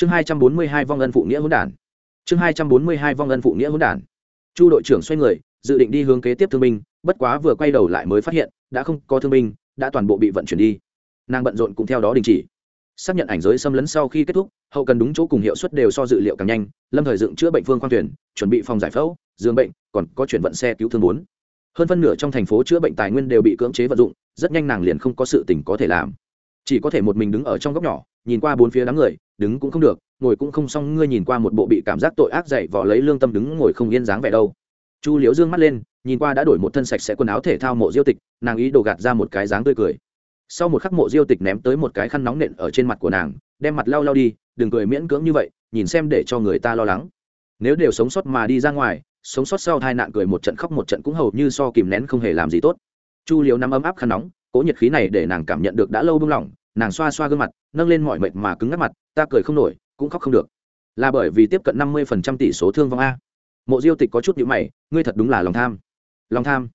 chương hai trăm bốn mươi hai vong ân phụ nghĩa hỗn đản. Chương hai trăm bốn mươi hai vong ân phụ nghĩa hỗn đản. Chu đội trưởng xoay người, dự định đi hướng kế tiếp thương binh, bất quá vừa quay đầu lại mới phát hiện, đã không có thương binh, đã toàn bộ bị vận chuyển đi. Nàng bận rộn cũng theo đó đình chỉ. Xác nhận ảnh giới xâm lấn sau khi kết thúc, hậu cần đúng chỗ cùng hiệu suất đều so dự liệu càng nhanh, lâm thời dựng chữa bệnh phương khoang tuyển chuẩn bị phòng giải phẫu, giường bệnh, còn có chuyển vận xe cứu thương bốn. Hơn phân nửa trong thành phố chữa bệnh tài nguyên đều bị cưỡng chế vận dụng, rất nhanh nàng liền không có sự tình có thể làm chỉ có thể một mình đứng ở trong góc nhỏ, nhìn qua bốn phía đám người, đứng cũng không được, ngồi cũng không xong, ngươi nhìn qua một bộ bị cảm giác tội ác dậy vò lấy lương tâm đứng ngồi không yên dáng vẻ đâu. Chu liễu dương mắt lên, nhìn qua đã đổi một thân sạch sẽ quần áo thể thao mộ diêu tịch, nàng ý đồ gạt ra một cái dáng tươi cười. Sau một khắc mộ diêu tịch ném tới một cái khăn nóng nện ở trên mặt của nàng, đem mặt lau lau đi, đừng cười miễn cưỡng như vậy, nhìn xem để cho người ta lo lắng. Nếu đều sống sót mà đi ra ngoài, sống sót sau hai nạn cười một trận khóc một trận cũng hầu như so kìm nén không hề làm gì tốt. Chu liễu nắm ấm áp khăn nóng cỗ nhiệt khí này để nàng cảm nhận được đã lâu buông lỏng nàng xoa xoa gương mặt, nâng lên mọi mệt mà cứng ngắc mặt, ta cười không nổi, cũng khóc không được. Là bởi vì tiếp cận năm mươi phần trăm tỷ số thương vong a. Mộ diêu tịch có chút nhữ mày, ngươi thật đúng là lòng tham. Lòng tham?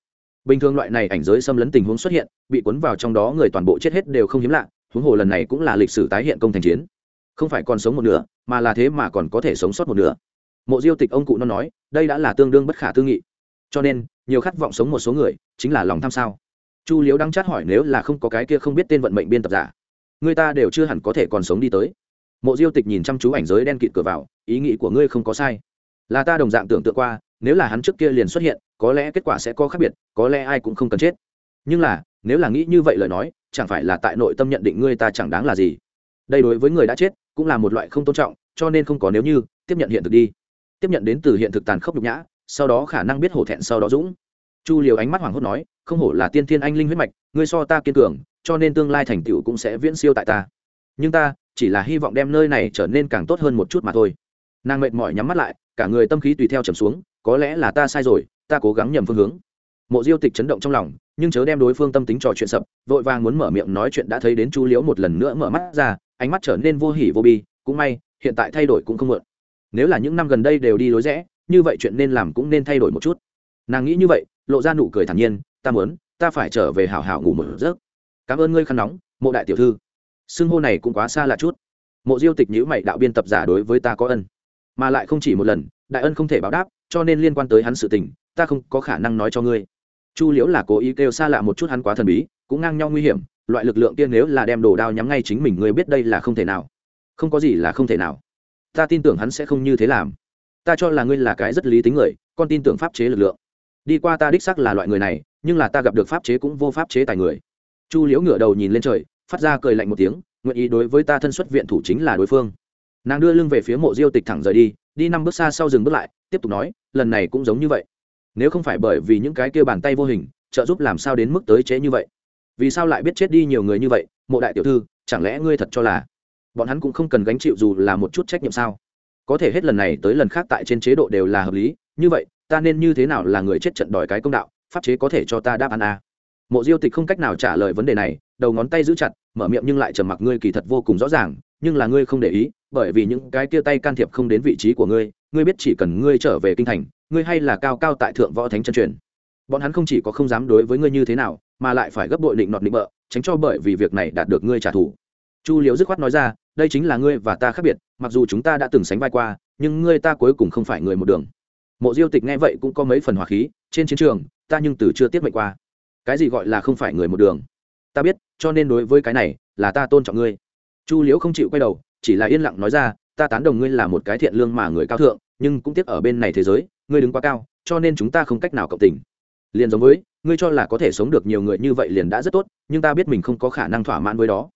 Bình thường loại này ảnh giới xâm lấn tình huống xuất hiện, bị cuốn vào trong đó người toàn bộ chết hết đều không hiếm lạ, huống hồ lần này cũng là lịch sử tái hiện công thành chiến. Không phải còn sống một nửa, mà là thế mà còn có thể sống sót một nửa. Mộ diêu tịch ông cụ nó nói, đây đã là tương đương bất khả tư nghị. Cho nên, nhiều khát vọng sống một số người, chính là lòng tham sao? Chu liễu đang chát hỏi nếu là không có cái kia không biết tên vận mệnh biên tập giả người ta đều chưa hẳn có thể còn sống đi tới. Mộ diêu tịch nhìn chăm chú ảnh giới đen kịt cửa vào, ý nghĩ của ngươi không có sai. Là ta đồng dạng tưởng tượng qua, nếu là hắn trước kia liền xuất hiện, có lẽ kết quả sẽ có khác biệt, có lẽ ai cũng không cần chết. Nhưng là, nếu là nghĩ như vậy lời nói, chẳng phải là tại nội tâm nhận định ngươi ta chẳng đáng là gì. Đây đối với người đã chết, cũng là một loại không tôn trọng, cho nên không có nếu như, tiếp nhận hiện thực đi. Tiếp nhận đến từ hiện thực tàn khốc nhục nhã, sau đó khả năng biết hổ thẹn sau đó dũng. Chu liều ánh mắt hoàng hốt nói, không hổ là tiên thiên anh linh huyết mạch, ngươi so ta kiên cường cho nên tương lai thành tựu cũng sẽ viễn siêu tại ta. Nhưng ta chỉ là hy vọng đem nơi này trở nên càng tốt hơn một chút mà thôi. Nàng mệt mỏi nhắm mắt lại, cả người tâm khí tùy theo trầm xuống, có lẽ là ta sai rồi, ta cố gắng nhầm phương hướng. Mộ diêu tịch chấn động trong lòng, nhưng chớ đem đối phương tâm tính trò chuyện sập, vội vàng muốn mở miệng nói chuyện đã thấy đến chu liễu một lần nữa mở mắt ra, ánh mắt trở nên vô hỉ vô bi, cũng may, hiện tại thay đổi cũng không mượn nếu là những năm gần đây đều đi lối rẽ, như vậy chuyện nên làm cũng nên thay đổi một chút. Nàng nghĩ như vậy, lộ ra nụ cười thản nhiên, ta muốn, ta phải trở về hảo hảo ngủ một giấc cảm ơn ngươi khăn nóng, mộ đại tiểu thư. Xưng hô này cũng quá xa lạ chút. Mộ diêu tịch nhữ mày đạo biên tập giả đối với ta có ân, mà lại không chỉ một lần, đại ân không thể báo đáp, cho nên liên quan tới hắn sự tình, ta không có khả năng nói cho ngươi. Chu liễu là cố ý kêu xa lạ một chút hắn quá thần bí, cũng ngang nhau nguy hiểm, loại lực lượng kia nếu là đem đồ đao nhắm ngay chính mình, ngươi biết đây là không thể nào. Không có gì là không thể nào. Ta tin tưởng hắn sẽ không như thế làm. Ta cho là ngươi là cái rất lý tính người, con tin tưởng pháp chế lực lượng. Đi qua ta đích sắc là loại người này, nhưng là ta gặp được pháp chế cũng vô pháp chế tài người chu liễu ngửa đầu nhìn lên trời, phát ra cười lạnh một tiếng, nguyện ý đối với ta thân xuất viện thủ chính là đối phương. Nàng đưa lưng về phía mộ diêu tịch thẳng rời đi đi năm bước xa sau dừng bước lại, tiếp tục nói, lần này cũng giống như vậy. Nếu không phải bởi vì những cái kia bàn tay vô hình, trợ giúp làm sao đến mức tới chế như vậy? Vì sao lại biết chết đi nhiều người như vậy, mộ đại tiểu thư, chẳng lẽ ngươi thật cho là bọn hắn cũng không cần gánh chịu dù là một chút trách nhiệm sao? Có thể hết lần này tới lần khác tại trên chế độ đều là hợp lý, như vậy, ta nên như thế nào là người chết trận đòi cái công đạo, pháp chế có thể cho ta đáp án a? à? Mộ diêu tịch không cách nào trả lời vấn đề này, đầu ngón tay giữ chặt, mở miệng nhưng lại trầm mặc ngươi kỳ thật vô cùng rõ ràng, nhưng là ngươi không để ý, bởi vì những cái kia tay can thiệp không đến vị trí của ngươi ngươi biết chỉ cần ngươi trở về kinh thành, ngươi hay là cao cao tại thượng võ thánh chân truyền. Bọn hắn không chỉ có không dám đối với ngươi như thế nào, mà lại phải gấp bội định nọt định bợ, tránh cho bởi vì việc này đạt được ngươi trả thù. Chu liễu dứt khoát nói ra, đây chính là ngươi và ta khác biệt, mặc dù chúng ta đã từng sánh vai qua, nhưng ngươi ta cuối cùng không phải người một đường. Mộ diêu tịch nghe vậy cũng có mấy phần hòa khí, trên chiến trường, ta nhưng từ chưa tiết mệnh qua cái gì gọi là không phải người một đường? Ta biết, cho nên đối với cái này là ta tôn trọng ngươi. Chu liễu không chịu quay đầu, chỉ là yên lặng nói ra, ta tán đồng ngươi là một cái thiện lương mà người cao thượng, nhưng cũng tiếc ở bên này thế giới, ngươi đứng quá cao, cho nên chúng ta không cách nào cộng tình. Liền giống với, ngươi cho là có thể sống được nhiều người như vậy liền đã rất tốt, nhưng ta biết mình không có khả năng thỏa mãn với đó.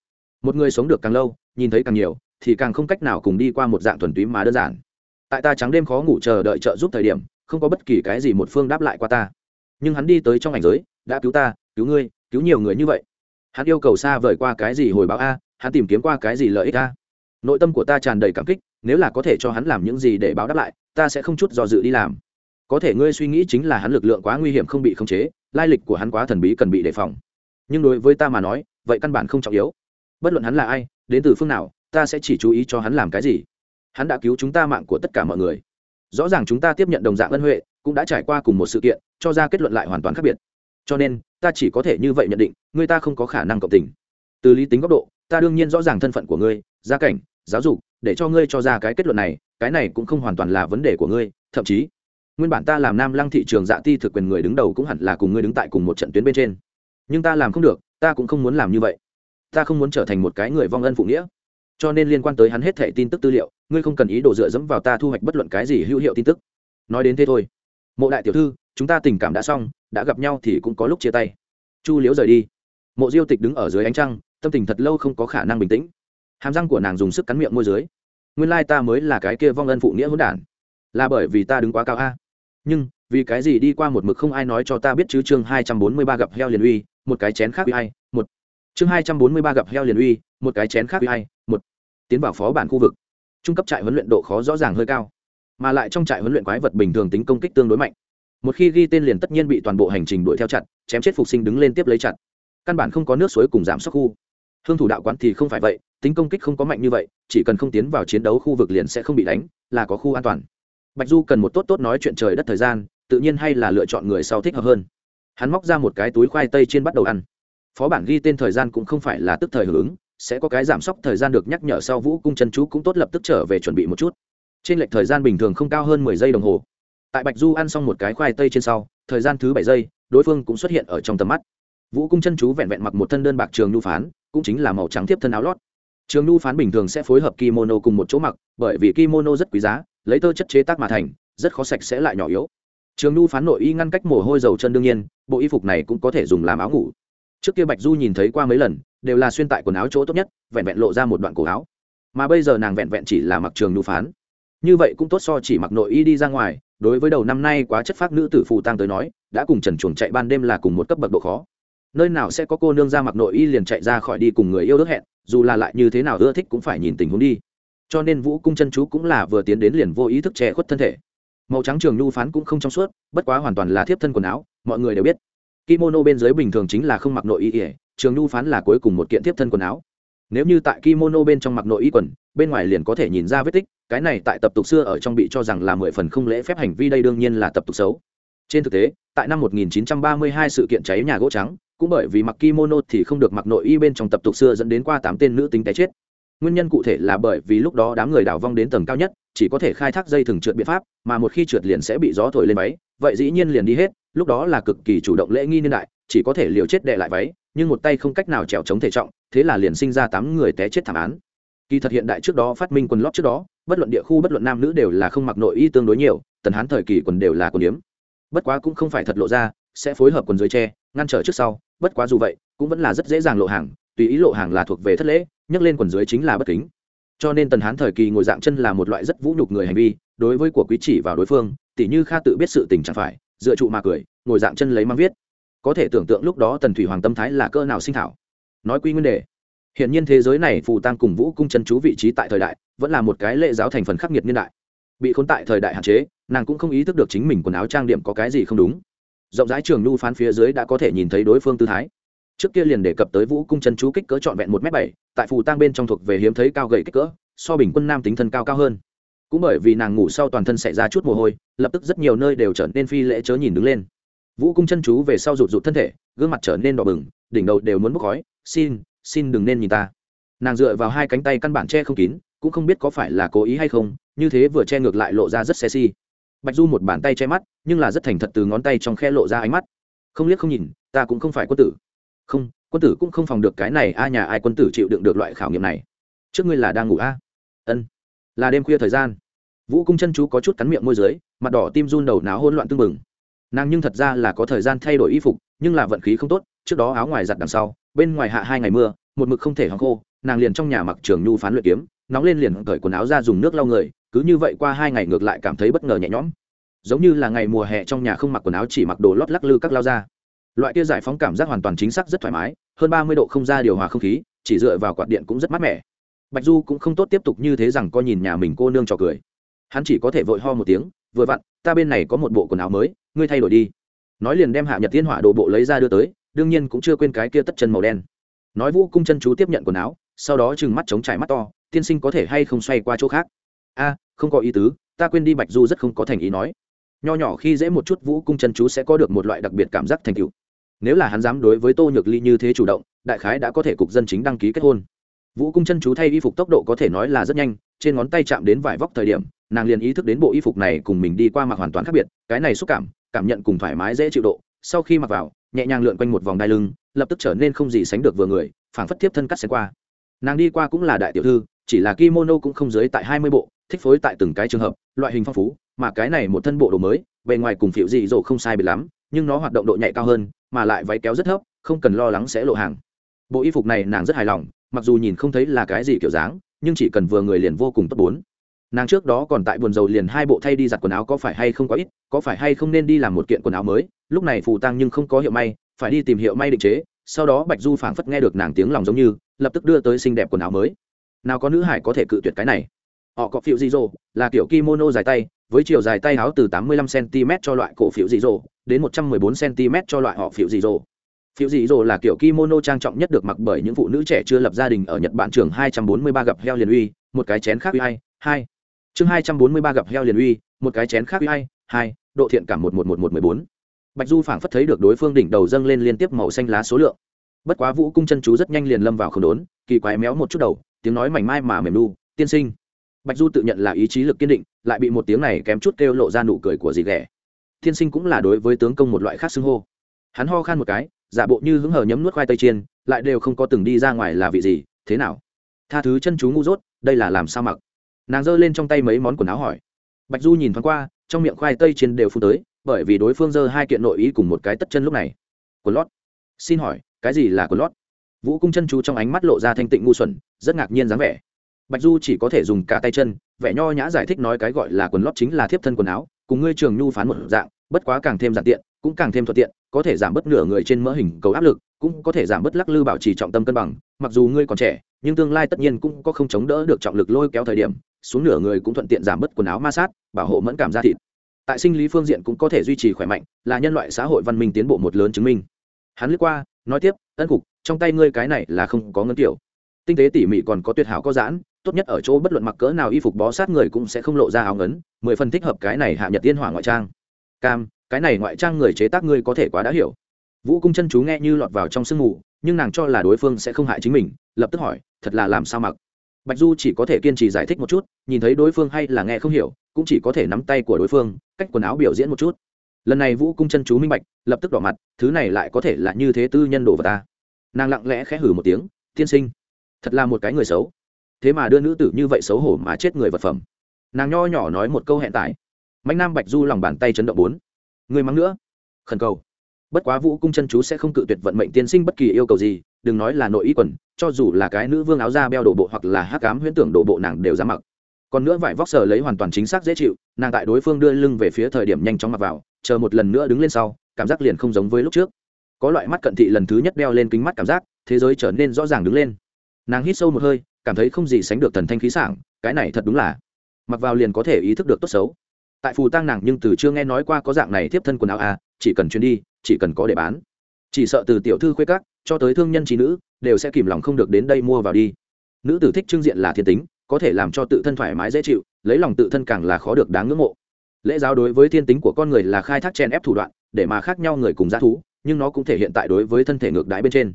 Một người sống được càng lâu, nhìn thấy càng nhiều, thì càng không cách nào cùng đi qua một dạng thuần túy mà đơn giản. Tại ta trắng đêm khó ngủ chờ đợi trợ giúp thời điểm, không có bất kỳ cái gì một phương đáp lại qua ta. Nhưng hắn đi tới trong ảnh giới đã cứu ta, cứu ngươi, cứu nhiều người như vậy. Hắn yêu cầu xa vời qua cái gì hồi báo a, hắn tìm kiếm qua cái gì lợi ích a. Nội tâm của ta tràn đầy cảm kích, nếu là có thể cho hắn làm những gì để báo đáp lại, ta sẽ không chút do dự đi làm. Có thể ngươi suy nghĩ chính là hắn lực lượng quá nguy hiểm không bị khống chế, lai lịch của hắn quá thần bí cần bị đề phòng. Nhưng đối với ta mà nói, vậy căn bản không trọng yếu. Bất luận hắn là ai, đến từ phương nào, ta sẽ chỉ chú ý cho hắn làm cái gì. Hắn đã cứu chúng ta mạng của tất cả mọi người. Rõ ràng chúng ta tiếp nhận đồng dạng ân huệ, cũng đã trải qua cùng một sự kiện, cho ra kết luận lại hoàn toàn khác biệt cho nên, ta chỉ có thể như vậy nhận định, người ta không có khả năng cộng tình. Từ lý tính góc độ, ta đương nhiên rõ ràng thân phận của ngươi, gia cảnh, giáo dục, để cho ngươi cho ra cái kết luận này, cái này cũng không hoàn toàn là vấn đề của ngươi, thậm chí, nguyên bản ta làm nam lăng thị trường dạ ti thực quyền người đứng đầu cũng hẳn là cùng ngươi đứng tại cùng một trận tuyến bên trên. Nhưng ta làm không được, ta cũng không muốn làm như vậy. Ta không muốn trở thành một cái người vong ân phụ nghĩa. Cho nên liên quan tới hắn hết thẻ tin tức tư liệu, ngươi không cần ý đồ dựa dẫm vào ta thu hoạch bất luận cái gì hữu hiệu tin tức. Nói đến thế thôi. Mộ đại tiểu thư chúng ta tình cảm đã xong, đã gặp nhau thì cũng có lúc chia tay. Chu liễu rời đi. Mộ diêu tịch đứng ở dưới ánh trăng, tâm tình thật lâu không có khả năng bình tĩnh. Hàm răng của nàng dùng sức cắn miệng môi dưới. Nguyên lai ta mới là cái kia vong ân phụ nghĩa hỗn đản. Là bởi vì ta đứng quá cao a. Nhưng, vì cái gì đi qua một mực không ai nói cho ta biết chứ chương hai trăm bốn mươi ba gặp heo liền uy, một cái chén khác uy hay một. Chương hai trăm bốn mươi ba gặp heo liền uy, một cái chén khác uy hay một. Tiến vào phó bản khu vực. Trung cấp trại huấn luyện độ khó rõ ràng hơi cao, mà lại trong trại huấn luyện quái vật bình thường tính công kích tương đối mạnh một khi ghi tên liền tất nhiên bị toàn bộ hành trình đuổi theo chặt, chém chết phục sinh đứng lên tiếp lấy chặt. Căn bản không có nước suối cùng giảm sốc khu. Hương thủ đạo quán thì không phải vậy, tính công kích không có mạnh như vậy, chỉ cần không tiến vào chiến đấu khu vực liền sẽ không bị đánh, là có khu an toàn. Bạch du cần một tốt tốt nói chuyện trời đất thời gian, tự nhiên hay là lựa chọn người sau thích hợp hơn. Hắn móc ra một cái túi khoai tây trên bắt đầu ăn. Phó bản ghi tên thời gian cũng không phải là tức thời hưởng ứng, sẽ có cái giảm sốc thời gian được nhắc nhở sau vũ cung chân chú cũng tốt lập tức trở về chuẩn bị một chút. Trên lệch thời gian bình thường không cao hơn mười giây đồng hồ tại bạch du ăn xong một cái khoai tây trên sau, thời gian thứ bảy giây, đối phương cũng xuất hiện ở trong tầm mắt. Vũ cung chân chú vẹn vẹn mặc một thân đơn bạc trường nhu phán, cũng chính là màu trắng tiếp thân áo lót. Trường nhu phán bình thường sẽ phối hợp kimono cùng một chỗ mặc, bởi vì kimono rất quý giá, lấy tơ chất chế tác mà thành, rất khó sạch sẽ lại nhỏ yếu. Trường nhu phán nội y ngăn cách mồ hôi dầu chân đương nhiên, bộ y phục này cũng có thể dùng làm áo ngủ. Trước kia bạch du nhìn thấy qua mấy lần, đều là xuyên tại quần áo chỗ tốt nhất, vẹn vẹn lộ ra một đoạn cổ áo. Mà bây giờ nàng vẹn vẹn chỉ là mặc trường nhu phán. Như vậy cũng tốt so chỉ mặc nội y đi ra ngoài đối với đầu năm nay quá chất phác nữ tử phù tăng tới nói, đã cùng trần chuồng chạy ban đêm là cùng một cấp bậc độ khó. Nơi nào sẽ có cô nương ra mặc nội y liền chạy ra khỏi đi cùng người yêu ước hẹn, dù là lại như thế nào ưa thích cũng phải nhìn tình huống đi. Cho nên vũ cung chân chú cũng là vừa tiến đến liền vô ý thức che khuất thân thể. Màu trắng trường nhu phán cũng không trong suốt, bất quá hoàn toàn là thiếp thân quần áo, mọi người đều biết. Kimono bên dưới bình thường chính là không mặc nội y ỉa trường nhu phán là cuối cùng một kiện thiếp thân quần áo. Nếu như tại kimono bên trong mặc nội y quần, bên ngoài liền có thể nhìn ra vết tích cái này tại tập tục xưa ở trong bị cho rằng là mười phần không lễ phép hành vi đây đương nhiên là tập tục xấu. Trên thực tế, tại năm 1932 sự kiện cháy nhà gỗ trắng, cũng bởi vì mặc kimono thì không được mặc nội y bên trong tập tục xưa dẫn đến qua tám tên nữ tính té chết. Nguyên nhân cụ thể là bởi vì lúc đó đám người đảo vong đến tầng cao nhất, chỉ có thể khai thác dây thừng trượt biện pháp, mà một khi trượt liền sẽ bị gió thổi lên váy, vậy dĩ nhiên liền đi hết, lúc đó là cực kỳ chủ động lễ nghi niên đại, chỉ có thể liều chết đệ lại váy, nhưng một tay không cách nào trèo chống thể trọng, thế là liền sinh ra tám người té chết thảm án kỳ thật hiện đại trước đó phát minh quần lót trước đó, bất luận địa khu bất luận nam nữ đều là không mặc nội y tương đối nhiều, tần hán thời kỳ quần đều là quần yếm. Bất quá cũng không phải thật lộ ra, sẽ phối hợp quần dưới tre, ngăn trở trước sau, bất quá dù vậy, cũng vẫn là rất dễ dàng lộ hàng, tùy ý lộ hàng là thuộc về thất lễ nhấc lên quần dưới chính là bất kính. Cho nên tần hán thời kỳ ngồi dạng chân là một loại rất vũ nhục người hành vi, đối với của quý chỉ vào đối phương tỷ như kha tự biết sự tình chẳng phải, dựa trụ mà cười, ngồi dạng chân lấy mang viết. Có thể tưởng tượng lúc đó tần thủy hoàng tâm thái là cơ nào sinh thảo. Nói quy nguyên đề hiện nhiên thế giới này phù tang cùng vũ cung chân chú vị trí tại thời đại, vẫn là một cái lệ giáo thành phần khắc nghiệt niên đại. Bị khốn tại thời đại hạn chế, nàng cũng không ý thức được chính mình quần áo trang điểm có cái gì không đúng. Rộng rãi trường nhu phán phía dưới đã có thể nhìn thấy đối phương tư thái. Trước kia liền đề cập tới vũ cung chân chú kích cỡ trọn vẹn một m bảy, tại phù tang bên trong thuộc về hiếm thấy cao gầy kích cỡ, so bình quân nam tính thân cao cao hơn. Cũng bởi vì nàng ngủ sau toàn thân xảy ra chút mồ hôi, lập tức rất nhiều nơi đều trở nên phi lễ chớ nhìn đứng lên. Vũ cung chân chú về sau rụt rụt thân thể, gương mặt trở nên đỏ bừng, đỉnh đầu đều muốn bốc khói, xin xin đừng nên nhìn ta. Nàng dựa vào hai cánh tay căn bản che không kín, cũng không biết có phải là cố ý hay không, như thế vừa che ngược lại lộ ra rất sexy. Bạch du một bàn tay che mắt, nhưng là rất thành thật từ ngón tay trong khe lộ ra ánh mắt. Không liếc không nhìn, ta cũng không phải quân tử. Không, quân tử cũng không phòng được cái này, a nhà ai quân tử chịu đựng được loại khảo nghiệm này. Trước ngươi là đang ngủ a? Ân. Là đêm khuya thời gian. Vũ cung chân chú có chút cắn miệng môi dưới, mặt đỏ tim run đầu náo hỗn loạn tưng bừng. Nàng nhưng thật ra là có thời gian thay đổi y phục, nhưng là vận khí không tốt trước đó áo ngoài giặt đằng sau, bên ngoài hạ hai ngày mưa, một mực không thể hòng khô, nàng liền trong nhà mặc trường nhu phán luyện kiếm, nóng lên liền cởi quần áo ra dùng nước lau người, cứ như vậy qua hai ngày ngược lại cảm thấy bất ngờ nhẹ nhõm. Giống như là ngày mùa hè trong nhà không mặc quần áo chỉ mặc đồ lót lắc lư các lao ra. Loại kia giải phóng cảm giác hoàn toàn chính xác rất thoải mái, hơn ba mươi độ không ra điều hòa không khí, chỉ dựa vào quạt điện cũng rất mát mẻ. Bạch du cũng không tốt tiếp tục như thế rằng co nhìn nhà mình cô nương trò cười. Hắn chỉ có thể vội ho một tiếng, vừa vặn, ta bên này có một bộ quần áo mới, ngươi thay đổi đi. Nói liền đem hạ nhật thiên hỏa đồ bộ lấy ra đưa tới đương nhiên cũng chưa quên cái kia tất chân màu đen. Nói vũ cung chân chú tiếp nhận quần áo, sau đó chừng mắt chống trải mắt to, tiên sinh có thể hay không xoay qua chỗ khác? A, không có ý tứ, ta quên đi bạch du rất không có thành ý nói. Nho nhỏ khi dễ một chút vũ cung chân chú sẽ có được một loại đặc biệt cảm giác thành tựu. Nếu là hắn dám đối với tô nhược ly như thế chủ động, đại khái đã có thể cục dân chính đăng ký kết hôn. Vũ cung chân chú thay y phục tốc độ có thể nói là rất nhanh, trên ngón tay chạm đến vải vóc thời điểm, nàng liền ý thức đến bộ y phục này cùng mình đi qua mặc hoàn toàn khác biệt, cái này xúc cảm cảm nhận cùng thoải mái dễ chịu độ, sau khi mặc vào nhẹ nhàng lượn quanh một vòng đai lưng, lập tức trở nên không gì sánh được vừa người, phảng phất tiếp thân cắt xén qua. Nàng đi qua cũng là đại tiểu thư, chỉ là kimono cũng không dưới tại hai mươi bộ, thích phối tại từng cái trường hợp, loại hình phong phú, mà cái này một thân bộ đồ mới, bề ngoài cùng phiệu dị dỗ không sai biệt lắm, nhưng nó hoạt động độ nhạy cao hơn, mà lại váy kéo rất thấp, không cần lo lắng sẽ lộ hàng. Bộ y phục này nàng rất hài lòng, mặc dù nhìn không thấy là cái gì kiểu dáng, nhưng chỉ cần vừa người liền vô cùng tốt bốn nàng trước đó còn tại buồn dầu liền hai bộ thay đi giặt quần áo có phải hay không có ít, có phải hay không nên đi làm một kiện quần áo mới, lúc này phù tăng nhưng không có hiệu may, phải đi tìm hiệu may định chế, sau đó bạch du phảng phất nghe được nàng tiếng lòng giống như, lập tức đưa tới xinh đẹp quần áo mới. Nào có nữ hải có thể cự tuyệt cái này. Họ có phiệu dị rô là kiểu kimono dài tay, với chiều dài tay áo từ 85 cm cho loại cổ phiệu dị rô đến 114 cm cho loại họ phiệu dị rô phiệu dị dỗ là kiểu kimono trang trọng nhất được mặc bởi những phụ nữ trẻ chưa lập gia đình ở nhật bản trường 243 gặp heo liền uy, một cái chén khác uy hai hai trăm bốn mươi ba gặp heo liền uy, một cái chén khác uy, hai hai độ thiện cảm một một một một mười bốn. Bạch du phảng phất thấy được đối phương đỉnh đầu dâng lên liên tiếp màu xanh lá số lượng. Bất quá vũ cung chân chú rất nhanh liền lâm vào không đốn, kỳ quái méo một chút đầu, tiếng nói mảnh mai mà mềm đu tiên sinh. Bạch du tự nhận là ý chí lực kiên định, lại bị một tiếng này kém chút kêu lộ ra nụ cười của dì ghẻ. Tiên sinh cũng là đối với tướng công một loại khác xưng hô. Hắn ho khan một cái, giả bộ như hứng hờ nhấm nuốt khoai tây chiên, lại đều không có từng đi ra ngoài là vị gì, thế nào? Tha thứ chân chú ngu dốt, đây là làm sao mặc? Nàng giơ lên trong tay mấy món quần áo hỏi. Bạch du nhìn thoáng qua, trong miệng khoai tây trên đều phun tới, bởi vì đối phương giơ hai kiện nội ý cùng một cái tất chân lúc này. Quần lót. Xin hỏi, cái gì là quần lót? Vũ cung chân chú trong ánh mắt lộ ra thanh tịnh ngu xuẩn, rất ngạc nhiên dáng vẻ. Bạch du chỉ có thể dùng cả tay chân, vẻ nho nhã giải thích nói cái gọi là quần lót chính là thiếp thân quần áo, cùng ngươi trường nhu phán một dạng, bất quá càng thêm giản tiện, cũng càng thêm thuận tiện, có thể giảm bớt nửa người trên mỡ hình cầu áp lực, cũng có thể giảm bớt lắc lư bảo trì trọng tâm cân bằng, mặc dù ngươi còn trẻ nhưng tương lai tất nhiên cũng có không chống đỡ được trọng lực lôi kéo thời điểm, xuống nửa người cũng thuận tiện giảm bớt quần áo ma sát, bảo hộ mẫn cảm da thịt. Tại sinh lý phương diện cũng có thể duy trì khỏe mạnh, là nhân loại xã hội văn minh tiến bộ một lớn chứng minh. Hắn lướt qua, nói tiếp, ân cục, trong tay ngươi cái này là không có ngân kiểu tinh tế tỉ mỉ còn có tuyệt hảo có giãn, tốt nhất ở chỗ bất luận mặc cỡ nào y phục bó sát người cũng sẽ không lộ ra áo ngấn, mười phần thích hợp cái này hạ nhật tiên hỏa ngoại trang. Cam, cái này ngoại trang người chế tác ngươi có thể quá đã hiểu vũ cung chân chú nghe như lọt vào trong sương mù, nhưng nàng cho là đối phương sẽ không hại chính mình, lập tức hỏi, thật là làm sao mặc? Bạch du chỉ có thể kiên trì giải thích một chút, nhìn thấy đối phương hay là nghe không hiểu, cũng chỉ có thể nắm tay của đối phương, cách quần áo biểu diễn một chút. Lần này vũ cung chân chú minh bạch, lập tức đỏ mặt, thứ này lại có thể là như thế tư nhân đồ vật ta? Nàng lặng lẽ khẽ hử một tiếng, tiên sinh, thật là một cái người xấu. Thế mà đưa nữ tử như vậy xấu hổ mà chết người vật phẩm. Nàng nho nhỏ nói một câu hẹn tại. Mạnh nam bạch du lòng bàn tay chấn động bốn. Người mắng nữa. Khẩn cầu bất quá vũ cung chân chú sẽ không cự tuyệt vận mệnh tiên sinh bất kỳ yêu cầu gì, đừng nói là nội y quần, cho dù là cái nữ vương áo da beo đổ bộ hoặc là hắc cám huyễn tưởng đổ bộ nàng đều dám mặc. Còn nữa vải vóc sờ lấy hoàn toàn chính xác dễ chịu, nàng tại đối phương đưa lưng về phía thời điểm nhanh chóng mặc vào, chờ một lần nữa đứng lên sau, cảm giác liền không giống với lúc trước. Có loại mắt cận thị lần thứ nhất đeo lên kính mắt cảm giác, thế giới trở nên rõ ràng đứng lên. Nàng hít sâu một hơi, cảm thấy không gì sánh được thần thanh khí sảng, cái này thật đúng là mặc vào liền có thể ý thức được tốt xấu. Tại phù tăng nàng nhưng từ chưa nghe nói qua có dạng này tiếp thân quần áo à chỉ cần chuyến đi chỉ cần có để bán. Chỉ sợ từ tiểu thư khuê các, cho tới thương nhân trí nữ, đều sẽ kìm lòng không được đến đây mua vào đi. Nữ tử thích trưng diện là thiên tính, có thể làm cho tự thân thoải mái dễ chịu, lấy lòng tự thân càng là khó được đáng ngưỡng mộ. Lễ giáo đối với thiên tính của con người là khai thác chen ép thủ đoạn, để mà khác nhau người cùng giá thú, nhưng nó cũng thể hiện tại đối với thân thể ngược đái bên trên.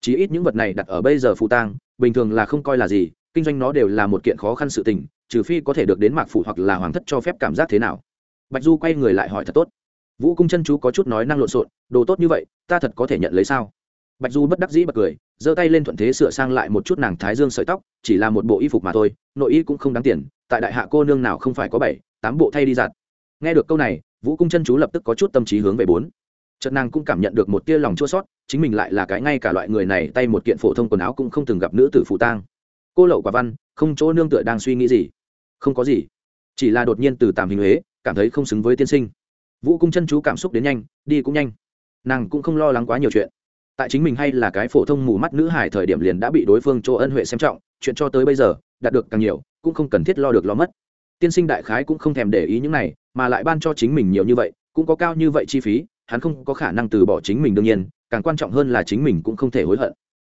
Chí ít những vật này đặt ở bây giờ phụ tang, bình thường là không coi là gì, kinh doanh nó đều là một kiện khó khăn sự tình, trừ phi có thể được đến mạc phủ hoặc là hoàng thất cho phép cảm giác thế nào. Bạch du quay người lại hỏi thật tốt vũ cung chân chú có chút nói năng lộn xộn, đồ tốt như vậy, ta thật có thể nhận lấy sao? Bạch du bất đắc dĩ bật cười, giơ tay lên thuận thế sửa sang lại một chút nàng thái dương sợi tóc, chỉ là một bộ y phục mà thôi, nội y cũng không đáng tiền, tại đại hạ cô nương nào không phải có bảy, tám bộ thay đi giặt. Nghe được câu này, vũ cung chân chú lập tức có chút tâm trí hướng về bốn. Trận nàng cũng cảm nhận được một tia lòng chua sót chính mình lại là cái ngay cả loại người này tay một kiện phổ thông quần áo cũng không từng gặp nữ tử phụ tang. Cô lậu quả văn, không chỗ nương tựa đang suy nghĩ gì. Không có gì. Chỉ là đột nhiên từ tàm hình huế, cảm thấy không xứng với tiên sinh vũ cung chân chú cảm xúc đến nhanh, đi cũng nhanh. Nàng cũng không lo lắng quá nhiều chuyện. Tại chính mình hay là cái phổ thông mù mắt nữ hải thời điểm liền đã bị đối phương chỗ ân huệ xem trọng, chuyện cho tới bây giờ, đạt được càng nhiều, cũng không cần thiết lo được lo mất. Tiên sinh đại khái cũng không thèm để ý những này, mà lại ban cho chính mình nhiều như vậy, cũng có cao như vậy chi phí, hắn không có khả năng từ bỏ chính mình đương nhiên, càng quan trọng hơn là chính mình cũng không thể hối hận.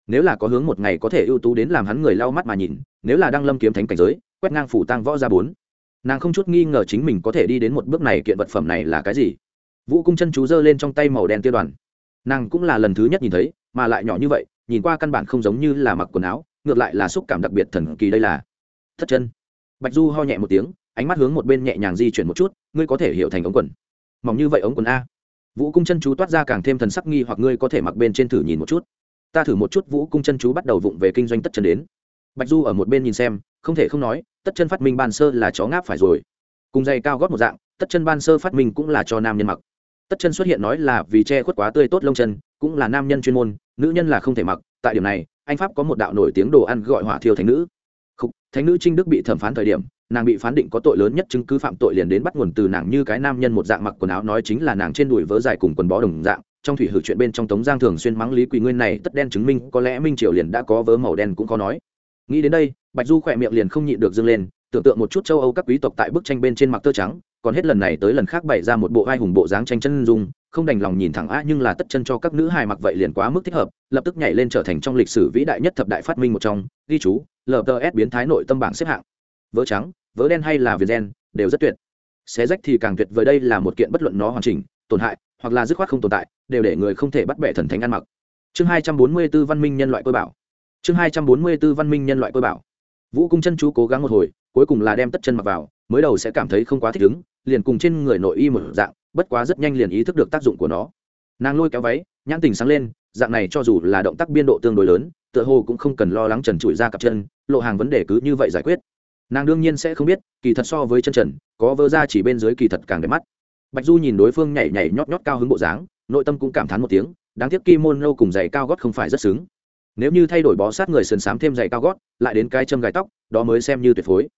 Nếu là có hướng một ngày có thể ưu tú đến làm hắn người lau mắt mà nhìn, nếu là đang lâm kiếm thánh cảnh giới, quét ngang phủ tăng võ ra bốn nàng không chút nghi ngờ chính mình có thể đi đến một bước này kiện vật phẩm này là cái gì. Vũ cung chân chú giơ lên trong tay màu đen tiêu đoàn. Nàng cũng là lần thứ nhất nhìn thấy, mà lại nhỏ như vậy, nhìn qua căn bản không giống như là mặc quần áo, ngược lại là xúc cảm đặc biệt thần kỳ đây là. Thất chân. Bạch du ho nhẹ một tiếng, ánh mắt hướng một bên nhẹ nhàng di chuyển một chút, ngươi có thể hiểu thành ống quần. Mỏng như vậy ống quần a. Vũ cung chân chú toát ra càng thêm thần sắc nghi hoặc ngươi có thể mặc bên trên thử nhìn một chút. Ta thử một chút, vũ cung chân chú bắt đầu vụng về kinh doanh tất chân đến bạch du ở một bên nhìn xem không thể không nói tất chân phát minh ban sơ là chó ngáp phải rồi. Cùng giày cao gót một dạng tất chân ban sơ phát minh cũng là cho nam nhân mặc. Tất chân xuất hiện nói là vì che khuất quá tươi tốt lông chân cũng là nam nhân chuyên môn nữ nhân là không thể mặc. Tại điểm này anh pháp có một đạo nổi tiếng đồ ăn gọi hỏa thiêu thánh nữ. Khúc, thánh nữ trinh đức bị thẩm phán thời điểm nàng bị phán định có tội lớn nhất chứng cứ phạm tội liền đến bắt nguồn từ nàng như cái nam nhân một dạng mặc quần áo nói chính là nàng trên đùi vớ dài cùng quần bó đồng dạng. Trong thủy hử chuyện bên trong tống giang thường xuyên mắng lý quỳ nguyên này tất đen chứng minh có lẽ minh triều liền đã có vớ màu đen cũng có nói nghĩ đến đây, bạch du khỏe miệng liền không nhịn được dâng lên, tưởng tượng một chút châu âu các quý tộc tại bức tranh bên trên mặc tơ trắng, còn hết lần này tới lần khác bày ra một bộ vai hùng bộ dáng tranh chân dung, không đành lòng nhìn thẳng a nhưng là tất chân cho các nữ hài mặc vậy liền quá mức thích hợp, lập tức nhảy lên trở thành trong lịch sử vĩ đại nhất thập đại phát minh một trong, ghi chú lts biến thái nội tâm bảng xếp hạng. Vỡ trắng vỡ đen hay là viền đen, đều rất tuyệt. Xé rách thì càng tuyệt vời đây là một kiện bất luận nó hoàn chỉnh, tổn hại, hoặc là dứt khoát không tồn tại, đều để người không thể bắt bẻ thần thánh ăn mặc. Chương hai trăm bốn mươi 244 văn minh nhân loại cơ bảo chương hai trăm bốn mươi 244 văn minh nhân loại cơ bảo. Vũ cung chân chú cố gắng một hồi, cuối cùng là đem tất chân mặc vào, mới đầu sẽ cảm thấy không quá thích ứng, liền cùng trên người nội y một dạng, bất quá rất nhanh liền ý thức được tác dụng của nó. Nàng lôi kéo váy, nhãn tình sáng lên, dạng này cho dù là động tác biên độ tương đối lớn, tựa hồ cũng không cần lo lắng trần trụi ra cặp chân, lộ hàng vấn đề cứ như vậy giải quyết. Nàng đương nhiên sẽ không biết, kỳ thật so với chân trần, có vỡ ra chỉ bên dưới kỳ thật càng đẹp mắt. Bạch du nhìn đối phương nhảy nhảy nhót nhót cao hứng bộ dáng, nội tâm cũng cảm thán một tiếng, đáng tiếc kimono cùng giày cao gót không phải rất xứng nếu như thay đổi bó sát người sườn xám thêm giày cao gót, lại đến cái châm gai tóc, đó mới xem như tuyệt phối.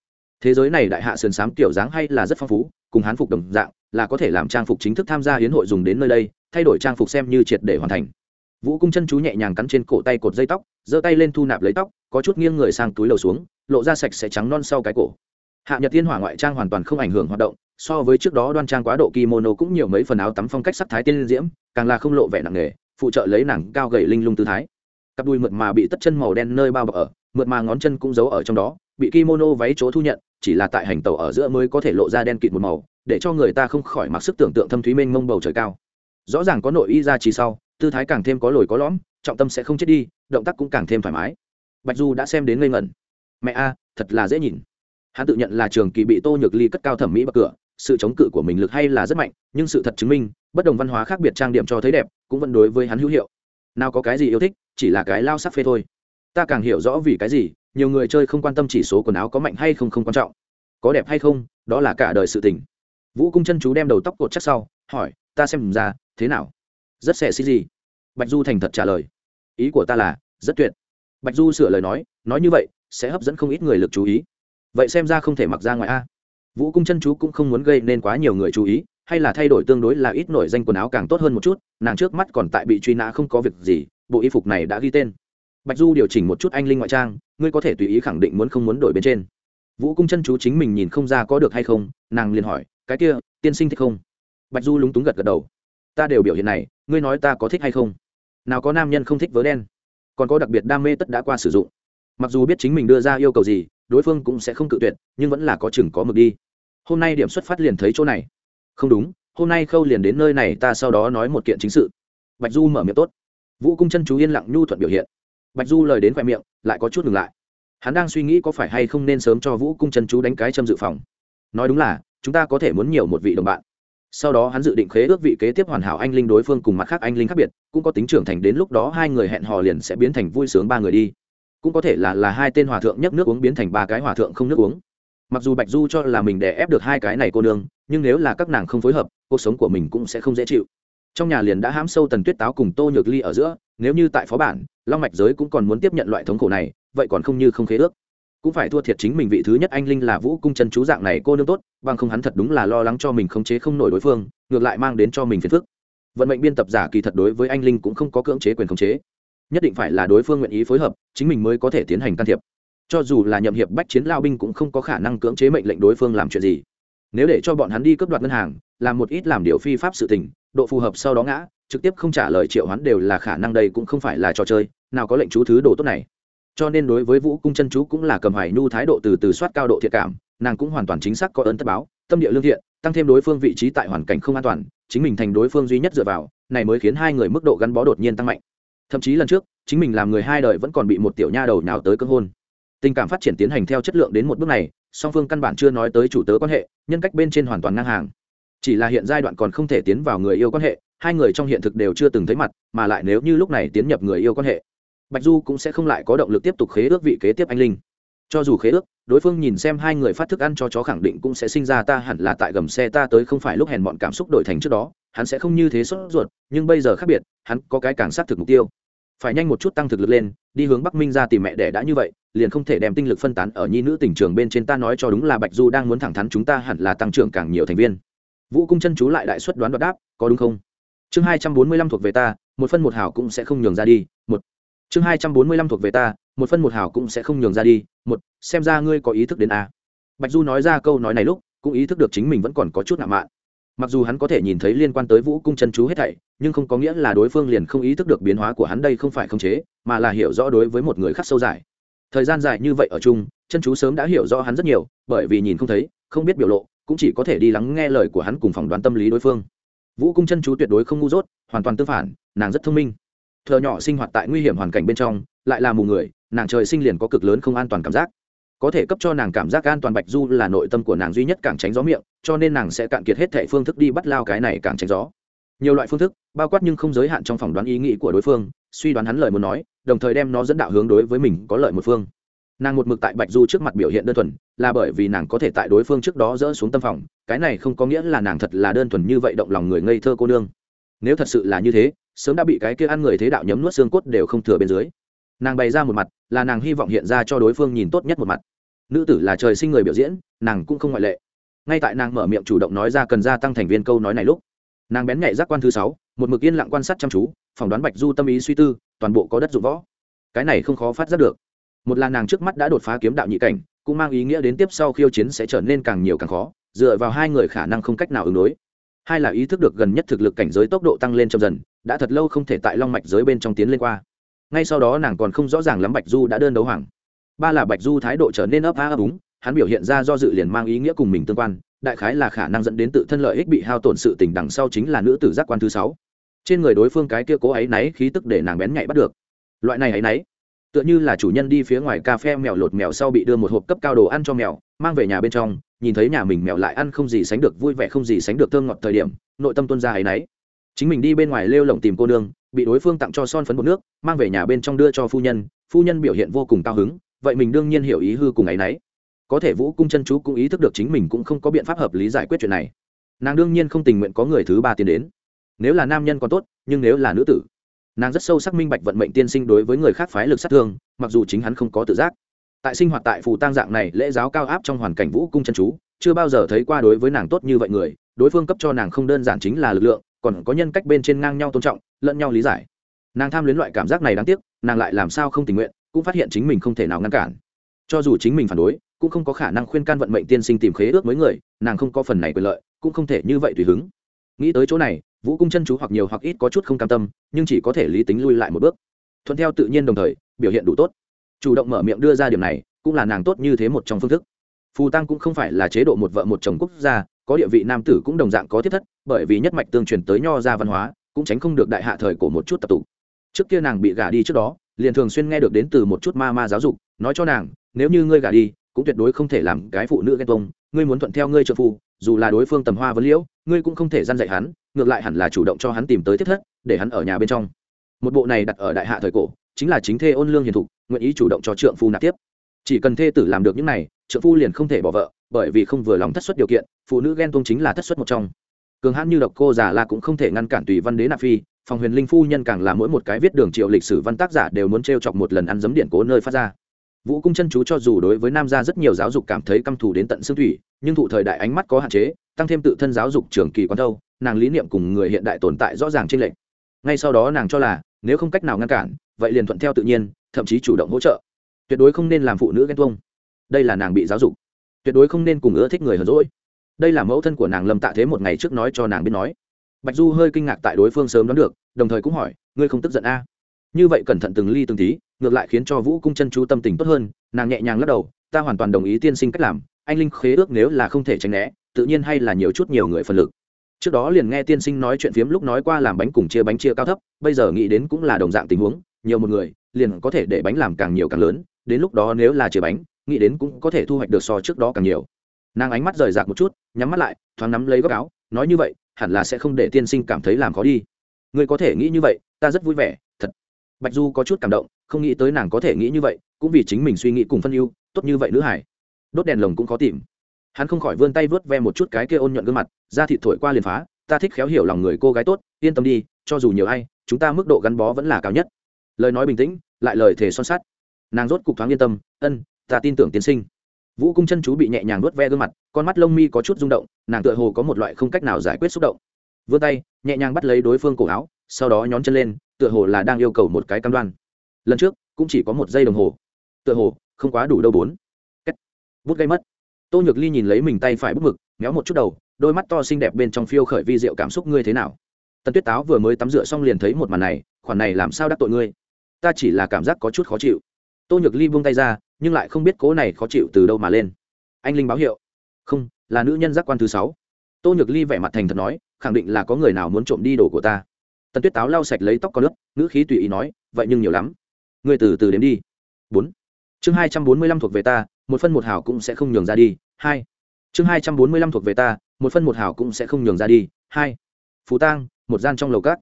Thế giới này đại hạ sườn xám kiểu dáng hay là rất phong phú, cùng hán phục đồng dạng, là có thể làm trang phục chính thức tham gia hiến hội dùng đến nơi đây, thay đổi trang phục xem như triệt để hoàn thành. Vũ cung chân chú nhẹ nhàng cắn trên cổ tay cột dây tóc, giơ tay lên thu nạp lấy tóc, có chút nghiêng người sang túi lầu xuống, lộ ra sạch sẽ trắng non sau cái cổ. Hạ nhật tiên hỏa ngoại trang hoàn toàn không ảnh hưởng hoạt động, so với trước đó đoan trang quá độ kimono cũng nhiều mấy phần áo tắm phong cách sắc thái tiên diễm, càng là không lộ vẻ nặng nề, phụ trợ lấy nàng cao gầy linh lung tư thái cặp đùi mượt mà bị tất chân màu đen nơi bao bọc ở, mượt mà ngón chân cũng giấu ở trong đó, bị kimono váy chỗ thu nhận, chỉ là tại hành tàu ở giữa mới có thể lộ ra đen kịt một màu, để cho người ta không khỏi mặc sức tưởng tượng thâm thúy mênh mông bầu trời cao. Rõ ràng có nội y ra chỉ sau, tư thái càng thêm có lồi có lõm, trọng tâm sẽ không chết đi, động tác cũng càng thêm thoải mái. Bạch du đã xem đến ngây ngẩn. Mẹ a, thật là dễ nhìn. Hắn tự nhận là trường kỳ bị tô nhược ly cất cao thẩm mỹ bậc cửa, sự chống cự của mình lực hay là rất mạnh, nhưng sự thật chứng minh, bất đồng văn hóa khác biệt trang điểm cho thấy đẹp, cũng vẫn đối với hắn hữu hiệu. Nào có cái gì yêu thích chỉ là cái lao sắc phê thôi. Ta càng hiểu rõ vì cái gì, nhiều người chơi không quan tâm chỉ số quần áo có mạnh hay không không quan trọng. Có đẹp hay không, đó là cả đời sự tình. Vũ cung chân chú đem đầu tóc cột chắc sau, hỏi, ta xem ra, thế nào? Rất xẻ xí gì? Bạch du thành thật trả lời, ý của ta là, rất tuyệt. Bạch du sửa lời nói nói như vậy, sẽ hấp dẫn không ít người lực chú ý. Vậy xem ra không thể mặc ra ngoài a. Vũ cung chân chú cũng không muốn gây nên quá nhiều người chú ý, hay là thay đổi tương đối là ít nổi danh quần áo càng tốt hơn một chút, nàng trước mắt còn tại bị truy nã không có việc gì bộ y phục này đã ghi tên. Bạch du điều chỉnh một chút anh linh ngoại trang, ngươi có thể tùy ý khẳng định muốn không muốn đổi bên trên. Vũ cung chân chú chính mình nhìn không ra có được hay không, nàng liền hỏi, cái kia, tiên sinh thích không? Bạch du lúng túng gật gật đầu. Ta đều biểu hiện này, ngươi nói ta có thích hay không? Nào có nam nhân không thích vớ đen? Còn có đặc biệt đam mê tất đã qua sử dụng. Mặc dù biết chính mình đưa ra yêu cầu gì, đối phương cũng sẽ không cự tuyệt, nhưng vẫn là có chừng có mực đi. Hôm nay điểm xuất phát liền thấy chỗ này. Không đúng, hôm nay khâu liền đến nơi này, ta sau đó nói một kiện chính sự. Bạch du mở miệng tốt vũ cung chân chú yên lặng nhu thuận biểu hiện. Bạch du lời đến khoe miệng, lại có chút ngừng lại. Hắn đang suy nghĩ có phải hay không nên sớm cho vũ cung chân chú đánh cái châm dự phòng. Nói đúng là, chúng ta có thể muốn nhiều một vị đồng bạn. Sau đó hắn dự định khế ước vị kế tiếp hoàn hảo anh linh đối phương cùng mặt khác anh linh khác biệt, cũng có tính trưởng thành đến lúc đó hai người hẹn hò liền sẽ biến thành vui sướng ba người đi. Cũng có thể là là hai tên hòa thượng nhất nước uống biến thành ba cái hòa thượng không nước uống. Mặc dù bạch du cho là mình đè ép được hai cái này cô nương, nhưng nếu là các nàng không phối hợp, cuộc sống của mình cũng sẽ không dễ chịu trong nhà liền đã hãm sâu tần tuyết táo cùng tô nhược ly ở giữa, nếu như tại phó bản, long mạch giới cũng còn muốn tiếp nhận loại thống khổ này, vậy còn không như không khế ước. Cũng phải thua thiệt chính mình vị thứ nhất anh linh là vũ cung chân chú dạng này cô nương tốt, bằng không hắn thật đúng là lo lắng cho mình khống chế không nổi đối phương, ngược lại mang đến cho mình phiền phức. Vận mệnh biên tập giả kỳ thật đối với anh linh cũng không có cưỡng chế quyền khống chế. Nhất định phải là đối phương nguyện ý phối hợp, chính mình mới có thể tiến hành can thiệp. Cho dù là nhậm hiệp bách chiến lao binh cũng không có khả năng cưỡng chế mệnh lệnh đối phương làm chuyện gì. Nếu để cho bọn hắn đi cướp đoạt ngân hàng làm một ít làm điều phi pháp sự tình, độ phù hợp sau đó ngã, trực tiếp không trả lời triệu hoán đều là khả năng đây cũng không phải là trò chơi, nào có lệnh chú thứ đồ tốt này. Cho nên đối với vũ cung chân chú cũng là cầm hoài nhu thái độ từ từ soát cao độ thiệt cảm, nàng cũng hoàn toàn chính xác có ấn tất báo, tâm địa lương thiện, tăng thêm đối phương vị trí tại hoàn cảnh không an toàn, chính mình thành đối phương duy nhất dựa vào, này mới khiến hai người mức độ gắn bó đột nhiên tăng mạnh. Thậm chí lần trước, chính mình làm người hai đời vẫn còn bị một tiểu nha đầu nào tới cơ hôn. Tình cảm phát triển tiến hành theo chất lượng đến một bước này, song phương căn bản chưa nói tới chủ tớ quan hệ, nhân cách bên trên hoàn toàn ngang hàng chỉ là hiện giai đoạn còn không thể tiến vào người yêu quan hệ, hai người trong hiện thực đều chưa từng thấy mặt, mà lại nếu như lúc này tiến nhập người yêu quan hệ, bạch du cũng sẽ không lại có động lực tiếp tục khế ước vị kế tiếp anh linh. Cho dù khế ước, đối phương nhìn xem hai người phát thức ăn cho chó khẳng định cũng sẽ sinh ra ta hẳn là tại gầm xe ta tới không phải lúc hèn bọn cảm xúc đổi thành trước đó, hắn sẽ không như thế sốt ruột, nhưng bây giờ khác biệt, hắn có cái càng sát thực mục tiêu. Phải nhanh một chút tăng thực lực lên, đi hướng bắc minh ra tìm mẹ đẻ đã như vậy, liền không thể đem tinh lực phân tán ở nhi nữ tỉnh trường bên trên ta nói cho đúng là bạch du đang muốn thẳng thắn chúng ta hẳn là tăng trưởng càng nhiều thành viên vũ cung chân chú lại đại suất đoán đoạt đáp, có đúng không? Chương hai trăm bốn mươi lăm thuộc về ta, một phân một hào cũng sẽ không nhường ra đi, một. Chương hai trăm bốn mươi lăm thuộc về ta, một phân một hào cũng sẽ không nhường ra đi, một. Xem ra ngươi có ý thức đến a. Bạch du nói ra câu nói này lúc, cũng ý thức được chính mình vẫn còn có chút ngạo mạn. Mặc dù hắn có thể nhìn thấy liên quan tới vũ cung chân chú hết thảy, nhưng không có nghĩa là đối phương liền không ý thức được biến hóa của hắn đây không phải không chế, mà là hiểu rõ đối với một người khác sâu dài. Thời gian dài như vậy ở chung, chân chú sớm đã hiểu rõ hắn rất nhiều, bởi vì nhìn không thấy, không biết biểu lộ cũng chỉ có thể đi lắng nghe lời của hắn cùng phỏng đoán tâm lý đối phương. Vũ cung chân chú tuyệt đối không ngu dốt, hoàn toàn tương phản, nàng rất thông minh. Thợ nhỏ sinh hoạt tại nguy hiểm hoàn cảnh bên trong, lại là mù người, nàng trời sinh liền có cực lớn không an toàn cảm giác. Có thể cấp cho nàng cảm giác an toàn bạch du là nội tâm của nàng duy nhất càng tránh gió miệng, cho nên nàng sẽ cạn kiệt hết thẻ phương thức đi bắt lao cái này càng tránh gió. Nhiều loại phương thức, bao quát nhưng không giới hạn trong phỏng đoán ý nghĩ của đối phương, suy đoán hắn lời muốn nói, đồng thời đem nó dẫn đạo hướng đối với mình có lợi một phương nàng một mực tại bạch du trước mặt biểu hiện đơn thuần, là bởi vì nàng có thể tại đối phương trước đó dỡ xuống tâm phòng, cái này không có nghĩa là nàng thật là đơn thuần như vậy động lòng người ngây thơ cô nương. Nếu thật sự là như thế, sớm đã bị cái kia ăn người thế đạo nhấm nuốt xương cốt đều không thừa bên dưới. Nàng bày ra một mặt, là nàng hy vọng hiện ra cho đối phương nhìn tốt nhất một mặt. Nữ tử là trời sinh người biểu diễn, nàng cũng không ngoại lệ. Ngay tại nàng mở miệng chủ động nói ra cần gia tăng thành viên câu nói này lúc, nàng bén nhạy giác quan thứ sáu, một mực yên lặng quan sát chăm chú, phỏng đoán bạch du tâm ý suy tư, toàn bộ có đất dụng võ. Cái này không khó phát giác được một là nàng trước mắt đã đột phá kiếm đạo nhị cảnh, cũng mang ý nghĩa đến tiếp sau khiêu chiến sẽ trở nên càng nhiều càng khó, dựa vào hai người khả năng không cách nào ứng đối. Hai là ý thức được gần nhất thực lực cảnh giới tốc độ tăng lên chậm dần, đã thật lâu không thể tại long mạch giới bên trong tiến lên qua. Ngay sau đó nàng còn không rõ ràng lắm bạch du đã đơn đấu hoàng. Ba là bạch du thái độ trở nên ấp á ấp úng, hắn biểu hiện ra do dự liền mang ý nghĩa cùng mình tương quan, đại khái là khả năng dẫn đến tự thân lợi ích bị hao tổn sự tình đằng sau chính là nữ tử giác quan thứ sáu. Trên người đối phương cái kia cố ấy náy khí tức để nàng bén nhạy bắt được. Loại này ấy náy tựa như là chủ nhân đi phía ngoài cà phê mèo lột mèo sau bị đưa một hộp cấp cao đồ ăn cho mèo, mang về nhà bên trong, nhìn thấy nhà mình mèo lại ăn không gì sánh được, vui vẻ không gì sánh được thơm ngọt thời điểm, nội tâm tuân ra ấy náy. Chính mình đi bên ngoài lêu lồng tìm cô nương, bị đối phương tặng cho son phấn bột nước, mang về nhà bên trong đưa cho phu nhân phu nhân biểu hiện vô cùng cao hứng, vậy mình đương nhiên hiểu ý hư cùng ấy y có thể vũ cung chân chú cũng ý thức được chính mình cũng không có biện pháp hợp lý giải quyết chuyện này. Nàng đương nhiên không tình nguyện có người thứ ba tiến đến. Nếu là nam nhân còn tốt, nhưng nếu là nữ tử nàng rất sâu sắc minh bạch vận mệnh tiên sinh đối với người khác phái lực sát thương, mặc dù chính hắn không có tự giác. Tại sinh hoạt tại phù tang dạng này, lễ giáo cao áp trong hoàn cảnh vũ cung chân chú, chưa bao giờ thấy qua đối với nàng tốt như vậy người, đối phương cấp cho nàng không đơn giản chính là lực lượng, còn có nhân cách bên trên ngang nhau tôn trọng, lẫn nhau lý giải. Nàng tham luyến loại cảm giác này đáng tiếc, nàng lại làm sao không tình nguyện, cũng phát hiện chính mình không thể nào ngăn cản. Cho dù chính mình phản đối, cũng không có khả năng khuyên can vận mệnh tiên sinh tìm khế ước với người, nàng không có phần này quyền lợi, cũng không thể như vậy tùy hứng. Nghĩ tới chỗ này vũ cung chân chú hoặc nhiều hoặc ít có chút không cam tâm, nhưng chỉ có thể lý tính lui lại một bước. Thuận theo tự nhiên đồng thời, biểu hiện đủ tốt. Chủ động mở miệng đưa ra điểm này, cũng là nàng tốt như thế một trong phương thức. Phù tăng cũng không phải là chế độ một vợ một chồng quốc gia, có địa vị nam tử cũng đồng dạng có thiết thất, bởi vì nhất mạch tương truyền tới nho ra văn hóa, cũng tránh không được đại hạ thời của một chút tập tụ. Trước kia nàng bị gả đi trước đó, liền thường xuyên nghe được đến từ một chút ma ma giáo dục, nói cho nàng, nếu như ngươi gả đi, cũng tuyệt đối không thể làm cái phụ nữ ghen tuông ngươi muốn thuận theo ngươi trợ phụ, dù là đối phương tầm hoa vấn liễu ngươi cũng không thể gian dạy hắn ngược lại hẳn là chủ động cho hắn tìm tới thiết thất để hắn ở nhà bên trong. Một bộ này đặt ở đại hạ thời cổ chính là chính thê ôn lương hiền thục nguyện ý chủ động cho trượng phu nạp tiếp. Chỉ cần thê tử làm được những này trượng phu liền không thể bỏ vợ bởi vì không vừa lòng thất xuất điều kiện phụ nữ ghen tuông chính là thất xuất một trong. Cường hãn như độc cô già la cũng không thể ngăn cản tùy văn đế nạp phi phòng huyền linh phu nhân càng là mỗi một cái viết đường triệu lịch sử văn tác giả đều muốn t chọc một lần ăn giấm điện cố nơi phát ra vũ cung chân chú cho dù đối với nam gia rất nhiều giáo dục cảm thấy căm thù đến tận xương thủy, nhưng thụ thời đại ánh mắt có hạn chế, tăng thêm tự thân giáo dục trường kỳ quán đâu nàng lý niệm cùng người hiện đại tồn tại rõ ràng trên lệnh ngay sau đó nàng cho là, nếu không cách nào ngăn cản, vậy liền thuận theo tự nhiên, thậm chí chủ động hỗ trợ. Tuyệt đối không nên làm phụ nữ ghen tuông. Đây là nàng bị giáo dục. Tuyệt đối không nên cùng ưa thích người hờn rỗi đây là mẫu thân của nàng lâm tạ thế một ngày trước nói cho nàng biết nói. Bạch du hơi kinh ngạc tại đối phương sớm đoán được, đồng thời cũng hỏi, ngươi không tức giận a? Như vậy cẩn thận từng ly từng tí ngược lại khiến cho vũ cung chân chú tâm tình tốt hơn, nàng nhẹ nhàng lắc đầu, ta hoàn toàn đồng ý tiên sinh cách làm, anh linh khế ước nếu là không thể tránh né, tự nhiên hay là nhiều chút nhiều người phân lực. Trước đó liền nghe tiên sinh nói chuyện phiếm lúc nói qua làm bánh cùng chia bánh chia cao thấp, bây giờ nghĩ đến cũng là đồng dạng tình huống, nhiều một người, liền có thể để bánh làm càng nhiều càng lớn, đến lúc đó nếu là chia bánh, nghĩ đến cũng có thể thu hoạch được so trước đó càng nhiều. Nàng ánh mắt rời rạc một chút, nhắm mắt lại, thoáng nắm lấy góc áo, nói như vậy, hẳn là sẽ không để tiên sinh cảm thấy làm khó đi. Ngươi có thể nghĩ như vậy, ta rất vui vẻ, thật. Bạch du có chút cảm động không nghĩ tới nàng có thể nghĩ như vậy, cũng vì chính mình suy nghĩ cùng phân ưu, tốt như vậy nữ hải. Đốt đèn lồng cũng khó tìm. Hắn không khỏi vươn tay vớt ve một chút cái kia ôn nhuận gương mặt, da thịt thổi qua liền phá, ta thích khéo hiểu lòng người cô gái tốt, yên tâm đi, cho dù nhiều ai, chúng ta mức độ gắn bó vẫn là cao nhất. Lời nói bình tĩnh, lại lời thề son sắt. Nàng rốt cục thoáng yên tâm, ân, ta tin tưởng tiến sinh. Vũ cung chân chú bị nhẹ nhàng nuốt ve gương mặt, con mắt lông mi có chút rung động, nàng tựa hồ có một loại không cách nào giải quyết xúc động. Vươn tay, nhẹ nhàng bắt lấy đối phương cổ áo, sau đó nhón chân lên, tựa hồ là đang yêu cầu một cái cam đoan lần trước cũng chỉ có một giây đồng hồ. Tựa hồ, không quá đủ đâu bốn. Bút gây mất. Tô nhược ly nhìn lấy mình tay phải bút mực, méo một chút đầu, đôi mắt to xinh đẹp bên trong phiêu khởi vi diệu cảm xúc ngươi thế nào? Tần tuyết táo vừa mới tắm rửa xong liền thấy một màn này, khoản này làm sao đắc tội ngươi? Ta chỉ là cảm giác có chút khó chịu. Tô nhược ly buông tay ra, nhưng lại không biết cố này khó chịu từ đâu mà lên. Anh linh báo hiệu. Không, là nữ nhân giác quan thứ sáu. Tô nhược ly vẻ mặt thành thật nói, khẳng định là có người nào muốn trộm đi đồ của ta. Tần tuyết táo lau sạch lấy tóc có nước ngữ khí tùy ý nói, vậy nhưng nhiều lắm ngươi từ từ đến đi. Bốn. Chương hai trăm bốn mươi lăm thuộc về ta, một phân một hào cũng sẽ không nhường ra đi. Hai. Chương hai trăm bốn mươi lăm thuộc về ta, một phân một hào cũng sẽ không nhường ra đi. Hai. Phú tang, một gian trong lầu cát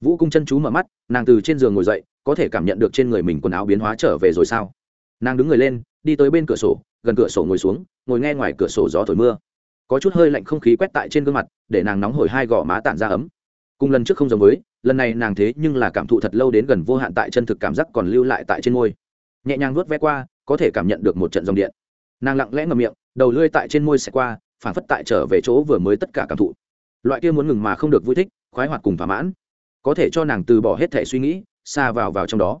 vũ cung chân chú mở mắt, nàng từ trên giường ngồi dậy, có thể cảm nhận được trên người mình quần áo biến hóa trở về rồi sao? Nàng đứng người lên, đi tới bên cửa sổ, gần cửa sổ ngồi xuống, ngồi nghe ngoài cửa sổ gió thổi mưa. Có chút hơi lạnh không khí quét tại trên gương mặt, để nàng nóng hổi hai gò má tản ra ấm. Cùng lần trước không giống với lần này nàng thế nhưng là cảm thụ thật lâu đến gần vô hạn tại chân thực cảm giác còn lưu lại tại trên môi. Nhẹ nhàng vuốt ve qua, có thể cảm nhận được một trận dòng điện. Nàng lặng lẽ ngầm miệng, đầu lưỡi tại trên môi sẽ qua, phản phất tại trở về chỗ vừa mới tất cả cảm thụ. Loại kia muốn ngừng mà không được vui thích, khoái hoạt cùng thỏa mãn, có thể cho nàng từ bỏ hết thể suy nghĩ, xa vào vào trong đó.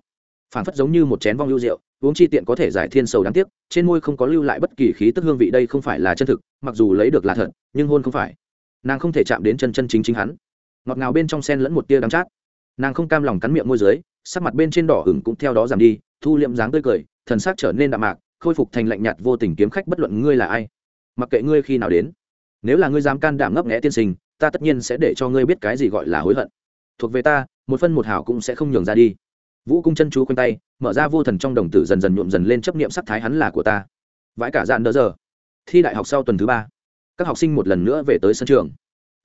Phản phất giống như một chén vong lưu rượu, uống chi tiện có thể giải thiên sầu đáng tiếc, trên môi không có lưu lại bất kỳ khí tức hương vị đây không phải là chân thực, mặc dù lấy được là thật, nhưng hôn không phải. Nàng không thể chạm đến chân chân chính chính hắn ngọt ngào bên trong sen lẫn một tia đắng chát. Nàng không cam lòng cắn miệng môi dưới, sắc mặt bên trên đỏ hửng cũng theo đó giảm đi, thu liệm dáng tươi cười, thần sắc trở nên đạm mạc, khôi phục thành lạnh nhạt vô tình kiếm khách bất luận ngươi là ai. Mặc kệ ngươi khi nào đến, nếu là ngươi dám can đảm ngấp nghẽ tiên sinh, ta tất nhiên sẽ để cho ngươi biết cái gì gọi là hối hận. Thuộc về ta, một phân một hảo cũng sẽ không nhường ra đi. Vũ cung chân chú quanh tay, mở ra vô thần trong đồng tử dần dần nhuộm dần lên chấp niệm sắc thái hắn là của ta. Vãi cả dạn đỡ giờ. Thi đại học sau tuần thứ ba, các học sinh một lần nữa về tới sân trường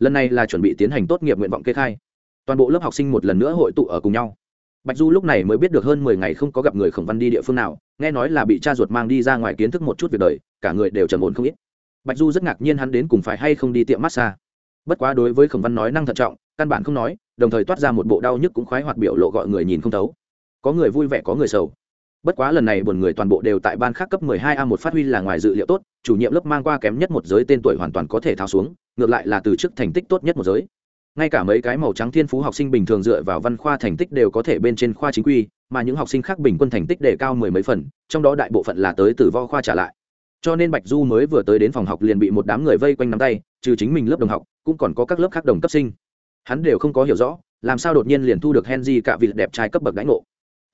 lần này là chuẩn bị tiến hành tốt nghiệp nguyện vọng kê khai. Toàn bộ lớp học sinh một lần nữa hội tụ ở cùng nhau. Bạch du lúc này mới biết được hơn mười ngày không có gặp người khổng văn đi địa phương nào, nghe nói là bị cha ruột mang đi ra ngoài kiến thức một chút việc đời, cả người đều trầm ổn không ít. Bạch du rất ngạc nhiên hắn đến cùng phải hay không đi tiệm massage. Bất quá đối với khổng văn nói năng thận trọng, căn bản không nói, đồng thời toát ra một bộ đau nhức cũng khoái hoạt biểu lộ gọi người nhìn không thấu. Có người vui vẻ, có người sầu. Bất quá lần này buồn người toàn bộ đều tại ban khác cấp 12 a một phát huy là ngoài dự liệu tốt, chủ nhiệm lớp mang qua kém nhất một giới tên tuổi hoàn toàn có thể tháo xuống ngược lại là từ chức thành tích tốt nhất một giới. Ngay cả mấy cái màu trắng thiên phú học sinh bình thường dựa vào văn khoa thành tích đều có thể bên trên khoa chính quy, mà những học sinh khác bình quân thành tích đề cao mười mấy phần, trong đó đại bộ phận là tới từ vo khoa trả lại. Cho nên bạch du mới vừa tới đến phòng học liền bị một đám người vây quanh nắm tay, trừ chính mình lớp đồng học, cũng còn có các lớp khác đồng cấp sinh. Hắn đều không có hiểu rõ, làm sao đột nhiên liền thu được henry cả vị đẹp trai cấp bậc đánh ngộ.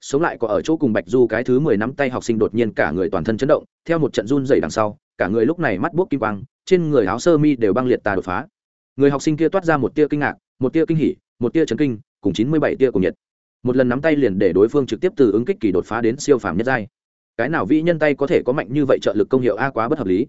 Sống lại có ở chỗ cùng bạch du cái thứ mười nắm tay học sinh đột nhiên cả người toàn thân chấn động, theo một trận run dày đằng sau, cả người lúc này mắt buốc kim quang trên người áo sơ mi đều băng liệt tà đột phá. Người học sinh kia toát ra một tia kinh ngạc, một tia kinh hỉ, một tia chấn kinh, cùng chín mươi bảy tia cùng nhiệt. Một lần nắm tay liền để đối phương trực tiếp từ ứng kích kỳ đột phá đến siêu phàm nhất giai. Cái nào vĩ nhân tay có thể có mạnh như vậy trợ lực công hiệu a quá bất hợp lý.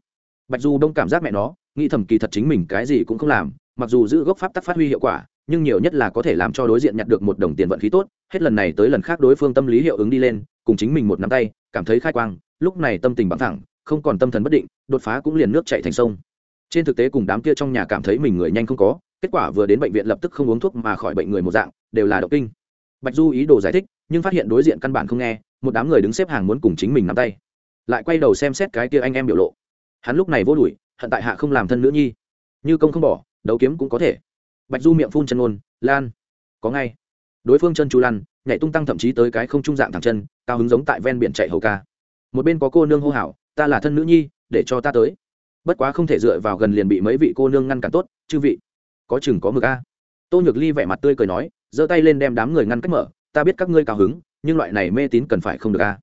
Bạch du đông cảm giác mẹ nó, nghĩ thầm kỳ thật chính mình cái gì cũng không làm, mặc dù giữ gốc pháp tắc phát huy hiệu quả, nhưng nhiều nhất là có thể làm cho đối diện nhặt được một đồng tiền vận khí tốt, hết lần này tới lần khác đối phương tâm lý hiệu ứng đi lên, cùng chính mình một nắm tay, cảm thấy khai quang, lúc này tâm tình bằng thẳng, không còn tâm thần bất định, đột phá cũng liền nước chạy thành sông trên thực tế cùng đám kia trong nhà cảm thấy mình người nhanh không có, kết quả vừa đến bệnh viện lập tức không uống thuốc mà khỏi bệnh người một dạng, đều là động kinh. Bạch du ý đồ giải thích, nhưng phát hiện đối diện căn bản không nghe, một đám người đứng xếp hàng muốn cùng chính mình nắm tay. Lại quay đầu xem xét cái kia anh em biểu lộ. Hắn lúc này vô đuổi, hận tại hạ không làm thân nữ nhi. Như công không bỏ, đấu kiếm cũng có thể. Bạch du miệng phun chân ôn lan, có ngay. Đối phương chân chu lan nhảy tung tăng thậm chí tới cái không trung dạng thẳng chân, cao hứng giống tại ven biển chạy hầu ca. Một bên có cô nương hô hào, ta là thân nữ nhi, để cho ta tới bất quá không thể dựa vào gần liền bị mấy vị cô nương ngăn cản tốt, chư vị. Có chừng có mực a. Tô nhược ly vẻ mặt tươi cười nói, giơ tay lên đem đám người ngăn cách mở, ta biết các ngươi cao hứng, nhưng loại này mê tín cần phải không được a.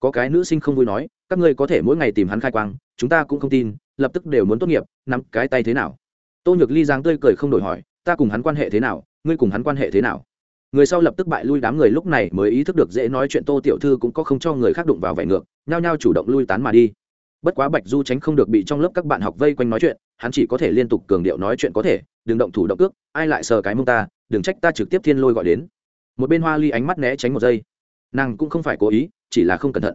Có cái nữ sinh không vui nói, các ngươi có thể mỗi ngày tìm hắn khai quang, chúng ta cũng không tin, lập tức đều muốn tốt nghiệp, nắm cái tay thế nào? Tô nhược ly giang tươi cười không đổi hỏi, ta cùng hắn quan hệ thế nào, ngươi cùng hắn quan hệ thế nào? Người sau lập tức bại lui đám người lúc này mới ý thức được dễ nói chuyện tô tiểu thư cũng có không cho người khác đụng vào vẻ ngược, nhao nhao chủ động lui tán mà đi bất quá bạch du tránh không được bị trong lớp các bạn học vây quanh nói chuyện, hắn chỉ có thể liên tục cường điệu nói chuyện có thể, đừng động thủ động cước, ai lại sờ cái mông ta, đừng trách ta trực tiếp thiên lôi gọi đến. Một bên hoa ly ánh mắt né tránh một giây. Nàng cũng không phải cố ý, chỉ là không cẩn thận.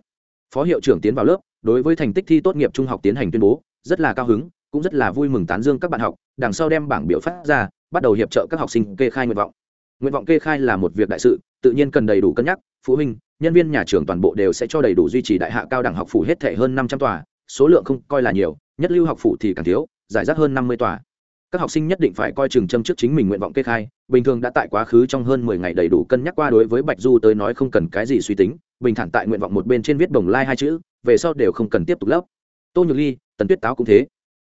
Phó hiệu trưởng tiến vào lớp, đối với thành tích thi tốt nghiệp trung học tiến hành tuyên bố, rất là cao hứng, cũng rất là vui mừng tán dương các bạn học, đằng sau đem bảng biểu phát ra, bắt đầu hiệp trợ các học sinh kê khai nguyện vọng. Nguyện vọng kê khai là một việc đại sự, tự nhiên cần đầy đủ cân nhắc, phụ huynh, nhân viên nhà trường toàn bộ đều sẽ cho đầy đủ duy trì đại hạ cao đẳng học phủ hết thể hơn năm trăm tòa số lượng không coi là nhiều nhất lưu học phụ thì càng thiếu giải rác hơn năm mươi tòa. Các học sinh nhất định phải coi chừng châm trước chính mình nguyện vọng kê khai bình thường đã tại quá khứ trong hơn mười ngày đầy đủ cân nhắc qua đối với bạch du tới nói không cần cái gì suy tính bình thản tại nguyện vọng một bên trên viết đồng lai、like、hai hai chữ về sau đều không cần tiếp tục lấp. Tô nhược ly tần tuyết táo cũng thế.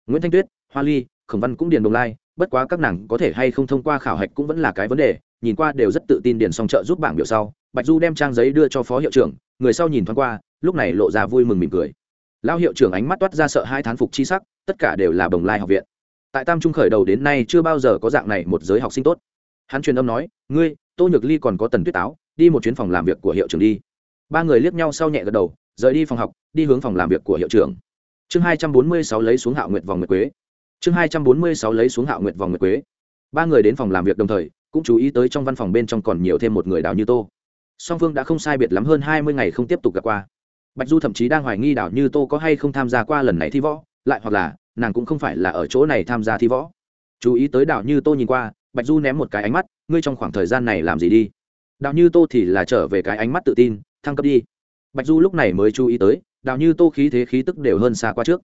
Nguyễn thanh tuyết hoa ly khổng văn cũng điền đồng lai、like, bất quá các nàng có thể hay không thông qua khảo hạch cũng vẫn là cái vấn đề nhìn qua đều rất tự tin điền xong trợ giúp bảng biểu sau bạch du đem trang giấy đưa cho phó hiệu trưởng người sau nhìn thoáng qua lúc này lộ ra vui mừng mỉm cười lao hiệu trưởng ánh mắt toát ra sợ hai thán phục chi sắc, tất cả đều là đồng lai học viện. Tại tam trung khởi đầu đến nay chưa bao giờ có dạng này một giới học sinh tốt. Hắn truyền âm nói, ngươi, tô nhược ly còn có tần tuyết táo, đi một chuyến phòng làm việc của hiệu trưởng đi. Ba người liếc nhau sau nhẹ gật đầu, rời đi phòng học, đi hướng phòng làm việc của hiệu trưởng. Chương hai trăm bốn mươi sáu lấy xuống hạo nguyệt vòng nguyệt quế. Chương hai trăm bốn mươi sáu lấy xuống hạo nguyệt vòng nguyệt quế. Ba người đến phòng làm việc đồng thời, cũng chú ý tới trong văn phòng bên trong còn nhiều thêm một người đào như tô. Song phương đã không sai biệt lắm hơn hai mươi ngày không tiếp tục gặp qua bạch du thậm chí đang hoài nghi đào như tô có hay không tham gia qua lần này thi võ, lại hoặc là nàng cũng không phải là ở chỗ này tham gia thi võ. Chú ý tới đào như tô nhìn qua, bạch du ném một cái ánh mắt, ngươi trong khoảng thời gian này làm gì đi? Đào như tô thì là trở về cái ánh mắt tự tin, thăng cấp đi. Bạch du lúc này mới chú ý tới đào như tô khí thế khí tức đều hơn xa qua trước.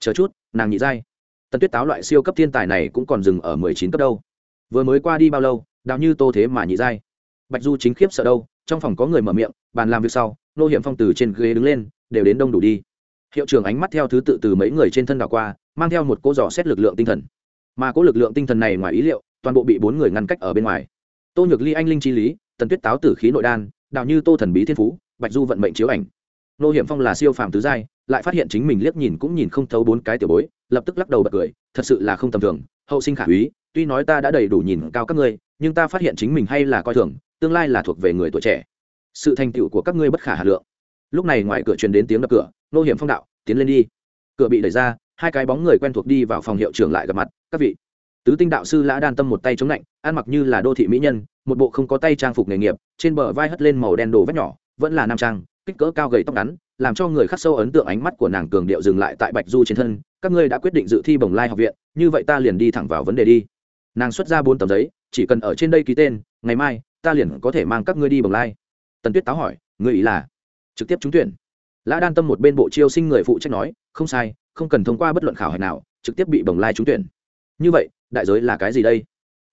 Chờ chút, nàng nhị giai. Tần tuyết táo loại siêu cấp thiên tài này cũng còn dừng ở mười chín cấp đâu. Vừa mới qua đi bao lâu đào như tô thế mà nhị giai. Bạch du chính khiếp sợ đâu trong phòng có người mở miệng, bàn làm việc sau, nô hiểm phong từ trên ghế đứng lên, đều đến đông đủ đi. Hiệu trưởng ánh mắt theo thứ tự từ mấy người trên thân đảo qua, mang theo một cô dò xét lực lượng tinh thần. Mà cô lực lượng tinh thần này ngoài ý liệu, toàn bộ bị bốn người ngăn cách ở bên ngoài. Tô nhược ly, anh linh chi lý, tần tuyết táo tử khí nội đan đạo như tô thần bí thiên phú, bạch du vận mệnh chiếu ảnh. Nô hiểm phong là siêu phàm tứ giai, lại phát hiện chính mình liếc nhìn cũng nhìn không thấu bốn cái tiểu bối, lập tức lắc đầu bật cười, thật sự là không tầm thường, hậu sinh khả úy, tuy nói ta đã đầy đủ nhìn cao các ngươi nhưng ta phát hiện chính mình hay là coi thường, tương lai là thuộc về người tuổi trẻ. Sự thành tựu của các ngươi bất khả hà lượng. Lúc này ngoài cửa truyền đến tiếng đập cửa nô hiểm phong đạo, tiến lên đi. Cửa bị đẩy ra, hai cái bóng người quen thuộc đi vào phòng hiệu trưởng lại gặp mặt, các vị. Tứ tinh đạo sư lã đan tâm một tay chống lạnh, ăn mặc như là đô thị mỹ nhân, một bộ không có tay trang phục nghề nghiệp, trên bờ vai hất lên màu đen đồ vét nhỏ, vẫn là nam trang, kích cỡ cao gầy tóc ngắn, làm cho người khắc sâu ấn tượng ánh mắt của nàng cường điệu dừng lại tại bạch du trên thân, các ngươi đã quyết định dự thi bồng lai học viện, như vậy ta liền đi thẳng vào vấn đề đi nàng xuất ra bốn tấm giấy, chỉ cần ở trên đây ký tên, ngày mai, ta liền có thể mang các ngươi đi bồng lai. Tần tuyết táo hỏi, ngươi ý là? Trực tiếp trúng tuyển. Lã đan tâm một bên bộ chiêu sinh người phụ trách nói, không sai, không cần thông qua bất luận khảo hạch nào, trực tiếp bị bồng lai trúng tuyển. Như vậy, đại giới là cái gì đây?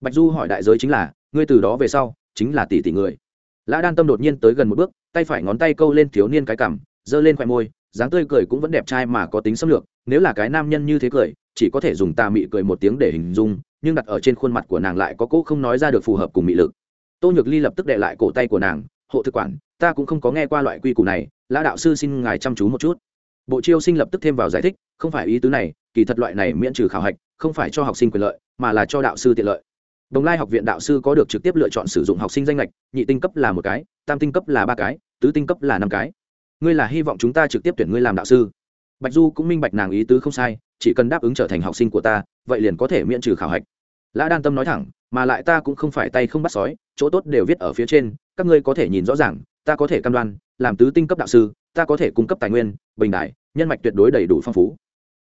Bạch du hỏi đại giới chính là, ngươi từ đó về sau, chính là tỷ tỷ người. Lã đan tâm đột nhiên tới gần một bước, tay phải ngón tay câu lên thiếu niên cái cằm, giơ lên khoe môi, dáng tươi cười cũng vẫn đẹp trai mà có tính xâm lược, nếu là cái nam nhân như thế cười, chỉ có thể dùng tà mị cười một tiếng để hình dung nhưng đặt ở trên khuôn mặt của nàng lại có cỗ không nói ra được phù hợp cùng mị lực. Tô nhược ly lập tức đệ lại cổ tay của nàng, hộ thực quản, ta cũng không có nghe qua loại quy củ này, lã đạo sư xin ngài chăm chú một chút. Bộ chiêu sinh lập tức thêm vào giải thích, không phải ý tứ này, kỳ thật loại này miễn trừ khảo hạch, không phải cho học sinh quyền lợi, mà là cho đạo sư tiện lợi. Đồng lai học viện đạo sư có được trực tiếp lựa chọn sử dụng học sinh danh lệch nhị tinh cấp là một cái, tam tinh cấp là ba cái, tứ tinh cấp là năm cái. Ngươi là hy vọng chúng ta trực tiếp tuyển ngươi làm đạo sư? Bạch du cũng minh bạch nàng ý tứ không sai, chỉ cần đáp ứng trở thành học sinh của ta, vậy liền có thể miễn trừ khảo hạch lã đan tâm nói thẳng, mà lại ta cũng không phải tay không bắt sói, chỗ tốt đều viết ở phía trên, các ngươi có thể nhìn rõ ràng, ta có thể cam đoan, làm tứ tinh cấp đạo sư, ta có thể cung cấp tài nguyên, bình đại, nhân mạch tuyệt đối đầy đủ phong phú.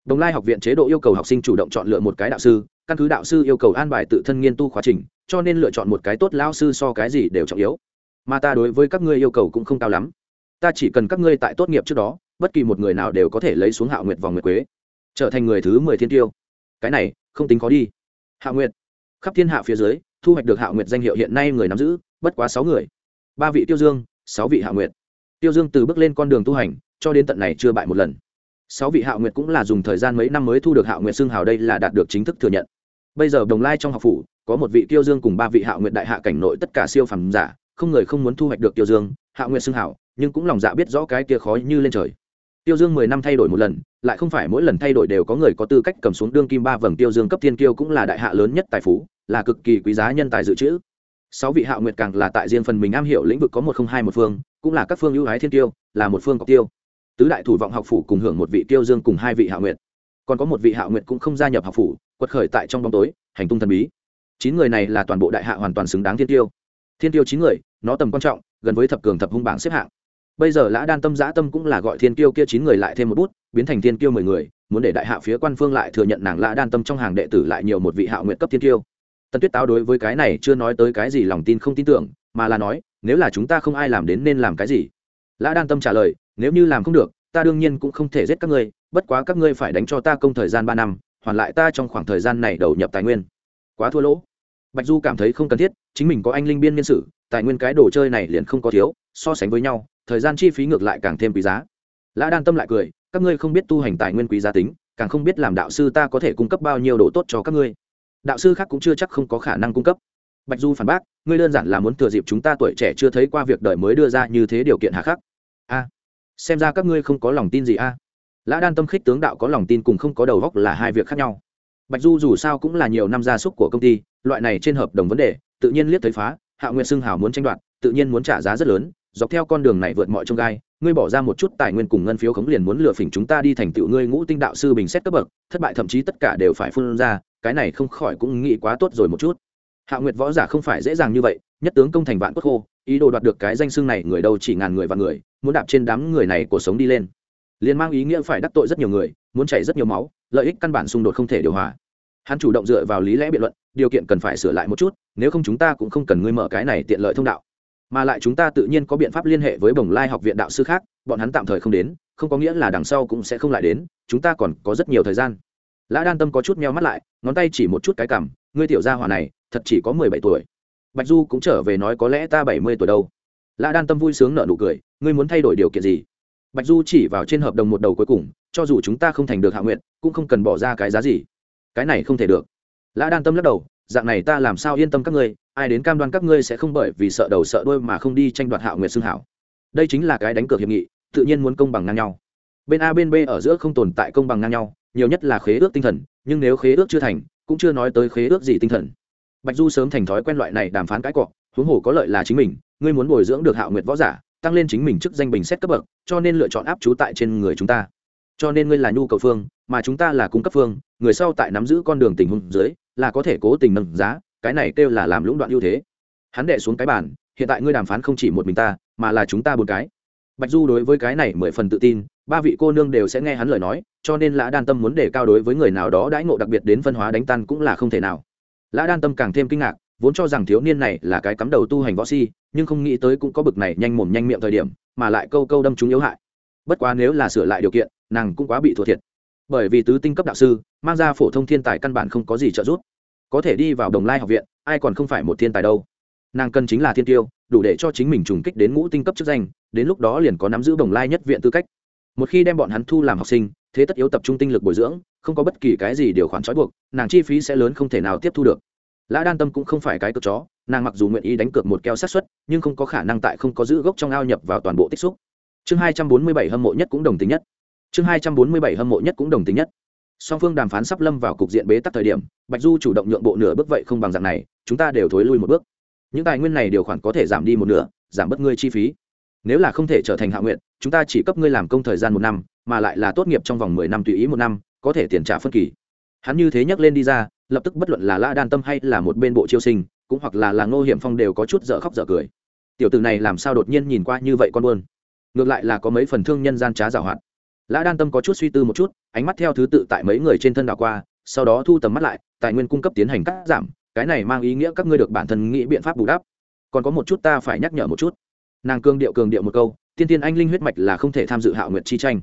Đồng lai học viện chế độ yêu cầu học sinh chủ động chọn lựa một cái đạo sư, căn cứ đạo sư yêu cầu an bài tự thân nghiên tu khóa trình, cho nên lựa chọn một cái tốt lao sư so cái gì đều trọng yếu. Mà ta đối với các ngươi yêu cầu cũng không cao lắm. Ta chỉ cần các ngươi tại tốt nghiệp trước đó, bất kỳ một người nào đều có thể lấy xuống hạ nguyệt vòng nguyệt quế, trở thành người thứ mười thiên tiêu. Cái này, không tính khó đi. Hạ nguyệt khắp thiên hạ phía dưới, thu hoạch được hạ nguyệt danh hiệu hiện nay người nắm giữ, bất quá sáu người. Ba vị tiêu dương, sáu vị hạ nguyệt. Tiêu dương từ bước lên con đường tu hành, cho đến tận này chưa bại một lần. Sáu vị hạ nguyệt cũng là dùng thời gian mấy năm mới thu được hạ nguyệt xương hào đây là đạt được chính thức thừa nhận. Bây giờ đồng lai trong học phủ, có một vị tiêu dương cùng ba vị hạ nguyệt đại hạ cảnh nội tất cả siêu phẩm giả, không người không muốn thu hoạch được tiêu dương, hạ nguyệt xương hào, nhưng cũng lòng dạ biết rõ cái kia khó như lên trời tiêu dương mười năm thay đổi một lần lại không phải mỗi lần thay đổi đều có người có tư cách cầm xuống đương kim ba vầng tiêu dương cấp thiên kiêu cũng là đại hạ lớn nhất tài phú là cực kỳ quý giá nhân tài dự trữ. Sáu vị hạ nguyệt càng là tại riêng phần mình am hiểu lĩnh vực có một không hai một phương cũng là các phương ưu ái thiên tiêu là một phương cọc tiêu. Tứ đại thủ vọng học phủ cùng hưởng một vị tiêu dương cùng hai vị hạ Nguyệt, còn có một vị hạ Nguyệt cũng không gia nhập học phủ quật khởi tại trong bóng tối hành tung thần bí. Chín người này là toàn bộ đại hạ hoàn toàn xứng đáng thiên tiêu thiên tiêu chín người nó tầm quan trọng gần với thập cường thập hung bảng xếp hạng bây giờ lã đan tâm giã tâm cũng là gọi thiên tiêu kia chín người lại thêm một bút, biến thành thiên tiêu mười người, muốn để đại hạ phía quan phương lại thừa nhận nàng lã đan tâm trong hàng đệ tử lại nhiều một vị hạ nguyện cấp thiên tiêu tần tuyết táo đối với cái này chưa nói tới cái gì lòng tin không tin tưởng, mà là nói, nếu là chúng ta không ai làm đến nên làm cái gì? Lã đan tâm trả lời, nếu như làm không được, ta đương nhiên cũng không thể giết các ngươi, bất quá các ngươi phải đánh cho ta công thời gian ba năm, hoàn lại ta trong khoảng thời gian này đầu nhập tài nguyên. Quá thua lỗ. Bạch du cảm thấy không cần thiết, chính mình có anh linh biên niên sử tài nguyên cái đồ chơi này liền không có thiếu, so sánh với nhau thời gian chi phí ngược lại càng thêm quý giá. Lã đan tâm lại cười, các ngươi không biết tu hành tài nguyên quý giá tính, càng không biết làm đạo sư ta có thể cung cấp bao nhiêu đồ tốt cho các ngươi. Đạo sư khác cũng chưa chắc không có khả năng cung cấp. Bạch du phản bác, ngươi đơn giản là muốn thừa dịp chúng ta tuổi trẻ chưa thấy qua việc đời mới đưa ra như thế điều kiện hà khắc. A, xem ra các ngươi không có lòng tin gì a. Lã đan tâm khích tướng đạo có lòng tin cùng không có đầu góc là hai việc khác nhau. Bạch du dù sao cũng là nhiều năm gia súc của công ty, loại này trên hợp đồng vấn đề, tự nhiên liếc thấy phá, hạ nguyện xưng hào muốn tranh đoạt, tự nhiên muốn trả giá rất lớn dọc theo con đường này vượt mọi trông gai, ngươi bỏ ra một chút tài nguyên cùng ngân phiếu khống liền muốn lừa phỉnh chúng ta đi thành tựu ngươi ngũ tinh đạo sư bình xét cấp bậc, thất bại thậm chí tất cả đều phải phun ra, cái này không khỏi cũng nghĩ quá tốt rồi một chút. Hạ nguyệt võ giả không phải dễ dàng như vậy, nhất tướng công thành vạn quốc khô, ý đồ đoạt được cái danh xưng này người đâu chỉ ngàn người và người, muốn đạp trên đám người này cuộc sống đi lên. Liền mang ý nghĩa phải đắc tội rất nhiều người, muốn chảy rất nhiều máu, lợi ích căn bản xung đột không thể điều hòa. Hắn chủ động dựa vào lý lẽ biện luận, điều kiện cần phải sửa lại một chút, nếu không chúng ta cũng không cần ngươi mở cái này tiện lợi thông đạo mà lại chúng ta tự nhiên có biện pháp liên hệ với bồng lai học viện đạo sư khác, bọn hắn tạm thời không đến, không có nghĩa là đằng sau cũng sẽ không lại đến, chúng ta còn có rất nhiều thời gian. Lã đan tâm có chút meo mắt lại, ngón tay chỉ một chút cái cảm ngươi tiểu gia hỏa này, thật chỉ có mười bảy tuổi. Bạch du cũng trở về nói có lẽ ta bảy mươi tuổi đâu. Lã đan tâm vui sướng nở nụ cười, ngươi muốn thay đổi điều kiện gì? Bạch du chỉ vào trên hợp đồng một đầu cuối cùng, cho dù chúng ta không thành được hạ nguyện cũng không cần bỏ ra cái giá gì. Cái này không thể được. Lã đan tâm lắc đầu dạng này ta làm sao yên tâm các ngươi, ai đến cam đoan các ngươi sẽ không bởi vì sợ đầu sợ đuôi mà không đi tranh đoạt hạo nguyệt xương hảo. Đây chính là cái đánh cược hiệp nghị, tự nhiên muốn công bằng ngang nhau. Bên a bên b ở giữa không tồn tại công bằng ngang nhau, nhiều nhất là khế ước tinh thần, nhưng nếu khế ước chưa thành, cũng chưa nói tới khế ước gì tinh thần. Bạch du sớm thành thói quen loại này đàm phán cãi cọ, huống hồ có lợi là chính mình, ngươi muốn bồi dưỡng được hạo nguyệt võ giả, tăng lên chính mình chức danh bình xét cấp bậc, cho nên lựa chọn áp trú tại trên người chúng ta. Cho nên ngươi là nhu cầu phương, mà chúng ta là cung cấp phương, người sau tại nắm giữ con đường tình huống dưới là có thể cố tình nâng giá, cái này kêu là làm lũng đoạn ưu thế. Hắn đệ xuống cái bàn, hiện tại ngươi đàm phán không chỉ một mình ta, mà là chúng ta bốn cái. Bạch du đối với cái này mười phần tự tin, ba vị cô nương đều sẽ nghe hắn lời nói, cho nên lã đan tâm muốn đề cao đối với người nào đó đãi ngộ đặc biệt đến phân hóa đánh tan cũng là không thể nào. Lã đan tâm càng thêm kinh ngạc, vốn cho rằng thiếu niên này là cái cắm đầu tu hành võ si, nhưng không nghĩ tới cũng có bực này nhanh mồm nhanh miệng thời điểm, mà lại câu câu đâm chúng yếu hại. Bất quá nếu là sửa lại điều kiện, nàng cũng quá bị thua thiệt bởi vì tứ tinh cấp đạo sư, mang ra phổ thông thiên tài căn bản không có gì trợ giúp. Có thể đi vào đồng lai học viện, ai còn không phải một thiên tài đâu. Nàng cần chính là thiên tiêu, đủ để cho chính mình trùng kích đến ngũ tinh cấp chức danh, đến lúc đó liền có nắm giữ đồng lai nhất viện tư cách. Một khi đem bọn hắn thu làm học sinh, thế tất yếu tập trung tinh lực bồi dưỡng, không có bất kỳ cái gì điều khoản trói buộc, nàng chi phí sẽ lớn không thể nào tiếp thu được. Lã đan tâm cũng không phải cái cược chó, nàng mặc dù nguyện ý đánh cược một keo sát xuất nhưng không có khả năng tại không có giữ gốc trong ao nhập vào toàn bộ tích xúc. Chương hai trăm bốn mươi bảy hâm mộ nhất cũng đồng tính nhất chương hai trăm bốn mươi bảy hâm mộ nhất cũng đồng tính nhất. Song phương đàm phán sắp lâm vào cục diện bế tắc thời điểm, bạch du chủ động nhượng bộ nửa bước vậy không bằng dạng này, chúng ta đều thối lui một bước. Những tài nguyên này điều khoản có thể giảm đi một nửa, giảm bớt ngươi chi phí. Nếu là không thể trở thành hạ nguyện, chúng ta chỉ cấp ngươi làm công thời gian một năm, mà lại là tốt nghiệp trong vòng mười năm tùy ý một năm, có thể tiền trả phân kỳ. Hắn như thế nhắc lên đi ra, lập tức bất luận là lã đan tâm hay là một bên bộ chiêu sinh, cũng hoặc là là ngô hiểm phong đều có chút dở khóc dở cười. Tiểu tử này làm sao đột nhiên nhìn qua như vậy con buôn? Ngược lại là có mấy phần thương nhân gian trá giảo hoạt lã đan tâm có chút suy tư một chút, ánh mắt theo thứ tự tại mấy người trên thân đảo qua, sau đó thu tầm mắt lại, tài nguyên cung cấp tiến hành cắt giảm, cái này mang ý nghĩa các ngươi được bản thân nghĩ biện pháp bù đắp. Còn có một chút ta phải nhắc nhở một chút. Nàng cương điệu cường điệu một câu, tiên tiên anh linh huyết mạch là không thể tham dự hạo nguyệt chi tranh.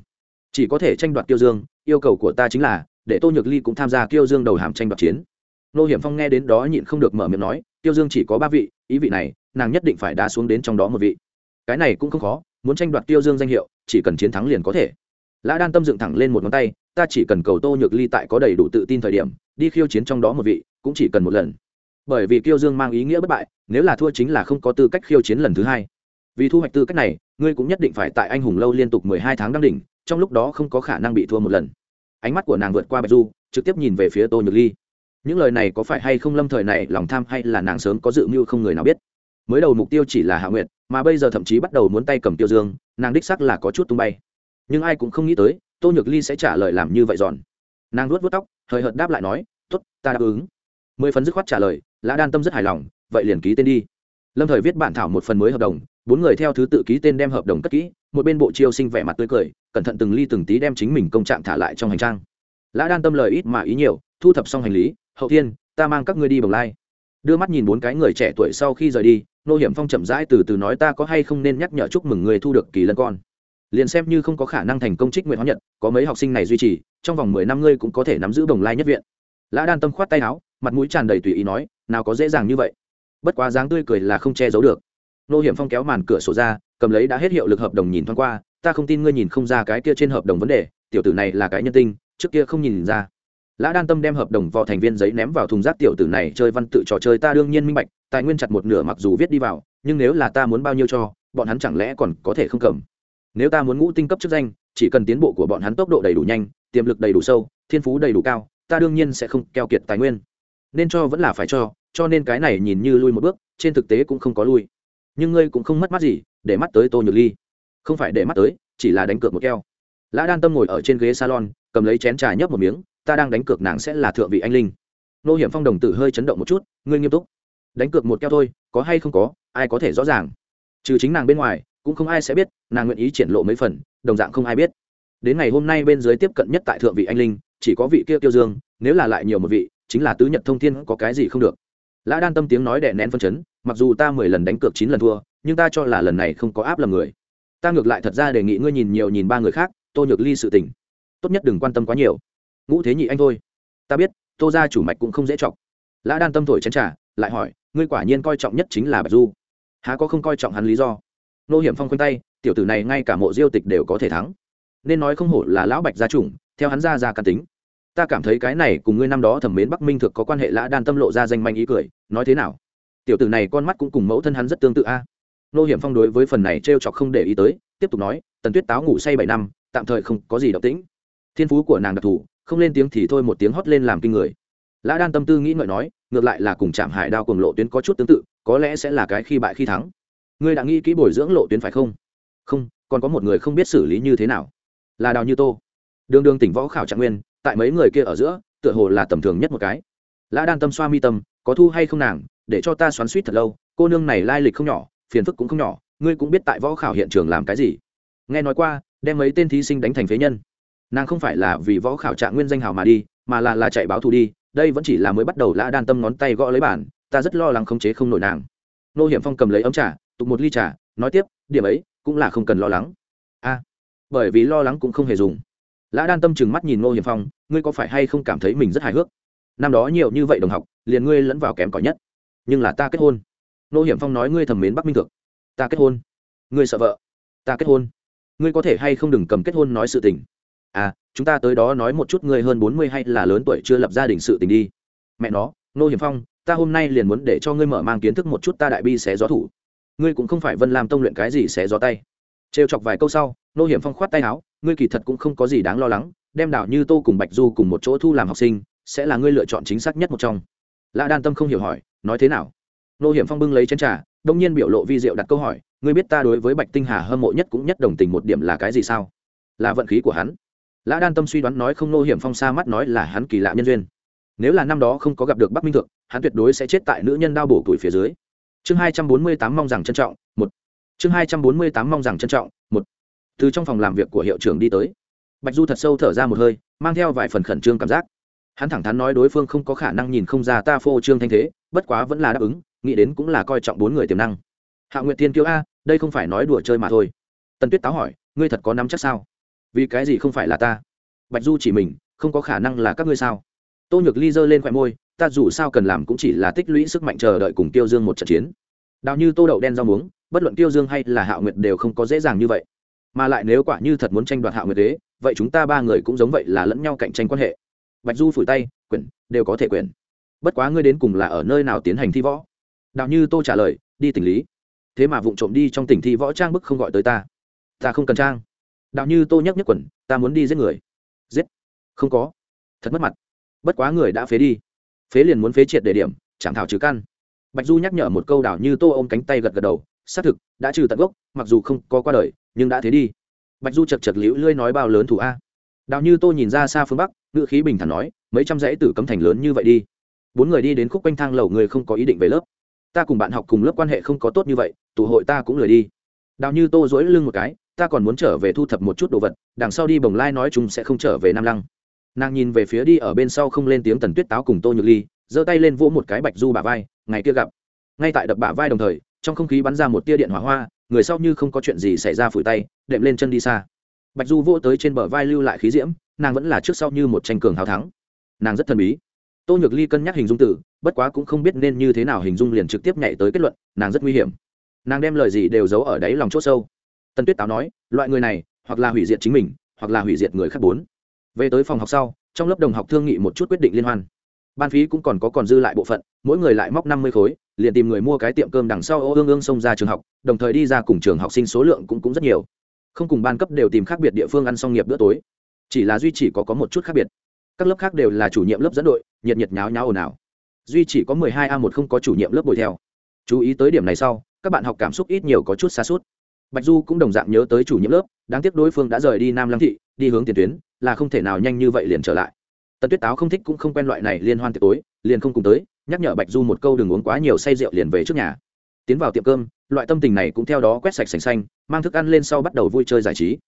Chỉ có thể tranh đoạt tiêu dương, yêu cầu của ta chính là, để tô nhược ly cũng tham gia tiêu dương đầu hàm tranh đoạt chiến. Nô hiểm phong nghe đến đó nhịn không được mở miệng nói tiêu dương chỉ có ba vị, ý vị này, nàng nhất định phải đá xuống đến trong đó một vị. Cái này cũng không khó, muốn tranh đoạt tiêu dương danh hiệu, chỉ cần chiến thắng liền có thể lã đan tâm dựng thẳng lên một ngón tay, ta chỉ cần cầu tô nhược ly tại có đầy đủ tự tin thời điểm, đi khiêu chiến trong đó một vị, cũng chỉ cần một lần. Bởi vì kiêu dương mang ý nghĩa bất bại, nếu là thua chính là không có tư cách khiêu chiến lần thứ hai. Vì thu hoạch tư cách này, ngươi cũng nhất định phải tại anh hùng lâu liên tục mười hai tháng đăng đỉnh, trong lúc đó không có khả năng bị thua một lần. Ánh mắt của nàng vượt qua bạch du, trực tiếp nhìn về phía tô nhược ly. Những lời này có phải hay không lâm thời này, lòng tham hay là nàng sớm có dự mưu không người nào biết. Mới đầu mục tiêu chỉ là hạ nguyệt, mà bây giờ thậm chí bắt đầu muốn tay cầm tiêu dương, nàng đích sắc là có chút tung bay nhưng ai cũng không nghĩ tới, tô nhược ly sẽ trả lời làm như vậy giòn. Nàng luốt vớt tóc, hời hợt đáp lại nói t ố t ta đáp ứng. Mười phần dứt khoát trả lời, lã đan tâm rất hài lòng, vậy liền ký tên đi. Lâm thời viết bản thảo một phần mới hợp đồng, bốn người theo thứ tự ký tên đem hợp đồng cất kỹ, một bên bộ chiêu sinh vẻ mặt tươi cười, cẩn thận từng ly từng tí đem chính mình công trạng thả lại trong hành trang. Lã đan tâm lời ít mà ý nhiều, thu thập xong hành lý, hậu thiên, ta mang các ngươi đi bồng lai. Đưa mắt nhìn bốn cái người trẻ tuổi sau khi rời đi, nô hiểm phong chậm rãi từ từ nói, ta có hay không nên nhắc nhở chúc mừng người thu được kỳ lân con? Liền xem như không có khả năng thành công trích nguyện hóa nhật, có mấy học sinh này duy trì, trong vòng mười năm ngươi cũng có thể nắm giữ đồng lai nhất viện. Lã đan tâm khoát tay áo, mặt mũi tràn đầy tùy ý nói, nào có dễ dàng như vậy. Bất quá dáng tươi cười là không che giấu được. Nô hiểm phong kéo màn cửa sổ ra, cầm lấy đã hết hiệu lực hợp đồng nhìn thoáng qua, ta không tin ngươi nhìn không ra cái kia trên hợp đồng vấn đề, tiểu tử này là cái nhân tinh, trước kia không nhìn ra. Lã đan tâm đem hợp đồng vào thành viên giấy ném vào thùng rác tiểu tử này chơi văn tự trò chơi ta đương nhiên minh bạch, tài nguyên chặt một nửa mặc dù viết đi vào, nhưng nếu là ta muốn bao nhiêu cho, bọn hắn chẳng lẽ còn có thể không cầm nếu ta muốn ngũ tinh cấp chức danh, chỉ cần tiến bộ của bọn hắn tốc độ đầy đủ nhanh, tiềm lực đầy đủ sâu, thiên phú đầy đủ cao, ta đương nhiên sẽ không keo kiệt tài nguyên. Nên cho vẫn là phải cho cho nên cái này nhìn như lui một bước, trên thực tế cũng không có lui. Nhưng ngươi cũng không mất mắt gì, để mắt tới tô nhược ly. Không phải để mắt tới, chỉ là đánh cược một keo. Lã đan tâm ngồi ở trên ghế salon, cầm lấy chén trà nhấp một miếng, ta đang đánh cược nàng sẽ là thượng vị anh linh. Nô hiểm phong đồng tử hơi chấn động một chút, ngươi nghiêm túc. Đánh cược một keo thôi, có hay không có, ai có thể rõ ràng. Trừ chính nàng bên ngoài cũng không ai sẽ biết, nàng nguyện ý triển lộ mấy phần, đồng dạng không ai biết. Đến ngày hôm nay bên dưới tiếp cận nhất tại thượng vị anh linh, chỉ có vị kia tiêu dương, nếu là lại nhiều một vị, chính là tứ nhật thông thiên có cái gì không được. Lã đan tâm tiếng nói đè nén phân chấn, mặc dù ta mười lần đánh cược chín lần thua, nhưng ta cho là lần này không có áp lầm người. Ta ngược lại thật ra đề nghị ngươi nhìn nhiều nhìn ba người khác, tô nhược ly sự tình. Tốt nhất đừng quan tâm quá nhiều. Ngũ thế nhị anh thôi. Ta biết, tô ra chủ mạch cũng không dễ chọc. Lã đan tâm thổi chén trả lại hỏi, ngươi quả nhiên coi trọng nhất chính là bạch du. Há có không coi trọng hắn lý do? Nô hiểm phong quanh tay, tiểu tử này ngay cả mộ diêu tịch đều có thể thắng. Nên nói không hổ là lão bạch gia chủng, theo hắn ra ra căn tính. Ta cảm thấy cái này cùng ngươi năm đó thẩm mến bắc minh thực có quan hệ lã đan tâm lộ ra danh manh ý cười, nói thế nào? Tiểu tử này con mắt cũng cùng mẫu thân hắn rất tương tự a. Nô hiểm phong đối với phần này t r e o chọc không để ý tới, tiếp tục nói, tần tuyết táo ngủ say bảy năm, tạm thời không có gì động tĩnh. Thiên phú của nàng đặc thù, không lên tiếng thì thôi một tiếng hót lên làm kinh người. Lã đan tâm tư nghĩ ngợi nói, ngược lại là cùng chạm hải đao cùng lộ tuyến có chút tương tự, có lẽ sẽ là cái khi bại khi thắng ngươi đã nghĩ kỹ bồi dưỡng lộ tuyến phải không? Không, còn có một người không biết xử lý như thế nào. Là đào như tô. Đường đường tỉnh võ khảo trạng nguyên, tại mấy người kia ở giữa, tựa hồ là tầm thường nhất một cái. Lã đan tâm xoa mi tâm, có thu hay không nàng, để cho ta xoắn suýt thật lâu, cô nương này lai lịch không nhỏ, phiền phức cũng không nhỏ, ngươi cũng biết tại võ khảo hiện trường làm cái gì. Nghe nói qua, đem mấy tên thí sinh đánh thành phế nhân. Nàng không phải là vì võ khảo trạng nguyên danh hào mà đi, mà là là chạy báo thù đi, đây vẫn chỉ là mới bắt đầu lã đan tâm ngón tay gõ lấy bản ta rất lo lắng khống chế không nổi nàng. Nô hiểm phong cầm lấy ấm trà tục một ly trà, nói tiếp, điểm ấy cũng là không cần lo lắng. A, bởi vì lo lắng cũng không hề dùng. Lã đan tâm chừng mắt nhìn Ngô hiểm phong, ngươi có phải hay không cảm thấy mình rất hài hước? Năm đó nhiều như vậy đồng học, liền ngươi lẫn vào kém cỏi nhất. Nhưng là ta kết hôn. Ngô hiểm phong nói ngươi thầm mến bắc minh thực ta kết hôn. Ngươi sợ vợ. Ta kết hôn. Ngươi có thể hay không đừng cầm kết hôn nói sự tình. À chúng ta tới đó nói một chút ngươi hơn bốn mươi hay là lớn tuổi chưa lập gia đình sự tình đi. Mẹ nó nô hiểm phong, ta hôm nay liền muốn để cho ngươi mở mang kiến thức một chút ta đại bi xé gió thủ ngươi cũng không phải vân làm tông luyện cái gì sẽ gió tay. Trêu chọc vài câu sau, nô hiểm phong khoát tay áo, ngươi kỳ thật cũng không có gì đáng lo lắng, đem đảo như tô cùng bạch du cùng một chỗ thu làm học sinh, sẽ là ngươi lựa chọn chính xác nhất một trong. Lã đan tâm không hiểu hỏi, nói thế nào? Nô hiểm phong bưng lấy chén trà, đông nhiên biểu lộ vi diệu đặt câu hỏi, ngươi biết ta đối với bạch tinh hà hâm mộ nhất cũng nhất đồng tình một điểm là cái gì sao? Là vận khí của hắn. Lã đan tâm suy đoán nói không, nô hiểm phong xa mắt nói là hắn kỳ lạ nhân duyên. Nếu là năm đó không có gặp được bắc minh thượng, hắn tuyệt đối sẽ chết tại nữ nhân đao bổ tuổi phía dưới chương hai trăm bốn mươi tám mong rằng trân trọng, một. Chương hai trăm bốn mươi tám mong rằng trân trọng, một. Từ trong phòng làm việc của hiệu trưởng đi tới, bạch du thật sâu thở ra một hơi, mang theo vài phần khẩn trương cảm giác. Hắn thẳng thắn nói đối phương không có khả năng nhìn không ra ta phô trương thanh thế, bất quá vẫn là đáp ứng, nghĩ đến cũng là coi trọng bốn người tiềm năng. Hạ nguyệt tiên kiêu a, đây không phải nói đùa chơi mà thôi. Tần tuyết táo hỏi, ngươi thật có nắm chắc sao? Vì cái gì không phải là ta? Bạch du chỉ mình, không có khả năng là các ngươi sao? Tô nhược ly giơ lên khoe môi ta dù sao cần làm cũng chỉ là tích lũy sức mạnh chờ đợi cùng tiêu dương một trận chiến. Đào như tô đậu đen rau muống bất luận tiêu dương hay là hạ nguyệt đều không có dễ dàng như vậy. Mà lại nếu quả như thật muốn tranh đoạt hạ nguyệt đế vậy chúng ta ba người cũng giống vậy là lẫn nhau cạnh tranh quan hệ. Bạch du phủi tay quyển đều có thể quyển bất quá ngươi đến cùng là ở nơi nào tiến hành thi võ? Đạo như tô trả lời đi tỉnh lý. Thế mà vụng trộm đi trong tỉnh thi võ trang bức không gọi tới ta. Ta không cần trang. Đạo như tô nhắc nhắc quẩn, ta muốn đi giết người. Giết? Không có. Thật mất mặt. Bất quá người đã phế đi phế liền muốn phế triệt để điểm chẳng thảo trừ căn. Bạch du nhắc nhở một câu đảo như tô ôm cánh tay gật gật đầu, xác thực, đã trừ tận gốc, mặc dù không có qua đời, nhưng đã thế đi. Bạch du chật chật liễu lươi nói bao lớn thủ a. Đào như tô nhìn ra xa phương bắc ngự khí bình thản nói, mấy trăm dãy tử cấm thành lớn như vậy đi. Bốn người đi đến khúc quanh thang lầu người không có ý định về lớp. Ta cùng bạn học cùng lớp quan hệ không có tốt như vậy, tụ hội ta cũng lười đi. Đào như tô dỗi lưng một cái, ta còn muốn trở về thu thập một chút đồ vật, đằng sau đi bồng lai nói chúng sẽ không trở về nam lăng nàng nhìn về phía đi ở bên sau không lên tiếng tần tuyết táo cùng tô nhược ly, giơ tay lên vỗ một cái bạch du bả vai, ngày kia gặp. Ngay tại đập bả vai đồng thời, trong không khí bắn ra một tia điện hỏa hoa, người sau như không có chuyện gì xảy ra phủi tay, đệm lên chân đi xa. Bạch du vỗ tới trên bờ vai lưu lại khí diễm, nàng vẫn là trước sau như một tranh cường hào thắng. Nàng rất thần bí. Tô nhược ly cân nhắc hình dung tử bất quá cũng không biết nên như thế nào hình dung liền trực tiếp nhảy tới kết luận, nàng rất nguy hiểm. Nàng đem lời gì đều giấu ở đáy lòng c h ỗ sâu. Tần tuyết táo nói, loại người này, hoặc là hủy diệt chính mình, hoặc là hủy diệt người khác bốn về tới phòng học sau, trong lớp đồng học thương nghị một chút quyết định liên hoan. Ban phí cũng còn có còn dư lại bộ phận, mỗi người lại móc năm mươi khối, liền tìm người mua cái tiệm cơm đằng sau ô ương ương xông ra trường học, đồng thời đi ra cùng trường học sinh số lượng cũng cũng rất nhiều. Không cùng ban cấp đều tìm khác biệt địa phương ăn xong nghiệp bữa tối. Chỉ là duy chỉ có có một chút khác biệt. Các lớp khác đều là chủ nhiệm lớp dẫn đội, nhiệt nhiệt nháo nháo ồn ào. Duy chỉ có mười hai a một không có chủ nhiệm lớp bồi theo. Chú ý tới điểm này sau, các bạn học cảm xúc ít nhiều có chút xa suốt bạch du cũng đồng dạng nhớ tới chủ nhiệm lớp, đáng tiếc đối phương đã rời đi nam lăng thị, đi hướng tiền tuyến, là không thể nào nhanh như vậy liền trở lại. Tần tuyết táo không thích cũng không quen loại này liên hoan tiệc tối, liền không cùng tới, nhắc nhở bạch du một câu đừng uống quá nhiều say rượu liền về trước nhà. Tiến vào tiệm cơm, loại tâm tình này cũng theo đó quét sạch sành xanh, mang thức ăn lên sau bắt đầu vui chơi giải trí.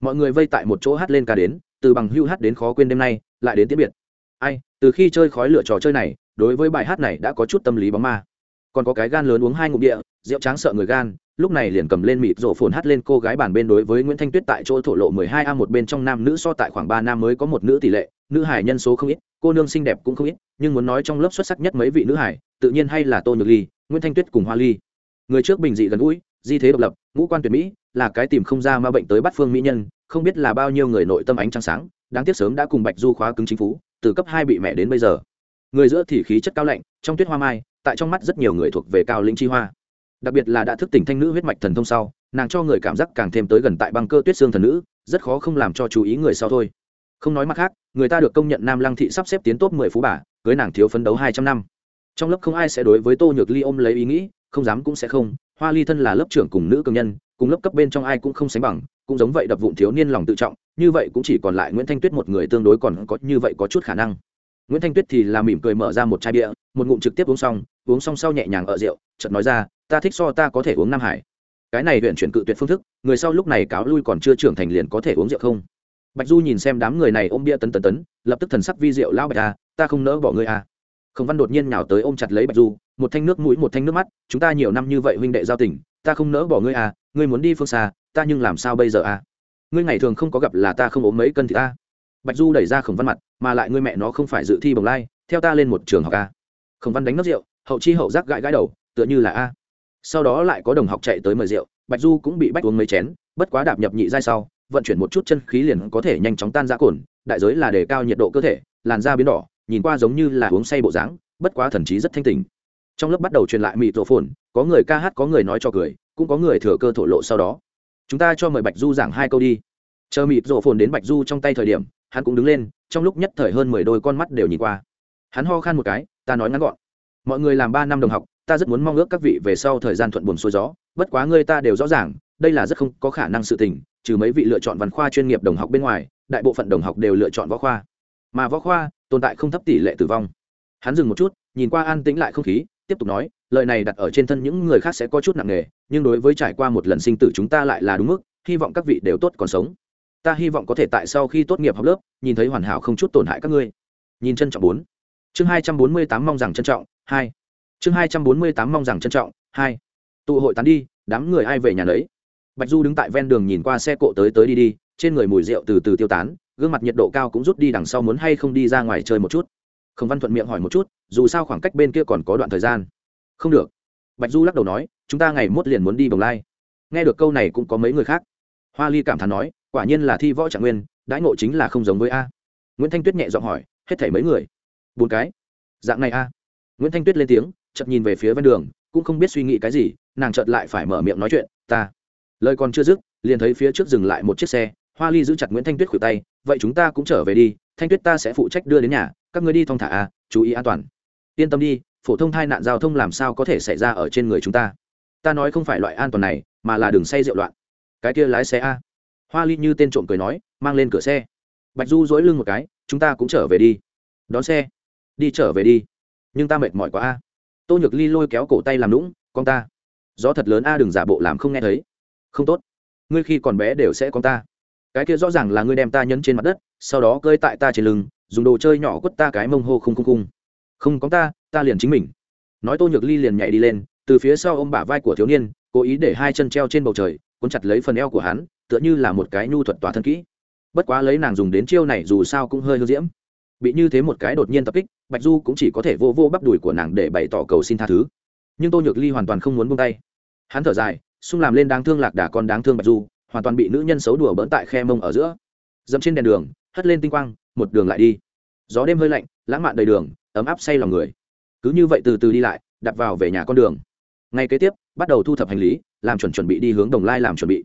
Mọi người vây tại một chỗ hát lên ca đến, từ bằng hưu hát đến khó quên đêm nay, lại đến tiễn biệt. Ai, từ khi chơi khói lửa trò chơi này, đối với bài hát này đã có chút tâm lý bóng ma. Còn có cái gan lớn uống hai ngụm địa, rượu tráng sợ người gan lúc này liền cầm lên mịt rổ phồn hát lên cô gái bàn bên đối với nguyễn thanh tuyết tại chỗ thổ lộ mười hai a một bên trong nam nữ so tại khoảng ba nam mới có một nữ tỷ lệ, nữ hải nhân số không ít, cô nương xinh đẹp cũng không ít, nhưng muốn nói trong lớp xuất sắc nhất mấy vị nữ hải tự nhiên hay là tô nhược ly, nguyễn thanh tuyết cùng hoa ly. Người trước bình dị gần gũi, di thế độc lập, ngũ quan tuyệt mỹ, là cái tìm không ra ma bệnh tới bắt phương mỹ nhân, không biết là bao nhiêu người nội tâm ánh trăng sáng, đáng tiếc sớm đã cùng bạch du khóa cứng chính phủ, từ cấp hai bị mẹ đến bây giờ. Người giữa thì khí chất cao lạnh, trong tuyết hoa mai, tại trong mắt rất nhiều người thuộc về cao linh chi hoa đặc biệt là đã thức tỉnh thanh nữ huyết mạch thần thông sau, nàng cho người cảm giác càng thêm tới gần tại băng cơ tuyết xương thần nữ, rất khó không làm cho chú ý người sau thôi. Không nói mặt khác, người ta được công nhận nam lăng thị sắp xếp tiến tốt mười phú bà, cưới nàng thiếu phấn đấu hai trăm năm. Trong lớp không ai sẽ đối với tô nhược ly ôm lấy ý nghĩ, không dám cũng sẽ không. Hoa ly thân là lớp trưởng cùng nữ cường nhân, cùng lớp cấp bên trong ai cũng không sánh bằng, cũng giống vậy đập vụn thiếu niên lòng tự trọng, như vậy cũng chỉ còn lại nguyễn thanh tuyết một người tương đối còn có như vậy có chút khả năng. Nguyễn thanh tuyết thì là mỉm cười mở ra một chai bia, một ngụm trực tiếp uống xong uống xong sau nhẹ nhàng ở rượu, chợt nói ra ta thích so ta có thể uống nam hải. Cái này huyện chuyển cự tuyệt phương thức người sau lúc này cáo lui còn chưa trưởng thành liền có thể uống rượu không? Bạch du nhìn xem đám người này ôm bia tấn tấn tấn lập tức thần sắc vi rượu lão bạch à, ta không nỡ bỏ ngươi à. khổng văn đột nhiên nhào tới ôm chặt lấy bạch du một thanh nước mũi một thanh nước mắt chúng ta nhiều năm như vậy huynh đệ giao tình ta không nỡ bỏ ngươi à, ngươi muốn đi phương xa ta nhưng làm sao bây giờ à? ngươi ngày thường không có gặp là ta không ốm mấy cân thì ta. Bạch du đẩy ra khổng văn mặt mà lại ngươi mẹ nó không phải dự thi bồng lai theo ta lên một trường học a khổng văn đánh nấc rượu hậu chi hậu giác gãi gãi đầu tựa như là a sau đó lại có đồng học chạy tới mời rượu, bạch du cũng bị bách uống mấy chén, bất quá đạp nhập nhị giai sau, vận chuyển một chút chân khí liền có thể nhanh chóng tan ra cồn, đại giới là đề cao nhiệt độ cơ thể, làn da biến đỏ, nhìn qua giống như là uống say bộ dáng, bất quá thần trí rất thanh tình trong lớp bắt đầu truyền lại mịt rổ phồn có người ca hát có người nói cho cười, cũng có người thừa cơ thổ lộ sau đó. Chúng ta cho mời bạch du giảng hai câu đi. Chờ mịt rổ phồn đến bạch du trong tay thời điểm, hắn cũng đứng lên, trong lúc nhất thời hơn mười đôi con mắt đều nhìn qua. Hắn ho khan một cái, ta nói ngắn gọn. Mọi người làm ba năm đồng học ta rất muốn mong ước các vị về sau thời gian thuận buồn xuôi gió, bất quá ngươi ta đều rõ ràng, đây là rất không có khả năng sự tình, trừ mấy vị lựa chọn văn khoa chuyên nghiệp đồng học bên ngoài, đại bộ phận đồng học đều lựa chọn võ khoa. Mà võ khoa, tồn tại không thấp tỷ lệ tử vong. Hắn dừng một chút, nhìn qua an tĩnh lại không khí, tiếp tục nói, lời này đặt ở trên thân những người khác sẽ có chút nặng nề, nhưng đối với trải qua một lần sinh tử chúng ta lại là đúng mức, hy vọng các vị đều tốt còn sống. Ta hy vọng có thể tại sau khi tốt nghiệp học lớp, nhìn thấy hoàn hảo không chút tổn hại các ngươi. Nhìn trân trọng bốn. Chương hai trăm bốn mươi tám mong rằng trân trọng, hai chương hai trăm bốn mươi tám mong rằng trân trọng, hai. Tụ hội tán đi, đám người ai về nhà lấy bạch du đứng tại ven đường nhìn qua xe cộ tới tới đi đi, trên người mùi rượu từ từ tiêu tán, gương mặt nhiệt độ cao cũng rút đi đằng sau muốn hay không đi ra ngoài chơi một chút. Khổng văn thuận miệng hỏi một chút, dù sao khoảng cách bên kia còn có đoạn thời gian. Không được. Bạch du lắc đầu nói, chúng ta ngày mốt liền muốn đi bồng lai. Nghe được câu này cũng có mấy người khác. Hoa ly cảm thán nói, quả nhiên là thi võ trạng nguyên, đãi ngộ chính là không giống với a. Nguyễn thanh tuyết nhẹ giọng hỏi, hết thảy mấy người? Bốn cái. Dạng này a. Nguyễn thanh tuyết lên tiếng chợt nhìn về phía ven đường, cũng không biết suy nghĩ cái gì, nàng chợt lại phải mở miệng nói chuyện, ta. Lời còn chưa dứt, liền thấy phía trước dừng lại một chiếc xe, hoa ly giữ chặt nguyễn thanh tuyết khuỷu tay, vậy chúng ta cũng trở về đi, thanh tuyết ta sẽ phụ trách đưa đến nhà, các người đi thong thả a chú ý an toàn. Yên tâm đi, phổ thông tai nạn giao thông làm sao có thể xảy ra ở trên người chúng ta? Ta nói không phải loại an toàn này, mà là đường say rượu loạn. Cái kia lái xe a? Hoa ly như tên trộm cười nói, mang lên cửa xe. Bạch du dỗi lưng một cái, chúng ta cũng trở về đi. Đón xe. Đi trở về đi. Nhưng ta mệt mỏi quá a tô nhược ly lôi kéo cổ tay làm lũng con ta, gió thật lớn a, đừng giả bộ làm không nghe thấy. Không tốt, ngươi khi còn bé đều sẽ con ta. Cái kia rõ ràng là ngươi đem ta nhấn trên mặt đất, sau đó cơi tại ta trên lưng, dùng đồ chơi nhỏ quất ta cái mông hô không không không không có ta ta liền chính mình. Nói tô nhược ly liền nhảy đi lên, từ phía sau ôm bả vai của thiếu niên, cố ý để hai chân treo trên bầu trời, cuốn chặt lấy phần eo của hắn, tựa như là một cái nhu thuật tỏa thân kỹ. Bất quá lấy nàng dùng đến chiêu này dù sao cũng hơi hư diễm bị như thế một cái đột nhiên tập kích, bạch du cũng chỉ có thể vô vô bắp đùi của nàng để bày tỏ cầu xin tha thứ. Nhưng tô nhược ly hoàn toàn không muốn buông tay. Hắn thở dài, xung làm lên đáng thương lạc đà con đáng thương bạch du, hoàn toàn bị nữ nhân xấu đùa bỡn tại khe mông ở giữa. Dẫm trên đèn đường, hất lên tinh quang, một đường lại đi. Gió đêm hơi lạnh, lãng mạn đầy đường, ấm áp say lòng người. Cứ như vậy từ từ đi lại đặt vào về nhà con đường. Ngay kế tiếp, bắt đầu thu thập hành lý, làm chuẩn chuẩn bị đi hướng đồng lai làm chuẩn bị.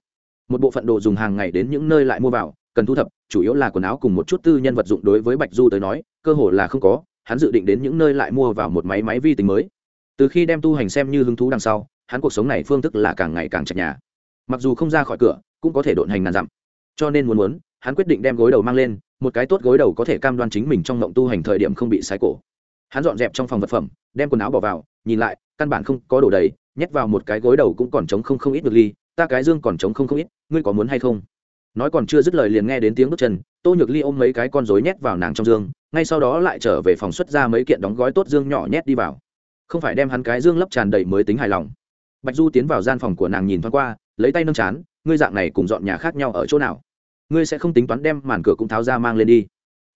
Một bộ phận đồ dùng hàng ngày đến những nơi lại mua vào cần thu thập, chủ yếu là quần áo cùng một chút tư nhân vật dụng đối với bạch du tới nói, cơ hồ là không có, hắn dự định đến những nơi lại mua vào một máy máy vi tính mới. Từ khi đem tu hành xem như hứng thú đằng sau, hắn cuộc sống này phương thức là càng ngày càng chặt nhà. Mặc dù không ra khỏi cửa, cũng có thể độn hành ngàn dặm. Cho nên muốn muốn, hắn quyết định đem gối đầu mang lên, một cái tốt gối đầu có thể cam đoan chính mình trong mộng tu hành thời điểm không bị sái cổ. Hắn dọn dẹp trong phòng vật phẩm, đem quần áo bỏ vào, nhìn lại, căn bản không có đồ đầy, nhét vào một cái gối đầu cũng còn trống không không ít được ly, ta cái dương còn trống không không ít, ngươi có muốn hay không? Nói còn chưa dứt lời liền nghe đến tiếng bước chân, tô nhược ly ôm mấy cái con rối nhét vào nàng trong dương, ngay sau đó lại trở về phòng xuất ra mấy kiện đóng gói tốt dương nhỏ nhét đi vào. Không phải đem hắn cái dương lấp tràn đầy mới tính hài lòng. Bạch du tiến vào gian phòng của nàng nhìn thoáng qua, lấy tay nâng chán, ngươi dạng này cùng dọn nhà khác nhau ở chỗ nào? Ngươi sẽ không tính toán đem màn cửa cũng tháo ra mang lên đi.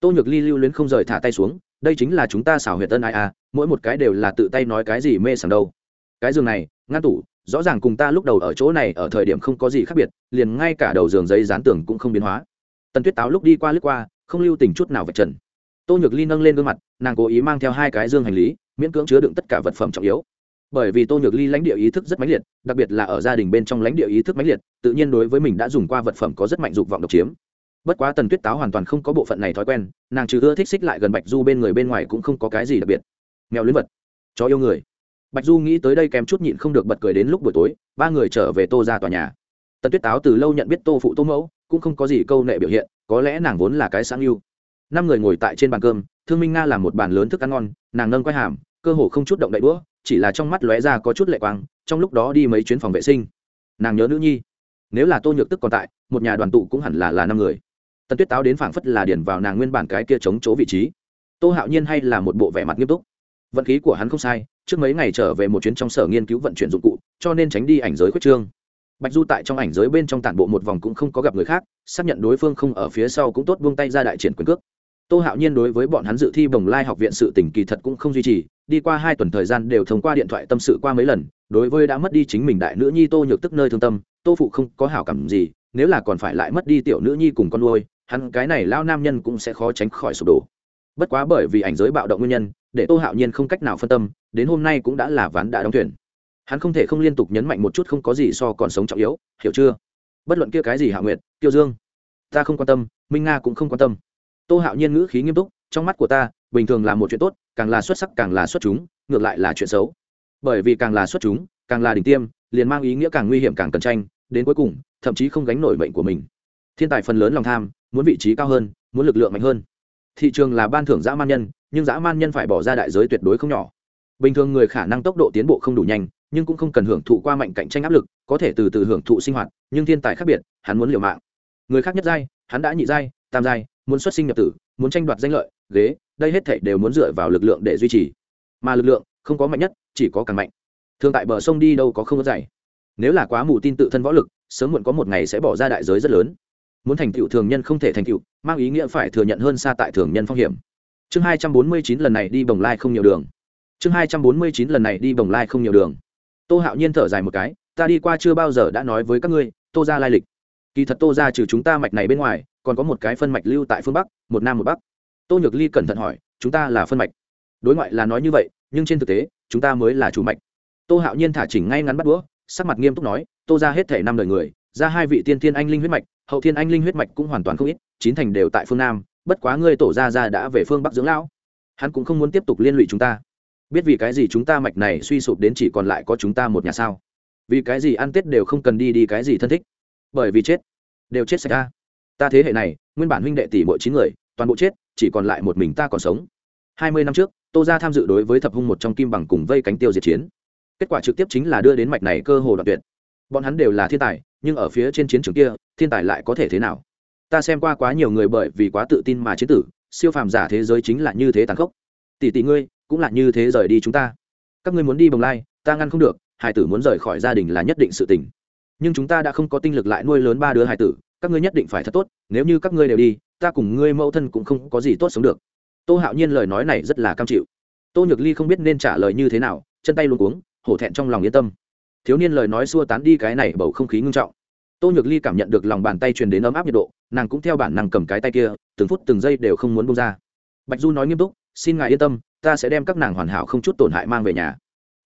Tô nhược ly lưu luyến không rời thả tay xuống, đây chính là chúng ta xảo huyệt tân ai à mỗi một cái đều là tự tay nói cái gì mê sảng đâu. Cái giường này, ngăn tủ rõ ràng cùng ta lúc đầu ở chỗ này ở thời điểm không có gì khác biệt, liền ngay cả đầu giường giấy dán tường cũng không biến hóa. Tần tuyết táo lúc đi qua lướt qua, không lưu tình chút nào vạch trần. Tô nhược ly nâng lên gương mặt, nàng cố ý mang theo hai cái dương hành lý, miễn cưỡng chứa đựng tất cả vật phẩm trọng yếu. Bởi vì tô nhược ly lãnh địa ý thức rất mãnh liệt, đặc biệt là ở gia đình bên trong lãnh địa ý thức mãnh liệt, tự nhiên đối với mình đã dùng qua vật phẩm có rất mạnh dục vọng độc chiếm. Bất quá tần tuyết táo hoàn toàn không có bộ phận này thói quen, nàng trừ ưa thích xích lại gần bạch du bên người bên ngoài cũng không có cái gì đặc biệt. Mèo luyến vật. Chó yêu người bạch du nghĩ tới đây kém chút nhịn không được bật cười đến lúc buổi tối, ba người trở về tô ra tòa nhà. Tần tuyết táo từ lâu nhận biết tô phụ tô mẫu, cũng không có gì câu nệ biểu hiện, có lẽ nàng vốn là cái sáng yêu. Năm người ngồi tại trên bàn cơm, thương minh nga làm một bàn lớn thức ăn ngon, nàng nâng quay hàm, cơ hồ không chút động đậy đũa, chỉ là trong mắt lóe ra có chút lệ quang, trong lúc đó đi mấy chuyến phòng vệ sinh. Nàng nhớ nữ nhi. Nếu là tô nhược tức còn tại, một nhà đoàn tụ cũng hẳn là là năm người. Tần tuyết táo đến phảng phất là điển vào nàng nguyên bản cái kia chống chỗ vị trí. Tô hạo nhiên hay là một bộ vẻ mặt nghiêm túc vận khí của hắn không sai, trước mấy ngày trở về một chuyến trong sở nghiên cứu vận chuyển dụng cụ, cho nên tránh đi ảnh giới khuyết trương. Bạch du tại trong ảnh giới bên trong tản bộ một vòng cũng không có gặp người khác, xác nhận đối phương không ở phía sau cũng tốt buông tay ra đại triển quyền cước. Tô hạo nhiên đối với bọn hắn dự thi bồng lai học viện sự tỉnh kỳ thật cũng không duy trì, đi qua hai tuần thời gian đều thông qua điện thoại tâm sự qua mấy lần, đối với đã mất đi chính mình đại nữ nhi tô nhược tức nơi thương tâm, tô phụ không có hảo cảm gì, nếu là còn phải lại mất đi tiểu nữ nhi cùng con nuôi, hắn cái này lao nam nhân cũng sẽ khó tránh khỏi sụp đổ. Bất quá bởi vì ảnh giới bạo động nguyên nhân để tô hạo nhiên không cách nào phân tâm, đến hôm nay cũng đã là ván đã đóng thuyền. Hắn không thể không liên tục nhấn mạnh một chút không có gì so còn sống trọng yếu, hiểu chưa? Bất luận kia cái gì hạ nguyệt tiêu dương, ta không quan tâm, minh nga cũng không quan tâm. Tô hạo nhiên ngữ khí nghiêm túc, trong mắt của ta, bình thường là một chuyện tốt, càng là xuất sắc, càng là xuất chúng, ngược lại là chuyện xấu. Bởi vì càng là xuất chúng, càng là đỉnh tiêm, liền mang ý nghĩa càng nguy hiểm càng cần tranh, đến cuối cùng, thậm chí không gánh nổi mệnh của mình. Thiên tài phần lớn lòng tham, muốn vị trí cao hơn, muốn lực lượng mạnh hơn thị trường là ban thưởng dã man nhân, nhưng dã man nhân phải bỏ ra đại giới tuyệt đối không nhỏ. Bình thường người khả năng tốc độ tiến bộ không đủ nhanh, nhưng cũng không cần hưởng thụ qua mạnh cạnh tranh áp lực, có thể từ từ hưởng thụ sinh hoạt, nhưng thiên tài khác biệt, hắn muốn liều mạng. Người khác nhất giai, hắn đã nhị giai, tam giai, muốn xuất sinh nhập tử, muốn tranh đoạt danh lợi, ghế, đây hết thảy đều muốn dựa vào lực lượng để duy trì. Mà lực lượng, không có mạnh nhất, chỉ có càng mạnh. Thường tại bờ sông đi đâu có không có dày nếu là quá mù tin tự thân võ lực, sớm muộn có một ngày sẽ bỏ ra đại giới rất lớn muốn thành tựu thường nhân không thể thành tựu, mang ý nghĩa phải thừa nhận hơn xa tại thường nhân phong hiểm. Chương hai trăm bốn mươi chín lần này đi bồng lai không nhiều đường. Chương hai trăm bốn mươi chín lần này đi bồng lai không nhiều đường. Tô hạo nhiên thở dài một cái, ta đi qua chưa bao giờ đã nói với các ngươi, tô ra lai lịch. Kỳ thật tô ra trừ chúng ta mạch này bên ngoài, còn có một cái phân mạch lưu tại phương bắc, một nam một bắc. Tô nhược ly cẩn thận hỏi, chúng ta là phân mạch? Đối ngoại là nói như vậy, nhưng trên thực tế, chúng ta mới là chủ mạch. Tô hạo nhiên thả chỉnh ngay ngắn bắt đũa, sắc mặt nghiêm túc nói, tô ra hết thể năm đời người, ra hai vị tiên thiên anh linh huyết mạch hậu thiên anh linh huyết mạch cũng hoàn toàn không ít, chín thành đều tại phương nam, bất quá ngươi tổ ra ra đã về phương bắc dưỡng lão. Hắn cũng không muốn tiếp tục liên lụy chúng ta. Biết vì cái gì chúng ta mạch này suy sụp đến chỉ còn lại có chúng ta một nhà sao? Vì cái gì ăn tết đều không cần đi đi cái gì thân thích? Bởi vì chết. Đều chết sạch ta ta thế hệ này, nguyên bản huynh đệ tỷ mỗi chín người, toàn bộ chết, chỉ còn lại một mình ta còn sống. Hai mươi năm trước, tô ra tham dự đối với thập hung một trong kim bằng cùng vây cánh tiêu diệt chiến. Kết quả trực tiếp chính là đưa đến mạch này cơ hồ đoạn tuyệt. Bọn hắn đều là thiên tài nhưng ở phía trên chiến trường kia, thiên tài lại có thể thế nào? Ta xem qua quá nhiều người bởi vì quá tự tin mà chiến tử, siêu phàm giả thế giới chính là như thế tàn khốc. Tỷ tỷ ngươi, cũng là như thế rời đi chúng ta. Các ngươi muốn đi bồng lai, ta ngăn không được, hải tử muốn rời khỏi gia đình là nhất định sự tình. Nhưng chúng ta đã không có tinh lực lại nuôi lớn ba đứa hải tử, các ngươi nhất định phải thật tốt, nếu như các ngươi đều đi, ta cùng ngươi mẫu thân cũng không có gì tốt sống được. Tô hạo nhiên lời nói này rất là cam chịu. Tô nhược ly không biết nên trả lời như thế nào, chân tay luôn cuống, hổ thẹn trong lòng yên tâm thiếu niên lời nói xua tán đi cái này bầu không khí ngưng trọng. Tô nhược ly cảm nhận được lòng bàn tay truyền đến ấm áp nhiệt độ, nàng cũng theo bản năng cầm cái tay kia, từng phút từng giây đều không muốn bông ra. Bạch du nói nghiêm túc, xin ngài yên tâm, ta sẽ đem các nàng hoàn hảo không chút tổn hại mang về nhà.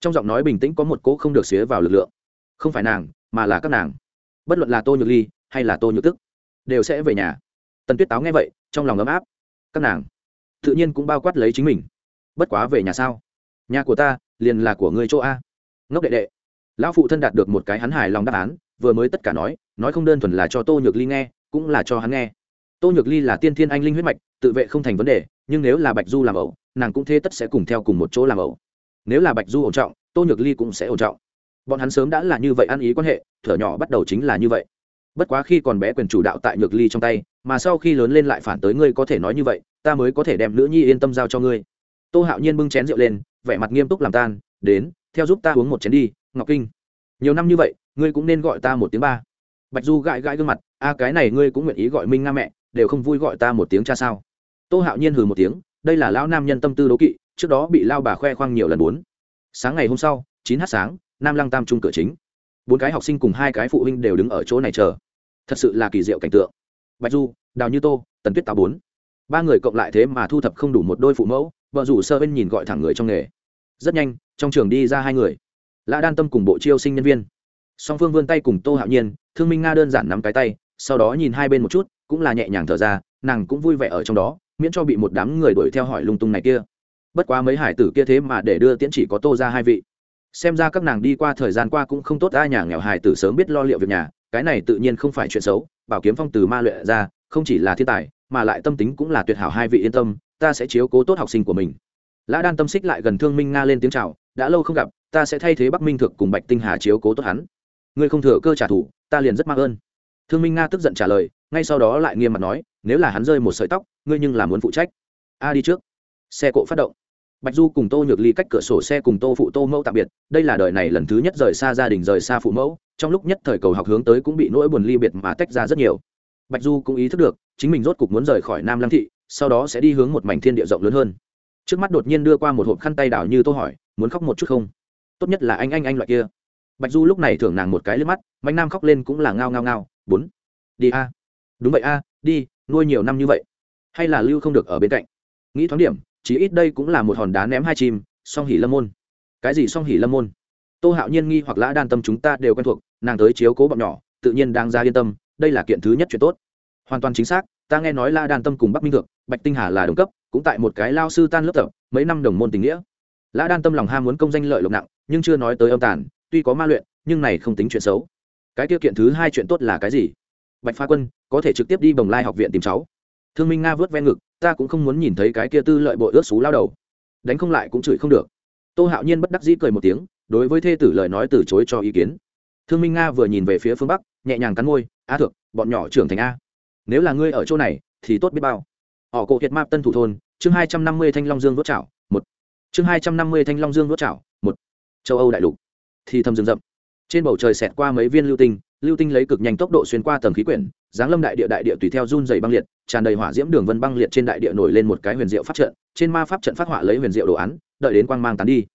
Trong giọng nói bình tĩnh có một cỗ không được xía vào lực lượng. Không phải nàng, mà là các nàng. Bất luận là tô nhược ly hay là tô nhược tức, đều sẽ về nhà. Tần tuyết táo nghe vậy, trong lòng ấm áp. Các nàng, tự nhiên cũng bao quát lấy chính mình. Bất quá về nhà sao? Nhà của ta liền là của người chỗ a. Ngốc đệ đệ lão phụ thân đạt được một cái hắn hài lòng đáp án, vừa mới tất cả nói nói không đơn thuần là cho tô nhược ly nghe, cũng là cho hắn nghe. Tô nhược ly là tiên thiên anh linh huyết mạch, tự vệ không thành vấn đề, nhưng nếu là bạch du làm ẩu, nàng cũng thế tất sẽ cùng theo cùng một chỗ làm ẩu. Nếu là bạch du ổn trọng, tô nhược ly cũng sẽ ổn trọng. Bọn hắn sớm đã là như vậy ăn ý quan hệ, thở nhỏ bắt đầu chính là như vậy. Bất quá khi còn bé quyền chủ đạo tại nhược ly trong tay, mà sau khi lớn lên lại phản tới ngươi có thể nói như vậy, ta mới có thể đem nữ nhi yên tâm giao cho ngươi. Tô hạo nhiên bưng chén rượu lên, vẻ mặt nghiêm túc làm tan, đến, theo giúp ta uống một chén đi ngọc kinh. Nhiều năm như vậy, ngươi cũng nên gọi ta một tiếng ba. Bạch du gãi gãi gương mặt, a, cái này ngươi cũng nguyện ý gọi minh nga mẹ, đều không vui gọi ta một tiếng cha sao? Tô hạo nhiên hừ một tiếng, đây là lão nam nhân tâm tư đố kỵ, trước đó bị lao bà khoe khoang nhiều lần bốn sáng ngày hôm sau, chín h sáng, nam lăng tam trung cửa chính. Bốn cái học sinh cùng hai cái phụ huynh đều đứng ở chỗ này chờ. Thật sự là kỳ diệu cảnh tượng. Bạch du, đào như tô, tần tuyết táo bốn. Ba người cộng lại thế mà thu thập không đủ một đôi phụ mẫu, vợ rủ sơ bên nhìn gọi thẳng người trong nghề. Rất nhanh, trong trường đi ra hai người lã đan tâm cùng bộ chiêu sinh nhân viên. Song phương vươn tay cùng tô hạo nhiên, thương minh nga đơn giản nắm cái tay, sau đó nhìn hai bên một chút, cũng là nhẹ nhàng thở ra, nàng cũng vui vẻ ở trong đó, miễn cho bị một đám người đuổi theo hỏi lung tung này kia. Bất quá mấy hải tử kia thế mà để đưa tiễn chỉ có tô ra hai vị. Xem ra các nàng đi qua thời gian qua cũng không tốt ra nhà nghèo hải tử sớm biết lo liệu việc nhà, cái này tự nhiên không phải chuyện xấu, bảo kiếm phong từ ma luyện ra, không chỉ là thiên tài, mà lại tâm tính cũng là tuyệt hảo, hai vị yên tâm, ta sẽ chiếu cố tốt học sinh của mình. Lã đan tâm xích lại gần thương minh nga lên tiếng c h à o đã lâu không gặp ta sẽ thay thế bắc minh thực cùng bạch tinh hà chiếu cố tốt hắn. Ngươi không thừa cơ trả thù, ta liền rất mắc ơn. Thương minh nga tức giận trả lời, ngay sau đó lại nghiêm mặt nói, nếu là hắn rơi một sợi tóc, ngươi nhưng là muốn phụ trách. A, đi trước. Xe cộ phát động. Bạch du cùng tô nhược ly cách cửa sổ xe cùng tô phụ tô mẫu tạm biệt, đây là đời này lần thứ nhất rời xa gia đình, rời xa phụ mẫu, trong lúc nhất thời cầu học hướng tới cũng bị nỗi buồn ly biệt mà tách ra rất nhiều. Bạch du cũng ý thức được, chính mình rốt cục muốn rời khỏi nam lăng thị, sau đó sẽ đi hướng một mảnh thiên địa rộng lớn hơn. Trước mắt đột nhiên đưa qua một hộp khăn tay đảo như tô hỏi, muốn khóc một chút không? Tốt nhất là anh anh anh loại kia. Bạch du lúc này thưởng nàng một cái lên mắt, mạnh nam khóc lên cũng là ngao ngao ngao, bốn, đi a. Đúng vậy a, đi, nuôi nhiều năm như vậy, hay là lưu không được ở bên cạnh? Nghĩ thoáng điểm chỉ ít đây cũng là một hòn đá ném hai chim, song hỉ lâm môn. Cái gì song hỉ lâm môn? Tô hạo nhiên nghi hoặc lã đan tâm chúng ta đều quen thuộc, nàng tới chiếu cố bọn nhỏ, tự nhiên đang ra yên tâm, đây là kiện thứ nhất chuyện tốt. Hoàn toàn chính xác, ta nghe nói la đan tâm cùng bắc minh thượng, bạch tinh hà là đồng cấp, cũng tại một cái lao sư tan lớp tập, mấy năm đồng môn tình nghĩa lã đan tâm lòng ham muốn công danh lợi lộc nặng, nhưng chưa nói tới âm tàn, tuy có ma luyện, nhưng này không tính chuyện xấu. Cái tiêu kiện thứ hai chuyện tốt là cái gì? Bạch pha quân, có thể trực tiếp đi bồng lai học viện tìm cháu. Thương minh nga vớt ven ngực, ta cũng không muốn nhìn thấy cái kia tư lợi bội ướt xú lao đầu. Đánh không lại cũng chửi không được. Tô hạo nhiên bất đắc dĩ cười một tiếng, đối với thê tử lời nói từ chối cho ý kiến. Thương minh nga vừa nhìn về phía phương bắc, nhẹ nhàng cắn môi, a thượng, bọn nhỏ trưởng thành a. Nếu là ngươi ở chỗ này, thì tốt biết bao. Họ cổ kiệt map tân thủ thôn, chương hai trăm năm mươi thanh long dương vớt chảo chương hai trăm năm mươi thanh long dương đốt chảo, một. Châu âu đại lục. Thì thầm rừng rậm. Trên bầu trời xẹt qua mấy viên lưu tinh lưu tinh lấy cực nhanh tốc độ xuyên qua tầng khí quyển, giáng lâm đại địa đại địa tùy theo run dày băng liệt, tràn đầy hỏa diễm đường vân băng liệt trên đại địa nổi lên một cái huyền diệu pháp trận, trên ma pháp trận phát họa lấy huyền diệu đồ án, đợi đến quang mang tán đi.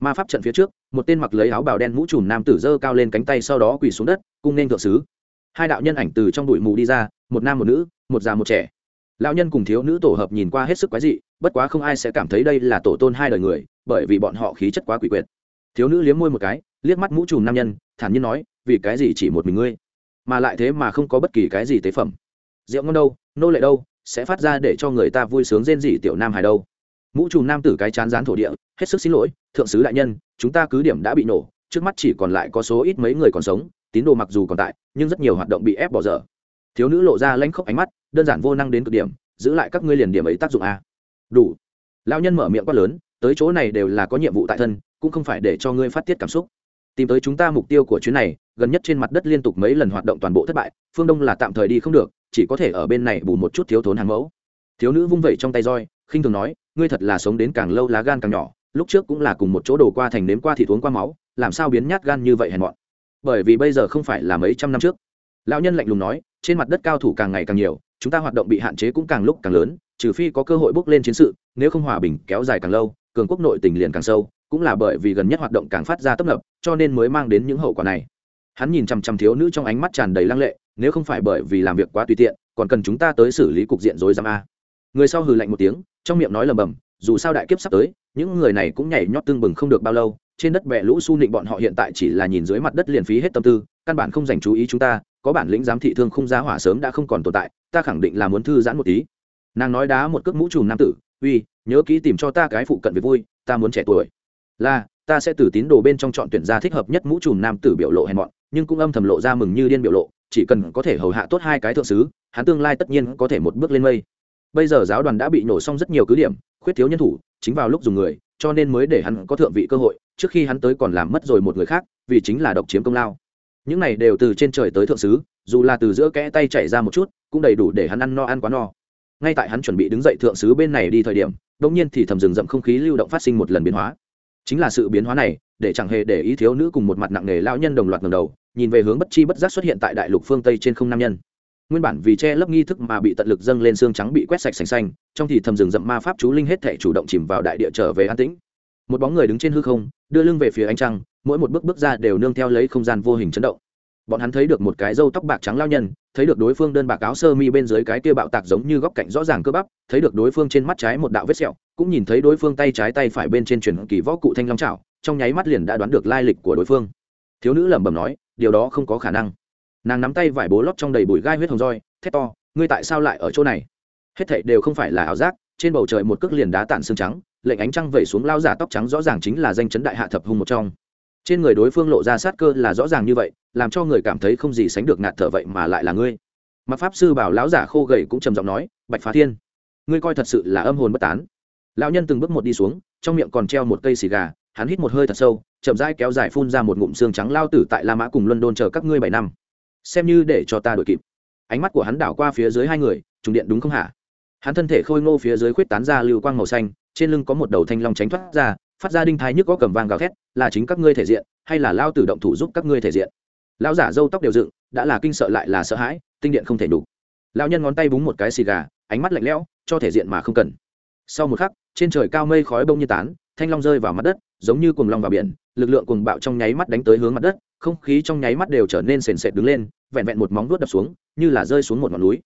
Ma pháp trận phía trước, một tên mặc lấy áo bào đen mũ trùm nam tử dơ cao lên cánh tay sau đó quỳ xuống đất, cung nên thượng sứ. Hai đạo nhân ảnh từ trong bụi mù đi ra, một nam một nữ, một già một trẻ lão nhân cùng thiếu nữ tổ hợp nhìn qua hết sức quái dị, bất quá không ai sẽ cảm thấy đây là tổ tôn hai đời người, bởi vì bọn họ khí chất quá quỷ quyệt. Thiếu nữ liếm môi một cái, liếc mắt mũ trùm nam nhân, thản nhiên nói, vì cái gì chỉ một mình ngươi? Mà lại thế mà không có bất kỳ cái gì tế phẩm. Rượu ngon đâu, nô lệ đâu, sẽ phát ra để cho người ta vui sướng rên rỉ tiểu nam hài đâu. Mũ trùm nam tử cái chán rán thổ địa, hết sức xin lỗi, thượng sứ đại nhân, chúng ta cứ điểm đã bị nổ, trước mắt chỉ còn lại có số ít mấy người còn sống, tín đồ mặc dù còn tại, nhưng rất nhiều hoạt động bị ép bỏ dở thiếu nữ lộ ra lãnh khốc ánh mắt, đơn giản vô năng đến cực điểm, giữ lại các ngươi liền điểm ấy tác dụng a. Đủ. Lao nhân mở miệng quát lớn, tới chỗ này đều là có nhiệm vụ tại thân, cũng không phải để cho ngươi phát tiết cảm xúc. Tìm tới chúng ta mục tiêu của chuyến này, gần nhất trên mặt đất liên tục mấy lần hoạt động toàn bộ thất bại, phương đông là tạm thời đi không được, chỉ có thể ở bên này bù một chút thiếu thốn hàng mẫu. Thiếu nữ vung vẩy trong tay roi, khinh thường nói, ngươi thật là sống đến càng lâu lá gan càng nhỏ, lúc trước cũng là cùng một chỗ đồ qua thành nếm qua thì uống qua máu, làm sao biến nhát gan như vậy hèn mọn. Bởi vì bây giờ không phải là mấy trăm năm trước. Lão nhân lạnh lùng nói trên mặt đất cao thủ càng ngày càng nhiều, chúng ta hoạt động bị hạn chế cũng càng lúc càng lớn, trừ phi có cơ hội bước lên chiến sự, nếu không hòa bình kéo dài càng lâu, cường quốc nội tình liền càng sâu, cũng là bởi vì gần nhất hoạt động càng phát ra tấp nập, cho nên mới mang đến những hậu quả này. Hắn nhìn chằm chằm thiếu nữ trong ánh mắt tràn đầy lăng lệ, nếu không phải bởi vì làm việc quá tùy tiện, còn cần chúng ta tới xử lý cục diện rối rắm a. Người sau hừ lạnh một tiếng, trong miệng nói lầm bầm, dù sao đại kiếp sắp tới, những người này cũng nhảy nhót tương bừng không được bao lâu, trên đất bẹ lũ su nịnh bọn họ hiện tại chỉ là nhìn dưới mặt đất liền phí hết tâm tư, căn bản không dành chú ý chúng ta có bản lĩnh giám thị thương không giá hỏa sớm đã không còn tồn tại, ta khẳng định là muốn thư giãn một tí. Nàng nói đá một cước mũ trùm nam tử, uy, nhớ kỹ tìm cho ta cái phụ cận về vui, ta muốn trẻ tuổi. Là, ta sẽ từ tín đồ bên trong chọn tuyển ra thích hợp nhất mũ trùm nam tử biểu lộ hèn mọn, nhưng cũng âm thầm lộ ra mừng như điên biểu lộ, chỉ cần có thể hầu hạ tốt hai cái thượng sứ, hắn tương lai tất nhiên có thể một bước lên mây. Bây giờ giáo đoàn đã bị nổ xong rất nhiều cứ điểm, khuyết thiếu nhân thủ, chính vào lúc dùng người, cho nên mới để hắn có thượng vị cơ hội, trước khi hắn tới còn làm mất rồi một người khác, vì chính là độc chiếm công lao những này đều từ trên trời tới thượng sứ, dù là từ giữa kẽ tay chảy ra một chút, cũng đầy đủ để hắn ăn no ăn quá no. Ngay tại hắn chuẩn bị đứng dậy thượng sứ bên này đi thời điểm đông nhiên thì thầm rừng rậm không khí lưu động phát sinh một lần biến hóa. Chính là sự biến hóa này, để chẳng hề để ý thiếu nữ cùng một mặt nặng nề lao nhân đồng loạt ngầm đầu, nhìn về hướng bất chi bất giác xuất hiện tại đại lục phương tây trên không nam nhân. Nguyên bản vì che lấp nghi thức mà bị tận lực dâng lên xương trắng bị quét sạch sành xanh, trong thì thầm rừng rậm ma pháp chú linh hết thể chủ động chìm vào đại địa trở về an tĩnh. Một bóng người đứng trên hư không đưa lưng về phía ánh trăng, mỗi một bước bước ra đều nương theo lấy không gian vô hình chấn động. Bọn hắn thấy được một cái râu tóc bạc trắng lao nhân, thấy được đối phương đơn bạc áo sơ mi bên dưới cái kia bạo tạc giống như góc cạnh rõ ràng cơ bắp, thấy được đối phương trên mắt trái một đạo vết sẹo, cũng nhìn thấy đối phương tay trái tay phải bên trên truyền kỳ võ cụ thanh long trào trong nháy mắt liền đã đoán được lai lịch của đối phương. Thiếu nữ lẩm bẩm nói, điều đó không có khả năng. Nàng nắm tay vải bố lót trong đầy bụi gai huyết hồng roi, thét to, ngươi tại sao lại ở chỗ này? Hết thảy đều không phải là ảo giác, trên bầu trời một cước liền đá tản xương trắng lệnh ánh trăng vẩy xuống lao giả tóc trắng rõ ràng chính là danh chấn đại hạ thập hung một trong. Trên người đối phương lộ ra sát cơ là rõ ràng như vậy, làm cho người cảm thấy không gì sánh được ngạt thở vậy mà lại là ngươi. Mặc pháp sư bảo lão giả khô gầy cũng trầm giọng nói, bạch phá thiên, ngươi coi thật sự là âm hồn bất tán. Lão nhân từng bước một đi xuống, trong miệng còn treo một cây xì gà, hắn hít một hơi thật sâu, chậm rãi kéo dài phun ra một ngụm xương trắng lao tử tại la mã cùng london chờ các ngươi bảy năm. Xem như để cho ta đuổi kịp. Ánh mắt của hắn đảo qua phía dưới hai người, trùng điện đúng không hả? Hắn thân thể khôi ngô phía dưới khuyết tán ra lưu quang màu xanh trên lưng có một đầu thanh long tránh thoát ra, phát ra đinh thái nhức có cầm vang gào thét, là chính các ngươi thể diện, hay là lao tử động thủ giúp các ngươi thể diện? Lão giả râu tóc đều dựng, đã là kinh sợ lại là sợ hãi, tinh điện không thể đủ. Lão nhân ngón tay búng một cái xì gà, ánh mắt lạnh lẽo, cho thể diện mà không cần. Sau một khắc, trên trời cao mây khói bông như tán, thanh long rơi vào mặt đất, giống như cuồng long vào biển, lực lượng cuồng bạo trong nháy mắt đánh tới hướng mặt đất, không khí trong nháy mắt đều trở nên sền sệt đứng lên, vẹn vẹn một móng vuốt đập xuống, như là rơi xuống một ngọn núi.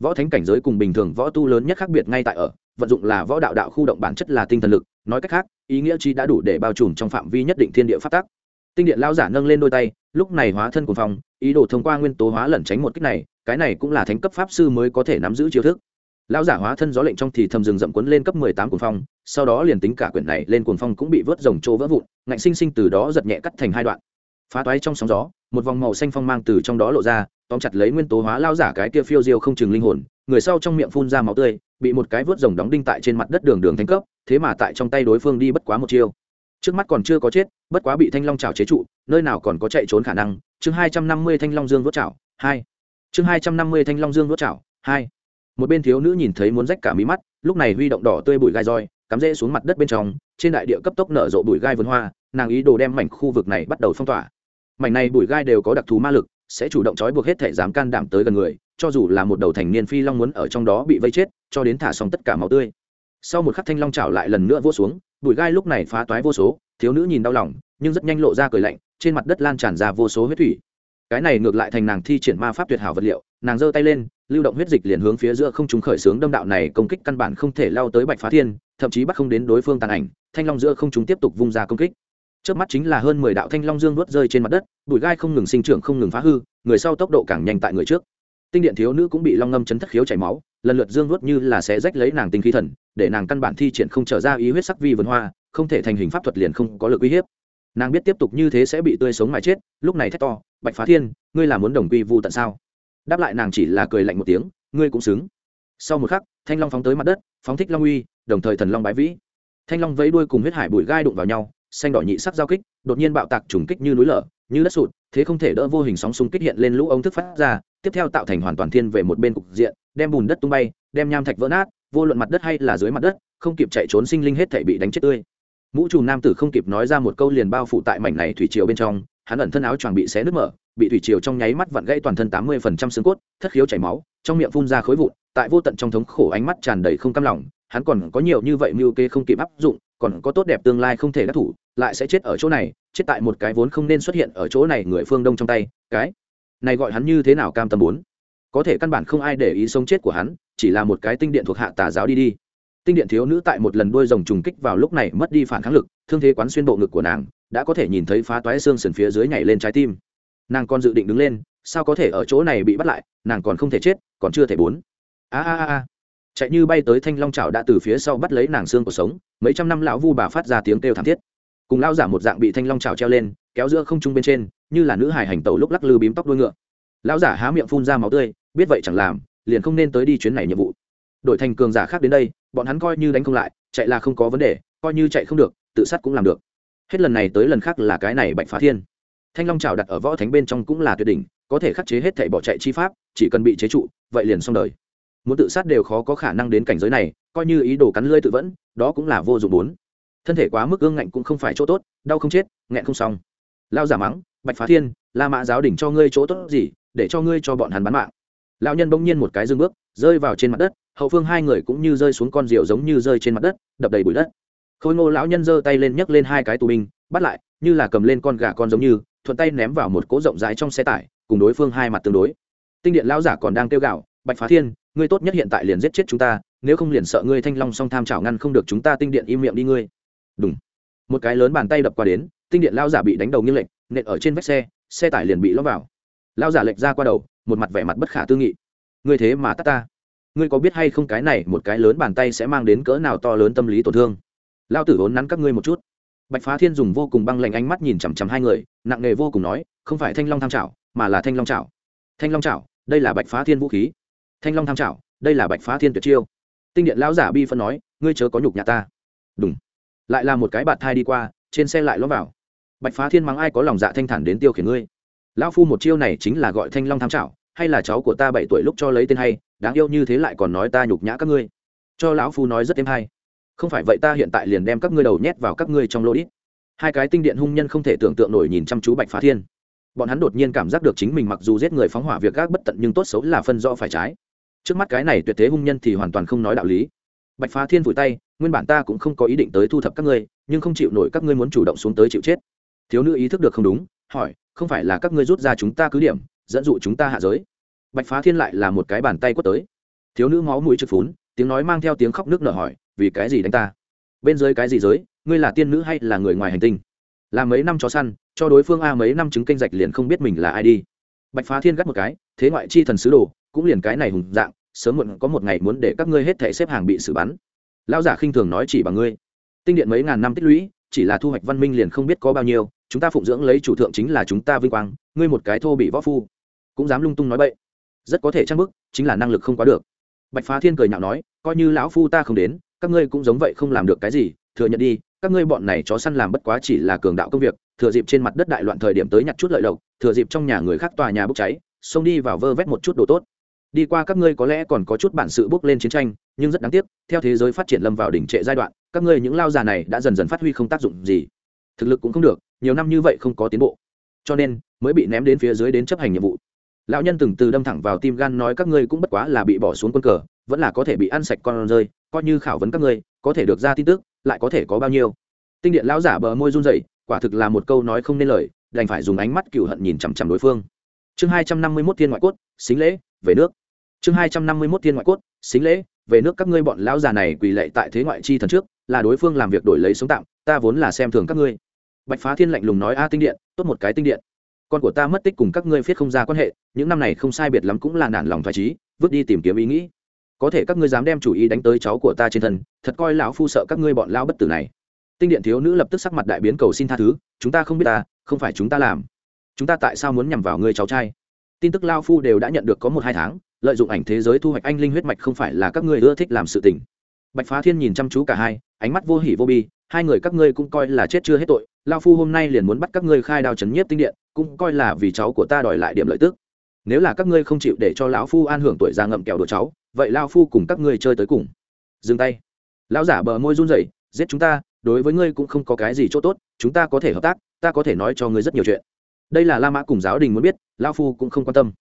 Võ thánh cảnh giới cùng bình thường võ tu lớn nhất khác biệt ngay tại ở vận dụng là võ đạo đạo khu động bản chất là tinh thần lực, nói cách khác, ý nghĩa chi đã đủ để bao trùm trong phạm vi nhất định thiên địa phát tác tinh điện lao giả nâng lên đôi tay, lúc này hóa thân cùng phong, ý đồ thông qua nguyên tố hóa lẩn tránh một cách này, cái này cũng là thánh cấp pháp sư mới có thể nắm giữ chiêu thức. Lão giả hóa thân gió lệnh trong thì thầm rừng rậm quấn lên cấp mười tám cuồng phong, sau đó liền tính cả quyển này lên cuồng phong cũng bị vớt rồng trô vỡ vụn, ngạnh sinh sinh từ đó giật nhẹ cắt thành hai đoạn. Phá toái trong sóng gió, một vòng màu xanh phong mang từ trong đó lộ ra, tóm chặt lấy nguyên tố hóa lao giả cái kia phiêu diêu không chừng linh hồn người sau trong miệng phun ra máu tươi, bị một cái vớt rồng đóng đinh tại trên mặt đất đường đường thanh cấp, thế mà tại trong tay đối phương đi bất quá một chiêu. Trước mắt còn chưa có chết, bất quá bị thanh long trào chế trụ, nơi nào còn có chạy trốn khả năng. Chương hai trăm năm mươi thanh long dương vớt chảo, hai. Chương hai trăm năm mươi thanh long dương vớt chảo, hai. Một bên thiếu nữ nhìn thấy muốn rách cả mí mắt, lúc này huy động đỏ tươi bụi gai roi, cắm rễ xuống mặt đất bên trong, trên đại địa cấp tốc nở rộ bụi gai vườn hoa, nàng ý đồ đem mảnh khu vực này bắt đầu phong tỏa. Mảnh này bụi gai đều có đặc thù ma lực sẽ chủ động trói buộc hết thể dám can đảm tới gần người, cho dù là một đầu thành niên phi long muốn ở trong đó bị vây chết, cho đến thả xong tất cả máu tươi. Sau một khắc thanh long chảo lại lần nữa vô xuống, bụi gai lúc này phá toái vô số, thiếu nữ nhìn đau lòng, nhưng rất nhanh lộ ra cười lạnh, trên mặt đất lan tràn ra vô số huyết thủy. Cái này ngược lại thành nàng thi triển ma pháp tuyệt hảo vật liệu, nàng giơ tay lên, lưu động huyết dịch liền hướng phía giữa không chúng khởi xướng đâm đạo này công kích căn bản không thể lao tới bạch phá thiên, thậm chí bắt không đến đối phương tàn ảnh, thanh long giữa không chúng tiếp tục vung ra công kích trước mắt chính là hơn mười đạo thanh long dương nuốt rơi trên mặt đất, bụi gai không ngừng sinh trưởng, không ngừng phá hư, người sau tốc độ càng nhanh tại người trước. Tinh điện thiếu nữ cũng bị long ngâm chấn thất khiếu chảy máu, lần lượt dương nuốt như là sẽ rách lấy nàng tinh khí thần, để nàng căn bản thi triển không trở ra ý huyết sắc vi vườn hoa, không thể thành hình pháp thuật liền không có lực uy hiếp. Nàng biết tiếp tục như thế sẽ bị tươi sống mà chết, lúc này thét to, bạch phá thiên, ngươi là muốn đồng quy vu tận sao? Đáp lại nàng chỉ là cười lạnh một tiếng, ngươi cũng xứng. Sau một khắc, thanh long phóng tới mặt đất, phóng thích long uy, đồng thời thần long bái vĩ. Thanh long vẫy đuôi cùng huyết hải bụi gai đụng vào nhau xanh đỏ nhị sắc giao kích, đột nhiên bạo tạc trùng kích như núi lở, như đất sụt, thế không thể đỡ vô hình sóng xung kích hiện lên lũ ống thức phát ra, tiếp theo tạo thành hoàn toàn thiên về một bên cục diện, đem bùn đất tung bay, đem nham thạch vỡ nát, vô luận mặt đất hay là dưới mặt đất, không kịp chạy trốn sinh linh hết thể bị đánh chết tươi. Mũ trùm nam tử không kịp nói ra một câu liền bao phủ tại mảnh này thủy triều bên trong, hắn ẩn thân áo choàng bị xé nứt mở, bị thủy triều trong nháy mắt vặn gãy toàn thân tám mươi phần trăm xương cốt, thất khiếu chảy máu, trong miệng phun ra khối vụn, tại vô tận trong thống khổ ánh mắt tràn đầy không cam lòng, hắn còn có nhiều như vậy mưu kê không kịp áp dụng còn có tốt đẹp tương lai không thể đắc thủ, lại sẽ chết ở chỗ này, chết tại một cái vốn không nên xuất hiện ở chỗ này người phương đông trong tay, cái này gọi hắn như thế nào cam tâm bốn có thể căn bản không ai để ý sống chết của hắn, chỉ là một cái tinh điện thuộc hạ tà giáo đi đi. Tinh điện thiếu nữ tại một lần đuôi rồng trùng kích vào lúc này mất đi phản kháng lực, thương thế quán xuyên bộ ngực của nàng, đã có thể nhìn thấy phá toái xương sườn phía dưới nhảy lên trái tim. Nàng còn dự định đứng lên, sao có thể ở chỗ này bị bắt lại, nàng còn không thể chết, còn chưa thể bốn. A a a chạy như bay tới thanh long chảo đã từ phía sau bắt lấy nàng xương cuộc sống, mấy trăm năm lão vu bà phát ra tiếng kêu thảm thiết. Cùng lao giả một dạng bị thanh long chảo treo lên, kéo giữa không trung bên trên, như là nữ hải hành tẩu lúc lắc lư bím tóc đuôi ngựa. Lão giả há miệng phun ra máu tươi, biết vậy chẳng làm, liền không nên tới đi chuyến này nhiệm vụ. Đổi thành cường giả khác đến đây, bọn hắn coi như đánh không lại, chạy là không có vấn đề, coi như chạy không được, tự sát cũng làm được. Hết lần này tới lần khác là cái này bạch phá thiên. Thanh long trào đặt ở võ thánh bên trong cũng là tuyệt đỉnh, có thể khắc chế hết thảy bỏ chạy chi pháp, chỉ cần bị chế trụ, vậy liền xong đời muốn tự sát đều khó có khả năng đến cảnh giới này, coi như ý đồ cắn lưỡi tự vẫn, đó cũng là vô dụng bốn. Thân thể quá mức ương ngạnh cũng không phải chỗ tốt, đau không chết, nghẹn không xong. Lao giả mắng, bạch phá thiên, la mã giáo đỉnh cho ngươi chỗ tốt gì, để cho ngươi cho bọn hắn bán mạng. Lão nhân bỗng nhiên một cái dương bước, rơi vào trên mặt đất, hậu phương hai người cũng như rơi xuống con rượu giống như rơi trên mặt đất, đập đầy bụi đất. Khôi ngô lão nhân giơ tay lên nhấc lên hai cái tù binh, bắt lại, như là cầm lên con gà con giống như, thuận tay ném vào một cỗ rộng rãi trong xe tải, cùng đối phương hai mặt tương đối. Tinh điện lão giả còn đang kêu gạo bạch phá thiên ngươi tốt nhất hiện tại liền giết chết chúng ta, nếu không liền sợ ngươi thanh long song tham chảo ngăn không được chúng ta tinh điện im miệng đi ngươi. Đúng một cái lớn bàn tay đập qua đến, tinh điện lao giả bị đánh đầu nghiêng lệch, nện ở trên vách xe xe tải liền bị ló vào. Lao giả lệch ra qua đầu, một mặt vẻ mặt bất khả tư nghị. Ngươi thế mà tắt ta. Ngươi có biết hay không cái này một cái lớn bàn tay sẽ mang đến cỡ nào to lớn tâm lý tổn thương? Lao tử vốn nắn các ngươi một chút. Bạch phá thiên dùng vô cùng băng lạnh ánh mắt nhìn chằm chằm hai người, nặng nề vô cùng nói, không phải thanh long tham trảo mà là thanh long trảo thanh long trảo đây là bạch phá thiên vũ khí thanh long tham trảo đây là bạch phá thiên tuyệt chiêu. Tinh điện lão giả bi phân nói, ngươi chớ có nhục nhà ta. Đúng lại là một cái bạt thai đi qua, trên xe lại lõm vào. Bạch phá thiên mắng ai có lòng dạ thanh thản đến tiêu khiển ngươi. Lão phu một chiêu này chính là gọi thanh long tham trảo hay là cháu của ta bảy tuổi lúc cho lấy tên hay, đáng yêu như thế lại còn nói ta nhục nhã các ngươi. Cho lão phu nói rất êm hay. Không phải vậy ta hiện tại liền đem các ngươi đầu nhét vào các ngươi trong lỗ đít. Hai cái tinh điện hung nhân không thể tưởng tượng nổi nhìn chăm chú bạch phá thiên. Bọn hắn đột nhiên cảm giác được chính mình mặc dù giết người phóng hỏa việc gác bất tận nhưng tốt xấu là phân rõ phải trái trước mắt cái này tuyệt thế hung nhân thì hoàn toàn không nói đạo lý. Bạch phá thiên vùi tay, nguyên bản ta cũng không có ý định tới thu thập các ngươi, nhưng không chịu nổi các ngươi muốn chủ động xuống tới chịu chết. Thiếu nữ ý thức được không đúng, hỏi, không phải là các ngươi rút ra chúng ta cứ điểm, dẫn dụ chúng ta hạ giới? Bạch phá thiên lại là một cái bàn tay quất tới. Thiếu nữ máu mũi trực phún, tiếng nói mang theo tiếng khóc nước nở hỏi, vì cái gì đánh ta? Bên dưới cái gì giới, ngươi là tiên nữ hay là người ngoài hành tinh? Là mấy năm chó săn, cho đối phương a mấy năm chứng kênh rạch liền không biết mình là ai đi. Bạch phá thiên gắt một cái, thế ngoại chi thần sứ đồ, cũng liền cái này hùng dạng sớm muộn có một ngày muốn để các ngươi hết thể xếp hàng bị xử bắn. Lão giả khinh thường nói chỉ bằng ngươi. Tinh điện mấy ngàn năm tích lũy, chỉ là thu hoạch văn minh liền không biết có bao nhiêu, chúng ta phụng dưỡng lấy chủ thượng chính là chúng ta vinh quang, ngươi một cái thô bị võ phu, cũng dám lung tung nói bậy. Rất có thể trang bức, chính là năng lực không quá được. Bạch phá thiên cười nhạo nói, coi như lão phu ta không đến, các ngươi cũng giống vậy không làm được cái gì, thừa nhận đi, các ngươi bọn này chó săn làm bất quá chỉ là cường đạo công việc, thừa dịp trên mặt đất đại loạn thời điểm tới nhặt chút lợi lộc, thừa dịp trong nhà người khác tòa nhà bốc cháy, xông đi vào vơ vét một chút đồ tốt đi qua các ngươi có lẽ còn có chút bản sự bước lên chiến tranh, nhưng rất đáng tiếc, theo thế giới phát triển lâm vào đỉnh trệ giai đoạn, các ngươi những lao già này đã dần dần phát huy không tác dụng gì. Thực lực cũng không được, nhiều năm như vậy không có tiến bộ. Cho nên, mới bị ném đến phía dưới đến chấp hành nhiệm vụ. Lão nhân từng từ đâm thẳng vào tim gan nói các ngươi cũng bất quá là bị bỏ xuống quân cờ, vẫn là có thể bị ăn sạch con rơi, coi như khảo vấn các ngươi, có thể được ra tin tức, lại có thể có bao nhiêu. Tinh điện lão giả bờ môi run rẩy, quả thực là một câu nói không nên lời, đành phải dùng ánh mắt cựu hận nhìn chằm chằm đối phương. Chương hai trăm năm mươi mốt thiên ngoại cốt, xính lễ, về nước chương hai trăm năm mươi mốt thiên ngoại cốt, xính lễ, về nước các ngươi bọn lão già này quỳ lệ tại thế ngoại chi thần trước, là đối phương làm việc đổi lấy sống tạm, ta vốn là xem thường các ngươi. Bạch phá thiên lạnh lùng nói, a tinh điện, tốt một cái tinh điện. Con của ta mất tích cùng các ngươi viết không ra quan hệ, những năm này không sai biệt lắm cũng là nản lòng thoải trí vứt đi tìm kiếm ý nghĩ. Có thể các ngươi dám đem chủ ý đánh tới cháu của ta trên thân, thật coi lão phu sợ các ngươi bọn lão bất tử này. Tinh điện thiếu nữ lập tức sắc mặt đại biến cầu xin tha thứ, chúng ta không biết ta, không phải chúng ta làm. Chúng ta tại sao muốn nhằm vào ngươi cháu trai? Tin tức lao phu đều đã nhận được có một hai tháng lợi dụng ảnh thế giới thu hoạch anh linh huyết mạch không phải là các ngươi ưa thích làm sự tình. Bạch phá thiên nhìn chăm chú cả hai, ánh mắt vô hỉ vô bi, hai người các ngươi cũng coi là chết chưa hết tội, lao phu hôm nay liền muốn bắt các ngươi khai đao chấn nhiếp tinh điện, cũng coi là vì cháu của ta đòi lại điểm lợi tức. Nếu là các ngươi không chịu để cho lão phu an hưởng tuổi già ngậm kẹo đồ cháu, vậy lao phu cùng các ngươi chơi tới cùng. Dừng tay. Lão giả bờ môi run rẩy, giết chúng ta, đối với ngươi cũng không có cái gì chỗ tốt, chúng ta có thể hợp tác, ta có thể nói cho ngươi rất nhiều chuyện. Đây là la mã cùng giáo đình muốn biết lao phu cũng không quan tâm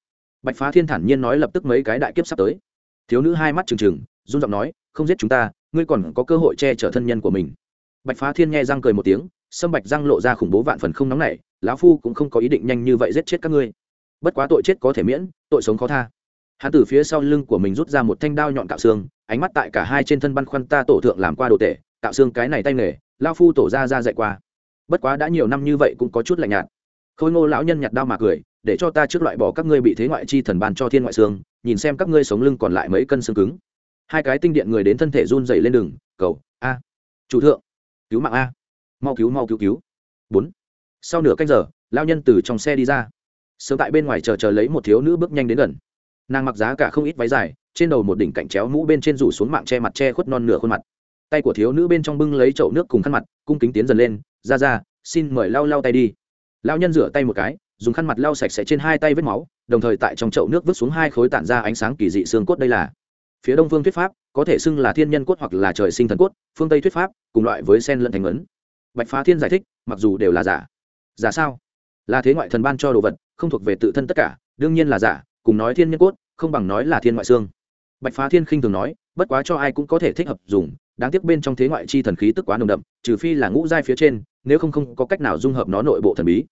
bạch phá thiên thản nhiên nói lập tức mấy cái đại kiếp sắp tới. Thiếu nữ hai mắt trừng trừng, run giọng nói, không giết chúng ta, ngươi còn có cơ hội che chở thân nhân của mình. Bạch phá thiên nghe răng cười một tiếng, sâm bạch răng lộ ra khủng bố vạn phần không nóng nảy, lão phu cũng không có ý định nhanh như vậy giết chết các ngươi. Bất quá tội chết có thể miễn, tội sống khó tha. Hắn từ phía sau lưng của mình rút ra một thanh đao nhọn cạo xương, ánh mắt tại cả hai trên thân băn khoăn ta tổ thượng làm qua đồ tể, cạo xương cái này tay nghề lao phu tổ ra ra dạy qua. Bất quá đã nhiều năm như vậy cũng có chút lạnh nhạt. Khôi ngô lão nhân nhặt đao mà cười để cho ta trước loại bỏ các ngươi bị thế ngoại chi thần ban cho thiên ngoại xương, nhìn xem các ngươi sống lưng còn lại mấy cân xương cứng. Hai cái tinh điện người đến thân thể run dày lên đường, cầu, a, chủ thượng, cứu mạng a, mau cứu mau cứu cứu. Bốn. Sau nửa canh giờ, lao nhân từ trong xe đi ra. Sớm tại bên ngoài chờ chờ lấy một thiếu nữ bước nhanh đến gần. Nàng mặc giá cả không ít váy dài, trên đầu một đỉnh cạnh chéo mũ bên trên rủ xuống mạng che mặt che khuất non nửa khuôn mặt. Tay của thiếu nữ bên trong bưng lấy chậu nước cùng khăn mặt, cung kính tiến dần lên, ra ra, xin mời lau lau tay đi. Lao nhân rửa tay một cái dùng khăn mặt lau sạch sẽ trên hai tay vết máu, đồng thời tại trong chậu nước vứt xuống hai khối tản ra ánh sáng kỳ dị xương cốt đây là. Phía đông phương thuyết pháp, có thể xưng là thiên nhân cốt hoặc là trời sinh thần cốt, phương tây thuyết pháp, cùng loại với sen lẫn thành ấn. Bạch phá thiên giải thích, mặc dù đều là giả. Giả sao? Là thế ngoại thần ban cho đồ vật, không thuộc về tự thân tất cả, đương nhiên là giả, cùng nói thiên nhân cốt, không bằng nói là thiên ngoại xương. Bạch phá thiên khinh thường nói, bất quá cho ai cũng có thể thích hợp dùng, đáng tiếc bên trong thế ngoại chi thần khí tức quá nồng đậm, trừ phi là ngũ giai phía trên, nếu không không có cách nào dung hợp nó nội bộ thần bí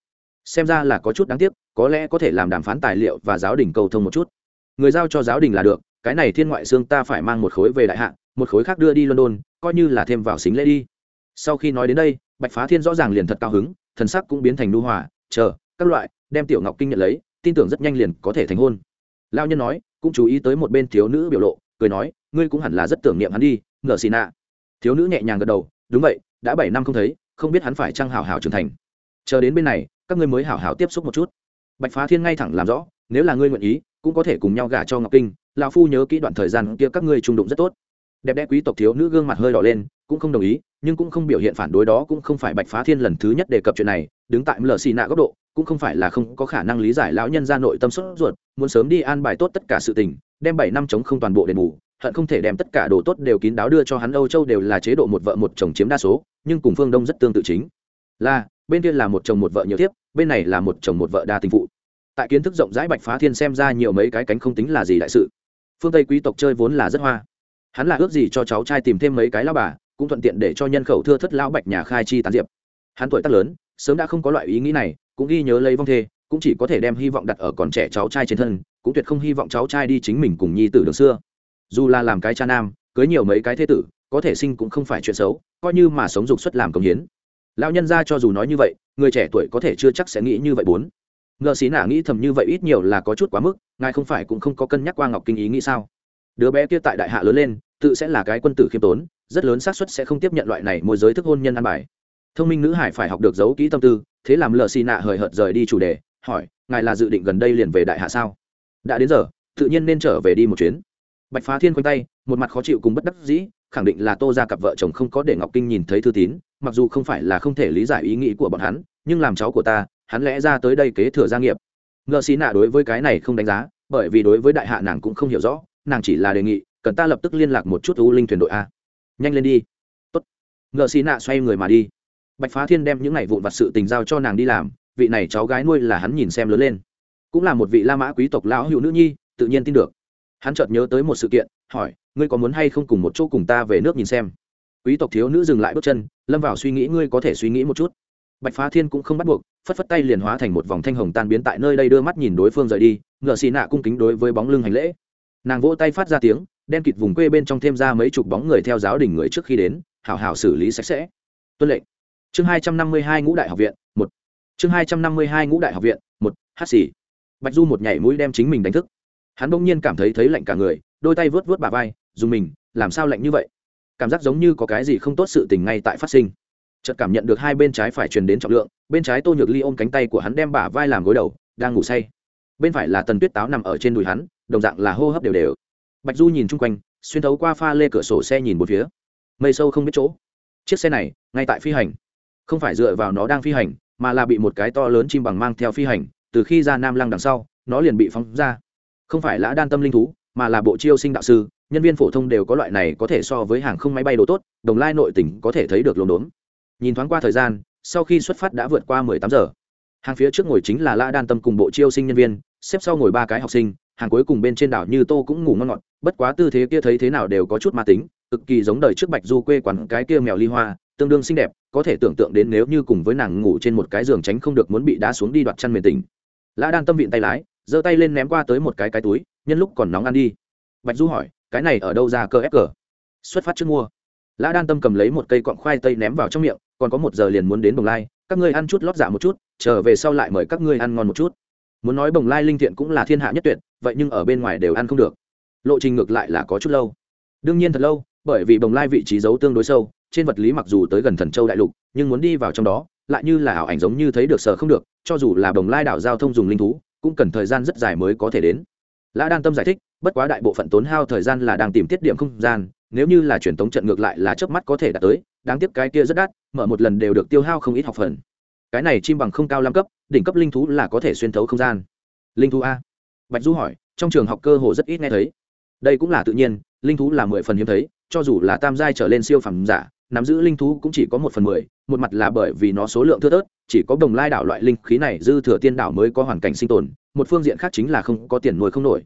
xem ra là có chút đáng tiếc, có lẽ có thể làm đàm phán tài liệu và giáo đình cầu thông một chút. Người giao cho giáo đình là được, cái này thiên ngoại xương ta phải mang một khối về đại hạ, một khối khác đưa đi london, coi như là thêm vào xính lễ đi. Sau khi nói đến đây, bạch phá thiên rõ ràng liền thật cao hứng, thần sắc cũng biến thành nu hòa, chờ, các loại, đem tiểu ngọc kinh nhận lấy, tin tưởng rất nhanh liền có thể thành hôn. Lao nhân nói, cũng chú ý tới một bên thiếu nữ biểu lộ, cười nói, ngươi cũng hẳn là rất tưởng niệm hắn đi, ngờ xì nạ. Thiếu nữ nhẹ nhàng gật đầu, đúng vậy, đã bảy năm không thấy, không biết hắn phải trăng hảo hảo trưởng thành. Chờ đến bên này các ngươi mới hảo hảo tiếp xúc một chút. Bạch phá thiên ngay thẳng làm rõ, nếu là ngươi nguyện ý, cũng có thể cùng nhau gả cho ngọc kinh, lão phu nhớ kỹ đoạn thời gian kia các ngươi trung đụng rất tốt. Đẹp đẽ quý tộc thiếu nữ gương mặt hơi đỏ lên, cũng không đồng ý, nhưng cũng không biểu hiện phản đối đó cũng không phải bạch phá thiên lần thứ nhất đề cập chuyện này, đứng tại lờ xì nạ góc độ, cũng không phải là không có khả năng lý giải lão nhân ra nội tâm sốt ruột, muốn sớm đi an bài tốt tất cả sự tình, đem bảy năm chống không toàn bộ đền bù, hận không thể đem tất cả đồ tốt đều kín đáo đưa cho hắn, âu châu đều là chế độ một vợ một chồng chiếm đa số, nhưng cùng phương đông rất tương tự chính. Là bên kia là một chồng một vợ nhiều tiếp bên này là một chồng một vợ đa tình phụ. Tại kiến thức rộng rãi bạch phá thiên xem ra nhiều mấy cái cánh không tính là gì đại sự. Phương tây quý tộc chơi vốn là rất hoa. Hắn là ước gì cho cháu trai tìm thêm mấy cái lao bà, cũng thuận tiện để cho nhân khẩu thưa thất lão bạch nhà khai chi tán diệp. Hắn tuổi tác lớn, sớm đã không có loại ý nghĩ này, cũng ghi nhớ lấy vong thê, cũng chỉ có thể đem hy vọng đặt ở còn trẻ cháu trai trên thân, cũng tuyệt không hy vọng cháu trai đi chính mình cùng nhi tử đường xưa. Dù là làm cái cha nam, cưới nhiều mấy cái thế tử, có thể sinh cũng không phải chuyện xấu, coi như mà sống dục xuất làm công hiến lão nhân ra cho dù nói như vậy, người trẻ tuổi có thể chưa chắc sẽ nghĩ như vậy bốn. Ngờ xí nả nghĩ thầm như vậy ít nhiều là có chút quá mức, ngài không phải cũng không có cân nhắc qua ngọc kinh ý nghĩ sao? Đứa bé kia tại đại hạ lớn lên, tự sẽ là cái quân tử khiêm tốn, rất lớn xác suất sẽ không tiếp nhận loại này môi giới thức hôn nhân ăn bài. Thông minh nữ hải phải học được giấu kỹ tâm tư, thế làm lờ xì nạ hời hợt rời đi chủ đề, hỏi, ngài là dự định gần đây liền về đại hạ sao? Đã đến giờ, tự nhiên nên trở về đi một chuyến. Bạch phá thiên quanh tay, một mặt khó chịu cùng bất đắc dĩ khẳng định là tô ra cặp vợ chồng không có để ngọc kinh nhìn thấy thư tín, mặc dù không phải là không thể lý giải ý nghĩ của bọn hắn, nhưng làm cháu của ta, hắn lẽ ra tới đây kế thừa gia nghiệp. Ngợ xí nạ đối với cái này không đánh giá, bởi vì đối với đại hạ nàng cũng không hiểu rõ, nàng chỉ là đề nghị, cần ta lập tức liên lạc một chút u linh thuyền đội a. Nhanh lên đi. Tốt. Ngợ xí nạ xoay người mà đi. Bạch phá thiên đem những ngày vụn vặt sự tình giao cho nàng đi làm, vị này cháu gái nuôi là hắn nhìn xem lớn lên. Cũng là một vị la mã quý tộc lão hữu nữ nhi, tự nhiên tin được. Hắn chợt nhớ tới một sự kiện hỏi, ngươi có muốn hay không cùng một chỗ cùng ta về nước nhìn xem? Quý tộc thiếu nữ dừng lại bước chân, lâm vào suy nghĩ, ngươi có thể suy nghĩ một chút. Bạch phá thiên cũng không bắt buộc, phất phất tay liền hóa thành một vòng thanh hồng tan biến tại nơi đây đưa mắt nhìn đối phương rời đi, ngựa xì nạ cung kính đối với bóng lưng hành lễ. Nàng vỗ tay phát ra tiếng, đen kịt vùng quê bên trong thêm ra mấy chục bóng người theo giáo đình người trước khi đến, hảo hảo xử lý sạch sẽ. Tuân lệnh. Chương hai trăm năm mươi hai ngũ đại học viện, một. Chương hai trăm năm mươi hai ngũ đại học viện, một. Hát xì. Bạch du một nhảy mũi đem chính mình đánh thức hắn bỗng nhiên cảm thấy thấy lạnh cả người, đôi tay vớt vớt bà vai, dùng mình, làm sao lạnh như vậy? Cảm giác giống như có cái gì không tốt sự tình ngay tại phát sinh. Chợt cảm nhận được hai bên trái phải truyền đến trọng lượng, bên trái tô nhược ly ôm cánh tay của hắn đem bả vai làm gối đầu, đang ngủ say. Bên phải là tần tuyết táo nằm ở trên đùi hắn, đồng dạng là hô hấp đều đều. Bạch du nhìn chung quanh, xuyên thấu qua pha lê cửa sổ xe nhìn một phía. Mây sâu không biết chỗ. Chiếc xe này, ngay tại phi hành. Không phải dựa vào nó đang phi hành, mà là bị một cái to lớn chim bằng mang theo phi hành, từ khi ra nam lăng đằng sau, nó liền bị phóng ra không phải lã đan tâm linh thú, mà là bộ chiêu sinh đạo sư, nhân viên phổ thông đều có loại này có thể so với hàng không máy bay đồ tốt, đồng lai nội tỉnh có thể thấy được lồn đốn nhìn thoáng qua thời gian, sau khi xuất phát đã vượt qua mười tám giờ. Hàng phía trước ngồi chính là lã đan tâm cùng bộ chiêu sinh nhân viên, xếp sau ngồi ba cái học sinh, hàng cuối cùng bên trên đảo như tô cũng ngủ ngon ngọt, bất quá tư thế kia thấy thế nào đều có chút ma tính, cực kỳ giống đời trước bạch du quê quán cái kia mèo ly hoa, tương đương xinh đẹp, có thể tưởng tượng đến nếu như cùng với nàng ngủ trên một cái giường tránh không được muốn bị đá xuống đi đoạt chăn mềm tỉnh. Lã đan tâm vịn tay lái giơ tay lên ném qua tới một cái cái túi, nhân lúc còn nóng ăn đi. Bạch du hỏi, cái này ở đâu ra cơ ép cờ? Xuất phát trước mua. Lã đan tâm cầm lấy một cây cọn khoai tây ném vào trong miệng, còn có một giờ liền muốn đến Đồng lai, các ngươi ăn chút lót dạ một chút trở về sau lại mời các ngươi ăn ngon một chút. Muốn nói bồng lai linh thiện cũng là thiên hạ nhất tuyệt, vậy nhưng ở bên ngoài đều ăn không được. Lộ trình ngược lại là có chút lâu. Đương nhiên thật lâu, bởi vì bồng lai vị trí giấu tương đối sâu, trên vật lý mặc dù tới gần thần châu đại lục, nhưng muốn đi vào trong đó, lại như là ảo ảnh giống như thấy được sở không được, cho dù là bồng lai đảo giao thông dùng linh thú cũng cần thời gian rất dài mới có thể đến. Lã đan tâm giải thích, bất quá đại bộ phận tốn hao thời gian là đang tìm tiết điểm không gian, nếu như là truyền tống trận ngược lại là chớp mắt có thể đạt tới, đáng tiếc cái kia rất đắt, mở một lần đều được tiêu hao không ít học phần. Cái này chim bằng không cao lăm cấp, đỉnh cấp linh thú là có thể xuyên thấu không gian. Linh thú a. Bạch du hỏi, trong trường học cơ hồ rất ít nghe thấy. Đây cũng là tự nhiên, linh thú là mười phần hiếm thấy, cho dù là tam giai trở lên siêu phẩm giả, nắm giữ linh thú cũng chỉ có một phần mười một mặt là bởi vì nó số lượng thưa thớt, chỉ có đồng lai đảo loại linh khí này dư thừa tiên đảo mới có hoàn cảnh sinh tồn, một phương diện khác chính là không có tiền nuôi không nổi.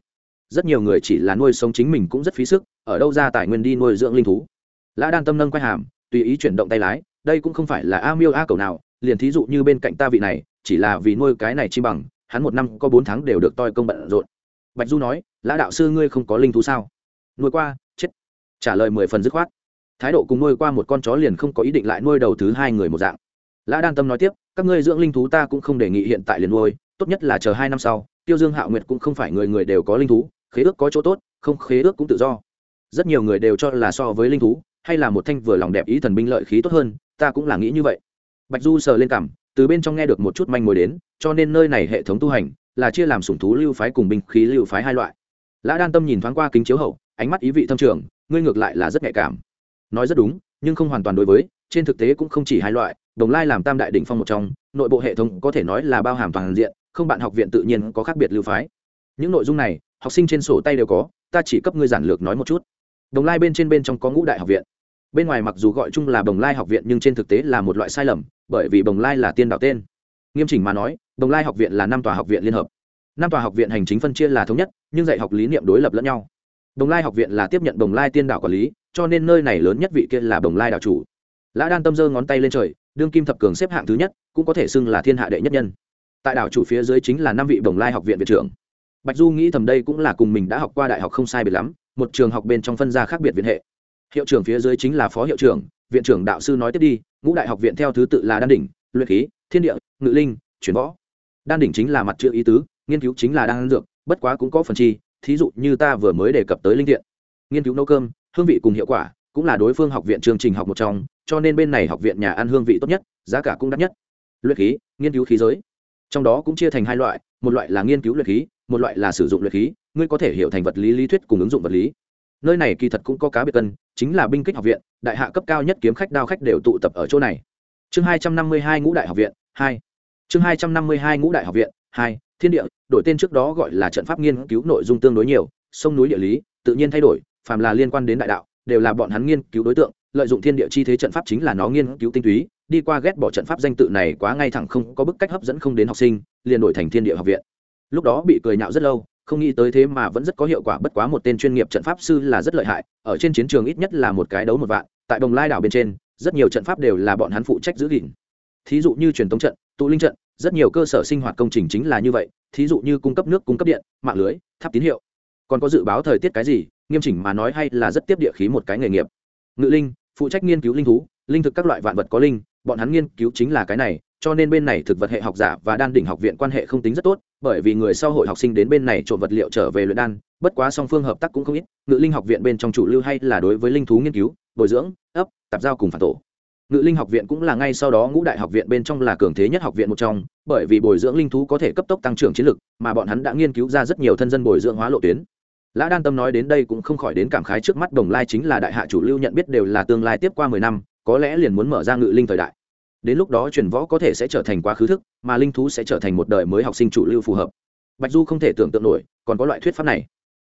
Rất nhiều người chỉ là nuôi sống chính mình cũng rất phí sức, ở đâu ra tài nguyên đi nuôi dưỡng linh thú. Lã đan tâm nâng quay hàm, tùy ý chuyển động tay lái, đây cũng không phải là a miêu a cầu nào, liền thí dụ như bên cạnh ta vị này, chỉ là vì nuôi cái này chi bằng, hắn một năm có bốn tháng đều được toi công bận rộn. Bạch du nói, lã đạo sư ngươi không có linh thú sao? Nuôi qua, chết. Trả lời mười phần dứt khoát thái độ cùng nuôi qua một con chó liền không có ý định lại nuôi đầu thứ hai người một dạng. Lã đan tâm nói tiếp, các ngươi dưỡng linh thú ta cũng không đề nghị hiện tại liền nuôi, tốt nhất là chờ hai năm sau, tiêu dương hạo nguyệt cũng không phải người người đều có linh thú, khế ước có chỗ tốt, không khế ước cũng tự do. Rất nhiều người đều cho là so với linh thú, hay là một thanh vừa lòng đẹp ý thần binh lợi khí tốt hơn, ta cũng là nghĩ như vậy. Bạch du sờ lên cảm từ bên trong nghe được một chút manh mối đến, cho nên nơi này hệ thống tu hành là chia làm sủng thú lưu phái cùng binh khí lưu phái hai loại. Lã đan tâm nhìn thoáng qua kính chiếu hậu, ánh mắt ý vị thâm trường, ngươi ngược lại là rất nhạy cảm nói rất đúng, nhưng không hoàn toàn đối với, trên thực tế cũng không chỉ hai loại, đồng lai làm tam đại đ ỉ n h phong một trong, nội bộ hệ thống có thể nói là bao hàm toàn diện, không bạn học viện tự nhiên có khác biệt lưu phái. Những nội dung này, học sinh trên sổ tay đều có, ta chỉ cấp ngươi giản lược nói một chút. Đồng lai bên trên bên trong có ngũ đại học viện. Bên ngoài mặc dù gọi chung là đồng lai học viện nhưng trên thực tế là một loại sai lầm, bởi vì đồng lai là tiên đạo tên. Nghiêm chỉnh mà nói, đồng lai học viện là năm tòa học viện liên hợp. Năm tòa học viện hành chính phân chia là thống nhất, nhưng dạy học lý niệm đối lập lẫn nhau. Đồng lai học viện là tiếp nhận đồng lai tiên đạo quản lý cho nên nơi này lớn nhất vị kia là đồng lai đạo chủ. Lã đan tâm giơ ngón tay lên trời, đương kim thập cường xếp hạng thứ nhất, cũng có thể xưng là thiên hạ đệ nhất nhân. Tại đảo chủ phía dưới chính là năm vị đồng lai học viện viện trưởng. Bạch du nghĩ thầm đây cũng là cùng mình đã học qua đại học không sai biệt lắm, một trường học bên trong phân gia khác biệt viện hệ. Hiệu trưởng phía dưới chính là phó hiệu trưởng, viện trưởng đạo sư nói tiếp đi, ngũ đại học viện theo thứ tự là đan đỉnh, luyện khí, thiên địa, ngự linh, chuyển võ. Đan đỉnh chính là mặt chữ ý tứ, nghiên cứu chính là đan dược, bất quá cũng có phần chi, thí dụ như ta vừa mới đề cập tới linh thiện nghiên cứu nấu cơm hương vị cùng hiệu quả cũng là đối phương học viện chương trình học một trong, cho nên bên này học viện nhà ăn hương vị tốt nhất, giá cả cũng đắt nhất. Luyện khí, nghiên cứu khí giới. Trong đó cũng chia thành hai loại, một loại là nghiên cứu luyện khí, một loại là sử dụng luyện khí, ngươi có thể hiểu thành vật lý lý thuyết cùng ứng dụng vật lý. Nơi này kỳ thật cũng có cá biệt cân, chính là binh kích học viện, đại hạ cấp cao nhất kiếm khách đao khách đều tụ tập ở chỗ này. Chương hai trăm năm mươi hai ngũ đại học viện, hai. Chương hai trăm năm mươi hai ngũ đại học viện, hai, thiên địa, đổi tên trước đó gọi là trận pháp nghiên cứu nội dung tương đối nhiều, sông núi địa lý, tự nhiên thay đổi phàm là liên quan đến đại đạo, đều là bọn hắn nghiên cứu đối tượng, lợi dụng thiên địa chi thế trận pháp chính là nó nghiên cứu tinh túy, đi qua ghét bỏ trận pháp danh tự này quá ngay thẳng không có bức cách hấp dẫn không đến học sinh, liền đổi thành thiên địa học viện. Lúc đó bị cười nhạo rất lâu, không nghĩ tới thế mà vẫn rất có hiệu quả bất quá một tên chuyên nghiệp trận pháp sư là rất lợi hại, ở trên chiến trường ít nhất là một cái đấu một vạn, tại đồng lai đảo bên trên, rất nhiều trận pháp đều là bọn hắn phụ trách giữ gìn. Thí dụ như truyền thống trận, tụ linh trận, rất nhiều cơ sở sinh hoạt công trình chính là như vậy, thí dụ như cung cấp nước, cung cấp điện, mạng lưới, tháp tín hiệu. Còn có dự báo thời tiết cái gì nghiêm chỉnh mà nói hay là rất tiếp địa khí một cái nghề nghiệp. Ngự linh, phụ trách nghiên cứu linh thú, linh thực các loại vạn vật có linh, bọn hắn nghiên cứu chính là cái này, cho nên bên này thực vật hệ học giả và đan đỉnh học viện quan hệ không tính rất tốt, bởi vì người sau hội học sinh đến bên này trộn vật liệu trở về luyện đan, bất quá song phương hợp tác cũng không ít, ngự linh học viện bên trong chủ lưu hay là đối với linh thú nghiên cứu, bồi dưỡng, ấp, tạp giao cùng phản tổ. Ngự linh học viện cũng là ngay sau đó ngũ đại học viện bên trong là cường thế nhất học viện một trong, bởi vì bồi dưỡng linh thú có thể cấp tốc tăng trưởng chiến lực, mà bọn hắn đã nghiên cứu ra rất nhiều thân dân bồi dưỡng hóa lộ tuyến lã đan tâm nói đến đây cũng không khỏi đến cảm khái trước mắt đồng lai chính là đại hạ chủ lưu nhận biết đều là tương lai tiếp qua mười năm, có lẽ liền muốn mở ra ngự linh thời đại. Đến lúc đó truyền võ có thể sẽ trở thành quá khứ thức, mà linh thú sẽ trở thành một đời mới học sinh chủ lưu phù hợp. Bạch du không thể tưởng tượng nổi, còn có loại thuyết pháp này.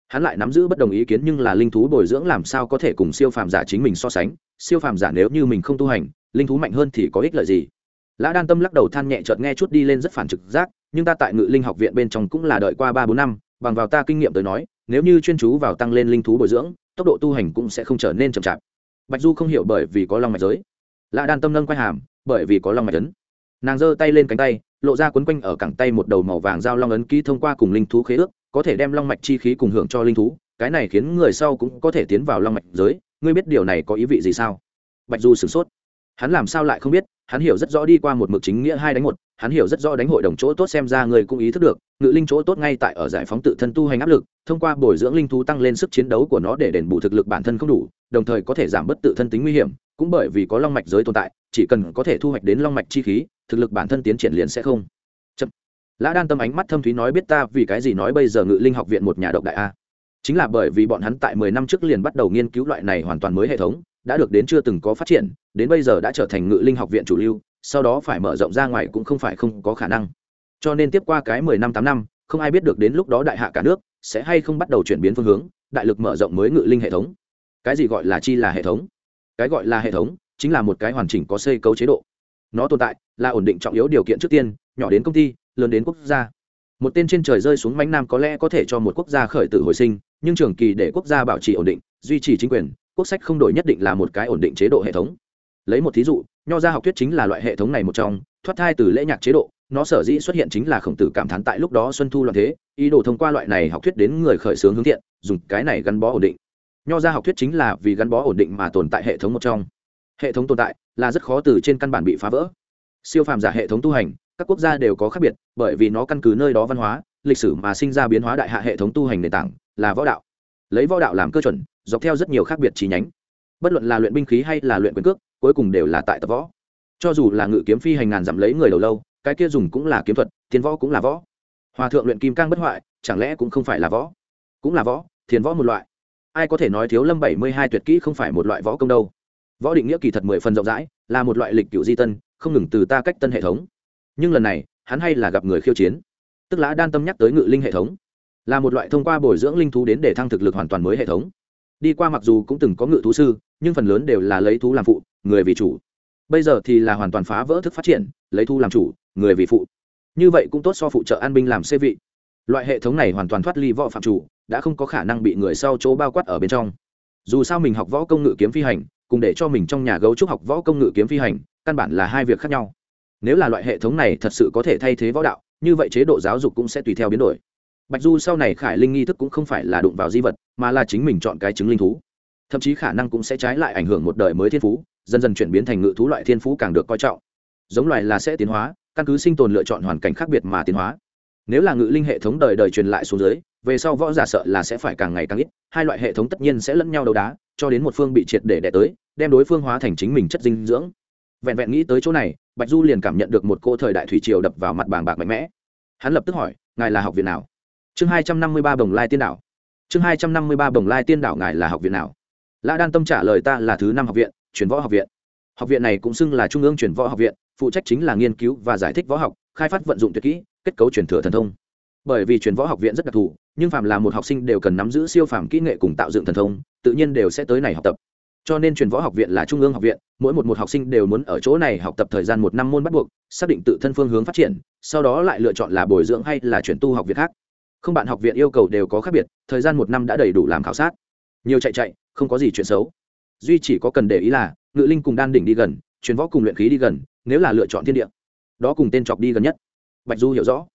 Hắn lại nắm giữ bất đồng ý kiến nhưng là linh thú bồi dưỡng làm sao có thể cùng siêu phàm giả chính mình so sánh? Siêu phàm giả nếu như mình không tu hành, linh thú mạnh hơn thì có ích lợi gì? Lã đan tâm lắc đầu than nhẹ chợt nghe chút đi lên rất phản trực giác, nhưng ta tại ngự linh học viện bên trong cũng là đợi qua ba bốn năm, bằng vào ta kinh nghiệm tới nói nếu như chuyên chú vào tăng lên linh thú bồi dưỡng, tốc độ tu hành cũng sẽ không trở nên chậm chạp. Bạch du không hiểu bởi vì có long mạch giới. Lạ đan tâm nâng quay hàm, bởi vì có long mạch ấn. Nàng giơ tay lên cánh tay, lộ ra quấn quanh ở cẳng tay một đầu màu vàng dao long ấn ký thông qua cùng linh thú khế ước, có thể đem long mạch chi khí cùng hưởng cho linh thú, cái này khiến người sau cũng có thể tiến vào long mạch giới. Ngươi biết điều này có ý vị gì sao? Bạch du sửng sốt. Hắn làm sao lại không biết? Hắn hiểu rất rõ đi qua một mực chính nghĩa hai đánh một, hắn hiểu rất rõ đánh hội đồng chỗ tốt xem ra người cũng ý thức được, ngự linh chỗ tốt ngay tại ở giải phóng tự thân tu hành áp lực, thông qua bồi dưỡng linh thú tăng lên sức chiến đấu của nó để đền bù thực lực bản thân không đủ, đồng thời có thể giảm bớt tự thân tính nguy hiểm, cũng bởi vì có long mạch giới tồn tại, chỉ cần có thể thu hoạch đến long mạch chi khí, thực lực bản thân tiến triển liền sẽ không chậm. Lã đan tâm ánh mắt thâm thúy nói biết ta vì cái gì nói bây giờ ngự linh học viện một nhà độc đại a. Chính là bởi vì bọn hắn tại mười năm trước liền bắt đầu nghiên cứu loại này hoàn toàn mới hệ thống đã được đến chưa từng có phát triển, đến bây giờ đã trở thành ngự linh học viện chủ lưu, sau đó phải mở rộng ra ngoài cũng không phải không có khả năng. Cho nên tiếp qua cái mười năm tám năm, không ai biết được đến lúc đó đại hạ cả nước sẽ hay không bắt đầu chuyển biến phương hướng, đại lực mở rộng mới ngự linh hệ thống. Cái gì gọi là chi là hệ thống? Cái gọi là hệ thống chính là một cái hoàn chỉnh có xây cấu chế độ. Nó tồn tại là ổn định trọng yếu điều kiện trước tiên, nhỏ đến công ty, lớn đến quốc gia. Một tên trên trời rơi xuống mánh nam có lẽ có thể cho một quốc gia khởi tử hồi sinh, nhưng trường kỳ để quốc gia bảo trì ổn định, duy trì chính quyền quốc sách không đổi nhất định là một cái ổn định chế độ hệ thống. Lấy một thí dụ, nho gia học thuyết chính là loại hệ thống này một trong, thoát thai từ lễ nhạc chế độ, nó sở dĩ xuất hiện chính là khổng tử cảm thán tại lúc đó xuân thu loạn thế, ý đồ thông qua loại này học thuyết đến người khởi xướng hướng thiện, dùng cái này gắn bó ổn định. Nho gia học thuyết chính là vì gắn bó ổn định mà tồn tại hệ thống một trong. Hệ thống tồn tại là rất khó từ trên căn bản bị phá vỡ. Siêu phàm giả hệ thống tu hành, các quốc gia đều có khác biệt, bởi vì nó căn cứ nơi đó văn hóa, lịch sử mà sinh ra biến hóa đại hạ hệ thống tu hành nền tảng là võ đạo. Lấy võ đạo làm cơ chuẩn dọc theo rất nhiều khác biệt chi nhánh. Bất luận là luyện binh khí hay là luyện quyền cước, cuối cùng đều là tại tập võ. Cho dù là ngự kiếm phi hành ngàn dặm lấy người đầu lâu, cái kia dùng cũng là kiếm thuật, thiên võ cũng là võ. Hòa thượng luyện kim cang bất hoại, chẳng lẽ cũng không phải là võ? Cũng là võ, thiền võ một loại. Ai có thể nói thiếu lâm bảy mươi hai tuyệt kỹ không phải một loại võ công đâu. Võ định nghĩa kỳ thật mười phần rộng rãi, là một loại lịch cựu di tân, không ngừng từ ta cách tân hệ thống. Nhưng lần này, hắn hay là gặp người khiêu chiến. Tức lã đan tâm nhắc tới ngự linh hệ thống. Là một loại thông qua bồi dưỡng linh thú đến để thăng thực lực hoàn toàn mới hệ thống đi qua mặc dù cũng từng có ngự thú sư, nhưng phần lớn đều là lấy thú làm phụ, người vì chủ. Bây giờ thì là hoàn toàn phá vỡ thức phát triển, lấy thu làm chủ, người vì phụ. Như vậy cũng tốt so phụ trợ an binh làm xê vị. Loại hệ thống này hoàn toàn thoát ly võ phạm chủ, đã không có khả năng bị người sau chỗ bao quát ở bên trong. Dù sao mình học võ công ngự kiếm phi hành, cùng để cho mình trong nhà gấu trúc học võ công ngự kiếm phi hành, căn bản là hai việc khác nhau. Nếu là loại hệ thống này thật sự có thể thay thế võ đạo, như vậy chế độ giáo dục cũng sẽ tùy theo biến đổi bạch du sau này khải linh nghi thức cũng không phải là đụng vào di vật, mà là chính mình chọn cái chứng linh thú. Thậm chí khả năng cũng sẽ trái lại ảnh hưởng một đời mới thiên phú, dần dần chuyển biến thành ngự thú loại thiên phú càng được coi trọng. Giống loài là sẽ tiến hóa, căn cứ sinh tồn lựa chọn hoàn cảnh khác biệt mà tiến hóa. Nếu là ngự linh hệ thống đời đời truyền lại xuống dưới, về sau võ giả sợ là sẽ phải càng ngày càng ít, hai loại hệ thống tất nhiên sẽ lẫn nhau đấu đá, cho đến một phương bị triệt để đẻ tới, đem đối phương hóa thành chính mình chất dinh dưỡng. Vẹn vẹn nghĩ tới chỗ này, bạch du liền cảm nhận được một cô thời đại thủy triều đập vào mặt bàng bạc mạnh mẽ. Hắn lập tức hỏi, ngài là học viện nào? Chương hai trăm năm mươi ba bồng lai tiên đảo. Chương hai trăm năm mươi ba bồng lai tiên đảo ngài là học viện nào? Lã đan tâm trả lời ta là thứ năm học viện chuyển võ học viện. Học viện này cũng xưng là trung ương chuyển võ học viện, phụ trách chính là nghiên cứu và giải thích võ học, khai phát vận dụng tuyệt kỹ, kết cấu truyền thừa thần thông. Bởi vì chuyển võ học viện rất đặc thù, nhưng phạm là một học sinh đều cần nắm giữ siêu phàm kỹ nghệ cùng tạo dựng thần thông, tự nhiên đều sẽ tới này học tập. Cho nên truyền võ học viện là trung ương học viện, mỗi một một học sinh đều muốn ở chỗ này học tập thời gian một năm môn bắt buộc, xác định tự thân phương hướng phát triển, sau đó lại lựa chọn là bồi dưỡng hay là chuyển tu học viện khác không bạn học viện yêu cầu đều có khác biệt, thời gian một năm đã đầy đủ làm khảo sát. Nhiều chạy chạy, không có gì chuyện xấu. Duy chỉ có cần để ý là, ngự linh cùng đan đỉnh đi gần, truyền võ cùng luyện khí đi gần, nếu là lựa chọn thiên địa. Đó cùng tên chọc đi gần nhất. Bạch du hiểu rõ.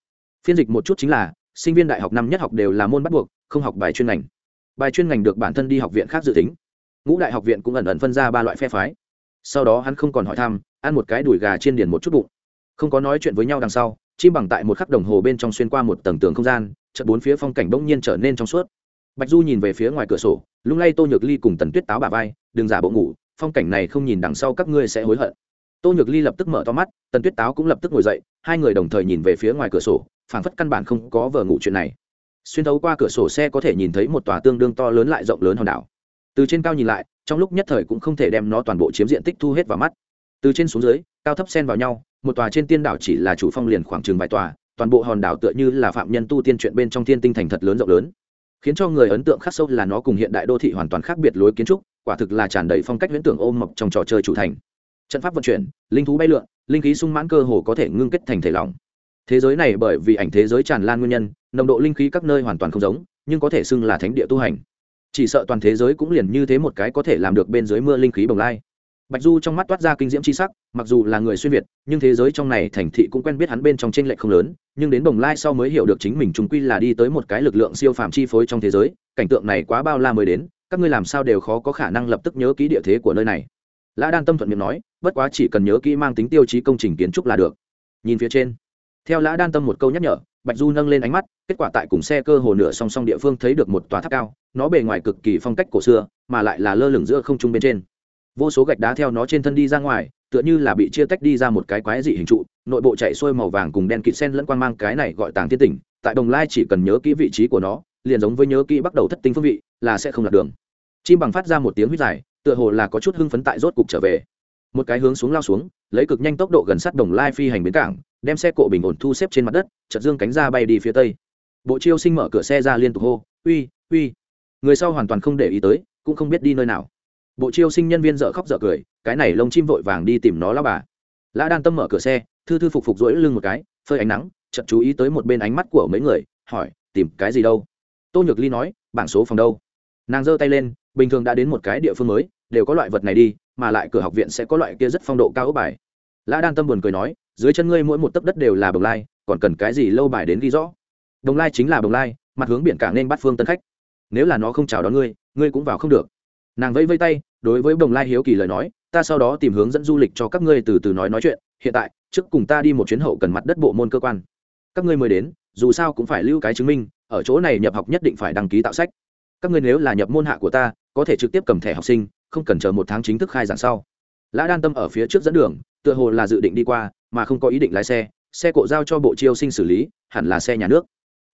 Phiên dịch một chút chính là, sinh viên đại học năm nhất học đều là môn bắt buộc, không học bài chuyên ngành. Bài chuyên ngành được bản thân đi học viện khác dự tính. Ngũ đại học viện cũng ẩn ẩn phân ra ba loại phe phái. Sau đó hắn không còn hỏi thăm, ăn một cái đùi gà trên điền một chút bụng. Không có nói chuyện với nhau đằng sau chim bằng tại một khắc đồng hồ bên trong xuyên qua một tầng tường không gian, chợt bốn phía phong cảnh bỗng nhiên trở nên trong suốt. Bạch du nhìn về phía ngoài cửa sổ, lung lay tô nhược ly cùng tần tuyết táo bà vai, đừng giả bộ ngủ, phong cảnh này không nhìn đằng sau các ngươi sẽ hối hận. Tô nhược ly lập tức mở to mắt, tần tuyết táo cũng lập tức ngồi dậy, hai người đồng thời nhìn về phía ngoài cửa sổ, phảng phất căn bản không có vờ ngủ chuyện này. Xuyên thấu qua cửa sổ xe có thể nhìn thấy một tòa tương đương to lớn lại rộng lớn hòn đảo. Từ trên cao nhìn lại, trong lúc nhất thời cũng không thể đem nó toàn bộ chiếm diện tích thu hết vào mắt. Từ trên xuống dưới, cao thấp xen vào nhau một tòa trên tiên đảo chỉ là chủ phong liền khoảng chừng vài tòa, toàn bộ hòn đảo tựa như là phạm nhân tu tiên chuyện bên trong thiên tinh thành thật lớn rộng lớn. Khiến cho người ấn tượng khắc sâu là nó cùng hiện đại đô thị hoàn toàn khác biệt lối kiến trúc, quả thực là tràn đầy phong cách huyễn tưởng ôm mập trong trò chơi chủ thành. Trận pháp vận chuyển, linh thú bay lượn, linh khí sung mãn cơ hồ có thể ngưng kết thành thể lỏng. Thế giới này bởi vì ảnh thế giới tràn lan nguyên nhân, nồng độ linh khí các nơi hoàn toàn không giống, nhưng có thể xưng là thánh địa tu hành. Chỉ sợ toàn thế giới cũng liền như thế một cái có thể làm được bên dưới mưa linh khí bồng lai bạch du trong mắt toát ra kinh diễm chi sắc, mặc dù là người xuyên việt, nhưng thế giới trong này thành thị cũng quen biết hắn bên trong trên lệch không lớn, nhưng đến bồng lai sau mới hiểu được chính mình trùng quy là đi tới một cái lực lượng siêu phàm chi phối trong thế giới, cảnh tượng này quá bao la mới đến, các ngươi làm sao đều khó có khả năng lập tức nhớ ký địa thế của nơi này. Lã đan tâm thuận miệng nói, bất quá chỉ cần nhớ kỹ mang tính tiêu chí công trình kiến trúc là được. Nhìn phía trên, theo lã đan tâm một câu nhắc nhở, bạch du nâng lên ánh mắt, kết quả tại cùng xe cơ hồ nửa song song địa phương thấy được một tòa tháp cao, nó bề ngoài cực kỳ phong cách cổ xưa, mà lại là lơ lửng giữa không trung bên trên vô số gạch đá theo nó trên thân đi ra ngoài, tựa như là bị chia tách đi ra một cái quái dị hình trụ, nội bộ chạy xuôi màu vàng cùng đen kịt sen lẫn quang mang cái này gọi tàng thiên tỉnh, tại đồng lai chỉ cần nhớ kỹ vị trí của nó, liền giống với nhớ kỹ bắt đầu thất tinh phương vị, là sẽ không lạc đường. Chim bằng phát ra một tiếng huyết dài, tựa hồ là có chút hưng phấn tại rốt cục trở về. Một cái hướng xuống lao xuống, lấy cực nhanh tốc độ gần sát đồng lai phi hành bến cảng, đem xe cộ bình ổn thu xếp trên mặt đất chật dương cánh ra bay đi phía tây. Bộ chiêu sinh mở cửa xe ra liên tục hô, uy uy. Người sau hoàn toàn không để ý tới, cũng không biết đi nơi nào bộ chiêu sinh nhân viên dở khóc dở cười, cái này lông chim vội vàng đi tìm nó lao bà. Lã đan tâm mở cửa xe, thư thư phục phục rỗi lưng một cái, phơi ánh nắng chậm chú ý tới một bên ánh mắt của mấy người, hỏi, tìm cái gì đâu? Tô nhược ly nói, bảng số phòng đâu? Nàng giơ tay lên, bình thường đã đến một cái địa phương mới, đều có loại vật này đi, mà lại cửa học viện sẽ có loại kia rất phong độ cao ốc bài. Lã đan tâm buồn cười nói, dưới chân ngươi mỗi một tấc đất đều là bồng lai, còn cần cái gì lâu bài đến ghi rõ? Đồng lai chính là bồng lai, mặt hướng biển cả nên bắt phương tân khách. Nếu là nó không chào đón ngươi ngươi cũng vào không được nàng vẫy vây tay, đối với bồng lai hiếu kỳ lời nói, ta sau đó tìm hướng dẫn du lịch cho các ngươi từ từ nói nói chuyện, hiện tại, trước cùng ta đi một chuyến hậu cần mặt đất bộ môn cơ quan. Các ngươi mới đến, dù sao cũng phải lưu cái chứng minh, ở chỗ này nhập học nhất định phải đăng ký tạo sách. Các ngươi nếu là nhập môn hạ của ta, có thể trực tiếp cầm thẻ học sinh, không cần chờ một tháng chính thức khai giảng sau. Lã đan tâm ở phía trước dẫn đường, tựa hồ là dự định đi qua, mà không có ý định lái xe xe cộ giao cho bộ chiêu sinh xử lý, hẳn là xe nhà nước.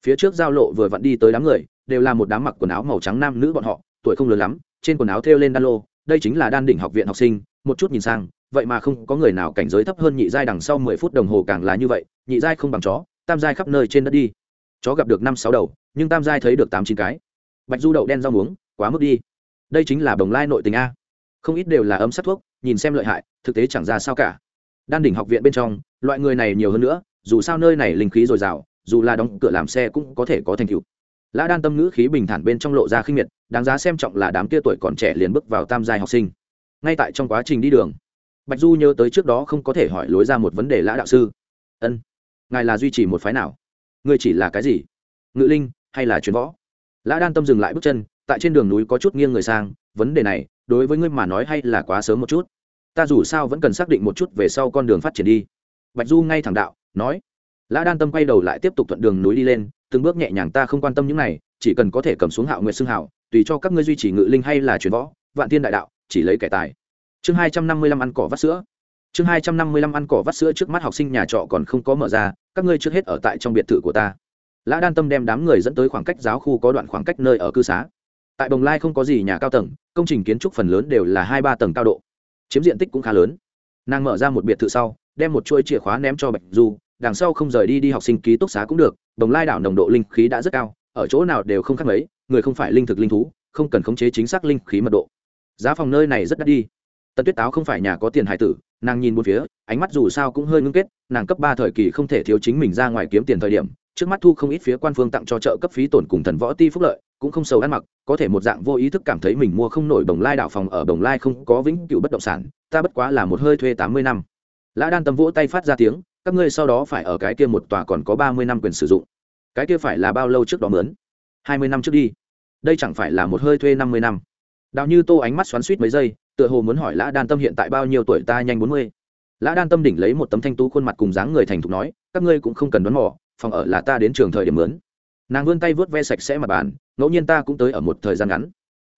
Phía trước giao lộ vừa vặn đi tới đám người, đều là một đám mặc quần áo màu trắng nam nữ bọn họ, tuổi không lớn lắm trên quần áo thêu lên đan lô, đây chính là đan đỉnh học viện học sinh, một chút nhìn sang, vậy mà không có người nào cảnh giới thấp hơn nhị giai đằng sau mười phút đồng hồ càng là như vậy, nhị giai không bằng chó, tam giai khắp nơi trên đất đi. Chó gặp được năm sáu đầu, nhưng tam giai thấy được tám chín cái. Bạch du đậu đen rau muống, quá mức đi. Đây chính là bồng lai nội tình a. Không ít đều là ấm sát thuốc, nhìn xem lợi hại, thực tế chẳng ra sao cả. Đan đỉnh học viện bên trong, loại người này nhiều hơn nữa, dù sao nơi này linh khí dồi dào, dù là đóng cửa làm xe cũng có thể có thành tựu lã đan tâm ngữ khí bình thản bên trong lộ ra khinh miệt, đáng giá xem trọng là đám kia tuổi còn trẻ liền bước vào tam giai học sinh. Ngay tại trong quá trình đi đường, bạch du nhớ tới trước đó không có thể hỏi lối ra một vấn đề lã đạo sư. Ân, ngài là duy trì một phái nào? Ngươi chỉ là cái gì? Ngự linh hay là truyền võ? Lã đan tâm dừng lại bước chân, tại trên đường núi có chút nghiêng người sang, vấn đề này, đối với ngươi mà nói hay là quá sớm một chút? Ta dù sao vẫn cần xác định một chút về sau con đường phát triển đi. Bạch du ngay thẳng đạo, nói. Lã đan tâm quay đầu lại tiếp tục thuận đường núi đi lên từng bước nhẹ nhàng ta không quan tâm những này, chỉ cần có thể cầm xuống hạo nguyệt xưng hảo tùy cho các ngươi duy trì ngự linh hay là truyền võ, vạn thiên đại đạo, chỉ lấy kẻ tài. Chương hai trăm năm mươi lăm ăn cỏ vắt sữa. Chương hai trăm năm mươi lăm ăn cỏ vắt sữa trước mắt học sinh nhà trọ còn không có mở ra, các ngươi trước hết ở tại trong biệt thự của ta. Lã đan tâm đem đám người dẫn tới khoảng cách giáo khu có đoạn khoảng cách nơi ở cư xá. Tại bồng lai không có gì nhà cao tầng, công trình kiến trúc phần lớn đều là hai ba tầng cao độ. Chiếm diện tích cũng khá lớn. Nàng mở ra một biệt thự sau, đem một chuỗi chìa khóa ném cho bạch du đằng sau không rời đi đi học sinh ký túc xá cũng được bồng lai đảo nồng độ linh khí đã rất cao, ở chỗ nào đều không khác mấy, người không phải linh thực linh thú, không cần khống chế chính xác linh khí mật độ. Giá phòng nơi này rất đắt đi. Tần tuyết táo không phải nhà có tiền hải tử, nàng nhìn một phía, ánh mắt dù sao cũng hơi ngưng kết, nàng cấp ba thời kỳ không thể thiếu chính mình ra ngoài kiếm tiền thời điểm, trước mắt thu không ít phía quan phương tặng cho chợ cấp phí tổn cùng thần võ ti phúc lợi, cũng không sầu ăn mặc, có thể một dạng vô ý thức cảm thấy mình mua không nổi bồng lai đảo phòng ở bồng lai không có vĩnh cựu bất động sản, ta bất quá là một hơi thuê tám mươi năm. Lã đan tâm vỗ tay phát ra tiếng các ngươi sau đó phải ở cái kia một tòa còn có ba mươi năm quyền sử dụng. Cái kia phải là bao lâu trước đó mướn? Hai mươi năm trước đi. Đây chẳng phải là một hơi thuê năm mươi năm. Đào như tô ánh mắt xoắn suýt mấy giây, tựa hồ muốn hỏi lã đan tâm hiện tại bao nhiêu tuổi ta nhanh bốn mươi. Lã đan tâm đỉnh lấy một tấm thanh tú khuôn mặt cùng dáng người thành thục nói, các ngươi cũng không cần đoán mò, phòng ở là ta đến trường thời điểm mướn. Nàng vươn tay vớt ve sạch sẽ mặt bàn, ngẫu nhiên ta cũng tới ở một thời gian ngắn.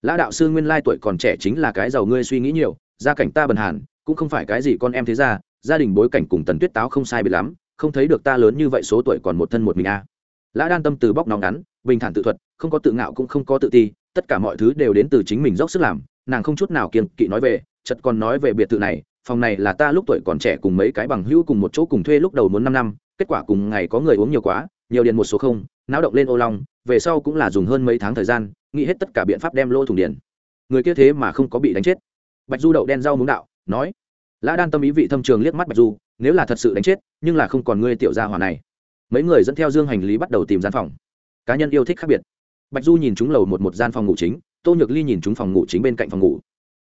Lã đạo sư nguyên lai tuổi còn trẻ chính là cái giàu ngươi suy nghĩ nhiều, gia cảnh ta bần hàn, cũng không phải cái gì con em thế ra gia đình bối cảnh cùng tần tuyết táo không sai biệt lắm, không thấy được ta lớn như vậy số tuổi còn một thân một mình a à. lã đan tâm từ bóc nóng ngắn, bình thản tự thuật, không có tự ngạo cũng không có tự ti, tất cả mọi thứ đều đến từ chính mình dốc sức làm, nàng không chút nào kiên kỵ nói về chật còn nói về biệt thự này, phòng này là ta lúc tuổi còn trẻ cùng mấy cái bằng hữu cùng một chỗ cùng thuê lúc đầu muốn năm năm, kết quả cùng ngày có người uống nhiều quá, nhiều điện một số không, náo động lên ô long, về sau cũng là dùng hơn mấy tháng thời gian, nghĩ hết tất cả biện pháp đem lô thủng điện người kia thế mà không có bị đánh chết bạch du đậu đen rau muống đạo, nói lã đan tâm ý vị thâm trường liếc mắt bạch du, nếu là thật sự đánh chết, nhưng là không còn ngươi tiểu gia hỏa này. Mấy người dẫn theo dương hành lý bắt đầu tìm gian phòng. Cá nhân yêu thích khác biệt. Bạch du nhìn chúng lầu một một gian phòng ngủ chính, tô nhược ly nhìn chúng phòng ngủ chính bên cạnh phòng ngủ.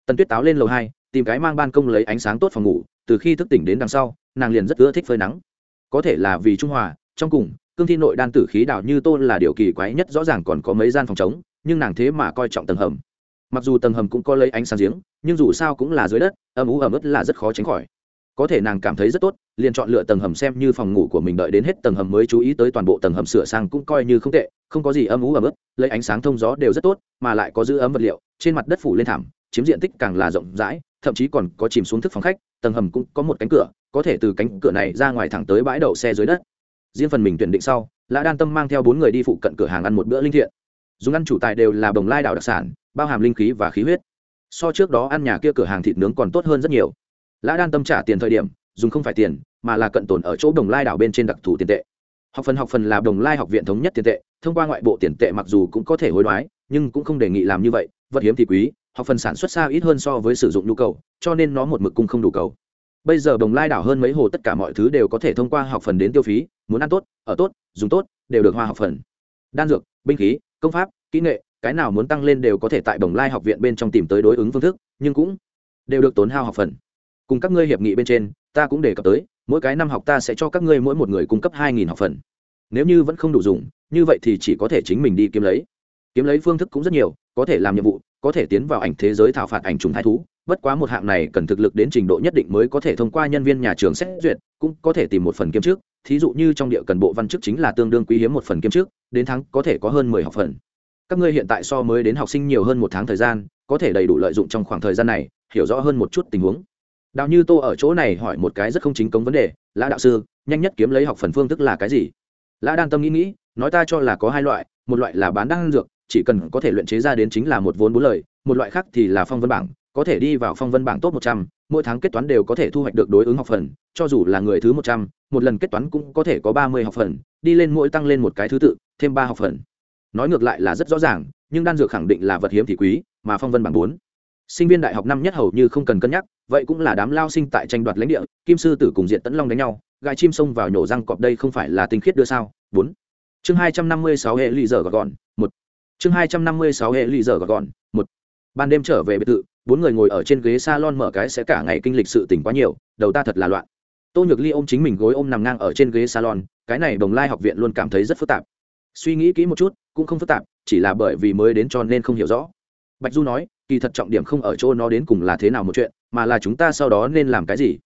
Tần tuyết táo lên lầu hai, tìm cái mang ban công lấy ánh sáng tốt phòng ngủ, từ khi thức tỉnh đến đằng sau, nàng liền rất ưa thích phơi nắng. Có thể là vì trung hòa, trong cùng, cương thi nội đan tử khí đạo như tôn là điều kỳ quái nhất, rõ ràng còn có mấy gian phòng trống, nhưng nàng thế mà coi trọng tầng hầm mặc dù tầng hầm cũng có lấy ánh sáng giếng, nhưng dù sao cũng là dưới đất, âm ú ẩm ướt là rất khó tránh khỏi. Có thể nàng cảm thấy rất tốt, liền chọn lựa tầng hầm xem như phòng ngủ của mình đợi đến hết tầng hầm mới chú ý tới toàn bộ tầng hầm sửa sang cũng coi như không tệ, không có gì âm ú ẩm ướt, lấy ánh sáng thông gió đều rất tốt, mà lại có giữ ấm vật liệu, trên mặt đất phủ lên thảm, chiếm diện tích càng là rộng rãi, thậm chí còn có chìm xuống thức phòng khách, tầng hầm cũng có một cánh cửa, có thể từ cánh cửa này ra ngoài thẳng tới bãi đậu xe dưới đất. Riêng phần mình tuyển định sau, lã đan tâm mang theo bốn người đi phụ cận cửa hàng ăn một bữa linh thiện. Dùng ăn chủ tài đều là bồng lai đảo đặc sản bao hàm linh khí và khí huyết. So trước đó ăn nhà kia cửa hàng thịt nướng còn tốt hơn rất nhiều. Lã đan tâm trả tiền thời điểm, dùng không phải tiền, mà là cận tồn ở chỗ đồng lai đảo bên trên đặc thù tiền tệ. Học phần học phần là đồng lai học viện thống nhất tiền tệ, thông qua ngoại bộ tiền tệ mặc dù cũng có thể hối đoái, nhưng cũng không đề nghị làm như vậy, vật hiếm thì quý, học phần sản xuất xa ít hơn so với sử dụng nhu cầu, cho nên nó một mực cung không đủ cầu. Bây giờ đồng lai đảo hơn mấy hồ tất cả mọi thứ đều có thể thông qua học phần đến tiêu phí, muốn ăn tốt, ở tốt, dùng tốt, đều được hoa học phần. Đan dược, binh khí, công pháp, kỹ nghệ cái nào muốn tăng lên đều có thể tại đồng lai học viện bên trong tìm tới đối ứng phương thức, nhưng cũng đều được tốn hao học phần. Cùng các ngươi hiệp nghị bên trên, ta cũng đề cập tới, mỗi cái năm học ta sẽ cho các ngươi mỗi một người cung cấp hai nghìn học phần. Nếu như vẫn không đủ dùng, như vậy thì chỉ có thể chính mình đi kiếm lấy. Kiếm lấy phương thức cũng rất nhiều, có thể làm nhiệm vụ, có thể tiến vào ảnh thế giới thảo phạt ảnh trùng thái thú, bất quá một hạng này cần thực lực đến trình độ nhất định mới có thể thông qua nhân viên nhà trường xét duyệt, cũng có thể tìm một phần kiếm trước. Thí dụ như trong địa cần bộ văn chức chính là tương đương quý hiếm một phần kiếm trước, đến tháng có thể có hơn mười học phần các ngươi hiện tại so mới đến học sinh nhiều hơn một tháng thời gian, có thể đầy đủ lợi dụng trong khoảng thời gian này, hiểu rõ hơn một chút tình huống. Đạo như tô ở chỗ này hỏi một cái rất không chính cống vấn đề, lã đạo sư, nhanh nhất kiếm lấy học phần phương thức là cái gì? Lã đan tâm nghĩ nghĩ, nói ta cho là có hai loại, một loại là bán đan dược, chỉ cần có thể luyện chế ra đến chính là một vốn bốn lời, một loại khác thì là phong vân bảng, có thể đi vào phong vân bảng top một trăm, mỗi tháng kết toán đều có thể thu hoạch được đối ứng học phần, cho dù là người thứ một trăm, một lần kết toán cũng có thể có ba mươi học phần, đi lên mỗi tăng lên một cái thứ tự, thêm ba học phần nói ngược lại là rất rõ ràng, nhưng đan dược khẳng định là vật hiếm thì quý, mà phong vân bảng bốn. Sinh viên đại học năm nhất hầu như không cần cân nhắc, vậy cũng là đám lao sinh tại tranh đoạt lãnh địa, kim sư tử cùng diện Tấn long đánh nhau gai chim xông vào nhổ răng cọp đây không phải là tinh khiết đưa sao? Bốn. Chương hai trăm năm mươi sáu hệ lụy gọt gọn, một. Chương hai trăm năm mươi sáu hệ lụy gọt gọn, một. Ban đêm trở về biệt thự, bốn người ngồi ở trên ghế salon mở cái sẽ cả ngày kinh lịch sự tỉnh quá nhiều, đầu ta thật là loạn. Tô nhược ly ôm chính mình gối ôm nằm ngang ở trên ghế salon, cái này đồng lai học viện luôn cảm thấy rất phức tạp suy nghĩ kỹ một chút, cũng không phức tạp, chỉ là bởi vì mới đến cho nên không hiểu rõ. Bạch du nói, kỳ thật trọng điểm không ở chỗ nó đến cùng là thế nào một chuyện, mà là chúng ta sau đó nên làm cái gì.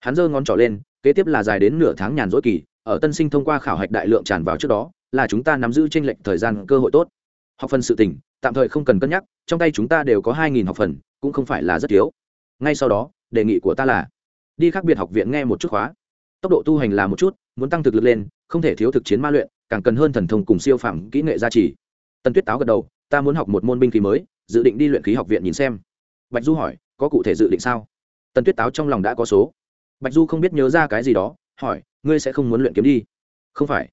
Hắn giơ ngón trỏ lên, kế tiếp là dài đến nửa tháng nhàn rỗi kỳ, ở tân sinh thông qua khảo hạch đại lượng tràn vào trước đó, là chúng ta nắm giữ tranh lệch thời gian cơ hội tốt. Học phần sự tỉnh tạm thời không cần cân nhắc, trong tay chúng ta đều có hai nghìn học phần, cũng không phải là rất thiếu. Ngay sau đó, đề nghị của ta là, đi khác biệt học viện nghe một chút khóa. Tốc độ tu hành là một chút muốn tăng thực lực lên, không thể thiếu thực chiến ma luyện, càng cần hơn thần thông cùng siêu phẩm kỹ nghệ gia trì. Tần tuyết táo gật đầu, ta muốn học một môn binh khí mới, dự định đi luyện khí học viện nhìn xem. Bạch du hỏi, có cụ thể dự định sao? Tần tuyết táo trong lòng đã có số. Bạch du không biết nhớ ra cái gì đó, hỏi, ngươi sẽ không muốn luyện kiếm đi? Không phải.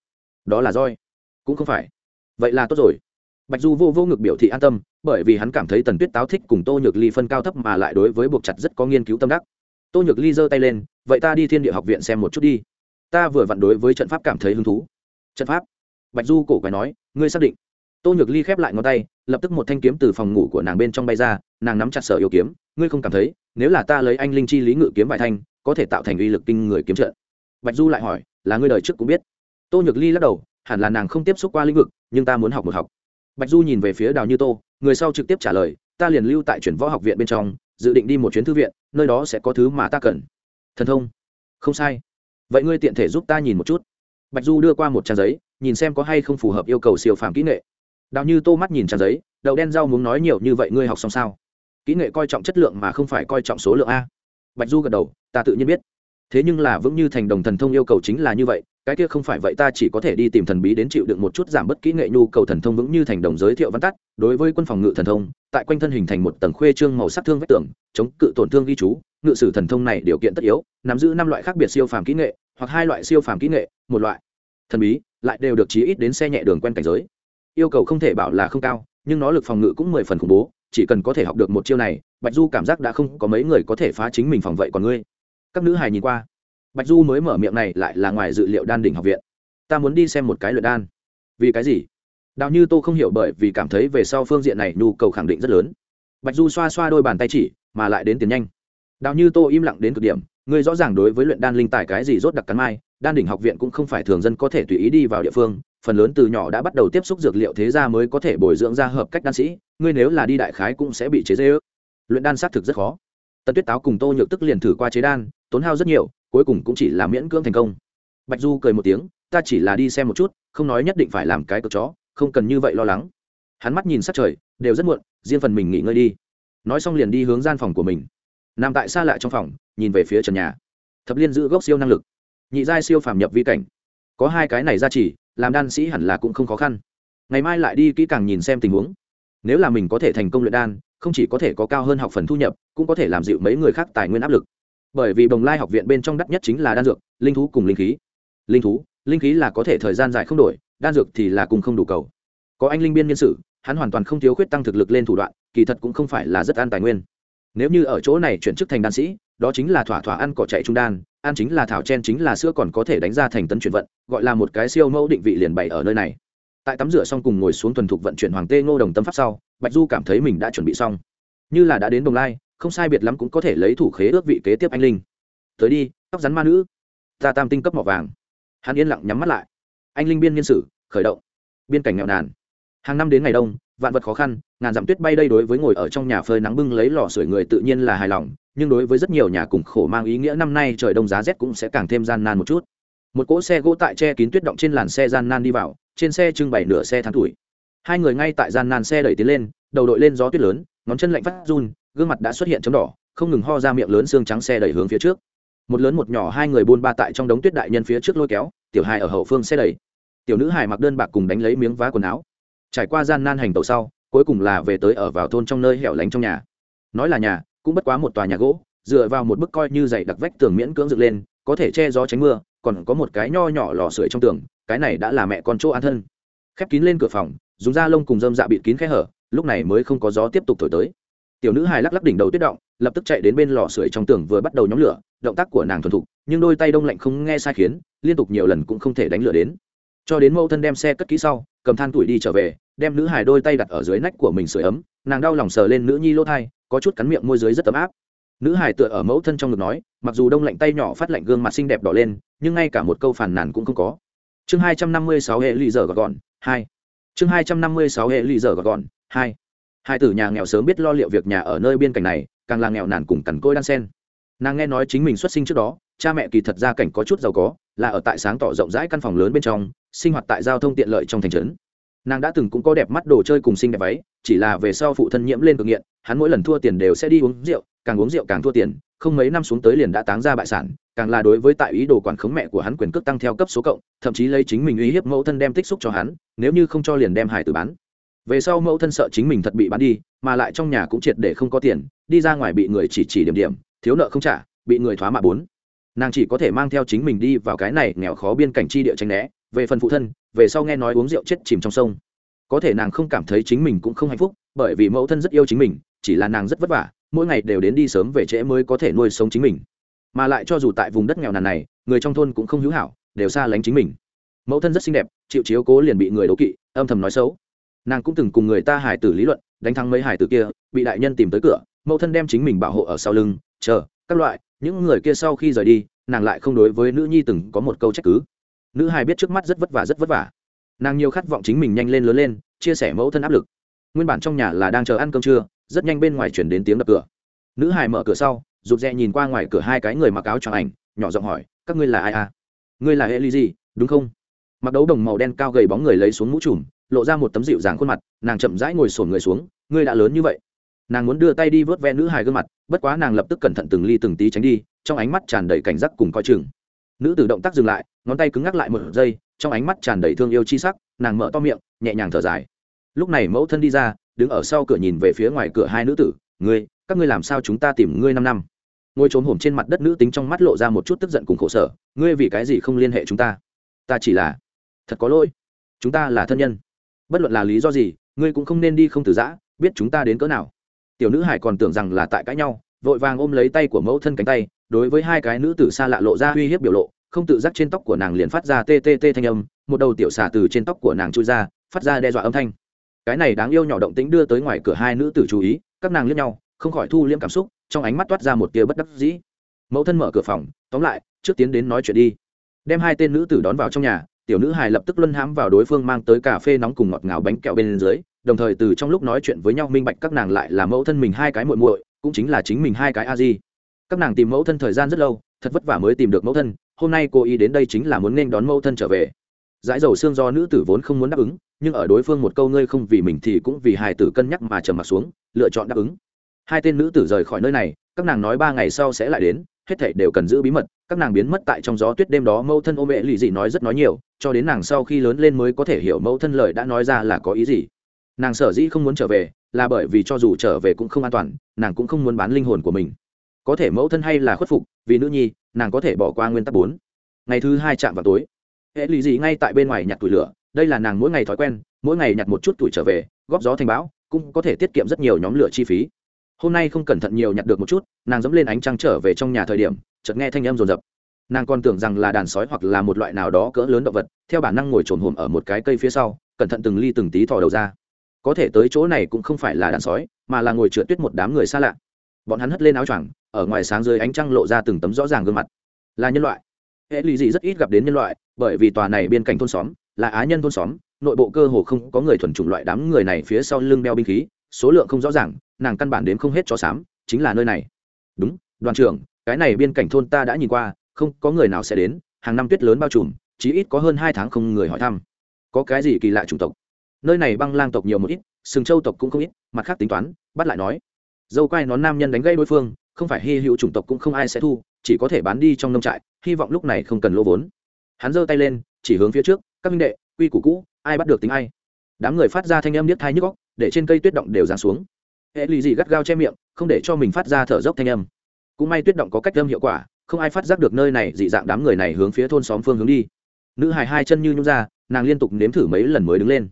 Đó là roi. Cũng không phải. Vậy là tốt rồi. Bạch du vô vô ngực biểu thị an tâm, bởi vì hắn cảm thấy tần tuyết táo thích cùng tô nhược ly phân cao thấp mà lại đối với buộc chặt rất có nghiên cứu tâm đắc. Tô nhược ly giơ tay lên, vậy ta đi thiên địa học viện xem một chút đi ta vừa vặn đối với trận pháp cảm thấy hứng thú. Trận pháp? Bạch du cổ quái nói, ngươi xác định. Tô nhược ly khép lại ngón tay, lập tức một thanh kiếm từ phòng ngủ của nàng bên trong bay ra, nàng nắm chặt sở yêu kiếm, ngươi không cảm thấy, nếu là ta lấy anh linh chi lý ngự kiếm bài thanh, có thể tạo thành uy lực kinh người kiếm trận. Bạch du lại hỏi, là ngươi đời trước cũng biết. Tô nhược ly lắc đầu, hẳn là nàng không tiếp xúc qua lĩnh vực, nhưng ta muốn học một học. Bạch du nhìn về phía đào như tô, người sau trực tiếp trả lời, ta liền lưu tại chuyển võ học viện bên trong, dự định đi một chuyến thư viện, nơi đó sẽ có thứ mà ta cần. Thần thông. Không sai vậy ngươi tiện thể giúp ta nhìn một chút. Bạch du đưa qua một trang giấy, nhìn xem có hay không phù hợp yêu cầu siêu phàm kỹ nghệ. Đào như tô mắt nhìn trang giấy, đậu đen rau muốn nói nhiều như vậy ngươi học xong sao? Kỹ nghệ coi trọng chất lượng mà không phải coi trọng số lượng a. Bạch du gật đầu, ta tự nhiên biết. Thế nhưng là vững như thành đồng thần thông yêu cầu chính là như vậy, cái kia không phải vậy ta chỉ có thể đi tìm thần bí đến chịu đựng một chút giảm bất kỹ nghệ nhu cầu thần thông vững như thành đồng giới thiệu văn tắt, đối với quân phòng ngự thần thông, tại quanh thân hình thành một tầng khuê trương màu sắc thương vách tường, chống cự tổn thương ghi chú ngự sử thần thông này điều kiện tất yếu, nắm giữ năm loại khác biệt siêu phàm kỹ nghệ, hoặc hai loại siêu phàm kỹ nghệ, một loại thần bí, lại đều được chí ít đến xe nhẹ đường quen cảnh giới. Yêu cầu không thể bảo là không cao, nhưng nó lực phòng ngự cũng mười phần khủng bố, chỉ cần có thể học được một chiêu này, bạch du cảm giác đã không có mấy người có thể phá chính mình phòng vậy còn ngươi. Các nữ hài nhìn qua, bạch du mới mở miệng này lại là ngoài dự liệu đan đỉnh học viện. Ta muốn đi xem một cái luyện đan. Vì cái gì? Đào như tô không hiểu bởi vì cảm thấy về sau phương diện này nhu cầu khẳng định rất lớn. Bạch du xoa xoa đôi bàn tay chỉ, mà lại đến tiền nhanh đào như tô im lặng đến cực điểm ngươi rõ ràng đối với luyện đan linh tài cái gì rốt đặc cắn mai đan đỉnh học viện cũng không phải thường dân có thể tùy ý đi vào địa phương phần lớn từ nhỏ đã bắt đầu tiếp xúc dược liệu thế gia mới có thể bồi dưỡng ra hợp cách đan sĩ ngươi nếu là đi đại khái cũng sẽ bị chế dế, ước luyện đan xác thực rất khó. Tần tuyết táo cùng tô nhược tức liền thử qua chế đan tốn hao rất nhiều cuối cùng cũng chỉ là miễn cưỡng thành công. Bạch du cười một tiếng ta chỉ là đi xem một chút không nói nhất định phải làm cái cực chó không cần như vậy lo lắng. Hắn mắt nhìn sát trời đều rất muộn riêng phần mình nghỉ ngơi đi. Nói xong liền đi hướng gian phòng của mình nằm tại xa lại trong phòng, nhìn về phía trần nhà. Thập liên giữ gốc siêu năng lực. Nhị giai siêu phàm nhập vi cảnh. Có hai cái này ra chỉ, làm đan sĩ hẳn là cũng không khó khăn. Ngày mai lại đi kỹ càng nhìn xem tình huống. Nếu là mình có thể thành công luyện đan, không chỉ có thể có cao hơn học phần thu nhập, cũng có thể làm dịu mấy người khác tài nguyên áp lực. Bởi vì bồng lai học viện bên trong đắt nhất chính là đan dược, linh thú cùng linh khí. Linh thú, linh khí là có thể thời gian dài không đổi, đan dược thì là cùng không đủ cầu. Có anh linh biên nhân sự, hắn hoàn toàn không thiếu khuyết tăng thực lực lên thủ đoạn, kỳ thật cũng không phải là rất an tài nguyên nếu như ở chỗ này chuyển chức thành đan sĩ, đó chính là thỏa thỏa ăn cỏ chạy trung đan, ăn chính là thảo chen chính là sữa còn có thể đánh ra thành tấn chuyển vận, gọi là một cái siêu mẫu định vị liền bày ở nơi này. Tại tắm rửa xong cùng ngồi xuống thuần thục vận chuyển hoàng tê ngô đồng tâm pháp sau, bạch du cảm thấy mình đã chuẩn bị xong. Như là đã đến đồng lai, không sai biệt lắm cũng có thể lấy thủ khế ước vị kế tiếp anh linh. Tới đi, tóc rắn ma nữ. Ta tam tinh cấp mỏ vàng. Hắn yên lặng nhắm mắt lại. Anh linh biên niên sử, khởi động. Biên cảnh nghèo nàn. Hàng năm đến ngày đông vạn vật khó khăn, ngàn dặm tuyết bay đây đối với ngồi ở trong nhà phơi nắng bưng lấy lò sưởi người tự nhiên là hài lòng, nhưng đối với rất nhiều nhà cùng khổ mang ý nghĩa năm nay trời đông giá rét cũng sẽ càng thêm gian nan một chút. Một cỗ xe gỗ tại che kín tuyết động trên làn xe gian nan đi vào, trên xe trưng bày nửa xe tháng tuổi. Hai người ngay tại gian nan xe đẩy tiến lên, đầu đội lên gió tuyết lớn, ngón chân lạnh phát run, gương mặt đã xuất hiện chấm đỏ, không ngừng ho ra miệng lớn xương trắng xe đẩy hướng phía trước. Một lớn một nhỏ hai người buôn ba tại trong đống tuyết đại nhân phía trước lôi kéo, tiểu hài ở hậu phương xe đẩy. Tiểu nữ hài mặc đơn bạc cùng đánh lấy miếng vá quần áo trải qua gian nan hành tàu sau, cuối cùng là về tới ở vào thôn trong nơi hẻo lánh trong nhà. Nói là nhà, cũng bất quá một tòa nhà gỗ, dựa vào một bức coi như dày đặc vách tường miễn cưỡng dựng lên, có thể che gió tránh mưa, còn có một cái nho nhỏ lò sưởi trong tường, cái này đã là mẹ con chỗ an thân. Khép kín lên cửa phòng, dùng da lông cùng dơm dạ bịt kín khe hở, lúc này mới không có gió tiếp tục thổi tới. Tiểu nữ hài lắc lắc đỉnh đầu tuyết động, lập tức chạy đến bên lò sưởi trong tường vừa bắt đầu nhóm lửa, động tác của nàng thuần thục, nhưng đôi tay đông lạnh không nghe sai khiến, liên tục nhiều lần cũng không thể đánh lửa đến. Cho đến mẫu thân đem xe cất kỹ sau cầm than tuổi đi trở về, đem nữ hài đôi tay đặt ở dưới nách của mình sưởi ấm, nàng đau lòng sờ lên nữ nhi lỗ thai, có chút cắn miệng môi dưới rất ấm áp. Nữ hài tựa ở mẫu thân trong ngực nói, mặc dù đông lạnh tay nhỏ phát lạnh gương mặt xinh đẹp đỏ lên, nhưng ngay cả một câu phản nàn cũng không có. Chương hai trăm năm mươi sáu hệ lì giờ gọt gọn, hai. Chương hai trăm năm mươi sáu hệ lì giờ gọt gọn, hai. Hai tử nhà nghèo sớm biết lo liệu việc nhà ở nơi biên cảnh này, càng là nghèo nàn cùng cằn côi đan sen nàng nghe nói chính mình xuất sinh trước đó, cha mẹ kỳ thật gia cảnh có chút giàu có, là ở tại sáng tỏ rộng rãi căn phòng lớn bên trong, sinh hoạt tại giao thông tiện lợi trong thành trấn. Nàng đã từng cũng có đẹp mắt đồ chơi cùng sinh đẹp váy, chỉ là về sau phụ thân nhiễm lên cực nghiện, hắn mỗi lần thua tiền đều sẽ đi uống rượu, càng uống rượu càng thua tiền, không mấy năm xuống tới liền đã táng ra bại sản, càng là đối với tại ý đồ quản khống mẹ của hắn quyền cước tăng theo cấp số cộng, thậm chí lấy chính mình uy hiếp mẫu thân đem tích xúc cho hắn, nếu như không cho liền đem hải tử bán. Về sau mẫu thân sợ chính mình thật bị bán đi, mà lại trong nhà cũng triệt để không có tiền, đi ra ngoài bị người chỉ chỉ điểm điểm thiếu nợ không trả, bị người thoá mạ bốn. Nàng chỉ có thể mang theo chính mình đi vào cái này nghèo khó biên cảnh chi địa tranh né, về phần phụ thân, về sau nghe nói uống rượu chết chìm trong sông. Có thể nàng không cảm thấy chính mình cũng không hạnh phúc, bởi vì mẫu thân rất yêu chính mình, chỉ là nàng rất vất vả, mỗi ngày đều đến đi sớm về trễ mới có thể nuôi sống chính mình. Mà lại cho dù tại vùng đất nghèo nàn này, người trong thôn cũng không hữu hảo, đều xa lánh chính mình. Mẫu thân rất xinh đẹp, chịu chiếu cố liền bị người đố kỵ, âm thầm nói xấu. Nàng cũng từng cùng người ta hải tử lý luận, đánh thắng mấy hải tử kia, bị đại nhân tìm tới cửa mẫu thân đem chính mình bảo hộ ở sau lưng, chờ, các loại, những người kia sau khi rời đi, nàng lại không đối với nữ nhi từng có một câu trách cứ. Nữ hài biết trước mắt rất vất vả, rất vất vả. Nàng nhiều khát vọng chính mình nhanh lên lớn lên, chia sẻ mẫu thân áp lực. Nguyên bản trong nhà là đang chờ ăn cơm trưa, rất nhanh bên ngoài chuyển đến tiếng đập cửa. Nữ hài mở cửa sau, rụt rè nhìn qua ngoài cửa hai cái người mặc áo choàng ảnh, nhỏ giọng hỏi, các ngươi là ai à? Ngươi là hệ ly gì, đúng không? Mặc đấu đồng màu đen cao gầy bóng người lấy xuống mũ trùm, lộ ra một tấm dịu dàng khuôn mặt, nàng chậm rãi ngồi sổn người xuống, ngươi đã lớn như vậy nàng muốn đưa tay đi vớt ve nữ hài gương mặt, bất quá nàng lập tức cẩn thận từng ly từng tí tránh đi, trong ánh mắt tràn đầy cảnh giác cùng coi chừng. Nữ tử động tác dừng lại, ngón tay cứng ngắc lại một giây trong ánh mắt tràn đầy thương yêu chi sắc, nàng mở to miệng, nhẹ nhàng thở dài. Lúc này mẫu thân đi ra, đứng ở sau cửa nhìn về phía ngoài cửa hai nữ tử, ngươi, các ngươi làm sao chúng ta tìm ngươi năm năm? Ngồi trốn hổm trên mặt đất nữ tính trong mắt lộ ra một chút tức giận cùng khổ sở, ngươi vì cái gì không liên hệ chúng ta? Ta chỉ là thật có lỗi. Chúng ta là thân nhân. Bất luận là lý do gì, ngươi cũng không nên đi không từ giã, biết chúng ta đến cỡ nào tiểu nữ hải còn tưởng rằng là tại cãi nhau, vội vàng ôm lấy tay của mẫu thân cánh tay, đối với hai cái nữ tử xa lạ lộ ra uy hiếp biểu lộ, không tự giác trên tóc của nàng liền phát ra tê tê tê thanh âm, một đầu tiểu xả từ trên tóc của nàng trôi ra, phát ra đe dọa âm thanh. Cái này đáng yêu nhỏ động tĩnh đưa tới ngoài cửa hai nữ tử chú ý, các nàng liếc nhau, không khỏi thu liễm cảm xúc, trong ánh mắt toát ra một tia bất đắc dĩ. Mẫu thân mở cửa phòng, tóm lại, trước tiến đến nói chuyện đi. Đem hai tên nữ tử đón vào trong nhà, tiểu nữ hài lập tức luân hãm vào đối phương mang tới cà phê nóng cùng ngọt ngào bánh kẹo bên dưới đồng thời từ trong lúc nói chuyện với nhau minh bạch các nàng lại là mẫu thân mình hai cái muội muội, cũng chính là chính mình hai cái a di. Các nàng tìm mẫu thân thời gian rất lâu, thật vất vả mới tìm được mẫu thân, hôm nay cô ý đến đây chính là muốn nên đón mẫu thân trở về. Dãi dầu xương do nữ tử vốn không muốn đáp ứng, nhưng ở đối phương một câu ngươi không vì mình thì cũng vì hài tử cân nhắc mà trầm mặt xuống, lựa chọn đáp ứng. Hai tên nữ tử rời khỏi nơi này, các nàng nói ba ngày sau sẽ lại đến, hết thảy đều cần giữ bí mật, các nàng biến mất tại trong gió tuyết đêm đó mẫu thân ô mẹ lì dị nói rất nói nhiều, cho đến nàng sau khi lớn lên mới có thể hiểu mẫu thân lời đã nói ra là có ý gì nàng sở dĩ không muốn trở về là bởi vì cho dù trở về cũng không an toàn, nàng cũng không muốn bán linh hồn của mình. Có thể mẫu thân hay là khuất phục, vì nữ nhi, nàng có thể bỏ qua nguyên tắc bốn. Ngày thứ hai chạm vào tối, hệ lì dị ngay tại bên ngoài nhặt tuổi lửa, đây là nàng mỗi ngày thói quen, mỗi ngày nhặt một chút tuổi trở về, góp gió thành bão, cũng có thể tiết kiệm rất nhiều nhóm lửa chi phí. Hôm nay không cẩn thận nhiều nhặt được một chút, nàng dẫm lên ánh trăng trở về trong nhà thời điểm, chợt nghe thanh âm rồn rập nàng còn tưởng rằng là đàn sói hoặc là một loại nào đó cỡ lớn động vật, theo bản năng ngồi trồn hồm ở một cái cây phía sau, cẩn thận từng ly từng tí thò đầu ra có thể tới chỗ này cũng không phải là đàn sói, mà là ngồi trượt tuyết một đám người xa lạ. Bọn hắn hất lên áo choàng, ở ngoài sáng dưới ánh trăng lộ ra từng tấm rõ ràng gương mặt. Là nhân loại. Hệ lụy gì rất ít gặp đến nhân loại, bởi vì tòa này bên cạnh thôn xóm, là á nhân thôn xóm, nội bộ cơ hồ không có người thuần chủng loại đám người này phía sau lưng đeo binh khí, số lượng không rõ ràng, nàng căn bản đến không hết cho sám, chính là nơi này. Đúng, đoàn trưởng, cái này biên cảnh thôn ta đã nhìn qua, không có người nào sẽ đến, hàng năm tuyết lớn bao trùm, chí ít có hơn hai tháng không người hỏi thăm. Có cái gì kỳ lạ chủng tộc? Nơi này băng lang tộc nhiều một ít, sừng châu tộc cũng không ít, mặt khác tính toán, bắt lại nói. Dâu quai nón nam nhân đánh gây đối phương, không phải hy hữu chủng tộc cũng không ai sẽ thu, chỉ có thể bán đi trong nông trại, hy vọng lúc này không cần lỗ vốn. Hắn giơ tay lên, chỉ hướng phía trước, các minh đệ, quy củ cũ, ai bắt được tính ai. Đám người phát ra thanh âm niết thai nhức góc để trên cây tuyết động đều giáng xuống. Hệ lụy dị gắt gao che miệng, không để cho mình phát ra thở dốc thanh âm. Cũng may tuyết động có cách âm hiệu quả, không ai phát giác được nơi này, dị dạng đám người này hướng phía thôn xóm phương hướng đi. Nữ hài hai chân như nhung ra, nàng liên tục nếm thử mấy lần mới đứng lên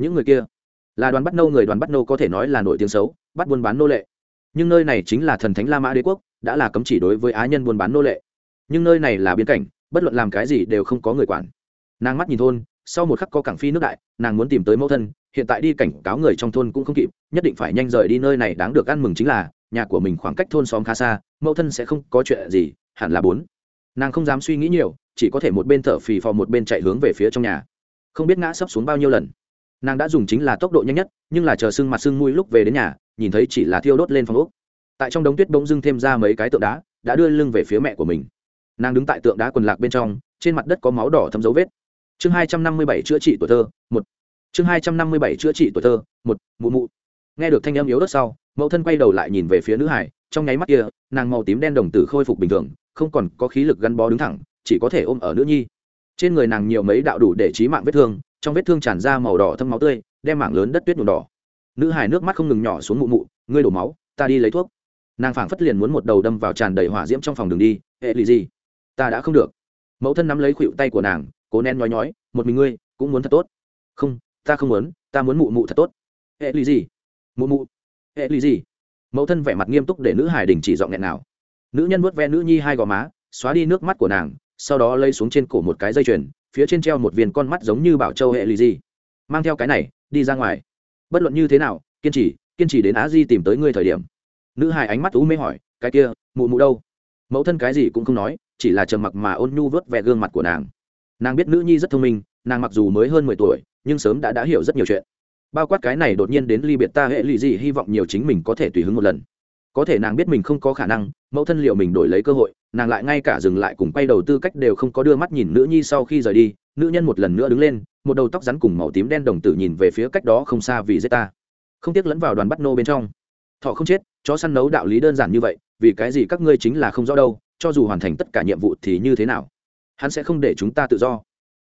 những người kia. Là đoàn bắt nô người đoàn bắt nô có thể nói là nổi tiếng xấu, bắt buôn bán nô lệ. Nhưng nơi này chính là thần thánh la mã đế quốc, đã là cấm chỉ đối với á nhân buôn bán nô lệ. Nhưng nơi này là biên cảnh, bất luận làm cái gì đều không có người quản. Nàng mắt nhìn thôn, sau một khắc có cảng phi nước đại, nàng muốn tìm tới mẫu thân, hiện tại đi cảnh cáo người trong thôn cũng không kịp, nhất định phải nhanh rời đi nơi này đáng được ăn mừng chính là, nhà của mình khoảng cách thôn xóm khá xa, mẫu thân sẽ không có chuyện gì, hẳn là bốn. Nàng không dám suy nghĩ nhiều, chỉ có thể một bên thở phì phò một bên chạy hướng về phía trong nhà. Không biết ngã sấp xuống bao nhiêu lần nàng đã dùng chính là tốc độ nhanh nhất, nhưng là chờ sưng mặt sưng mũi lúc về đến nhà, nhìn thấy chỉ là thiêu đốt lên phòng úc tại trong đống tuyết bỗng dưng thêm ra mấy cái tượng đá, đã đưa lưng về phía mẹ của mình. Nàng đứng tại tượng đá quần lạc bên trong, trên mặt đất có máu đỏ thấm dấu vết. Chương hai trăm năm mươi bảy chữa trị tuổi thơ, một. Chương hai trăm năm mươi bảy chữa trị tuổi thơ, một, mụ mụ. Nghe được thanh âm yếu đất sau, mẫu thân quay đầu lại nhìn về phía nữ hải, trong nháy mắt kia, nàng màu tím đen đồng tử khôi phục bình thường, không còn có khí lực gắn bó đứng thẳng, chỉ có thể ôm ở nữ nhi. Trên người nàng nhiều mấy đạo đủ để trí mạng vết thương trong vết thương tràn ra màu đỏ thâm máu tươi, đem mảng lớn đất tuyết nhuộm đỏ. Nữ hải nước mắt không ngừng nhỏ xuống mụ mụ, ngươi đổ máu, ta đi lấy thuốc. Nàng phảng phất liền muốn một đầu đâm vào tràn đầy hỏa diễm trong phòng đường đi, hệ lì gì? Ta đã không được. Mẫu thân nắm lấy khuỵu tay của nàng, cố nén nhói nhói, một mình ngươi cũng muốn thật tốt. Không, ta không muốn, ta muốn mụ mụ thật tốt. Hệ lì gì? Mụ mụ. Hệ lì gì? Mẫu thân vẻ mặt nghiêm túc để nữ hải đình chỉ dọn nghẹn nào. Nữ nhân vuốt ve nữ nhi hai gò má, xóa đi nước mắt của nàng, sau đó lây xuống trên cổ một cái dây chuyền phía trên treo một viên con mắt giống như bảo châu hệ lì gì. Mang theo cái này, đi ra ngoài. Bất luận như thế nào, kiên trì kiên trì đến á di tìm tới ngươi thời điểm. Nữ hài ánh mắt u mê hỏi, cái kia, mụ mụ đâu? Mẫu thân cái gì cũng không nói, chỉ là trầm mặc mà ôn nhu vớt vẻ gương mặt của nàng. Nàng biết nữ nhi rất thông minh, nàng mặc dù mới hơn mười tuổi, nhưng sớm đã đã hiểu rất nhiều chuyện. Bao quát cái này đột nhiên đến ly biệt ta hệ lụy gì, hy vọng nhiều chính mình có thể tùy hứng một lần. Có thể nàng biết mình không có khả năng, mẫu thân liệu mình đổi lấy cơ hội nàng lại ngay cả dừng lại cùng quay đầu tư cách đều không có đưa mắt nhìn nữ nhi sau khi rời đi, nữ nhân một lần nữa đứng lên, một đầu tóc rắn cùng màu tím đen đồng tử nhìn về phía cách đó không xa vì giết ta không tiếc lẫn vào đoàn bắt nô bên trong. Thọ không chết, chó săn nấu đạo lý đơn giản như vậy, vì cái gì các ngươi chính là không rõ đâu, cho dù hoàn thành tất cả nhiệm vụ thì như thế nào? Hắn sẽ không để chúng ta tự do.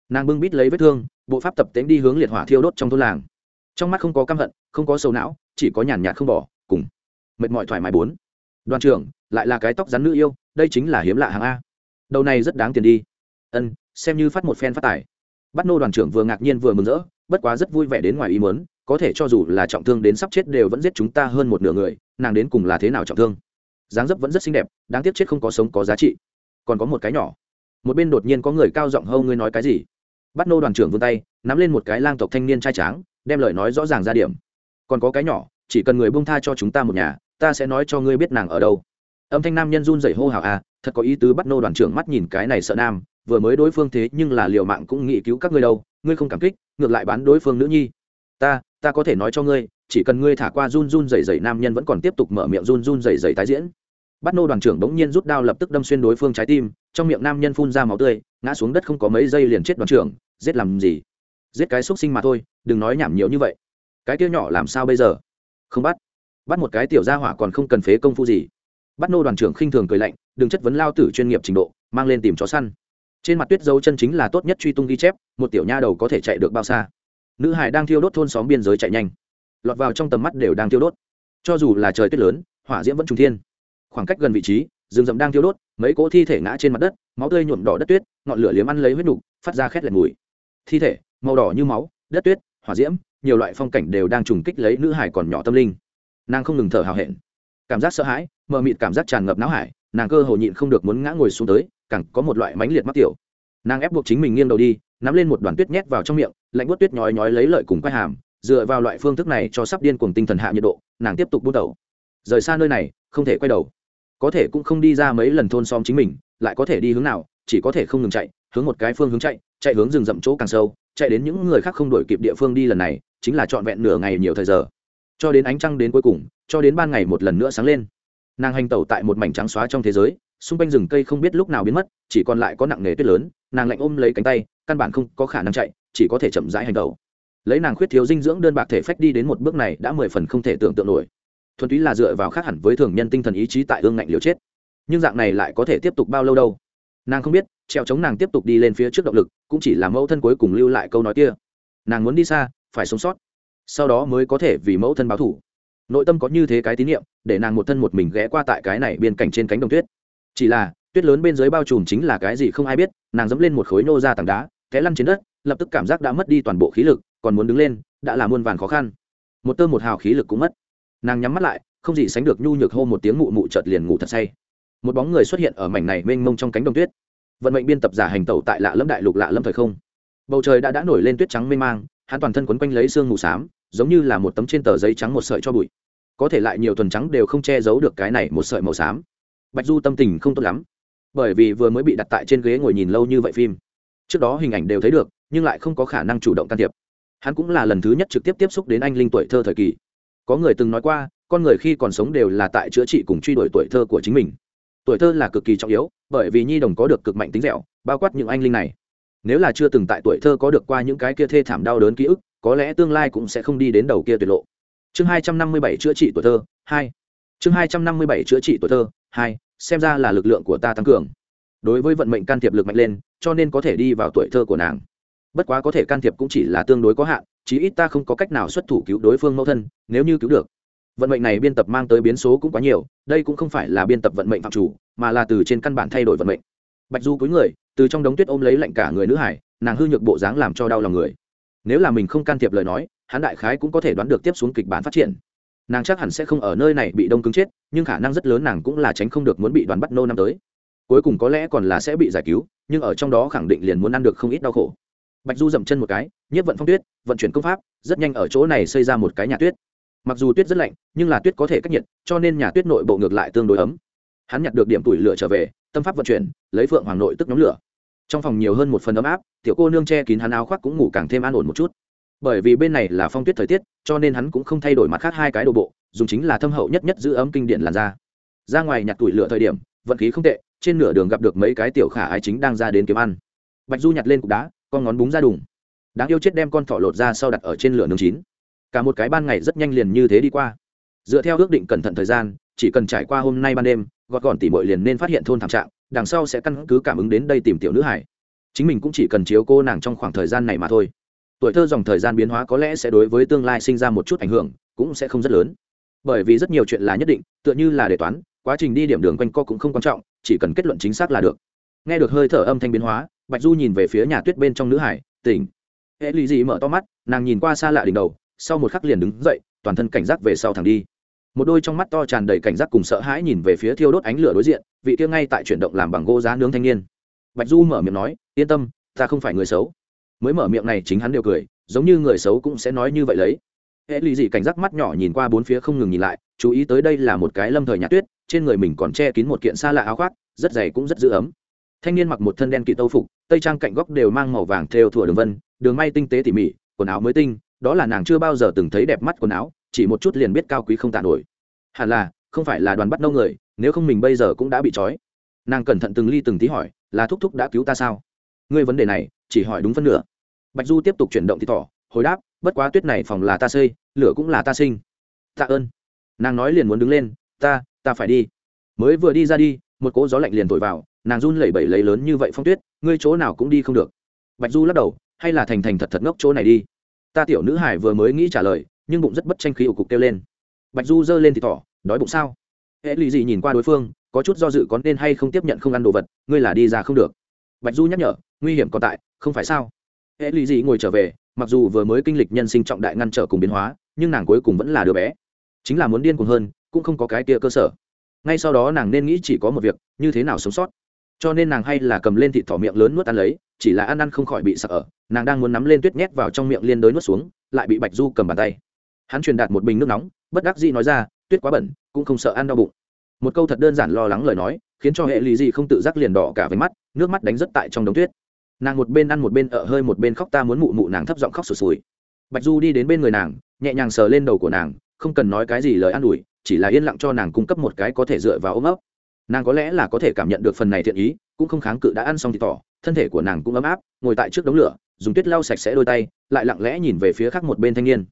Nàng bưng bít lấy vết thương, bộ pháp tập tễnh đi hướng liệt hỏa thiêu đốt trong thôn làng. Trong mắt không có căm hận, không có sầu não, chỉ có nhàn nhạt không bỏ, cùng mệt mỏi thoải mái bốn đoàn trưởng, lại là cái tóc rắn nữ yêu, đây chính là hiếm lạ hàng a. Đầu này rất đáng tiền đi. Ân, xem như phát một phen phát tài. Bắt nô đoàn trưởng vừa ngạc nhiên vừa mừng rỡ, bất quá rất vui vẻ đến ngoài ý muốn, có thể cho dù là trọng thương đến sắp chết đều vẫn giết chúng ta hơn một nửa người, nàng đến cùng là thế nào trọng thương? Dáng dấp vẫn rất xinh đẹp, đáng tiếc chết không có sống có giá trị. Còn có một cái nhỏ. Một bên đột nhiên có người cao giọng hâu ngươi nói cái gì? Bắt nô đoàn trưởng vươn tay, nắm lên một cái lang tộc thanh niên trai tráng, đem lời nói rõ ràng ra điểm. Còn có cái nhỏ, chỉ cần người bông tha cho chúng ta một nhà ta sẽ nói cho ngươi biết nàng ở đâu. Âm thanh nam nhân run rẩy hô hào à thật có ý tứ bắt nô đoàn trưởng mắt nhìn cái này sợ nam, vừa mới đối phương thế nhưng là liều mạng cũng nghĩ cứu các ngươi đâu, ngươi không cảm kích, ngược lại bán đối phương nữ nhi. Ta ta có thể nói cho ngươi, chỉ cần ngươi thả qua run run rẩy rẩy nam nhân vẫn còn tiếp tục mở miệng run run rẩy rẩy tái diễn. Bắt nô đoàn trưởng bỗng nhiên rút đao lập tức đâm xuyên đối phương trái tim, trong miệng nam nhân phun ra máu tươi, ngã xuống đất không có mấy giây liền chết đoàn trưởng, giết làm gì? Giết cái xúc sinh mà thôi, đừng nói nhảm nhiều như vậy. Cái kia nhỏ làm sao bây giờ? Không bắt bắt một cái tiểu gia hỏa còn không cần phế công phu gì. Bắt nô đoàn trưởng khinh thường cười lạnh, đừng chất vấn lao tử chuyên nghiệp trình độ, mang lên tìm chó săn. Trên mặt tuyết dấu chân chính là tốt nhất truy tung ghi chép, một tiểu nha đầu có thể chạy được bao xa. Nữ hải đang thiêu đốt thôn xóm biên giới chạy nhanh. Lọt vào trong tầm mắt đều đang thiêu đốt. Cho dù là trời tuyết lớn, hỏa diễm vẫn trung thiên. Khoảng cách gần vị trí, rừng rậm đang thiêu đốt, mấy cỗ thi thể ngã trên mặt đất, máu tươi nhuộm đỏ đất tuyết, ngọn lửa liếm ăn lấy huyết nục, phát ra khét lẹt mùi. Thi thể, màu đỏ như máu, đất tuyết, hỏa diễm, nhiều loại phong cảnh đều đang trùng kích lấy nữ hải còn nhỏ tâm linh nàng không ngừng thở hào hẹn. Cảm giác sợ hãi, mờ mịt cảm giác tràn ngập não hải, nàng cơ hồ nhịn không được muốn ngã ngồi xuống tới, càng có một loại mãnh liệt mắc tiểu. Nàng ép buộc chính mình nghiêng đầu đi, nắm lên một đoàn tuyết nhét vào trong miệng, lạnh bút tuyết nhói nhói lấy lợi cùng quay hàm, dựa vào loại phương thức này cho sắp điên cuồng tinh thần hạ nhiệt độ, nàng tiếp tục bút đầu. Rời xa nơi này, không thể quay đầu. Có thể cũng không đi ra mấy lần thôn xóm chính mình, lại có thể đi hướng nào, chỉ có thể không ngừng chạy, hướng một cái phương hướng chạy chạy hướng rừng rậm chỗ càng sâu, chạy đến những người khác không đổi kịp địa phương đi lần này, chính là trọn vẹn nửa ngày nhiều thời giờ cho đến ánh trăng đến cuối cùng, cho đến ban ngày một lần nữa sáng lên. Nàng hành tẩu tại một mảnh trắng xóa trong thế giới, xung quanh rừng cây không biết lúc nào biến mất, chỉ còn lại có nặng nề tuyết lớn, nàng lạnh ôm lấy cánh tay, căn bản không có khả năng chạy, chỉ có thể chậm rãi hành tẩu. Lấy nàng khuyết thiếu dinh dưỡng đơn bạc thể phách đi đến một bước này đã mười phần không thể tưởng tượng nổi. Thuần túy là dựa vào khác hẳn với thường nhân tinh thần ý chí tại ương ngạnh liều chết. Nhưng dạng này lại có thể tiếp tục bao lâu đâu? Nàng không biết, trèo chống nàng tiếp tục đi lên phía trước động lực, cũng chỉ là mẫu thân cuối cùng lưu lại câu nói kia. Nàng muốn đi xa, phải sống sót sau đó mới có thể vì mẫu thân báo thủ. Nội tâm có như thế cái tín nhiệm để nàng một thân một mình ghé qua tại cái này biên cảnh trên cánh đồng tuyết. Chỉ là, tuyết lớn bên dưới bao trùm chính là cái gì không ai biết, nàng dẫm lên một khối nô ra tảng đá, té lăn trên đất, lập tức cảm giác đã mất đi toàn bộ khí lực, còn muốn đứng lên, đã là muôn vàn khó khăn. Một tơ một hào khí lực cũng mất. Nàng nhắm mắt lại, không gì sánh được nhu nhược hô một tiếng mụ mụ chợt liền ngủ thật say. Một bóng người xuất hiện ở mảnh này mênh mông trong cánh đồng tuyết. Vận mệnh biên tập giả hành tẩu tại lạ lâm đại lục lạ lâm thời không. Bầu trời đã đã nổi lên tuyết trắng mênh mang, hắn toàn thân quấn quanh lấy sương mù xám giống như là một tấm trên tờ giấy trắng một sợi cho bụi. Có thể lại nhiều tuần trắng đều không che giấu được cái này một sợi màu xám. Bạch du tâm tình không tốt lắm, bởi vì vừa mới bị đặt tại trên ghế ngồi nhìn lâu như vậy phim. Trước đó hình ảnh đều thấy được, nhưng lại không có khả năng chủ động can thiệp. Hắn cũng là lần thứ nhất trực tiếp tiếp xúc đến anh linh tuổi thơ thời kỳ. Có người từng nói qua, con người khi còn sống đều là tại chữa trị cùng truy đuổi tuổi thơ của chính mình. Tuổi thơ là cực kỳ trọng yếu, bởi vì nhi đồng có được cực mạnh tính dẻo, bao quát những anh linh này. Nếu là chưa từng tại tuổi thơ có được qua những cái kia thê thảm đau đớn ký ức có lẽ tương lai cũng sẽ không đi đến đầu kia tuyệt lộ. Chương hai trăm năm mươi bảy chữa trị tuổi thơ, hai. Chương hai trăm năm mươi bảy chữa trị tuổi thơ, hai, xem ra là lực lượng của ta tăng cường. Đối với vận mệnh can thiệp lực mạnh lên, cho nên có thể đi vào tuổi thơ của nàng. Bất quá có thể can thiệp cũng chỉ là tương đối có hạn, chí ít ta không có cách nào xuất thủ cứu đối phương mẫu thân, nếu như cứu được. Vận mệnh này biên tập mang tới biến số cũng quá nhiều, đây cũng không phải là biên tập vận mệnh phạm chủ, mà là từ trên căn bản thay đổi vận mệnh. Bạch du cúi người, từ trong đống tuyết ôm lấy lạnh cả người nữ hải, nàng hư nhược bộ dáng làm cho đau lòng người nếu là mình không can thiệp lời nói, hắn đại khái cũng có thể đoán được tiếp xuống kịch bản phát triển. Nàng chắc hẳn sẽ không ở nơi này bị đông cứng chết, nhưng khả năng rất lớn nàng cũng là tránh không được muốn bị đoàn bắt nô năm tới. Cuối cùng có lẽ còn là sẽ bị giải cứu, nhưng ở trong đó khẳng định liền muốn ăn được không ít đau khổ. Bạch du dậm chân một cái, nhiếp vận phong tuyết, vận chuyển công pháp, rất nhanh ở chỗ này xây ra một cái nhà tuyết. Mặc dù tuyết rất lạnh, nhưng là tuyết có thể cách nhiệt, cho nên nhà tuyết nội bộ ngược lại tương đối ấm. Hắn nhặt được điểm tuổi lửa trở về, tâm pháp vận chuyển, lấy phượng hoàng nội tức nhóm lửa trong phòng nhiều hơn một phần ấm áp, tiểu cô nương che kín hắn áo khoác cũng ngủ càng thêm an ổn một chút. Bởi vì bên này là phong tuyết thời tiết, cho nên hắn cũng không thay đổi mặt khác hai cái đồ bộ, dùng chính là thâm hậu nhất nhất giữ ấm kinh điển làn da. Ra ngoài nhặt tuổi lửa thời điểm, vận khí không tệ, trên nửa đường gặp được mấy cái tiểu khả ái chính đang ra đến kiếm ăn. Bạch du nhặt lên cục đá, con ngón búng ra đùng. Đáng yêu chết đem con thỏ lột ra sau đặt ở trên lửa nướng chín. Cả một cái ban ngày rất nhanh liền như thế đi qua. Dựa theo ước định cẩn thận thời gian chỉ cần trải qua hôm nay ban đêm, gọt gọn tỉ mội liền nên phát hiện thôn thảm trạng, đằng sau sẽ căn cứ cảm ứng đến đây tìm tiểu nữ hải. Chính mình cũng chỉ cần chiếu cô nàng trong khoảng thời gian này mà thôi. Tuổi thơ dòng thời gian biến hóa có lẽ sẽ đối với tương lai sinh ra một chút ảnh hưởng, cũng sẽ không rất lớn. Bởi vì rất nhiều chuyện là nhất định, tựa như là đề toán, quá trình đi điểm đường quanh co cũng không quan trọng, chỉ cần kết luận chính xác là được. Nghe được hơi thở âm thanh biến hóa, bạch du nhìn về phía nhà tuyết bên trong nữ hải, tỉnh. Hệ lụy dị mở to mắt, nàng nhìn qua xa lạ đỉnh đầu, sau một khắc liền đứng dậy, toàn thân cảnh giác về sau thẳng đi một đôi trong mắt to tràn đầy cảnh giác cùng sợ hãi nhìn về phía thiêu đốt ánh lửa đối diện, vị kia ngay tại chuyển động làm bằng gỗ giá nướng thanh niên. Bạch du mở miệng nói, yên tâm, ta không phải người xấu. Mới mở miệng này chính hắn đều cười, giống như người xấu cũng sẽ nói như vậy lấy. Hệ lụy dị cảnh giác mắt nhỏ nhìn qua bốn phía không ngừng nhìn lại, chú ý tới đây là một cái lâm thời nhà tuyết, trên người mình còn che kín một kiện xa lạ áo khoác, rất dày cũng rất giữ ấm. Thanh niên mặc một thân đen kỵ tâu phục, tây trang cạnh góc đều mang màu vàng theo thủa đường vân, đường may tinh tế tỉ mỉ, quần áo mới tinh, đó là nàng chưa bao giờ từng thấy đẹp mắt quần áo chỉ một chút liền biết cao quý không tàn nổi. Hẳn là, không phải là đoàn bắt nâu người, nếu không mình bây giờ cũng đã bị trói. Nàng cẩn thận từng ly từng tí hỏi, là thúc thúc đã cứu ta sao? Ngươi vấn đề này, chỉ hỏi đúng phân nửa. Bạch du tiếp tục chuyển động thì tỏ hồi đáp, bất quá tuyết này phòng là ta xây, lửa cũng là ta sinh. Tạ ơn. Nàng nói liền muốn đứng lên, ta ta phải đi. Mới vừa đi ra đi, một cỗ gió lạnh liền thổi vào, nàng run lẩy bẩy lấy lớn như vậy phong tuyết, ngươi chỗ nào cũng đi không được. Bạch du lắc đầu, hay là thành thành thật thật ngốc chỗ này đi. Ta tiểu nữ hải vừa mới nghĩ trả lời nhưng bụng rất bất tranh khí ủ cục kêu lên. Bạch du giơ lên thì tỏ đói bụng sao? Hễ lì gì nhìn qua đối phương, có chút do dự có nên hay không tiếp nhận không ăn đồ vật, ngươi là đi ra không được. Bạch du nhắc nhở, nguy hiểm còn tại, không phải sao? Hễ lì gì ngồi trở về, mặc dù vừa mới kinh lịch nhân sinh trọng đại ngăn trở cùng biến hóa, nhưng nàng cuối cùng vẫn là đứa bé. Chính là muốn điên cuồng hơn, cũng không có cái kia cơ sở. Ngay sau đó nàng nên nghĩ chỉ có một việc, như thế nào sống sót. Cho nên nàng hay là cầm lên thịt thỏ miệng lớn nuốt ăn lấy, chỉ là ăn ăn không khỏi bị sợ ở, nàng đang muốn nắm lên tuyết nhét vào trong miệng liên đới nuốt xuống, lại bị bạch du cầm bàn tay hắn truyền đạt một bình nước nóng, bất đắc dĩ nói ra, tuyết quá bẩn, cũng không sợ ăn đau bụng. Một câu thật đơn giản lo lắng lời nói, khiến cho hệ lì gì không tự giác liền đỏ cả với mắt, nước mắt đánh rất tại trong đống tuyết. Nàng một bên ăn một bên ở hơi một bên khóc ta muốn mụ mụ nàng thấp giọng khóc sụt sùi. Bạch du đi đến bên người nàng, nhẹ nhàng sờ lên đầu của nàng, không cần nói cái gì lời an ủi, chỉ là yên lặng cho nàng cung cấp một cái có thể dựa vào ôm ấp. Nàng có lẽ là có thể cảm nhận được phần này thiện ý, cũng không kháng cự đã ăn xong thì tỏ thân thể của nàng cũng ấm áp, ngồi tại trước đống lửa, dùng tuyết lau sạch sẽ đôi tay, lại lặng lẽ nhìn về phía khác một bên thanh niên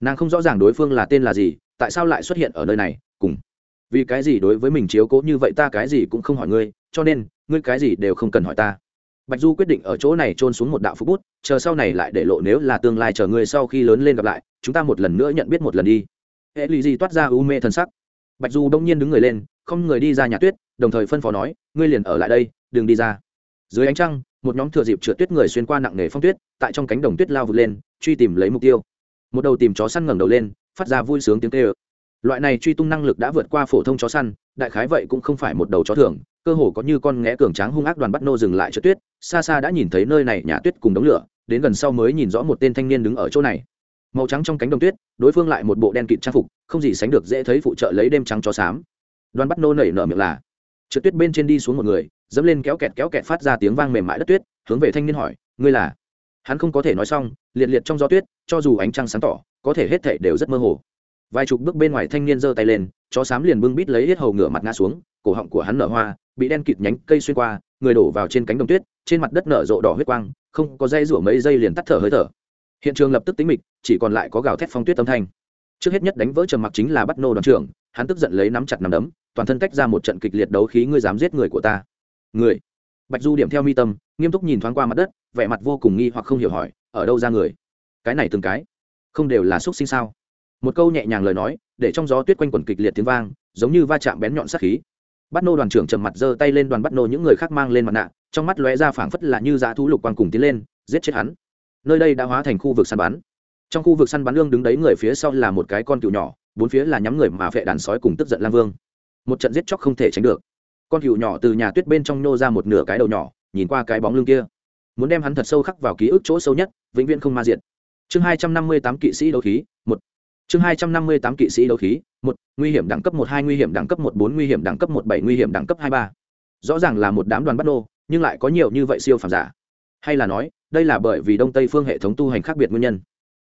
nàng không rõ ràng đối phương là tên là gì, tại sao lại xuất hiện ở nơi này, cùng vì cái gì đối với mình chiếu cố như vậy ta cái gì cũng không hỏi ngươi, cho nên, ngươi cái gì đều không cần hỏi ta. Bạch du quyết định ở chỗ này trôn xuống một đạo phúc bút, chờ sau này lại để lộ nếu là tương lai chờ ngươi sau khi lớn lên gặp lại, chúng ta một lần nữa nhận biết một lần đi. Hệ lụy gì toát ra u mê thần sắc. Bạch du đông nhiên đứng người lên, không người đi ra nhà tuyết, đồng thời phân phó nói, ngươi liền ở lại đây, đừng đi ra. Dưới ánh trăng, một nhóm thừa dịp trượt tuyết người xuyên qua nặng nề phong tuyết, tại trong cánh đồng tuyết lao vụt lên, truy tìm lấy mục tiêu một đầu tìm chó săn ngẩng đầu lên, phát ra vui sướng tiếng kêu. Loại này truy tung năng lực đã vượt qua phổ thông chó săn, đại khái vậy cũng không phải một đầu chó thường, cơ hồ có như con nghé cường tráng hung ác đoàn bắt nô dừng lại trượt tuyết, xa xa đã nhìn thấy nơi này nhà tuyết cùng đống lửa, đến gần sau mới nhìn rõ một tên thanh niên đứng ở chỗ này. Màu trắng trong cánh đồng tuyết, đối phương lại một bộ đen kịt trang phục, không gì sánh được dễ thấy phụ trợ lấy đêm trắng cho xám. Đoàn bắt nô nảy nở miệng là trượt tuyết bên trên đi xuống một người, dẫm lên kéo kẹt kéo kẹt phát ra tiếng vang mềm mại đất tuyết, hướng về thanh niên hỏi, ngươi là? Hắn không có thể nói xong, liệt liệt trong gió tuyết, cho dù ánh trăng sáng tỏ, có thể hết thảy đều rất mơ hồ. Vài chục bước bên ngoài thanh niên giơ tay lên, chó xám liền bưng bít lấy hết hầu ngửa mặt ngã xuống, cổ họng của hắn nở hoa, bị đen kịt nhánh cây xuyên qua, người đổ vào trên cánh đồng tuyết, trên mặt đất nở rộ đỏ huyết quang, không có dây rủa mấy giây liền tắt thở hơi thở. Hiện trường lập tức tính mịch, chỉ còn lại có gào thét phong tuyết âm thanh. Trước hết nhất đánh vỡ trầm mặc chính là bắt nô đoàn trưởng, hắn tức giận lấy nắm chặt nắm đấm, toàn thân tách ra một trận kịch liệt đấu khí, ngươi dám giết người của ta. Người! Bạch du điểm theo mi tâm, nghiêm túc nhìn thoáng qua mặt đất, vẻ mặt vô cùng nghi hoặc không hiểu hỏi, ở đâu ra người? Cái này từng cái, không đều là xúc sinh sao? Một câu nhẹ nhàng lời nói, để trong gió tuyết quanh quẩn kịch liệt tiếng vang, giống như va chạm bén nhọn sát khí. Bắt nô đoàn trưởng trầm mặt giơ tay lên đoàn bắt nô, những người khác mang lên mặt nạ, trong mắt lóe ra phảng phất là như dã thú lục quang cùng tiến lên, giết chết hắn. Nơi đây đã hóa thành khu vực săn bắn. Trong khu vực săn bắn lương đứng đấy người phía sau là một cái con cựu nhỏ, bốn phía là nhắm người mà vệ đàn sói cùng tức giận lam vương. Một trận giết chóc không thể tránh được con cựu nhỏ từ nhà tuyết bên trong nô ra một nửa cái đầu nhỏ, nhìn qua cái bóng lưng kia. Muốn đem hắn thật sâu khắc vào ký ức chỗ sâu nhất, vĩnh viễn không ma diện chương hai trăm năm mươi tám kỵ sĩ đấu khí, một. Chương hai trăm năm mươi tám kỵ sĩ đấu khí, một. Nguy hiểm đẳng cấp một hai, nguy hiểm đẳng cấp một bốn, nguy hiểm đẳng cấp một bảy, nguy hiểm đẳng cấp hai ba. Rõ ràng là một đám đoàn bắt nô, nhưng lại có nhiều như vậy siêu phàm giả. Hay là nói, đây là bởi vì đông tây phương hệ thống tu hành khác biệt nguyên nhân.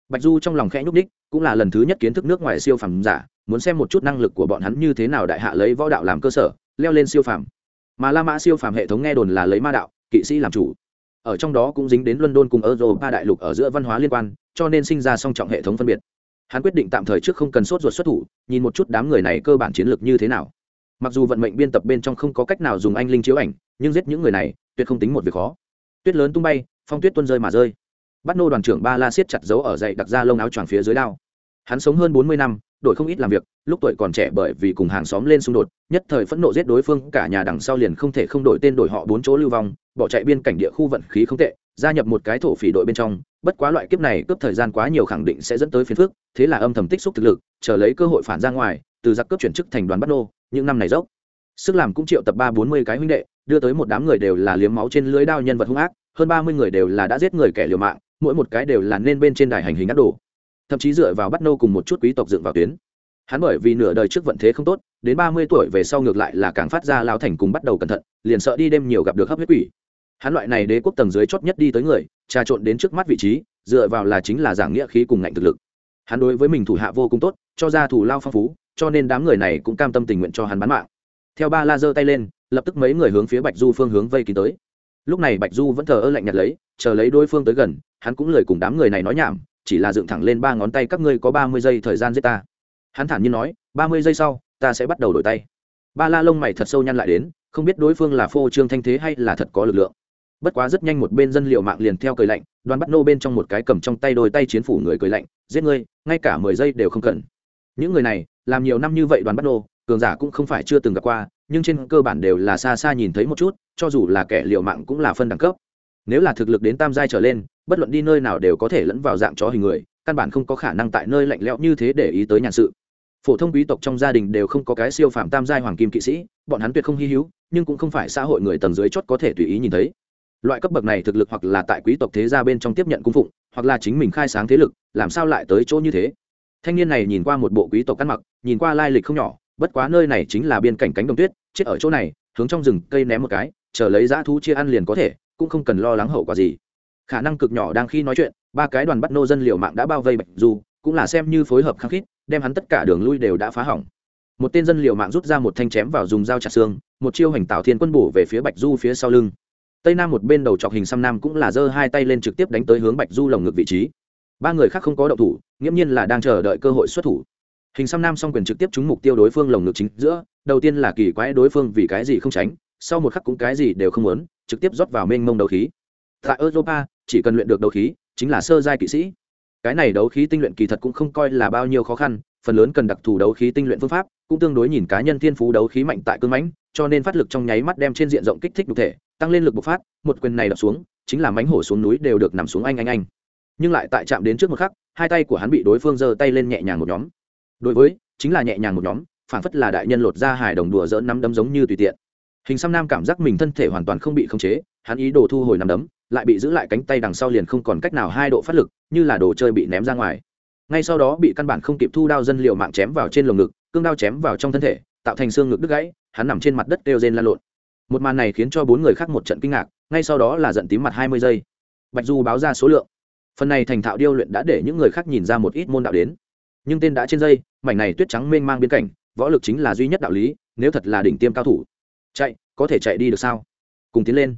Bạch du trong lòng khẽ nhúc ních cũng là lần thứ nhất kiến thức nước ngoài siêu phàm giả, muốn xem một chút năng lực của bọn hắn như thế nào đại hạ lấy võ đạo làm cơ sở leo lên siêu phàm. Mà la mã siêu phàm hệ thống nghe đồn là lấy ma đạo, kỵ sĩ làm chủ. Ở trong đó cũng dính đến london cùng europa đại lục ở giữa văn hóa liên quan, cho nên sinh ra song trọng hệ thống phân biệt. Hắn quyết định tạm thời trước không cần sốt ruột xuất thủ, nhìn một chút đám người này cơ bản chiến lược như thế nào. Mặc dù vận mệnh biên tập bên trong không có cách nào dùng anh linh chiếu ảnh, nhưng giết những người này, tuyệt không tính một việc khó. Tuyết lớn tung bay, phong tuyết tuôn rơi mà rơi. Bắt nô đoàn trưởng ba la siết chặt dấu ở dậy đặc ra lông áo choàng phía dưới đao. Hắn sống hơn bốn mươi năm đội không ít làm việc, lúc tuổi còn trẻ bởi vì cùng hàng xóm lên xung đột, nhất thời phẫn nộ giết đối phương, cả nhà đằng sau liền không thể không đổi tên đổi họ bốn chỗ lưu vong, bỏ chạy biên cảnh địa khu vận khí không tệ, gia nhập một cái thổ phỉ đội bên trong, bất quá loại kiếp này cướp thời gian quá nhiều khẳng định sẽ dẫn tới phiền phức, thế là âm thầm tích xúc thực lực, chờ lấy cơ hội phản ra ngoài, từ giặc cướp chuyển chức thành đoàn bắt nô, những năm này dốc. Sức làm cũng triệu tập ba bốn mươi cái huynh đệ, đưa tới một đám người đều là liếm máu trên lưới đao nhân vật hung ác, hơn ba mươi người đều là đã giết người kẻ liều mạng, mỗi một cái đều là nên bên trên đài hành hình ác đồ thậm chí dựa vào bắt nô cùng một chút quý tộc dựng vào tuyến. Hắn bởi vì nửa đời trước vận thế không tốt, đến ba mươi tuổi về sau ngược lại là càng phát ra lao thành cùng bắt đầu cẩn thận, liền sợ đi đêm nhiều gặp được hấp huyết quỷ. Hắn loại này đế quốc tầng dưới chót nhất đi tới người, trà trộn đến trước mắt vị trí, dựa vào là chính là giảng nghĩa khí cùng ngạnh thực lực. Hắn đối với mình thủ hạ vô cùng tốt, cho ra thủ lao phong phú, cho nên đám người này cũng cam tâm tình nguyện cho hắn bán mạng. Theo ba la giơ tay lên, lập tức mấy người hướng phía bạch du phương hướng vây kín tới. Lúc này bạch du vẫn thờ ơ lạnh nhạt lấy, chờ lấy đối phương tới gần, hắn cũng lời cùng đám người này nói nhảm chỉ là dựng thẳng lên ba ngón tay các ngươi có ba mươi giây thời gian giết ta. Hắn thản nhiên nói, ba mươi giây sau, ta sẽ bắt đầu đổi tay. Ba la lông mày thật sâu nhăn lại đến, không biết đối phương là phô trương thanh thế hay là thật có lực lượng. Bất quá rất nhanh một bên dân liệu mạng liền theo cười lạnh, đoàn bắt nô bên trong một cái cầm trong tay đôi tay chiến phủ người cười lạnh, giết ngươi, ngay cả mười giây đều không cần. Những người này, làm nhiều năm như vậy đoàn bắt nô, cường giả cũng không phải chưa từng gặp qua, nhưng trên cơ bản đều là xa xa nhìn thấy một chút, cho dù là kẻ liệu mạng cũng là phân đẳng cấp. Nếu là thực lực đến tam giai trở lên bất luận đi nơi nào đều có thể lẫn vào dạng chó hình người, căn bản không có khả năng tại nơi lạnh lẽo như thế để ý tới nhàn sự. Phổ thông quý tộc trong gia đình đều không có cái siêu phạm tam giai hoàng kim kỵ sĩ, bọn hắn tuyệt không hy hữu, nhưng cũng không phải xã hội người tầng dưới chót có thể tùy ý nhìn thấy. Loại cấp bậc này thực lực hoặc là tại quý tộc thế gia bên trong tiếp nhận cung phụng, hoặc là chính mình khai sáng thế lực, làm sao lại tới chỗ như thế? Thanh niên này nhìn qua một bộ quý tộc ăn mặc, nhìn qua lai lịch không nhỏ, bất quá nơi này chính là biên cảnh cánh đồng tuyết, chết ở chỗ này, hướng trong rừng cây ném một cái, chờ lấy dã thú chia ăn liền có thể, cũng không cần lo lắng hậu quả gì khả năng cực nhỏ đang khi nói chuyện, ba cái đoàn bắt nô dân liều mạng đã bao vây bạch du, cũng là xem như phối hợp khăng khít, đem hắn tất cả đường lui đều đã phá hỏng. Một tên dân liều mạng rút ra một thanh chém vào dùng dao chặt xương, một chiêu hành tạo thiên quân bổ về phía bạch du phía sau lưng. Tây nam một bên đầu chọc hình xăm nam cũng là giơ hai tay lên trực tiếp đánh tới hướng bạch du lồng ngực vị trí. Ba người khác không có động thủ, nghiễm nhiên là đang chờ đợi cơ hội xuất thủ. Hình xăm nam song quyền trực tiếp trúng mục tiêu đối phương lồng ngực chính giữa, đầu tiên là kỳ quái đối phương vì cái gì không tránh, sau một khắc cũng cái gì đều không muốn, trực tiếp rót vào mênh mông đầu khí. Tại europa chỉ cần luyện được đấu khí, chính là sơ giai kỵ sĩ. Cái này đấu khí tinh luyện kỳ thật cũng không coi là bao nhiêu khó khăn, phần lớn cần đặc thù đấu khí tinh luyện phương pháp, cũng tương đối nhìn cá nhân thiên phú đấu khí mạnh tại cương mãnh, cho nên phát lực trong nháy mắt đem trên diện rộng kích thích đục thể, tăng lên lực bộc phát, một quyền này đập xuống, chính là mánh hổ xuống núi đều được nằm xuống anh anh anh. Nhưng lại tại chạm đến trước một khắc, hai tay của hắn bị đối phương giơ tay lên nhẹ nhàng một nhóm. Đối với, chính là nhẹ nhàng một nhóm, phản phất là đại nhân lột ra hài đồng đùa dỡ nắm đấm giống như tùy tiện hình xăm nam cảm giác mình thân thể hoàn toàn không bị khống chế, hắn ý đồ thu hồi nắm đấm, lại bị giữ lại cánh tay đằng sau liền không còn cách nào hai độ phát lực, như là đồ chơi bị ném ra ngoài. Ngay sau đó bị căn bản không kịp thu đao dân liệu mạng chém vào trên lồng ngực, cương đao chém vào trong thân thể, tạo thành xương ngực đứt gãy, hắn nằm trên mặt đất kêu rên lan lộn. Một màn này khiến cho bốn người khác một trận kinh ngạc, ngay sau đó là giận tím mặt hai mươi giây. Bạch du báo ra số lượng. Phần này thành thạo điêu luyện đã để những người khác nhìn ra một ít môn đạo đến. Nhưng tên đã trên dây, mảnh này tuyết trắng mênh mang biến cảnh, võ lực chính là duy nhất đạo lý, nếu thật là đỉnh tiêm cao thủ chạy, có thể chạy đi được sao? Cùng tiến lên.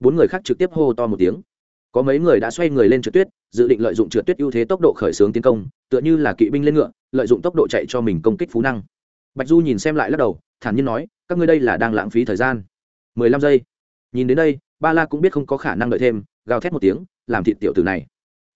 Bốn người khác trực tiếp hô to một tiếng. Có mấy người đã xoay người lên trượt tuyết, dự định lợi dụng trượt tuyết ưu thế tốc độ khởi xướng tiến công, tựa như là kỵ binh lên ngựa, lợi dụng tốc độ chạy cho mình công kích phú năng. Bạch du nhìn xem lại lắc đầu, thản nhiên nói, các ngươi đây là đang lãng phí thời gian. Mười lăm giây. Nhìn đến đây, ba la cũng biết không có khả năng đợi thêm, gào thét một tiếng, làm thịt tiểu tử này.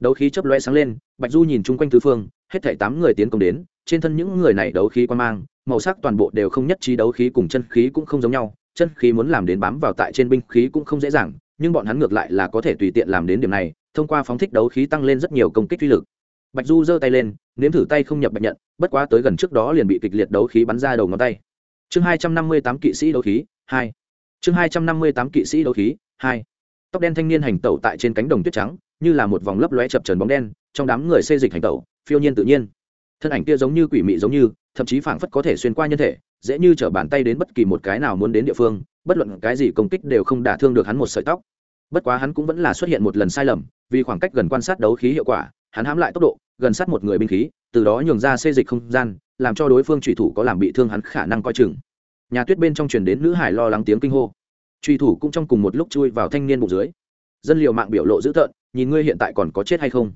Đấu khí chấp loe sáng lên, bạch du nhìn chung quanh tứ phương, hết thảy tám người tiến công đến, trên thân những người này đấu khí quan mang, màu sắc toàn bộ đều không nhất trí, đấu khí cùng chân khí cũng không giống nhau chân khí muốn làm đến bám vào tại trên binh khí cũng không dễ dàng, nhưng bọn hắn ngược lại là có thể tùy tiện làm đến điểm này, thông qua phóng thích đấu khí tăng lên rất nhiều công kích uy lực. Bạch du giơ tay lên, nếm thử tay không nhập bạch nhận, bất quá tới gần trước đó liền bị kịch liệt đấu khí bắn ra đầu ngón tay. Chương hai trăm năm mươi tám kỵ sĩ đấu khí, hai. Chương hai trăm năm mươi tám kỵ sĩ đấu khí, hai. Tóc đen thanh niên hành tẩu tại trên cánh đồng tuyết trắng, như là một vòng lấp lóe chập trần bóng đen, trong đám người xê dịch hành tẩu, phiêu nhiên tự nhiên. Thân ảnh kia giống như quỷ mị giống như thậm chí phảng phất có thể xuyên qua nhân thể, dễ như trở bàn tay đến bất kỳ một cái nào muốn đến địa phương, bất luận cái gì công kích đều không đả thương được hắn một sợi tóc. Bất quá hắn cũng vẫn là xuất hiện một lần sai lầm, vì khoảng cách gần quan sát đấu khí hiệu quả, hắn hãm lại tốc độ, gần sát một người binh khí, từ đó nhường ra xê dịch không gian, làm cho đối phương trùy thủ có làm bị thương hắn khả năng coi chừng. Nhà tuyết bên trong truyền đến nữ hải lo lắng tiếng kinh hô. Truy thủ cũng trong cùng một lúc chui vào thanh niên bụng dưới. Dân liệu mạng biểu lộ dữ tợn, nhìn ngươi hiện tại còn có chết hay không?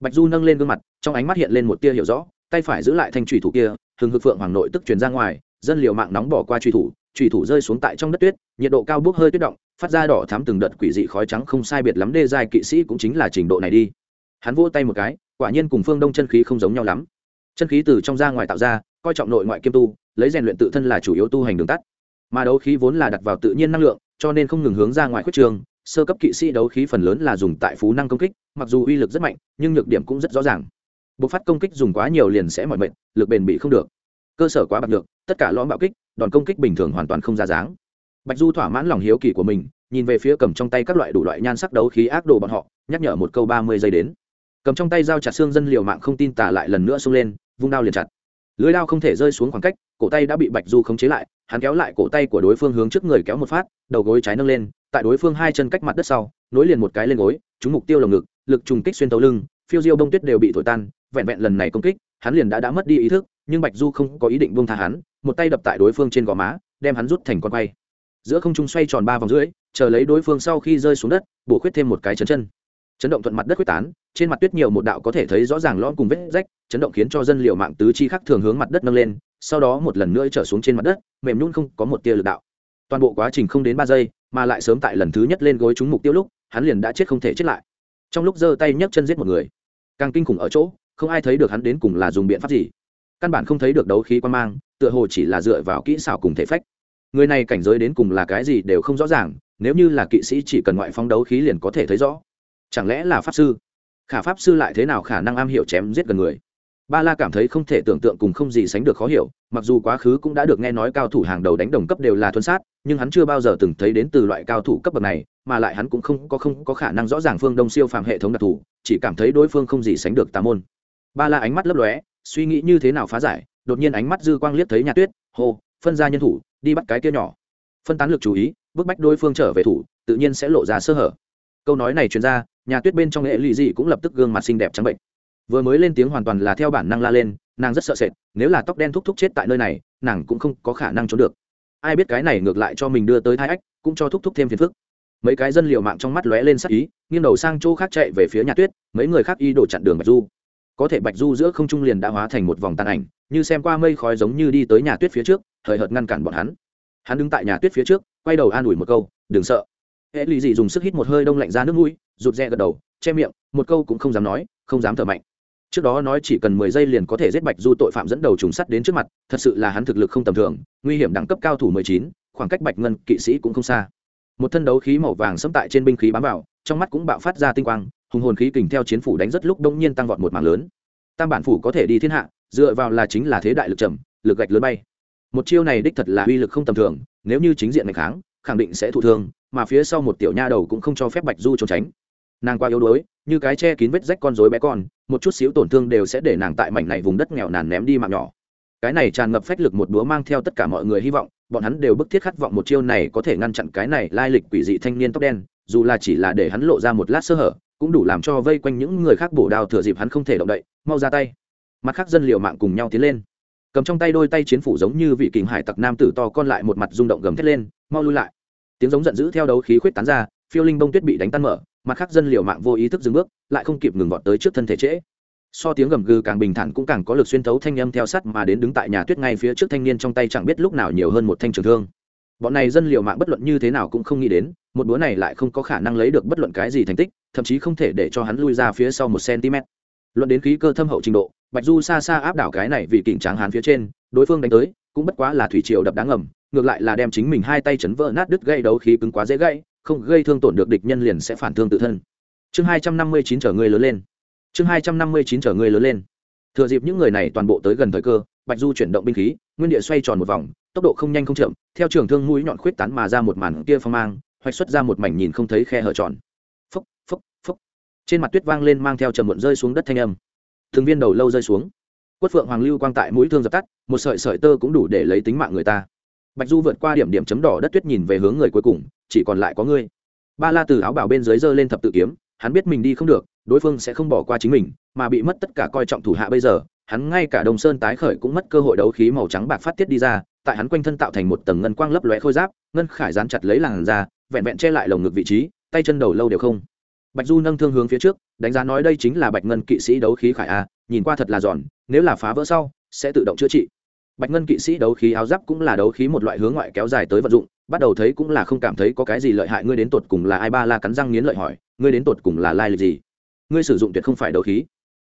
Bạch du nâng lên gương mặt, trong ánh mắt hiện lên một tia hiểu rõ, tay phải giữ lại thanh trùy thủ kia thường hực phượng hoàng nội tức truyền ra ngoài, dân liều mạng nóng bỏ qua truy thủ truy thủ rơi xuống tại trong đất tuyết, nhiệt độ cao bốc hơi tuyết động, phát ra đỏ thám từng đợt quỷ dị khói trắng không sai biệt lắm đê giai kỵ sĩ cũng chính là trình độ này đi. Hắn vỗ tay một cái, quả nhiên cùng phương đông chân khí không giống nhau lắm. Chân khí từ trong ra ngoài tạo ra, coi trọng nội ngoại kiêm tu, lấy rèn luyện tự thân là chủ yếu tu hành đường tắt. Mà đấu khí vốn là đặt vào tự nhiên năng lượng, cho nên không ngừng hướng ra ngoài khuyết trường, sơ cấp kỵ sĩ đấu khí phần lớn là dùng tại phú năng công kích, mặc dù uy lực rất mạnh, nhưng nhược điểm cũng rất rõ ràng bộc phát công kích dùng quá nhiều liền sẽ mỏi mệt, lực bền bị không được. Cơ sở quá bạc được tất cả lõm bạo kích, đòn công kích bình thường hoàn toàn không ra dáng. Bạch du thỏa mãn lòng hiếu kỳ của mình, nhìn về phía cầm trong tay các loại đủ loại nhan sắc đấu khí ác đồ bọn họ, nhắc nhở một câu ba mươi giây đến. Cầm trong tay dao chặt xương dân liều mạng không tin tả lại lần nữa xông lên, vung đao liền chặt. Lưới đao không thể rơi xuống khoảng cách, cổ tay đã bị bạch du khống chế lại, hắn kéo lại cổ tay của đối phương hướng trước người kéo một phát, đầu gối trái nâng lên, tại đối phương hai chân cách mặt đất sau, nối liền một cái lên gối, trúng mục tiêu lồng ngực, lực trùng kích xuyên tấu lưng, phiêu diêu bông tuyết đều bị thổi tan vẹn vẹn lần này công kích, hắn liền đã đã mất đi ý thức, nhưng bạch du không có ý định buông tha hắn, một tay đập tại đối phương trên gò má, đem hắn rút thành con quay. Giữa không trung xoay tròn ba vòng rưỡi, chờ lấy đối phương sau khi rơi xuống đất, bổ khuyết thêm một cái chấn chân. Chấn động thuận mặt đất quyết tán, trên mặt tuyết nhiều một đạo có thể thấy rõ ràng lõm cùng vết rách, chấn động khiến cho dân liệu mạng tứ chi khác thường hướng mặt đất nâng lên, sau đó một lần nữa trở xuống trên mặt đất, mềm nhún không có một tia lực đạo. Toàn bộ quá trình không đến ba giây, mà lại sớm tại lần thứ nhất lên gối trúng mục tiêu lúc, hắn liền đã chết không thể chết lại. Trong lúc giơ tay nhấc chân giết một người, càng kinh khủng ở chỗ không ai thấy được hắn đến cùng là dùng biện pháp gì. Căn bản không thấy được đấu khí quan mang, tựa hồ chỉ là dựa vào kỹ xảo cùng thể phách. Người này cảnh giới đến cùng là cái gì đều không rõ ràng, nếu như là kỵ sĩ chỉ cần ngoại phong đấu khí liền có thể thấy rõ. Chẳng lẽ là pháp sư? Khả pháp sư lại thế nào khả năng am hiểu chém giết gần người? Ba la cảm thấy không thể tưởng tượng cùng không gì sánh được khó hiểu, mặc dù quá khứ cũng đã được nghe nói cao thủ hàng đầu đánh đồng cấp đều là thuần sát, nhưng hắn chưa bao giờ từng thấy đến từ loại cao thủ cấp bậc này, mà lại hắn cũng không có không có khả năng rõ ràng phương đông siêu phàm hệ thống đặc thù, chỉ cảm thấy đối phương không gì sánh được tà môn ba la ánh mắt lấp lóe, suy nghĩ như thế nào phá giải, đột nhiên ánh mắt dư quang liếc thấy nhà tuyết, hô, phân ra nhân thủ, đi bắt cái kia nhỏ. Phân tán lực chú ý, bức bách đối phương trở về thủ, tự nhiên sẽ lộ ra sơ hở. Câu nói này truyền ra nhà tuyết bên trong hệ lụy dị cũng lập tức gương mặt xinh đẹp trắng bệnh vừa mới lên tiếng hoàn toàn là theo bản năng la lên, nàng rất sợ sệt, nếu là tóc đen thúc thúc chết tại nơi này, nàng cũng không có khả năng trốn được. Ai biết cái này ngược lại cho mình đưa tới thai ách, cũng cho thúc thúc thêm phiền phức. Mấy cái dân liều mạng trong mắt lóe lên sắc ý, nghiêng đầu sang chỗ khác chạy về phía nhà tuyết, mấy người khác y đổ chặn đường bạch du có thể bạch du giữa không trung liền đã hóa thành một vòng tàn ảnh, như xem qua mây khói giống như đi tới nhà tuyết phía trước thời hợt ngăn cản bọn hắn. Hắn đứng tại nhà tuyết phía trước, quay đầu an ủi một câu, đừng sợ. Hệ lì dị dùng sức hít một hơi đông lạnh ra nước mũi, rụt rè gật đầu, che miệng, một câu cũng không dám nói, không dám thở mạnh. Trước đó nói chỉ cần mười giây liền có thể giết bạch du tội phạm dẫn đầu trùng sắt đến trước mặt, thật sự là hắn thực lực không tầm thường, nguy hiểm đẳng cấp cao thủ mười chín, khoảng cách bạch ngân kỵ sĩ cũng không xa. Một thân đấu khí màu vàng xâm tại trên binh khí bám vào, trong mắt cũng bạo phát ra tinh quang hùng hồn khí kình theo chiến phủ đánh rất lúc đông nhiên tăng vọt một mảng lớn. Tam bản phủ có thể đi thiên hạ, dựa vào là chính là thế đại lực trầm, lực gạch lớn bay. Một chiêu này đích thật là uy lực không tầm thường, nếu như chính diện ngày kháng, khẳng định sẽ thụ thương, mà phía sau một tiểu nha đầu cũng không cho phép bạch du trốn tránh. Nàng qua yếu đuối, như cái che kín vết rách con rối bé con, một chút xíu tổn thương đều sẽ để nàng tại mảnh này vùng đất nghèo nàn ném đi mạng nhỏ. Cái này tràn ngập phách lực một búa mang theo tất cả mọi người hy vọng, bọn hắn đều bức thiết khát vọng một chiêu này có thể ngăn chặn cái này lai lịch quỷ dị thanh niên tóc đen, dù là chỉ là để hắn lộ ra một lát sơ hở cũng đủ làm cho vây quanh những người khác bổ đao thừa dịp hắn không thể động đậy, mau ra tay. Mặt khác dân liệu mạng cùng nhau tiến lên. Cầm trong tay đôi tay chiến phủ giống như vị kình hải tặc nam tử to con lại một mặt rung động gầm thét lên, mau lui lại. Tiếng giống giận dữ theo đấu khí khuyết tán ra, phiêu linh bông tuyết bị đánh tan mở, mặt khác dân liệu mạng vô ý thức dừng bước, lại không kịp ngừng vọt tới trước thân thể trễ. So tiếng gầm gừ càng bình thản cũng càng có lực xuyên thấu thanh âm theo sắt mà đến đứng tại nhà tuyết ngay phía trước thanh niên trong tay chẳng biết lúc nào nhiều hơn một thanh trường thương bọn này dân liều mạng bất luận như thế nào cũng không nghĩ đến, một búa này lại không có khả năng lấy được bất luận cái gì thành tích, thậm chí không thể để cho hắn lui ra phía sau một cm luận đến khí cơ thâm hậu trình độ, bạch du xa xa áp đảo cái này vì kỉnh tráng hán phía trên, đối phương đánh tới, cũng bất quá là thủy triều đập đáng ngầm, ngược lại là đem chính mình hai tay chấn vỡ nát đứt gây đấu khí cứng quá dễ gãy, không gây thương tổn được địch nhân liền sẽ phản thương tự thân. Chương hai trăm năm mươi chín chở người lớn lên. Chương hai trăm năm mươi chín chở người lớn lên. Thừa dịp những người này toàn bộ tới gần thời cơ, bạch du chuyển động binh khí, nguyên địa xoay tròn một vòng tốc độ không nhanh không chậm, theo trường thương mũi nhọn khuyết tán mà ra một màn kia phong mang, hoạch xuất ra một mảnh nhìn không thấy khe hở tròn. Phúc phúc phúc trên mặt tuyết vang lên mang theo trầm muộn rơi xuống đất thanh âm. Thường viên đầu lâu rơi xuống. Quất phượng hoàng lưu quang tại mũi thương dập tắt, một sợi sợi tơ cũng đủ để lấy tính mạng người ta. Bạch du vượt qua điểm điểm chấm đỏ đất tuyết nhìn về hướng người cuối cùng, chỉ còn lại có ngươi. Ba la từ áo bảo bên dưới giơ lên thập tự kiếm, hắn biết mình đi không được, đối phương sẽ không bỏ qua chính mình, mà bị mất tất cả coi trọng thủ hạ bây giờ, hắn ngay cả đồng sơn tái khởi cũng mất cơ hội đấu khí màu trắng bạc phát tiết đi ra tại hắn quanh thân tạo thành một tầng ngân quang lấp lóe khôi giáp, ngân khải dán chặt lấy làn da, vẹn vẹn che lại lồng ngực vị trí, tay chân đầu lâu đều không. Bạch du nâng thương hướng phía trước, đánh giá nói đây chính là bạch ngân kỵ sĩ đấu khí khải a, nhìn qua thật là giòn, nếu là phá vỡ sau, sẽ tự động chữa trị. Bạch ngân kỵ sĩ đấu khí áo giáp cũng là đấu khí một loại hướng ngoại kéo dài tới vận dụng, bắt đầu thấy cũng là không cảm thấy có cái gì lợi hại, ngươi đến tột cùng là ai ba la cắn răng nghiến lợi hỏi, ngươi đến tột cùng là lai lịch gì? Ngươi sử dụng tuyệt không phải đấu khí.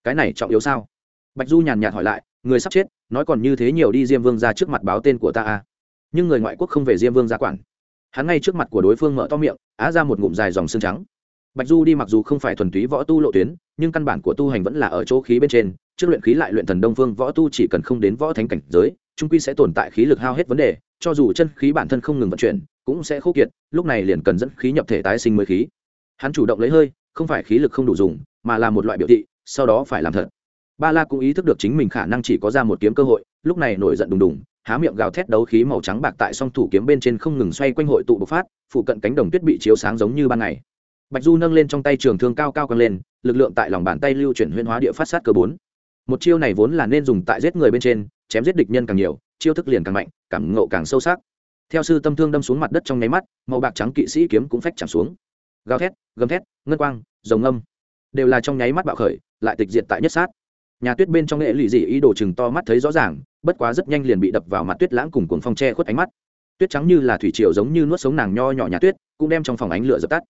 Cái này trọng yếu sao? Bạch du nhàn nhạt hỏi lại người sắp chết, nói còn như thế nhiều đi diêm vương ra trước mặt báo tên của ta à. Nhưng người ngoại quốc không về diêm vương ra quản. Hắn ngay trước mặt của đối phương mở to miệng, á ra một ngụm dài dòng xương trắng. Bạch du đi mặc dù không phải thuần túy võ tu lộ tuyến, nhưng căn bản của tu hành vẫn là ở chỗ khí bên trên. Trước luyện khí lại luyện thần đông phương võ tu chỉ cần không đến võ thánh cảnh giới, trung quy sẽ tồn tại khí lực hao hết vấn đề, cho dù chân khí bản thân không ngừng vận chuyển, cũng sẽ khô kiệt, lúc này liền cần dẫn khí nhập thể tái sinh mới khí. Hắn chủ động lấy hơi, không phải khí lực không đủ dùng, mà là một loại biểu thị, sau đó phải làm thật ba la cũng ý thức được chính mình khả năng chỉ có ra một kiếm cơ hội, lúc này nổi giận đùng đùng, há miệng gào thét đấu khí màu trắng bạc tại song thủ kiếm bên trên không ngừng xoay quanh hội tụ bộc phát, phụ cận cánh đồng tuyết bị chiếu sáng giống như ban ngày. Bạch du nâng lên trong tay trường thương cao cao căng lên, lực lượng tại lòng bàn tay lưu chuyển huyên hóa địa phát sát cơ bốn. Một chiêu này vốn là nên dùng tại giết người bên trên, chém giết địch nhân càng nhiều, chiêu thức liền càng mạnh, cảm ngộ càng sâu sắc. Theo sư tâm thương đâm xuống mặt đất trong nháy mắt, màu bạc trắng kỵ sĩ kiếm cũng phách chạm xuống. Gào thét, gầm thét, ngân quang, rồng âm đều là trong nháy mắt bạo khởi, lại tịch diệt tại nhất sát nhà tuyết bên trong nghệ lụy dị ý đồ chừng to mắt thấy rõ ràng, bất quá rất nhanh liền bị đập vào mặt tuyết lãng cùng cuồng phong che khuất ánh mắt. Tuyết trắng như là thủy triều giống như nuốt sống nàng nho nhỏ nhà tuyết, cũng đem trong phòng ánh lửa dập tắt.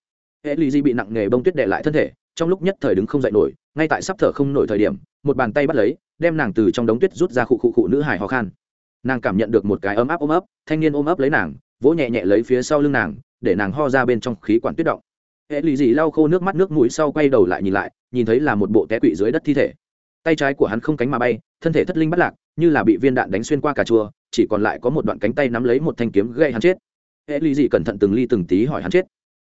Hệ lụy dị bị nặng nghề bông tuyết đệ lại thân thể, trong lúc nhất thời đứng không dậy nổi, ngay tại sắp thở không nổi thời điểm, một bàn tay bắt lấy, đem nàng từ trong đống tuyết rút ra khụ khụ khụ nữ hải ho khan. Nàng cảm nhận được một cái ấm áp ôm ấp, thanh niên ôm ấp lấy nàng, vỗ nhẹ nhẹ lấy phía sau lưng nàng, để nàng ho ra bên trong khí quản tuyết động. Hệ lụy dị lau khô nước mắt nước mũi sau quay đầu lại nhìn lại, nhìn thấy là một bộ té quỵ dưới đất thi thể tay trái của hắn không cánh mà bay, thân thể thất linh bắt lạc, như là bị viên đạn đánh xuyên qua cà chua, chỉ còn lại có một đoạn cánh tay nắm lấy một thanh kiếm gây hắn chết. Hệ ly dị cẩn thận từng ly từng tí hỏi hắn chết.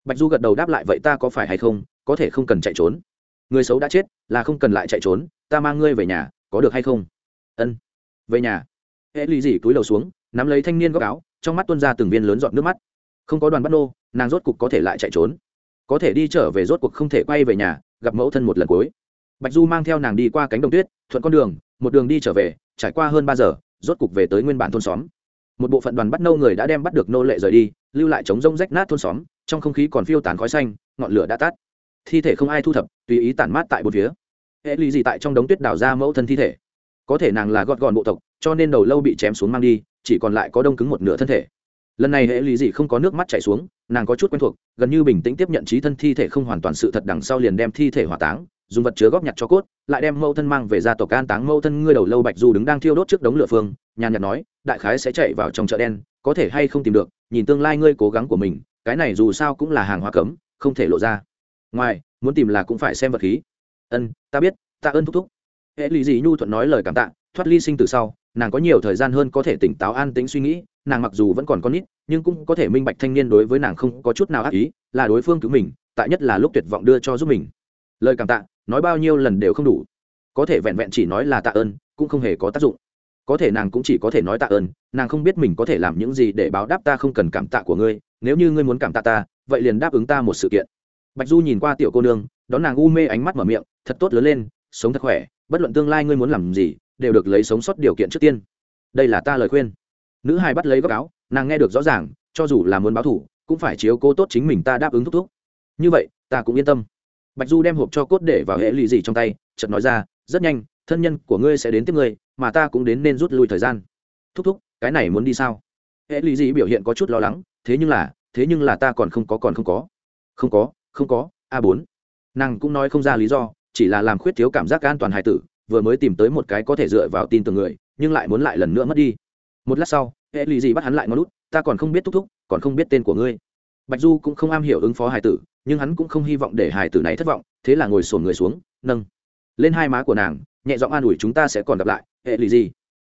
Bạch du gật đầu đáp lại, vậy ta có phải hay không? Có thể không cần chạy trốn. Người xấu đã chết, là không cần lại chạy trốn. Ta mang ngươi về nhà, có được hay không? Ân, về nhà. Hệ ly dị túi đầu xuống, nắm lấy thanh niên góc áo, trong mắt tuân ra từng viên lớn giọt nước mắt. Không có đoàn bắt nô, nàng rốt cục có thể lại chạy trốn. Có thể đi trở về rốt cuộc không thể quay về nhà, gặp mẫu thân một lần cuối bạch du mang theo nàng đi qua cánh đồng tuyết, thuận con đường, một đường đi trở về, trải qua hơn ba giờ, rốt cục về tới nguyên bản thôn xóm. Một bộ phận đoàn bắt nâu người đã đem bắt được nô lệ rời đi, lưu lại trống rông rách nát thôn xóm, trong không khí còn phiêu tán khói xanh, ngọn lửa đã tắt. Thi thể không ai thu thập, tùy ý tản mát tại một phía. Hệ Lì gì tại trong đống tuyết đào ra mẫu thân thi thể? Có thể nàng là gọt gọn bộ tộc, cho nên đầu lâu bị chém xuống mang đi, chỉ còn lại có đông cứng một nửa thân thể. Lần này hệ Lì gì không có nước mắt chảy xuống, nàng có chút quen thuộc, gần như bình tĩnh tiếp nhận trí thân thi thể không hoàn toàn sự thật đằng sau liền đem thi thể hỏa táng dùng vật chứa góp nhặt cho cốt, lại đem mâu thân mang về gia tộc an táng mâu thân ngươi đầu lâu bạch du đứng đang thiêu đốt trước đống lửa phương, nhàn nhạt nói, đại khái sẽ chạy vào trong chợ đen, có thể hay không tìm được, nhìn tương lai ngươi cố gắng của mình, cái này dù sao cũng là hàng hóa cấm, không thể lộ ra. Ngoài, muốn tìm là cũng phải xem vật khí. Ân, ta biết ta ơn thúc thúc. Hệ lụy dị nhu thuận nói lời cảm tạ, thoát ly sinh từ sau, nàng có nhiều thời gian hơn có thể tỉnh táo an tĩnh suy nghĩ, nàng mặc dù vẫn còn con nít, nhưng cũng có thể minh bạch thanh niên đối với nàng không có chút nào ác ý, là đối phương cứu mình, tại nhất là lúc tuyệt vọng đưa cho giúp mình. Lời cảm tạ nói bao nhiêu lần đều không đủ. Có thể vẹn vẹn chỉ nói là tạ ơn, cũng không hề có tác dụng. Có thể nàng cũng chỉ có thể nói tạ ơn, nàng không biết mình có thể làm những gì để báo đáp ta không cần cảm tạ của ngươi, nếu như ngươi muốn cảm tạ ta, vậy liền đáp ứng ta một sự kiện. Bạch du nhìn qua tiểu cô nương, đón nàng u mê ánh mắt mở miệng, thật tốt lớn lên, sống thật khỏe, bất luận tương lai ngươi muốn làm gì, đều được lấy sống sót điều kiện trước tiên. Đây là ta lời khuyên. Nữ hài bắt lấy góc áo, nàng nghe được rõ ràng, cho dù là muốn báo thủ cũng phải chiếu cố tốt chính mình ta đáp ứng thúc thúc. Như vậy, ta cũng yên tâm bạch du đem hộp cho cốt để vào hệ lì gì trong tay, chợt nói ra, rất nhanh, thân nhân của ngươi sẽ đến tiếp ngươi, mà ta cũng đến nên rút lui thời gian. Thúc thúc, cái này muốn đi sao? Hệ lì gì biểu hiện có chút lo lắng, thế nhưng là, thế nhưng là ta còn không có, còn không có. Không có không có, a bốn. Nàng cũng nói không ra lý do, chỉ là làm khuyết thiếu cảm giác an toàn hài tử, vừa mới tìm tới một cái có thể dựa vào tin tưởng người, nhưng lại muốn lại lần nữa mất đi. Một lát sau, hệ lì gì bắt hắn lại ngón lút ta còn không biết thúc thúc, còn không biết tên của ngươi bạch du cũng không am hiểu ứng phó Hải tử, nhưng hắn cũng không hy vọng để Hải tử này thất vọng, thế là ngồi sổn người xuống, nâng lên hai má của nàng, nhẹ giọng an ủi chúng ta sẽ còn gặp lại, hệ lì gì?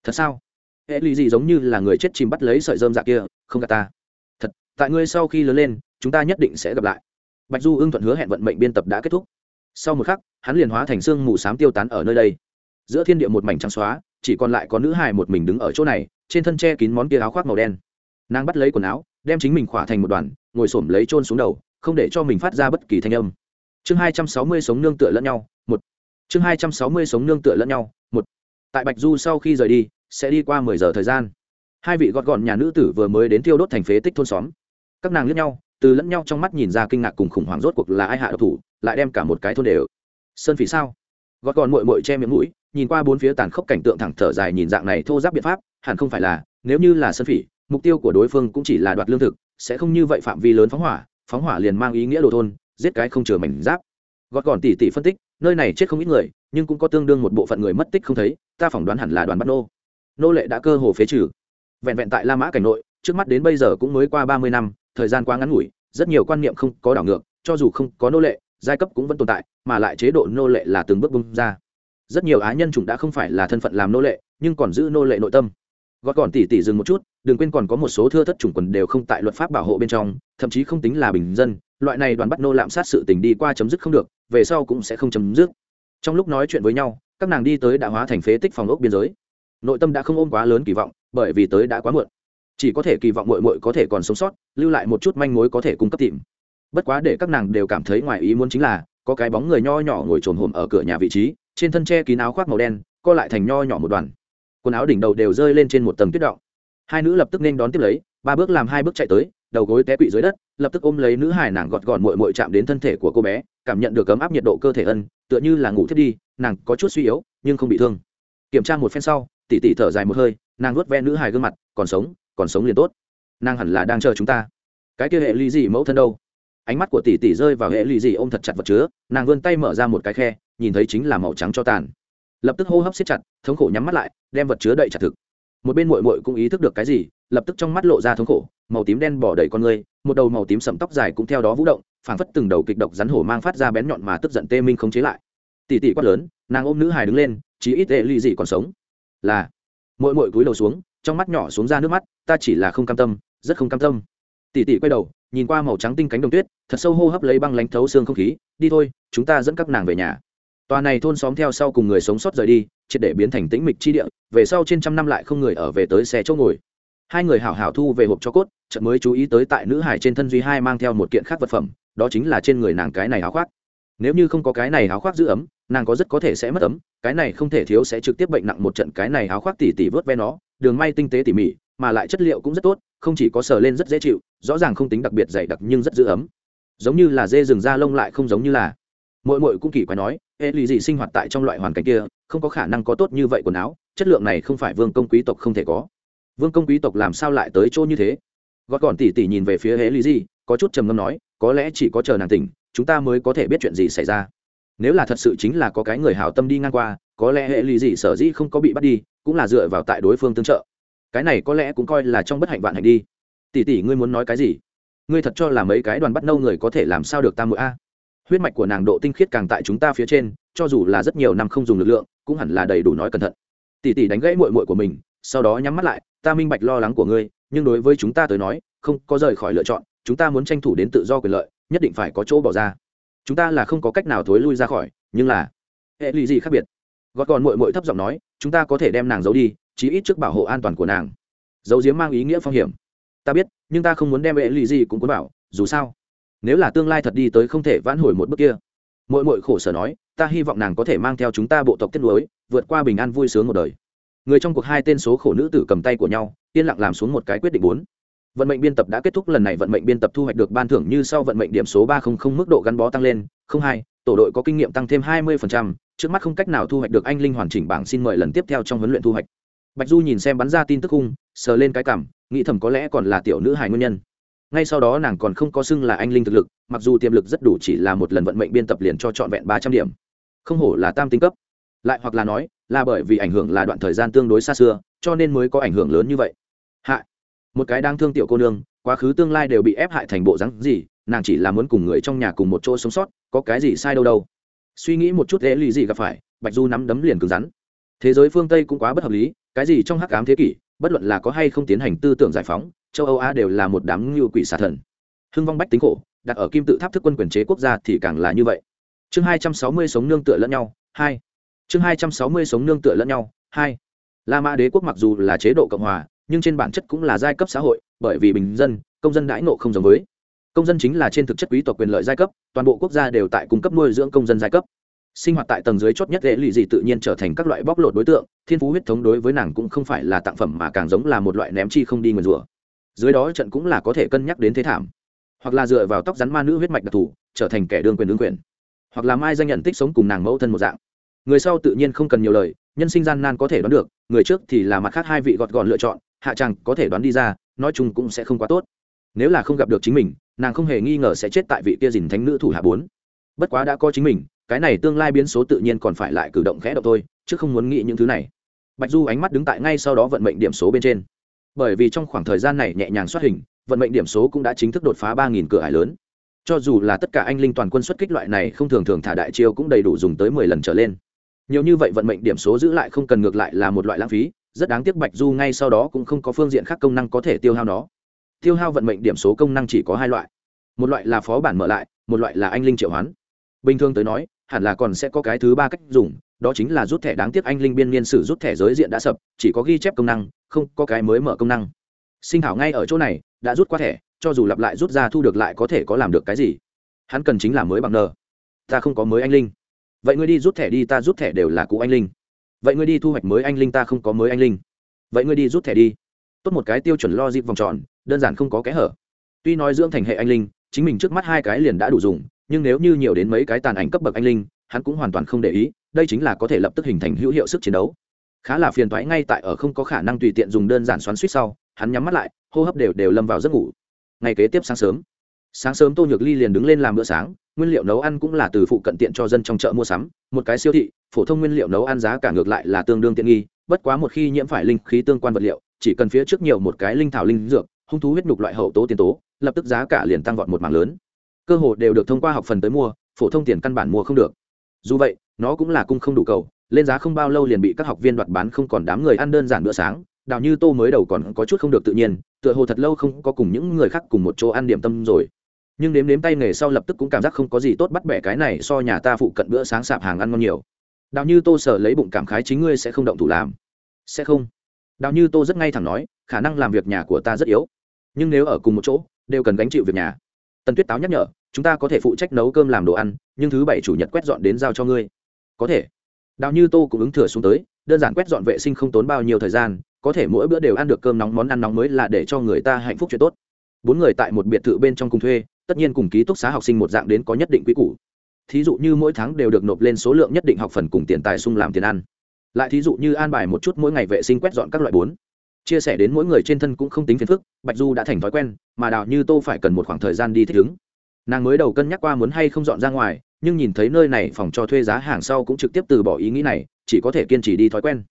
Thật sao? Hệ lì gì giống như là người chết chìm bắt lấy sợi dơm dạ kia, không gặp ta. Thật, tại ngươi sau khi lớn lên, chúng ta nhất định sẽ gặp lại. Bạch du ưng thuận hứa hẹn vận mệnh biên tập đã kết thúc. Sau một khắc, hắn liền hóa thành xương mù s á m tiêu tán ở nơi đây. Giữa thiên địa một mảnh trắng xóa, chỉ còn lại có nữ hài một mình đứng ở chỗ này, trên thân che kín món kia áo khoác màu đen. Nàng bắt lấy quần áo đem chính mình khỏa thành một đoàn, ngồi s ổ m lấy trôn xuống đầu, không để cho mình phát ra bất kỳ thanh âm. Chương hai trăm sáu mươi sống nương tựa lẫn nhau, một. Chương hai trăm sáu mươi sống nương tựa lẫn nhau, một. Tại bạch du sau khi rời đi, sẽ đi qua mười giờ thời gian. Hai vị gọt gọn nhà nữ tử vừa mới đến tiêu đốt thành phế tích thôn xóm. Các nàng lướt nhau, từ lẫn nhau trong mắt nhìn ra kinh ngạc cùng khủng hoảng rốt cuộc là ai hạ độc thủ, lại đem cả một cái thôn đều. Sơn phỉ sao? Gọt gọn mội mội che miệng mũi, nhìn qua bốn phía tàn khốc cảnh tượng thẳng thở dài nhìn dạng này thô giáp biện pháp, hẳn không phải là, nếu như là sơn phỉ mục tiêu của đối phương cũng chỉ là đoạt lương thực, sẽ không như vậy phạm vi lớn phóng hỏa phóng hỏa liền mang ý nghĩa đồ thôn, giết cái không chừa mảnh giáp. Gọt gọn tỉ tỉ phân tích, nơi này chết không ít người, nhưng cũng có tương đương một bộ phận người mất tích không thấy, ta phỏng đoán hẳn là đoàn bắt nô. Nô lệ đã cơ hồ phế trừ. Vẹn vẹn tại la mã cảnh nội, trước mắt đến bây giờ cũng mới qua ba mươi năm, thời gian quá ngắn ngủi, rất nhiều quan niệm không có đảo ngược, cho dù không có nô lệ, giai cấp cũng vẫn tồn tại, mà lại chế độ nô lệ là từng bước bung ra. Rất nhiều á nhân chủng đã không phải là thân phận làm nô lệ, nhưng còn giữ nô lệ nội tâm gọt còn tỉ tỉ dừng một chút, đừng quên còn có một số thưa thất chủng quần đều không tại luật pháp bảo hộ bên trong, thậm chí không tính là bình dân, loại này đoàn bắt nô lạm sát sự tình đi qua chấm dứt không được, về sau cũng sẽ không chấm dứt. Trong lúc nói chuyện với nhau, các nàng đi tới đã hóa thành phế tích phòng ốc biên giới. Nội tâm đã không ôm quá lớn kỳ vọng, bởi vì tới đã quá muộn. Chỉ có thể kỳ vọng mội mội có thể còn sống sót, lưu lại một chút manh mối có thể cung cấp tìm. Bất quá để các nàng đều cảm thấy ngoài ý muốn chính là, có cái bóng người nho nhỏ ngồi trồn hồm ở cửa nhà vị trí, trên thân tre kín áo khoác màu đen, co lại thành nho nhỏ một đoàn quần áo đỉnh đầu đều rơi lên trên một tầng tuyết động. Hai nữ lập tức nên đón tiếp lấy, ba bước làm hai bước chạy tới, đầu gối té quỵ dưới đất, lập tức ôm lấy nữ hải nàng gọt gọn mội mội chạm đến thân thể của cô bé, cảm nhận được cấm áp nhiệt độ cơ thể ân, tựa như là ngủ thiết đi, nàng có chút suy yếu, nhưng không bị thương. Kiểm tra một phen sau, tỉ tỉ thở dài một hơi, nàng nuốt ve nữ hài gương mặt, còn sống còn sống liền tốt. Nàng hẳn là đang chờ chúng ta. Cái kia hệ ly gì mẫu thân đâu? Ánh mắt của tỷ tỷ rơi vào hệ ly gì ôm thật chặt vật chứa, nàng vươn tay mở ra một cái khe, nhìn thấy chính là màu trắng cho tàn. Lập tức hô hấp siết chặt, thống khổ nhắm mắt lại đem vật chứa đậy chặt thực. Một bên mội mội cũng ý thức được cái gì, lập tức trong mắt lộ ra thống khổ, màu tím đen bỏ đầy con người, một đầu màu tím sậm tóc dài cũng theo đó vũ động, phảng phất từng đầu kịch độc rắn hổ mang phát ra bén nhọn mà tức giận tê minh không chế lại. Tỷ tỷ quát lớn, nàng ôm nữ hài đứng lên, chí ít tệ ly gì còn sống? Là. Mội mội cúi đầu xuống, trong mắt nhỏ xuống ra nước mắt, ta chỉ là không cam tâm, rất không cam tâm. Tỷ tỷ quay đầu, nhìn qua màu trắng tinh cánh đồng tuyết, thật sâu hô hấp lấy băng lánh thấu xương không khí, đi thôi, chúng ta dẫn các nàng về nhà tòa này thôn xóm theo sau cùng người sống sót rời đi, triệt để biến thành tĩnh mịch chi địa, về sau trên trăm năm lại không người ở về tới xe chỗ ngồi. Hai người hảo hảo thu về hộp cho cốt, chợt mới chú ý tới tại nữ hải trên thân duy hai mang theo một kiện khác vật phẩm, đó chính là trên người nàng cái này áo khoác. Nếu như không có cái này áo khoác giữ ấm, nàng có rất có thể sẽ mất ấm, cái này không thể thiếu sẽ trực tiếp bệnh nặng một trận cái này áo khoác tỉ tỉ vớt ve nó, đường may tinh tế tỉ mỉ, mà lại chất liệu cũng rất tốt, không chỉ có sờ lên rất dễ chịu, rõ ràng không tính đặc biệt dày đặc nhưng rất giữ ấm. Giống như là dê rừng da lông lại không giống như là. Mội mội cũng kỳ quái nói hệ lì dị sinh hoạt tại trong loại hoàn cảnh kia, không có khả năng có tốt như vậy quần áo, chất lượng này không phải vương công quý tộc không thể có. Vương công quý tộc làm sao lại tới chỗ như thế? Gót gọn tỉ tỉ nhìn về phía hệ lì dị, có chút trầm ngâm nói, có lẽ chỉ có chờ nàng tỉnh, chúng ta mới có thể biết chuyện gì xảy ra. Nếu là thật sự chính là có cái người hảo tâm đi ngang qua, có lẽ hệ lì dị sở dĩ không có bị bắt đi, cũng là dựa vào tại đối phương tương trợ. Cái này có lẽ cũng coi là trong bất hạnh vạn hạnh đi. Tỷ tỷ ngươi muốn nói cái gì? Ngươi thật cho là mấy cái đoàn bắt nâu người có thể làm sao được ta mũi a? Huyết mạch của nàng độ tinh khiết càng tại chúng ta phía trên, cho dù là rất nhiều năm không dùng lực lượng, cũng hẳn là đầy đủ nói cẩn thận. Tỷ tỷ đánh gãy mội mội của mình, sau đó nhắm mắt lại, ta minh bạch lo lắng của ngươi, nhưng đối với chúng ta tới nói, không có rời khỏi lựa chọn, chúng ta muốn tranh thủ đến tự do quyền lợi, nhất định phải có chỗ bỏ ra. Chúng ta là không có cách nào thối lui ra khỏi, nhưng là hệ lụy gì khác biệt? Gọt còn mội mội thấp giọng nói, chúng ta có thể đem nàng giấu đi, chí ít trước bảo hộ an toàn của nàng. Giấu giếm mang ý nghĩa phong hiểm. Ta biết, nhưng ta không muốn đem hệ lụy gì cũng cuốn bảo dù sao nếu là tương lai thật đi tới không thể vãn hồi một bước kia. Mội mội khổ sở nói, ta hy vọng nàng có thể mang theo chúng ta bộ tộc tiết lối vượt qua bình an vui sướng một đời. Người trong cuộc hai tên số khổ nữ tử cầm tay của nhau, yên lặng làm xuống một cái quyết định bốn. Vận mệnh biên tập đã kết thúc, lần này vận mệnh biên tập thu hoạch được ban thưởng như sau, vận mệnh điểm số ba trăm linh mức độ gắn bó tăng lên, không hai, tổ đội có kinh nghiệm tăng thêm hai mươi trước mắt không cách nào thu hoạch được anh linh hoàn chỉnh bảng xin mời lần tiếp theo trong huấn luyện thu hoạch. Bạch du nhìn xem bắn ra tin tức khung sờ lên cái cảm, nghĩ thầm có lẽ còn là tiểu nữ hài nguyên nhân ngay sau đó nàng còn không có xưng là anh linh thực lực, mặc dù tiềm lực rất đủ chỉ là một lần vận mệnh biên tập liền cho trọn vẹn ba trăm điểm. Không hổ là tam tinh cấp. Lại hoặc là nói, là bởi vì ảnh hưởng là đoạn thời gian tương đối xa xưa, cho nên mới có ảnh hưởng lớn như vậy. Hạ. Một cái đang thương tiểu cô nương, quá khứ tương lai đều bị ép hại thành bộ rắn gì, nàng chỉ là muốn cùng người trong nhà cùng một chỗ sống sót, có cái gì sai đâu đâu. Suy nghĩ một chút dễ lì gì gặp phải, bạch du nắm đấm liền cứng rắn. Thế giới phương tây cũng quá bất hợp lý, cái gì trong hắc ám thế kỷ, bất luận là có hay không tiến hành tư tưởng giải phóng châu âu á đều là một đám ngưu quỷ xà thần. Hưng vong bách tính khổ, đặt ở kim tự tháp thức quân quyền chế quốc gia thì càng là như vậy. Chương hai trăm sáu mươi sống nương tựa lẫn nhau, hai. Chương hai trăm sáu mươi sống nương tựa lẫn nhau, hai. La mã đế quốc mặc dù là chế độ cộng hòa, nhưng trên bản chất cũng là giai cấp xã hội, bởi vì bình dân, công dân đãi nộ không giống với. Công dân chính là trên thực chất quý tộc quyền lợi giai cấp, toàn bộ quốc gia đều tại cung cấp nuôi dưỡng công dân giai cấp. Sinh hoạt tại tầng dưới chót nhất dễ lì gì tự nhiên trở thành các loại bóc lột đối tượng, thiên phú huyết thống đối với nàng cũng không phải là tặng phẩm mà càng giống là một loại ném chi không đi nguyền rủa dưới đó trận cũng là có thể cân nhắc đến thế thảm. Hoặc là dựa vào tóc rắn ma nữ huyết mạch đặc thù, trở thành kẻ đương quyền đương quyền. Hoặc là mai danh nhận tích sống cùng nàng mẫu thân một dạng. Người sau tự nhiên không cần nhiều lời, nhân sinh gian nan có thể đoán được, người trước thì là mặt khác hai vị gọt gọn lựa chọn, hạ chẳng có thể đoán đi ra, nói chung cũng sẽ không quá tốt. Nếu là không gặp được chính mình, nàng không hề nghi ngờ sẽ chết tại vị kia dình thánh nữ thủ hạ bốn. Bất quá đã có chính mình, cái này tương lai biến số tự nhiên còn phải lại cử động khẽ động thôi, chứ không muốn nghĩ những thứ này. Bạch du ánh mắt đứng tại ngay sau đó vận mệnh điểm số bên trên bởi vì trong khoảng thời gian này nhẹ nhàng xuất hình, vận mệnh điểm số cũng đã chính thức đột phá ba nghìn cửa hải lớn. Cho dù là tất cả anh linh toàn quân xuất kích loại này không thường thường thả đại chiêu cũng đầy đủ dùng tới mười lần trở lên. Nhiều như vậy vận mệnh điểm số giữ lại không cần ngược lại là một loại lãng phí, rất đáng tiếc bạch du ngay sau đó cũng không có phương diện khác công năng có thể tiêu hao nó. Tiêu hao vận mệnh điểm số công năng chỉ có hai loại. Một loại là phó bản mở lại, một loại là anh linh triệu hoán. Bình thường tới nói, hẳn là còn sẽ có cái thứ ba cách dùng đó chính là rút thẻ đáng tiếc anh linh biên niên sử rút thẻ giới diện đã sập, chỉ có ghi chép công năng, không có cái mới mở công năng. Sinh thảo ngay ở chỗ này, đã rút qua thẻ, cho dù lặp lại rút ra thu được lại có thể có làm được cái gì. Hắn cần chính là mới bằng nờ ta không có mới anh linh. Vậy ngươi đi rút thẻ đi, ta rút thẻ đều là cũ anh linh. Vậy ngươi đi thu hoạch mới anh linh, ta không có mới anh linh. Vậy ngươi đi rút thẻ đi. Tốt một cái tiêu chuẩn lo dịp vòng tròn, đơn giản không có kẽ hở. Tuy nói dưỡng thành hệ anh linh, chính mình trước mắt hai cái liền đã đủ dùng, nhưng nếu như nhiều đến mấy cái tàn ảnh cấp bậc anh linh, hắn cũng hoàn toàn không để ý đây chính là có thể lập tức hình thành hữu hiệu sức chiến đấu. Khá là phiền thoái ngay tại ở không có khả năng tùy tiện dùng đơn giản xoắn suýt sau, hắn nhắm mắt lại, hô hấp đều đều lâm vào giấc ngủ. Ngày kế tiếp sáng sớm sáng sớm tô nhược ly liền đứng lên làm bữa sáng, nguyên liệu nấu ăn cũng là từ phụ cận tiện cho dân trong chợ mua sắm, một cái siêu thị, phổ thông nguyên liệu nấu ăn giá cả ngược lại là tương đương tiện nghi, bất quá một khi nhiễm phải linh khí tương quan vật liệu, chỉ cần phía trước nhiều một cái linh thảo linh dược, hung thú huyết nhục loại hậu tố tiền tố, lập tức giá cả liền tăng vọt một mảng lớn. Cơ hội đều được thông qua học phần tới mua, phổ thông tiền căn bản mua không được dù vậy, nó cũng là cung không đủ cầu, lên giá không bao lâu liền bị các học viên đoạt bán không còn đám người ăn đơn giản bữa sáng, đào như tô mới đầu còn có chút không được tự nhiên, tựa hồ thật lâu không có cùng những người khác cùng một chỗ ăn điểm tâm rồi. Nhưng nếm nếm tay nghề sau lập tức cũng cảm giác không có gì tốt bắt bẻ cái này so nhà ta phụ cận bữa sáng sạp hàng ăn ngon nhiều. Đào như tô sở lấy bụng cảm khái chính ngươi sẽ không động thủ làm. Sẽ không. Đào như tô rất ngay thẳng nói, khả năng làm việc nhà của ta rất yếu. Nhưng nếu ở cùng một chỗ, đều cần gánh chịu việc nhà. Tần tuyết táo nhắc nhở chúng ta có thể phụ trách nấu cơm làm đồ ăn, nhưng thứ bảy chủ nhật quét dọn đến giao cho ngươi. Có thể. Đào như tô cũng ứng thừa xuống tới, đơn giản quét dọn vệ sinh không tốn bao nhiêu thời gian, có thể mỗi bữa đều ăn được cơm nóng món ăn nóng mới là để cho người ta hạnh phúc chuyện tốt. Bốn người tại một biệt thự bên trong cùng thuê, tất nhiên cùng ký túc xá học sinh một dạng đến có nhất định quy củ. Thí dụ như mỗi tháng đều được nộp lên số lượng nhất định học phần cùng tiền tài sung làm tiền ăn. Lại thí dụ như an bài một chút mỗi ngày vệ sinh quét dọn các loại bốn. Chia sẻ đến mỗi người trên thân cũng không tính phiền phức, bạch du đã thành thói quen, mà đào như tô phải cần một khoảng thời gian đi thích ứng nàng mới đầu cân nhắc qua muốn hay không dọn ra ngoài, nhưng nhìn thấy nơi này phòng cho thuê giá hàng sau cũng trực tiếp từ bỏ ý nghĩ này, chỉ có thể kiên trì đi thói quen.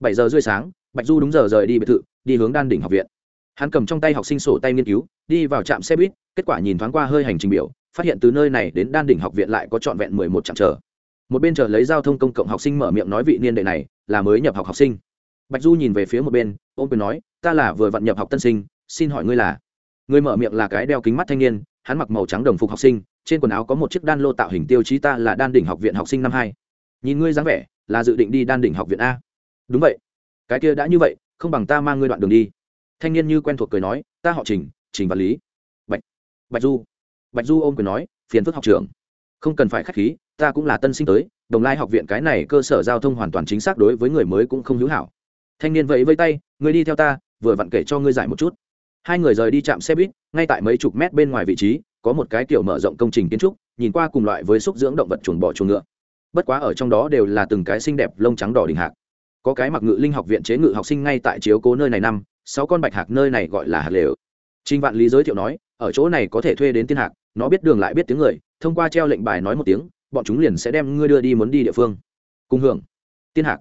Bảy giờ rưỡi sáng, bạch du đúng giờ rời đi biệt thự, đi hướng đan đỉnh học viện. Hắn cầm trong tay học sinh sổ tay nghiên cứu, đi vào trạm xe buýt, kết quả nhìn thoáng qua hơi hành trình biểu, phát hiện từ nơi này đến đan đỉnh học viện lại có trọn vẹn mười một trạm chờ một bên chờ lấy giao thông công cộng học sinh mở miệng nói vị niên đệ này là mới nhập học học sinh. Bạch du nhìn về phía một bên, ôm quyền nói, ta là vừa vặn nhập học tân sinh, xin hỏi ngươi là? Người mở miệng là cái đeo kính mắt thanh niên hắn mặc màu trắng đồng phục học sinh, trên quần áo có một chiếc đan lô tạo hình tiêu chí ta là đan đỉnh học viện học sinh năm hai. Nhìn ngươi dáng vẻ, là dự định đi đan đỉnh học viện a. Đúng vậy. Cái kia đã như vậy, không bằng ta mang ngươi đoạn đường đi. Thanh niên như quen thuộc cười nói, ta họ trình trình vật lý. Bạch. Bạch du. Bạch du ôm quyền nói, phiền phức học trưởng. Không cần phải k h á c h khí, ta cũng là tân sinh tới, đồng lai học viện cái này cơ sở giao thông hoàn toàn chính xác đối với người mới cũng không hữu hảo. Thanh niên vẫy vây tay, ngươi đi theo ta, vừa vặn kể cho ngươi giải một chút hai người rời đi chạm xe buýt, ngay tại mấy chục mét bên ngoài vị trí, có một cái kiểu mở rộng công trình kiến trúc, nhìn qua cùng loại với xúc dưỡng động vật chuồng bò chuồng ngựa. Bất quá ở trong đó đều là từng cái xinh đẹp lông trắng đỏ đình hạc. Có cái mặc ngự linh học viện chế ngự học sinh ngay tại chiếu cố nơi này năm, sáu con bạch hạc nơi này gọi là hạt lều. Trinh vạn lý giới thiệu nói, ở chỗ này có thể thuê đến tiên hạc, nó biết đường lại biết tiếng người, thông qua treo lệnh bài nói một tiếng, bọn chúng liền sẽ đem ngươi đưa đi muốn đi địa phương. Cùng hưởng. Tiên hạc.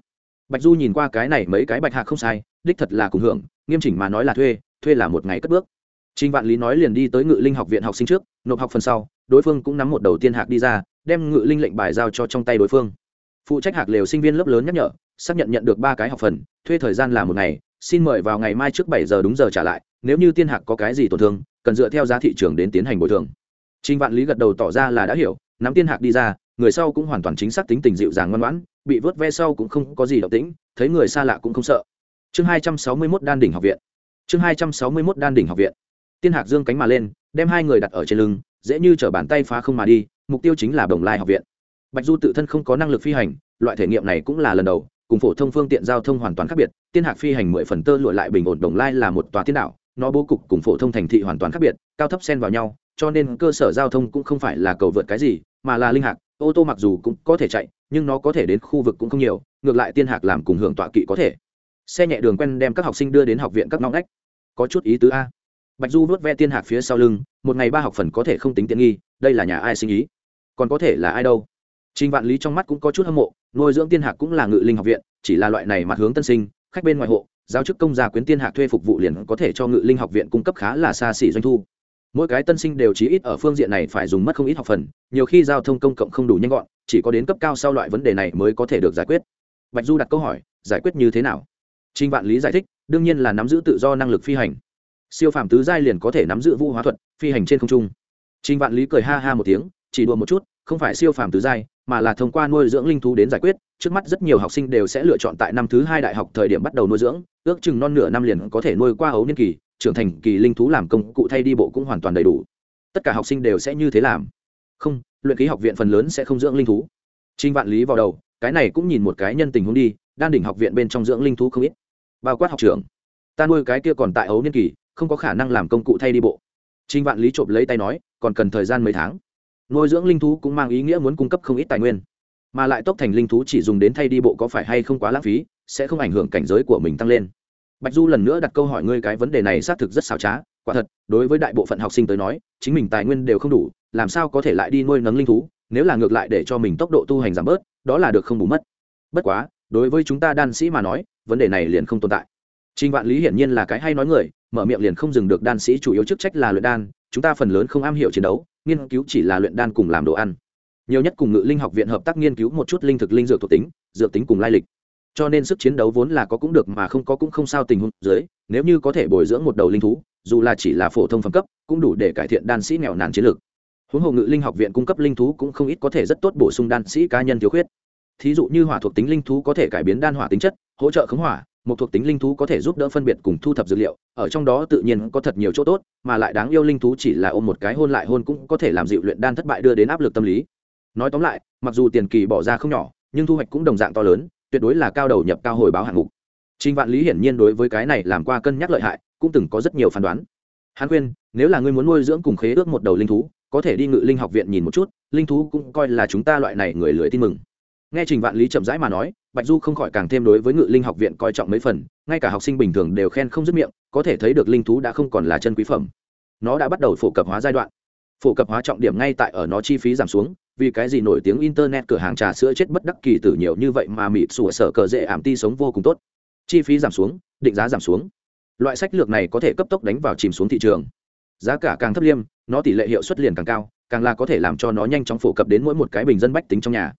Bạch du nhìn qua cái này mấy cái bạch hạc không sai, đích thật là cùng hưởng, nghiêm chỉnh mà nói là thuê thuê là một ngày cất bước Trình Vạn Lý nói liền đi tới Ngự Linh học viện học sinh trước, nộp học phần sau, đối phương cũng nắm một đầu tiên hạc đi ra, đem Ngự Linh lệnh bài giao cho trong tay đối phương. Phụ trách hạc lều sinh viên lớp lớn nhắc nhở, xác nhận nhận được ba cái học phần, thuê thời gian là một ngày, xin mời vào ngày mai trước bảy giờ đúng giờ trả lại, nếu như tiên hạc có cái gì tổn thương, cần dựa theo giá thị trường đến tiến hành bồi thường. Trình Vạn Lý gật đầu tỏ ra là đã hiểu, nắm tiên hạc đi ra, người sau cũng hoàn toàn chính xác tính tình dịu dàng ngoan ngoãn, bị vớt ve sau cũng không có gì động tĩnh, thấy người xa lạ cũng không sợ. Chương hai trăm sáu mươi 261 Đan đỉnh học viện. Chương hai trăm sáu mươi 261 Đan đỉnh học viện. Tiên hạc dương cánh mà lên, đem hai người đặt ở trên lưng, dễ như trở bàn tay phá không mà đi, mục tiêu chính là đồng lai học viện. Bạch du tự thân không có năng lực phi hành, loại thể nghiệm này cũng là lần đầu, cùng phổ thông phương tiện giao thông hoàn toàn khác biệt, tiên hạc phi hành mười phần tơ lụi lại bình ổn đồng lai là một tòa tiên đạo nó bố cục cùng phổ thông thành thị hoàn toàn khác biệt, cao thấp xen vào nhau, cho nên cơ sở giao thông cũng không phải là cầu vượt cái gì, mà là linh hạc, ô tô mặc dù cũng có thể chạy, nhưng nó có thể đến khu vực cũng không nhiều, ngược lại tiên hạc làm cùng hưởng tọa kỵ có thể xe nhẹ đường quen đem các học sinh đưa đến học viện các ngõ ngách. Có chút ý tứ a. Bạch du vớt ve tiên hạc phía sau lưng, một ngày ba học phần có thể không tính tiện nghi, đây là nhà ai sinh ý? Còn có thể là ai đâu? Trình vạn lý trong mắt cũng có chút hâm mộ, nuôi dưỡng tiên hạc cũng là ngự linh học viện, chỉ là loại này mặt hướng tân sinh, khách bên ngoài hộ, giáo chức công gia quyến tiên hạc thuê phục vụ liền có thể cho ngự linh học viện cung cấp khá là xa xỉ doanh thu. Mỗi cái tân sinh đều chí ít ở phương diện này phải dùng mất không ít học phần, nhiều khi giao thông công cộng không đủ nhanh gọn, chỉ có đến cấp cao sau loại vấn đề này mới có thể được giải quyết. Bạch du đặt câu hỏi, giải quyết như thế nào? Trình Vạn Lý giải thích, đương nhiên là nắm giữ tự do năng lực phi hành. Siêu phàm tứ giai liền có thể nắm giữ vũ hóa thuật, phi hành trên không trung. Trình Vạn Lý cười ha ha một tiếng, chỉ đùa một chút, không phải siêu phàm tứ giai, mà là thông qua nuôi dưỡng linh thú đến giải quyết. Trước mắt rất nhiều học sinh đều sẽ lựa chọn tại năm thứ hai đại học thời điểm bắt đầu nuôi dưỡng, ước chừng non nửa năm liền có thể nuôi qua ấu niên kỳ, trưởng thành kỳ linh thú làm công cụ thay đi bộ cũng hoàn toàn đầy đủ. Tất cả học sinh đều sẽ như thế làm. Không, luyện khí học viện phần lớn sẽ không dưỡng linh thú. Trình Vạn Lý vào đầu, cái này cũng nhìn một cái nhân tình huống đi, đan đỉnh học viện bên trong dưỡng linh thú không ít bao quát học trưởng. Ta nuôi cái kia còn tại ấu niên kỳ, không có khả năng làm công cụ thay đi bộ. Trinh vạn lý trộm lấy tay nói, còn cần thời gian mấy tháng. Nuôi dưỡng linh thú cũng mang ý nghĩa muốn cung cấp không ít tài nguyên. Mà lại tốc thành linh thú chỉ dùng đến thay đi bộ có phải hay không quá lãng phí, sẽ không ảnh hưởng cảnh giới của mình tăng lên. Bạch du lần nữa đặt câu hỏi ngươi cái vấn đề này xác thực rất xảo trá, quả thật, đối với đại bộ phận học sinh tới nói, chính mình tài nguyên đều không đủ, làm sao có thể lại đi nuôi nấng linh thú, nếu là ngược lại để cho mình tốc độ tu hành giảm bớt, đó là được không bù mất. Bất quá, đối với chúng ta đan sĩ mà nói vấn đề này liền không tồn tại Trình Vạn Lý hiển nhiên là cái hay nói người, mở miệng liền không dừng được đan sĩ chủ yếu chức trách là luyện đan, chúng ta phần lớn không am hiểu chiến đấu, nghiên cứu chỉ là luyện đan cùng làm đồ ăn. Nhiều nhất cùng Ngự Linh học viện hợp tác nghiên cứu một chút linh thực linh dược thuộc tính, dược tính cùng lai lịch. Cho nên sức chiến đấu vốn là có cũng được mà không có cũng không sao tình huống dưới, nếu như có thể bồi dưỡng một đầu linh thú, dù là chỉ là phổ thông phẩm cấp, cũng đủ để cải thiện đan sĩ nghèo nàn chiến lược. Huống hồ Ngự Linh học viện cung cấp linh thú cũng không ít có thể rất tốt bổ sung đan sĩ cá nhân thiếu khuyết thí dụ như hỏa thuộc tính linh thú có thể cải biến đan hỏa tính chất hỗ trợ khống hỏa một thuộc tính linh thú có thể giúp đỡ phân biệt cùng thu thập dữ liệu ở trong đó tự nhiên có thật nhiều chỗ tốt mà lại đáng yêu linh thú chỉ là ôm một cái hôn lại hôn cũng có thể làm dịu luyện đan thất bại đưa đến áp lực tâm lý. Nói tóm lại mặc dù tiền kỳ bỏ ra không nhỏ nhưng thu hoạch cũng đồng dạng to lớn tuyệt đối là cao đầu nhập cao hồi báo hạng mục. Trình Vạn Lý hiển nhiên đối với cái này làm qua cân nhắc lợi hại, cũng từng có rất nhiều phán đoán. Hắn khuyên, nếu là ngươi muốn nuôi dưỡng cùng khế ước một đầu linh thú, có thể đi Ngự Linh học viện nhìn một chút, linh thú cũng coi là chúng ta loại này người lười tin mừng nghe trình vạn lý chậm rãi mà nói, bạch du không khỏi càng thêm đối với ngự linh học viện coi trọng mấy phần, ngay cả học sinh bình thường đều khen không dứt miệng, có thể thấy được linh thú đã không còn là chân quý phẩm. Nó đã bắt đầu phổ cập hóa giai đoạn. Phổ cập hóa trọng điểm ngay tại ở nó chi phí giảm xuống, vì cái gì nổi tiếng internet cửa hàng trà sữa chết bất đắc kỳ tử nhiều như vậy mà mịt sủa sở cờ dễ ảm ti sống vô cùng tốt. Chi phí giảm xuống, định giá giảm xuống. Loại sách lược này có thể cấp tốc đánh vào chìm xuống thị trường. Giá cả càng thấp liêm, nó tỷ lệ hiệu suất liền càng cao, càng là có thể làm cho nó nhanh chóng phổ cập đến mỗi một cái bình dân bách tính trong nhà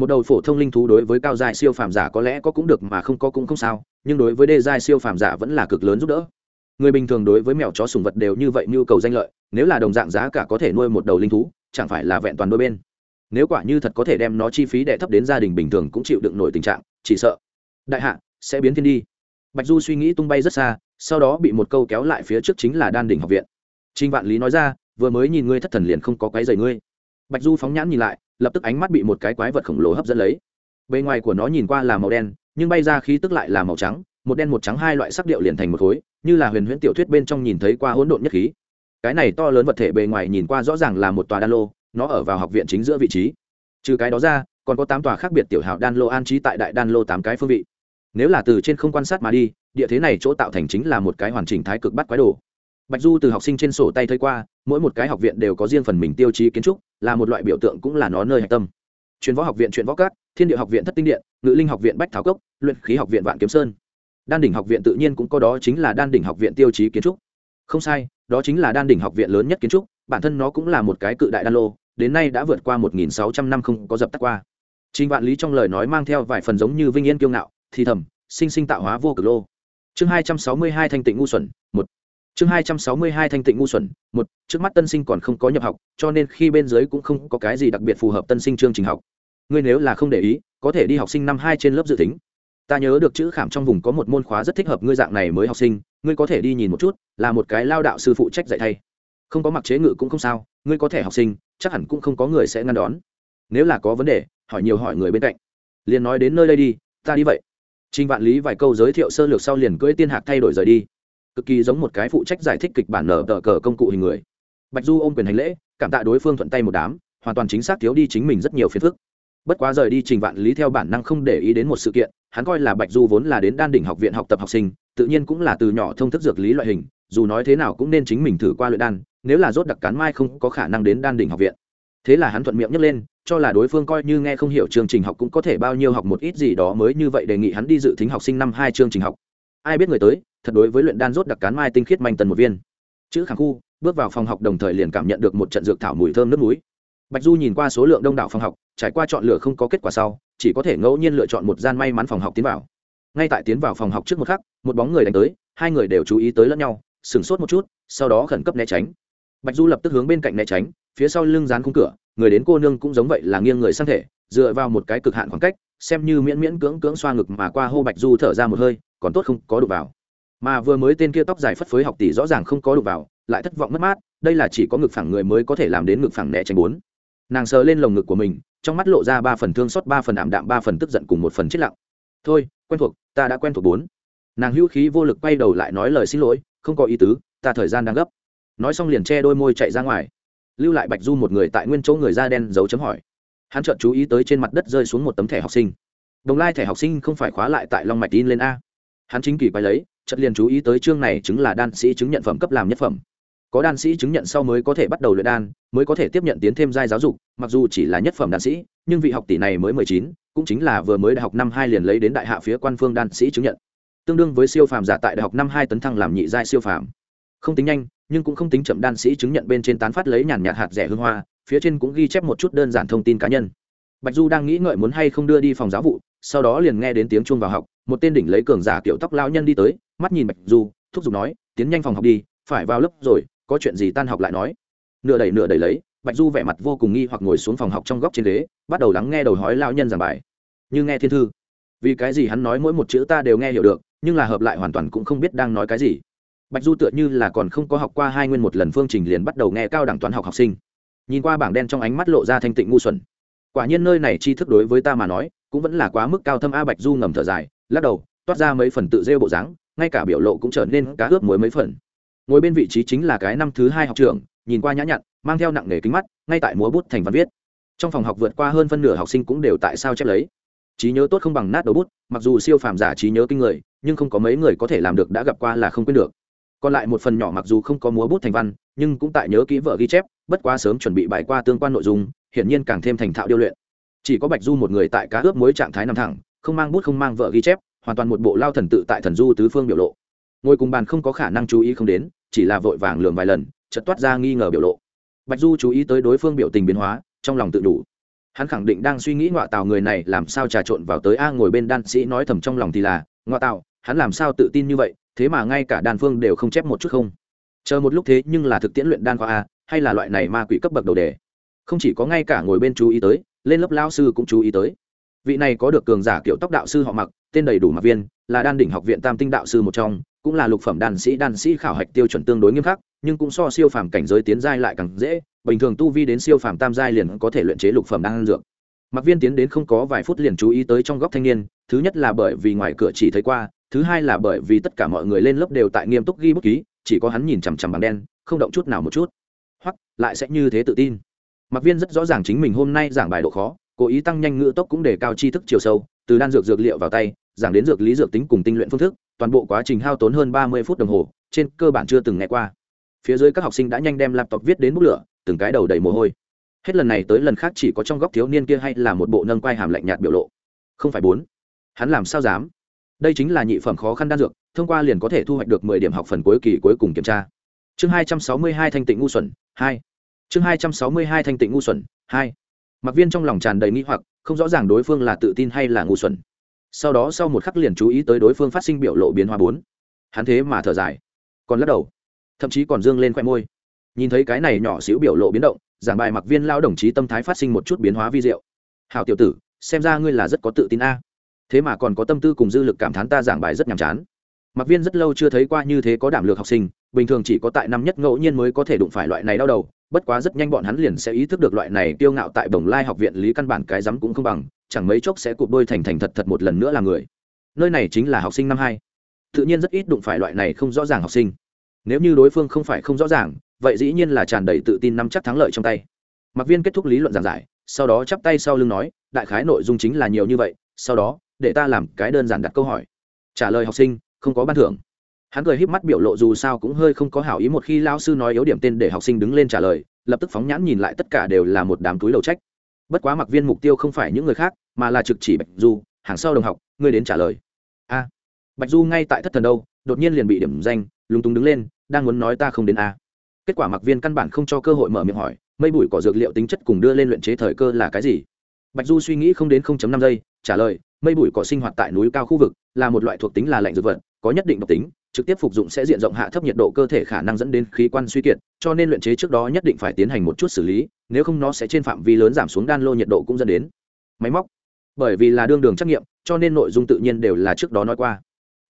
một đầu phổ thông linh thú đối với cao dài siêu phàm giả có lẽ có cũng được mà không có cũng không sao, nhưng đối với đê dài siêu phàm giả vẫn là cực lớn giúp đỡ. Người bình thường đối với mèo chó sùng vật đều như vậy nhu cầu danh lợi, nếu là đồng dạng giá cả có thể nuôi một đầu linh thú, chẳng phải là vẹn toàn đôi bên. Nếu quả như thật có thể đem nó chi phí đẻ thấp đến gia đình bình thường cũng chịu đựng nổi tình trạng, chỉ sợ. Đại hạ, sẽ biến thiên đi. Bạch du suy nghĩ tung bay rất xa, sau đó bị một câu kéo lại phía trước chính là đan đỉnh học viện. Trinh vạn lý nói ra, vừa mới nhìn ngươi thất thần liền không có cái giày ngươi. Bạch du phóng nhãn nhìn lại lập tức ánh mắt bị một cái quái vật khổng lồ hấp dẫn lấy. Bề ngoài của nó nhìn qua là màu đen, nhưng bay ra khí tức lại là màu trắng, một đen một trắng hai loại sắc điệu liền thành một khối, như là huyền huyễn tiểu thuyết bên trong nhìn thấy qua hỗn độn nhất khí. Cái này to lớn vật thể bề ngoài nhìn qua rõ ràng là một tòa đan lô, nó ở vào học viện chính giữa vị trí. Trừ cái đó ra, còn có tám tòa khác biệt tiểu hào đan lô an trí tại đại đan lô tám cái phương vị. Nếu là từ trên không quan sát mà đi, địa thế này chỗ tạo thành chính là một cái hoàn chỉnh thái cực bắt quái đồ. Bạch du từ học sinh trên sổ tay thấy qua mỗi một cái học viện đều có riêng phần mình tiêu chí kiến trúc, là một loại biểu tượng cũng là nó nơi hạch tâm. Chuyên võ học viện chuyện võ cát thiên địa học viện thất tinh điện, ngự linh học viện bách tháo cốc, luyện khí học viện vạn kiếm sơn. Đan đỉnh học viện tự nhiên cũng có đó chính là đan đỉnh học viện tiêu chí kiến trúc. Không sai, đó chính là đan đỉnh học viện lớn nhất kiến trúc, bản thân nó cũng là một cái cự đại đan lô, đến nay đã vượt qua một nghìn sáu trăm năm không có dập tắt qua. Trình vạn lý trong lời nói mang theo vài phần giống như vinh yên kiêu ngạo, thì thầm, sinh sinh tạo hóa vô cực lô. Chương hai trăm sáu mươi hai thanh tịnh ngu xuẩn, một chương hai trăm sáu mươi hai thanh tịnh ngu xuẩn, một, trước mắt tân sinh còn không có nhập học, cho nên khi bên dưới cũng không có cái gì đặc biệt phù hợp tân sinh chương trình học. Ngươi nếu là không để ý, có thể đi học sinh năm hai trên lớp dự tính. Ta nhớ được chữ khảm trong vùng có một môn khóa rất thích hợp ngươi dạng này mới học sinh, ngươi có thể đi nhìn một chút, là một cái lao đạo sư phụ trách dạy thay. Không có mặc chế ngự cũng không sao, ngươi có thể học sinh, chắc hẳn cũng không có người sẽ ngăn đón. Nếu là có vấn đề, hỏi nhiều hỏi người bên cạnh. Liền nói đến nơi đây đi, ta đi vậy. Trình Vạn Lý vài câu giới thiệu sơ lược sau liền cưỡi tiên hạc thay đổi rời đi cực kỳ giống một cái phụ trách giải thích kịch bản nở tờ cờ công cụ hình người. Bạch du ôm quyền hành lễ, cảm tạ đối phương thuận tay một đám, hoàn toàn chính xác thiếu đi chính mình rất nhiều phiền phức. Bất quá rời đi trình vạn lý theo bản năng không để ý đến một sự kiện, hắn coi là bạch du vốn là đến đan đỉnh học viện học tập học sinh, tự nhiên cũng là từ nhỏ thông thức dược lý loại hình, dù nói thế nào cũng nên chính mình thử qua luyện đan, nếu là rốt đặc cán mai không có khả năng đến đan đỉnh học viện. Thế là hắn thuận miệng nhấc lên, cho là đối phương coi như nghe không hiểu chương trình học cũng có thể bao nhiêu học một ít gì đó mới như vậy đề nghị hắn đi dự tính học sinh năm hai chương trình học ai biết người tới, thật đối với luyện đan rốt đặc cán mai tinh khiết manh tần một viên. Chữ kháng khu, bước vào phòng học đồng thời liền cảm nhận được một trận dược thảo mùi thơm nước núi. Bạch du nhìn qua số lượng đông đảo phòng học, trải qua chọn lựa không có kết quả sau, chỉ có thể ngẫu nhiên lựa chọn một gian may mắn phòng học tiến vào. Ngay tại tiến vào phòng học trước một khắc, một bóng người đánh tới, hai người đều chú ý tới lẫn nhau, sửng sốt một chút, sau đó khẩn cấp né tránh. Bạch du lập tức hướng bên cạnh né tránh, phía sau lưng dán khung cửa, người đến cô nương cũng giống vậy là nghiêng người sang thể, dựa vào một cái cực hạn khoảng cách xem như miễn miễn cưỡng cưỡng xoa ngực mà qua hô bạch du thở ra một hơi, còn tốt không có đụng vào. Mà vừa mới tên kia tóc dài phất phới học tỷ rõ ràng không có đụng vào, lại thất vọng mất mát, đây là chỉ có ngực phẳng người mới có thể làm đến ngực phẳng né tránh bốn. Nàng sờ lên lồng ngực của mình, trong mắt lộ ra ba phần thương xót, ba phần ảm đạm, ba phần tức giận cùng một phần chết lặng. Thôi, quen thuộc, ta đã quen thuộc bốn. Nàng hữu khí vô lực quay đầu lại nói lời xin lỗi, không có ý tứ, ta thời gian đang gấp. Nói xong liền che đôi môi chạy ra ngoài. Lưu lại bạch du một người tại nguyên chỗ người da đen giấu chấm hỏi hắn chợt chú ý tới trên mặt đất rơi xuống một tấm thẻ học sinh. Đồng lai thẻ học sinh không phải khóa lại tại long mạch tin lên a. Hắn chính kỳ quay lấy, chợt liền chú ý tới chương này chứng là đan sĩ chứng nhận phẩm cấp làm nhất phẩm. Có đan sĩ chứng nhận sau mới có thể bắt đầu luyện đan, mới có thể tiếp nhận tiến thêm giai giáo dục, mặc dù chỉ là nhất phẩm đan sĩ, nhưng vị học tỷ này mới mười chín, cũng chính là vừa mới đại học năm hai liền lấy đến đại hạ phía quan phương đan sĩ chứng nhận. Tương đương với siêu phàm giả tại đại học năm hai tấn thăng làm nhị giai siêu phàm. Không tính nhanh nhưng cũng không tính chậm đan sĩ chứng nhận bên trên tán phát lấy nhàn nhạt hạt rẻ hương hoa, phía trên cũng ghi chép một chút đơn giản thông tin cá nhân. Bạch du đang nghĩ ngợi muốn hay không đưa đi phòng giáo vụ, sau đó liền nghe đến tiếng chuông vào học, một tên đỉnh lấy cường giả kiểu tóc lao nhân đi tới, mắt nhìn bạch du, thúc giục nói, tiến nhanh phòng học đi, phải vào lớp rồi, có chuyện gì tan học lại nói. Nửa đẩy nửa đẩy lấy, bạch du vẻ mặt vô cùng nghi hoặc ngồi xuống phòng học trong góc trên ghế, bắt đầu lắng nghe đầu hói lao nhân giảng bài. Như nghe thiên thư. Vì cái gì hắn nói mỗi một chữ ta đều nghe hiểu được, nhưng là hợp lại hoàn toàn cũng không biết đang nói cái gì bạch du tựa như là còn không có học qua hai nguyên một lần phương trình liền bắt đầu nghe cao đẳng toán học học sinh. Nhìn qua bảng đen trong ánh mắt lộ ra thanh tịnh ngu xuẩn. Quả nhiên nơi này tri thức đối với ta mà nói, cũng vẫn là quá mức cao thâm a bạch du ngầm thở dài, lắc đầu, toát ra mấy phần tự rêu bộ dáng, ngay cả biểu lộ cũng trở nên cá ướp muối mấy phần. Ngồi bên vị trí chính là cái năm thứ hai học trường nhìn qua nhã nhặn, mang theo nặng nề kính mắt, ngay tại múa bút thành văn viết. Trong phòng học vượt qua hơn phân nửa học sinh cũng đều tại sao chép lấy. Trí nhớ tốt không bằng nát đầu bút, mặc dù siêu phàm giả trí nhớ kinh người, nhưng không có mấy người có thể làm được đã gặp qua là không quên được còn lại một phần nhỏ mặc dù không có múa bút thành văn, nhưng cũng tại nhớ kỹ vợ ghi chép, bất quá sớm chuẩn bị bài qua tương quan nội dung, hiển nhiên càng thêm thành thạo điêu luyện. Chỉ có bạch du một người tại cá ướp mối trạng thái nằm thẳng, không mang bút không mang vợ ghi chép, hoàn toàn một bộ lao thần tự tại thần du tứ phương biểu lộ. Ngồi cùng bàn không có khả năng chú ý không đến, chỉ là vội vàng lường vài lần, chợt toát ra nghi ngờ biểu lộ. Bạch du chú ý tới đối phương biểu tình biến hóa, trong lòng tự đủ. Hắn khẳng định đang suy nghĩ ngoại tào người này làm sao trà trộn vào tới a ngồi bên đan sĩ nói thầm trong lòng thì là ngoại tào, hắn làm sao tự tin như vậy thế mà ngay cả đan phương đều không chép một chút không? Chờ một lúc thế nhưng là thực tiễn luyện đan khoa a, hay là loại này ma quỷ cấp bậc đầu đề? Không chỉ có ngay cả ngồi bên chú ý tới, lên lớp lao sư cũng chú ý tới. Vị này có được cường giả kiểu tóc đạo sư họ mặc, tên đầy đủ mặc viên, là đan đỉnh học viện tam tinh đạo sư một trong, cũng là lục phẩm đan sĩ đan sĩ khảo hạch tiêu chuẩn tương đối nghiêm khắc, nhưng cũng so siêu phàm cảnh giới tiến giai lại càng dễ, bình thường tu vi đến siêu phàm tam giai liền có thể luyện chế lục phẩm đan dược. Mặc viên tiến đến không có vài phút liền chú ý tới trong góc thanh niên, thứ nhất là bởi vì ngoài cửa chỉ thấy qua thứ hai là bởi vì tất cả mọi người lên lớp đều tại nghiêm túc ghi bút ký, chỉ có hắn nhìn chằm chằm bằng đen, không động chút nào một chút. Hoặc, lại sẽ như thế tự tin. Mặc viên rất rõ ràng chính mình hôm nay giảng bài độ khó, cố ý tăng nhanh ngữ tốc cũng để cao tri thức chiều sâu, từ đan dược dược liệu vào tay, giảng đến dược lý dược tính cùng tinh luyện phương thức, toàn bộ quá trình hao tốn hơn ba mươi phút đồng hồ, trên cơ bản chưa từng nghe qua. Phía dưới các học sinh đã nhanh đem laptop viết đến bút lửa, từng cái đầu đầy mồ hôi. Hết lần này tới lần khác chỉ có trong góc thiếu niên kia hay là một bộ nâng quai hàm lạnh nhạt biểu lộ. Không phải bốn. Hắn làm sao dám? Đây chính là nhị phẩm khó khăn đan dược, thông qua liền có thể thu hoạch được mười điểm học phần cuối kỳ cuối cùng kiểm tra. Chương hai trăm sáu mươi hai thanh tịnh ngu xuẩn, hai. Chương hai trăm sáu mươi hai thanh tịnh ngu xuẩn, hai. Mặc viên trong lòng tràn đầy nghi hoặc, không rõ ràng đối phương là tự tin hay là ngu xuẩn. Sau đó sau một khắc liền chú ý tới đối phương phát sinh biểu lộ biến hóa bốn. Hắn thế mà thở dài, còn lắc đầu, thậm chí còn dương lên khoe môi. Nhìn thấy cái này nhỏ xíu biểu lộ biến động, giảng bài mặc viên lao đồng chí tâm thái phát sinh một chút biến hóa vi diệu. Hào tiểu tử, xem ra ngươi là rất có tự tin a thế mà còn có tâm tư cùng dư lực cảm thán ta giảng bài rất nhàm chán. Mặc viên rất lâu chưa thấy qua như thế có đảm lược học sinh, bình thường chỉ có tại năm nhất ngẫu nhiên mới có thể đụng phải loại này đau đầu, bất quá rất nhanh bọn hắn liền sẽ ý thức được loại này kiêu ngạo tại bồng lai học viện lý căn bản cái rắm cũng không bằng, chẳng mấy chốc sẽ cụp đôi thành thành thật thật một lần nữa là người. Nơi này chính là học sinh năm hai. Tự nhiên rất ít đụng phải loại này không rõ ràng học sinh. Nếu như đối phương không phải không rõ ràng, vậy dĩ nhiên là tràn đầy tự tin nắm chắc thắng lợi trong tay. Mặc viên kết thúc lý luận giảng giải, sau đó chắp tay sau lưng nói, đại khái nội dung chính là nhiều như vậy, sau đó để ta làm cái đơn giản đặt câu hỏi. Trả lời học sinh, không có ban thưởng. Hắn cười híp mắt biểu lộ dù sao cũng hơi không có hảo ý một khi lao sư nói yếu điểm tên để học sinh đứng lên trả lời, lập tức phóng nhãn nhìn lại tất cả đều là một đám túi đầu trách. Bất quá mặc viên mục tiêu không phải những người khác, mà là trực chỉ bạch du, hàng sau đồng học, ngươi đến trả lời. A. Bạch du ngay tại thất thần đâu, đột nhiên liền bị điểm danh, lúng túng đứng lên, đang muốn nói ta không đến a. Kết quả mặc viên căn bản không cho cơ hội mở miệng hỏi mây bụi cỏ dược liệu tính chất cùng đưa lên luyện chế thời cơ là cái gì? Bạch du suy nghĩ không đến 0.5 giây, trả lời mây bụi cỏ sinh hoạt tại núi cao khu vực, là một loại thuộc tính là lạnh dược vật, có nhất định độc tính, trực tiếp phục dụng sẽ diện rộng hạ thấp nhiệt độ cơ thể khả năng dẫn đến khí quan suy kiệt, cho nên luyện chế trước đó nhất định phải tiến hành một chút xử lý, nếu không nó sẽ trên phạm vi lớn giảm xuống đan lô nhiệt độ cũng dẫn đến. Máy móc. Bởi vì là đương đường trắc nghiệm, cho nên nội dung tự nhiên đều là trước đó nói qua.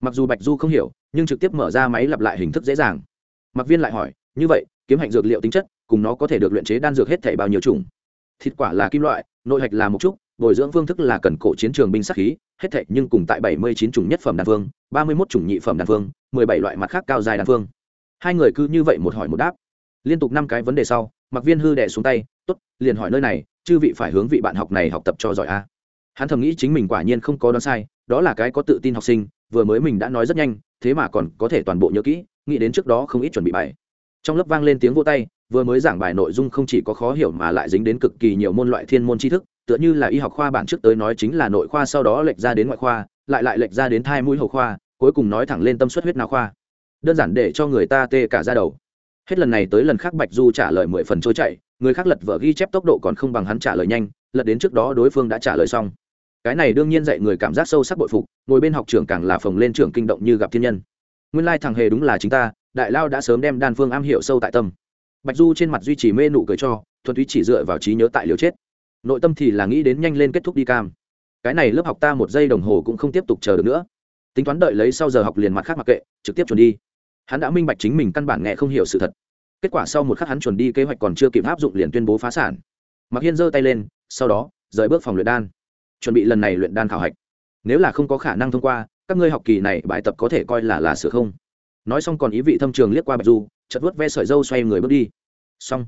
Mặc dù bạch du không hiểu, nhưng trực tiếp mở ra máy lặp lại hình thức dễ dàng. Mặc viên lại hỏi, như vậy, kiếm hạnh dược liệu tính chất, cùng nó có thể được luyện chế đan dược hết thể bao nhiêu chủng? Thịt quả là kim loại, nội hạch là một chút bồi dưỡng phương thức là cần cổ chiến trường binh sắc khí, hết thệ nhưng cùng tại bảy mươi chín chủng nhất phẩm đan phương ba mươi mốt chủng nhị phẩm đan phương mười bảy loại mặt khác cao dài đan phương hai người cứ như vậy một hỏi một đáp. Liên tục năm cái vấn đề sau mặc viên hư đẻ xuống tay t ố t liền hỏi nơi này, chư vị phải hướng vị bạn học này học tập cho giỏi a. Hắn thầm nghĩ chính mình quả nhiên không có đoán sai, đó là cái có tự tin học sinh, vừa mới mình đã nói rất nhanh, thế mà còn có thể toàn bộ nhớ kỹ, nghĩ đến trước đó không ít chuẩn bị bài. Trong lớp vang lên tiếng vô tay, vừa mới giảng bài nội dung không chỉ có khó hiểu mà lại dính đến cực kỳ nhiều môn loại thiên môn tri thức tựa như là y học khoa bản trước tới nói chính là nội khoa sau đó lệch ra đến ngoại khoa, lại lại lệch ra đến thai mũi hậu khoa, cuối cùng nói thẳng lên tâm suất huyết não khoa. Đơn giản để cho người ta tê cả ra đầu. Hết lần này tới lần khác bạch du trả lời mười phần trôi chạy người khác lật vợ ghi chép tốc độ còn không bằng hắn trả lời nhanh, lật đến trước đó đối phương đã trả lời xong. Cái này đương nhiên dạy người cảm giác sâu sắc bội phục, ngồi bên học trưởng càng là phồng lên trưởng kinh động như gặp thiên nhân. Nguyên lai thằng hề đúng là chính ta, đại lao đã sớm đem đan phương am hiểu sâu tại tâm. Bạch du trên mặt duy trì mê nụ cười cho, thuần túy chỉ dựa vào trí nhớ tại liều chết nội tâm thì là nghĩ đến nhanh lên kết thúc đi cam. Cái này lớp học ta một giây đồng hồ cũng không tiếp tục chờ được nữa. Tính toán đợi lấy sau giờ học liền mặt khác mặc kệ, trực tiếp chuẩn đi. Hắn đã minh bạch chính mình căn bản nghe không hiểu sự thật. Kết quả sau một khắc hắn chuẩn đi kế hoạch còn chưa kịp áp dụng liền tuyên bố phá sản. Mặc hiên giơ tay lên, sau đó, rời bước phòng luyện đan. Chuẩn bị lần này luyện đan khảo hạch. Nếu là không có khả năng thông qua, các ngươi học kỳ này bài tập có thể coi là là sửa không. Nói xong còn ý vị thâm trường liếc qua bạch du chật vuốt ve sợi dâu xoay người bước đi. Xong.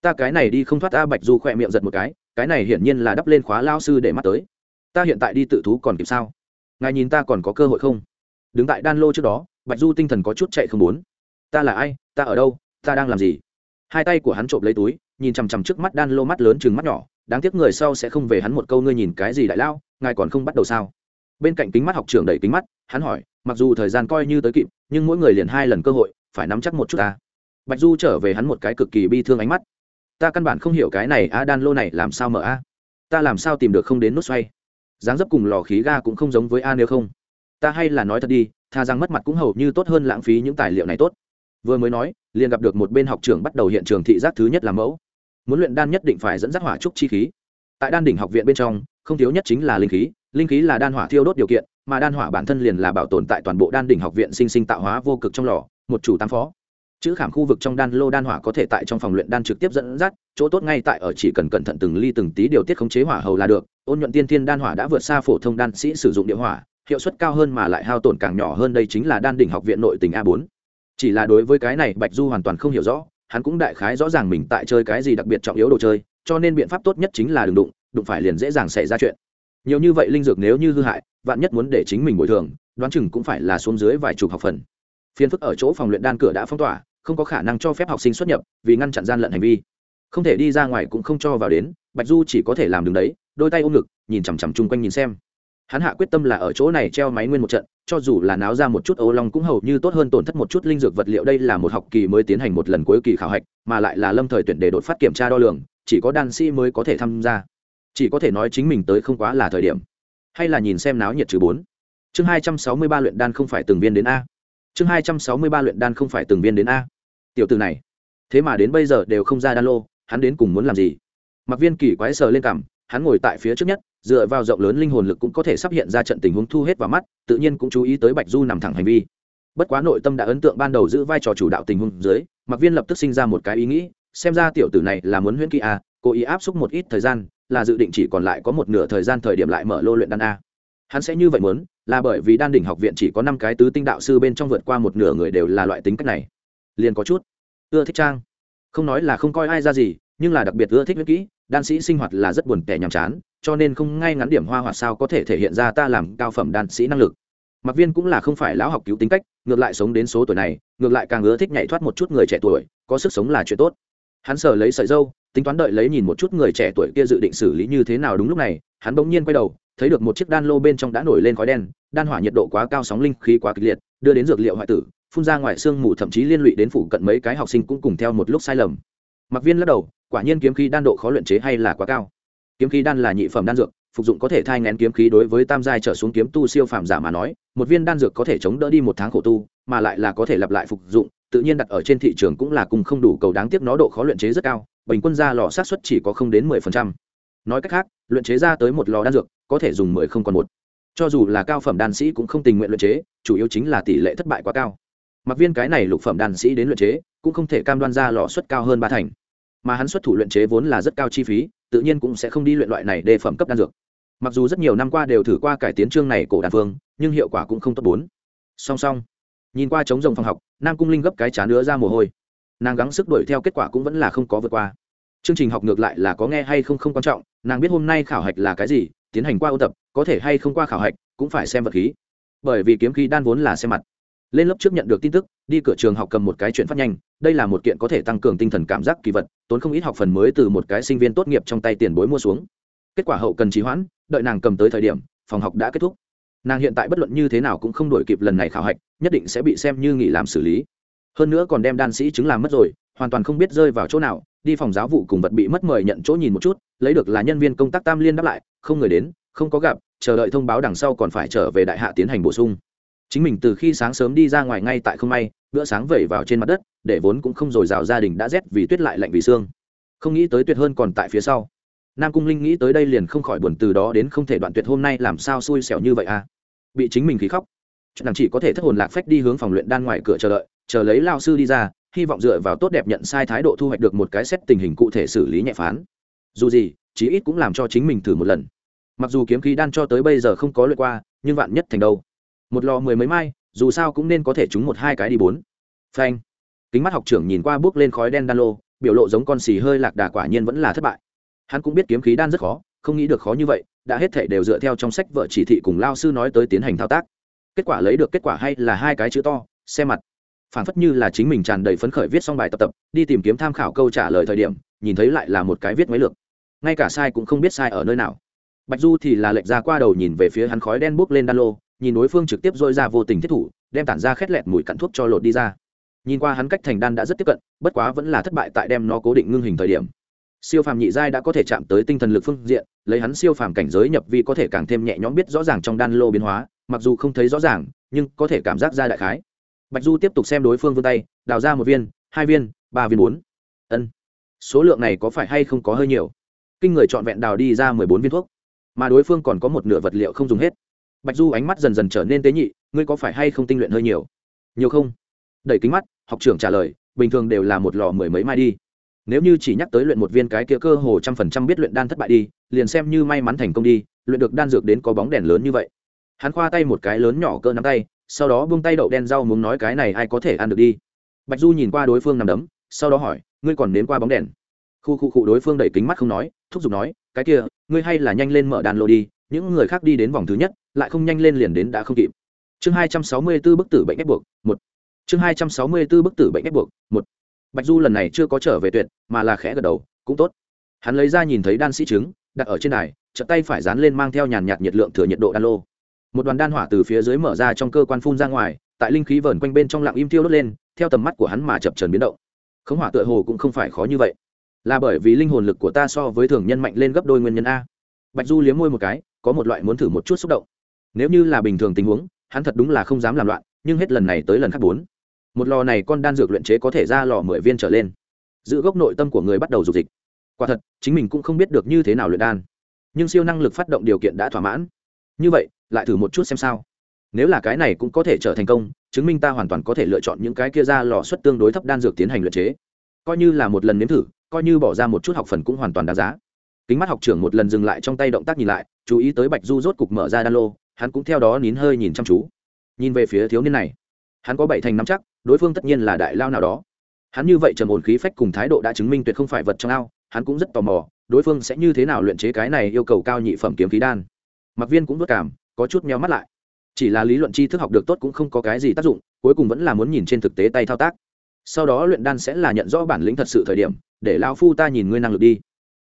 Ta cái này đi không thoát a bạch du khỏe miệng giật một cái cái này hiển nhiên là đắp lên khóa lao sư để mắt tới. Ta hiện tại đi tự thú còn kịp sao? Ngài nhìn ta còn có cơ hội không? Đứng tại đan lô trước đó, bạch du tinh thần có chút chạy không muốn. Ta là ai? Ta ở đâu? Ta đang làm gì? Hai tay của hắn trộm lấy túi, nhìn chằm chằm trước mắt đan lô mắt lớn chừng mắt nhỏ, đáng tiếc người sau sẽ không về hắn một câu ngươi nhìn cái gì đại lao, ngài còn không bắt đầu sao? Bên cạnh kính mắt học trường đẩy kính mắt, hắn hỏi, mặc dù thời gian coi như tới kịp, nhưng mỗi người liền hai lần cơ hội, phải nắm chắc một chút ta. Bạch du trở về hắn một cái cực kỳ bi thương ánh mắt ta căn bản không hiểu cái này a, đan lô này làm sao mở a? Ta làm sao tìm được không đến nút xoay? Dáng dấp cùng lò khí ga cũng không giống với a nếu không. Ta hay là nói thật đi, tha rằng mất mặt cũng hầu như tốt hơn lãng phí những tài liệu này tốt. Vừa mới nói, liền gặp được một bên học trưởng bắt đầu hiện trường thị giác thứ nhất làm mẫu. Muốn luyện đan nhất định phải dẫn dắt hỏa trúc chi khí. Tại đan đỉnh học viện bên trong, không thiếu nhất chính là linh khí. Linh khí là đan hỏa thiêu đốt điều kiện, mà đan hỏa bản thân liền là bảo tồn tại toàn bộ đan đỉnh học viện sinh sinh tạo hóa vô cực trong lò, một chủ tam phó chữ khảm khu vực trong đan lô đan hỏa có thể tại trong phòng luyện đan trực tiếp dẫn dắt, chỗ tốt ngay tại ở chỉ cần cẩn thận từng ly từng tí điều tiết khống chế hỏa hầu là được. Ôn nhuận tiên thiên đan hỏa đã vượt xa phổ thông đan sĩ sử dụng địa hỏa, hiệu suất cao hơn mà lại hao tổn càng nhỏ hơn đây chính là đan đỉnh học viện nội tỉnh a bốn. Chỉ là đối với cái này, bạch du hoàn toàn không hiểu rõ, hắn cũng đại khái rõ ràng mình tại chơi cái gì đặc biệt trọng yếu đồ chơi, cho nên biện pháp tốt nhất chính là đừng đụng đụng phải liền dễ dàng xảy ra chuyện. Nhiều như vậy linh dược nếu như hư hại, vạn nhất muốn để chính mình bồi thường, đoán chừng cũng phải là xuống dưới vài chục học phần. Phiên phức ở chỗ phòng luyện đan cửa đã phong tỏa không có khả năng cho phép học sinh xuất nhập vì ngăn chặn gian lận hành vi. Không thể đi ra ngoài cũng không cho vào đến, bạch du chỉ có thể làm đứng đấy, đôi tay ôm ngực, nhìn chằm chằm chung quanh nhìn xem. Hắn hạ quyết tâm là ở chỗ này treo máy nguyên một trận, cho dù là náo ra một chút ô long cũng hầu như tốt hơn tổn thất một chút linh dược vật liệu đây là một học kỳ mới tiến hành một lần cuối kỳ khảo hạch, mà lại là lâm thời tuyển để đột phát kiểm tra đo lường, chỉ có đan sĩ mới có thể tham gia. Chỉ có thể nói chính mình tới không quá là thời điểm. Hay là nhìn xem náo nhiệt trừ bốn. Chương hai trăm sáu mươi ba luyện đan không phải từng viên đến a. Chương hai trăm sáu mươi ba luyện đan không phải từng viên đến a tiểu từ này. Thế mà đến bây giờ đều không ra đan lô, hắn đến cùng muốn làm gì? Mặc viên kỳ quái sờ lên cằm, hắn ngồi tại phía trước nhất, dựa vào rộng lớn linh hồn lực cũng có thể sắp hiện ra trận tình huống thu hết vào mắt, tự nhiên cũng chú ý tới bạch du nằm thẳng hành vi. Bất quá nội tâm đã ấn tượng ban đầu giữ vai trò chủ đạo tình huống dưới, mặc viên lập tức sinh ra một cái ý nghĩ, xem ra tiểu tử này là muốn huyễn kỹ a, cố ý áp xúc một ít thời gian, là dự định chỉ còn lại có một nửa thời gian thời điểm lại mở lô luyện đan a. Hắn sẽ như vậy muốn, là bởi vì đan đỉnh học viện chỉ có năm cái tứ tinh đạo sư bên trong vượt qua một nửa người đều là loại tính cách này liền có chút. Ưa thích trang. Không nói là không coi ai ra gì, nhưng là đặc biệt ưa thích viết kỹ, đan sĩ sinh hoạt là rất buồn tẻ nhàm chán, cho nên không ngay ngắn điểm hoa hoạt sao có thể thể hiện ra ta làm cao phẩm đan sĩ năng lực. Mặc viên cũng là không phải lão học cứu tính cách, ngược lại sống đến số tuổi này, ngược lại càng ưa thích nhảy thoát một chút người trẻ tuổi, có sức sống là chuyện tốt. Hắn sờ lấy sợi dâu, tính toán đợi lấy nhìn một chút người trẻ tuổi kia dự định xử lý như thế nào đúng lúc này, hắn bỗng nhiên quay đầu, thấy được một chiếc đan lô bên trong đã nổi lên khói đen, đan hỏa nhiệt độ quá cao sóng linh khí quá kịch liệt, đưa đến dược liệu hoại tử phun ra ngoài xương mù thậm chí liên lụy đến phụ cận mấy cái học sinh cũng cùng theo một lúc sai lầm. Mặc viên lắc đầu, quả nhiên kiếm khí đan độ khó luyện chế hay là quá cao. Kiếm khí đan là nhị phẩm đan dược, phục dụng có thể thai ngén kiếm khí đối với tam giai trở xuống kiếm tu siêu phàm giả mà nói, một viên đan dược có thể chống đỡ đi một tháng khổ tu, mà lại là có thể lặp lại phục dụng, tự nhiên đặt ở trên thị trường cũng là cùng không đủ cầu đáng tiếc nó độ khó luyện chế rất cao, bình quân ra lò sát xuất chỉ có không đến mười phần trăm. Nói cách khác, luyện chế ra tới một lò đan dược, có thể dùng mười không còn một. Cho dù là cao phẩm đan sĩ cũng không tình nguyện luyện chế, chủ yếu chính là tỷ lệ thất bại quá cao mặc viên cái này lục phẩm đan sĩ đến luyện chế, cũng không thể cam đoan ra lò suất cao hơn ba thành. Mà hắn xuất thủ luyện chế vốn là rất cao chi phí, tự nhiên cũng sẽ không đi luyện loại này đề phẩm cấp đan dược. Mặc dù rất nhiều năm qua đều thử qua cải tiến chương này cổ đan phương, nhưng hiệu quả cũng không tốt bốn. Song song, nhìn qua trống rồng phòng học, nam cung linh gấp cái chán nữa ra mồ hôi. Nàng gắng sức đuổi theo kết quả cũng vẫn là không có vượt qua. Chương trình học ngược lại là có nghe hay không không quan trọng, nàng biết hôm nay khảo hạch là cái gì, tiến hành qua ôn tập, có thể hay không qua khảo hạch, cũng phải xem vật khí. Bởi vì kiếm khí đan vốn là xem mặt lên lớp trước nhận được tin tức, đi cửa trường học cầm một cái chuyện phát nhanh, đây là một kiện có thể tăng cường tinh thần cảm giác kỳ vật, tốn không ít học phần mới từ một cái sinh viên tốt nghiệp trong tay tiền bối mua xuống. Kết quả hậu cần trì hoãn, đợi nàng cầm tới thời điểm, phòng học đã kết thúc. Nàng hiện tại bất luận như thế nào cũng không đổi kịp lần này khảo hạch, nhất định sẽ bị xem như nghỉ làm xử lý. Hơn nữa còn đem đan sĩ chứng làm mất rồi, hoàn toàn không biết rơi vào chỗ nào, đi phòng giáo vụ cùng vật bị mất mời nhận chỗ nhìn một chút, lấy được là nhân viên công tác tam liên đáp lại, không người đến, không có gặp, chờ đợi thông báo đằng sau còn phải trở về đại hạ tiến hành bổ sung chính mình từ khi sáng sớm đi ra ngoài ngay tại không may, bữa sáng vẩy vào trên mặt đất, để vốn cũng không dồi dào gia đình đã rét vì tuyết lại lạnh vì xương không nghĩ tới tuyệt hơn còn tại phía sau. Nam cung linh nghĩ tới đây liền không khỏi buồn từ đó đến không thể đoạn tuyệt hôm nay làm sao xui xẻo như vậy à? Bị chính mình khí khóc. Nàng chỉ có thể thất hồn lạc phách đi hướng phòng luyện đan ngoài cửa chờ đợi, chờ lấy lao sư đi ra, hy vọng dựa vào tốt đẹp nhận sai thái độ thu hoạch được một cái xét tình hình cụ thể xử lý nhẹ phán. Dù gì, chí ít cũng làm cho chính mình thử một lần. Mặc dù kiếm khí đan cho tới bây giờ không có lượt qua, nhưng vạn nhất thành đâu? Một lò mười mấy mai, dù sao cũng nên có thể trúng một hai cái đi bốn. Phanh. Kính mắt học trưởng nhìn qua bước lên khói đen đan lô, biểu lộ giống con xì hơi lạc đà quả nhiên vẫn là thất bại. Hắn cũng biết kiếm khí đan rất khó, không nghĩ được khó như vậy, đã hết thể đều dựa theo trong sách vợ chỉ thị cùng lao sư nói tới tiến hành thao tác. Kết quả lấy được kết quả hay là hai cái chữ to xe mặt. Phản phất như là chính mình tràn đầy phấn khởi viết xong bài tập tập, đi tìm kiếm tham khảo câu trả lời thời điểm, nhìn thấy lại là một cái viết máy lược. Ngay cả sai cũng không biết sai ở nơi nào. Bạch du thì là lệnh ra qua đầu nhìn về phía hắn khói đen bốc lên đan lô nhìn đối phương trực tiếp dôi ra vô tình thiết thủ, đem tản ra khét lẹt mùi cặn thuốc cho lột đi ra. Nhìn qua hắn cách thành đan đã rất tiếp cận, bất quá vẫn là thất bại tại đem nó cố định ngưng hình thời điểm. Siêu phàm nhị giai đã có thể chạm tới tinh thần lực phương diện, lấy hắn siêu phàm cảnh giới nhập vi có thể càng thêm nhẹ nhõm biết rõ ràng trong đan lô biến hóa, mặc dù không thấy rõ ràng, nhưng có thể cảm giác ra đại khái. Bạch du tiếp tục xem đối phương vươn tay, đào ra một viên, hai viên, ba viên bốn. Ân. Số lượng này có phải hay không có hơi nhiều? Kinh người trọn vẹn đào đi ra mười bốn viên thuốc, mà đối phương còn có một nửa vật liệu không dùng hết bạch du ánh mắt dần dần trở nên tế nhị, ngươi có phải hay không tinh luyện hơi nhiều? Nhiều không? Đẩy kính mắt, học trưởng trả lời, bình thường đều là một lò mười mấy mai đi. Nếu như chỉ nhắc tới luyện một viên cái kia cơ hồ trăm phần trăm biết luyện đan thất bại đi, liền xem như may mắn thành công đi, luyện được đan dược đến có bóng đèn lớn như vậy. Hắn khoa tay một cái lớn nhỏ cỡ nắm tay, sau đó buông tay đậu đen rau muốn nói cái này ai có thể ăn được đi. Bạch du nhìn qua đối phương nằm đấm, sau đó hỏi, ngươi còn đến qua bóng đèn? Khu khu cụ đối phương đẩy kính mắt không nói, thúc giục nói, cái kia, ngươi hay là nhanh lên mở đàn lô đi những người khác đi đến vòng thứ nhất, lại không nhanh lên liền đến đã không kịp. Chương hai trăm sáu mươi 264 bức tử bệnh ép buộc, một. Chương hai trăm sáu mươi 264 bức tử bệnh ép buộc, một. Bạch du lần này chưa có trở về tuyệt, mà là khẽ gật đầu, cũng tốt. Hắn lấy ra nhìn thấy đan sĩ trứng, đặt ở trên đài, chợt tay phải dán lên mang theo nhàn nhạt nhiệt lượng thừa nhiệt độ đan lô. Một đoàn đan hỏa từ phía dưới mở ra trong cơ quan phun ra ngoài, tại linh khí vờn quanh bên trong lặng im tiêu đốt lên, theo tầm mắt của hắn mà chập trần biến động. Khống hỏa tựa hồ cũng không phải khó như vậy. Là bởi vì linh hồn lực của ta so với thường nhân mạnh lên gấp đôi nguyên nhân a. Bạch du liếm môi một cái có một loại muốn thử một chút xúc động. Nếu như là bình thường tình huống, hắn thật đúng là không dám làm loạn, nhưng hết lần này tới lần khác bốn. Một lò này con đan dược luyện chế có thể ra lò mười viên trở lên. Giữ gốc nội tâm của người bắt đầu dục dịch. Quả thật, chính mình cũng không biết được như thế nào luyện đan. Nhưng siêu năng lực phát động điều kiện đã thỏa mãn. Như vậy, lại thử một chút xem sao. Nếu là cái này cũng có thể trở thành công, chứng minh ta hoàn toàn có thể lựa chọn những cái kia ra lò suất tương đối thấp đan dược tiến hành luyện chế. Coi như là một lần nếm thử, coi như bỏ ra một chút học phần cũng hoàn toàn đáng giá kính mắt học trưởng một lần dừng lại trong tay động tác nhìn lại, chú ý tới bạch du rốt cục mở ra đan lô, hắn cũng theo đó nín hơi nhìn chăm chú. Nhìn về phía thiếu niên này, hắn có bảy thành năm chắc, đối phương tất nhiên là đại lao nào đó. Hắn như vậy trầm ổn khí phách cùng thái độ đã chứng minh tuyệt không phải vật trong ao, hắn cũng rất tò mò, đối phương sẽ như thế nào luyện chế cái này yêu cầu cao nhị phẩm kiếm khí đan. Mặc viên cũng vất cảm, có chút meo mắt lại. Chỉ là lý luận tri thức học được tốt cũng không có cái gì tác dụng, cuối cùng vẫn là muốn nhìn trên thực tế tay thao tác. Sau đó luyện đan sẽ là nhận rõ bản lĩnh thật sự thời điểm, để lao phu ta nhìn ngươi năng lực đi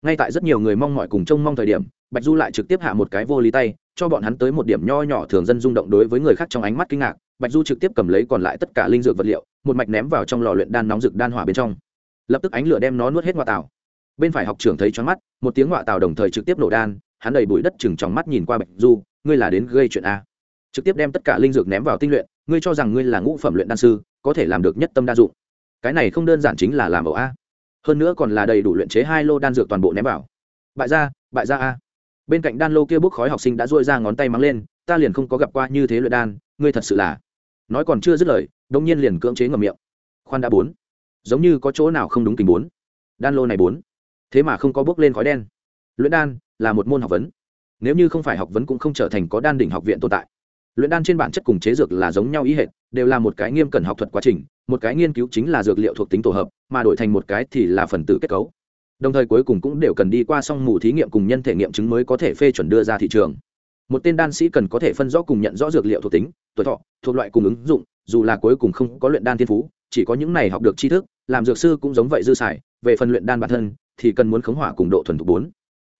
ngay tại rất nhiều người mong mọi cùng trông mong thời điểm, bạch du lại trực tiếp hạ một cái vô lý tay, cho bọn hắn tới một điểm nho nhỏ thường dân rung động đối với người khác trong ánh mắt kinh ngạc. Bạch du trực tiếp cầm lấy còn lại tất cả linh dược vật liệu, một mạch ném vào trong lò luyện đan nóng rực đan hỏa bên trong. Lập tức ánh lửa đem nó nuốt hết ngoại tảo. Bên phải học trưởng thấy choáng mắt, một tiếng ngoại tảo đồng thời trực tiếp nổ đan, hắn đầy bụi đất chừng trong mắt nhìn qua bạch du, ngươi là đến gây chuyện a? Trực tiếp đem tất cả linh dược ném vào tinh luyện, ngươi cho rằng ngươi là ngũ phẩm luyện đan sư, có thể làm được nhất tâm đa dụng. Cái này không đơn giản chính là làm ẩu a hơn nữa còn là đầy đủ luyện chế hai lô đan dược toàn bộ ném vào. Bại gia bại gia a. Bên cạnh đan lô kia bốc khói học sinh đã dội ra ngón tay mắng lên, ta liền không có gặp qua như thế luyện đan, ngươi thật sự là. Nói còn chưa dứt lời đông nhiên liền cưỡng chế ngầm miệng. Khoan đã bốn. Giống như có chỗ nào không đúng tình bốn. Đan lô này bốn. Thế mà không có bước lên khói đen. Luyện đan là một môn học vấn. Nếu như không phải học vấn cũng không trở thành có đan đỉnh học viện tồn tại luyện đan trên bản chất cùng chế dược là giống nhau ý hệ đều là một cái nghiêm cẩn học thuật quá trình, một cái nghiên cứu chính là dược liệu thuộc tính tổ hợp, mà đổi thành một cái thì là phần tử kết cấu. Đồng thời cuối cùng cũng đều cần đi qua xong mù thí nghiệm cùng nhân thể nghiệm chứng mới có thể phê chuẩn đưa ra thị trường. Một tên đan sĩ cần có thể phân rõ cùng nhận rõ dược liệu thuộc tính, tuổi thọ, thuộc loại cùng ứng dụng, dù là cuối cùng không có luyện đan thiên phú, chỉ có những này học được tri thức, làm dược sư cũng giống vậy dư xài, về phần luyện đan bản thân, thì cần muốn khống hỏa cùng độ thuần thục bốn.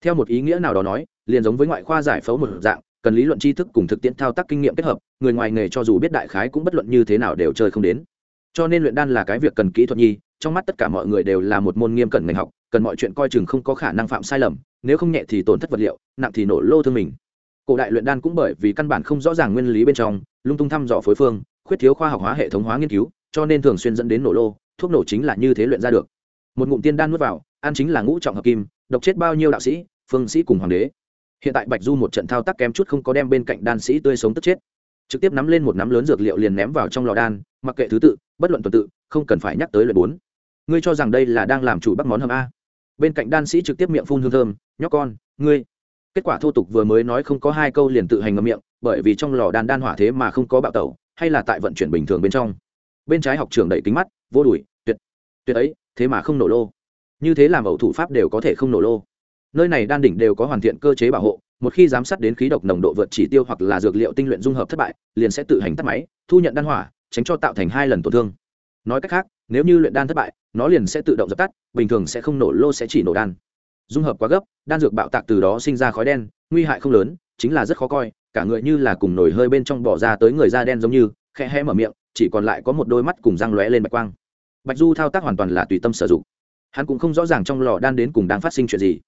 Theo một ý nghĩa nào đó nói, liền giống với ngoại khoa giải phẫu một dạng cần lý luận tri thức cùng thực tiễn thao tác kinh nghiệm kết hợp, người ngoài nghề cho dù biết đại khái cũng bất luận như thế nào đều chơi không đến. Cho nên luyện đan là cái việc cần kỹ thuật nhi, trong mắt tất cả mọi người đều là một môn nghiêm cẩn ngành học, cần mọi chuyện coi chừng không có khả năng phạm sai lầm, nếu không nhẹ thì tổn thất vật liệu, nặng thì nổ lô thương mình. Cổ đại luyện đan cũng bởi vì căn bản không rõ ràng nguyên lý bên trong, lung tung thăm dò phối phương, khuyết thiếu khoa học hóa hệ thống hóa nghiên cứu, cho nên thường xuyên dẫn đến nổ lô, thuốc nổ chính là như thế luyện ra được. Một ngụm tiên đan nuốt vào, ăn chính là ngũ trọng hợp kim, độc chết bao nhiêu đạo sĩ, phương sĩ cùng hoàng đế hiện tại bạch du một trận thao tác kém chút không có đem bên cạnh đan sĩ tươi sống tức chết. Trực tiếp nắm lên một nắm lớn dược liệu liền ném vào trong lò đan, mặc kệ thứ tự, bất luận tuần tự, không cần phải nhắc tới lời bốn. Ngươi cho rằng đây là đang làm chủ bắt món hầm a? Bên cạnh đan sĩ trực tiếp miệng phun hương thơm, nhóc con, ngươi. Kết quả thô tục vừa mới nói không có hai câu liền tự hành ngầm miệng, bởi vì trong lò đan đan hỏa thế mà không có bạo tẩu, hay là tại vận chuyển bình thường bên trong. Bên trái học trường đẩy kính mắt, vô đùi tuyệt tuyệt ấy, thế mà không nổ lô. Như thế làm ẩu thủ pháp đều có thể không nổ lô nơi này đan đỉnh đều có hoàn thiện cơ chế bảo hộ, một khi giám sát đến khí độc nồng độ vượt chỉ tiêu hoặc là dược liệu tinh luyện dung hợp thất bại, liền sẽ tự hành tắt máy, thu nhận đan hỏa, tránh cho tạo thành hai lần tổn thương. Nói cách khác, nếu như luyện đan thất bại, nó liền sẽ tự động dập tắt, bình thường sẽ không nổ lô sẽ chỉ nổ đan. Dung hợp quá gấp, đan dược bạo tạc từ đó sinh ra khói đen, nguy hại không lớn, chính là rất khó coi, cả người như là cùng nổi hơi bên trong bỏ ra tới người da đen giống như khe hé mở miệng, chỉ còn lại có một đôi mắt cùng răng lóe lên bạch quang. Bạch du thao tác hoàn toàn là tùy tâm sử dụng. Hắn cũng không rõ ràng trong lò đan đến cùng đang phát sinh chuyện gì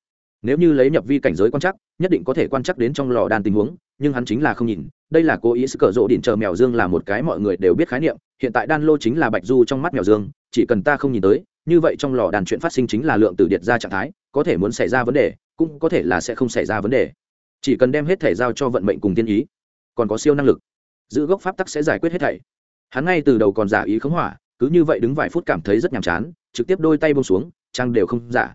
nếu như lấy nhập vi cảnh giới quan chắc nhất định có thể quan chắc đến trong lò đan tình huống, nhưng hắn chính là không nhìn. Đây là cố ý sự cờ rộ đỉnh chờ mèo dương là một cái mọi người đều biết khái niệm, hiện tại đan lô chính là bạch du trong mắt mèo dương, chỉ cần ta không nhìn tới, như vậy trong lò đàn chuyện phát sinh chính là lượng tử điện ra trạng thái, có thể muốn xảy ra vấn đề, cũng có thể là sẽ không xảy ra vấn đề. Chỉ cần đem hết thể giao cho vận mệnh cùng tiên ý, còn có siêu năng lực, giữ gốc pháp tắc sẽ giải quyết hết thảy. Hắn ngay từ đầu còn giả ý khống hỏa, cứ như vậy đứng vài phút cảm thấy rất nhàm chán, trực tiếp đôi tay bông xuống trang đều không giả.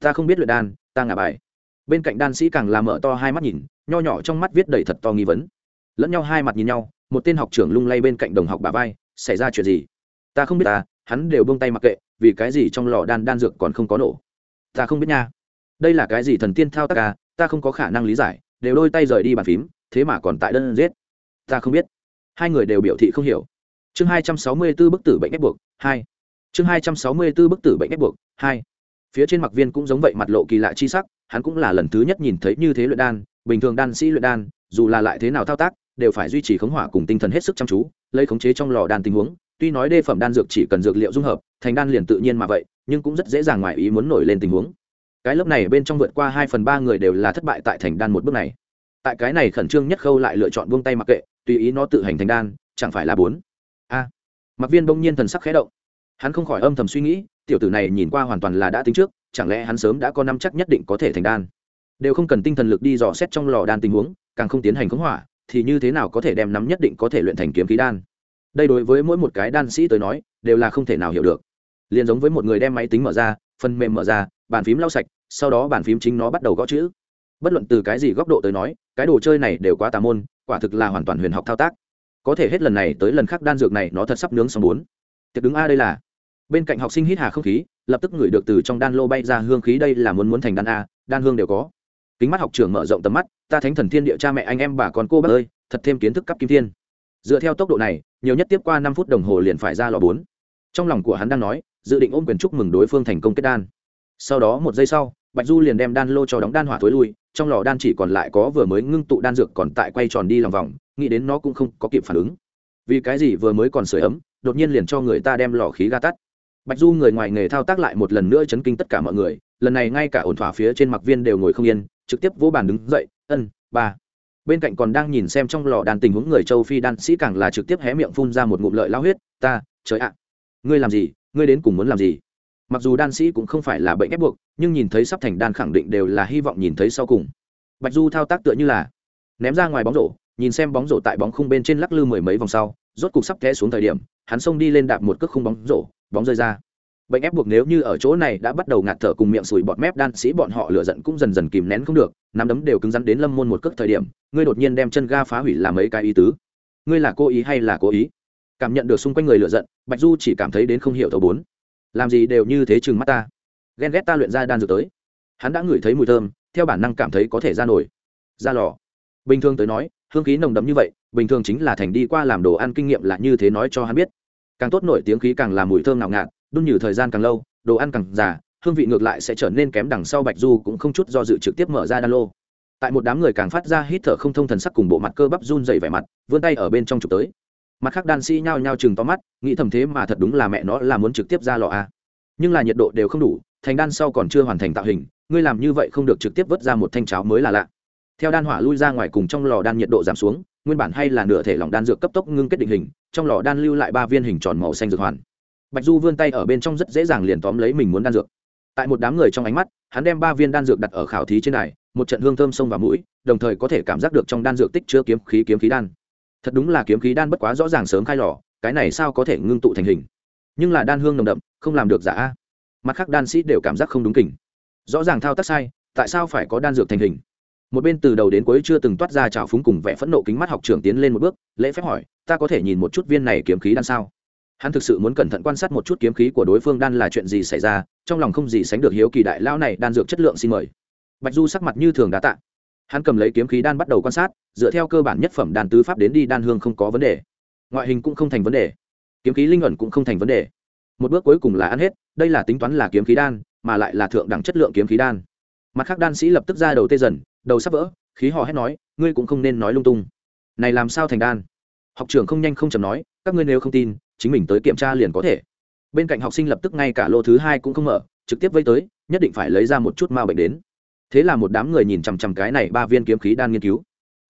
Ta không biết luyện đan ta ngả bài. Bên cạnh đan sĩ càng làm mở to hai mắt nhìn, nho nhỏ trong mắt viết đầy thật to nghi vấn. Lẫn nhau hai mặt nhìn nhau, một tên học trưởng lung lay bên cạnh đồng học bà vai, xảy ra chuyện gì? Ta không biết ta, hắn đều bông tay mặc kệ, vì cái gì trong lò đan đan dược còn không có nổ? Ta không biết nha. Đây là cái gì thần tiên thao tác à ta không có khả năng lý giải, đều đôi tay rời đi bàn phím, thế mà còn tại đơn giết. Ta không biết. Hai người đều biểu thị không hiểu. Chương hai trăm sáu mươi b ố bức tử bệnh ép buộc, hai. Chương hai trăm sáu mươi b ố bức tử bệnh ép buộc, hai phía trên mặc viên cũng giống vậy mặt lộ kỳ lạ chi sắc, hắn cũng là lần thứ nhất nhìn thấy như thế luyện đan, bình thường đan sĩ luyện đan, dù là lại thế nào thao tác, đều phải duy trì khống hỏa cùng tinh thần hết sức chăm chú, lấy khống chế trong lò đan tình huống. Tuy nói đê phẩm đan dược chỉ cần dược liệu dung hợp, thành đan liền tự nhiên mà vậy, nhưng cũng rất dễ dàng ngoài ý muốn nổi lên tình huống. Cái lớp này bên trong vượt qua hai phần ba người đều là thất bại tại thành đan một bước này. Tại cái này khẩn trương nhất khâu lại lựa chọn buông tay mặc kệ, tùy ý nó tự hành thành đan, chẳng phải là bốn. A. Mặc viên bỗng nhiên thần sắc khẽ động. Hắn không khỏi âm thầm suy nghĩ tiểu tử này nhìn qua hoàn toàn là đã tính trước, chẳng lẽ hắn sớm đã có năm chắc nhất định có thể thành đan? Đều không cần tinh thần lực đi dò xét trong lò đan tình huống, càng không tiến hành khống hỏa, thì như thế nào có thể đem nắm nhất định có thể luyện thành kiếm khí đan? Đây đối với mỗi một cái đan sĩ tới nói, đều là không thể nào hiểu được. Liền giống với một người đem máy tính mở ra, phần mềm mở ra, bàn phím lau sạch, sau đó bàn phím chính nó bắt đầu gõ chữ. Bất luận từ cái gì góc độ tới nói, cái đồ chơi này đều quá tà môn, quả thực là hoàn toàn huyền học thao tác. Có thể hết lần này tới lần khác đan dược này nó thật sắp nướng xong bốn. Tiệc đứng a đây là bên cạnh học sinh hít hà không khí, lập tức ngửi được từ trong đan lô bay ra hương khí đây là muốn muốn thành đan a, đan hương đều có. Kính mắt học trường mở rộng tầm mắt, ta thánh thần thiên địa cha mẹ anh em bà con cô bác ơi, thật thêm kiến thức cấp kim thiên. Dựa theo tốc độ này, nhiều nhất tiếp qua năm phút đồng hồ liền phải ra lò bốn. Trong lòng của hắn đang nói, dự định ôm quyền chúc mừng đối phương thành công kết đan. Sau đó một giây sau, bạch du liền đem đan lô cho đóng đan hỏa thối lui, trong lò đan chỉ còn lại có vừa mới ngưng tụ đan dược còn tại quay tròn đi lòng vòng, nghĩ đến nó cũng không có kịp phản ứng. Vì cái gì vừa mới còn sửa ấm, đột nhiên liền cho người ta đem lò khí ga tắt bạch du người ngoài nghề thao tác lại một lần nữa chấn kinh tất cả mọi người, lần này ngay cả ổn thỏa phía trên mặc viên đều ngồi không yên, trực tiếp vỗ bàn đứng dậy, ân ba bên cạnh còn đang nhìn xem trong lò đàn tình huống người châu phi đan sĩ càng là trực tiếp hé miệng phun ra một ngụm lợi lao huyết, ta, trời ạ, ngươi làm gì, ngươi đến cùng muốn làm gì? Mặc dù đan sĩ cũng không phải là bệnh ép buộc, nhưng nhìn thấy sắp thành đan khẳng định đều là hy vọng nhìn thấy sau cùng. Bạch du thao tác tựa như là ném ra ngoài bóng rổ, nhìn xem bóng rổ tại bóng khung bên trên lắc lư mười mấy vòng sau, rốt cục sắp té xuống thời điểm, hắn xông đi lên đạp một cước khung bóng rổ bóng rơi ra. Bệnh ép buộc nếu như ở chỗ này đã bắt đầu ngạt thở cùng miệng sùi bọt mép, đan sĩ bọn họ lửa giận cũng dần dần kìm nén không được, nắm đấm đều cứng rắn đến lâm môn một cước thời điểm, ngươi đột nhiên đem chân ga phá hủy làm mấy cái ý tứ? Ngươi là cố ý hay là cố ý? Cảm nhận được xung quanh người lựa giận, bạch du chỉ cảm thấy đến không hiểu thấu bốn. Làm gì đều như thế chừng mắt ta. Ghen ghét ta luyện ra đan dược tới. Hắn đã ngửi thấy mùi thơm, theo bản năng cảm thấy có thể ra nổi. Ra lò. Bình thường tới nói, hương khí nồng đấm như vậy, bình thường chính là thành đi qua làm đồ ăn kinh nghiệm là như thế nói cho hắn biết càng tốt nổi tiếng khí càng làm mùi thơm ngào ngạt, đun nhử thời gian càng lâu, đồ ăn càng già, hương vị ngược lại sẽ trở nên kém đằng sau bạch du cũng không chút do dự trực tiếp mở ra đan lô. Tại một đám người càng phát ra hít thở không thông thần sắc cùng bộ mặt cơ bắp run dày vẻ mặt, vươn tay ở bên trong chụp tới. Mặt khác đan sĩ nhao nhao chừng to mắt, nghĩ thầm thế mà thật đúng là mẹ nó là muốn trực tiếp ra lò a. Nhưng là nhiệt độ đều không đủ, thành đan sau còn chưa hoàn thành tạo hình, ngươi làm như vậy không được trực tiếp vớt ra một thanh cháo mới là lạ. Theo đan hỏa lui ra ngoài cùng trong lò đan nhiệt độ giảm xuống nguyên bản hay là nửa thể lỏng đan dược cấp tốc ngưng kết định hình, trong lò đan lưu lại ba viên hình tròn màu xanh dược hoàn. Bạch du vươn tay ở bên trong rất dễ dàng liền tóm lấy mình muốn đan dược. Tại một đám người trong ánh mắt, hắn đem ba viên đan dược đặt ở khảo thí trên này một trận hương thơm xông vào mũi, đồng thời có thể cảm giác được trong đan dược tích chứa kiếm khí kiếm khí đan. Thật đúng là kiếm khí đan bất quá rõ ràng sớm khai lò, cái này sao có thể ngưng tụ thành hình? Nhưng là đan hương nồng đậm, không làm được giả mặt khác đan sĩ đều cảm giác không đúng kỉnh rõ ràng thao tác sai, tại sao phải có đan dược thành hình? Một bên từ đầu đến cuối chưa từng toát ra trào phúng cùng vẻ phẫn nộ kính mắt học trưởng tiến lên một bước, lễ phép hỏi, ta có thể nhìn một chút viên này kiếm khí đan sao? Hắn thực sự muốn cẩn thận quan sát một chút kiếm khí của đối phương đan là chuyện gì xảy ra, trong lòng không gì sánh được hiếu kỳ đại lão này đan dược chất lượng xin mời. Bạch du sắc mặt như thường đã tạ. Hắn cầm lấy kiếm khí đan bắt đầu quan sát, dựa theo cơ bản nhất phẩm đàn tứ pháp đến đi đan hương không có vấn đề. Ngoại hình cũng không thành vấn đề. Kiếm khí linh ẩn cũng không thành vấn đề. Một bước cuối cùng là ăn hết, đây là tính toán là kiếm khí đan, mà lại là thượng đẳng chất lượng kiếm khí đan. Mặt khác đan sĩ lập tức ra đầu tê dần đầu sắp vỡ, khí họ hét nói, ngươi cũng không nên nói lung tung. Này làm sao thành đan? Học trưởng không nhanh không chầm nói, các ngươi nếu không tin, chính mình tới kiểm tra liền có thể. Bên cạnh học sinh lập tức ngay cả lô thứ hai cũng không mở, trực tiếp vây tới, nhất định phải lấy ra một chút ma bệnh đến. Thế là một đám người nhìn chằm chằm cái này ba viên kiếm khí đan nghiên cứu.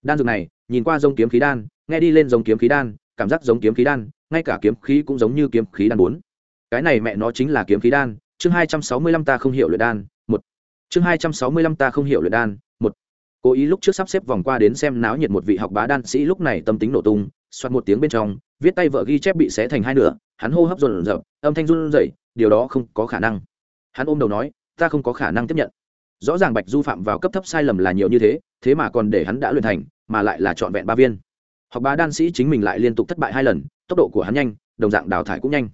Đan dược này, nhìn qua giống kiếm khí đan, nghe đi lên giống kiếm khí đan, cảm giác giống kiếm khí đan, ngay cả kiếm khí cũng giống như kiếm khí đan bốn. Cái này mẹ nó chính là kiếm khí đan, chương hai trăm sáu mươi lăm ta không hiểu luyện đan, một. Chương hai trăm sáu mươi lăm ta không hiểu luyện đan cố ý lúc trước sắp xếp vòng qua đến xem náo nhiệt một vị học bá đan sĩ lúc này tâm tính nổ tung xoắt một tiếng bên trong, viết tay vợ ghi chép bị xé thành hai nửa, hắn hô hấp rộn rợp âm thanh run rẩy, điều đó không có khả năng. Hắn ôm đầu nói, ta không có khả năng tiếp nhận. Rõ ràng bạch du phạm vào cấp thấp sai lầm là nhiều như thế thế mà còn để hắn đã luyện thành, mà lại là trọn vẹn ba viên. Học bá đan sĩ chính mình lại liên tục thất bại hai lần, tốc độ của hắn nhanh, đồng dạng đào thải cũng nhanh.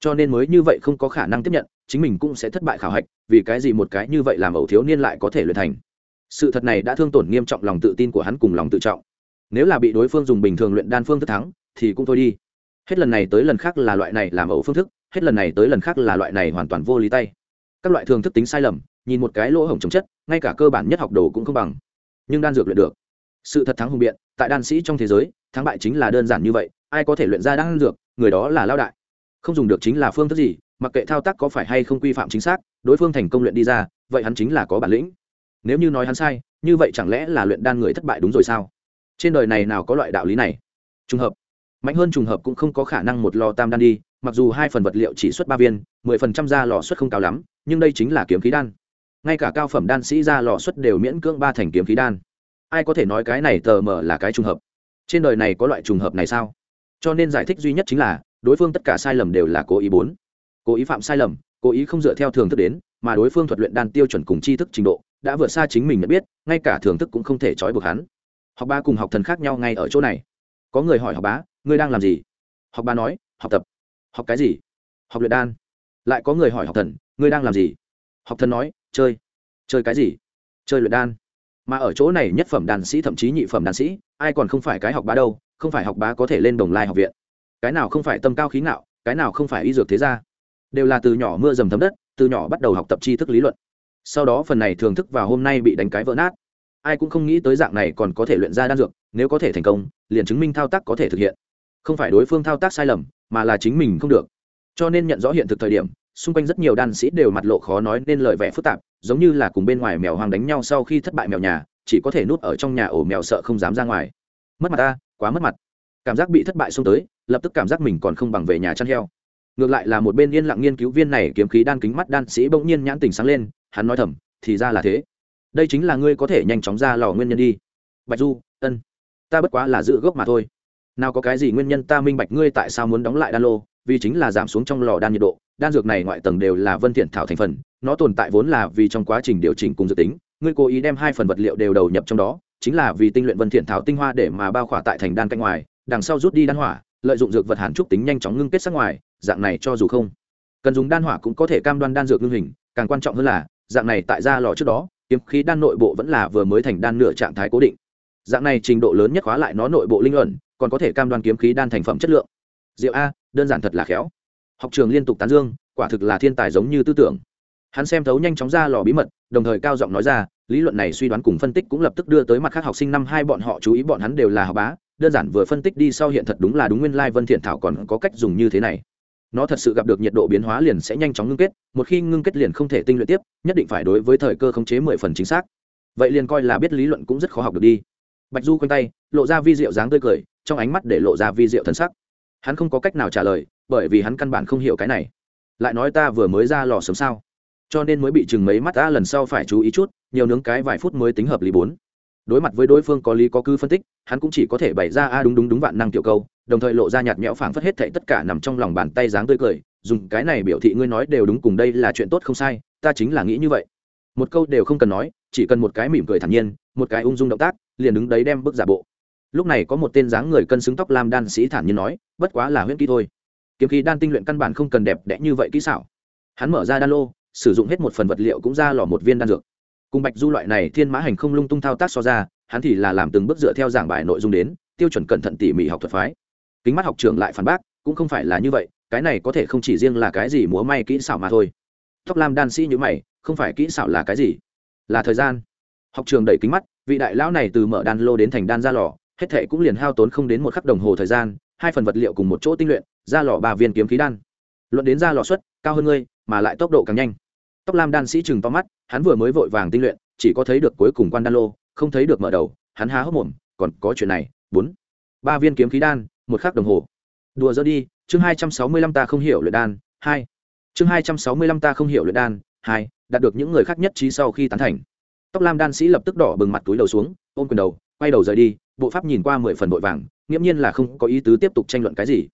Cho nên mới như vậy không có khả năng tiếp nhận, chính mình cũng sẽ thất bại khảo hạch, vì cái gì một cái như vậy làm ẩu thiếu niên lại có thể luyện thành? Sự thật này đã thương tổn nghiêm trọng lòng tự tin của hắn cùng lòng tự trọng. Nếu là bị đối phương dùng bình thường luyện đan phương thức thắng, thì cũng thôi đi. Hết lần này tới lần khác là loại này làm ẩu phương thức, hết lần này tới lần khác là loại này hoàn toàn vô lý tay. Các loại thường thức tính sai lầm, nhìn một cái lỗ hổng chống chất, ngay cả cơ bản nhất học đồ cũng không bằng. Nhưng đan dược luyện được. Sự thật thắng hùng biện, tại đan sĩ trong thế giới, thắng bại chính là đơn giản như vậy, ai có thể luyện ra đan dược, người đó là lao đại. Không dùng được chính là phương thức gì, mặc kệ thao tác có phải hay không quy phạm chính xác, đối phương thành công luyện đi ra, vậy hắn chính là có bản lĩnh nếu như nói hắn sai, như vậy chẳng lẽ là luyện đan người thất bại đúng rồi sao? Trên đời này nào có loại đạo lý này? Trùng hợp. Mạnh hơn trùng hợp cũng không có khả năng một lò tam đan đi, mặc dù hai phần vật liệu chỉ xuất ba viên, mười phần trăm ra lò xuất không cao lắm, nhưng đây chính là kiếm khí đan. Ngay cả cao phẩm đan sĩ ra lò xuất đều miễn cưỡng ba thành kiếm khí đan. Ai có thể nói cái này tờ mờ là cái trùng hợp? Trên đời này có loại trùng hợp này sao? Cho nên giải thích duy nhất chính là, đối phương tất cả sai lầm đều là cố ý bốn. Cố ý phạm sai lầm, cố ý không dựa theo thường thức đến, mà đối phương thuật luyện đan tiêu chuẩn cùng tri thức trình độ đã vượt xa chính mình nhận biết, ngay cả thưởng thức cũng không thể trói buộc hắn. Học ba cùng học thần khác nhau ngay ở chỗ này. Có người hỏi học bá, ngươi đang làm gì? Học bá nói, học tập. Học cái gì? Học luyện đan. Lại có người hỏi học thần, ngươi đang làm gì? Học thần nói, chơi. Chơi cái gì? Chơi luyện đan. Mà ở chỗ này nhất phẩm đàn sĩ, thậm chí nhị phẩm đàn sĩ, ai còn không phải cái học bá đâu, không phải học bá có thể lên đồng lai học viện. Cái nào không phải tâm cao khí ngạo, cái nào không phải y dược thế gia. Đều là từ nhỏ mưa dầm thấm đất, từ nhỏ bắt đầu học tập tri thức lý luận sau đó phần này thường thức vào hôm nay bị đánh cái vỡ nát. Ai cũng không nghĩ tới dạng này còn có thể luyện ra đan dược, nếu có thể thành công, liền chứng minh thao tác có thể thực hiện. Không phải đối phương thao tác sai lầm, mà là chính mình không được. Cho nên nhận rõ hiện thực thời điểm, xung quanh rất nhiều đan sĩ đều mặt lộ khó nói nên lời vẻ phức tạp, giống như là cùng bên ngoài mèo hoang đánh nhau sau khi thất bại mèo nhà, chỉ có thể núp ở trong nhà ổ mèo sợ không dám ra ngoài. Mất mặt ta, quá mất mặt. Cảm giác bị thất bại xông tới, lập tức cảm giác mình còn không bằng về nhà chăn heo. Ngược lại là một bên yên lặng nghiên cứu viên này kiếm khí đan kính mắt đan sĩ bỗng nhiên nhãn tình sáng lên hắn nói thầm, thì ra là thế. Đây chính là ngươi có thể nhanh chóng ra lò nguyên nhân đi. Bạch du, ân, ta bất quá là giữ gốc mà thôi. Nào có cái gì nguyên nhân ta minh bạch ngươi tại sao muốn đóng lại đan lô, vì chính là giảm xuống trong lò đan nhiệt độ. Đan dược này ngoại tầng đều là vân thiện thảo thành phần, nó tồn tại vốn là vì trong quá trình điều chỉnh cùng dự tính. Ngươi cố ý đem hai phần vật liệu đều đầu nhập trong đó, chính là vì tinh luyện vân thiện thảo tinh hoa để mà bao khỏa tại thành đan cạnh ngoài, đằng sau rút đi đan hỏa, lợi dụng dược vật hàn trúc tính nhanh chóng ngưng kết sắc ngoài, dạng này cho dù không. Cần dùng đan hỏa cũng có thể cam đoan đan dược ngưng hình, càng quan trọng hơn là dạng này tại ra lò trước đó, kiếm khí đan nội bộ vẫn là vừa mới thành đan nửa trạng thái cố định. Dạng này trình độ lớn nhất khóa lại nó nội bộ linh luận, còn có thể cam đoan kiếm khí đan thành phẩm chất lượng. Diệu a, đơn giản thật là khéo. Học trường liên tục tán dương, quả thực là thiên tài giống như tư tưởng. Hắn xem thấu nhanh chóng ra lò bí mật, đồng thời cao giọng nói ra, lý luận này suy đoán cùng phân tích cũng lập tức đưa tới mặt khác học sinh năm hai bọn họ chú ý bọn hắn đều là học bá, đơn giản vừa phân tích đi sau hiện thật đúng là đúng nguyên lai vân thiện thảo còn có cách dùng như thế này nó thật sự gặp được nhiệt độ biến hóa liền sẽ nhanh chóng ngưng kết, một khi ngưng kết liền không thể tinh luyện tiếp, nhất định phải đối với thời cơ khống chế mười phần chính xác. Vậy liền coi là biết lý luận cũng rất khó học được đi. Bạch du quanh tay, lộ ra vi diệu dáng tươi cười, trong ánh mắt để lộ ra vi diệu thần sắc. Hắn không có cách nào trả lời, bởi vì hắn căn bản không hiểu cái này. Lại nói ta vừa mới ra lò sớm sao? Cho nên mới bị chừng mấy mắt ta lần sau phải chú ý chút, nhiều nướng cái vài phút mới tính hợp lý bốn. Đối mặt với đối phương có lý có cư phân tích, hắn cũng chỉ có thể bày ra, a, đúng đúng đúng vạn năng tiểu câu đồng thời lộ ra nhạt nhẽo phảng phất hết thệ tất cả nằm trong lòng bàn tay dáng tươi cười, dùng cái này biểu thị ngươi nói đều đúng cùng đây là chuyện tốt không sai, ta chính là nghĩ như vậy. Một câu đều không cần nói, chỉ cần một cái mỉm cười thản nhiên, một cái ung dung động tác, liền đứng đấy đem bức giả bộ. Lúc này có một tên dáng người cân xứng tóc lam đan sĩ thản nhiên nói, bất quá là huyễn kỹ thôi. Kiếm khí đan tinh luyện căn bản không cần đẹp đẽ như vậy kỹ xảo. Hắn mở ra đan lô, sử dụng hết một phần vật liệu cũng ra lò một viên đan dược. Cùng bạch du loại này thiên mã hành không lung tung thao tác so ra, hắn thì là làm từng bước dựa theo giảng bài nội dung đến, tiêu chuẩn cẩn thận tỉ mỉ học thuật phái kính mắt học trưởng lại phản bác, cũng không phải là như vậy, cái này có thể không chỉ riêng là cái gì múa may kỹ xảo mà thôi. Tóc lam đan sĩ như mày, không phải kỹ xảo là cái gì? Là thời gian. Học trường đẩy kính mắt, vị đại lão này từ mở đan lô đến thành đan ra lò, hết thệ cũng liền hao tốn không đến một khắc đồng hồ thời gian, hai phần vật liệu cùng một chỗ tinh luyện ra lò ba viên kiếm khí đan. Luận đến ra lò suất, cao hơn ngươi, mà lại tốc độ càng nhanh. Tóc lam đan sĩ chừng to mắt, hắn vừa mới vội vàng tinh luyện, chỉ có thấy được cuối cùng quan đan lô, không thấy được mở đầu, hắn há hốc mồm, còn có chuyện này, bốn. Ba viên kiếm khí đan một khắc đồng hồ. Đùa dỡ đi, chương hai trăm sáu mươi lăm ta không hiểu luyện đan, hai. Chương hai trăm sáu mươi lăm ta không hiểu luyện đan, hai, đạt được những người khác nhất trí sau khi tán thành. Tóc lam đan sĩ lập tức đỏ bừng mặt túi đầu xuống, ôm quyền đầu, quay đầu rời đi, bộ pháp nhìn qua mười phần vội vàng, nghiễm nhiên là không có ý tứ tiếp tục tranh luận cái gì.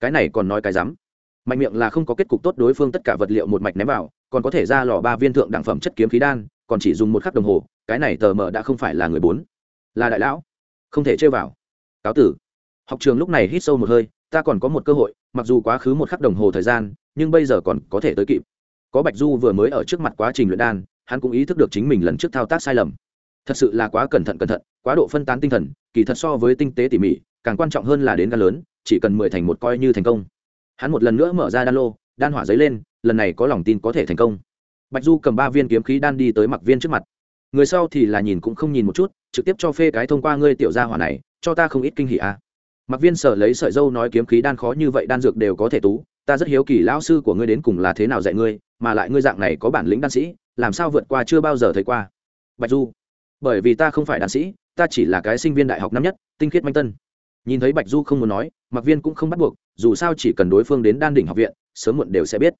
Cái này còn nói cái rắm. Mạnh miệng là không có kết cục tốt đối phương tất cả vật liệu một mạch ném vào, còn có thể ra lò ba viên thượng đẳng phẩm chất kiếm khí đan, còn chỉ dùng một khắc đồng hồ, cái này tờ mờ đã không phải là người bốn. Là đại lão. Không thể chơi vào. Cáo tử học trường lúc này hít sâu một hơi, ta còn có một cơ hội, mặc dù quá khứ một khắc đồng hồ thời gian, nhưng bây giờ còn có thể tới kịp. Có bạch du vừa mới ở trước mặt quá trình luyện đan, hắn cũng ý thức được chính mình lần trước thao tác sai lầm. Thật sự là quá cẩn thận cẩn thận, quá độ phân tán tinh thần, kỳ thật so với tinh tế tỉ mỉ, càng quan trọng hơn là đến gan lớn, chỉ cần mười thành một coi như thành công. Hắn một lần nữa mở ra đan lô, đan hỏa giấy lên, lần này có lòng tin có thể thành công. Bạch du cầm ba viên kiếm khí đan đi tới mặc viên trước mặt. Người sau thì là nhìn cũng không nhìn một chút, trực tiếp cho phê cái thông qua ngươi tiểu gia hỏa này, cho ta không ít kinh hỉ a. à mặc viên sở lấy sợi dâu nói kiếm khí đan khó như vậy đan dược đều có thể tú, ta rất hiếu kỳ lão sư của ngươi đến cùng là thế nào dạy ngươi, mà lại ngươi dạng này có bản lĩnh đan sĩ, làm sao vượt qua chưa bao giờ thấy qua. Bạch du, bởi vì ta không phải đan sĩ, ta chỉ là cái sinh viên đại học năm nhất, tinh khiết manh tân. Nhìn thấy bạch du không muốn nói mặc viên cũng không bắt buộc, dù sao chỉ cần đối phương đến đan đỉnh học viện, sớm muộn đều sẽ biết.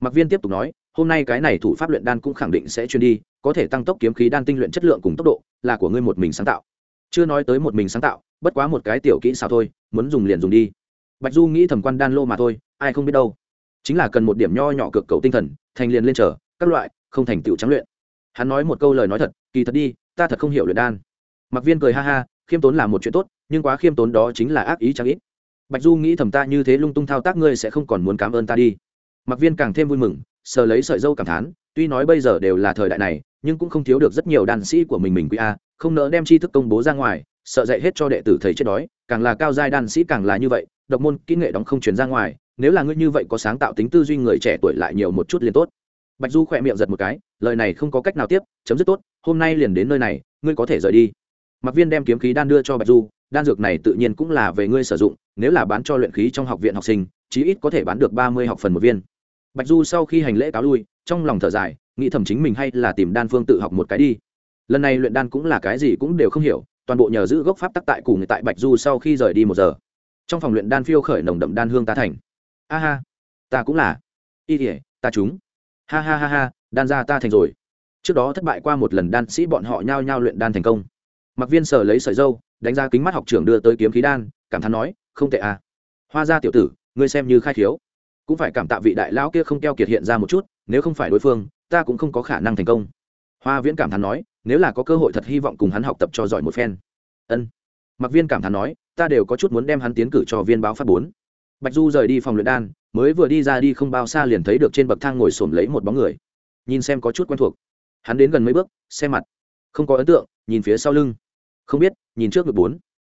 Mặc viên tiếp tục nói, hôm nay cái này thủ pháp luyện đan cũng khẳng định sẽ chuyên đi, có thể tăng tốc kiếm khí đan tinh luyện chất lượng cùng tốc độ, là của ngươi một mình sáng tạo. Chưa nói tới một mình sáng tạo bất quá một cái tiểu kỹ xảo thôi, muốn dùng liền dùng đi. Bạch du nghĩ thẩm quan đan lô mà thôi, ai không biết đâu. Chính là cần một điểm nho nhỏ cực cầu tinh thần, thành liền lên trở các loại, không thành tựu trắng luyện. Hắn nói một câu lời nói thật, kỳ thật đi, ta thật không hiểu luyện đan. Mặc viên cười ha ha, khiêm tốn là một chuyện tốt, nhưng quá khiêm tốn đó chính là ác ý chẳng ít. Bạch du nghĩ thầm ta như thế lung tung thao tác ngươi sẽ không còn muốn cảm ơn ta đi. Mặc viên càng thêm vui mừng, sờ lấy sợi dâu cảm thán, tuy nói bây giờ đều là thời đại này, nhưng cũng không thiếu được rất nhiều đàn sĩ của mình mình quý a, không nỡ đem tri thức công bố ra ngoài sợ dạy hết cho đệ tử thầy chết đói, càng là cao giai đan sĩ càng là như vậy, độc môn kỹ nghệ đóng không chuyển ra ngoài, nếu là ngươi như vậy có sáng tạo tính tư duy người trẻ tuổi lại nhiều một chút liền tốt. Bạch du khỏe miệng giật một cái, lời này không có cách nào tiếp, chấm dứt tốt, hôm nay liền đến nơi này, ngươi có thể rời đi. Mặc viên đem kiếm khí đan đưa cho bạch du, đan dược này tự nhiên cũng là về ngươi sử dụng, nếu là bán cho luyện khí trong học viện học sinh, chí ít có thể bán được ba mươi học phần một viên. Bạch du sau khi hành lễ cáo lui, trong lòng thở dài, nghĩ thầm chính mình hay là tìm đan phương tự học một cái đi. Lần này luyện đan cũng là cái gì cũng đều không hiểu toàn bộ nhờ giữ gốc pháp tắc tại cùng tại bạch du sau khi rời đi một giờ. Trong phòng luyện đan phiêu khởi nồng đậm đan hương ta thành. A ha, ta cũng là. Y thể ta chúng ha ha ha ha, đan ra ta thành rồi. Trước đó thất bại qua một lần đan sĩ bọn họ nhao nhao luyện đan thành công. Mặc viên sở lấy sợi dâu, đánh ra kính mắt học trưởng đưa tới kiếm khí đan, cảm thán nói, không tệ à. Hoa ra tiểu tử, ngươi xem như khai thiếu cũng phải cảm tạ vị đại lão kia không keo kiệt hiện ra một chút, nếu không phải đối phương, ta cũng không có khả năng thành công. Hoa viễn cảm thán nói nếu là có cơ hội thật hy vọng cùng hắn học tập cho giỏi một phen. Ân. Mặc viên cảm thán nói, ta đều có chút muốn đem hắn tiến cử cho viên báo phát bốn. Bạch du rời đi phòng luyện đan, mới vừa đi ra đi không bao xa liền thấy được trên bậc thang ngồi xổm lấy một bóng người. Nhìn xem có chút quen thuộc. Hắn đến gần mấy bước, xem mặt. Không có ấn tượng, nhìn phía sau lưng. Không biết, nhìn trước ngực bốn.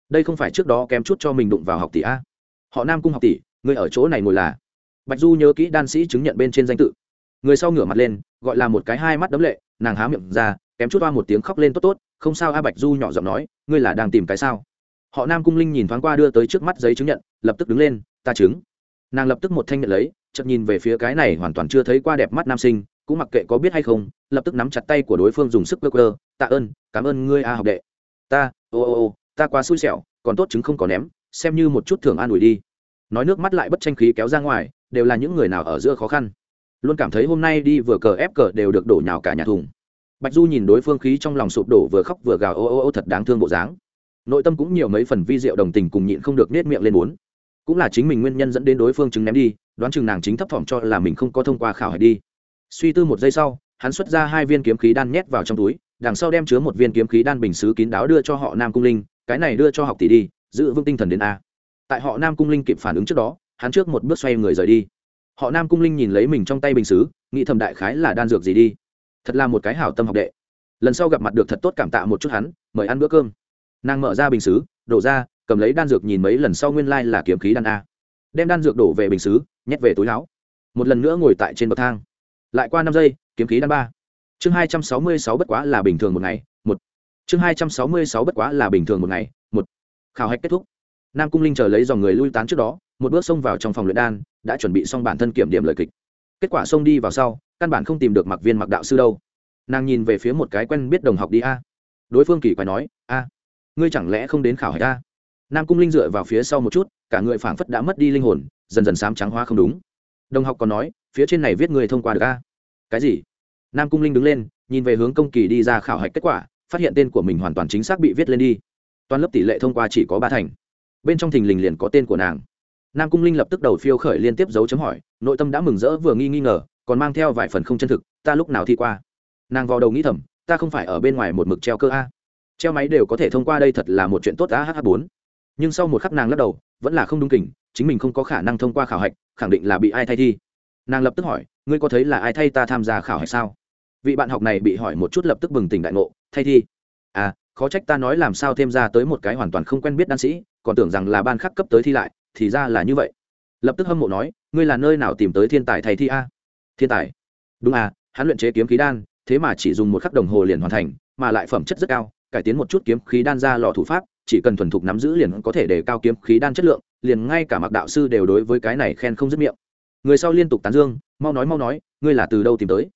Đây không phải trước đó kém chút cho mình đụng vào học tỷ a. Họ nam cung học tỷ, người ở chỗ này ngồi là. Bạch du nhớ kỹ đan sĩ chứng nhận bên trên danh tự. Người sau ngửa mặt lên, gọi là một cái hai mắt đấm lệ, nàng há miệng ra kém chút oa một tiếng khóc lên tốt tốt, không sao, a bạch du nhỏ giọng nói, ngươi là đang tìm cái sao? Họ nam cung linh nhìn thoáng qua đưa tới trước mắt giấy chứng nhận, lập tức đứng lên, ta chứng. Nàng lập tức một thanh nhận lấy, chợt nhìn về phía cái này hoàn toàn chưa thấy qua đẹp mắt nam sinh, cũng mặc kệ có biết hay không, lập tức nắm chặt tay của đối phương dùng sức cơ cơ tạ ơn, cảm ơn ngươi, a học đệ. Ta, ô ô ô, ta quá xui xẻo, còn tốt chứng không có ném, xem như một chút thường an ủi đi. Nói nước mắt lại bất tranh khí kéo ra ngoài, đều là những người nào ở giữa khó khăn. Luôn cảm thấy hôm nay đi vừa cờ ép cờ đều được đổ nhào cả nhà thùng bạch du nhìn đối phương khí trong lòng sụp đổ vừa khóc vừa gào ô ô ô thật đáng thương bộ dáng. Nội tâm cũng nhiều mấy phần vi diệu đồng tình cùng nhịn không được nết miệng lên bốn cũng là chính mình nguyên nhân dẫn đến đối phương chứng ném đi, đoán chừng nàng chính thấp thỏm cho là mình không có thông qua khảo hạch đi. Suy tư một giây sau, hắn xuất ra hai viên kiếm khí đan nhét vào trong túi, đằng sau đem chứa một viên kiếm khí đan bình xứ kín đáo đưa cho họ nam cung linh, cái này đưa cho học tỷ đi, giữ vững tinh thần đến a. Tại họ nam cung linh kịp phản ứng trước đó, hắn trước một bước xoay người rời đi. Họ nam cung linh nhìn lấy mình trong tay bình xứ, nghĩ thầm đại khái là đan dược gì đi thật là một cái hảo tâm học đệ. Lần sau gặp mặt được thật tốt cảm tạ một chút hắn, mời ăn bữa cơm. Nàng mở ra bình xứ, đổ ra, cầm lấy đan dược nhìn mấy lần sau nguyên lai、like、là kiếm khí đan a. Đem đan dược đổ về bình xứ, nhét về túi áo. Một lần nữa ngồi tại trên bậc thang. Lại qua năm giây, kiếm khí đan ba. Chương hai trăm sáu mươi sáu bất quá là bình thường một ngày, một. Chương hai trăm sáu mươi sáu bất quá là bình thường một ngày, một. Khảo hạch kết thúc. Nam cung linh chờ lấy dòng người lui tán trước đó, một bước xông vào trong phòng luyện đan, đã chuẩn bị xong bản thân kiểm điểm lời kịch kết quả xông đi vào sau, căn bản không tìm được mặc viên mặc đạo sư đâu. Nàng nhìn về phía một cái quen biết đồng học đi a. Đối phương kỳ quái nói, a, ngươi chẳng lẽ không đến khảo hạch a? Nam cung linh dựa vào phía sau một chút, cả người phảng phất đã mất đi linh hồn, dần dần sám trắng hoa không đúng. Đồng học còn nói, phía trên này viết người thông qua được a. Cái gì? Nam cung linh đứng lên, nhìn về hướng công kỳ đi ra khảo hạch kết quả, phát hiện tên của mình hoàn toàn chính xác bị viết lên đi. Toàn lớp tỷ lệ thông qua chỉ có ba thành. Bên trong thình lình liền có tên của nàng nam cung linh lập tức đầu phiêu khởi liên tiếp dấu chấm hỏi, nội tâm đã mừng rỡ vừa nghi nghi ngờ, còn mang theo vài phần không chân thực, ta lúc nào thi qua? Nàng vào đầu nghĩ thầm, ta không phải ở bên ngoài một mực treo cơ a. Treo máy đều có thể thông qua đây thật là một chuyện tốt a h bốn. Nhưng sau một khắc nàng lắc đầu, vẫn là không đúng kỉnh chính mình không có khả năng thông qua khảo hạch, khẳng định là bị ai thay thi. Nàng lập tức hỏi, ngươi có thấy là ai thay ta tham gia khảo hạch sao? Vị bạn học này bị hỏi một chút lập tức bừng tỉnh đại ngộ, thay thi. À khó trách ta nói làm sao thêm ra tới một cái hoàn toàn không quen biết đan sĩ, còn tưởng rằng là ban khắc cấp tới thi lại thì ra là như vậy. Lập tức hâm mộ nói, ngươi là nơi nào tìm tới thiên tài thầy thi a? Thiên tài? Đúng à hắn luyện chế kiếm khí đan, thế mà chỉ dùng một khắc đồng hồ liền hoàn thành, mà lại phẩm chất rất cao, cải tiến một chút kiếm khí đan ra lò thủ pháp, chỉ cần thuần thục nắm giữ liền có thể để cao kiếm khí đan chất lượng, liền ngay cả mặc đạo sư đều đối với cái này khen không dứt miệng. Người sau liên tục tán dương, mau nói mau nói, ngươi là từ đâu tìm tới?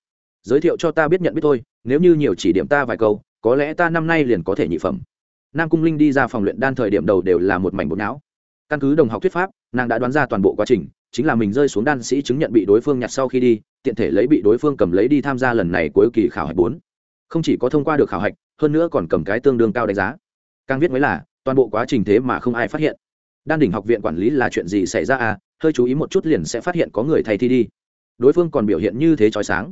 Giới thiệu cho ta biết nhận biết thôi, nếu như nhiều chỉ điểm ta vài câu, có lẽ ta năm nay liền có thể nhị phẩm. Nam cung linh đi ra phòng luyện đan thời điểm đầu đều là một mảnh bột não căn cứ đồng học thuyết pháp, nàng đã đoán ra toàn bộ quá trình, chính là mình rơi xuống đan sĩ chứng nhận bị đối phương nhặt sau khi đi, tiện thể lấy bị đối phương cầm lấy đi tham gia lần này cuối kỳ khảo hạch bốn. Không chỉ có thông qua được khảo hạch, hơn nữa còn cầm cái tương đương cao đánh giá. Càng viết mới là, toàn bộ quá trình thế mà không ai phát hiện. Đan đỉnh học viện quản lý là chuyện gì xảy ra à? Hơi chú ý một chút liền sẽ phát hiện có người thay thi đi. Đối phương còn biểu hiện như thế trói sáng.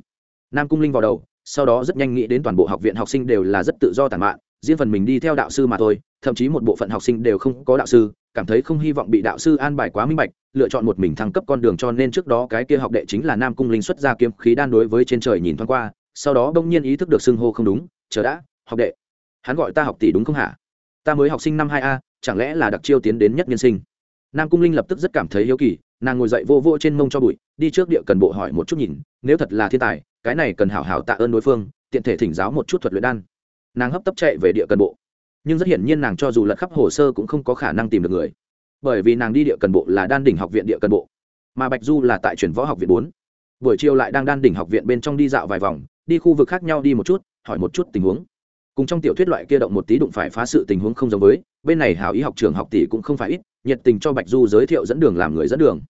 Nam cung linh vào đầu, sau đó rất nhanh nghĩ đến toàn bộ học viện học sinh đều là rất tự do tàn mạn riêng phần mình đi theo đạo sư mà thôi, thậm chí một bộ phận học sinh đều không có đạo sư, cảm thấy không hy vọng bị đạo sư an bài quá minh bạch, lựa chọn một mình thăng cấp con đường cho nên trước đó cái kia học đệ chính là nam cung linh xuất ra kiếm khí đan đối với trên trời nhìn thoáng qua, sau đó bỗng nhiên ý thức được xưng hô không đúng, chờ đã, học đệ, hắn gọi ta học tỷ đúng không hả? Ta mới học sinh năm hai a, chẳng lẽ là đặc chiêu tiến đến nhất nhân sinh? Nam cung linh lập tức rất cảm thấy hiếu kỳ, nàng ngồi dậy vô vô trên mông cho bụi, đi trước địa cần bộ hỏi một chút nhìn, nếu thật là thiên tài, cái này cần hảo hảo tạ ơn đối phương, tiện thể thỉnh giáo một chút thuật luyện đan nàng hấp tấp chạy về địa cần bộ. Nhưng rất hiển nhiên nàng cho dù lật khắp hồ sơ cũng không có khả năng tìm được người. Bởi vì nàng đi địa cần bộ là đan đỉnh học viện địa cần bộ, mà bạch du là tại chuyển võ học viện bốn. Buổi chiều lại đang đan đỉnh học viện bên trong đi dạo vài vòng, đi khu vực khác nhau đi một chút, hỏi một chút tình huống. Cùng trong tiểu thuyết loại kia động một tí đụng phải phá sự tình huống không giống với, bên này hảo ý học trường học tỷ cũng không phải ít, nhiệt tình cho bạch du giới thiệu dẫn đường làm người dẫn đường.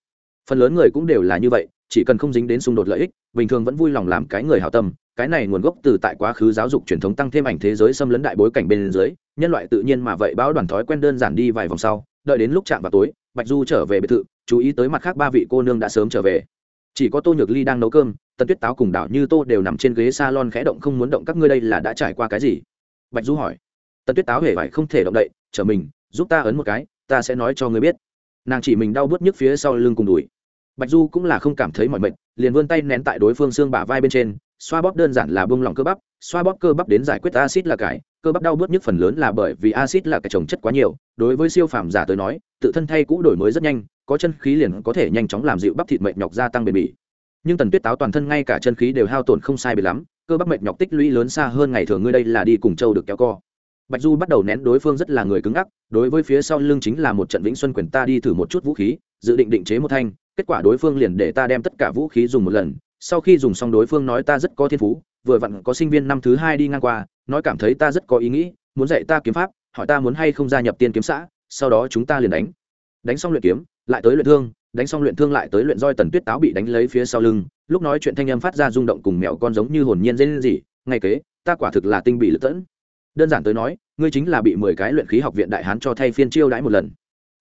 Phần lớn người cũng đều là như vậy, chỉ cần không dính đến xung đột lợi ích, bình thường vẫn vui lòng làm cái người hảo tâm cái này nguồn gốc từ tại quá khứ giáo dục truyền thống tăng thêm ảnh thế giới xâm lấn đại bối cảnh bên dưới, nhân loại tự nhiên mà vậy báo đoàn thói quen đơn giản đi vài vòng sau, đợi đến lúc chạm vào tối, bạch du trở về biệt thự, chú ý tới mặt khác ba vị cô nương đã sớm trở về. Chỉ có tô nhược ly đang nấu cơm, tần tuyết táo cùng đảo như tô đều nằm trên ghế s a lon khẽ động không muốn động các ngươi đây là đã trải qua cái gì? Bạch du hỏi. Tần tuyết táo hề phải không thể động đậy trở mình, giúp ta ấn một cái, ta sẽ nói cho ngươi biết. Nàng chỉ mình đau bớt nhức phía sau lưng cùng đùi. Bạch du cũng là không cảm thấy mọi mệt, liền vươn tay nén tại đối phương xương bả vai bên trên xoa bóp đơn giản là bông lỏng cơ bắp, xoa bóp cơ bắp đến giải quyết acid là cải, cơ bắp đau bớt nhất phần lớn là bởi vì acid là cái trồng chất quá nhiều. Đối với siêu phàm giả tới nói, tự thân thay cũ đổi mới rất nhanh, có chân khí liền có thể nhanh chóng làm dịu bắp thịt mệt nhọc gia tăng bền bỉ. Nhưng tần tuyết táo toàn thân ngay cả chân khí đều hao tổn không sai bị lắm, cơ bắp mệt nhọc tích lũy lớn xa hơn ngày thường ngươi đây là đi cùng châu được kéo co. Bạch du bắt đầu nén đối phương rất là người cứng ngắc, đối với phía sau lưng chính là một trận vĩnh xuân quyền ta đi thử một chút vũ khí, dự định định chế một thanh, kết quả đối phương liền để ta đem tất cả vũ khí dùng một lần sau khi dùng xong đối phương nói ta rất có thiên phú, vừa vặn có sinh viên năm thứ hai đi ngang qua, nói cảm thấy ta rất có ý nghĩ, muốn dạy ta kiếm pháp, hỏi ta muốn hay không gia nhập tiên kiếm xã, sau đó chúng ta liền đánh. Đánh xong luyện kiếm, lại tới luyện thương, đánh xong luyện thương lại tới luyện roi tần tuyết táo bị đánh lấy phía sau lưng, lúc nói chuyện thanh âm phát ra rung động cùng mẹo con giống như hồn nhiên dễ lên gì ngay kế, ta quả thực là tinh bị lật tẫn. Đơn giản tới nói, ngươi chính là bị mười cái luyện khí học viện đại hán cho thay phiên chiêu đãi một lần.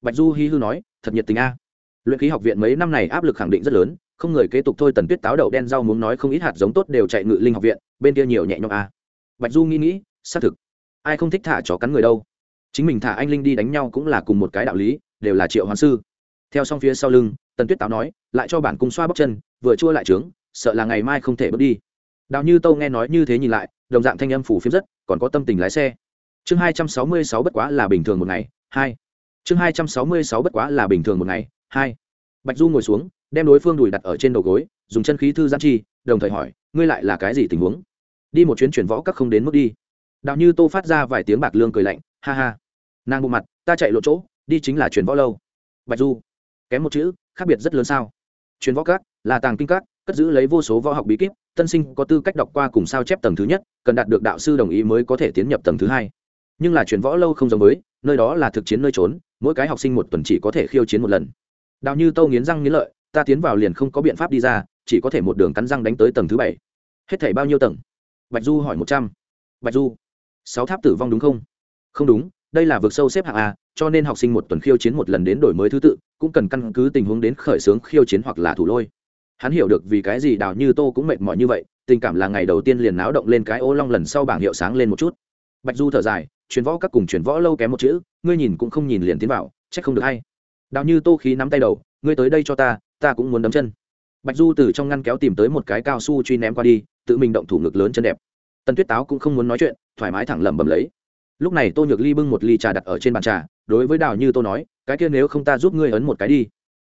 Bạch du hi hư nói, thật nhiệt tình a. Luyện khí học viện mấy năm này áp lực khẳng định rất lớn không người kế tục thôi tần tuyết táo đậu đen rau muốn nói không ít hạt giống tốt đều chạy ngự linh học viện, bên kia nhiều nhẹ nhõm à? bạch du nghĩ nghĩ, xác thực. Ai không thích thả chó cắn người đâu. Chính mình thả anh linh đi đánh nhau cũng là cùng một cái đạo lý, đều là triệu hoán sư. Theo xong phía sau lưng, tần tuyết táo nói, lại cho bản cung xoa bóc chân, vừa chua lại trướng, sợ là ngày mai không thể bước đi. Đào như tâu nghe nói như thế nhìn lại, đồng dạng thanh âm phủ phiếm rất, còn có tâm tình lái xe. Chương hai trăm sáu mươi sáu bất quá là bình thường một ngày, hai. Chương hai trăm sáu mươi sáu bất quá là bình thường một ngày, hai. Bạch du ngồi xuống đem đối phương đùi đặt ở trên đầu gối dùng chân khí thư giãn chi đồng thời hỏi ngươi lại là cái gì tình huống? Đi một chuyến chuyển võ các không đến mức đi. Đạo như tô phát ra vài tiếng bạc lương cười lạnh ha ha. Nàng bộ mặt ta chạy lộ chỗ đi chính là chuyển võ lâu. Bạch du kém một chữ khác biệt rất lớn sao? Chuyển võ các là tàng kinh các cất giữ lấy vô số võ học bí kíp tân sinh có tư cách đọc qua cùng sao chép tầng thứ nhất cần đạt được đạo sư đồng ý mới có thể tiến nhập tầng thứ hai. Nhưng là chuyển võ lâu không giống mới, nơi đó là thực chiến nơi trốn mỗi cái học sinh một tuần chỉ có thể khiêu chiến một lần. Đào như tâu nghiến răng nghiến lợi ta tiến vào liền không có biện pháp đi ra, chỉ có thể một đường cắn răng đánh tới tầng thứ bảy. Hết thảy bao nhiêu tầng? Bạch du hỏi một trăm. Bạch du, sáu tháp tử vong đúng không? Không đúng, đây là vực sâu xếp hạng a, cho nên học sinh một tuần khiêu chiến một lần đến đổi mới thứ tự, cũng cần căn cứ tình huống đến khởi xướng khiêu chiến hoặc là thủ lôi. Hắn hiểu được vì cái gì đào như tô cũng mệt mỏi như vậy, tình cảm là ngày đầu tiên liền náo động lên cái ô long lần sau bảng hiệu sáng lên một chút. Bạch du thở dài, chuyển võ các cùng chuyển võ lâu kém một chữ, ngươi nhìn cũng không nhìn liền tiến vào trách không được hay. Đào như tô khí nắm tay đầu, ngươi tới đây cho ta ta cũng muốn đấm chân. Bạch du từ trong ngăn kéo tìm tới một cái cao su truy ném qua đi, tự mình động thủ ngực lớn chân đẹp. Tần tuyết táo cũng không muốn nói chuyện, thoải mái thẳng lẩm bẩm lấy. Lúc này tô nhược ly bưng một ly trà đặt ở trên bàn trà, đối với đào như tô nói, cái kia nếu không ta giúp ngươi ấn một cái đi.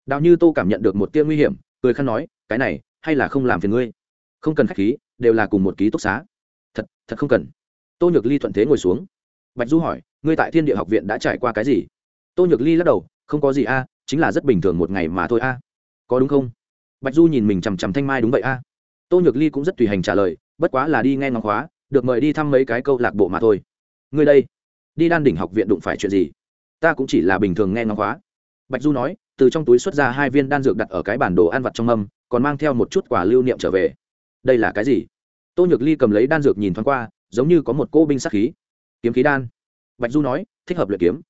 Đào như tô cảm nhận được một tia nguy hiểm, cười khăn nói, cái này, hay là không làm phiền ngươi. Không cần khách khí, đều là cùng một ký túc xá. Thật thật không cần. Tô nhược ly thuận thế ngồi xuống. Bạch du hỏi, ngươi tại thiên địa học viện đã trải qua cái gì? Tô nhược ly lắc đầu, không có gì a, chính là rất bình thường một ngày mà thôi a có đúng không? Bạch du nhìn mình chằm chằm thanh mai đúng vậy a. Tô nhược ly cũng rất tùy hành trả lời, bất quá là đi nghe ngóng khóa, được mời đi thăm mấy cái câu lạc bộ mà thôi. Ngươi đây, đi đan đỉnh học viện đụng phải chuyện gì? Ta cũng chỉ là bình thường nghe ngóng khóa. Bạch du nói, từ trong túi xuất ra hai viên đan dược đặt ở cái bản đồ ăn vặt trong mâm, còn mang theo một chút quả lưu niệm trở về. Đây là cái gì? Tô nhược ly cầm lấy đan dược nhìn thoáng qua, giống như có một cô binh sắc khí. Kiếm khí đan. Bạch du nói, thích hợp luyện kiếm.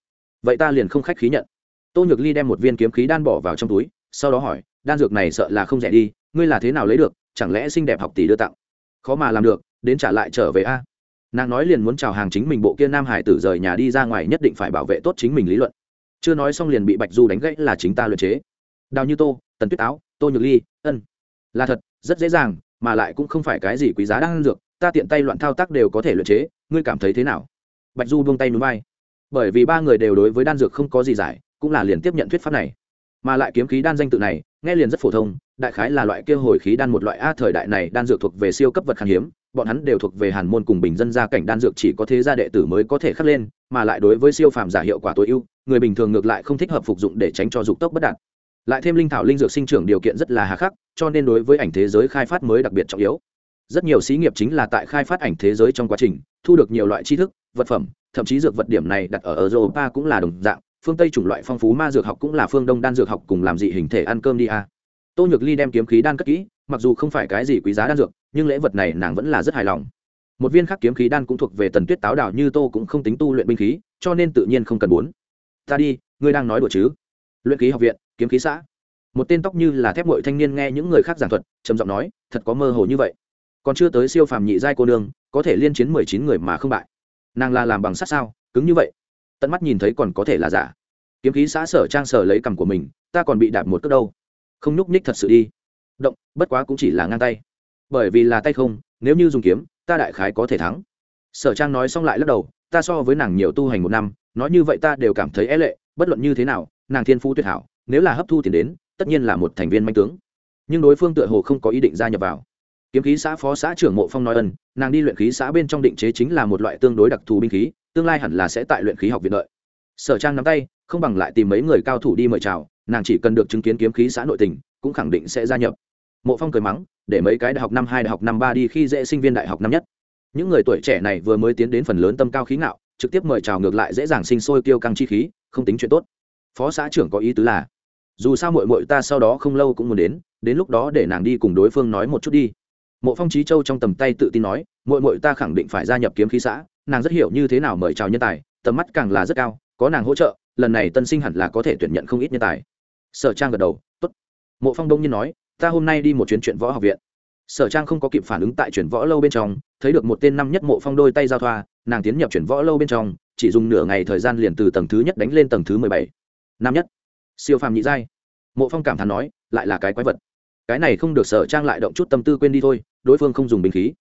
Vậy ta liền không khách khí nhận. Tô nhược ly đem một viên kiếm khí đan bỏ vào trong túi sau đó hỏi, đan dược này sợ là không rẻ đi, ngươi là thế nào lấy được? Chẳng lẽ xinh đẹp học tỷ đưa tặng? Khó mà làm được, đến trả lại trở về a. Nàng nói liền muốn chào hàng chính mình bộ kia nam hải tử rời nhà đi ra ngoài nhất định phải bảo vệ tốt chính mình lý luận. Chưa nói xong liền bị bạch du đánh gãy là chính ta luyện chế. Đào như tô, tần tuyết áo tô nhược ly, ân. Là thật, rất dễ dàng, mà lại cũng không phải cái gì quý giá đang ăn dược, ta tiện tay loạn thao tác đều có thể luyện chế, ngươi cảm thấy thế nào? Bạch du buông tay núi bay. Bởi vì ba người đều đối với đan dược không có gì giải, cũng là liền tiếp nhận thuyết pháp này mà lại kiếm khí đan danh tự này, nghe liền rất phổ thông, đại khái là loại kia hồi khí đan một loại. A, thời đại này đan dược thuộc về siêu cấp vật khan hiếm, bọn hắn đều thuộc về hàn môn cùng bình dân gia cảnh đan dược chỉ có thế gia đệ tử mới có thể khắc lên, mà lại đối với siêu phàm giả hiệu quả tối ưu, người bình thường ngược lại không thích hợp phục dụng để tránh cho dục tốc bất đạt. Lại thêm linh thảo linh dược sinh trưởng điều kiện rất là hà khắc, cho nên đối với ảnh thế giới khai phát mới đặc biệt trọng yếu. Rất nhiều xí nghiệp chính là tại khai phát ảnh thế giới trong quá trình, thu được nhiều loại tri thức, vật phẩm, thậm chí dược vật điểm này đặt ở europa cũng là đồng dạng phương tây chủng loại phong phú ma dược học cũng là phương đông đan dược học cùng làm dị hình thể ăn cơm đi a tô nhược ly đem kiếm khí đan cất kỹ, mặc dù không phải cái gì quý giá đan dược, nhưng lễ vật này nàng vẫn là rất hài lòng. Một viên khắc kiếm khí đan cũng thuộc về tần tuyết táo đảo như tô cũng không tính tu luyện binh khí, cho nên tự nhiên không cần muốn. Ta đi, ngươi đang nói đùa chứ? Luyện khí học viện, kiếm khí xã. Một tên tóc như là thép ngội thanh niên nghe những người khác giảng thuật, trầm giọng nói, thật có mơ hồ như vậy. Còn chưa tới siêu phàm nhị giai cô nương, có thể liên chiến mười chín người mà không bại. Nàng là làm bằng sát sao, cứng như vậy tận mắt nhìn thấy còn có thể là giả. Kiếm khí xã sở trang sở lấy cằm của mình, ta còn bị đạp một cước đâu. Không nhúc nhích thật sự đi. Động, bất quá cũng chỉ là ngang tay. Bởi vì là tay không, nếu như dùng kiếm, ta đại khái có thể thắng. Sở trang nói xong lại lắc đầu, ta so với nàng nhiều tu hành một năm, nói như vậy ta đều cảm thấy é lệ, bất luận như thế nào, nàng thiên phú tuyệt hảo, nếu là hấp thu tiền đến, tất nhiên là một thành viên manh tướng. Nhưng đối phương tựa hồ không có ý định gia nhập vào kiếm khí xã phó xã trưởng mộ phong nói ân, nàng đi luyện khí xã bên trong định chế chính là một loại tương đối đặc thù binh khí, tương lai hẳn là sẽ tại luyện khí học viện đợi. Sở trang nắm tay, không bằng lại tìm mấy người cao thủ đi mời chào, nàng chỉ cần được chứng kiến kiếm khí xã nội tình, cũng khẳng định sẽ gia nhập. Mộ phong cười mắng, để mấy cái đại học năm hai, đại học năm ba đi khi dễ sinh viên đại học năm nhất. Những người tuổi trẻ này vừa mới tiến đến phần lớn tâm cao khí ngạo, trực tiếp mời chào ngược lại dễ dàng sinh sôi tiêu căng chi khí, không tính chuyện tốt. Phó xã trưởng có ý tứ là, dù sao mội mội ta sau đó không lâu cũng muốn đến đến lúc đó để nàng đi cùng đối phương nói một chút đi mộ phong trí châu trong tầm tay tự tin nói mội mội ta khẳng định phải gia nhập kiếm khí xã, nàng rất hiểu như thế nào mời chào nhân tài, tầm mắt càng là rất cao, có nàng hỗ trợ, lần này tân sinh hẳn là có thể tuyển nhận không ít nhân tài. Sở trang gật đầu, tốt. Mộ phong đông nhiên nói, ta hôm nay đi một chuyến chuyện võ học viện. Sở trang không có kịp phản ứng tại chuyển võ lâu bên trong, thấy được một tên năm nhất mộ phong đôi tay giao thoa, nàng tiến nhập chuyển võ lâu bên trong, chỉ dùng nửa ngày thời gian liền từ tầng thứ nhất đánh lên tầng thứ mười bảy. Năm nhất. Siêu phàm nhị giai. Mộ phong cảm thán nói, lại là cái quái vật cái này không được sở trang lại động chút tâm tư quên đi thôi, đối phương không dùng binh khí.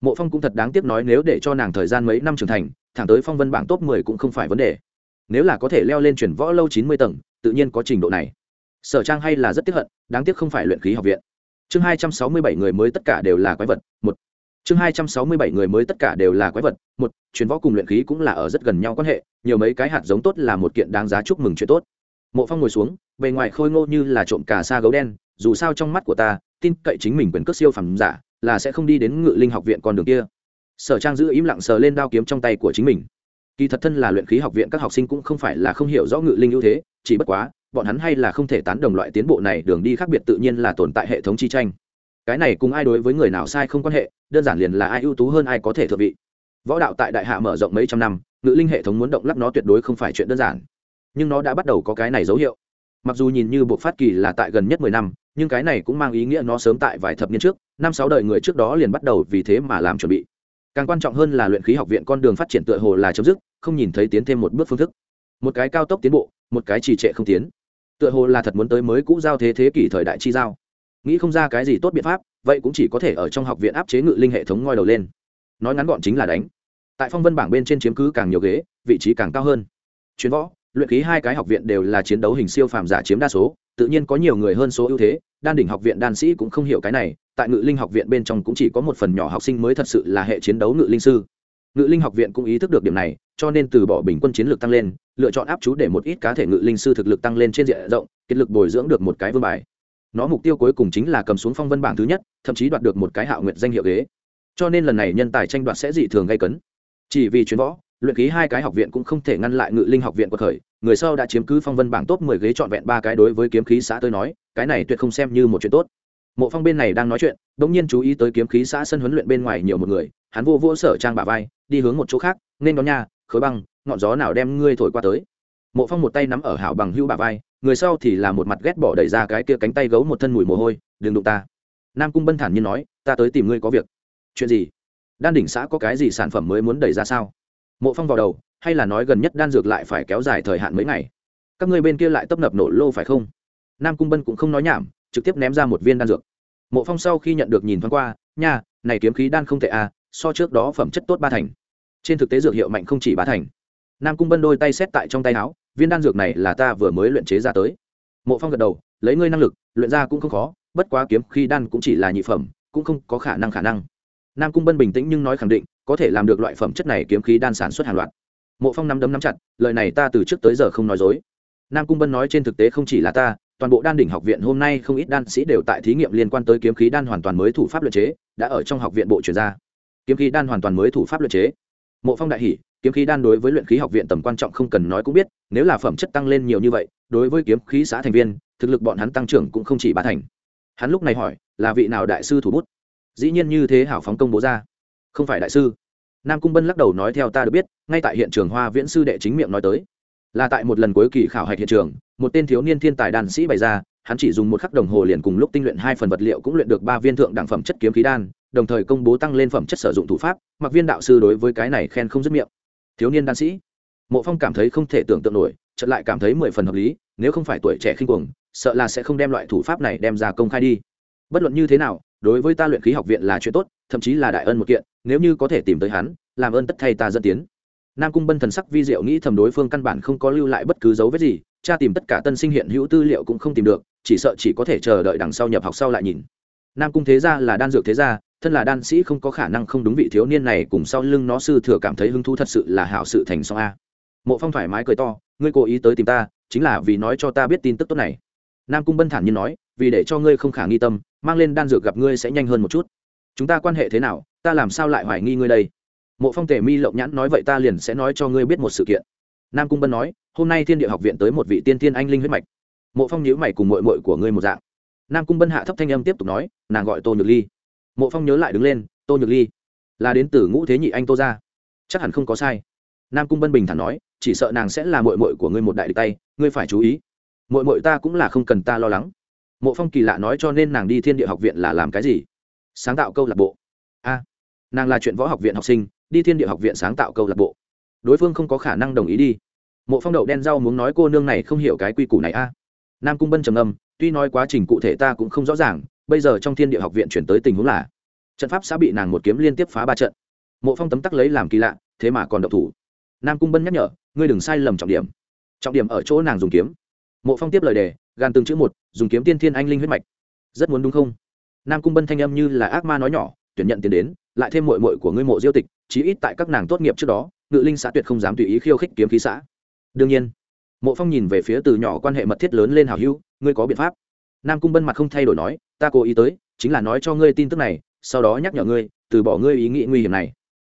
Mộ phong cũng thật đáng tiếc nói nếu để cho nàng thời gian mấy năm trưởng thành, thẳng tới phong vân bảng top mười cũng không phải vấn đề. Nếu là có thể leo lên chuyển võ lâu chín mươi tầng, tự nhiên có trình độ này. Sở trang hay là rất tiếc hận, đáng tiếc không phải luyện khí học viện. Chương hai trăm sáu mươi bảy người mới tất cả đều là quái vật, một. Chương hai trăm sáu mươi bảy người mới tất cả đều là quái vật, một. Chuyển võ cùng luyện khí cũng là ở rất gần nhau quan hệ, nhiều mấy cái hạt giống tốt là một kiện đáng giá chúc mừng chuyện tốt. Mộ phong ngồi xuống bề ngoài khôi ngô như là trộm cả sa gấu đen, dù sao trong mắt của ta, tin cậy chính mình quyền cước siêu phẩm giả, là sẽ không đi đến ngự linh học viện con đường kia. Sở trang giữ im lặng sờ lên đao kiếm trong tay của chính mình. Kỳ thật thân là luyện khí học viện, các học sinh cũng không phải là không hiểu rõ ngự linh ưu thế, chỉ bất quá, bọn hắn hay là không thể tán đồng loại tiến bộ này, đường đi khác biệt tự nhiên là tồn tại hệ thống chi tranh. Cái này cùng ai đối với người nào sai không quan hệ, đơn giản liền là ai ưu tú hơn ai có thể thượng vị. Võ đạo tại đại hạ mở rộng mấy trăm năm, ngự linh hệ thống muốn động lắp nó tuyệt đối không phải chuyện đơn giản. Nhưng nó đã bắt đầu có cái này dấu hiệu mặc dù nhìn như bộ phát kỳ là tại gần nhất mười năm, nhưng cái này cũng mang ý nghĩa nó sớm tại vài thập niên trước, năm sáu đời người trước đó liền bắt đầu vì thế mà làm chuẩn bị. Càng quan trọng hơn là luyện khí học viện con đường phát triển tựa hồ là chấm dứt, không nhìn thấy tiến thêm một bước phương thức. Một cái cao tốc tiến bộ, một cái trì trệ không tiến. Tựa hồ là thật muốn tới mới cũ giao thế thế kỷ thời đại chi giao. Nghĩ không ra cái gì tốt biện pháp, vậy cũng chỉ có thể ở trong học viện áp chế ngự linh hệ thống ngoi đầu lên. Nói ngắn gọn chính là đánh. Tại phong vân bảng bên trên chiếm cứ càng nhiều ghế, vị trí càng cao hơn. Chuyến võ luyện khí hai cái học viện đều là chiến đấu hình siêu phàm giả chiếm đa số, tự nhiên có nhiều người hơn số ưu thế, đan đỉnh học viện đan sĩ cũng không hiểu cái này, tại ngự linh học viện bên trong cũng chỉ có một phần nhỏ học sinh mới thật sự là hệ chiến đấu ngự linh sư. Ngự linh học viện cũng ý thức được điểm này, cho nên từ bỏ bình quân chiến lược tăng lên, lựa chọn áp chú để một ít cá thể ngự linh sư thực lực tăng lên trên diện rộng, kết lực bồi dưỡng được một cái vương bài. Nó mục tiêu cuối cùng chính là cầm xuống phong vân bảng thứ nhất, thậm chí đoạt được một cái hạo nguyện danh hiệu ghế. Cho nên lần này nhân tài tranh đoạt sẽ dị thường gây cấn. Chỉ vì chuyến võ luyện khí hai cái học viện cũng không thể ngăn lại ngự linh học viện của khởi người sau đã chiếm cứ phong vân bảng top mười ghế trọn vẹn ba cái đối với kiếm khí xã tôi nói, cái này tuyệt không xem như một chuyện tốt. Mộ phong bên này đang nói chuyện đ ỗ n g nhiên chú ý tới kiếm khí xã sân huấn luyện bên ngoài nhiều một người, hắn vô vô sở trang bà vai, đi hướng một chỗ khác, nên đón nha, khối băng, ngọn gió nào đem ngươi thổi qua tới? Mộ phong một tay nắm ở hảo bằng hưu bà vai, người sau thì là một mặt ghét bỏ đẩy ra cái kia cánh tay gấu một thân mùi mồ hôi, đừng đụng ta. Nam cung bân thản nhiên nói, ta tới tìm ngươi có việc. Chuyện gì? Đan đỉnh xã có cái gì sản phẩm mới muốn đẩy ra sao? Mộ phong vào đầu, hay là nói gần nhất đan dược lại phải kéo dài thời hạn mấy ngày? Các ngươi bên kia lại tấp nập nổ lô phải không? Nam cung bân cũng không nói nhảm, trực tiếp ném ra một viên đan dược. Mộ phong sau khi nhận được nhìn thoáng qua, nha, này kiếm khí đan không tệ à so trước đó phẩm chất tốt ba thành. Trên thực tế dược hiệu mạnh không chỉ ba thành. Nam cung bân đôi tay xét tại trong tay áo, viên đan dược này là ta vừa mới luyện chế ra tới. Mộ phong gật đầu, lấy ngươi năng lực, luyện ra cũng không khó, bất quá kiếm khí đan cũng chỉ là nhị phẩm, cũng không có khả năng khả năng. Nam cung bân bình tĩnh nhưng nói khẳng định có thể làm được loại phẩm chất này kiếm khí đan sản xuất hàng loạt. Mộ phong nắm đấm nắm chặt, lời này ta từ trước tới giờ không nói dối. Nam cung bân nói trên thực tế không chỉ là ta, toàn bộ đan đỉnh học viện hôm nay không ít đan sĩ đều tại thí nghiệm liên quan tới kiếm khí đan hoàn toàn mới thủ pháp luyện chế, đã ở trong học viện bộ truyền ra. Kiếm khí đan hoàn toàn mới thủ pháp luyện chế. Mộ phong đại hỷ kiếm khí đan đối với luyện khí học viện tầm quan trọng không cần nói cũng biết, nếu là phẩm chất tăng lên nhiều như vậy, đối với kiếm khí xã thành viên, thực lực bọn hắn tăng trưởng cũng không chỉ ba thành. Hắn lúc này hỏi, là vị nào đại sư thủ bút? Dĩ nhiên như thế hảo phóng công bố ra không phải đại sư. Nam cung bân lắc đầu nói theo ta được biết, ngay tại hiện trường hoa viễn sư đệ chính miệng nói tới. Là tại một lần cuối kỳ khảo hạch hiện trường, một tên thiếu niên thiên tài đàn sĩ bày ra, hắn chỉ dùng một khắc đồng hồ liền cùng lúc tinh luyện hai phần vật liệu cũng luyện được ba viên thượng đẳng phẩm chất kiếm khí đan, đồng thời công bố tăng lên phẩm chất sử dụng thủ pháp, mặc viên đạo sư đối với cái này khen không dứt miệng. Thiếu niên đan sĩ, mộ phong cảm thấy không thể tưởng tượng nổi, chợt lại cảm thấy mười phần hợp lý, nếu không phải tuổi trẻ khinh cuồng, sợ là sẽ không đem loại thủ pháp này đem ra công khai đi. Bất luận như thế nào, đối với ta luyện khí học viện là chuyện tốt thậm chí là đại ân một kiện, nếu như có thể tìm tới hắn, làm ơn tất thay ta dẫn tiến. Nam cung bân thần sắc vi diệu nghĩ thầm đối phương căn bản không có lưu lại bất cứ dấu vết gì, cha tìm tất cả tân sinh hiện hữu tư liệu cũng không tìm được, chỉ sợ chỉ có thể chờ đợi đằng sau nhập học sau lại nhìn. Nam cung thế gia là đan dược thế gia, thân là đan sĩ không có khả năng không đúng vị thiếu niên này cùng sau lưng nó sư thừa cảm thấy hứng thú thật sự là hảo sự thành song a. Mộ phong thoải mái cười to, ngươi cố ý tới tìm ta, chính là vì nói cho ta biết tin tức tốt này. Nam cung bân thản nhiên nói, vì để cho ngươi không khả nghi tâm, mang lên đan dược gặp ngươi sẽ nhanh hơn một chút chúng ta quan hệ thế nào, ta làm sao lại hoài nghi ngươi đây? Mộ phong tề mi lộng nhãn nói vậy ta liền sẽ nói cho ngươi biết một sự kiện. Nam cung bân nói, hôm nay thiên địa học viện tới một vị tiên tiên anh linh huyết mạch. Mộ phong nhíu mày cùng mội mội của ngươi một dạng. Nam cung bân hạ thấp thanh âm tiếp tục nói, nàng gọi tô nhược ly. Mộ phong nhớ lại đứng lên, tô nhược ly, là đến từ ngũ thế nhị anh tô ra chắc hẳn không có sai. Nam cung bân bình thản nói, chỉ sợ nàng sẽ là mội mội của ngươi một đại địch tay, ngươi phải chú ý. Mội mội ta cũng là không cần ta lo lắng. Mộ phong kỳ lạ nói cho nên nàng đi thiên địa học viện là làm cái gì? Sáng tạo câu lạc bộ. A, nàng là chuyện võ học viện học sinh, đi thiên địa học viện sáng tạo câu lạc bộ. Đối phương không có khả năng đồng ý đi. Mộ phong đậu đen rau muốn nói cô nương này không hiểu cái quy củ này a. Nam cung bân trầm âm tuy nói quá trình cụ thể ta cũng không rõ ràng, bây giờ trong thiên địa học viện chuyển tới tình huống là, trận pháp sẽ bị nàng một kiếm liên tiếp phá ba trận. Mộ phong tấm tắc lấy làm kỳ lạ, thế mà còn độc thủ. Nam cung bân nhắc nhở, ngươi đừng sai lầm trọng điểm. Trọng điểm ở chỗ nàng dùng kiếm. Mộ phong tiếp lời đề, gan từng chữ một, dùng kiếm tiên thiên anh linh huyết mạch. Rất muốn đúng không? Nam cung bân thanh âm như là ác ma nói nhỏ, tuyển nhận tiền đến, lại thêm mội mội của ngươi mộ diêu tịch, chí ít tại các nàng tốt nghiệp trước đó, ngự linh xã tuyệt không dám tùy ý khiêu khích kiếm khí xã. Đương nhiên, mộ phong nhìn về phía từ nhỏ quan hệ mật thiết lớn lên hào hữu, ngươi có biện pháp. Nam cung bân mặt không thay đổi nói, ta cố ý tới, chính là nói cho ngươi tin tức này, sau đó nhắc nhở ngươi, từ bỏ ngươi ý nghĩ nguy hiểm này.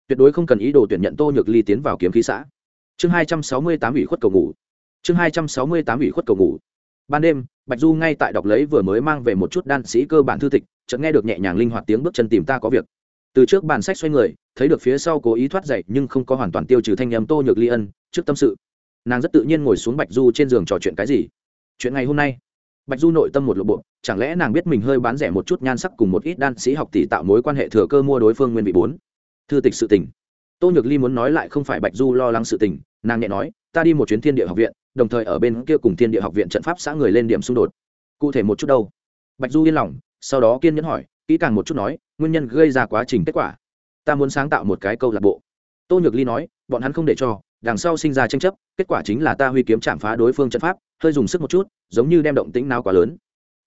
Tuyệt đối không cần ý đồ tuyển nhận tô nhược ly tiến vào kiếm khí xã. Chương hai trăm sáu mươi tám ủy khuất cầu ngủ. Chương hai trăm sáu mươi tám ủy khuất cầu ngủ. Ban đêm, bạch du ngay tại đọc lấy vừa mới mang về một chút đan sĩ cơ bản thư tịch chợt nghe được nhẹ nhàng linh hoạt tiếng bước chân tìm ta có việc. Từ trước bàn sách xoay người, thấy được phía sau cố ý thoát dậy nhưng không có hoàn toàn tiêu trừ thanh âm tô nhược ly ân, trước tâm sự. Nàng rất tự nhiên ngồi xuống bạch du trên giường trò chuyện cái gì? Chuyện ngày hôm nay. Bạch du nội tâm một lộ bộ, chẳng lẽ nàng biết mình hơi bán rẻ một chút nhan sắc cùng một ít đan sĩ học tỷ tạo mối quan hệ thừa cơ mua đối phương nguyên vị bốn? Thư tịch sự tình. Tô nhược ly muốn nói lại không phải bạch du lo lắng sự tình, nàng nhẹ nói, ta đi một chuyến thiên địa học viện, đồng thời ở bên kia cùng thiên địa học viện trận pháp xã người lên điểm xung đột. Cụ thể một chút đâu? Bạch du yên lòng sau đó kiên nhẫn hỏi, kỹ càng một chút nói, nguyên nhân gây ra quá trình kết quả. Ta muốn sáng tạo một cái câu lạc bộ. Tô nhược ly nói, bọn hắn không để cho, đằng sau sinh ra tranh chấp, kết quả chính là ta huy kiếm chạm phá đối phương trận pháp, hơi dùng sức một chút, giống như đem động tĩnh nào quá lớn.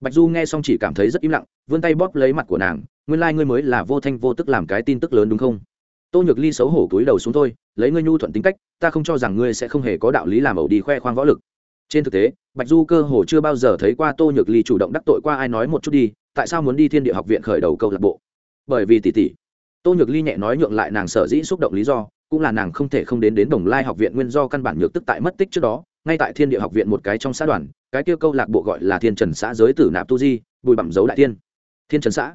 Bạch du nghe xong chỉ cảm thấy rất im lặng, vươn tay bóp lấy mặt của nàng, nguyên lai、like、ngươi mới là vô thanh vô tức làm cái tin tức lớn đúng không? Tô nhược ly xấu hổ cúi đầu xuống thôi, lấy ngươi nhu thuận tính cách, ta không cho rằng ngươi sẽ không hề có đạo lý làm ẩu đi khoe khoang võ lực. Trên thực tế, bạch du cơ hồ chưa bao giờ thấy qua tô nhược ly chủ động đắc tội qua ai nói một chút đi tại sao muốn đi thiên địa học viện khởi đầu câu lạc bộ? Bởi vì tỷ tỷ, tô nhược ly nhẹ nói nhượng lại nàng sở dĩ xúc động lý do, cũng là nàng không thể không đến đến đồng lai học viện nguyên do căn bản nhược tức tại mất tích trước đó, ngay tại thiên địa học viện một cái trong xã đoàn, cái kia câu lạc bộ gọi là thiên trần xã giới tử nạp tu di, bùi bẩm dấu đại tiên. Thiên trần xã.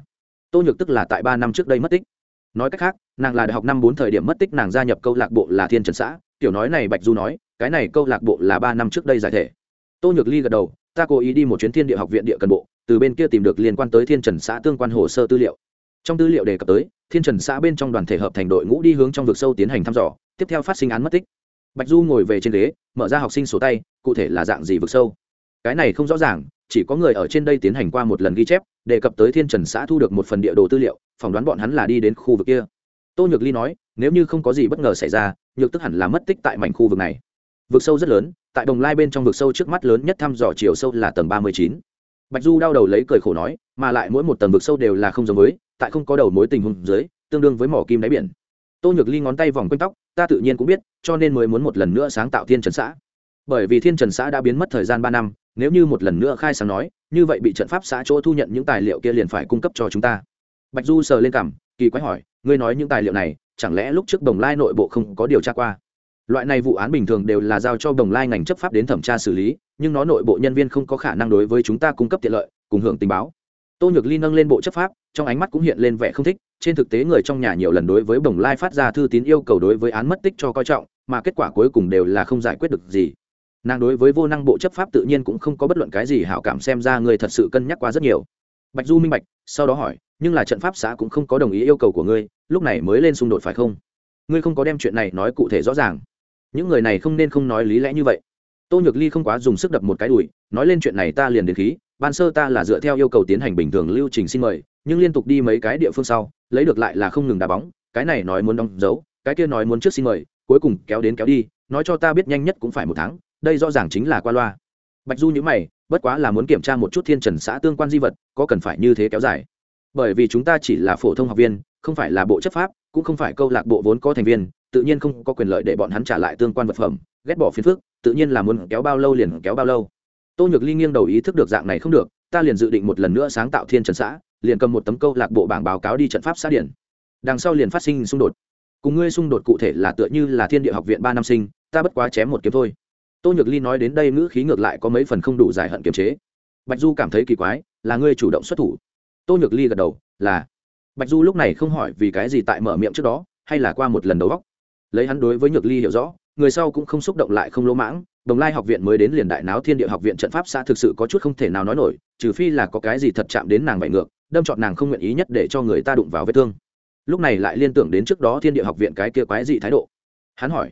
Tô nhược tức là tại ba năm trước đây mất tích. Nói cách khác, nàng là đại học năm bốn thời điểm mất tích, nàng gia nhập câu lạc bộ là thiên trần xã. Tiểu nói này bạch du nói, cái này câu lạc bộ là ba năm trước đây giải thể. Tô nhược ly gật đầu ta cố ý đi một chuyến thiên địa học viện địa cần bộ, từ bên kia tìm được liên quan tới thiên trần xã tương quan hồ sơ tư liệu. Trong tư liệu đề cập tới, thiên trần xã bên trong đoàn thể hợp thành đội ngũ đi hướng trong vực sâu tiến hành thăm dò, tiếp theo phát sinh án mất tích. Bạch du ngồi về trên ghế, mở ra học sinh sổ tay, cụ thể là dạng gì vực sâu? Cái này không rõ ràng, chỉ có người ở trên đây tiến hành qua một lần ghi chép, đề cập tới thiên trần xã thu được một phần địa đồ tư liệu, phỏng đoán bọn hắn là đi đến khu vực kia. Tô nhược ly nói, nếu như không có gì bất ngờ xảy ra, nhược tức hẳn là mất tích tại mảnh khu vực này. Vực sâu rất lớn tại đồng lai bên trong vực sâu trước mắt lớn nhất thăm dò chiều sâu là tầng ba mươi chín. Bạch du đau đầu lấy cười khổ nói, mà lại mỗi một tầng vực sâu đều là không giống với, tại không có đầu mối tình huống dưới, tương đương với mỏ kim đáy biển. Tô nhược ly ngón tay vòng quanh tóc, ta tự nhiên cũng biết, cho nên mới muốn một lần nữa sáng tạo thiên trần xã. Bởi vì thiên trần xã đã biến mất thời gian ba năm, nếu như một lần nữa khai sáng nói, như vậy bị trận pháp xã chỗ thu nhận những tài liệu kia liền phải cung cấp cho chúng ta. Bạch du sờ lên cảm kỳ quái hỏi, ngươi nói những tài liệu này, chẳng lẽ lúc trước đồng lai nội bộ không có điều tra qua? Loại này vụ án bình thường đều là giao cho đồng lai ngành chấp pháp đến thẩm tra xử lý, nhưng nó nội bộ nhân viên không có khả năng đối với chúng ta cung cấp tiện lợi, cùng hưởng tình báo. Tô nhược ly nâng lên bộ chấp pháp, trong ánh mắt cũng hiện lên vẻ không thích, trên thực tế người trong nhà nhiều lần đối với đồng lai phát ra thư tín yêu cầu đối với án mất tích cho coi trọng, mà kết quả cuối cùng đều là không giải quyết được gì. Nàng đối với vô năng bộ chấp pháp tự nhiên cũng không có bất luận cái gì hảo cảm xem ra người thật sự cân nhắc quá rất nhiều. Bạch du minh bạch, sau đó hỏi, nhưng là trận pháp xã cũng không có đồng ý yêu cầu của ngươi, lúc này mới lên xung đột phải không? Ngươi không có đem chuyện này nói cụ thể rõ ràng những người này không nên không nói lý lẽ như vậy. Tô nhược ly không quá dùng sức đập một cái đùi, nói lên chuyện này ta liền đến khí, ban sơ ta là dựa theo yêu cầu tiến hành bình thường lưu trình xin mời, nhưng liên tục đi mấy cái địa phương sau, lấy được lại là không ngừng đá bóng, cái này nói muốn đóng dấu, cái kia nói muốn trước xin mời, cuối cùng kéo đến kéo đi, nói cho ta biết nhanh nhất cũng phải một tháng, đây rõ ràng chính là qua loa. Bạch du nhữ mày, bất quá là muốn kiểm tra một chút thiên trần xã tương quan di vật, có cần phải như thế kéo dài. Bởi vì chúng ta chỉ là phổ thông học viên, không phải là bộ chấp pháp, cũng không phải câu lạc bộ vốn có thành viên tự nhiên không có quyền lợi để bọn hắn trả lại tương quan vật phẩm, ghét bỏ phiền phức, tự nhiên là muốn kéo bao lâu liền kéo bao lâu. Tô nhược ly nghiêng đầu ý thức được dạng này không được, ta liền dự định một lần nữa sáng tạo thiên trần xã, liền cầm một tấm câu lạc bộ bảng báo cáo đi trận pháp xã điển. Đằng sau liền phát sinh xung đột. Cùng ngươi xung đột cụ thể là tựa như là thiên địa học viện ba năm sinh, ta bất quá chém một kiếm thôi. Tô nhược ly nói đến đây ngữ khí ngược lại có mấy phần không đủ giải hận kiềm chế. Bạch du cảm thấy kỳ quái, là ngươi chủ động xuất thủ. Tô nhược ly gật đầu, là. Bạch du lúc này không hỏi vì cái gì tại mở miệng trước đó, hay là qua một lần đầu góc lấy hắn đối với nhược ly hiểu rõ, người sau cũng không xúc động lại không lỗ mãng, đồng lai học viện mới đến liền đại náo thiên địa học viện trận pháp xã thực sự có chút không thể nào nói nổi, trừ phi là có cái gì thật chạm đến nàng vậy ngược, đâm chọn nàng không nguyện ý nhất để cho người ta đụng vào vết thương. Lúc này lại liên tưởng đến trước đó thiên địa học viện cái kia quái dị thái độ. Hắn hỏi,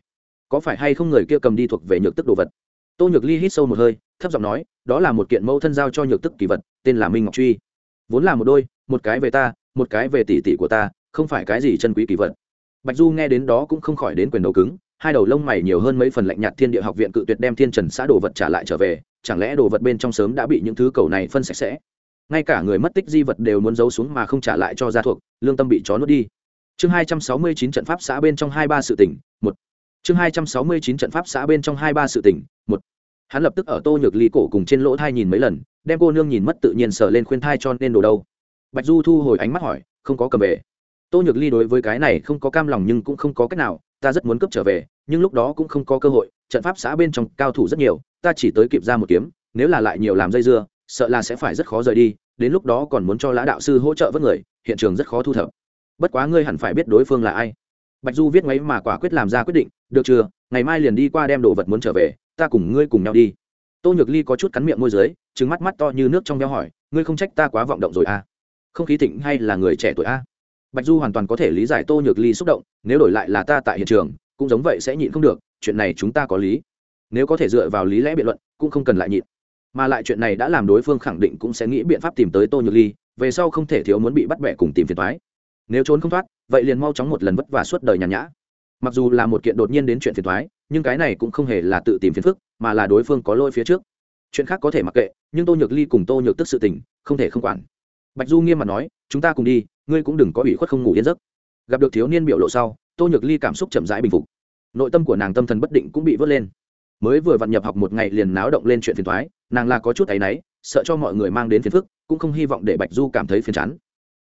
có phải hay không người kia cầm đi thuộc về nhược tức đồ vật? Tô nhược ly hít sâu một hơi, thấp giọng nói, đó là một kiện mẫu thân giao cho nhược tức kỳ vật, tên là minh ngọc truy. Vốn là một đôi, một cái về ta, một cái về tỷ tỷ của ta, không phải cái gì chân quý kỳ vật bạch du nghe đến đó cũng không khỏi đến quyền đầu cứng, hai đầu lông mày nhiều hơn mấy phần lạnh nhạt thiên địa học viện cự tuyệt đem thiên trần xã đồ vật trả lại trở về, chẳng lẽ đồ vật bên trong sớm đã bị những thứ cầu này phân sạch sẽ? Ngay cả người mất tích di vật đều muốn giấu xuống mà không trả lại cho gia thuộc, lương tâm bị chó nuốt đi. Chương hai trăm sáu mươi chín trận pháp xã bên trong hai ba sự tỉnh một. Chương hai trăm sáu mươi chín trận pháp xã bên trong hai ba sự tỉnh một. Hắn lập tức ở tô nhược ly cổ cùng trên lỗ thai nhìn mấy lần, đem cô nương nhìn mất tự nhiên sờ lên khuyên thai cho nên đồ đâu? Bạch du thu hồi ánh mắt hỏi, không có cầm về tô nhược ly đối với cái này không có cam lòng nhưng cũng không có cách nào, ta rất muốn cướp trở về, nhưng lúc đó cũng không có cơ hội, trận pháp xã bên trong cao thủ rất nhiều, ta chỉ tới kịp ra một kiếm, nếu là lại nhiều làm dây dưa, sợ là sẽ phải rất khó rời đi, đến lúc đó còn muốn cho lã đạo sư hỗ trợ với người, hiện trường rất khó thu thập. Bất quá ngươi hẳn phải biết đối phương là ai. Bạch du viết ngay mà quả quyết làm ra quyết định, được chưa, ngày mai liền đi qua đem đồ vật muốn trở về, ta cùng ngươi cùng nhau đi. Tô nhược ly có chút cắn miệng môi dưới trứng mắt mắt to như nước trong veo hỏi, ngươi không trách ta quá vọng động rồi à? Không khí thịnh hay là người trẻ tuổi a bạch du hoàn toàn có thể lý giải tô nhược ly xúc động, nếu đổi lại là ta tại hiện trường, cũng giống vậy sẽ nhịn không được, chuyện này chúng ta có lý. Nếu có thể dựa vào lý lẽ biện luận, cũng không cần lại nhịn. Mà lại chuyện này đã làm đối phương khẳng định cũng sẽ nghĩ biện pháp tìm tới tô nhược ly, về sau không thể thiếu muốn bị bắt bẻ cùng tìm phiền thoái nếu trốn không thoát, vậy liền mau chóng một lần vất vả suốt đời nhàn nhã. Mặc dù là một kiện đột nhiên đến chuyện phiền thoái nhưng cái này cũng không hề là tự tìm phiền phức, mà là đối phương có lôi phía trước. Chuyện khác có thể mặc kệ, nhưng tô nhược ly cùng tô nhược tức sự tình, không thể không quản bạch du nghiêm mặt nói, chúng ta cùng đi, ngươi cũng đừng có ủy khuất không ngủ yên giấc. Gặp được thiếu niên biểu lộ sau, tô nhược ly cảm xúc chậm rãi bình phục. Nội tâm của nàng tâm thần bất định cũng bị vớt lên. Mới vừa vặn nhập học một ngày liền náo động lên chuyện phiền thoái nàng là có chút áy náy, sợ cho mọi người mang đến phiền phức, cũng không hy vọng để bạch du cảm thấy phiền chán.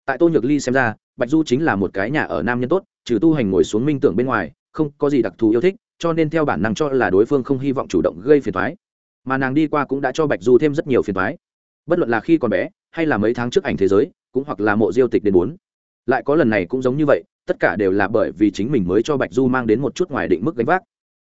Tại tô nhược ly xem ra, bạch du chính là một cái nhà ở nam nhân tốt, trừ tu hành ngồi xuống minh tưởng bên ngoài, không có gì đặc thù yêu thích, cho nên theo bản năng cho là đối phương không hy vọng chủ động gây phiền thoái mà nàng đi qua cũng đã cho bạch du thêm rất nhiều phiền thoái bất luận là khi còn bé hay là mấy tháng trước ảnh thế giới, cũng hoặc là mộ diêu tịch đến bốn lại có lần này cũng giống như vậy, tất cả đều là bởi vì chính mình mới cho bạch du mang đến một chút ngoài định mức gánh vác.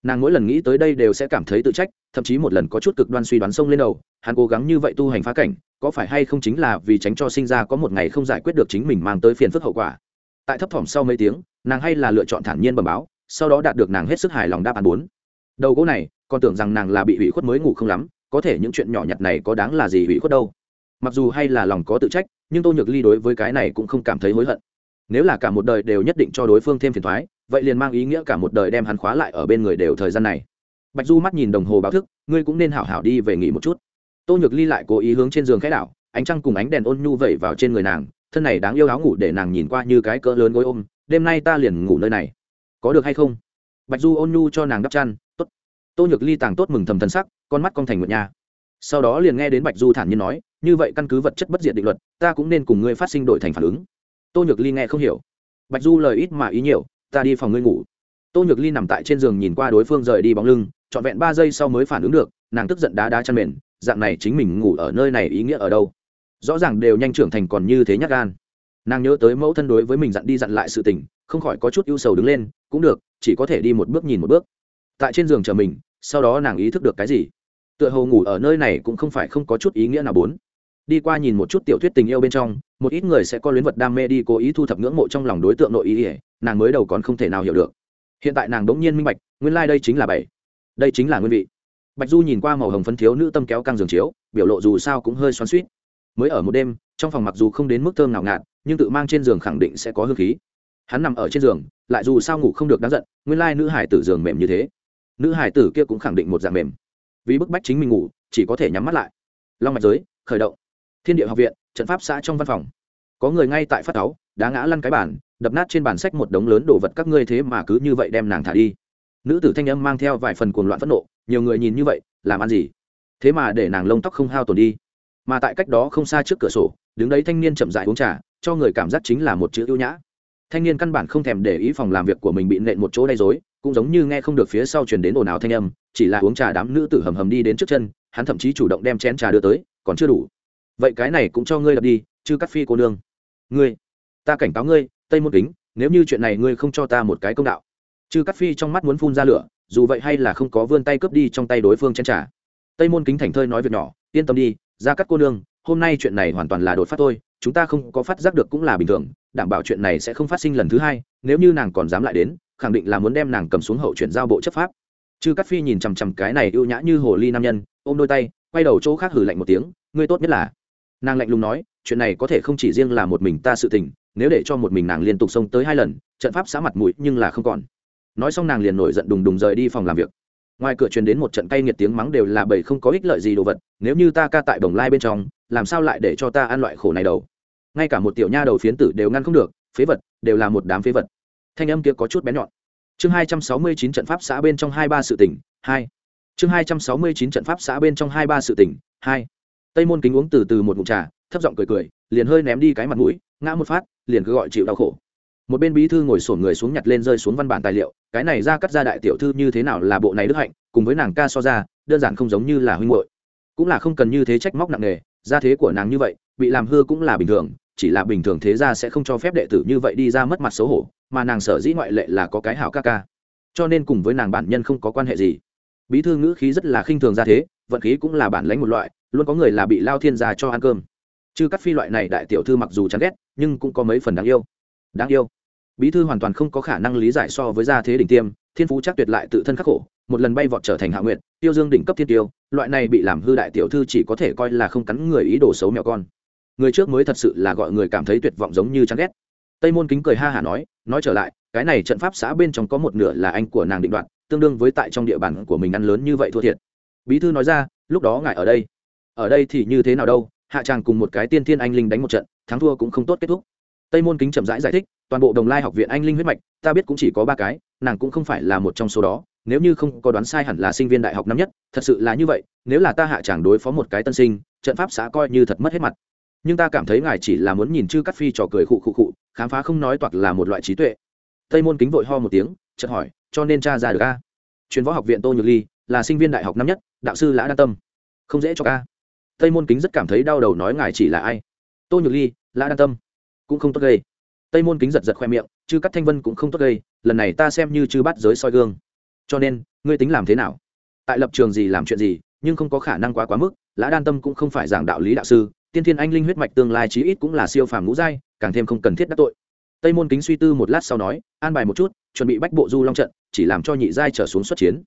Nàng mỗi lần nghĩ tới đây đều sẽ cảm thấy tự trách, thậm chí một lần có chút cực đoan suy đoán sông lên đầu, hắn cố gắng như vậy tu hành phá cảnh, có phải hay không chính là vì tránh cho sinh ra có một ngày không giải quyết được chính mình mang tới phiền phức hậu quả. Tại thấp thỏm sau mấy tiếng, nàng hay là lựa chọn thản nhiên bẩm báo, sau đó đạt được nàng hết sức hài lòng đáp án bốn. Đầu gỗ này, còn tưởng rằng nàng là bị ủy khuất mới ngủ không lắm, có thể những chuyện nhỏ nhặt này có đáng là gì hủy khuất đâu mặc dù hay là lòng có tự trách, nhưng tô nhược ly đối với cái này cũng không cảm thấy hối hận. Nếu là cả một đời đều nhất định cho đối phương thêm phiền thoái vậy liền mang ý nghĩa cả một đời đem hắn khóa lại ở bên người đều thời gian này. Bạch du mắt nhìn đồng hồ báo thức, ngươi cũng nên hảo hảo đi về nghỉ một chút. Tô nhược ly lại cố ý hướng trên giường khẽ đảo, ánh trăng cùng ánh đèn ôn nhu vẩy vào trên người nàng, thân này đáng yêu áo ngủ để nàng nhìn qua như cái cỡ lớn gối ôm, đêm nay ta liền ngủ nơi này. Có được hay không? Bạch du ôn nhu cho nàng đắp chăn t ố t tô nhược ly tàng tốt mừng thầm thân sắc, con mắt con thành nguyệt nha. Sau đó liền nghe đến bạch du thản nhiên nói như vậy căn cứ vật chất bất diệt định luật, ta cũng nên cùng ngươi phát sinh đổi thành phản ứng. Tô nhược ly nghe không hiểu. Bạch du lời ít mà ý nhiều, ta đi phòng ngươi ngủ. Tô nhược ly nằm tại trên giường nhìn qua đối phương rời đi bóng lưng, trọn vẹn ba giây sau mới phản ứng được, nàng tức giận đá đá chăn mền, dạng này chính mình ngủ ở nơi này ý nghĩa ở đâu? Rõ ràng đều nhanh trưởng thành còn như thế nhắc gan. Nàng nhớ tới mẫu thân đối với mình dặn đi dặn lại sự tình, không khỏi có chút ưu sầu đứng lên, cũng được, chỉ có thể đi một bước nhìn một bước. Tại trên giường chờ mình, sau đó nàng ý thức được cái gì? Tựa hồ ngủ ở nơi này cũng không phải không có chút ý nghĩa nào bốn đi qua nhìn một chút tiểu thuyết tình yêu bên trong, một ít người sẽ có luyến vật đam mê đi cố ý thu thập ngưỡng mộ trong lòng đối tượng nội ý ỉa nàng mới đầu còn không thể nào hiểu được. Hiện tại nàng đống nhiên minh bạch, nguyên lai、like、đây chính là bảy. Đây chính là nguyên vị. Bạch du nhìn qua màu hồng phấn thiếu nữ tâm kéo căng giường chiếu, biểu lộ dù sao cũng hơi xoắn suýt mới ở một đêm, trong phòng mặc dù không đến mức thơm nào ngạt, nhưng tự mang trên giường khẳng định sẽ có hương khí. Hắn nằm ở trên giường, lại dù sao ngủ không được đáng giận, nguyên lai nữ hải tử giường mềm như thế. Nữ hải tử kia cũng khẳng định một dạng mềm. Vì bức bách chính mình ngủ, chỉ có thể nhắm mắt lại. Long mạch giới, khởi động thiên địa học viện, trận pháp xã trong văn phòng. Có người ngay tại phát táo đá ngã lăn cái bàn, đập nát trên bàn sách một đống lớn đồ vật các ngươi thế mà cứ như vậy đem nàng thả đi. Nữ tử thanh âm mang theo vài phần cuồng loạn phẫn nộ, nhiều người nhìn như vậy, làm ăn gì? Thế mà để nàng lông tóc không hao tổn đi. Mà tại cách đó không xa trước cửa sổ, đứng đấy thanh niên chậm dại uống trà, cho người cảm giác chính là một chữ ưu nhã. Thanh niên căn bản không thèm để ý phòng làm việc của mình bị nện một chỗ đây dối cũng giống như nghe không được phía sau truyền đến ồn ào thanh âm, chỉ là uống trà đám nữ tử hầm hầm đi đến trước chân, hắn thậm chí chủ động đem chén trà đưa tới, còn chưa đủ vậy cái này cũng cho ngươi đập đi, chứ cắt phi cô nương. Ngươi, ta cảnh cáo ngươi, tây môn kính, nếu như chuyện này ngươi không cho ta một cái công đạo. Chư cắt phi trong mắt muốn phun ra lửa, dù vậy hay là không có vươn tay cướp đi trong tay đối phương chén trà. Tây môn kính thành thơi nói việc nhỏ, yên tâm đi, ra cắt cô nương, hôm nay chuyện này hoàn toàn là đột phát thôi, chúng ta không có phát giác được cũng là bình thường, đảm bảo chuyện này sẽ không phát sinh lần thứ hai, nếu như nàng còn dám lại đến, khẳng định là muốn đem nàng cầm xuống hậu chuyển giao bộ chấp pháp. Chư cắt phi nhìn chằm chằm cái này ưu nhã như hồ ly nam nhân, ôm đôi tay, quay đầu chỗ khác hử lạnh một tiếng, ngươi tốt nhất là nàng lạnh lùng nói, chuyện này có thể không chỉ riêng là một mình ta sự tình, nếu để cho một mình nàng liên tục xông tới hai lần, trận pháp xã mặt mũi nhưng là không còn. Nói xong nàng liền nổi giận đùng đùng rời đi phòng làm việc. Ngoài cửa truyền đến một trận cay nghiệt tiếng mắng đều là bởi không có ích lợi gì đồ vật, nếu như ta ca tại đồng lai bên trong, làm sao lại để cho ta ăn loại khổ này đầu ngay cả một tiểu nha đầu phiến tử đều ngăn không được, phế vật, đều là một đám phế vật. Thanh âm kia có chút bén nhọn. Chương hai trăm sáu mươi chín trận pháp xã bên trong hai ba sự tỉnh hai. Chương hai trăm sáu mươi chín trận pháp xã bên trong hai ba sự tỉnh hai tây môn kính uống từ từ một ngụm trà, thấp giọng cười cười, liền hơi ném đi cái mặt mũi, ngã một phát, liền cứ gọi chịu đau khổ. Một bên bí thư ngồi sổn người xuống nhặt lên rơi xuống văn bản tài liệu, cái này ra cắt ra đại tiểu thư như thế nào là bộ này đức hạnh, cùng với nàng ca so ra, đơn giản không giống như là huynh hội cũng là không cần như thế trách móc nặng nề, gia thế của nàng như vậy, bị làm hư cũng là bình thường, chỉ là bình thường thế ra sẽ không cho phép đệ tử như vậy đi ra mất mặt xấu hổ, mà nàng sở dĩ ngoại lệ là có cái hảo ca ca. Cho nên cùng với nàng bản nhân không có quan hệ gì. Bí thư ngữ khí rất là khinh thường ra thế, vận khí cũng là bản lãnh một loại luôn có người là bị lao thiên gia cho ăn cơm. Chứ các phi loại này đại tiểu thư mặc dù chán ghét, nhưng cũng có mấy phần đáng yêu. Đáng yêu. Bí thư hoàn toàn không có khả năng lý giải so với gia thế đỉnh tiêm, thiên phú chắc tuyệt lại tự thân khắc khổ, một lần bay vọt trở thành hạ nguyện tiêu dương đỉnh cấp thiên tiêu, loại này bị làm hư đại tiểu thư chỉ có thể coi là không cắn người ý đồ xấu mèo con. Người trước mới thật sự là gọi người cảm thấy tuyệt vọng giống như chán ghét. Tây môn kính cười ha hả nói nói trở lại, cái này trận pháp xã bên trong có một nửa là anh của nàng định đoạn tương đương với tại trong địa bàn của mình ăn lớn như vậy thua thiệt. Bí thư nói ra, lúc đó ngài ở đây ở đây thì như thế nào đâu hạ tràng cùng một cái tiên thiên anh linh đánh một trận thắng thua cũng không tốt kết thúc. Tây môn kính chậm rãi giải, giải thích toàn bộ đồng lai học viện anh linh huyết mạch ta biết cũng chỉ có ba cái nàng cũng không phải là một trong số đó nếu như không có đoán sai hẳn là sinh viên đại học năm nhất thật sự là như vậy nếu là ta hạ tràng đối phó một cái tân sinh trận pháp xã coi như thật mất hết mặt. Nhưng ta cảm thấy ngài chỉ là muốn nhìn chư cắt phi trò cười khụ khụ khụ khám phá không nói toạc là một loại trí tuệ. Tây môn kính vội ho một tiếng chợt hỏi cho nên cha ra được a? Chuyên võ học viện tô nhược ly là sinh viên đại học năm nhất đạo sư lã đa tâm. Không dễ cho ca tây môn kính rất cảm thấy đau đầu nói ngài chỉ là ai? Tô nhược ly, lã đan tâm. Cũng không tốt gây. Tây môn kính giật giật khoe miệng, chứ cắt thanh vân cũng không tốt gây, lần này ta xem như chư bắt giới soi gương. Cho nên, ngươi tính làm thế nào? Tại lập trường gì làm chuyện gì, nhưng không có khả năng quá quá mức, lã đan tâm cũng không phải giảng đạo lý đạo sư, tiên thiên anh linh huyết mạch tương lai chí ít cũng là siêu phàm ngũ giai, càng thêm không cần thiết đắc tội. Tây môn kính suy tư một lát sau nói, an bài một chút, chuẩn bị bách bộ du long trận, chỉ làm cho nhị giai trở xuống xuất chiến.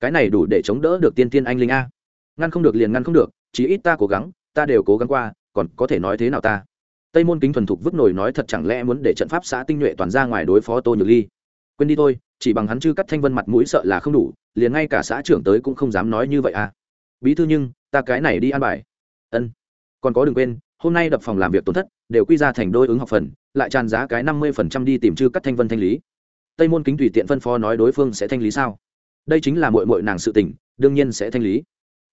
Cái này đủ để chống đỡ được tiên thiên anh linh a. Ngăn không được liền ngăn không được chí ít ta cố gắng, ta đều cố gắng qua, còn có thể nói thế nào ta? Tây môn kính thuần thục vứt nổi nói thật chẳng lẽ muốn để trận pháp xã tinh nhuệ toàn ra ngoài đối phó tô nhược ly? Quên đi thôi, chỉ bằng hắn chư cắt thanh vân mặt mũi sợ là không đủ, liền ngay cả xã trưởng tới cũng không dám nói như vậy à. Bí thư nhưng, ta cái này đi ăn bài. Ân. Còn có đừng quên, hôm nay đập phòng làm việc tổn thất, đều quy ra thành đôi ứng học phần, lại tràn giá cái năm mươi phần trăm đi tìm chư cắt thanh vân thanh lý. Tây môn kính tùy tiện phân phó nói đối phương sẽ thanh lý sao? Đây chính là mội mội nàng sự tình, đương nhiên sẽ thanh lý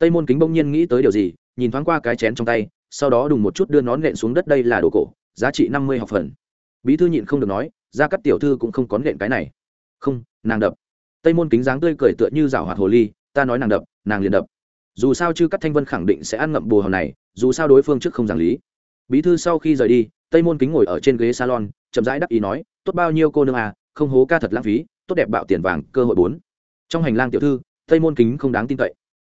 tây môn kính bỗng nhiên nghĩ tới điều gì, nhìn thoáng qua cái chén trong tay, sau đó đùng một chút đưa nón nện xuống đất, đây là đồ cổ, giá trị năm mươi học phần. Bí thư nhịn không được nói ra các tiểu thư cũng không có nện cái này. Không, nàng đập. Tây môn kính dáng tươi cười tựa như rảo hoạt hồ ly, ta nói nàng đập, nàng liền đập. Dù sao chư các thanh vân khẳng định sẽ ăn ngậm bồ hòn này, dù sao đối phương trước không giảng lý. Bí thư sau khi rời đi, tây môn kính ngồi ở trên ghế salon, chậm rãi đắc ý nói, tốt bao nhiêu cô nương à không hố ca thật lãng phí, tốt đẹp bạo tiền vàng, cơ hội bốn. Trong hành lang tiểu thư, tây môn kính không đáng tin cậy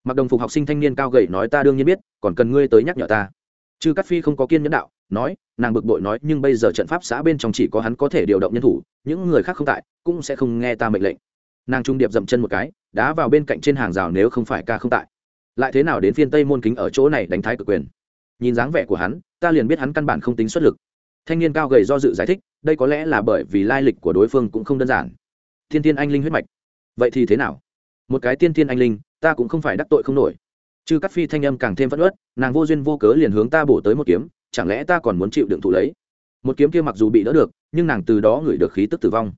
mặc đồng phục học sinh thanh niên cao gầy nói ta đương nhiên biết, còn cần ngươi tới nhắc nhở ta. Chư cắt phi không có kiên nhẫn đạo, nói, nàng bực bội nói, nhưng bây giờ trận pháp xã bên trong chỉ có hắn có thể điều động nhân thủ, những người khác không tại, cũng sẽ không nghe ta mệnh lệnh. Nàng trung điệp dậm chân một cái, đá vào bên cạnh trên hàng rào nếu không phải ca không tại. Lại thế nào đến phiên tây môn kính ở chỗ này đánh thái cực quyền? Nhìn dáng vẻ của hắn, ta liền biết hắn căn bản không tính xuất lực. Thanh niên cao gầy do dự giải thích, đây có lẽ là bởi vì lai lịch của đối phương cũng không đơn giản. Thiên tiên anh linh huyết mạch. Vậy thì thế nào? Một cái tiên tiên anh linh ta cũng không phải đắc tội không nổi. Chư cắt phi thanh âm càng thêm phất ớt nàng vô duyên vô cớ liền hướng ta bổ tới một kiếm, chẳng lẽ ta còn muốn chịu đựng thụ lấy? Một kiếm kia mặc dù bị đỡ được, nhưng nàng từ đó ngửi được khí tức tử vong.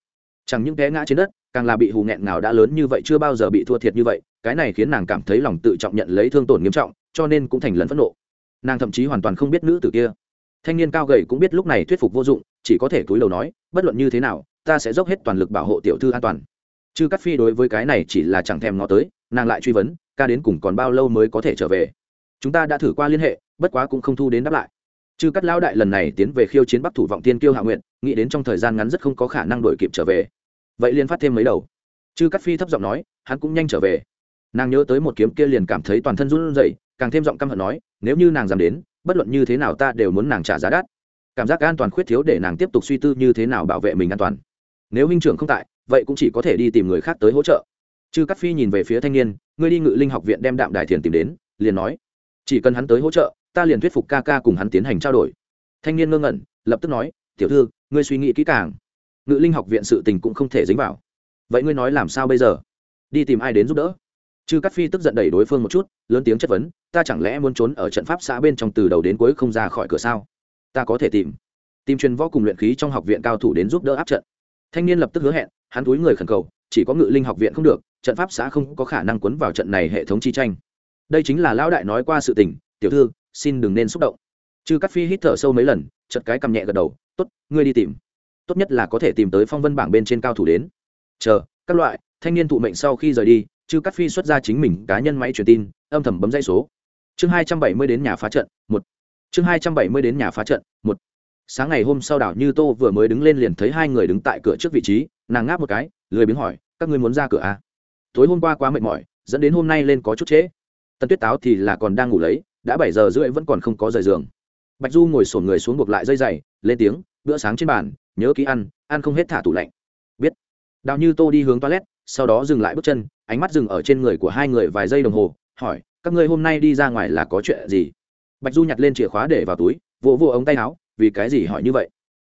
Chẳng những té ngã trên đất, càng là bị hù nghẹn nào đã lớn như vậy chưa bao giờ bị thua thiệt như vậy, cái này khiến nàng cảm thấy lòng tự trọng nhận lấy thương tổn nghiêm trọng, cho nên cũng thành lần phẫn nộ. Nàng thậm chí hoàn toàn không biết nữ tử kia. Thanh niên cao gầy cũng biết lúc này thuyết phục vô dụng, chỉ có thể túi lầu nói, bất luận như thế nào, ta sẽ dốc hết toàn lực bảo hộ tiểu thư an toàn. Chư cắt phi đối với cái này chỉ là chẳng thèm ngó tới nàng lại truy vấn, ca đến cùng còn bao lâu mới có thể trở về? Chúng ta đã thử qua liên hệ, bất quá cũng không thu đến đáp lại. Chư cắt lão đại lần này tiến về khiêu chiến bắc thủ vọng tiên kiêu hạ nguyện nghĩ đến trong thời gian ngắn rất không có khả năng đổi kịp trở về. Vậy liên phát thêm mấy đầu. Chư cắt phi thấp giọng nói, hắn cũng nhanh trở về. Nàng nhớ tới một kiếm kia liền cảm thấy toàn thân run rẩy, càng thêm giọng căm hận nói, nếu như nàng dám đến, bất luận như thế nào ta đều muốn nàng trả giá đắt. Cảm giác an toàn khuyết thiếu để nàng tiếp tục suy tư như thế nào bảo vệ mình an toàn. Nếu huynh trưởng không tại, vậy cũng chỉ có thể đi tìm người khác tới hỗ trợ chư cắt phi nhìn về phía thanh niên, ngươi đi ngự linh học viện đem đạm đài thiền tìm đến, liền nói. Chỉ cần hắn tới hỗ trợ, ta liền thuyết phục ca ca cùng hắn tiến hành trao đổi. Thanh niên ngơ ngẩn, lập tức nói, tiểu thư, ngươi suy nghĩ kỹ càng. Ngự linh học viện sự tình cũng không thể dính vào. Vậy ngươi nói làm sao bây giờ? Đi tìm ai đến giúp đỡ? Chư cắt phi tức giận đẩy đối phương một chút, lớn tiếng chất vấn, ta chẳng lẽ muốn trốn ở trận pháp xã bên trong từ đầu đến cuối không ra khỏi cửa sao? Ta có thể tìm. Tìm truyền võ cùng luyện khí trong học viện cao thủ đến giúp đỡ áp trận. Thanh niên lập tức hứa hẹn, hắn túi người khẩn cầu, chỉ có ngự linh học viện không được trận pháp xã không có khả năng cuốn vào trận này hệ thống chi tranh. Đây chính là lão đại nói qua sự tình, tiểu thư, xin đừng nên xúc động. Chư cắt phi hít thở sâu mấy lần chật cái cầm nhẹ gật đầu, tốt, ngươi đi tìm. Tốt nhất là có thể tìm tới phong vân bảng bên trên cao thủ đến. Chờ, các loại, thanh niên thụ mệnh sau khi rời đi, chư cắt phi xuất ra chính mình cá nhân máy truyền tin, âm thầm bấm dây số. Chương hai trăm bảy mươi đến nhà phá trận, một. Chương hai trăm bảy mươi đến nhà phá trận, một. Sáng ngày hôm sau đảo như tô vừa mới đứng lên liền thấy hai người đứng tại cửa trước vị trí, nàng ngáp một cái, lười biếng hỏi, các ngươi muốn ra cửa à? Tối hôm qua quá mệt mỏi, dẫn đến hôm nay lên có chút trễ. Tần tuyết táo thì là còn đang ngủ lấy, đã bảy giờ rưỡi vẫn còn không có rời giường. Bạch du ngồi sổn người xuống buộc lại dây dày lên tiếng, bữa sáng trên bàn, nhớ ký ăn ăn không hết thả tủ lạnh. Biết. Đào như tô đi hướng toilet, sau đó dừng lại bước chân, ánh mắt dừng ở trên người của hai người vài giây đồng hồ, hỏi, các ngươi hôm nay đi ra ngoài là có chuyện gì? Bạch du nhặt lên chìa khóa để vào túi, vỗ vỗ ống tay áo, vì cái gì hỏi như vậy?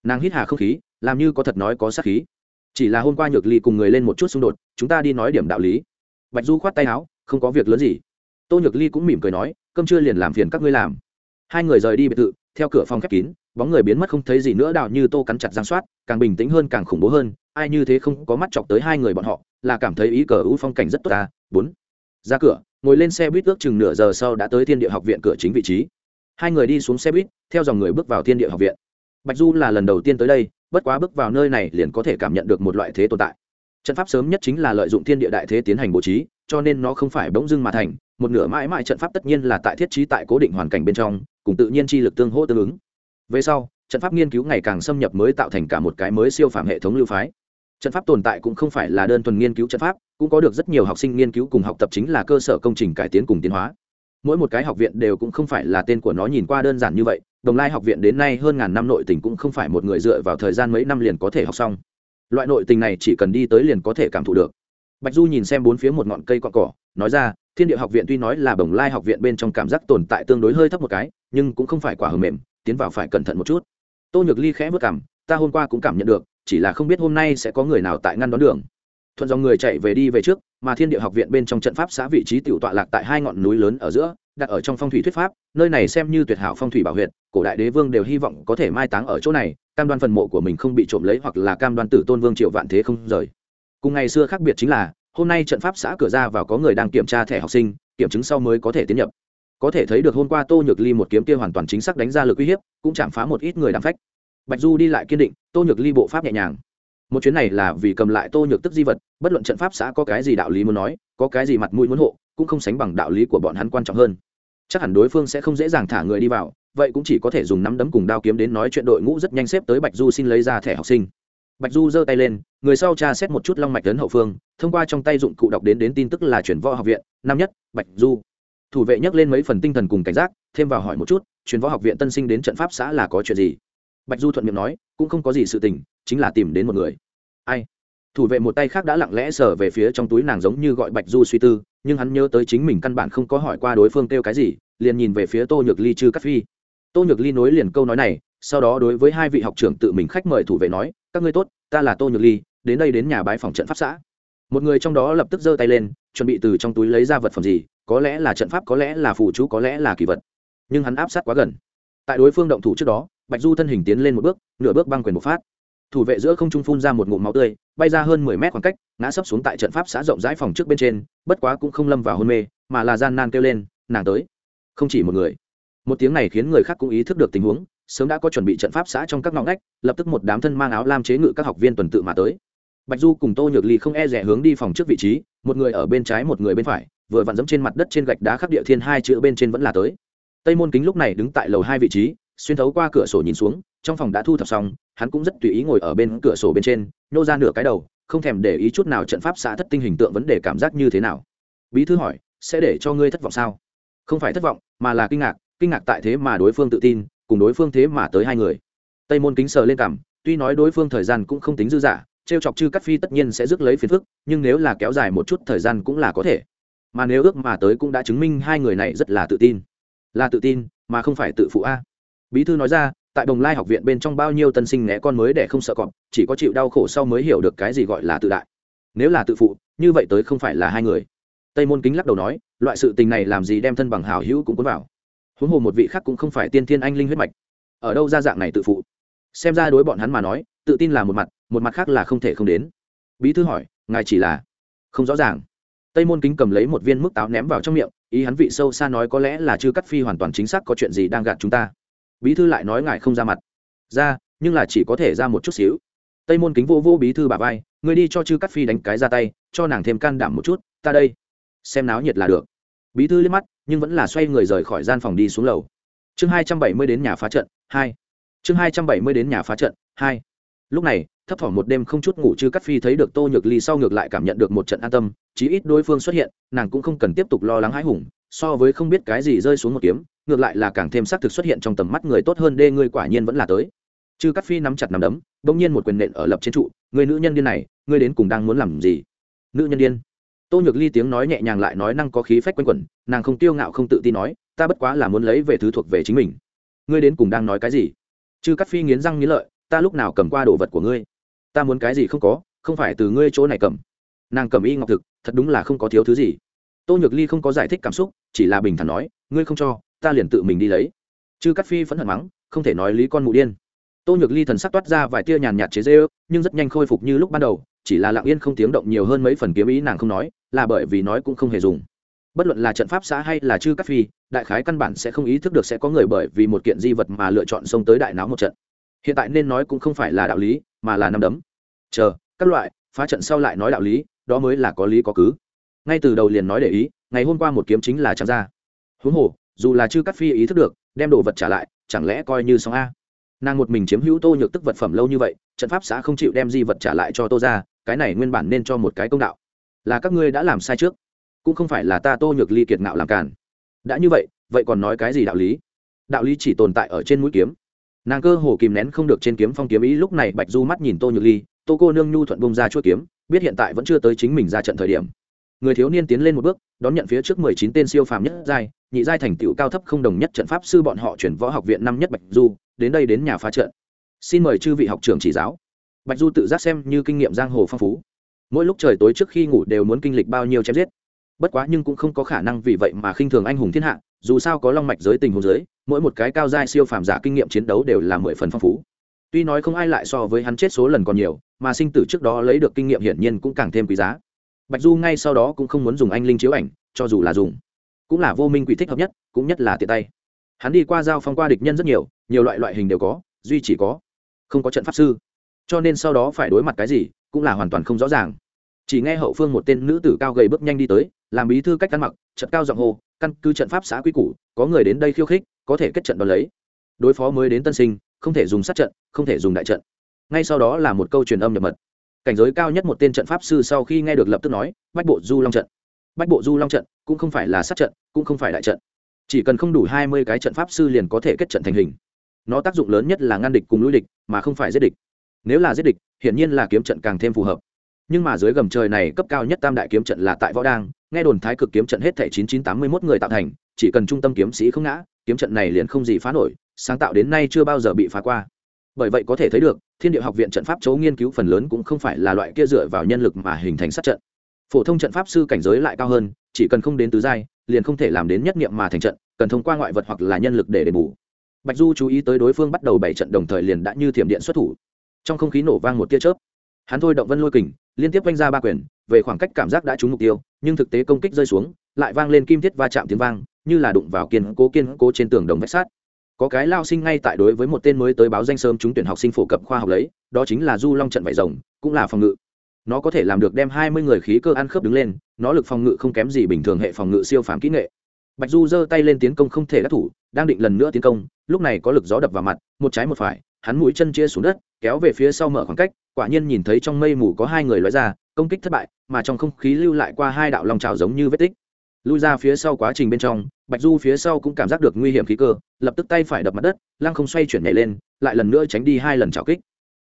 Nàng hít hà không khí, làm như có thật nói có sát khí chỉ là hôm qua nhược ly cùng người lên một chút xung đột, chúng ta đi nói điểm đạo lý. Bạch du khoát tay áo, không có việc lớn gì. Tô nhược ly cũng mỉm cười nói, cơm chưa liền làm phiền các ngươi làm. Hai người rời đi biệt thự, theo cửa phòng khép kín, bóng người biến mất không thấy gì nữa, đào như tô cắn chặt giang soát, càng bình tĩnh hơn, càng khủng bố hơn, ai như thế không có mắt chọc tới hai người bọn họ, là cảm thấy ý cờ ưu phong cảnh rất tốt ta. Bốn, ra cửa, ngồi lên xe buýt ước chừng nửa giờ sau đã tới thiên địa học viện cửa chính vị trí. Hai người đi xuống xe buýt, theo dòng người bước vào thiên địa học viện. Bạch du là lần đầu tiên tới đây bất quá bước vào nơi này liền có thể cảm nhận được một loại thế tồn tại. Trận pháp sớm nhất chính là lợi dụng thiên địa đại thế tiến hành bố trí, cho nên nó không phải bỗng dưng mà thành, một nửa mãi mãi trận pháp tất nhiên là tại thiết trí tại cố định hoàn cảnh bên trong, cùng tự nhiên chi lực tương hỗ tương ứng. Về sau, trận pháp nghiên cứu ngày càng xâm nhập mới tạo thành cả một cái mới siêu phàm hệ thống lưu phái. Trận pháp tồn tại cũng không phải là đơn thuần nghiên cứu trận pháp, cũng có được rất nhiều học sinh nghiên cứu cùng học tập chính là cơ sở công trình cải tiến cùng tiến hóa. Mỗi một cái học viện đều cũng không phải là tên của nó nhìn qua đơn giản như vậy đồng lai học viện đến nay hơn ngàn năm nội tình cũng không phải một người dựa vào thời gian mấy năm liền có thể học xong. Loại nội tình này chỉ cần đi tới liền có thể cảm thụ được. Bạch du nhìn xem bốn phía một ngọn cây cọn cỏ, nói ra, thiên địa học viện tuy nói là bồng lai học viện bên trong cảm giác tồn tại tương đối hơi thấp một cái, nhưng cũng không phải quả hầm mềm, tiến vào phải cẩn thận một chút. Tô nhược ly khẽ vất cảm, ta hôm qua cũng cảm nhận được, chỉ là không biết hôm nay sẽ có người nào tại ngăn đón đường. Thuận dòng người chạy về đi về trước, mà thiên địa học viện bên trong trận pháp xã vị trí tiểu tọa lạc tại hai ngọn núi lớn ở giữa đặt ở trong phong thủy thuyết pháp, nơi này xem như tuyệt hảo phong thủy bảo huyện, cổ đại đế vương đều hy vọng có thể mai táng ở chỗ này, cam đoan phần mộ của mình không bị trộm lấy hoặc là cam đoan tử tôn vương triệu vạn thế không rời. Cùng ngày xưa khác biệt chính là, hôm nay trận pháp xã cửa ra vào có người đang kiểm tra thẻ học sinh, kiểm chứng sau mới có thể tiến nhập. Có thể thấy được hôm qua tô nhược ly một kiếm kia hoàn toàn chính xác đánh ra lực uy hiếp, cũng chạm phá một ít người đàm phách. Bạch du đi lại kiên định, tô nhược ly bộ pháp nhẹ nhàng. Một chuyến này là vì cầm lại tô nhược tức di vật, bất luận trận pháp xã có cái gì đạo lý muốn nói, có cái gì mặt mũi muốn hộ, cũng không sánh bằng đạo lý của bọn hắn quan trọng hơn chắc hẳn đối phương sẽ không dễ dàng thả người đi vào, vậy cũng chỉ có thể dùng nắm đấm cùng đao kiếm đến nói chuyện đội ngũ rất nhanh xếp tới bạch du xin lấy ra thẻ học sinh. Bạch du giơ tay lên, người sau tra xét một chút long mạch tấn hậu phương, thông qua trong tay dụng cụ đọc đến đến tin tức là chuyển võ học viện, năm nhất, bạch du. Thủ vệ nhắc lên mấy phần tinh thần cùng cảnh giác, thêm vào hỏi một chút, chuyển võ học viện tân sinh đến trận pháp xã là có chuyện gì? Bạch du thuận miệng nói, cũng không có gì sự tình, chính là tìm đến một người. Ai? Thủ vệ một tay khác đã lặng lẽ sờ về phía trong túi nàng giống như gọi bạch du suy tư nhưng hắn nhớ tới chính mình căn bản không có hỏi qua đối phương kêu cái gì, liền nhìn về phía tô nhược ly chư cắt phi. Tô nhược ly nối liền câu nói này, sau đó đối với hai vị học trưởng tự mình khách mời thủ vệ nói, các ngươi tốt, ta là tô nhược ly, đến đây đến nhà bái phòng trận pháp xã. Một người trong đó lập tức giơ tay lên, chuẩn bị từ trong túi lấy ra vật phẩm gì, có lẽ là trận pháp, có lẽ là phù chú, có lẽ là kỳ vật. Nhưng hắn áp sát quá gần. Tại đối phương động thủ trước đó, bạch du thân hình tiến lên một bước, nửa bước băng quyền một phát thủ vệ giữa không trung phun ra một ngụm máu tươi, bay ra hơn mười mét khoảng cách, ngã sấp xuống tại trận pháp xã rộng rãi phòng trước bên trên, bất quá cũng không lâm vào hôn mê, mà là gian nan kêu lên, nàng tới. Không chỉ một người. Một tiếng này khiến người khác cũng ý thức được tình huống, sớm đã có chuẩn bị trận pháp xã trong các ngõ ngách, lập tức một đám thân mang áo lam chế ngự các học viên tuần tự mà tới. Bạch du cùng tô nhược ly không e rẻ hướng đi phòng trước vị trí, một người ở bên trái một người bên phải, vừa vặn dẫm trên mặt đất trên gạch đá khắc địa thiên hai chữ bên trên vẫn là tới. Tây môn kính lúc này đứng tại lầu hai vị trí, xuyên thấu qua cửa sổ nhìn xuống trong phòng đã thu thập xong, hắn cũng rất tùy ý ngồi ở bên cửa sổ bên trên, nhô ra nửa cái đầu, không thèm để ý chút nào trận pháp xã thất tinh hình tượng vấn đề cảm giác như thế nào. Bí thư hỏi, sẽ để cho ngươi thất vọng sao? Không phải thất vọng, mà là kinh ngạc kinh ngạc tại thế mà đối phương tự tin, cùng đối phương thế mà tới hai người. Tây môn kính sờ lên cảm tuy nói đối phương thời gian cũng không tính dư dả, trêu chọc chư cắt phi tất nhiên sẽ rước lấy phiền phức, nhưng nếu là kéo dài một chút thời gian cũng là có thể. Mà nếu ước mà tới cũng đã chứng minh hai người này rất là tự tin. Là tự tin, mà không phải tự phụ a. Bí thư nói ra tại đồng lai học viện bên trong bao nhiêu tân sinh né con mới để không sợ cọp, chỉ có chịu đau khổ sau mới hiểu được cái gì gọi là tự đại. Nếu là tự phụ, như vậy tới không phải là hai người. Tây môn kính lắc đầu nói, loại sự tình này làm gì đem thân bằng hảo hữu cũng cuốn vào. Huống hồ một vị khác cũng không phải tiên thiên anh linh huyết mạch. Ở đâu ra dạng này tự phụ? Xem ra đối bọn hắn mà nói, tự tin là một mặt một mặt khác là không thể không đến. Bí thư hỏi, ngài chỉ là không rõ ràng. Tây môn kính cầm lấy một viên mức táo ném vào trong miệng, ý hắn vị sâu xa nói có lẽ là chưa cắt phi hoàn toàn chính xác có chuyện gì đang gạt chúng ta bí thư lại nói ngài không ra mặt. Ra, nhưng là chỉ có thể ra một chút xíu. Tây môn kính vô vô bí thư bà vai người đi cho chư cắt phi đánh cái ra tay, cho nàng thêm can đảm một chút, ta đây. Xem náo nhiệt là được. Bí thư liếc mắt, nhưng vẫn là xoay người rời khỏi gian phòng đi xuống lầu. Chương hai trăm bảy mươi đến nhà phá trận, hai. Chương hai trăm bảy mươi đến nhà phá trận, hai. Lúc này, thấp thỏm một đêm không chút ngủ chư cắt phi thấy được tô nhược ly sau ngược lại cảm nhận được một trận an tâm, chí ít đối phương xuất hiện, nàng cũng không cần tiếp tục lo lắng hãi hùng, so với không biết cái gì rơi xuống một kiếm ngược lại là càng thêm xác thực xuất hiện trong tầm mắt người tốt hơn đê ngươi quả nhiên vẫn là tới. Chư cắt phi nắm chặt nắm đấm, bỗng nhiên một quyền nện ở lập trên trụ người nữ nhân điên này, ngươi đến cùng đang muốn làm gì? Nữ nhân điên? Tô nhược ly tiếng nói nhẹ nhàng lại nói năng có khí phách quanh quẩn, nàng không tiêu ngạo không tự tin nói, ta bất quá là muốn lấy về thứ thuộc về chính mình. Ngươi đến cùng đang nói cái gì? Chư cắt phi nghiến răng nghiến lợi, ta lúc nào cầm qua đồ vật của ngươi? Ta muốn cái gì không có, không phải từ ngươi chỗ này cầm. Nàng cầm y ngọc thực, thật đúng là không có thiếu thứ gì. Tô nhược ly không có giải thích cảm xúc, chỉ là bình thản nói, ngươi không cho ta liền tự mình đi lấy. Chư cắt phi phẫn hận mắng, không thể nói lý con mụ điên. Tô nhược ly thần sắc toát ra vài tia nhàn nhạt chế dê ư nhưng rất nhanh khôi phục như lúc ban đầu, chỉ là lặng yên không tiếng động nhiều hơn mấy phần kiếm ý nàng không nói, là bởi vì nói cũng không hề dùng. Bất luận là trận pháp xã hay là chư cắt phi, đại khái căn bản sẽ không ý thức được sẽ có người bởi vì một kiện di vật mà lựa chọn xông tới đại náo một trận. Hiện tại nên nói cũng không phải là đạo lý, mà là năm đấm. Chờ, các loại, phá trận sau lại nói đạo lý, đó mới là có lý có cứ. Ngay từ đầu liền nói để ý, ngày hôm qua một kiếm chính là chẳng ra. Huống hồ dù là chư cắt phi ý thức được, đem đồ vật trả lại, chẳng lẽ coi như xong a? Nàng một mình chiếm hữu tô nhược tức vật phẩm lâu như vậy, trận pháp xã không chịu đem di vật trả lại cho tô ra, cái này nguyên bản nên cho một cái công đạo. Là các ngươi đã làm sai trước, cũng không phải là ta tô nhược ly kiệt ngạo làm càn. Đã như vậy vậy còn nói cái gì đạo lý? Đạo lý chỉ tồn tại ở trên mũi kiếm. Nàng cơ hồ kìm nén không được trên kiếm phong kiếm ý, lúc này bạch du mắt nhìn tô nhược ly, tô cô nương nhu thuận bông ra chuỗi kiếm, biết hiện tại vẫn chưa tới chính mình ra trận thời điểm. Người thiếu niên tiến lên một bước, đón nhận phía trước mười chín tên siêu phàm nhất giai nhị giai thành tựu cao thấp không đồng nhất trận pháp sư bọn họ chuyển võ học viện năm nhất bạch du, đến đây đến nhà phá trận. Xin mời chư vị học trưởng chỉ giáo. Bạch du tự giác xem như kinh nghiệm giang hồ phong phú. Mỗi lúc trời tối trước khi ngủ đều muốn kinh lịch bao nhiêu chém giết. Bất quá nhưng cũng không có khả năng vì vậy mà khinh thường anh hùng thiên hạ, dù sao có long mạch giới tình hồ giới, mỗi một cái cao giai siêu phàm giả kinh nghiệm chiến đấu đều là mười phần phong phú. Tuy nói không ai lại so với hắn chết số lần còn nhiều, mà sinh tử trước đó lấy được kinh nghiệm hiển nhiên cũng càng thêm quý giá. Bạch du ngay sau đó cũng không muốn dùng anh linh chiếu ảnh, cho dù là dùng cũng là vô minh quỷ thích hợp nhất, cũng nhất là tiện tay. Hắn đi qua giao phong qua địch nhân rất nhiều nhiều loại loại hình đều có, duy chỉ có không có trận pháp sư. Cho nên sau đó phải đối mặt cái gì, cũng là hoàn toàn không rõ ràng. Chỉ nghe hậu phương một tên nữ tử cao gầy bước nhanh đi tới, làm bí thư cách ăn mặc, trận cao giọng hô, căn cứ trận pháp xã quy củ, có người đến đây khiêu khích, có thể kết trận đ lấy. Đối phó mới đến tân sinh, không thể dùng sát trận, không thể dùng đại trận. Ngay sau đó là một câu truyền âm nhập mật. Cảnh giới cao nhất một tên trận pháp sư sau khi nghe được lập tức nói, bách bộ du long trận bách bộ du long trận, cũng không phải là sát trận, cũng không phải đại trận. Chỉ cần không đủ hai mươi cái trận pháp sư liền có thể kết trận thành hình. Nó tác dụng lớn nhất là ngăn địch cùng lui địch, mà không phải giết địch. Nếu là giết địch, hiển nhiên là kiếm trận càng thêm phù hợp. Nhưng mà dưới gầm trời này, cấp cao nhất tam đại kiếm trận là tại võ đang, nghe đồn thái cực kiếm trận hết thể chín chín tám mươi mốt người tạo thành, chỉ cần trung tâm kiếm sĩ không ngã, kiếm trận này liền không gì phá nổi, sáng tạo đến nay chưa bao giờ bị phá qua. Bởi vậy có thể thấy được, thiên địa học viện trận pháp chấu nghiên cứu phần lớn cũng không phải là loại kia dựa vào nhân lực mà hình thành sát trận phổ thông trận pháp sư cảnh giới lại cao hơn, chỉ cần không đến tứ giai, liền không thể làm đến nhất niệm mà thành trận, cần thông qua ngoại vật hoặc là nhân lực để đền bù. Bạch du chú ý tới đối phương bắt đầu bảy trận đồng thời liền đã như thiểm điện xuất thủ. Trong không khí nổ vang một tia chớp. Hắn thôi động vân lôi kình, liên tiếp vanh ra ba quyền, về khoảng cách cảm giác đã trúng mục tiêu, nhưng thực tế công kích rơi xuống, lại vang lên kim thiết va chạm tiếng vang, như là đụng vào kiên cố kiên cố trên tường đồng vách sát có cái lao sinh ngay tại đối với một tên mới tới báo danh sớm trúng tuyển học sinh phổ cập khoa học lấy, đó chính là du long trận vải rồng, cũng là phòng ngự nó có thể làm được đem hai mươi người khí cơ ăn khớp đứng lên, nó lực phòng ngự không kém gì bình thường hệ phòng ngự siêu phàm kỹ nghệ. Bạch du giơ tay lên tiến công không thể đắc thủ, đang định lần nữa tiến công, lúc này có lực gió đập vào mặt, một trái một phải, hắn mũi chân chia xuống đất, kéo về phía sau mở khoảng cách, quả nhiên nhìn thấy trong mây mù có hai người lóe ra, công kích thất bại, mà trong không khí lưu lại qua hai đạo lòng trào giống như vết tích. Lui ra phía sau quá trình bên trong, bạch du phía sau cũng cảm giác được nguy hiểm khí cơ, lập tức tay phải đập mặt đất, lăng không xoay chuyển nhảy lên, lại lần nữa tránh đi hai lần trào kích.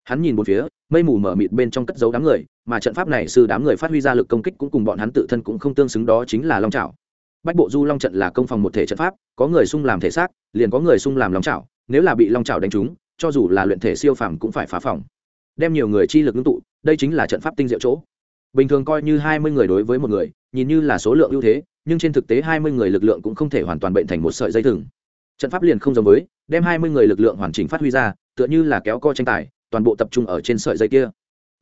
Hắn nhìn một phía, mây mù mở mịt bên trong cất dấu đám người mà trận pháp này sư đám người phát huy ra lực công kích cũng cùng bọn hắn tự thân cũng không tương xứng đó chính là long trảo. Bách bộ du long trận là công phòng một thể trận pháp, có người sung làm thể xác, liền có người sung làm long trảo, nếu là bị long trảo đánh trúng, cho dù là luyện thể siêu phàm cũng phải phá phòng. Đem nhiều người chi lực ngưng tụ, đây chính là trận pháp tinh diệu chỗ. Bình thường coi như hai mươi người đối với một người, nhìn như là số lượng ưu thế, nhưng trên thực tế hai mươi người lực lượng cũng không thể hoàn toàn bệnh thành một sợi dây thừng. Trận pháp liền không giống với, đem hai mươi người lực lượng hoàn chỉnh phát huy ra, tựa như là kéo co tranh tài, toàn bộ tập trung ở trên sợi dây kia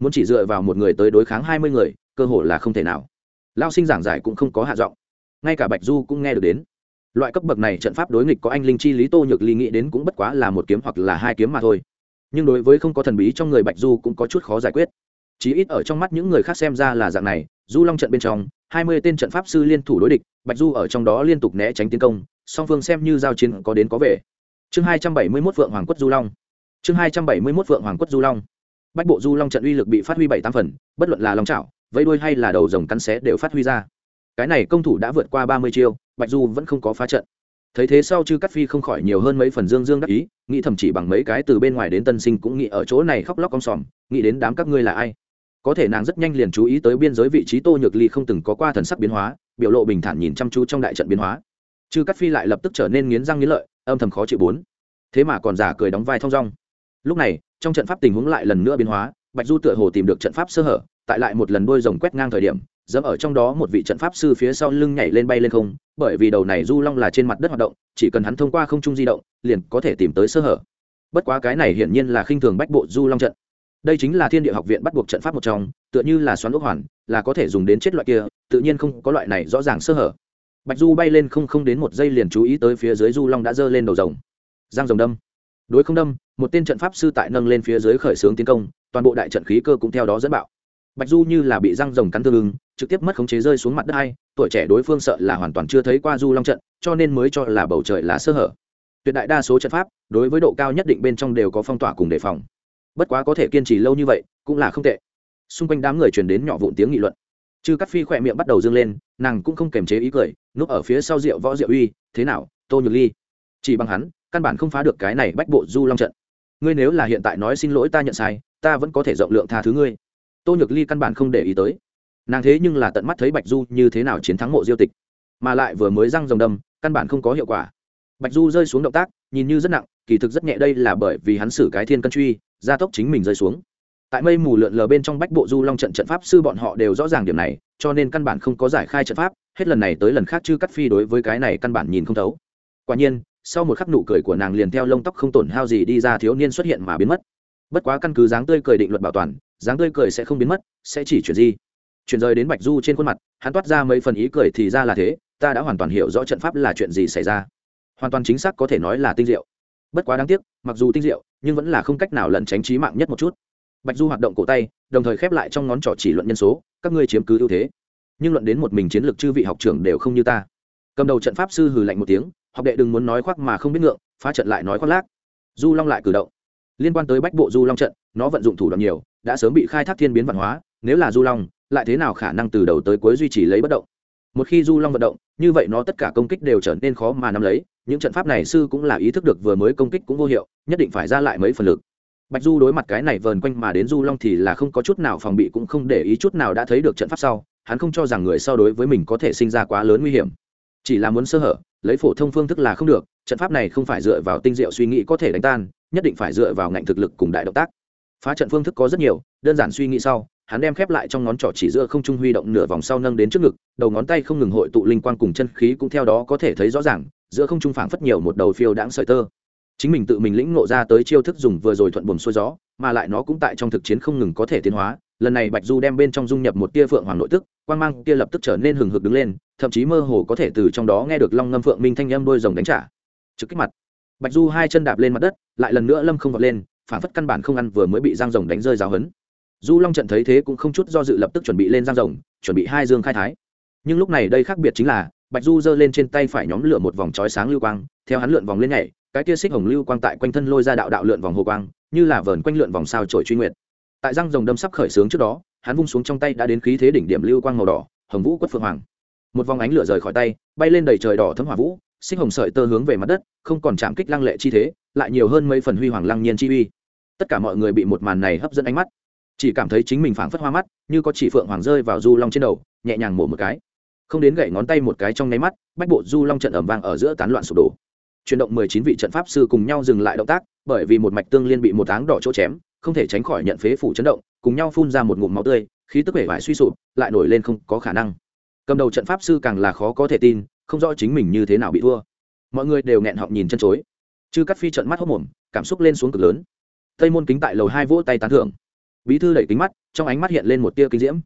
muốn chỉ dựa vào một người tới đối kháng hai mươi người, cơ hội là không thể nào. Lao sinh giảng giải cũng không có hạ giọng. Ngay cả bạch du cũng nghe được đến. Loại cấp bậc này trận pháp đối nghịch có anh linh chi lý tô nhược ly nghĩ đến cũng bất quá là một kiếm hoặc là hai kiếm mà thôi. Nhưng đối với không có thần bí trong người bạch du cũng có chút khó giải quyết. Chí ít ở trong mắt những người khác xem ra là dạng này, du long trận bên trong, hai mươi tên trận pháp sư liên thủ đối địch, bạch du ở trong đó liên tục né tránh tiến công, song phương xem như giao chiến có đến có về. Chương hai trăm bảy mươi mốt vượng hoàng quất du long. Chương hai trăm bảy mươi mốt vượng hoàng quất du long bách bộ du long trận uy lực bị phát huy bảy tám phần, bất luận là long trào vây đuôi hay là đầu rồng cắn xé đều phát huy ra. Cái này công thủ đã vượt qua ba mươi chiêu, bạch du vẫn không có phá trận. Thấy thế sau chư cắt phi không khỏi nhiều hơn mấy phần dương dương đắc ý, nghĩ thậm chỉ bằng mấy cái từ bên ngoài đến tân sinh cũng nghĩ ở chỗ này khóc lóc cong sòm, nghĩ đến đám các ngươi là ai. Có thể nàng rất nhanh liền chú ý tới biên giới vị trí tô nhược ly không từng có qua thần sắc biến hóa, biểu lộ bình thản nhìn chăm chú trong đại trận biến hóa. Chư cắt phi lại lập tức trở nên nghiến răng nghiến lợi, âm thầm khó chịu bốn. Thế mà còn giả cười đóng vai thong dong. Lúc này trong trận pháp tình huống lại lần nữa biến hóa, bạch du tựa hồ tìm được trận pháp sơ hở, tại lại một lần đôi rồng quét ngang thời điểm, dẫm ở trong đó một vị trận pháp sư phía sau lưng nhảy lên bay lên không, bởi vì đầu này du long là trên mặt đất hoạt động, chỉ cần hắn thông qua không trung di động, liền có thể tìm tới sơ hở. Bất quá cái này hiển nhiên là khinh thường bách bộ du long trận. Đây chính là thiên địa học viện bắt buộc trận pháp một trong, tựa như là xoắn ốc hoàn, là có thể dùng đến chết loại kia, tự nhiên không có loại này rõ ràng sơ hở. Bạch du bay lên không không đến một giây liền chú ý tới phía dưới du long đã giơ lên đầu rồng. Giang rồng đâm đối không đâm, một tên trận pháp sư tại nâng lên phía dưới khởi xướng tiến công, toàn bộ đại trận khí cơ cũng theo đó dẫn bạo. Bạch du như là bị răng rồng cắn tương ứng, trực tiếp mất khống chế rơi xuống mặt đất hay tuổi trẻ đối phương sợ là hoàn toàn chưa thấy qua du long trận, cho nên mới cho là bầu trời là sơ hở. Tuyệt đại đa số trận pháp, đối với độ cao nhất định bên trong đều có phong tỏa cùng đề phòng. Bất quá có thể kiên trì lâu như vậy, cũng là không tệ. Xung quanh đám người truyền đến nhỏ vụn tiếng nghị luận. Chư cắt phi khỏe miệng bắt đầu dâng lên, nàng cũng không kềm chế ý cười, núp ở phía sau rượu võ rượu uy, thế nào, tô nhược ly? Chỉ bằng hắn căn bản không phá được cái này bách bộ du long trận. Ngươi nếu là hiện tại nói xin lỗi ta nhận sai, ta vẫn có thể rộng lượng tha thứ ngươi. Tô nhược ly căn bản không để ý tới. Nàng thế nhưng là tận mắt thấy bạch du như thế nào chiến thắng mộ diêu tịch, mà lại vừa mới răng rồng đâm, căn bản không có hiệu quả. Bạch du rơi xuống động tác, nhìn như rất nặng, kỳ thực rất nhẹ đây là bởi vì hắn xử cái thiên cân truy, gia tốc chính mình rơi xuống. Tại mây mù lượn lờ bên trong bách bộ du long trận trận pháp sư bọn họ đều rõ ràng điểm này, cho nên căn bản không có giải khai trận pháp, hết lần này tới lần khác chư cắt phi đối với cái này căn bản nhìn không thấu. Quả nhiên sau một khắc nụ cười của nàng liền theo lông tóc không tổn hao gì đi ra thiếu niên xuất hiện mà biến mất. Bất quá căn cứ dáng tươi cười định luật bảo toàn, dáng tươi cười sẽ không biến mất, sẽ chỉ chuyển di. Chuyển rời đến bạch du trên khuôn mặt, hắn toát ra mấy phần ý cười thì ra là thế, ta đã hoàn toàn hiểu rõ trận pháp là chuyện gì xảy ra. Hoàn toàn chính xác có thể nói là tinh diệu. Bất quá đáng tiếc, mặc dù tinh diệu, nhưng vẫn là không cách nào lẩn tránh trí mạng nhất một chút. Bạch du hoạt động cổ tay, đồng thời khép lại trong ngón trỏ chỉ luận nhân số, các ngươi chiếm cứ ưu thế. Nhưng luận đến một mình chiến lược chư vị học trưởng đều không như ta. Cầm đầu trận pháp sư hừ lạnh một tiếng học đệ đừng muốn nói khoác mà không biết ngượng, phá trận lại nói khoác lác. Du long lại cử động. Liên quan tới bách bộ du long trận, nó vận dụng thủ đoạn nhiều, đã sớm bị khai thác thiên biến văn hóa, nếu là du long, lại thế nào khả năng từ đầu tới cuối duy trì lấy bất động? Một khi du long vận động, như vậy nó tất cả công kích đều trở nên khó mà nắm lấy, những trận pháp này sư cũng là ý thức được vừa mới công kích cũng vô hiệu, nhất định phải ra lại mấy phần lực. Bạch du đối mặt cái này vờn quanh mà đến du long thì là không có chút nào phòng bị cũng không để ý chút nào đã thấy được trận pháp sau, hắn không cho rằng người sau đối với mình có thể sinh ra quá lớn nguy hiểm. Chỉ là muốn sơ hở lấy phổ thông phương thức là không được, trận pháp này không phải dựa vào tinh diệu suy nghĩ có thể đánh tan, nhất định phải dựa vào ngạnh thực lực cùng đại động tác. Phá trận phương thức có rất nhiều, đơn giản suy nghĩ sau, hắn đem khép lại trong ngón trỏ chỉ giữa không trung huy động nửa vòng sau nâng đến trước ngực, đầu ngón tay không ngừng hội tụ linh quang cùng chân khí cũng theo đó có thể thấy rõ ràng, giữa không trung phảng phất nhiều một đầu phiêu đãng sợi tơ. Chính mình tự mình lĩnh ngộ ra tới chiêu thức dùng vừa rồi thuận buồm xuôi gió, mà lại nó cũng tại trong thực chiến không ngừng có thể tiến hóa lần này bạch du đem bên trong dung nhập một tia phượng hoàng nội tức, quang mang kia lập tức trở nên hừng hực đứng lên, thậm chí mơ hồ có thể từ trong đó nghe được long ngâm phượng minh thanh âm đôi rồng đánh trả. Trực kích mặt. Bạch du hai chân đạp lên mặt đất, lại lần nữa lâm không vọt lên, phản phất căn bản không ăn vừa mới bị giang rồng đánh rơi giáo hấn du long trận thấy thế cũng không chút do dự lập tức chuẩn bị lên giang rồng, chuẩn bị hai dương khai thái. Nhưng lúc này đây khác biệt chính là, bạch du giơ lên trên tay phải nhóm lửa một vòng chói sáng lưu quang, theo hắn lượn vòng lên nhảy, cái tia xích hồng lưu quang tại quanh thân lôi ra đạo đạo lượn vòng hồ quang, như là vờn quanh lượn vòng sao trổi truy nguyệt tại răng rồng đâm sắp khởi sướng trước đó, hắn vung xuống trong tay đã đến khí thế đỉnh điểm lưu quang màu đỏ, hồng vũ quất phượng hoàng. Một vòng ánh lửa rời khỏi tay, bay lên đầy trời đỏ thấm hỏa vũ, xích hồng sợi tơ hướng về mặt đất, không còn chạm kích lăng lệ chi thế, lại nhiều hơn mấy phần huy hoàng lăng nhiên chi uy. Tất cả mọi người bị một màn này hấp dẫn ánh mắt. Chỉ cảm thấy chính mình phảng phất hoa mắt, như có chỉ phượng hoàng rơi vào du long trên đầu, nhẹ nhàng mổ một cái. Không đến gậy ngón tay một cái trong nháy mắt, bách bộ du long trận ẩm vang ở giữa tán loạn sụp đổ. Chuyển động mười chín vị trận pháp sư cùng nhau dừng lại động tác, bởi vì một mạch tương liên bị một áng đỏ chỗ chém không thể tránh khỏi nhận phế phủ chấn động, cùng nhau phun ra một ngụm máu tươi, khí tức vẻ vải suy sụp, lại nổi lên không có khả năng. Cầm đầu trận pháp sư càng là khó có thể tin, không rõ chính mình như thế nào bị thua. Mọi người đều nghẹn họng nhìn chân chối. Chư cắt phi trận mắt hốc mồm, cảm xúc lên xuống cực lớn. Tây môn kính tại lầu hai vỗ tay tán thưởng. Bí thư đẩy kính mắt, trong ánh mắt hiện lên một tia kinh diễm.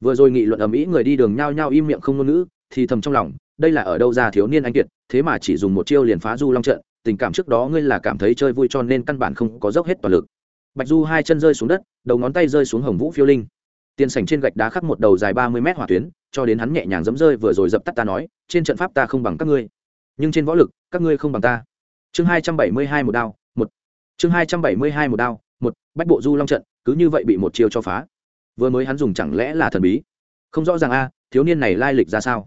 Vừa rồi nghị luận ầm ĩ người đi đường nhao nhao im miệng không ngôn ngữ, thì thầm trong lòng, đây là ở đâu ra thiếu niên anh kiệt, thế mà chỉ dùng một chiêu liền phá du long trận, tình cảm trước đó ngươi là cảm thấy chơi vui cho nên căn bản không có dốc hết toàn lực bạch du hai chân rơi xuống đất, đầu ngón tay rơi xuống hồng vũ phiêu linh. Tiền sảnh trên gạch đá khắc một đầu dài ba mươi mét hỏa tuyến, cho đến hắn nhẹ nhàng dẫm rơi vừa rồi dập tắt ta nói, trên trận pháp ta không bằng các ngươi. Nhưng trên võ lực, các ngươi không bằng ta. Chương hai trăm bảy mươi hai một đao, một. Chương hai trăm bảy mươi hai một đao, một. Bách bộ du long trận, cứ như vậy bị một chiêu cho phá. Vừa mới hắn dùng chẳng lẽ là thần bí? Không rõ ràng a, thiếu niên này lai lịch ra sao?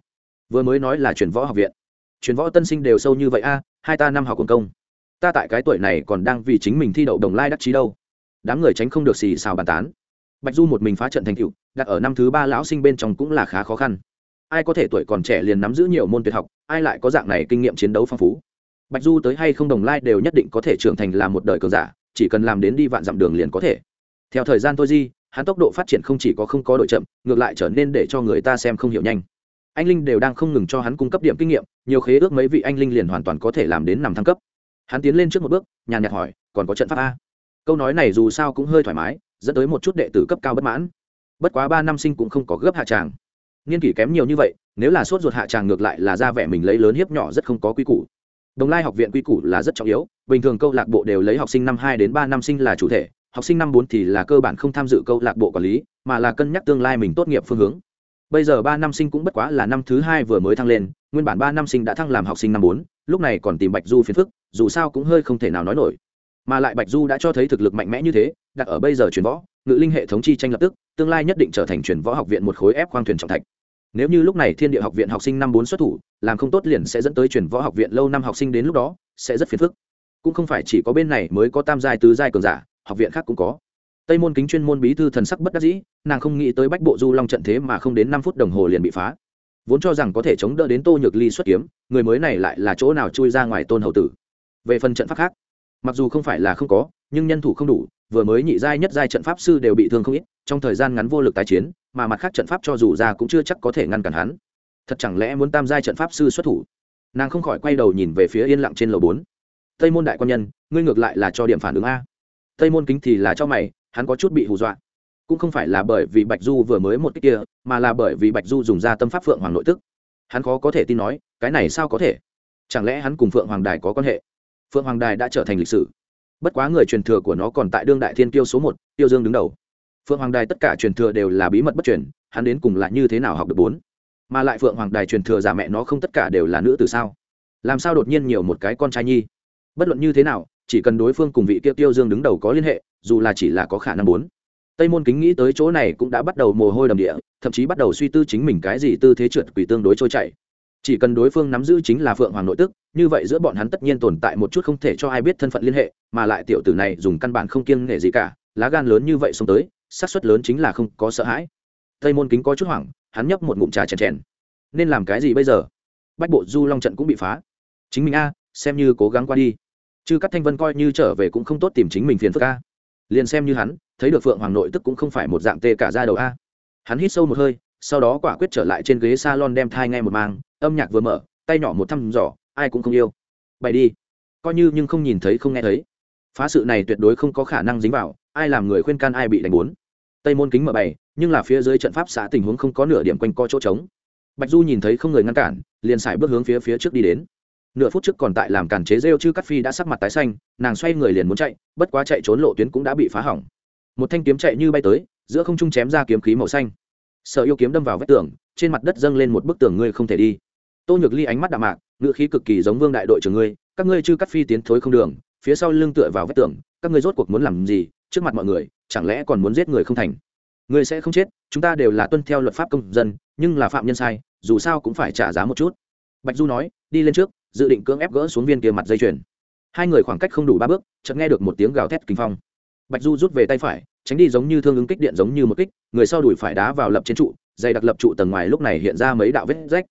Vừa mới nói là truyền võ học viện. Truyền võ tân sinh đều sâu như vậy a, hai ta năm học quần công. Ta tại cái tuổi này còn đang vì chính mình thi đậu đồng lai đắc chí đâu đám người tránh không được xì xào bàn tán. Bạch du một mình phá trận thành cựu đặt ở năm thứ ba lão sinh bên trong cũng là khá khó khăn. Ai có thể tuổi còn trẻ liền nắm giữ nhiều môn tuyệt học, ai lại có dạng này kinh nghiệm chiến đấu phong phú? Bạch du tới hay không đồng lai đều nhất định có thể trưởng thành làm một đời cường giả, chỉ cần làm đến đi vạn dặm đường liền có thể. Theo thời gian tôi di, hắn tốc độ phát triển không chỉ có không có đội chậm, ngược lại trở nên để cho người ta xem không hiểu nhanh. Anh linh đều đang không ngừng cho hắn cung cấp điểm kinh nghiệm, nhiều khế ước mấy vị anh linh liền hoàn toàn có thể làm đến nằm thăng cấp. Hắn tiến lên trước một bước, nhàn nhạt hỏi, còn có trận pháp a? Câu nói này dù sao cũng hơi thoải mái, dẫn tới một chút đệ tử cấp cao bất mãn. Bất quá ba năm sinh cũng không có gấp hạ tràng. Niên kỷ kém nhiều như vậy, nếu là sốt ruột hạ tràng ngược lại là ra vẻ mình lấy lớn hiếp nhỏ rất không có quy củ. Đồng lai học viện quy củ là rất trọng yếu, bình thường câu lạc bộ đều lấy học sinh năm hai đến ba năm sinh là chủ thể, học sinh năm bốn thì là cơ bản không tham dự câu lạc bộ quản lý, mà là cân nhắc tương lai mình tốt nghiệp phương hướng. Bây giờ ba năm sinh cũng bất quá là năm thứ hai vừa mới thăng lên, nguyên bản ba năm sinh đã thăng làm học sinh năm bốn, lúc này còn tìm bạch du phiền phức, dù sao cũng hơi không thể nào nói nổi mà lại bạch du đã cho thấy thực lực mạnh mẽ như thế, đặt ở bây giờ truyền võ, ngự linh hệ thống chi tranh lập tức, tương lai nhất định trở thành truyền võ học viện một khối ép khoang thuyền trọng thạch. Nếu như lúc này thiên địa học viện học sinh năm bốn xuất thủ, làm không tốt liền sẽ dẫn tới truyền võ học viện lâu năm học sinh đến lúc đó, sẽ rất phiền phức. Cũng không phải chỉ có bên này mới có tam giai, tứ giai cường giả, học viện khác cũng có. Tây môn kính chuyên môn bí thư thần sắc bất đắc dĩ, nàng không nghĩ tới bách bộ du long trận thế mà không đến năm phút đồng hồ liền bị phá. Vốn cho rằng có thể chống đỡ đến tô nhược ly xuất kiếm, người mới này lại là chỗ nào chui ra ngoài tôn hậu tử. Về phần trận pháp khác mặc dù không phải là không có, nhưng nhân thủ không đủ, vừa mới nhị giai nhất giai trận pháp sư đều bị thương không ít, trong thời gian ngắn vô lực tái chiến, mà mặt khác trận pháp cho dù ra cũng chưa chắc có thể ngăn cản hắn. Thật chẳng lẽ muốn tam giai trận pháp sư xuất thủ? Nàng không khỏi quay đầu nhìn về phía yên lặng trên lầu bốn. Tây môn đại quan nhân, ngươi ngược lại là cho điểm phản ứng a. Tây môn kính thì là cho mày, hắn có chút bị hù dọa. Cũng không phải là bởi vì bạch du vừa mới một cách kia, mà là bởi vì bạch du dùng ra tâm pháp phượng hoàng nội tức. Hắn khó có thể tin nói, cái này sao có thể? Chẳng lẽ hắn cùng phượng hoàng đài có quan hệ? Phượng hoàng đài đã trở thành lịch sử. Bất quá người truyền thừa của nó còn tại đương đại thiên tiêu số một, tiêu dương đứng đầu. Phượng hoàng đài tất cả truyền thừa đều là bí mật bất truyền, hắn đến cùng là như thế nào học được bốn? Mà lại phượng hoàng đài truyền thừa giả mẹ nó không tất cả đều là nữ từ sao? Làm sao đột nhiên nhiều một cái con trai nhi? Bất luận như thế nào, chỉ cần đối phương cùng vị kia tiêu dương đứng đầu có liên hệ, dù là chỉ là có khả năng bốn. Tây môn kính nghĩ tới chỗ này cũng đã bắt đầu mồ hôi đầm địa, thậm chí bắt đầu suy tư chính mình cái gì tư thế trượt quỷ tương đối trôi chảy. Chỉ cần đối phương nắm giữ chính là phượng hoàng nội tức như vậy giữa bọn hắn tất nhiên tồn tại một chút không thể cho ai biết thân phận liên hệ, mà lại tiểu tử này dùng căn bản không kiêng nể gì cả, lá gan lớn như vậy xông tới, xác suất lớn chính là không có sợ hãi. Tây môn kính có chút hoảng, hắn nhấp một ngụm trà chèn chèn. Nên làm cái gì bây giờ? Bách bộ du long trận cũng bị phá. Chính mình a, xem như cố gắng qua đi. Chứ các thanh vân coi như trở về cũng không tốt tìm chính mình phiền phức a. Liền xem như hắn, thấy được phượng hoàng nội tức cũng không phải một dạng tê cả ra đầu a. Hắn hít sâu một hơi, sau đó quả quyết trở lại trên ghế s a lon đem thai ngay một mang âm nhạc vừa mở, tay nhỏ một thăm dò ai cũng không yêu. Bày đi. Coi như nhưng không nhìn thấy không nghe thấy. Phá sự này tuyệt đối không có khả năng dính vào, ai làm người khuyên can ai bị đánh bốn. Tây môn kính mở bày, nhưng là phía dưới trận pháp xã tình huống không có nửa điểm quanh co chỗ trống. Bạch du nhìn thấy không người ngăn cản, liền xài bước hướng phía phía trước đi đến. Nửa phút trước còn tại làm cản chế rêu chư cắt phi đã sắc mặt tái xanh, nàng xoay người liền muốn chạy, bất quá chạy trốn lộ tuyến cũng đã bị phá hỏng. Một thanh kiếm chạy như bay tới, giữa không trung chém ra kiếm khí màu xanh. Sợ yêu kiếm đâm vào vách tường, trên mặt đất dâng lên một bức tường ngươi không thể đi tô nhược ly ánh mắt đạm mạc, ngữ khí cực kỳ giống vương đại đội trưởng ngươi, các ngươi chưa cắt phi tiến thối không đường, phía sau lưng tựa vào vách tường, các ngươi rốt cuộc muốn làm gì, trước mặt mọi người, chẳng lẽ còn muốn giết người không thành? Ngươi sẽ không chết, chúng ta đều là tuân theo luật pháp công dân, nhưng là phạm nhân sai, dù sao cũng phải trả giá một chút. Bạch du nói, đi lên trước, dự định cưỡng ép gỡ xuống viên kia mặt dây chuyền. Hai người khoảng cách không đủ ba bước, chợt nghe được một tiếng gào thét kinh phong. Bạch du rút về tay phải, tránh đi giống như thương ứng kích điện giống như một kích, người sau đuổi phải đá vào lập trên trụ, dày đặc lập trụ tầng ngoài lúc này hiện ra mấy đạo vết rách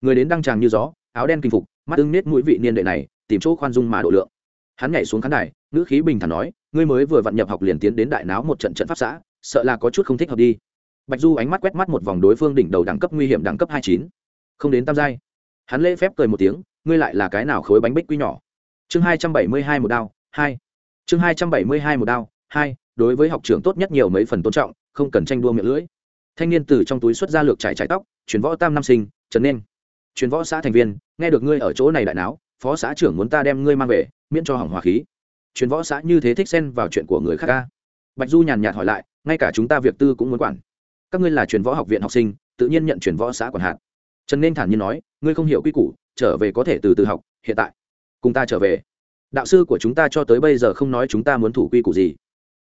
người đến đăng tràng như gió, áo đen kinh phục, mắt ưng nết mũi vị niên đệ này, tìm chỗ khoan dung mà độ lượng. Hắn nhảy xuống khán đài, ngữ khí bình thản nói, ngươi mới vừa vặn nhập học liền tiến đến đại náo một trận trận pháp xã, sợ là có chút không thích hợp đi. Bạch du ánh mắt quét mắt một vòng đối phương đỉnh đầu đẳng cấp nguy hiểm đẳng cấp hai chín. Không đến tam giai. Hắn lễ phép cười một tiếng, ngươi lại là cái nào khối bánh bích quy nhỏ? Chương hai trăm bảy mươi hai một đao, hai. Chương hai trăm bảy mươi hai một đao, hai, đối với học trưởng tốt nhất nhiều mấy phần tôn trọng, không cần tranh đua miệng lưỡi. Thanh niên từ trong túi xuất ra lược trải trải tóc, chuyển võ tam năm sinh trần nên chuyển võ xã thành viên, nghe được ngươi ở chỗ này đại náo, phó xã trưởng muốn ta đem ngươi mang về, miễn cho hỏng hòa khí. Chuyển võ xã như thế thích xen vào chuyện của người khác ca bạch du nhàn nhạt hỏi lại, ngay cả chúng ta việc tư cũng muốn quản. Các ngươi là chuyển võ học viện học sinh, tự nhiên nhận chuyển võ xã quản hạt. Trần nên thản nhiên nói, ngươi không hiểu quy củ, trở về có thể từ từ học, hiện tại, cùng ta trở về. Đạo sư của chúng ta cho tới bây giờ không nói chúng ta muốn thủ quy củ gì.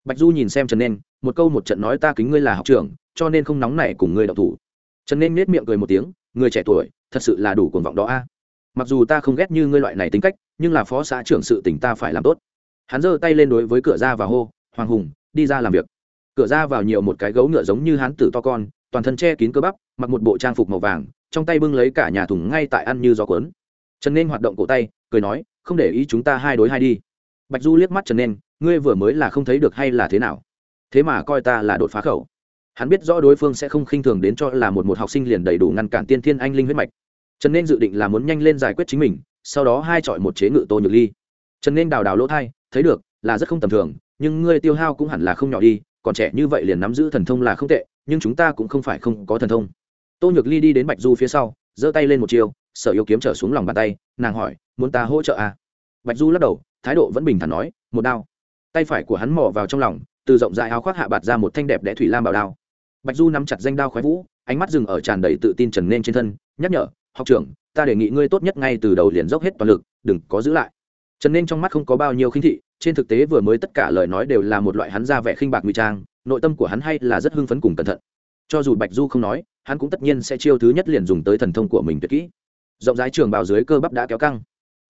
Bạch du nhìn xem trần nên, một câu một trận nói ta kính ngươi là học trưởng, cho nên không nóng này cùng ngươi đọc thủ. Trần nên nết miệng cười một tiếng, người trẻ tuổi thật sự là đủ cuồng vọng đó a. Mặc dù ta không ghét như ngươi loại này tính cách, nhưng là phó xã trưởng sự tỉnh ta phải làm tốt. Hắn giơ tay lên đối với cửa ra và hô, hoàng hùng, đi ra làm việc. Cửa ra vào nhiều một cái gấu ngựa giống như hắn tử to con, toàn thân che kín cơ bắp, mặc một bộ trang phục màu vàng, trong tay bưng lấy cả nhà thùng ngay tại ăn như gió cuốn. Trần nên hoạt động cổ tay, cười nói, không để ý chúng ta hai đối hai đi. Bạch du liếc mắt trần nên, ngươi vừa mới là không thấy được hay là thế nào? Thế mà coi ta là đột phá khẩu. Hắn biết rõ đối phương sẽ không khinh thường đến cho là một một học sinh liền đầy đủ ngăn cản tiên thiên anh linh huyết mạch trần nên dự định là muốn nhanh lên giải quyết chính mình, sau đó hai chọi một chế ngự tô nhược ly. Trần nên đào đào lỗ thai, thấy được, là rất không tầm thường, nhưng ngươi tiêu hao cũng hẳn là không nhỏ đi, còn trẻ như vậy liền nắm giữ thần thông là không tệ, nhưng chúng ta cũng không phải không có thần thông. Tô nhược ly đi đến bạch du phía sau, giơ tay lên một chiều sở yêu kiếm trở xuống lòng bàn tay, nàng hỏi, muốn ta hỗ trợ à? bạch du lắc đầu, thái độ vẫn bình thản nói, một đao. Tay phải của hắn mò vào trong lòng, từ rộng rãi áo khoác hạ bạt ra một thanh đẹp đẽ thủy lam bảo đao. Bạch du nắm chặt danh đao khoái vũ, ánh mắt dừng ở tràn đầy tự tin trần nên trên thân, nhắc nhở học trưởng, ta đề nghị ngươi tốt nhất ngay từ đầu liền dốc hết toàn lực, đừng có giữ lại. Trần nên trong mắt không có bao nhiêu khinh thị, trên thực tế vừa mới tất cả lời nói đều là một loại hắn ra vẻ khinh bạc nguy trang, nội tâm của hắn hay là rất hưng phấn cùng cẩn thận. Cho dù bạch du không nói, hắn cũng tất nhiên sẽ chiêu thứ nhất liền dùng tới thần thông của mình tuyệt kỹ. Rộng rãi trường bào dưới cơ bắp đã kéo căng.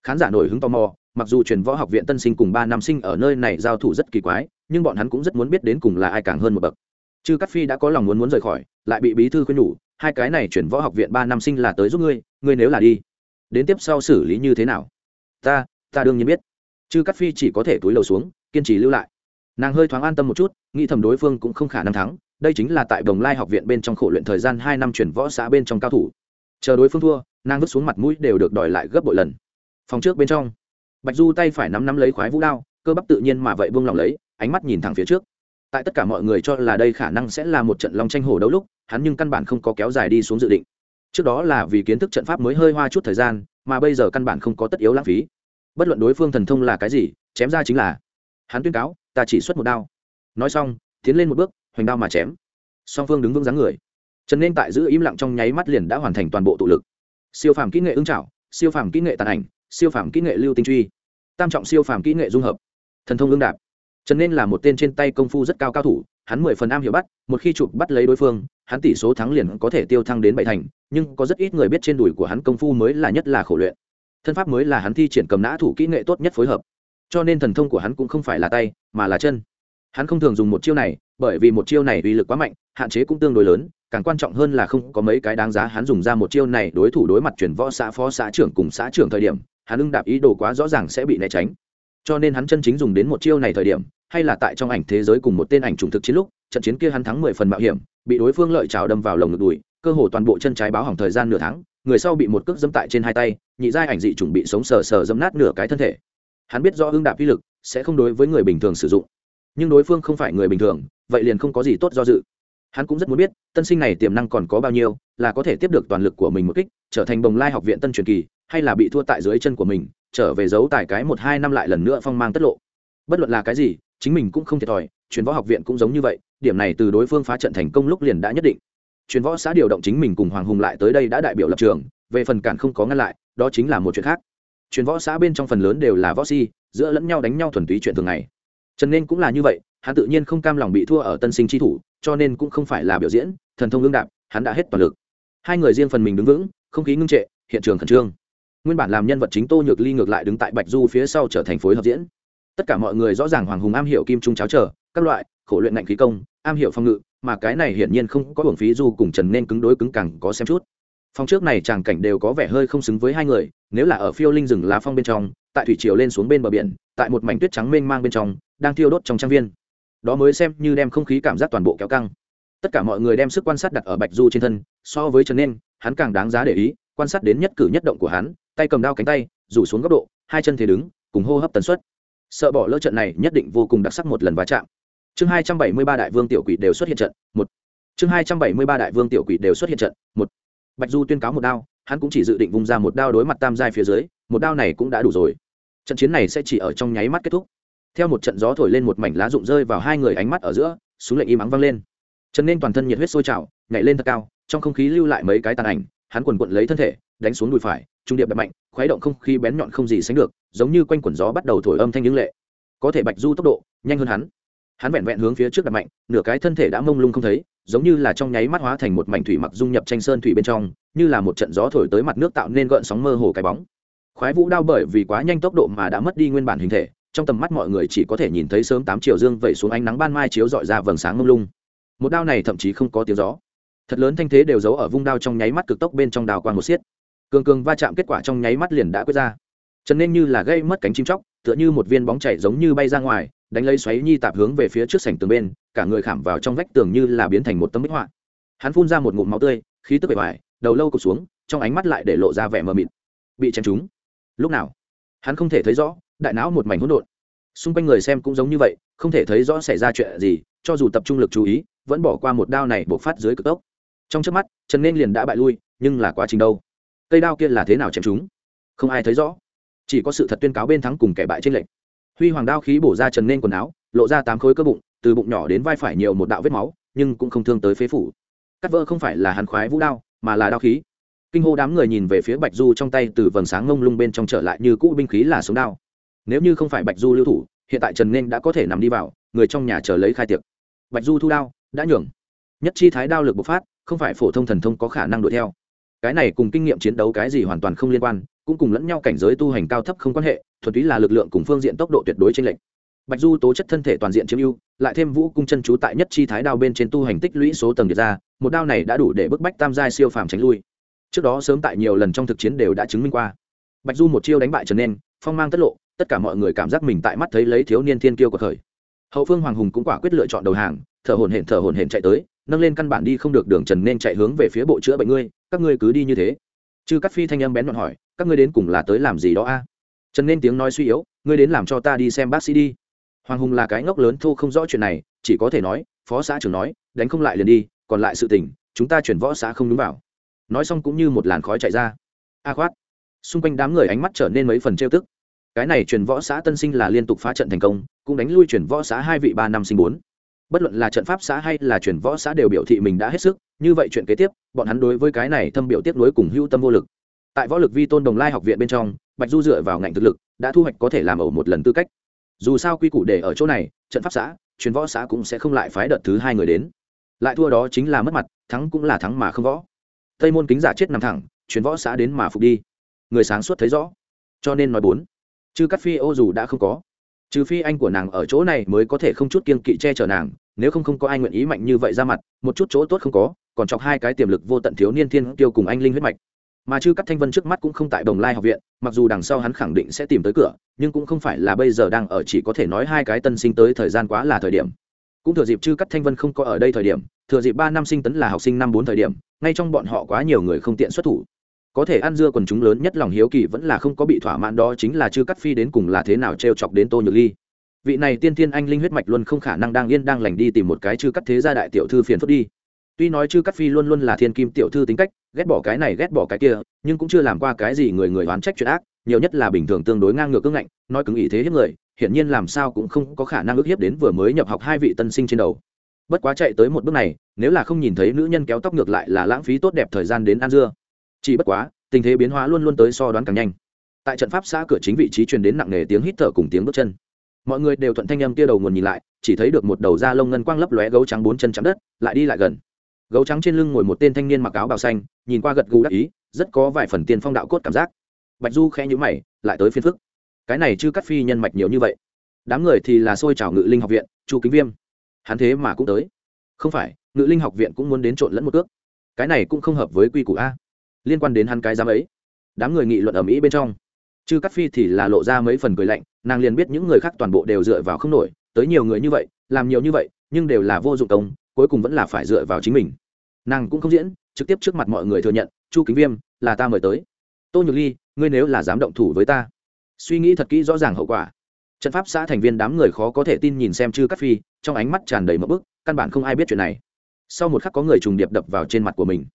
Khán giả nổi hứng tò mò, mặc dù truyền võ học viện tân sinh cùng ba nam sinh ở nơi này giao thủ rất kỳ quái, nhưng bọn hắn cũng rất muốn biết đến cùng là ai càng hơn một bậc. Chư cắt phi đã có lòng muốn muốn rời khỏi, lại bị bí thư khuyên nhủ hai cái này chuyển võ học viện ba năm sinh là tới giúp ngươi ngươi nếu là đi, đến tiếp sau xử lý như thế nào? Ta ta đương nhiên biết. Chư cắt phi chỉ có thể túi lầu xuống, kiên trì lưu lại. Nàng hơi thoáng an tâm một chút, nghĩ thầm đối phương cũng không khả năng thắng, đây chính là tại đồng lai học viện bên trong khổ luyện thời gian hai năm chuyển võ xã bên trong cao thủ. Chờ đối phương thua, nàng vứt xuống mặt mũi đều được đòi lại gấp bội lần. Phòng trước bên trong, bạch du tay phải nắm nắm lấy khoái vũ đao, cơ bắp tự nhiên mà vậy buông lỏng lấy, ánh mắt nhìn thẳng phía trước. Tại tất cả mọi người cho là đây khả năng sẽ là một trận long tranh hổ đấu lúc hắn nhưng căn bản không có kéo dài đi xuống dự định. Trước đó là vì kiến thức trận pháp mới hơi hoa chút thời gian, mà bây giờ căn bản không có tất yếu lãng phí. Bất luận đối phương thần thông là cái gì, chém ra chính là. Hắn tuyên cáo, ta chỉ xuất một đao. Nói xong, tiến lên một bước, hoành đao mà chém. Song phương đứng vững dáng người. Trần nên tại giữ im lặng trong nháy mắt liền đã hoàn thành toàn bộ tụ lực. Siêu phàm kỹ nghệ ưng trảo, siêu phàm kỹ nghệ tàn ảnh, siêu phàm kỹ nghệ lưu tinh truy. Tam trọng siêu phàm kỹ nghệ dung hợp. Thần thông ưng đạp. Trần nên là một tên trên tay công phu rất cao cao thủ, hắn mười phần am hiểu bắt, một khi chụp bắt lấy đối phương hắn tỷ số thắng liền có thể tiêu thăng đến bảy thành, nhưng có rất ít người biết trên đùi của hắn công phu mới là nhất là khổ luyện. Thân pháp mới là hắn thi triển cầm nã thủ kỹ nghệ tốt nhất phối hợp. Cho nên thần thông của hắn cũng không phải là tay, mà là chân. Hắn không thường dùng một chiêu này, bởi vì một chiêu này uy lực quá mạnh, hạn chế cũng tương đối lớn, càng quan trọng hơn là không có mấy cái đáng giá hắn dùng ra một chiêu này đối thủ đối mặt chuyển võ xã, phó xã trưởng cùng xã trưởng thời điểm, hắn ưng đạp ý đồ quá rõ ràng sẽ bị né tránh. Cho nên hắn chân chính dùng đến một chiêu này thời điểm, hay là tại trong ảnh thế giới cùng một tên ảnh trùng thực chiến lúc, trận chiến kia hắn thắng mười phần mạo hiểm bị đối phương lợi trào đâm vào lồng ngực đùi, cơ hồ toàn bộ chân trái báo hỏng thời gian nửa tháng, người sau bị một cước dẫm tại trên hai tay, nhị giai ảnh dị chuẩn bị sống sờ sờ dẫm nát nửa cái thân thể. Hắn biết rõ hưng đạp vi lực, sẽ không đối với người bình thường sử dụng. Nhưng đối phương không phải người bình thường, vậy liền không có gì tốt do dự. Hắn cũng rất muốn biết, tân sinh này tiềm năng còn có bao nhiêu, là có thể tiếp được toàn lực của mình một kích, trở thành bồng lai học viện tân truyền kỳ, hay là bị thua tại dưới chân của mình, trở về giấu tài cái một hai năm lại lần nữa phong mang tất lộ. Bất luận là cái gì, chính mình cũng không thiệt thòi, truyền võ học viện cũng giống như vậy điểm này từ đối phương phá trận thành công lúc liền đã nhất định. Truyền võ xã điều động chính mình cùng hoàng hùng lại tới đây đã đại biểu lập trường, về phần cản không có ngăn lại, đó chính là một chuyện khác. Truyền võ xã bên trong phần lớn đều là võ si giữa lẫn nhau đánh nhau thuần túy chuyện thường ngày. Trần nên cũng là như vậy, hắn tự nhiên không cam lòng bị thua ở tân sinh tri thủ, cho nên cũng không phải là biểu diễn, thần thông lương đạp hắn đã hết toàn lực. Hai người riêng phần mình đứng vững, không khí ngưng trệ, hiện trường khẩn trương. Nguyên bản làm nhân vật chính tô nhược ly ngược lại đứng tại bạch du phía sau trở thành phối hợp diễn. Tất cả mọi người rõ ràng hoàng hùng am hiểu kim trung cháo trở, các loại khổ luyện ngạnh khí công, am hiểu phong ngự, mà cái này hiển nhiên không có hưởng phí du cùng trần nên cứng đối cứng càng có xem chút. Phong trước này tràng cảnh đều có vẻ hơi không xứng với hai người, nếu là ở phiêu linh rừng lá phong bên trong, tại thủy triều lên xuống bên bờ biển, tại một mảnh tuyết trắng mênh mang bên trong, đang thiêu đốt trong trang viên. Đó mới xem như đem không khí cảm giác toàn bộ kéo căng. Tất cả mọi người đem sức quan sát đặt ở bạch du trên thân, so với trần nên, hắn càng đáng giá để ý, quan sát đến nhất cử nhất động của hắn, tay cầm đao cánh tay, rủ xuống góc độ, hai chân thế đứng, cùng hô hấp tần suất. Sợ bỏ lỡ trận này nhất định vô cùng đặc sắc một lần va chạm chương hai trăm bảy mươi ba đại vương tiểu quỷ đều xuất hiện trận, một. Chương hai trăm bảy mươi ba đại vương tiểu quỷ đều xuất hiện trận, một. Bạch du tuyên cáo một đao, hắn cũng chỉ dự định vung ra một đao đối mặt tam giai phía dưới, một đao này cũng đã đủ rồi. Trận chiến này sẽ chỉ ở trong nháy mắt kết thúc. Theo một trận gió thổi lên một mảnh lá rụng rơi vào hai người ánh mắt ở giữa, súng lệnh im ắng vang lên. Trần nên toàn thân nhiệt huyết sôi trào, nhảy lên thật cao, trong không khí lưu lại mấy cái tàn ảnh, hắn quần quận lấy thân thể, đánh xuống đùi phải, trung điệp đập mạnh, khuấy động không khí bén nhọn không gì sánh được, giống như quanh quần gió bắt đầu thổi âm thanh những lệ. Có thể bạch du tốc độ nhanh hơn hắn hắn vẹn vẹn hướng phía trước đặt mạnh, nửa cái thân thể đã mông lung không thấy, giống như là trong nháy mắt hóa thành một mảnh thủy mặc dung nhập tranh sơn thủy bên trong, như là một trận gió thổi tới mặt nước tạo nên gợn sóng mơ hồ cái bóng. Khoái vũ đao bởi vì quá nhanh tốc độ mà đã mất đi nguyên bản hình thể, trong tầm mắt mọi người chỉ có thể nhìn thấy sớm tám chiều dương vẩy xuống ánh nắng ban mai chiếu dọi ra vầng sáng mông lung. Một đao này thậm chí không có tiếng gió. Thật lớn thanh thế đều giấu ở vung đao trong nháy mắt cực tốc bên trong đào quang một xiết. Cường cường va chạm kết quả trong nháy mắt liền đã quyết ra. Trần nên như là gây mất cánh chim chóc, tựa như một viên bóng chảy giống như bay ra ngoài đánh lấy xoáy nhi tạp hướng về phía trước sảnh tường bên, cả người khảm vào trong vách tường như là biến thành một tấm bích họa. Hắn phun ra một ngụm máu tươi, khí tức bể ngoài đầu lâu cụp xuống, trong ánh mắt lại để lộ ra vẻ mờ mịt. Bị chém trúng. Lúc nào? Hắn không thể thấy rõ, đại não một mảnh hỗn độn. Xung quanh người xem cũng giống như vậy, không thể thấy rõ xảy ra chuyện gì, cho dù tập trung lực chú ý, vẫn bỏ qua một đao này buộc phát dưới cực tốc. Trong trước mắt, trần nên liền đã bại lui, nhưng là quá trình đâu? Cây đao kia là thế nào chém chúng không ai thấy rõ. Chỉ có sự thật tuyên cáo bên thắng cùng kẻ bại trên lệnh huy hoàng đao khí bổ ra trần nên quần áo, lộ ra tám khối cơ bụng, từ bụng nhỏ đến vai phải nhiều một đạo vết máu, nhưng cũng không thương tới phế phủ. Cắt vỡ không phải là hàn khoái vũ đao, mà là đao khí. Kinh hô đám người nhìn về phía bạch du trong tay từ vầng sáng ngông lung bên trong trở lại như cũ binh khí là sống đao. Nếu như không phải bạch du lưu thủ, hiện tại trần nên đã có thể nằm đi vào, người trong nhà chờ lấy khai tiệc. Bạch du thu đao, đã nhường. Nhất chi thái đao lực bộc phát, không phải phổ thông thần thông có khả năng đuổi theo. Cái này cùng kinh nghiệm chiến đấu cái gì hoàn toàn không liên quan cũng cùng lẫn nhau cảnh giới tu hành cao thấp không quan hệ, thuần túy là lực lượng cùng phương diện tốc độ tuyệt đối trên lệnh bạch du tố chất thân thể toàn diện chiếm ưu, lại thêm vũ cung chân chú tại nhất chi thái đao bên trên tu hành tích lũy số tầng điệt ra, một đao này đã đủ để bức bách tam giai siêu phàm tránh lui. Trước đó sớm tại nhiều lần trong thực chiến đều đã chứng minh qua. Bạch du một chiêu đánh bại trần nên, phong mang tất lộ, tất cả mọi người cảm giác mình tại mắt thấy lấy thiếu niên thiên kiêu của thời. Hậu phương hoàng hùng cũng quả quyết lựa chọn đầu hàng, thở hồn hển thở hồn hển chạy tới, nâng lên căn bản đi không được đường trần nên chạy hướng về phía bộ chữa bệnh ngươi, các ngươi cứ đi như thế chư cắt phi thanh âm bén đoạn hỏi, các ngươi đến cùng là tới làm gì đó a? Trần nên tiếng nói suy yếu, ngươi đến làm cho ta đi xem bác sĩ đi. Hoàng hùng là cái ngốc lớn thu không rõ chuyện này, chỉ có thể nói, phó xã trưởng nói, đánh không lại liền đi, còn lại sự tình, chúng ta chuyển võ xã không đúng vào. Nói xong cũng như một làn khói chạy ra. A khoát. Xung quanh đám người ánh mắt trở nên mấy phần trêu tức. Cái này chuyển võ xã tân sinh là liên tục phá trận thành công, cũng đánh lui chuyển võ xã hai vị ba năm sinh bốn bất luận là trận pháp xã hay là truyền võ xã đều biểu thị mình đã hết sức, như vậy chuyện kế tiếp, bọn hắn đối với cái này thâm biểu tiếp nối cùng hưu tâm vô lực. Tại võ lực vi tôn đồng lai học viện bên trong, bạch du dựa vào ngành thực lực, đã thu hoạch có thể làm ẩu một lần tư cách. Dù sao quy củ để ở chỗ này, trận pháp xã, truyền võ xã cũng sẽ không lại phái đợt thứ hai người đến. Lại thua đó chính là mất mặt, thắng cũng là thắng mà không võ. Tây môn kính giả chết nằm thẳng, truyền võ xã đến mà phục đi. Người sáng suốt thấy rõ. Cho nên nói bốn. Chư cắt phi ô dù đã không có trừ phi anh của nàng ở chỗ này mới có thể không chút kiên kỵ che chở nàng, nếu không không có ai nguyện ý mạnh như vậy ra mặt, một chút chỗ tốt không có, còn chọc hai cái tiềm lực vô tận thiếu niên thiên tiêu cùng anh linh huyết mạch. Mà chư cắt thanh vân trước mắt cũng không tại đồng lai học viện, mặc dù đằng sau hắn khẳng định sẽ tìm tới cửa, nhưng cũng không phải là bây giờ đang ở chỉ có thể nói hai cái tân sinh tới thời gian quá là thời điểm. Cũng thừa dịp chư cắt thanh vân không có ở đây thời điểm, thừa dịp ba năm sinh tấn là học sinh năm bốn thời điểm, ngay trong bọn họ quá nhiều người không tiện xuất thủ có thể ăn dưa quần chúng lớn nhất lòng hiếu kỳ vẫn là không có bị thỏa mãn đó chính là chư cắt phi đến cùng là thế nào t r e o chọc đến tô nhược ly. Vị này tiên thiên anh linh huyết mạch luôn không khả năng đang yên đang lành đi tìm một cái chư cắt thế gia đại tiểu thư phiền phức đi. Tuy nói chư cắt phi luôn luôn là thiên kim tiểu thư tính cách, ghét bỏ cái này, ghét bỏ cái kia, nhưng cũng chưa làm qua cái gì người người oán trách chuyện ác, nhiều nhất là bình thường tương đối ngang ngược cưng ngạnh, nói cứng ý thế hiếp người, hiển nhiên làm sao cũng không có khả năng ức hiếp đến vừa mới nhập học hai vị tân sinh trên đầu. Bất quá chạy tới một bước này, nếu là không nhìn thấy nữ nhân kéo tóc ngược lại là lãng phí tốt đẹp thời gian đến ăn dưa chỉ bất quá, tình thế biến hóa luôn luôn tới so đoán càng nhanh. Tại trận pháp xã cửa chính vị trí truyền đến nặng nề tiếng hít thở cùng tiếng bước chân. Mọi người đều thuận thanh âm kia đầu nguồn nhìn lại, chỉ thấy được một đầu da lông ngân quang lấp lóe gấu trắng bốn chân chạm đất, lại đi lại gần. Gấu trắng trên lưng ngồi một tên thanh niên mặc áo bào xanh, nhìn qua gật gù đắc ý, rất có vài phần tiên phong đạo cốt cảm giác. Bạch du khẽ nhũ mày, lại tới phiên phức. Cái này chưa cắt phi nhân mạch nhiều như vậy. Đám người thì là xôi trào ngự linh học viện, chu kính viêm. Hắn thế mà cũng tới. Không phải, ngự linh học viện cũng muốn đến trộn lẫn một cước. Cái này cũng không hợp với quy củ a liên quan đến hắn cái giám ấy. Đám người nghị luận ở mỹ bên trong. Chư cắt phi thì là lộ ra mấy phần cười lạnh, nàng liền biết những người khác toàn bộ đều dựa vào không nổi, tới nhiều người như vậy, làm nhiều như vậy, nhưng đều là vô dụng công, cuối cùng vẫn là phải dựa vào chính mình. Nàng cũng không diễn, trực tiếp trước mặt mọi người thừa nhận, chu kính viêm, là ta mời tới. Tô nhược ly, ngươi nếu là dám động thủ với ta. Suy nghĩ thật kỹ rõ ràng hậu quả. Trận pháp xã thành viên đám người khó có thể tin nhìn xem chư cắt phi, trong ánh mắt tràn đầy mỡ bức, căn bản không ai biết chuyện này. Sau một khắc có người trùng điệp đập vào trên mặt của mình.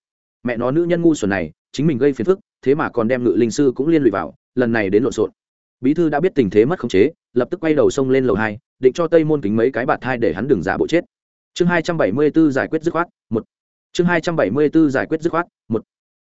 Mẹ nó nữ nhân ngu xuẩn này chính mình gây phiền phức, thế mà còn đem ngự linh sư cũng liên lụy vào, lần này đến lộn xộn. Bí thư đã biết tình thế mất khống chế, lập tức quay đầu xông lên lầu hai, định cho tây môn kính mấy cái bạt thai để hắn đừng giả bộ chết. Chương hai trăm bảy mươi b ố giải quyết dứt khoát, một. Chương hai trăm bảy mươi b ố giải quyết dứt khoát, một.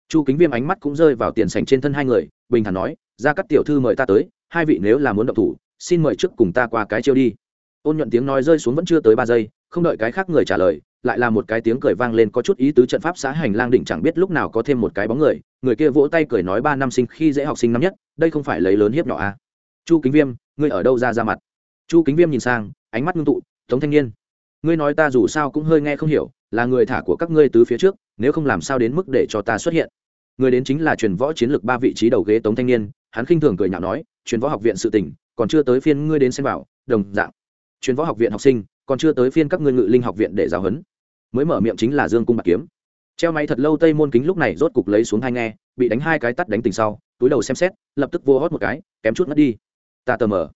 Chu kính viêm ánh mắt cũng rơi vào tiền sành trên thân hai người, bình thản nói, ra các tiểu thư mời ta tới, hai vị nếu là muốn động thủ, xin mời trước cùng ta qua cái chiêu đi. Ôn nhuận tiếng nói rơi xuống vẫn chưa tới ba giây, không đợi cái khác người trả lời lại là một cái tiếng cười vang lên có chút ý tứ trận pháp xã hành lang đỉnh chẳng biết lúc nào có thêm một cái bóng người người kia vỗ tay cười nói ba năm sinh khi dễ học sinh năm nhất, đây không phải lấy lớn hiếp nhỏ à. chu kính viêm, ngươi ở đâu ra ra mặt? Chu kính viêm nhìn sang, ánh mắt ngưng tụ, tống thanh niên. Ngươi nói ta dù sao cũng hơi nghe không hiểu, là người thả của các ngươi tứ phía trước, nếu không làm sao đến mức để cho ta xuất hiện? Người đến chính là truyền võ chiến lược ba vị trí đầu ghế tống thanh niên, hắn khinh thường cười nhạo nói, truyền võ học viện sự tỉnh còn chưa tới phiên ngươi đến xem bảo, đồng dạng. Truyền võ học viện học sinh, còn chưa tới phiên các ngươi ngự linh học viện để giáo huấn mới mở miệng chính là dương cung bạc kiếm. Treo máy thật lâu tây môn kính lúc này rốt cục lấy xuống hai nghe, bị đánh hai cái tắt đánh tình sau, túi đầu xem xét, lập tức vô hót một cái, kém chút mất đi. Ta tờ mờ.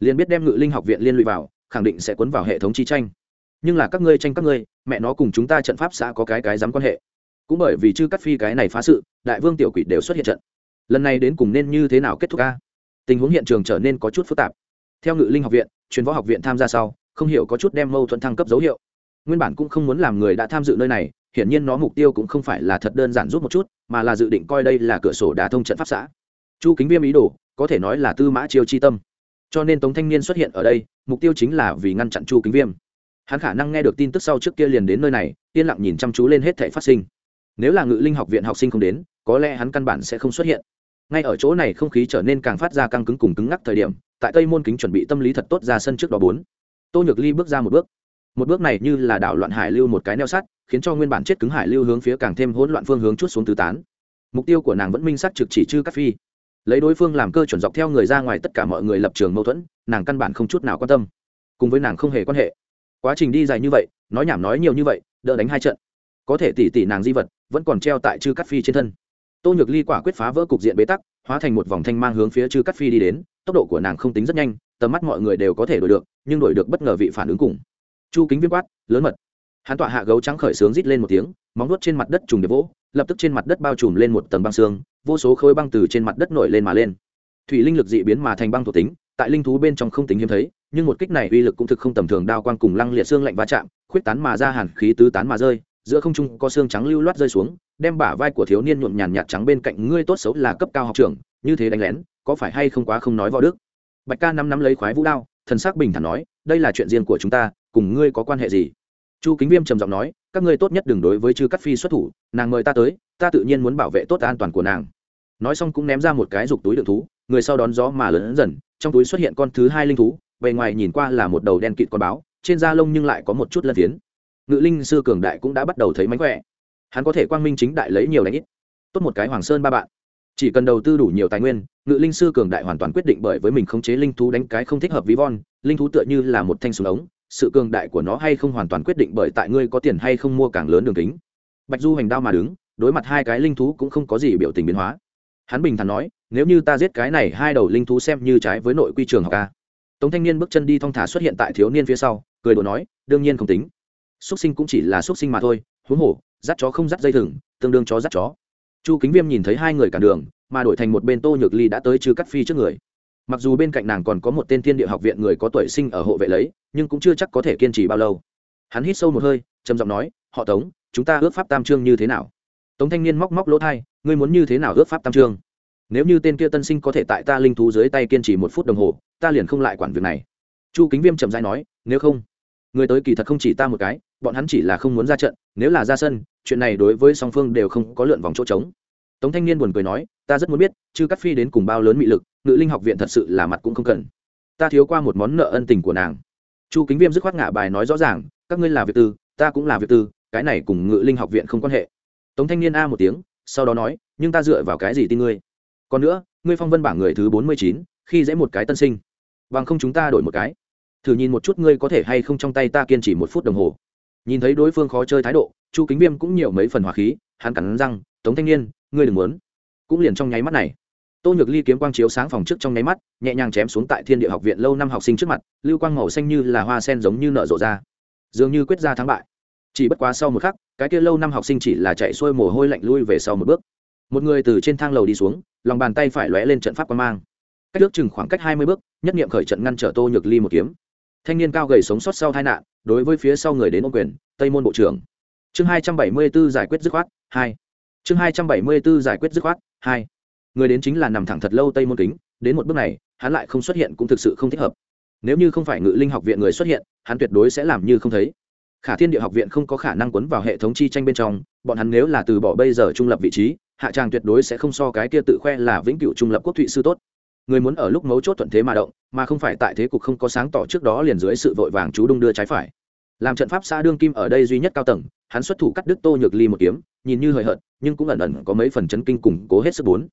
Liền biết đem ngự linh học viện liên lụy vào, khẳng định sẽ cuốn vào hệ thống chi tranh. Nhưng là các ngươi tranh các ngươi, mẹ nó cùng chúng ta trận pháp xã có cái cái dám quan hệ. Cũng bởi vì chư cắt phi cái này phá sự, đại vương tiểu quỷ đều xuất hiện trận. Lần này đến cùng nên như thế nào kết thúc ca tình huống hiện trường trở nên có chút phức tạp. Theo ngự linh học viện, truyền võ học viện tham gia sau, không hiểu có chút đem mâu thuẫn thăng cấp dấu hiệu nguyên bản cũng không muốn làm người đã tham dự nơi này, hiển nhiên nó mục tiêu cũng không phải là thật đơn giản rút một chút, mà là dự định coi đây là cửa sổ đả thông trận pháp xã. Chu kính viêm ý đồ, có thể nói là tư mã chiêu chi tâm. Cho nên tống thanh niên xuất hiện ở đây, mục tiêu chính là vì ngăn chặn chu kính viêm. Hắn khả năng nghe được tin tức sau trước kia liền đến nơi này, yên lặng nhìn chăm chú lên hết thể phát sinh. Nếu là ngự linh học viện học sinh không đến, có lẽ hắn căn bản sẽ không xuất hiện. Ngay ở chỗ này không khí trở nên càng phát ra căng cứng cùng cứng ngắc thời điểm, tại tây môn kính chuẩn bị tâm lý thật tốt ra sân trước đó bốn. Tô nhược ly bước ra một bước một bước này như là đảo loạn hải lưu một cái neo sắt, khiến cho nguyên bản chết cứng hải lưu hướng phía càng thêm hỗn loạn phương hướng chút xuống tứ tán. Mục tiêu của nàng vẫn minh sắc trực chỉ chư cắt phi. Lấy đối phương làm cơ chuẩn dọc theo người ra ngoài tất cả mọi người lập trường mâu thuẫn, nàng căn bản không chút nào quan tâm. Cùng với nàng không hề quan hệ. Quá trình đi dài như vậy, nói nhảm nói nhiều như vậy, đỡ đánh hai trận. Có thể tỷ tỷ nàng di vật, vẫn còn treo tại chư cắt phi trên thân. Tô nhược ly quả quyết phá vỡ cục diện bế tắc, hóa thành một vòng thanh mang hướng phía chư cắt phi đi đến. Tốc độ của nàng không tính rất nhanh, tầm mắt mọi người đều có thể đổi được, nhưng đổi được bất ngờ vị phản ứng cùng chu kính viêm quát, lớn mật. Hắn tọa hạ gấu trắng khởi sướng rít lên một tiếng, móng nuốt trên mặt đất trùng điệp vỗ, lập tức trên mặt đất bao trùm lên một tầng băng xương, vô số khối băng từ trên mặt đất nổi lên mà lên. Thủy linh lực dị biến mà thành băng thuộc tính, tại linh thú bên trong không tính hiếm thấy, nhưng một kích này uy lực cũng thực không tầm thường, đao quang cùng lăng liệt xương lạnh va chạm, khuyết tán mà ra hàn khí tứ tán mà rơi, giữa không trung có xương trắng lưu loát rơi xuống, đem bả vai của thiếu niên nhuộm nhàn nhạt trắng bên cạnh ngươi tốt xấu là cấp cao học trưởng, như thế đánh lén, có phải hay không quá không nói võ đức? Bạch ca năm năm lấy khoái vũ đao, thần sắc bình thản nói, đây là chuyện riêng của chúng ta cùng ngươi có quan hệ gì? Chu kính viêm trầm giọng nói, các ngươi tốt nhất đừng đối với chư cắt phi xuất thủ, nàng mời ta tới, ta tự nhiên muốn bảo vệ tốt an toàn của nàng. Nói xong cũng ném ra một cái dục túi đựng thú, người sau đón gió mà lớn dần, trong túi xuất hiện con thứ hai linh thú, bề ngoài nhìn qua là một đầu đen kịt con báo, trên da lông nhưng lại có một chút lân phiến. Ngự linh sư cường đại cũng đã bắt đầu thấy mánh khỏe. Hắn có thể quang minh chính đại lấy nhiều đánh ít. Tốt một cái hoàng sơn ba bạn. Chỉ cần đầu tư đủ nhiều tài nguyên, ngự linh sư cường đại hoàn toàn quyết định bởi với mình khống chế linh thú đánh cái không thích hợp ví von linh thú tựa như là một thanh súng ống sự cường đại của nó hay không hoàn toàn quyết định bởi tại ngươi có tiền hay không mua càng lớn đường kính. Bạch du hành đao mà đứng, đối mặt hai cái linh thú cũng không có gì biểu tình biến hóa. Hắn bình thản nói, nếu như ta giết cái này hai đầu linh thú xem như trái với nội quy trường học ca tống thanh niên bước chân đi thong thả xuất hiện tại thiếu niên phía sau, cười đùa nói, đương nhiên không tính. Xuất sinh cũng chỉ là xuất sinh mà thôi, huống hồ, dắt chó không dắt dây thừng, tương đương chó dắt chó. Chu kính viêm nhìn thấy hai người cản đường, mà đổi thành một bên tô nhược ly đã tới trừ cắt phi trước người mặc dù bên cạnh nàng còn có một tên thiên địa học viện người có tuổi sinh ở hộ vệ lấy, nhưng cũng chưa chắc có thể kiên trì bao lâu. Hắn hít sâu một hơi, trầm giọng nói, họ tống, chúng ta ước pháp tam trương như thế nào? Tống thanh niên móc móc lỗ thai, ngươi muốn như thế nào ước pháp tam trương nếu như tên kia tân sinh có thể tại ta linh thú dưới tay kiên trì một phút đồng hồ, ta liền không lại quản việc này. Chu kính viêm chậm dai nói, nếu không, người tới kỳ thật không chỉ ta một cái, bọn hắn chỉ là không muốn ra trận, nếu là ra sân, chuyện này đối với song phương đều không có lượn vòng chỗ trống. Tống thanh niên buồn cười nói, ta rất muốn biết chư cắt phi đến cùng bao lớn mị lực ngự linh học viện thật sự là mặt cũng không cần. Ta thiếu qua một món nợ ân tình của nàng. Chu kính viêm dứt khoát ngả bài nói rõ ràng, các ngươi là việc tư, ta cũng là việc tư, cái này cùng ngự linh học viện không quan hệ. Tống thanh niên a một tiếng, sau đó nói, nhưng ta dựa vào cái gì tin ngươi? Còn nữa, ngươi phong vân bảng người thứ bốn mươi chín, khi dễ một cái tân sinh. Bằng không chúng ta đổi một cái. Thử nhìn một chút ngươi có thể hay không trong tay ta kiên trì một phút đồng hồ. Nhìn thấy đối phương khó chơi thái độ, chu kính viêm cũng nhiều mấy phần hỏa khí, hắn cắn răng, tống thanh niên, ngươi đừng muốn. Cũng liền trong nháy mắt này tô nhược ly kiếm quang chiếu sáng phòng trước trong nháy mắt, nhẹ nhàng chém xuống tại thiên địa học viện lâu năm học sinh trước mặt, lưu quang màu xanh như là hoa sen giống như nở rộ ra. Dường như quyết ra thắng bại. Chỉ bất quá sau một khắc, cái kia lâu năm học sinh chỉ là chạy xuôi mồ hôi lạnh lui về sau một bước. Một người từ trên thang lầu đi xuống, lòng bàn tay phải lóe lên trận pháp quan mang. Cách ước chừng khoảng cách hai mươi bước, nhất nghiệm khởi trận ngăn trở tô nhược ly một kiếm. Thanh niên cao gầy sống sót sau tai nạn, đối với phía sau người đến ô quyền, tây môn bộ trưởng. Chương hai trăm bảy mươi b ố giải quyết dứt khoát, hai. Chương hai trăm bảy mươi b ố giải quyết dứt khoát, hai người đến chính là nằm thẳng thật lâu tây môn kính, đến một bước này, hắn lại không xuất hiện cũng thực sự không thích hợp. Nếu như không phải ngự linh học viện người xuất hiện, hắn tuyệt đối sẽ làm như không thấy. Khả thiên địa học viện không có khả năng quấn vào hệ thống chi tranh bên trong, bọn hắn nếu là từ bỏ bây giờ trung lập vị trí, hạ tràng tuyệt đối sẽ không so cái kia tự khoe là vĩnh cửu trung lập quốc thụy sư tốt. Người muốn ở lúc mấu chốt thuận thế mà động, mà không phải tại thế cục không có sáng tỏ trước đó liền dưới sự vội vàng chú đung đưa trái phải. Làm trận pháp xã đương kim ở đây duy nhất cao tầng, hắn xuất thủ cắt đứt tô nhược ly một kiếm, nhìn như hời hợt, nhưng cũng ẩn ẩn có mấy phần chấn kinh củng cố hết sức bốn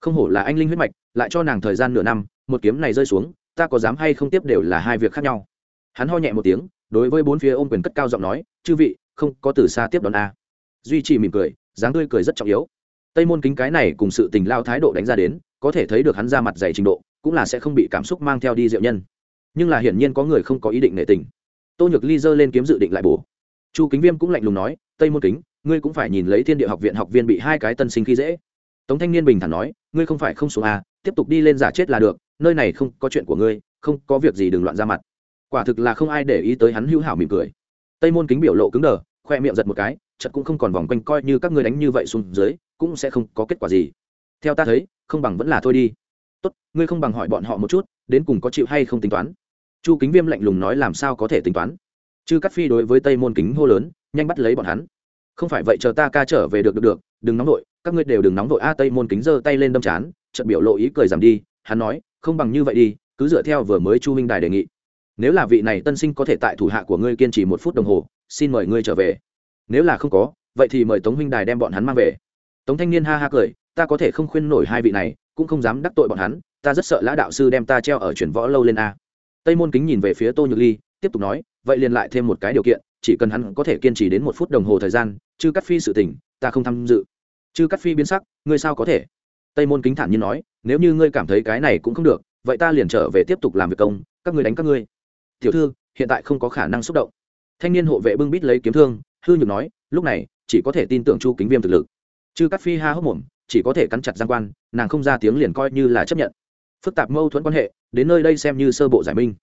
không hổ là anh linh huyết mạch, lại cho nàng thời gian nửa năm, một kiếm này rơi xuống, ta có dám hay không tiếp đều là hai việc khác nhau. Hắn ho nhẹ một tiếng, đối với bốn phía ôm quyền cất cao giọng nói, chư vị, không có từ xa tiếp đón a. Duy trì mỉm cười, dáng tươi cười rất trọng yếu. Tây môn kính cái này cùng sự tình lao thái độ đánh ra đến, có thể thấy được hắn ra mặt dày trình độ, cũng là sẽ không bị cảm xúc mang theo đi diệu nhân. Nhưng là hiển nhiên có người không có ý định nể tình. Tô nhược ly giơ lên kiếm dự định lại bổ. Chu kính viêm cũng lạnh lùng nói, tây môn kính, ngươi cũng phải nhìn lấy thiên địa học viện học viên bị hai cái tân sinh khi dễ tống thanh niên bình thản nói, ngươi không phải không xuống à tiếp tục đi lên giả chết là được, nơi này không có chuyện của ngươi, không có việc gì đừng loạn ra mặt. Quả thực là không ai để ý tới hắn hữu hảo mỉm cười. Tây môn kính biểu lộ cứng đờ, khoe miệng giật một cái chật cũng không còn vòng quanh coi như các ngươi đánh như vậy xuống dưới, cũng sẽ không có kết quả gì. Theo ta thấy, không bằng vẫn là thôi đi. Tốt, ngươi không bằng hỏi bọn họ một chút, đến cùng có chịu hay không tính toán? Chu kính viêm lạnh lùng nói làm sao có thể tính toán? Chư cắt phi đối với tây môn kính hô lớn, nhanh bắt lấy bọn hắn. Không phải vậy chờ ta ca trở về được được được, đừng nóng vội các ngươi đều đừng nóng vội. A tây môn kính giơ tay lên đâm chán, chợt biểu lộ ý cười giảm đi, hắn nói, không bằng như vậy đi, cứ dựa theo vừa mới chu huynh đài đề nghị. Nếu là vị này tân sinh có thể tại thủ hạ của ngươi kiên trì một phút đồng hồ, xin mời ngươi trở về. Nếu là không có, vậy thì mời tống huynh đài đem bọn hắn mang về. Tống thanh niên ha ha cười, ta có thể không khuyên nổi hai vị này, cũng không dám đắc tội bọn hắn, ta rất sợ lã đạo sư đem ta treo ở chuyển võ lâu lên a. Tây môn kính nhìn về phía tô nhược ly, tiếp tục nói, vậy liền lại thêm một cái điều kiện, chỉ cần hắn có thể kiên trì đến một phút đồng hồ thời gian chứ cắt phi sự tình, ta không tham dự. Chư cắt phi biến sắc, ngươi sao có thể? Tây môn kính thản nhiên nói, nếu như ngươi cảm thấy cái này cũng không được, vậy ta liền trở về tiếp tục làm việc công, các ngươi đánh các ngươi. Tiểu thư, hiện tại không có khả năng xúc động. Thanh niên hộ vệ bưng bít lấy kiếm thương, hư nhược nói, lúc này, chỉ có thể tin tưởng chu kính viêm thực lực. Chư cắt phi ha hốc mồm, chỉ có thể cắn chặt giang quan, nàng không ra tiếng liền coi như là chấp nhận. Phức tạp mâu thuẫn quan hệ, đến nơi đây xem như sơ bộ giải minh.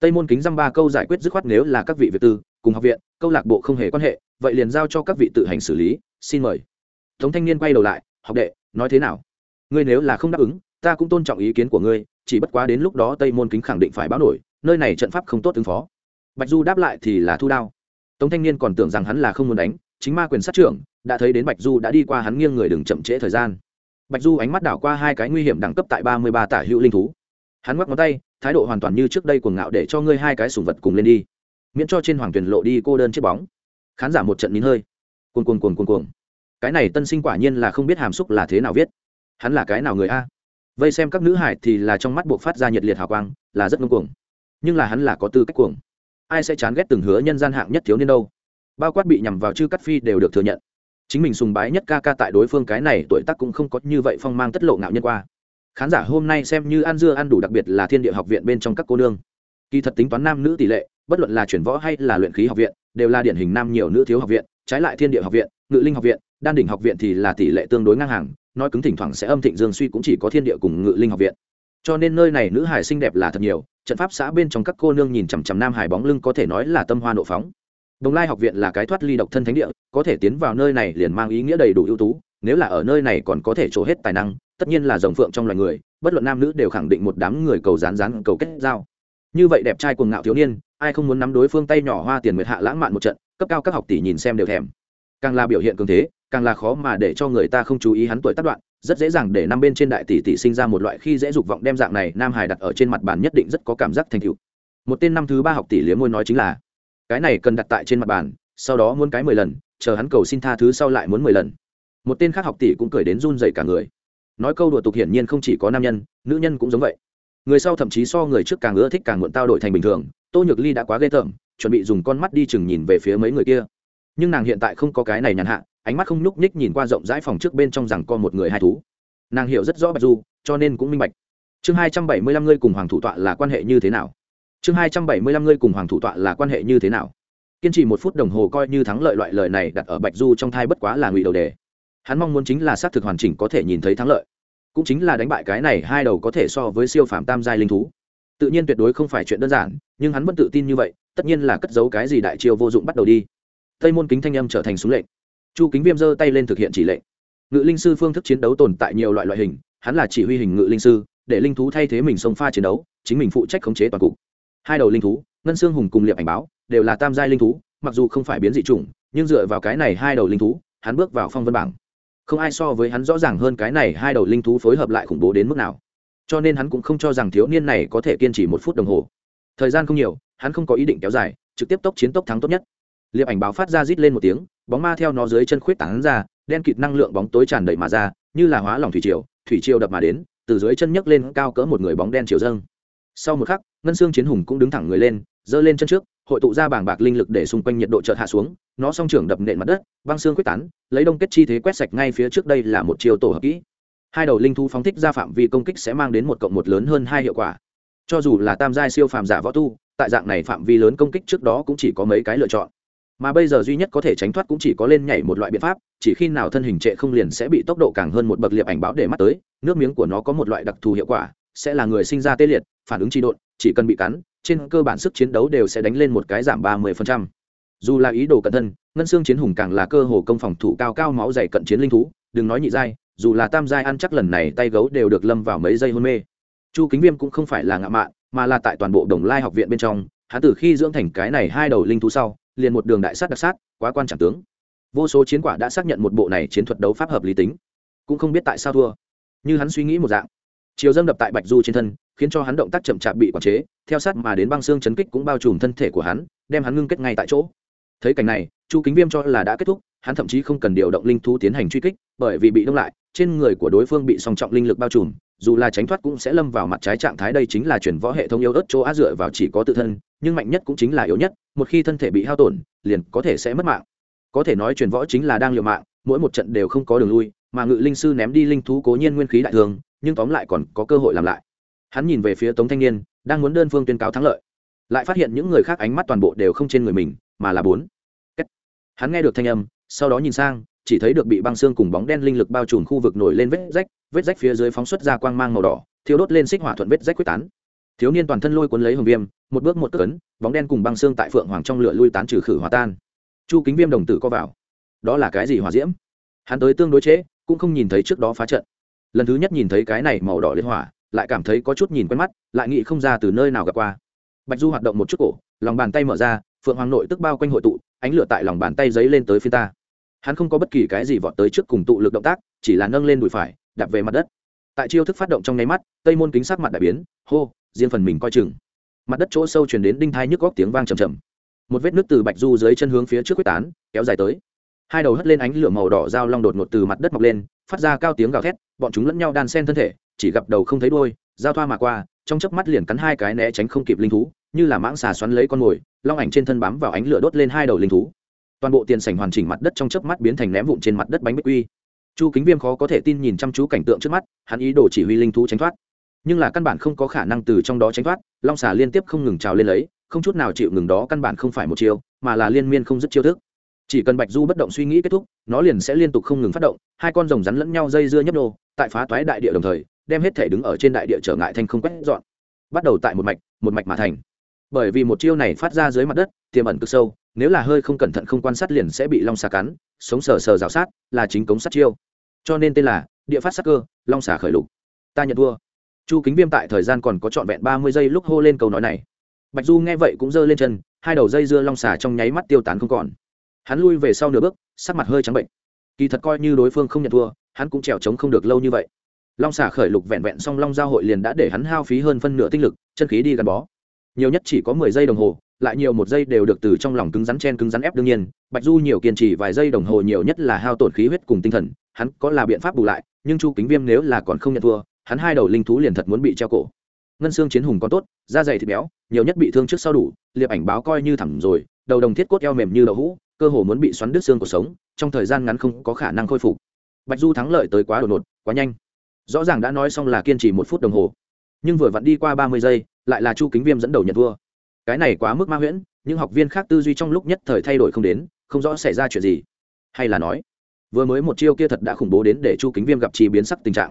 Tây môn kính dăm ba câu giải quyết dứt khoát nếu là các vị việt tư cùng học viện, câu lạc bộ không hề quan hệ, vậy liền giao cho các vị tự hành xử lý, xin mời tống thanh niên quay đầu lại, học đệ, nói thế nào? Ngươi nếu là không đáp ứng, ta cũng tôn trọng ý kiến của ngươi, chỉ bất quá đến lúc đó tây môn kính khẳng định phải báo nổi, nơi này trận pháp không tốt ứng phó. Bạch du đáp lại thì là thu đao. Tống thanh niên còn tưởng rằng hắn là không muốn đánh, chính ma quyền sát trưởng, đã thấy đến bạch du đã đi qua hắn nghiêng người đừng chậm trễ thời gian. Bạch du ánh mắt đảo qua hai cái nguy hiểm đẳng cấp tại ba mươi ba tả hữu linh thú. Hắn ngoắc ngón tay, thái độ hoàn toàn như trước đây cuồng ngạo để cho ngươi hai cái sủng vật cùng lên đi, miễn cho trên hoàng tuyển lộ đi cô đơn chiếc bóng. Khán giả một trận nín hơi. Cuồng cuồng cuồng cuồng cuồng cái này tân sinh quả nhiên là không biết hàm xúc là thế nào viết. Hắn là cái nào người a? Vây xem các nữ hải thì là trong mắt buộc phát ra nhiệt liệt hào quang, là rất ngông cuồng. Nhưng là hắn là có tư cách cuồng. Ai sẽ chán ghét từng hứa nhân gian hạng nhất thiếu niên đâu? Bao quát bị nhằm vào chư cắt phi đều được thừa nhận. Chính mình sùng bái nhất ca ca tại đối phương cái này tuổi tác cũng không có như vậy phong mang tất lộ ngạo nhân qua. Khán giả hôm nay xem như ăn dưa ăn đủ đặc biệt là thiên địa học viện bên trong các cô nương. Kỳ thật tính toán nam nữ tỷ lệ, bất luận là chuyển võ hay là luyện khí học viện, đều là điển hình nam nhiều nữ thiếu học viện, trái lại thiên địa học viện, ngự linh học viện đan đỉnh học viện thì là tỷ lệ tương đối ngang hàng, nói cứng thỉnh thoảng sẽ âm thịnh dương suy cũng chỉ có thiên địa cùng ngự linh học viện. Cho nên nơi này nữ hải xinh đẹp là thật nhiều, trận pháp xã bên trong các cô nương nhìn chằm chằm nam hải bóng lưng có thể nói là tâm hoa nộ phóng. Đồng lai học viện là cái thoát ly độc thân thánh địa, có thể tiến vào nơi này liền mang ý nghĩa đầy đủ ưu tú, nếu là ở nơi này còn có thể trổ hết tài năng, tất nhiên là rồng phượng trong loài người, bất luận nam nữ đều khẳng định một đám người cầu rán rán cầu kết giao. Như vậy đẹp trai cuồng ngạo thiếu niên, ai không muốn nắm đối phương tay nhỏ hoa tiền nguyệt hạ lãng mạn một trận, cấp cao các học tỷ nhìn xem đều thèm. Càng là biểu hiện cường thế càng là khó mà để cho người ta không chú ý hắn tuổi tác đoạn, rất dễ dàng để năm bên trên đại tỷ tỷ sinh ra một loại khi dễ dục vọng đem dạng này nam hải đặt ở trên mặt bàn nhất định rất có cảm giác thành tựu. Một tên năm thứ ba học tỷ liếm môi nói chính là, cái này cần đặt tại trên mặt bàn, sau đó muốn cái mười lần, chờ hắn cầu xin tha thứ sau lại muốn mười lần. Một tên khác học tỷ cũng cười đến run dậy cả người. Nói câu đùa tục hiển nhiên không chỉ có nam nhân, nữ nhân cũng giống vậy. Người sau thậm chí so người trước càng ưa thích càng muộn tao đổi thành bình thường, tô nhược ly đã quá ghê tởm, chuẩn bị dùng con mắt đi chừng nhìn về phía mấy người kia. Nhưng nàng hiện tại không có cái này nhàn hạ ánh mắt không nhúc nhích nhìn qua rộng rãi phòng trước bên trong rằng có một người hai thú. Nàng hiểu rất rõ bạch du, cho nên cũng minh bạch. Chương hai trăm bảy mươi lăm ngươi cùng hoàng thủ tọa là quan hệ như thế nào? Chương hai trăm bảy mươi lăm ngươi cùng hoàng thủ tọa là quan hệ như thế nào? Kiên trì một phút đồng hồ coi như thắng lợi loại lời này đặt ở bạch du trong thai bất quá là ngụy đầu đề. Hắn mong muốn chính là xác thực hoàn chỉnh có thể nhìn thấy thắng lợi. Cũng chính là đánh bại cái này hai đầu có thể so với siêu phạm tam giai linh thú. Tự nhiên tuyệt đối không phải chuyện đơn giản, nhưng hắn vẫn tự tin như vậy, tất nhiên là cất giấu cái gì đại chiêu vô dụng bắt đầu đi. Tây môn kính thanh âm trở thành súng lệnh chu kính viêm giơ tay lên thực hiện chỉ lệnh. Ngự linh sư phương thức chiến đấu tồn tại nhiều loại loại hình, hắn là chỉ huy hình ngự linh sư, để linh thú thay thế mình xông pha chiến đấu, chính mình phụ trách khống chế toàn cục. Hai đầu linh thú, ngân xương hùng cùng liệp ảnh báo, đều là tam giai linh thú, mặc dù không phải biến dị chủng, nhưng dựa vào cái này hai đầu linh thú, hắn bước vào phong vân bảng. Không ai so với hắn rõ ràng hơn cái này hai đầu linh thú phối hợp lại khủng bố đến mức nào. Cho nên hắn cũng không cho rằng thiếu niên này có thể kiên trì một phút đồng hồ. Thời gian không nhiều, hắn không có ý định kéo dài, trực tiếp tốc chiến tốc thắng tốt nhất liệp ảnh báo phát ra rít lên một tiếng, bóng ma theo nó dưới chân khuyết tảng ra, đen kịt năng lượng bóng tối tràn đầy mà ra, như là hóa lỏng thủy triều thủy triều đập mà đến, từ dưới chân nhấc lên cao cỡ một người bóng đen chiều dâng. Sau một khắc, ngân xương chiến hùng cũng đứng thẳng người lên, giơ lên chân trước, hội tụ ra bảng bạc linh lực để xung quanh nhiệt độ chợt hạ xuống, nó song trưởng đập nện mặt đất, băng xương quyết tán, lấy đông kết chi thế quét sạch ngay phía trước đây là một chiều tổ hợp kỹ. Hai đầu linh thu phóng thích ra phạm vi công kích sẽ mang đến một cộng một lớn hơn hai hiệu quả. Cho dù là tam giai siêu phàm giả võ tu, tại dạng này phạm vi lớn công kích trước đó cũng chỉ có mấy cái lựa chọn mà bây giờ duy nhất có thể tránh thoát cũng chỉ có lên nhảy một loại biện pháp, chỉ khi nào thân hình trệ không liền sẽ bị tốc độ càng hơn một bậc liệp ảnh báo để mắt tới, nước miếng của nó có một loại đặc thù hiệu quả, sẽ là người sinh ra tê liệt, phản ứng trị độn, chỉ cần bị cắn, trên cơ bản sức chiến đấu đều sẽ đánh lên một cái giảm ba mươi dù là ý đồ cẩn thân ngân xương chiến hùng càng là cơ hồ công phòng thủ cao cao máu dày cận chiến linh thú, đừng nói nhị giai, dù là tam giai ăn chắc lần này tay gấu đều được lâm vào mấy giây hôn mê. Chu kính viêm cũng không phải là ngạo mạn, mà là tại toàn bộ đồng lai học viện bên trong, hắn từ khi dưỡng thành cái này hai đầu linh thú sau liền một đường đại sát đặc sát, quá quan trọng tướng. Vô số chiến quả đã xác nhận một bộ này chiến thuật đấu pháp hợp lý tính. Cũng không biết tại sao thua. Như hắn suy nghĩ một dạng. Chiều dâng đập tại bạch du trên thân, khiến cho hắn động tác chậm chạp bị quản chế, theo sát mà đến băng xương chấn kích cũng bao trùm thân thể của hắn, đem hắn ngưng kết ngay tại chỗ. Thấy cảnh này, chu kính viêm cho là đã kết thúc, hắn thậm chí không cần điều động linh thú tiến hành truy kích, bởi vì bị đông lại, trên người của đối phương bị song trọng linh lực bao trùm dù là tránh thoát cũng sẽ lâm vào mặt trái trạng thái, đây chính là chuyển võ hệ thống yếu ớt chỗ á dựa vào chỉ có tự thân, nhưng mạnh nhất cũng chính là yếu nhất, một khi thân thể bị hao tổn, liền có thể sẽ mất mạng. Có thể nói chuyển võ chính là đang liều mạng, mỗi một trận đều không có đường lui, mà ngự linh sư ném đi linh thú cố nhiên nguyên khí đại thường, nhưng tóm lại còn có cơ hội làm lại. Hắn nhìn về phía tống thanh niên, đang muốn đơn phương tuyên cáo thắng lợi, lại phát hiện những người khác ánh mắt toàn bộ đều không trên người mình, mà là bốn. Hắn nghe được thanh âm, sau đó nhìn sang chỉ thấy được bị băng xương cùng bóng đen linh lực bao trùm khu vực nổi lên vết rách vết rách phía dưới phóng xuất ra quang mang màu đỏ thiếu đốt lên xích hỏa thuận vết rách quyết tán. Thiếu niên toàn thân lôi cuốn lấy hồng viêm một bước một cước cấn bóng đen cùng băng xương tại phượng hoàng trong lửa lui tán trừ khử hòa tan. Chu kính viêm đồng tử co vào. Đó là cái gì hỏa diễm? Hắn tới tương đối chế, cũng không nhìn thấy trước đó phá trận. Lần thứ nhất nhìn thấy cái này màu đỏ liên hỏa lại cảm thấy có chút nhìn quen mắt lại nghĩ không ra từ nơi nào gặp qua. Bạch du hoạt động một chút cổ lòng bàn tay mở ra phượng hoàng nội tức bao quanh hội tụ ánh lửa tại lòng bàn tay giấy lên tới phía ta hắn không có bất kỳ cái gì vọt tới trước cùng tụ lực động tác, chỉ là nâng lên đùi phải, đạp về mặt đất. Tại chiêu thức phát động trong nháy mắt, tây môn kính sắc mặt đại biến, hô, riêng phần mình coi chừng. Mặt đất chỗ sâu chuyển đến đinh thai nhức góc tiếng vang trầm trầm. Một vết nước từ bạch du dưới chân hướng phía trước quyết tán, kéo dài tới. Hai đầu hất lên ánh lửa màu đỏ dao long đột ngột từ mặt đất mọc lên, phát ra cao tiếng gào thét, bọn chúng lẫn nhau đan sen thân thể, chỉ gặp đầu không thấy đôi giao thoa mà qua, trong chớp mắt liền cắn hai cái né tránh không kịp linh thú, như là mãng xà xoắn lấy con mồi, long ảnh trên thân bám vào ánh lửa đốt lên hai đầu linh thú toàn bộ tiền sảnh hoàn chỉnh mặt đất trong chớp mắt biến thành ném vụn trên mặt đất bánh bích quy. Chu kính viêm khó có thể tin nhìn chăm chú cảnh tượng trước mắt, hắn ý đồ chỉ huy linh thú tránh thoát. Nhưng là căn bản không có khả năng từ trong đó tránh thoát, long xà liên tiếp không ngừng trào lên lấy, không chút nào chịu ngừng đó căn bản không phải một chiêu, mà là liên miên không dứt chiêu thức. Chỉ cần bạch du bất động suy nghĩ kết thúc, nó liền sẽ liên tục không ngừng phát động, hai con rồng rắn lẫn nhau dây dưa nhấp nô, tại phá toái đại địa đồng thời, đem hết thể đứng ở trên đại địa trở ngại thành không quét dọn. Bắt đầu tại một mạch một mạch mà thành. Bởi vì một chiêu này phát ra dưới mặt đất, tiềm ẩn cực sâu nếu là hơi không cẩn thận không quan sát liền sẽ bị long xà cắn, sống sờ sờ rào sát, là chính cống sát chiêu. Cho nên tên là địa phát sắc cơ, long xà khởi lục. Ta nhận thua. Chu kính viêm tại thời gian còn có trọn vẹn ba mươi giây lúc hô lên câu nói này. Bạch du nghe vậy cũng giơ lên chân, hai đầu dây dưa long xà trong nháy mắt tiêu tán không còn. Hắn lui về sau nửa bước, sắc mặt hơi trắng bệnh. Kỳ thật coi như đối phương không nhận thua, hắn cũng trèo trống không được lâu như vậy. Long xà khởi lục vẹn vẹn song long giao hội liền đã để hắn hao phí hơn phân nửa tinh lực, chân khí đi gắn bó. Nhiều nhất chỉ có mười giây đồng hồ lại nhiều một giây đều được từ trong lòng cứng rắn chen cứng rắn ép đương nhiên, bạch du nhiều kiên trì vài giây đồng hồ nhiều nhất là hao tổn khí huyết cùng tinh thần, hắn có là biện pháp bù lại, nhưng chu kính viêm nếu là còn không nhận thua, hắn hai đầu linh thú liền thật muốn bị treo cổ. Ngân xương chiến hùng còn tốt, da dày thịt béo, nhiều nhất bị thương trước sau đủ, liệp ảnh báo coi như thẳm rồi, đầu đồng thiết cốt eo mềm như đậu hũ, cơ hồ muốn bị xoắn đứt xương cuộc sống, trong thời gian ngắn không có khả năng khôi phục. Bạch du thắng lợi tới quá đột ngột, quá nhanh. Rõ ràng đã nói xong là kiên trì một phút đồng hồ. Nhưng vừa vặn đi qua ba mươi giây, lại là chu kính viêm dẫn đầu nhận thua cái này quá mức ma huyễn những học viên khác tư duy trong lúc nhất thời thay đổi không đến, không rõ xảy ra chuyện gì. Hay là nói, vừa mới một chiêu kia thật đã khủng bố đến để chu kính viêm gặp chi biến sắc tình trạng.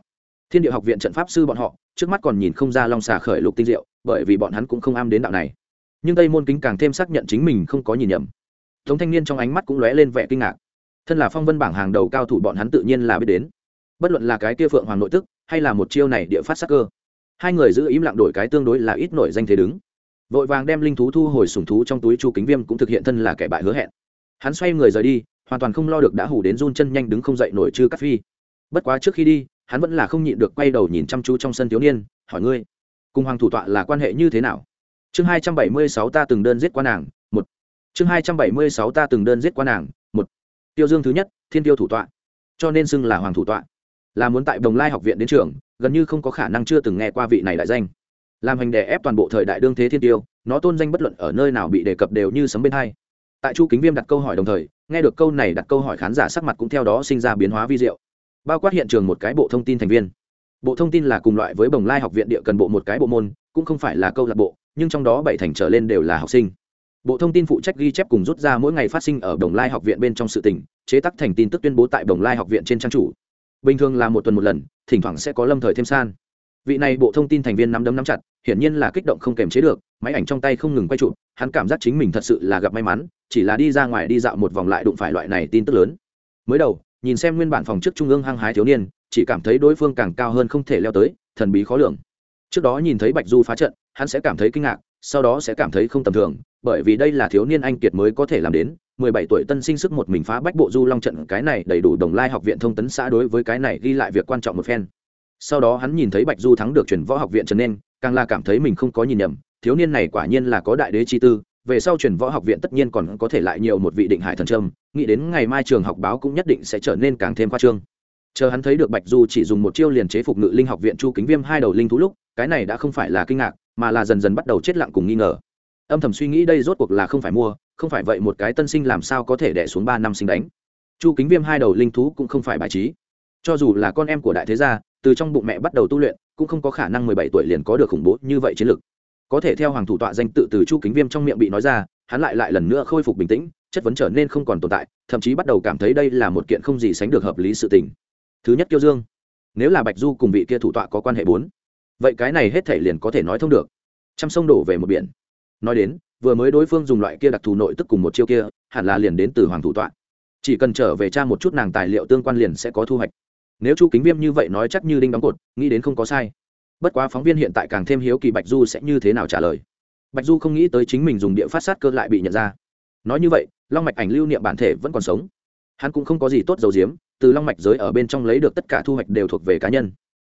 Thiên địa học viện trận pháp sư bọn họ, trước mắt còn nhìn không ra long xà khởi lục tinh diệu, bởi vì bọn hắn cũng không am đến đạo này. Nhưng tây môn kính càng thêm xác nhận chính mình không có nhìn nhầm. Tống thanh niên trong ánh mắt cũng lóe lên vẻ kinh ngạc. Thân là phong vân bảng hàng đầu cao thủ bọn hắn tự nhiên là biết đến. Bất luận là cái kia phượng hoàng nội tức, hay là một chiêu này địa phát sắc cơ, hai người giữ im lặng đổi cái tương đối là ít nổi danh thế đứng vội vàng đem linh thú thu hồi sùng thú trong túi chu kính viêm cũng thực hiện thân là kẻ bại hứa hẹn. Hắn xoay người rời đi, hoàn toàn không lo được đã hủ đến run chân nhanh đứng không dậy nổi chưa cắt phi. Bất quá trước khi đi, hắn vẫn là không nhịn được quay đầu nhìn chăm chú trong sân thiếu niên, hỏi ngươi, cùng hoàng thủ tọa là quan hệ như thế nào? Chương hai trăm bảy mươi sáu ta từng đơn giết quan nàng, một. Chương hai trăm bảy mươi sáu ta từng đơn giết quan nàng, một. Tiêu dương thứ nhất, thiên tiêu thủ tọa. Cho nên xưng là hoàng thủ tọa. Là muốn tại đồng lai học viện đến trường, gần như không có khả năng chưa từng nghe qua vị này đại danh làm hành đè ép toàn bộ thời đại đương thế thiên tiêu, nó tôn danh bất luận ở nơi nào bị đề cập đều như sấm bên hai. Tại chu kính viêm đặt câu hỏi đồng thời, nghe được câu này đặt câu hỏi khán giả sắc mặt cũng theo đó sinh ra biến hóa vi diệu. Bao quát hiện trường một cái bộ thông tin thành viên. Bộ thông tin là cùng loại với bồng lai học viện địa cần bộ một cái bộ môn, cũng không phải là câu lạc bộ, nhưng trong đó bảy thành trở lên đều là học sinh. Bộ thông tin phụ trách ghi chép cùng rút ra mỗi ngày phát sinh ở đồng lai học viện bên trong sự tỉnh chế tắc thành tin tức tuyên bố tại đồng lai học viện trên trang chủ. Bình thường là một tuần một lần, thỉnh thoảng sẽ có lâm thời thêm san. Vị này bộ thông tin thành viên nắm đấm nắm chặt hiển nhiên là kích động không kềm chế được, máy ảnh trong tay không ngừng quay chụp hắn cảm giác chính mình thật sự là gặp may mắn, chỉ là đi ra ngoài đi dạo một vòng lại đụng phải loại này tin tức lớn. Mới đầu, nhìn xem nguyên bản phòng trước trung ương hăng hái thiếu niên, chỉ cảm thấy đối phương càng cao hơn không thể leo tới, thần bí khó lường. Trước đó nhìn thấy bạch du phá trận, hắn sẽ cảm thấy kinh ngạc, sau đó sẽ cảm thấy không tầm thường, bởi vì đây là thiếu niên anh kiệt mới có thể làm đến, mười bảy tuổi tân sinh sức một mình phá bách bộ du long trận, cái này đầy đủ đồng lai học viện thông tấn xã đối với cái này ghi lại việc quan trọng một phen. Sau đó hắn nhìn thấy bạch du thắng được truyền võ học viện trần nên càng là cảm thấy mình không có nhìn nhầm, thiếu niên này quả nhiên là có đại đế chi tư, về sau chuyển võ học viện tất nhiên còn có thể lại nhiều một vị định hải thần trâm nghĩ đến ngày mai trường học báo cũng nhất định sẽ trở nên càng thêm khoa trương. Chờ hắn thấy được bạch du chỉ dùng một chiêu liền chế phục ngự linh học viện chu kính viêm hai đầu linh thú lúc, cái này đã không phải là kinh ngạc, mà là dần dần bắt đầu chết lặng cùng nghi ngờ. Âm thầm suy nghĩ đây rốt cuộc là không phải mua, không phải vậy một cái tân sinh làm sao có thể đẻ xuống ba năm sinh đánh. Chu kính viêm hai đầu linh thú cũng không phải bài trí. Cho dù là con em của đại thế gia, từ trong bụng mẹ bắt đầu tu luyện cũng không có khả năng mười bảy tuổi liền có được khủng bố như vậy chiến lược có thể theo hoàng thủ tọa danh tự từ chu kính viêm trong miệng bị nói ra, hắn lại lại lần nữa khôi phục bình tĩnh, chất vấn trở nên không còn tồn tại, thậm chí bắt đầu cảm thấy đây là một kiện không gì sánh được hợp lý sự tình. Thứ nhất, kiêu dương. Nếu là bạch du cùng vị kia thủ tọa có quan hệ bốn, vậy cái này hết thể liền có thể nói thông được. T sông đổ về một biển. Nói đến, vừa mới đối phương dùng loại kia đặc thù nội tức cùng một chiêu kia, hẳn là liền đến từ hoàng thủ tọa. Chỉ cần trở về tra một chút nàng tài liệu tương quan liền sẽ có thu hoạch nếu chu kính viêm như vậy nói chắc như đinh đóng cột, nghĩ đến không có sai. Bất quá phóng viên hiện tại càng thêm hiếu kỳ bạch du sẽ như thế nào trả lời. Bạch du không nghĩ tới chính mình dùng địa phát sát cơ lại bị nhận ra. Nói như vậy, long mạch ảnh lưu niệm bản thể vẫn còn sống. Hắn cũng không có gì tốt dầu diếm, từ long mạch giới ở bên trong lấy được tất cả thu hoạch đều thuộc về cá nhân.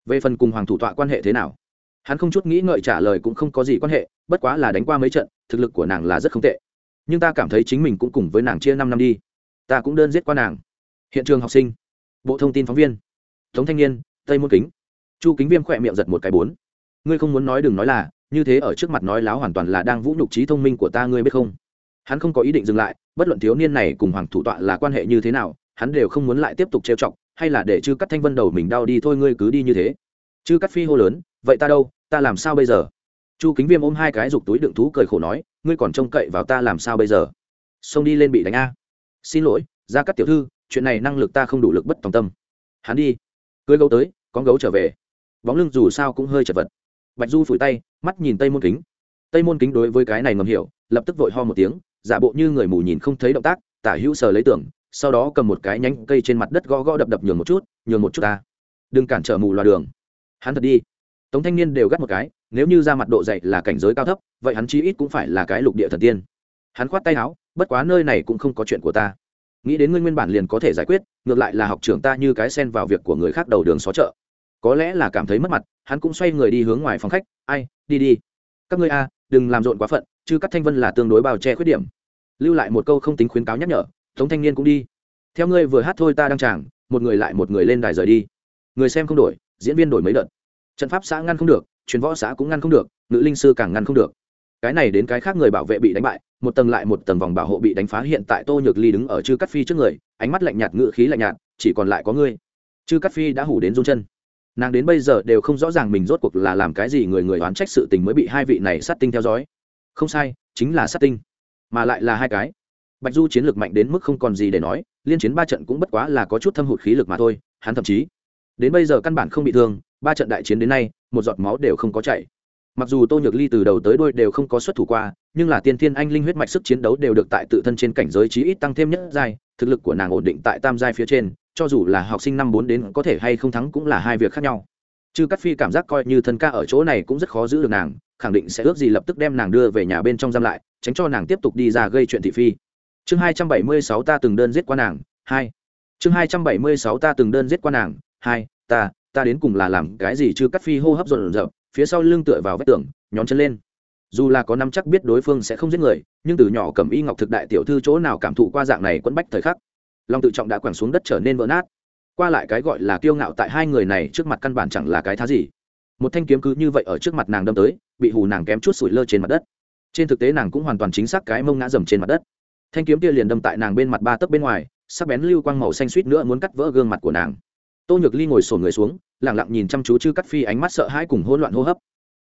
Về phần cùng hoàng thủ tọa quan hệ thế nào, hắn không chút nghĩ ngợi trả lời cũng không có gì quan hệ, bất quá là đánh qua mấy trận, thực lực của nàng là rất không tệ. Nhưng ta cảm thấy chính mình cũng cùng với nàng chia năm năm đi. Ta cũng đơn giết qua nàng. Hiện trường học sinh, bộ thông tin phóng viên tống thanh niên, tây môn kính. Chu kính viêm khỏe miệng giật một cái bốn. Ngươi không muốn nói đừng nói là, như thế ở trước mặt nói láo hoàn toàn là đang vũ nhục trí thông minh của ta ngươi biết không? Hắn không có ý định dừng lại, bất luận thiếu niên này cùng hoàng thủ tọa là quan hệ như thế nào, hắn đều không muốn lại tiếp tục trêu chọc, hay là để chư cắt thanh vân đầu mình đau đi thôi ngươi cứ đi như thế. Chư cắt phi hô lớn, vậy ta đâu, ta làm sao bây giờ? Chu kính viêm ôm hai cái rục túi đựng thú cười khổ nói, ngươi còn trông cậy vào ta làm sao bây giờ? Xông đi lên bị đánh a. Xin lỗi ra các tiểu thư, chuyện này năng lực ta không đủ lực bất tòng tâm. Hắn đi cưới gấu tới con gấu trở về. Bóng lưng dù sao cũng hơi chật vật. Bạch du phủi tay, mắt nhìn tây môn kính. Tây môn kính đối với cái này ngầm hiểu, lập tức vội ho một tiếng, giả bộ như người mù nhìn không thấy động tác, tả hữu sờ lấy tưởng sau đó cầm một cái nhánh cây trên mặt đất gõ gõ đập đập nhường một chút, nhường một chút ta. Đừng cản trở mù loà đường. Hắn thật đi. Tống thanh niên đều gắt một cái, nếu như ra mặt độ dậy là cảnh giới cao thấp, vậy hắn chí ít cũng phải là cái lục địa thần tiên. Hắn khoát tay áo, bất quá nơi này cũng không có chuyện của ta nghĩ đến ngươi nguyên bản liền có thể giải quyết, ngược lại là học trưởng ta như cái sen vào việc của người khác đầu đường xó chợ. Có lẽ là cảm thấy mất mặt, hắn cũng xoay người đi hướng ngoài phòng khách. Ai, đi đi. Các ngươi a, đừng làm rộn quá phận, chứ các thanh vân là tương đối bào che khuyết điểm. Lưu lại một câu không tính khuyến cáo nhắc nhở, tống thanh niên cũng đi. Theo ngươi vừa hát thôi ta đang chàng, một người lại một người lên đài rời đi. Người xem không đổi, diễn viên đổi mấy đợt. Trận pháp xã ngăn không được, truyền võ xã cũng ngăn không được, nữ linh sư càng ngăn không được cái này đến cái khác người bảo vệ bị đánh bại, một tầng lại một tầng vòng bảo hộ bị đánh phá. Hiện tại tô nhược ly đứng ở chư cắt phi trước người, ánh mắt lạnh nhạt ngự khí lạnh nhạt, chỉ còn lại có ngươi. Chư cắt phi đã hủ đến run chân. Nàng đến bây giờ đều không rõ ràng mình rốt cuộc là làm cái gì người người oán trách sự tình mới bị hai vị này sát tinh theo dõi. Không sai, chính là sát tinh, mà lại là hai cái. Bạch du chiến lược mạnh đến mức không còn gì để nói, liên chiến ba trận cũng bất quá là có chút thâm hụt khí lực mà thôi, hắn thậm chí, đến bây giờ căn bản không bị thương, ba trận đại chiến đến nay, một giọt máu đều không có chảy mặc dù tô nhược ly từ đầu tới đôi đều không có xuất thủ qua, nhưng là tiên thiên anh linh huyết mạch sức chiến đấu đều được tại tự thân trên cảnh giới chí ít tăng thêm nhất giai, thực lực của nàng ổn định tại tam giai phía trên, cho dù là học sinh năm bốn đến có thể hay không thắng cũng là hai việc khác nhau. Chư cắt phi cảm giác coi như thân ca ở chỗ này cũng rất khó giữ được nàng, khẳng định sẽ ước gì lập tức đem nàng đưa về nhà bên trong giam lại, tránh cho nàng tiếp tục đi ra gây chuyện thị phi. Chương hai trăm bảy mươi sáu ta từng đơn giết qua nàng, hai. Chương hai trăm bảy mươi sáu ta từng đơn giết qua nàng, hai, ta ta đến cùng là làm cái gì? Chứ cắt phi hô hấp rộn rộn phía sau lưng tựa vào vách tường, nhón chân lên. Dù là có năm chắc biết đối phương sẽ không giết người, nhưng từ nhỏ cầm y ngọc thực đại tiểu thư chỗ nào cảm thụ qua dạng này quẫn bách thời khắc. Lòng tự trọng đã quẳng xuống đất trở nên vỡ nát. Qua lại cái gọi là kiêu ngạo tại hai người này trước mặt căn bản chẳng là cái thá gì. Một thanh kiếm cứ như vậy ở trước mặt nàng đâm tới, bị hù nàng kém chút sủi lơ trên mặt đất. Trên thực tế nàng cũng hoàn toàn chính xác cái mông ngã dầm trên mặt đất. Thanh kiếm kia liền đâm tại nàng bên mặt ba tấc bên ngoài, sắc bén lưu quang màu xanh suýt nữa muốn cắt vỡ gương mặt của nàng. Tô nhược ly ngồi sổn người xuống lẳng lặng nhìn chăm chú chư cắt phi ánh mắt sợ hãi cùng hỗn loạn hô hấp.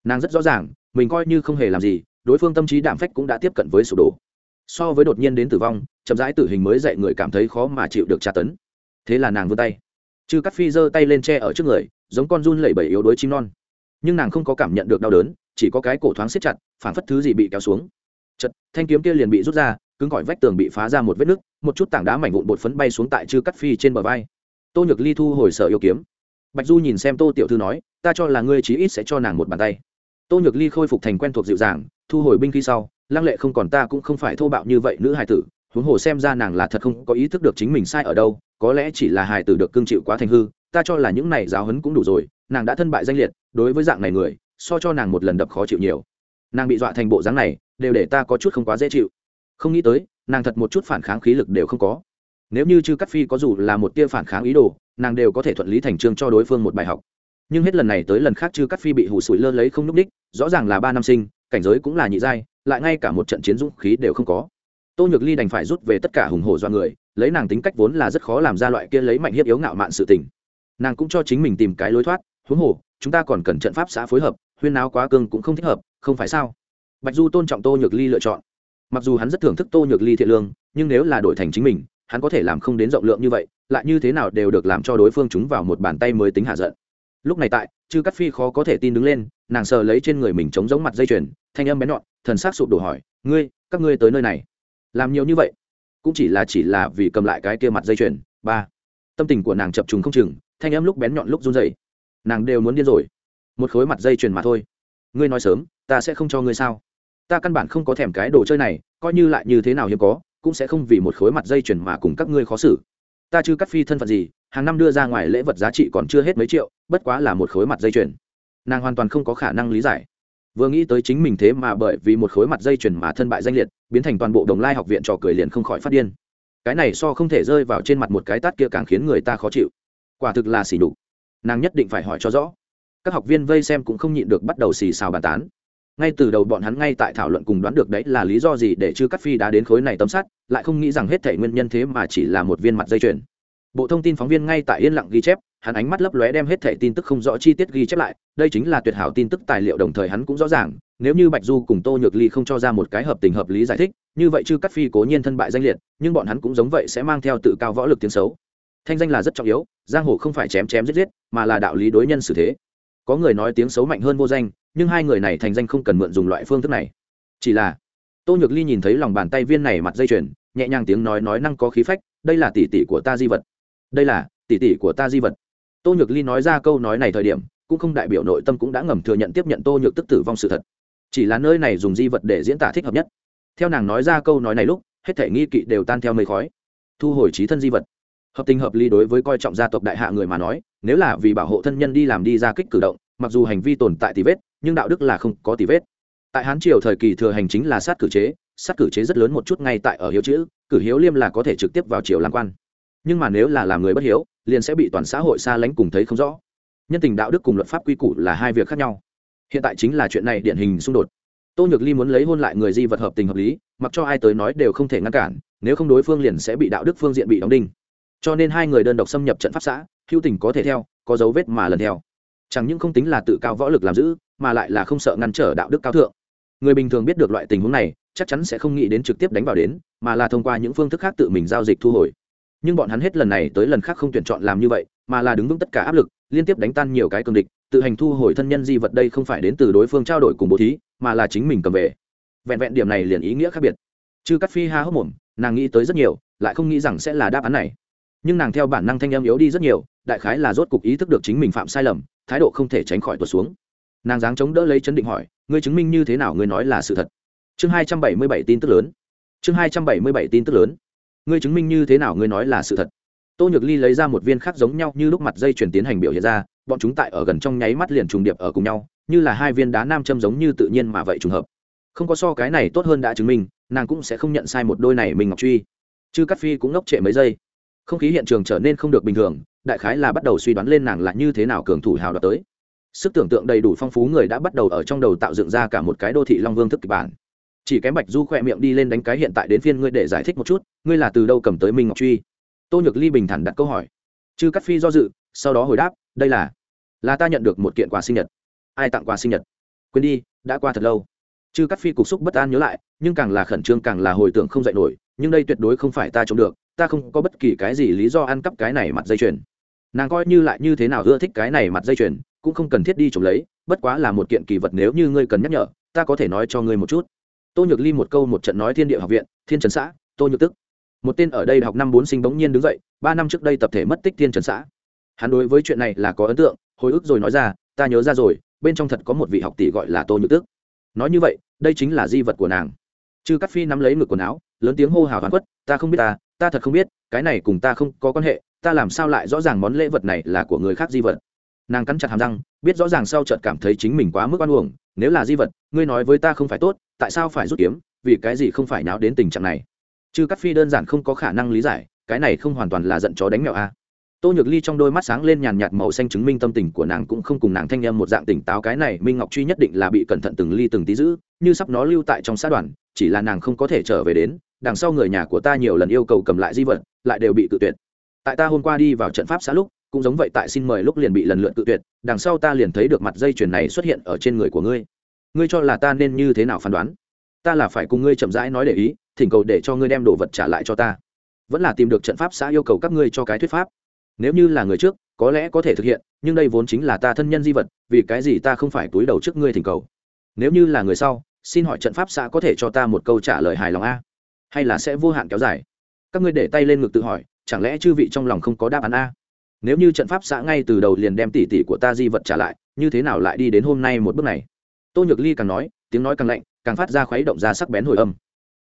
Nàng rất rõ ràng, mình coi như không hề làm gì, đối phương tâm trí đạm phách cũng đã tiếp cận với sụp đổ. So với đột nhiên đến tử vong, chậm rãi tử hình mới dạy người cảm thấy khó mà chịu được tra tấn. Thế là nàng vươn tay. Chư cắt phi giơ tay lên tre ở trước người, giống con run lẩy bẩy yếu đuối chim non. Nhưng nàng không có cảm nhận được đau đớn, chỉ có cái cổ thoáng xếp chặt phản phất thứ gì bị kéo xuống. Chật thanh kiếm kia liền bị rút ra, cứng cỏi vách tường bị phá ra một vết nứt, một chút tảng đá mảnh vụn bột phấn bay xuống tại chư cắt phi trên bờ vai. Tô nhược ly thu hồi sở yêu kiếm bạch du nhìn xem tô tiểu thư nói, ta cho là ngươi chí ít sẽ cho nàng một bàn tay. Tô nhược ly khôi phục thành quen thuộc dịu dàng, thu hồi binh khí sau, lăng lệ không còn ta cũng không phải thô bạo như vậy nữ hài tử, huống hồ xem ra nàng là thật không có ý thức được chính mình sai ở đâu, có lẽ chỉ là hài tử được cương chịu quá thành hư, ta cho là những này giáo hấn cũng đủ rồi, nàng đã thân bại danh liệt, đối với dạng này người, so cho nàng một lần đập khó chịu nhiều. Nàng bị dọa thành bộ dáng này, đều để ta có chút không quá dễ chịu. Không nghĩ tới, nàng thật một chút phản kháng khí lực đều không có. Nếu như chư cắt phi có dù là một tia phản kháng ý đồ nàng đều có thể thuận lý thành trương cho đối phương một bài học. Nhưng hết lần này tới lần khác chư cắt phi bị hủ sủi lơ lấy không n ú c đích rõ ràng là ba năm sinh, cảnh giới cũng là nhị giai, lại ngay cả một trận chiến dũng khí đều không có. Tô nhược ly đành phải rút về tất cả hùng hổ do người, lấy nàng tính cách vốn là rất khó làm ra loại kia lấy mạnh hiếp yếu ngạo mạn sự tình. Nàng cũng cho chính mình tìm cái lối thoát, huống hồ, chúng ta còn cần trận pháp xã phối hợp, huyên náo quá cương cũng không thích hợp, không phải sao? Bạch du tôn trọng tô nhược ly lựa chọn. Mặc dù hắn rất thưởng thức tô nhược ly thiện lương, nhưng nếu là đổi thành chính mình, hắn có thể làm không đến rộng lượng như vậy lại như thế nào đều được làm cho đối phương chúng vào một bàn tay mới tính hạ giận. Lúc này tại chư cắt phi khó có thể tin đứng lên, nàng sờ lấy trên người mình chống giống mặt dây chuyền, thanh âm bén nhọn, thần s á c sụp đổ hỏi, ngươi, các ngươi tới nơi này, làm nhiều như vậy? Cũng chỉ là chỉ là vì cầm lại cái kia mặt dây chuyền, ba. Tâm tình của nàng chập trùng không chừng, thanh âm lúc bén nhọn lúc run dày nàng đều muốn điên rồi. Một khối mặt dây chuyền mà thôi. Ngươi nói sớm, ta sẽ không cho ngươi sao? Ta căn bản không có thèm cái đồ chơi này, coi như lại như thế nào hiếm có, cũng sẽ không vì một khối mặt dây chuyền mà cùng các ngươi khó xử ta chưa cắt phi thân phận gì, hàng năm đưa ra ngoài lễ vật giá trị còn chưa hết mấy triệu, bất quá là một khối mặt dây chuyền. Nàng hoàn toàn không có khả năng lý giải. Vừa nghĩ tới chính mình thế mà bởi vì một khối mặt dây chuyền mà thân bại danh liệt, biến thành toàn bộ đồng lai học viện trò cười liền không khỏi phát điên. Cái này so không thể rơi vào trên mặt một cái tát kia càng khiến người ta khó chịu. Quả thực là xỉ đục nàng nhất định phải hỏi cho rõ. Các học viên vây xem cũng không nhịn được bắt đầu xì xào bàn tán ngay từ đầu bọn hắn ngay tại thảo luận cùng đoán được đấy là lý do gì để chư cắt phi đã đến khối này tấm sắt, lại không nghĩ rằng hết thể nguyên nhân thế mà chỉ là một viên mặt dây chuyền. Bộ thông tin phóng viên ngay tại yên lặng ghi chép, hắn ánh mắt lấp lóe đem hết thể tin tức không rõ chi tiết ghi chép lại, đây chính là tuyệt hảo tin tức tài liệu đồng thời hắn cũng rõ ràng, nếu như bạch du cùng tô nhược ly không cho ra một cái hợp tình hợp lý giải thích, như vậy chư cắt phi cố nhiên thân bại danh liệt, nhưng bọn hắn cũng giống vậy sẽ mang theo tự cao võ lực tiếng xấu. Thanh danh là rất trọng yếu, giang hồ không phải chém chém giết giết, mà là đạo lý đối nhân xử thế có người nói tiếng xấu mạnh hơn vô danh, nhưng hai người này thành danh không cần mượn dùng loại phương thức này. Chỉ là, tô nhược ly nhìn thấy lòng bàn tay viên này mặt dây chuyền, nhẹ nhàng tiếng nói nói năng có khí phách, đây là tỷ tỷ của ta di vật. Đây là tỷ tỷ của ta di vật. Tô nhược ly nói ra câu nói này thời điểm, cũng không đại biểu nội tâm cũng đã ngầm thừa nhận tiếp nhận tô nhược tức tử vong sự thật. Chỉ là nơi này dùng di vật để diễn tả thích hợp nhất. Theo nàng nói ra câu nói này lúc, hết thể nghi kỵ đều tan theo mây khói. Thu hồi trí thân di vật. Hợp tình hợp lý đối với coi trọng gia tộc đại hạ người mà nói nếu là vì bảo hộ thân nhân đi làm đi ra kích cử động, mặc dù hành vi tồn tại tì vết, nhưng đạo đức là không có tì vết. Tại hán triều thời kỳ thừa hành chính là sát cử chế, sát cử chế rất lớn một chút ngay tại ở hiếu chữ, cử hiếu liêm là có thể trực tiếp vào triều làm quan. Nhưng mà nếu là làm người bất hiếu, liền sẽ bị toàn xã hội xa lánh cùng thấy không rõ. Nhân tình đạo đức cùng luật pháp quy củ là hai việc khác nhau. Hiện tại chính là chuyện này điển hình xung đột. Tô nhược ly muốn lấy hôn lại người di vật hợp tình hợp lý, mặc cho ai tới nói đều không thể ngăn cản, nếu không đối phương liền sẽ bị đạo đức phương diện bị đóng đinh. Cho nên hai người đơn độc xâm nhập trận pháp xã hữu tình có thể theo, có dấu vết mà lần theo. Chẳng những không tính là tự cao võ lực làm giữ, mà lại là không sợ ngăn trở đạo đức cao thượng. Người bình thường biết được loại tình huống này, chắc chắn sẽ không nghĩ đến trực tiếp đánh vào đến, mà là thông qua những phương thức khác tự mình giao dịch thu hồi. Nhưng bọn hắn hết lần này tới lần khác không tuyển chọn làm như vậy, mà là đứng vững tất cả áp lực, liên tiếp đánh tan nhiều cái cường địch, tự hành thu hồi thân nhân di vật đây không phải đến từ đối phương trao đổi cùng bố thí, mà là chính mình cầm về. Vẹn vẹn điểm này liền ý nghĩa khác biệt. Chứ cắt phi ha hốc mồm, nàng nghĩ tới rất nhiều, lại không nghĩ rằng sẽ là đáp án này. Nhưng nàng theo bản năng thanh em yếu đi rất nhiều đại khái là rốt cục ý thức được chính mình phạm sai lầm, thái độ không thể tránh khỏi tuột xuống. Nàng dáng chống đỡ lấy chấn định hỏi, ngươi chứng minh như thế nào ngươi nói là sự thật? Chương hai trăm bảy mươi bảy tin tức lớn. Chương hai trăm bảy mươi bảy tin tức lớn. Ngươi chứng minh như thế nào ngươi nói là sự thật? Tô nhược ly lấy ra một viên khác giống nhau như lúc mặt dây chuyển tiến hành biểu hiện ra, bọn chúng tại ở gần trong nháy mắt liền trùng điệp ở cùng nhau, như là hai viên đá nam châm giống như tự nhiên mà vậy trùng hợp. Không có so cái này tốt hơn đã chứng minh, nàng cũng sẽ không nhận sai một đôi này mình ngọc truy. Chư cắt phi cũng ngốc trệ mấy giây. Không khí hiện trường trở nên không được bình thường đại khái là bắt đầu suy đoán lên nàng là như thế nào cường thủ hào đoạt tới. Sức tưởng tượng đầy đủ phong phú người đã bắt đầu ở trong đầu tạo dựng ra cả một cái đô thị long vương thức kịch bản. Chỉ kém bạch du khỏe miệng đi lên đánh cái hiện tại đến phiên ngươi để giải thích một chút, ngươi là từ đâu cầm tới minh ngọc truy? Tô nhược ly bình thản đặt câu hỏi. Chư cắt phi do dự, sau đó hồi đáp, đây là là ta nhận được một kiện quà sinh nhật. Ai tặng quà sinh nhật? Quên đi, đã qua thật lâu. Chư cắt phi cục xúc bất an nhớ lại, nhưng càng là khẩn trương càng là hồi tưởng không dạy nổi, nhưng đây tuyệt đối không phải ta trông được, ta không có bất kỳ cái gì lý do ăn cắp cái này mặt dây chuyền nàng coi như lại như thế nào ưa thích cái này mặt dây chuyền, cũng không cần thiết đi trộm lấy, bất quá là một kiện kỳ vật nếu như ngươi cần nhắc nhở, ta có thể nói cho ngươi một chút. Tô nhược ly một câu một trận nói thiên địa học viện, thiên trần xã, tô nhược tức. Một tên ở đây học năm bốn sinh bỗng nhiên đứng dậy, ba năm trước đây tập thể mất tích thiên trần xã. Hắn đối với chuyện này là có ấn tượng, hồi ức rồi nói ra, ta nhớ ra rồi, bên trong thật có một vị học tỷ gọi là tô nhược tức. Nói như vậy, đây chính là di vật của nàng. Chư cắt phi nắm lấy ngực quần áo, lớn tiếng hô hào hoàn quất, ta không biết ta ta thật không biết, cái này cùng ta không có quan hệ ta làm sao lại rõ ràng món lễ vật này là của người khác di vật? Nàng cắn chặt hàm răng, biết rõ ràng sau chợt cảm thấy chính mình quá mức oan uổng, nếu là di vật, ngươi nói với ta không phải tốt, tại sao phải rút kiếm, vì cái gì không phải náo đến tình trạng này? Chư cắt phi đơn giản không có khả năng lý giải, cái này không hoàn toàn là giận chó đánh mèo a. À. tô nhược ly trong đôi mắt sáng lên nhàn nhạt màu xanh chứng minh tâm tình của nàng cũng không cùng nàng thanh em một dạng tỉnh táo. Cái này minh ngọc truy nhất định là bị cẩn thận từng ly từng tí giữ, như sắp nó lưu tại trong xã đoàn, chỉ là nàng không có thể trở về đến, đằng sau người nhà của ta nhiều lần yêu cầu cầm lại di vật, lại đều bị tự tuyệt tại ta hôm qua đi vào trận pháp xã lúc, cũng giống vậy tại xin mời lúc liền bị lần lượt tự tuyệt, đằng sau ta liền thấy được mặt dây chuyền này xuất hiện ở trên người của ngươi. Ngươi cho là ta nên như thế nào phán đoán? Ta là phải cùng ngươi chậm rãi nói để ý, thỉnh cầu để cho ngươi đem đồ vật trả lại cho ta. Vẫn là tìm được trận pháp xã yêu cầu các ngươi cho cái thuyết pháp. Nếu như là người trước, có lẽ có thể thực hiện, nhưng đây vốn chính là ta thân nhân di vật, vì cái gì ta không phải túi đầu trước ngươi thỉnh cầu? Nếu như là người sau, xin hỏi trận pháp xã có thể cho ta một câu trả lời hài lòng a? Hay là sẽ vô hạn kéo dài? Các ngươi để tay lên ngực tự hỏi chẳng lẽ chư vị trong lòng không có đáp án a? Nếu như trận pháp xã ngay từ đầu liền đem tỷ tỷ của ta di vật trả lại, như thế nào lại đi đến hôm nay một bước này? Tô nhược ly càng nói, tiếng nói càng lạnh, càng phát ra khuấy động ra sắc bén hồi âm.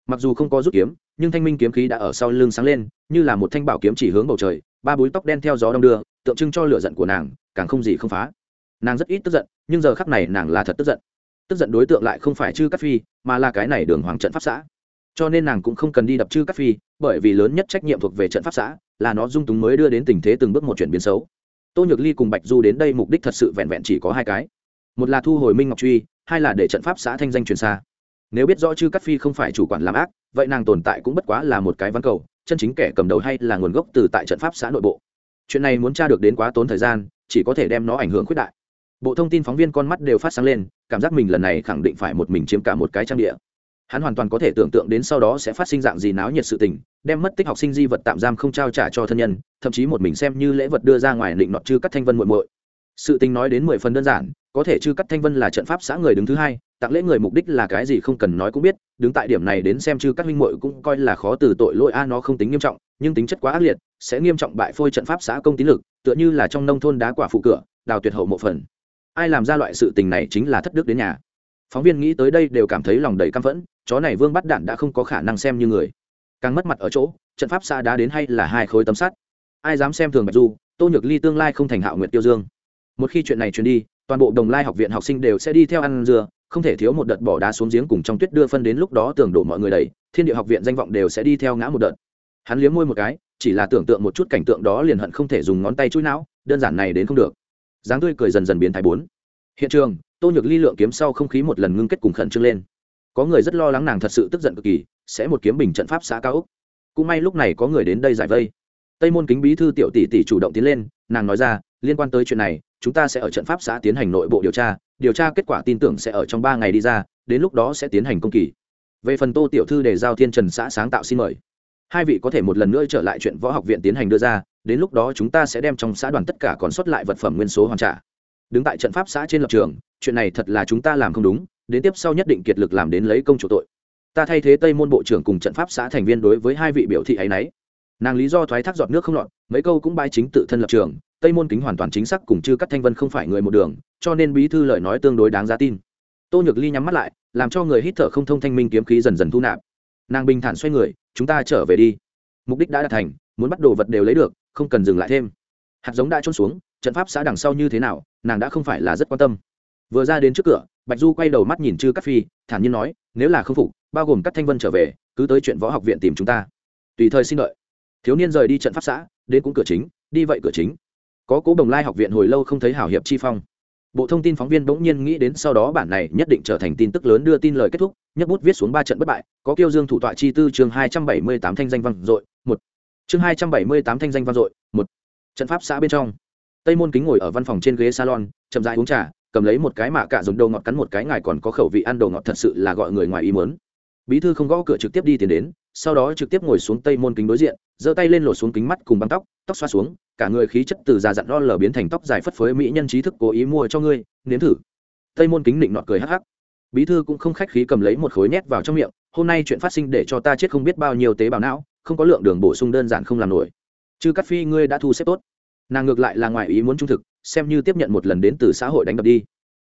Mặc dù không có rút kiếm, nhưng thanh minh kiếm khí đã ở sau lưng sáng lên, như là một thanh bảo kiếm chỉ hướng bầu trời, ba búi tóc đen theo gió đông đưa, tượng trưng cho lửa giận của nàng, càng không gì không phá. Nàng rất ít tức giận, nhưng giờ khắc này nàng là thật tức giận. Tức giận đối tượng lại không phải chư cắt phi, mà là cái này đường hoàng trận pháp xã cho nên nàng cũng không cần đi đập chư các phi, bởi vì lớn nhất trách nhiệm thuộc về trận pháp xã, là nó dung túng mới đưa đến tình thế từng bước một chuyển biến xấu. Tô nhược ly cùng bạch du đến đây mục đích thật sự vẹn vẹn chỉ có hai cái. Một là thu hồi minh ngọc truy, hai là để trận pháp xã thanh danh truyền xa. Nếu biết rõ chư cắt phi không phải chủ quản làm ác, vậy nàng tồn tại cũng bất quá là một cái văn cầu, chân chính kẻ cầm đầu hay là nguồn gốc từ tại trận pháp xã nội bộ. Chuyện này muốn tra được đến quá tốn thời gian, chỉ có thể đem nó ảnh hưởng khuyết đại. Bộ thông tin phóng viên con mắt đều phát sáng lên, cảm giác mình lần này khẳng định phải một mình chiếm cả một cái trang địa hắn hoàn toàn có thể tưởng tượng đến sau đó sẽ phát sinh dạng gì náo nhiệt sự tình, đem mất tích học sinh di vật tạm giam không trao trả cho thân nhân, thậm chí một mình xem như lễ vật đưa ra ngoài định nọt chư cắt thanh vân muộn muội. Sự tình nói đến mười phần đơn giản, có thể chư cắt thanh vân là trận pháp xã người đứng thứ hai, tặng lễ người mục đích là cái gì không cần nói cũng biết, đứng tại điểm này đến xem chư các huynh muội cũng coi là khó từ tội lỗi, a, nó không tính nghiêm trọng, nhưng tính chất quá ác liệt, sẽ nghiêm trọng bại phôi trận pháp xã công tín lực, tựa như là trong nông thôn đá quả phụ cửa, đào tuyệt hậu một phần. Ai làm ra loại sự tình này chính là thất đức đến nhà phóng viên nghĩ tới đây đều cảm thấy lòng đầy căm phẫn, chó này vương bắt đạn đã không có khả năng xem như người. Càng mất mặt ở chỗ, trận pháp xa đá đến hay là hai khối tấm sắt? Ai dám xem thường bạch du, tô nhược ly tương lai không thành hạo nguyện tiêu dương. Một khi chuyện này truyền đi, toàn bộ đồng lai học viện học sinh đều sẽ đi theo ăn dừa không thể thiếu một đợt bỏ đá xuống giếng cùng trong tuyết đưa phân đến lúc đó tưởng đổ mọi người đầy, thiên địa học viện danh vọng đều sẽ đi theo ngã một đợt. Hắn liếm môi một cái, chỉ là tưởng tượng một chút cảnh tượng đó liền hận không thể dùng ngón tay chui não, đơn giản này đến không được. Dáng tươi cười dần dần biến thái bốn. Hiện trường tô nhược ly lượng kiếm sau không khí một lần ngưng kết cùng khẩn trương lên. Có người rất lo lắng nàng thật sự tức giận cực kỳ, sẽ một kiếm bình trận pháp xã cao úc cũng may lúc này có người đến đây giải vây. Tây môn kính bí thư tiểu tỷ tỷ chủ động tiến lên, nàng nói ra, liên quan tới chuyện này, chúng ta sẽ ở trận pháp xã tiến hành nội bộ điều tra điều tra kết quả tin tưởng sẽ ở trong ba ngày đi ra, đến lúc đó sẽ tiến hành công kỳ. Về phần tô tiểu thư để giao thiên trần xã sáng tạo xin mời. Hai vị có thể một lần nữa trở lại chuyện võ học viện tiến hành đưa ra, đến lúc đó chúng ta sẽ đem trong xã đoàn tất cả còn sót lại vật phẩm nguyên số hoàn trả đứng tại trận pháp xã trên lập trường, chuyện này thật là chúng ta làm không đúng, đến tiếp sau nhất định kiệt lực làm đến lấy công chủ tội. Ta thay thế tây môn bộ trưởng cùng trận pháp xã thành viên đối với hai vị biểu thị ấy y nàng lý do thoái thác giọt nước không lọt, mấy câu cũng bài chính tự thân lập trường, tây môn kính hoàn toàn chính xác cùng chư các thanh vân không phải người một đường, cho nên bí thư lời nói tương đối đáng giá tin. Tô nhược ly nhắm mắt lại, làm cho người hít thở không thông thanh minh kiếm khí dần dần thu nạp. Nàng bình thản xoay người, chúng ta trở về đi. Mục đích đã đạt thành, muốn bắt đồ vật đều lấy được, không cần dừng lại thêm. Hạt giống đã trôn xuống, trận pháp xã đằng sau như thế nào nàng đã không phải là rất quan tâm. Vừa ra đến trước cửa, bạch du quay đầu mắt nhìn chư cắt phi, thản nhiên nói, nếu là không phục, bao gồm các thanh vân trở về, cứ tới chuyện võ học viện tìm chúng ta. Tùy thời xin lợi. thiếu niên rời đi trận pháp xã, đến cũng cửa chính, đi vậy cửa chính. Có cố đồng lai học viện hồi lâu không thấy hảo hiệp chi phong. Bộ thông tin phóng viên bỗng nhiên nghĩ đến sau đó bản này nhất định trở thành tin tức lớn đưa tin lời kết thúc, nhấc bút viết xuống ba trận bất bại, có kiêu dương thủ tọa chi tư chương hai trăm bảy mươi tám thanh danh văn dội, một. Chương hai trăm bảy mươi tám thanh danh văn dội, một. Trận pháp xã bên trong tây môn kính ngồi ở văn phòng trên ghế salon, chậm dại uống trà, cầm lấy một cái mạ cạ dùng đầu ngọt cắn một cái, ngài còn có khẩu vị ăn đồ ngọt thật sự là gọi người ngoài ý muốn. Bí thư không gõ cửa trực tiếp đi tiến đến, sau đó trực tiếp ngồi xuống tây môn kính đối diện, giơ tay lên lột xuống kính mắt cùng băng tóc tóc xoa xuống, cả người khí chất từ già dặn lo lờ biến thành tóc dài phất phới mỹ nhân trí thức cố ý mua cho ngươi, nếm thử. Tây môn kính định nọt cười hắc hắc. Bí thư cũng không khách khí cầm lấy một khối nhét vào trong miệng, hôm nay chuyện phát sinh để cho ta chết không biết bao nhiêu tế bào não, không có lượng đường bổ sung đơn giản không làm nổi. Chứ cắt phi, ngươi đã thu xếp tốt nàng ngược lại là ngoài ý muốn trung thực, xem như tiếp nhận một lần đến từ xã hội đánh đập đi.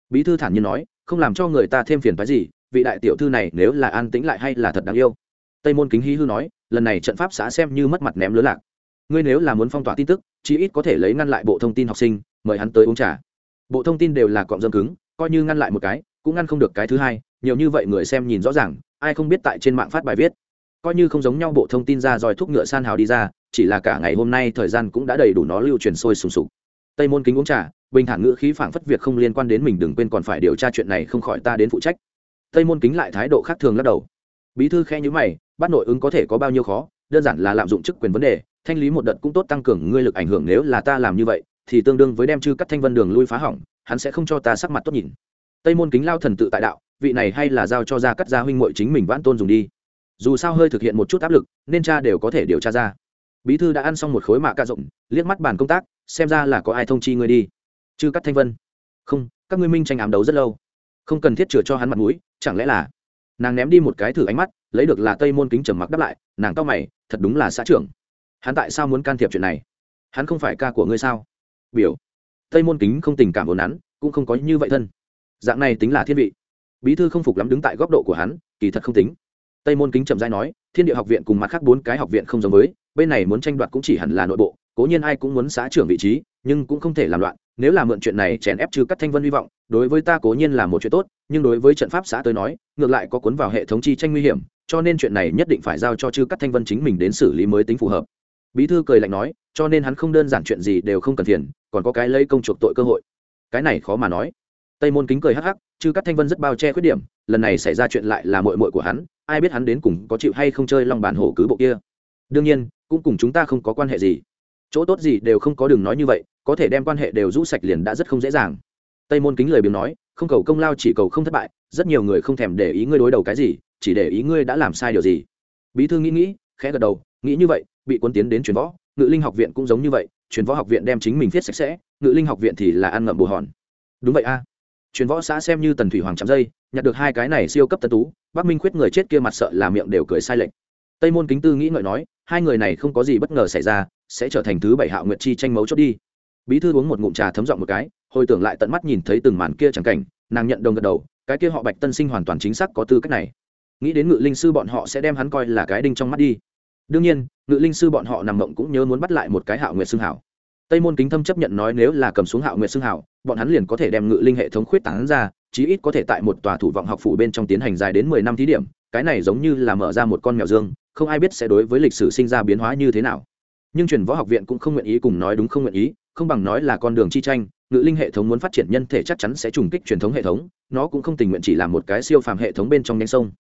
Bí thư thản nhiên nói, không làm cho người ta thêm phiền phái gì, vị đại tiểu thư này nếu là an tĩnh lại hay là thật đáng yêu. Tây môn kính hí hư nói, lần này trận pháp xã xem như mất mặt ném lớn lạc. Ngươi nếu là muốn phong tỏa tin tức, chí ít có thể lấy ngăn lại bộ thông tin học sinh, mời hắn tới uống trà. Bộ thông tin đều là cọng dâm cứng, coi như ngăn lại một cái, cũng ngăn không được cái thứ hai, nhiều như vậy người xem nhìn rõ ràng, ai không biết tại trên mạng phát bài viết. Coi như không giống nhau bộ thông tin ra dòi thúc ngựa san hào đi ra chỉ là cả ngày hôm nay thời gian cũng đã đầy đủ nó lưu truyền sôi sùng sục. Tây môn kính uống trà, bình thản ngữ khí phảng phất việc không liên quan đến mình đừng quên còn phải điều tra chuyện này không khỏi ta đến phụ trách. Tây môn kính lại thái độ khác thường lắc đầu. Bí thư khe nhữ mày, bắt nội ứng có thể có bao nhiêu khó, đơn giản là lạm dụng chức quyền vấn đề, thanh lý một đợt cũng tốt tăng cường ngươi lực ảnh hưởng nếu là ta làm như vậy, thì tương đương với đem chư cắt thanh vân đường lui phá hỏng, hắn sẽ không cho ta sắc mặt tốt nhìn. Tây môn kính lao thần tự tại đạo, vị này hay là giao cho gia cắt gia huynh muội chính mình vãn tôn dùng đi. Dù sao hơi thực hiện một chút áp lực, nên cha đều có thể điều tra ra bí thư đã ăn xong một khối mạ ca rộng, liếc mắt bàn công tác, xem ra là có ai thông chi ngươi đi. Chư cắt thanh vân. Không, các ngươi minh tranh ám đấu rất lâu. Không cần thiết chừa cho hắn mặt mũi, chẳng lẽ là nàng ném đi một cái thử ánh mắt, lấy được là tây môn kính trầm mặc đáp lại, nàng cao mày, thật đúng là xã trưởng. Hắn tại sao muốn can thiệp chuyện này? Hắn không phải ca của ngươi sao? Biểu, tây môn kính không tình cảm ồn nắn cũng không có như vậy thân. Dạng này tính là thiên vị. Bí thư không phục lắm đứng tại góc độ của hắn, kỳ thật không tính. Tây môn kính trầm dai nói, thiên địa học viện cùng mặt khác bốn cái học viện không giống với bên này muốn tranh đoạt cũng chỉ hẳn là nội bộ cố nhiên ai cũng muốn xã trưởng vị trí nhưng cũng không thể làm loạn nếu là mượn chuyện này chèn ép trừ các thanh vân hy vọng đối với ta cố nhiên là một chuyện tốt nhưng đối với trận pháp xã tới nói ngược lại có cuốn vào hệ thống chi tranh nguy hiểm cho nên chuyện này nhất định phải giao cho chư các thanh vân chính mình đến xử lý mới tính phù hợp. Bí thư cười lạnh nói cho nên hắn không đơn giản chuyện gì đều không cần tiền, còn có cái lấy công chuộc tội cơ hội. Cái này khó mà nói. Tây môn kính cười hắc hắc chư các thanh vân rất bao che khuyết điểm lần này xảy ra chuyện lại là mội mội của hắn ai biết hắn đến cùng có chịu hay không chơi lòng bàn hổ cứ bộ kia. Đương nhiên cũng cùng chúng ta không có quan hệ gì. Chỗ tốt gì đều không có đường nói như vậy, có thể đem quan hệ đều rũ sạch liền đã rất không dễ dàng. Tây môn kính lời biếng nói, không cầu công lao chỉ cầu không thất bại, rất nhiều người không thèm để ý ngươi đối đầu cái gì, chỉ để ý ngươi đã làm sai điều gì. Bí thư nghĩ nghĩ, khẽ gật đầu, nghĩ như vậy, bị quân tiến đến truyền võ, ngự linh học viện cũng giống như vậy, truyền võ học viện đem chính mình viết sạch sẽ, ngự linh học viện thì là ăn ngậm bù hòn. Đúng vậy a. Truyền võ xã xem như tần thủy hoàng chạm dây, nhặt được hai cái này siêu cấp tân tú, bắc minh khuyết người chết kia mặt sợ là miệng đều cười sai lệch. Tây môn kính tư nghĩ ngợi nói hai người này không có gì bất ngờ xảy ra, sẽ trở thành thứ bảy hạo nguyệt chi tranh mấu chốt đi. Bí thư uống một ngụm trà thấm giọng một cái, hồi tưởng lại tận mắt nhìn thấy từng màn kia chẳng cảnh, nàng nhận đồng gật đầu, cái kia họ bạch tân sinh hoàn toàn chính xác có tư cách này. Nghĩ đến ngự linh sư bọn họ sẽ đem hắn coi là cái đinh trong mắt đi. Đương nhiên, ngự linh sư bọn họ nằm mộng cũng nhớ muốn bắt lại một cái hạo nguyệt xương hảo. Tây môn kính thâm chấp nhận nói nếu là cầm xuống hạo nguyệt xương hảo, bọn hắn liền có thể đem ngự linh hệ thống khuyết tán ra, chí ít có thể tại một tòa thủ vọng học phủ bên trong tiến hành dài đến mười năm thí điểm, cái này giống như là mở ra một con mèo dương không ai biết sẽ đối với lịch sử sinh ra biến hóa như thế nào. Nhưng truyền võ học viện cũng không nguyện ý cùng nói đúng không nguyện ý, không bằng nói là con đường chi tranh, ngự linh hệ thống muốn phát triển nhân thể chắc chắn sẽ trùng kích truyền thống hệ thống, nó cũng không tình nguyện chỉ là một cái siêu phàm hệ thống bên trong nhánh sông.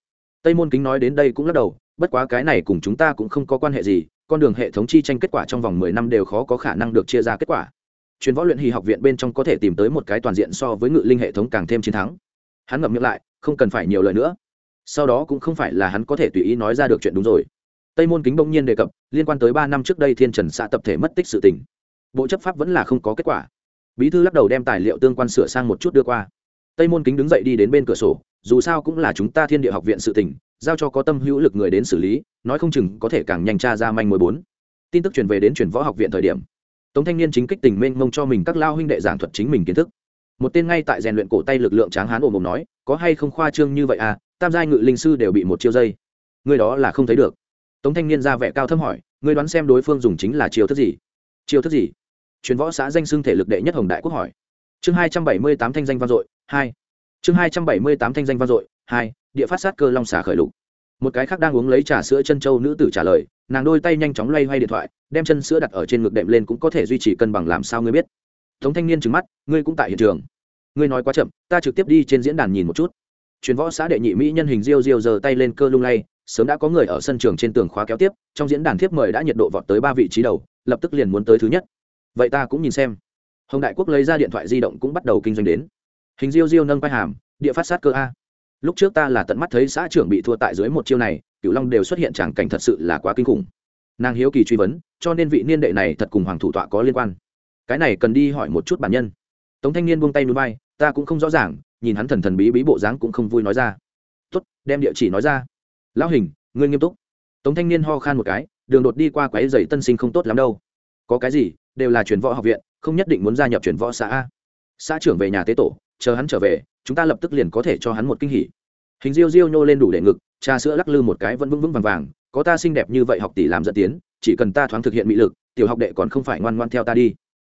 Tây môn kính nói đến đây cũng lắc đầu, bất quá cái này cùng chúng ta cũng không có quan hệ gì, con đường hệ thống chi tranh kết quả trong vòng mười năm đều khó có khả năng được chia ra kết quả. Truyền võ luyện hì học viện bên trong có thể tìm tới một cái toàn diện so với ngự linh hệ thống càng thêm chiến thắng. Hắn ngậm miệng lại, không cần phải nhiều lời nữa sau đó cũng không phải là hắn có thể tùy ý nói ra được chuyện đúng rồi. Tây môn kính bỗng nhiên đề cập, liên quan tới ba năm trước đây thiên trần xã tập thể mất tích sự tình. Bộ chấp pháp vẫn là không có kết quả. Bí thư lắc đầu đem tài liệu tương quan sửa sang một chút đưa qua. Tây môn kính đứng dậy đi đến bên cửa sổ, dù sao cũng là chúng ta thiên địa học viện sự tình, giao cho có tâm hữu lực người đến xử lý, nói không chừng có thể càng nhanh tra ra manh mối bốn. Tin tức truyền về đến truyền võ học viện thời điểm, tống thanh niên chính kích tình mênh mông cho mình các lao huynh đệ giảng thuật chính mình kiến thức. Một tên ngay tại rèn luyện cổ tay lực lượng tráng hán ồm ồm nói, có hay không khoa trương như vậy à? Tam giai ngự linh sư đều bị một chiêu dây. Người đó là không thấy được. Tống thanh niên ra vẻ cao thâm hỏi người đoán xem đối phương dùng chính là chiêu thức gì? Chiêu thức gì? Truyền võ xã danh xưng thể lực đệ nhất hồng đại quốc hỏi. Chương hai trăm bảy mươi tám thanh danh vang dội, hai. Chương hai trăm bảy mươi tám thanh danh vang dội, hai, địa phát sát cơ long xà khởi lục. Một cái khác đang uống lấy trà sữa chân châu nữ tử trả lời, nàng đôi tay nhanh chóng loay hoay điện thoại, đem chân sữa đặt ở trên ngực đệm lên cũng có thể duy trì cân bằng làm sao ngươi biết. Tống thanh niên trừng mắt, ngươi cũng tại hiện trường. Ngươi nói quá chậm, ta trực tiếp đi trên diễn đàn nhìn một chút truyền võ xã đệ nhị mỹ nhân hình diêu diêu giơ tay lên cơ lung lay, sớm đã có người ở sân trường trên tường khóa kéo tiếp, trong diễn đàn thiếp mời đã nhiệt độ vọt tới ba vị trí đầu, lập tức liền muốn tới thứ nhất. Vậy ta cũng nhìn xem. Hồng đại quốc lấy ra điện thoại di động cũng bắt đầu kinh doanh đến. Hình diêu diêu nâng vai hàm, địa phát sát cơ a. Lúc trước ta là tận mắt thấy xã trưởng bị thua tại dưới một chiêu này, cửu long đều xuất hiện tràng cảnh thật sự là quá kinh khủng. Nàng hiếu kỳ truy vấn, cho nên vị niên đệ này thật cùng hoàng thủ tọa có liên quan. Cái này cần đi hỏi một chút bản nhân. Tống thanh niên buông tay núi bay, ta cũng không rõ ràng nhìn hắn thần thần bí bí bộ dáng cũng không vui nói ra. Tốt, đem địa chỉ nói ra. Lão hình, ngươi nghiêm túc. Tống thanh niên ho khan một cái, đường đột đi qua quái dày tân sinh không tốt lắm đâu. Có cái gì, đều là chuyển võ học viện, không nhất định muốn gia nhập chuyển võ xã a. Xã trưởng về nhà tế tổ, chờ hắn trở về, chúng ta lập tức liền có thể cho hắn một kinh hỉ. Hình diêu diêu nhô lên đủ để ngực, trà sữa lắc lư một cái vẫn vững vững vàng vàng, có ta xinh đẹp như vậy học tỷ làm dẫn tiến, chỉ cần ta thoáng thực hiện mỹ lực, tiểu học đệ còn không phải ngoan ngoan theo ta đi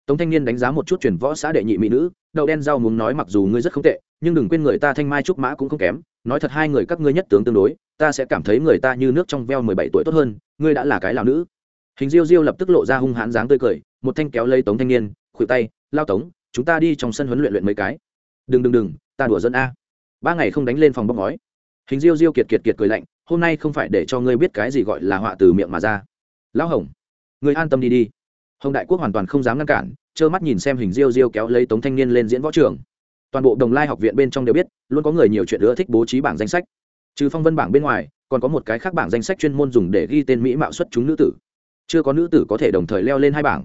tống thanh niên đánh giá một chút truyền võ xã đệ nhị mỹ nữ, đậu đen rau muốn nói mặc dù ngươi rất không tệ, nhưng đừng quên người ta thanh mai trúc mã cũng không kém, nói thật hai người các ngươi nhất tướng tương đối, ta sẽ cảm thấy người ta như nước trong veo mười bảy tuổi tốt hơn, ngươi đã là cái lào nữ. Hình diêu diêu lập tức lộ ra hung hãn dáng tươi cười, một thanh kéo lấy tống thanh niên, khuỷu tay, lao tống, chúng ta đi trong sân huấn luyện luyện mấy cái. Đừng đừng đừng, ta đùa dân a. Ba ngày không đánh lên phòng bóc ngói. Hình diêu diêu kiệt kiệt kiệt cười lạnh, hôm nay không phải để cho ngươi biết cái gì gọi là họa từ miệng mà ra. Lão hồng người an tâm đi đi hồng đại quốc hoàn toàn không dám ngăn cản, trơ mắt nhìn xem hình diêu diêu kéo lấy tống thanh niên lên diễn võ trường. Toàn bộ đồng lai học viện bên trong đều biết, luôn có người nhiều chuyện ưa thích bố trí bảng danh sách. Trừ phong vân bảng bên ngoài, còn có một cái khác bảng danh sách chuyên môn dùng để ghi tên mỹ mạo xuất chúng nữ tử. Chưa có nữ tử có thể đồng thời leo lên hai bảng.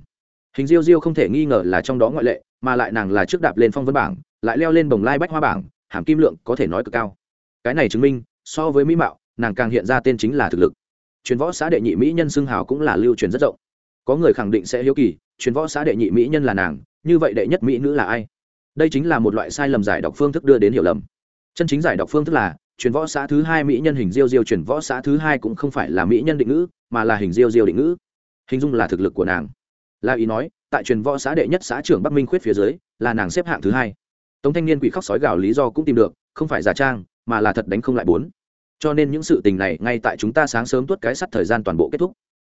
Hình diêu diêu không thể nghi ngờ là trong đó ngoại lệ, mà lại nàng là trước đạp lên phong vân bảng, lại leo lên bồng lai bách hoa bảng, hàm kim lượng có thể nói cực cao. Cái này chứng minh, so với mỹ mạo, nàng càng hiện ra tên chính là thực lực. Truyền võ xã đệ nhị mỹ nhân xưng hào cũng là lưu truyền rất rộng có người khẳng định sẽ hiếu kỳ, truyền võ xã đệ nhị mỹ nhân là nàng, như vậy đệ nhất mỹ nữ là ai? Đây chính là một loại sai lầm giải đọc phương thức đưa đến hiểu lầm. Chân chính giải đọc phương thức là, truyền võ xã thứ hai mỹ nhân hình diêu diêu truyền võ xã thứ hai cũng không phải là mỹ nhân định ngữ, mà là hình diêu diêu định ngữ. Hình dung là thực lực của nàng. La ý nói, tại truyền võ xã đệ nhất xã trưởng bắc minh khuyết phía dưới, là nàng xếp hạng thứ hai. Tống thanh niên quỷ khóc sói gào lý do cũng tìm được, không phải giả trang, mà là thật đánh không lại bốn. Cho nên những sự tình này ngay tại chúng ta sáng sớm tuốt cái sắt thời gian toàn bộ kết thúc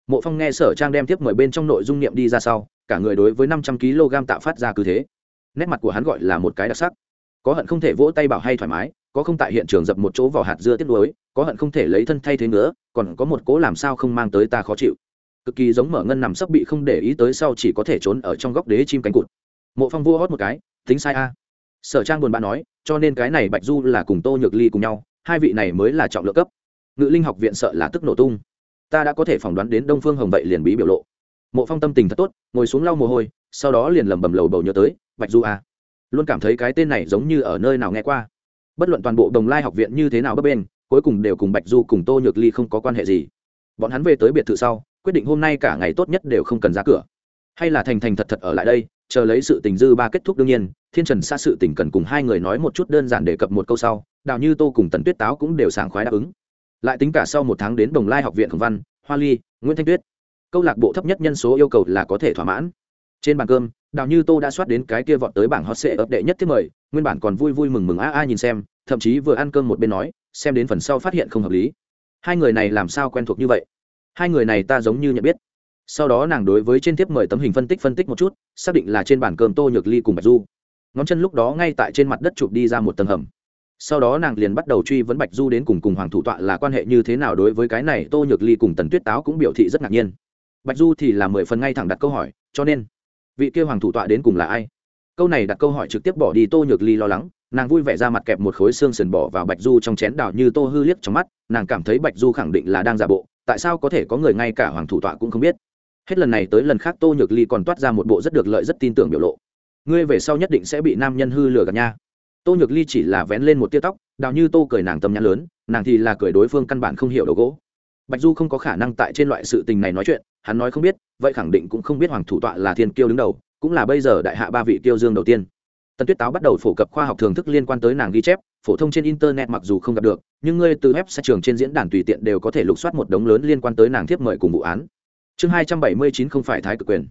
mộ phong nghe sở trang đem tiếp mời bên trong nội dung niệm đi ra sau, cả người đối với năm trăm kg tạo phát ra cứ thế. Nét mặt của hắn gọi là một cái đặc sắc. Có hận không thể vỗ tay bảo hay thoải mái, có không tại hiện trường dập một chỗ vào hạt dưa tiết lối có hận không thể lấy thân thay thế nữa, còn có một cố làm sao không mang tới ta khó chịu. Cực kỳ giống mở ngân nằm sấp bị không để ý tới sau chỉ có thể trốn ở trong góc đế chim cánh cụt. Mộ phong vua hót một cái, tính sai a. Sở trang buồn bã nói, cho nên cái này bạch du là cùng tô nhược ly cùng nhau, hai vị này mới là trọng lượng cấp. Ngự linh học viện sợ là tức nổ tung ta đã có thể phỏng đoán đến đông phương hồng vậy liền bí biểu lộ. Mộ phong tâm tình thật tốt, ngồi xuống lau mồ hôi, sau đó liền lầm bầm lầu bầu nhớ tới, bạch du a luôn cảm thấy cái tên này giống như ở nơi nào nghe qua. Bất luận toàn bộ đồng lai học viện như thế nào bấp bên cuối cùng đều cùng bạch du cùng tô nhược ly không có quan hệ gì. Bọn hắn về tới biệt thự sau, quyết định hôm nay cả ngày tốt nhất đều không cần ra cửa. Hay là thành thành thật thật ở lại đây, chờ lấy sự tình dư ba kết thúc đương nhiên, thiên trần xa sự tình cần cùng hai người nói một chút đơn giản để cập một câu sau, đào như tô cùng tần tuyết táo cũng đều sảng khoái đáp ứng lại tính cả sau một tháng đến đồng lai học viện khổng văn, hoa ly, nguyễn thanh tuyết. Câu lạc bộ thấp nhất nhân số yêu cầu là có thể thỏa mãn. Trên bàn cơm, đào như tô đã soát đến cái kia vọt tới bảng hot sệ ấp đệ nhất thiết mời, nguyên bản còn vui vui mừng mừng a a nhìn xem, thậm chí vừa ăn cơm một bên nói, xem đến phần sau phát hiện không hợp lý. Hai người này làm sao quen thuộc như vậy? Hai người này ta giống như nhận biết. Sau đó nàng đối với trên tiếp mời tấm hình phân tích phân tích một chút, xác định là trên bàn cơm tô nhược ly cùng bạch du. Ngón chân lúc đó ngay tại trên mặt đất chụp đi ra một tầng hầm sau đó nàng liền bắt đầu truy vấn bạch du đến cùng cùng hoàng thủ tọa là quan hệ như thế nào đối với cái này tô nhược ly cùng tần tuyết táo cũng biểu thị rất ngạc nhiên. Bạch du thì là mười phần ngay thẳng đặt câu hỏi, cho nên, vị kêu hoàng thủ tọa đến cùng là ai? Câu này đặt câu hỏi trực tiếp bỏ đi tô nhược ly lo lắng, nàng vui vẻ ra mặt kẹp một khối xương sườn bỏ vào bạch du trong chén đào như tô hư liếc trong mắt, nàng cảm thấy bạch du khẳng định là đang giả bộ, tại sao có thể có người ngay cả hoàng thủ tọa cũng không biết. Hết lần này tới lần khác tô nhược ly còn toát ra một bộ rất được lợi rất tin tưởng biểu lộ. Ngươi về sau nhất định sẽ bị nam nhân hư lừa gạt nha tô nhược ly chỉ là vén lên một tia tóc, đào như tô cười nàng tâm nhãn lớn, nàng thì là cười đối phương căn bản không hiểu đầu gỗ. Bạch du không có khả năng tại trên loại sự tình này nói chuyện, hắn nói không biết, vậy khẳng định cũng không biết hoàng thủ tọa là thiên kiêu đứng đầu, cũng là bây giờ đại hạ ba vị tiêu dương đầu tiên. Tần tuyết táo bắt đầu phổ cập khoa học thường thức liên quan tới nàng ghi chép, phổ thông trên internet mặc dù không gặp được, nhưng ngươi từ web sẽ trường trên diễn đàn tùy tiện đều có thể lục soát một đống lớn liên quan tới nàng thiếp mời cùng vụ án. Chương hai trăm bảy mươi chín không phải thái cực quyền.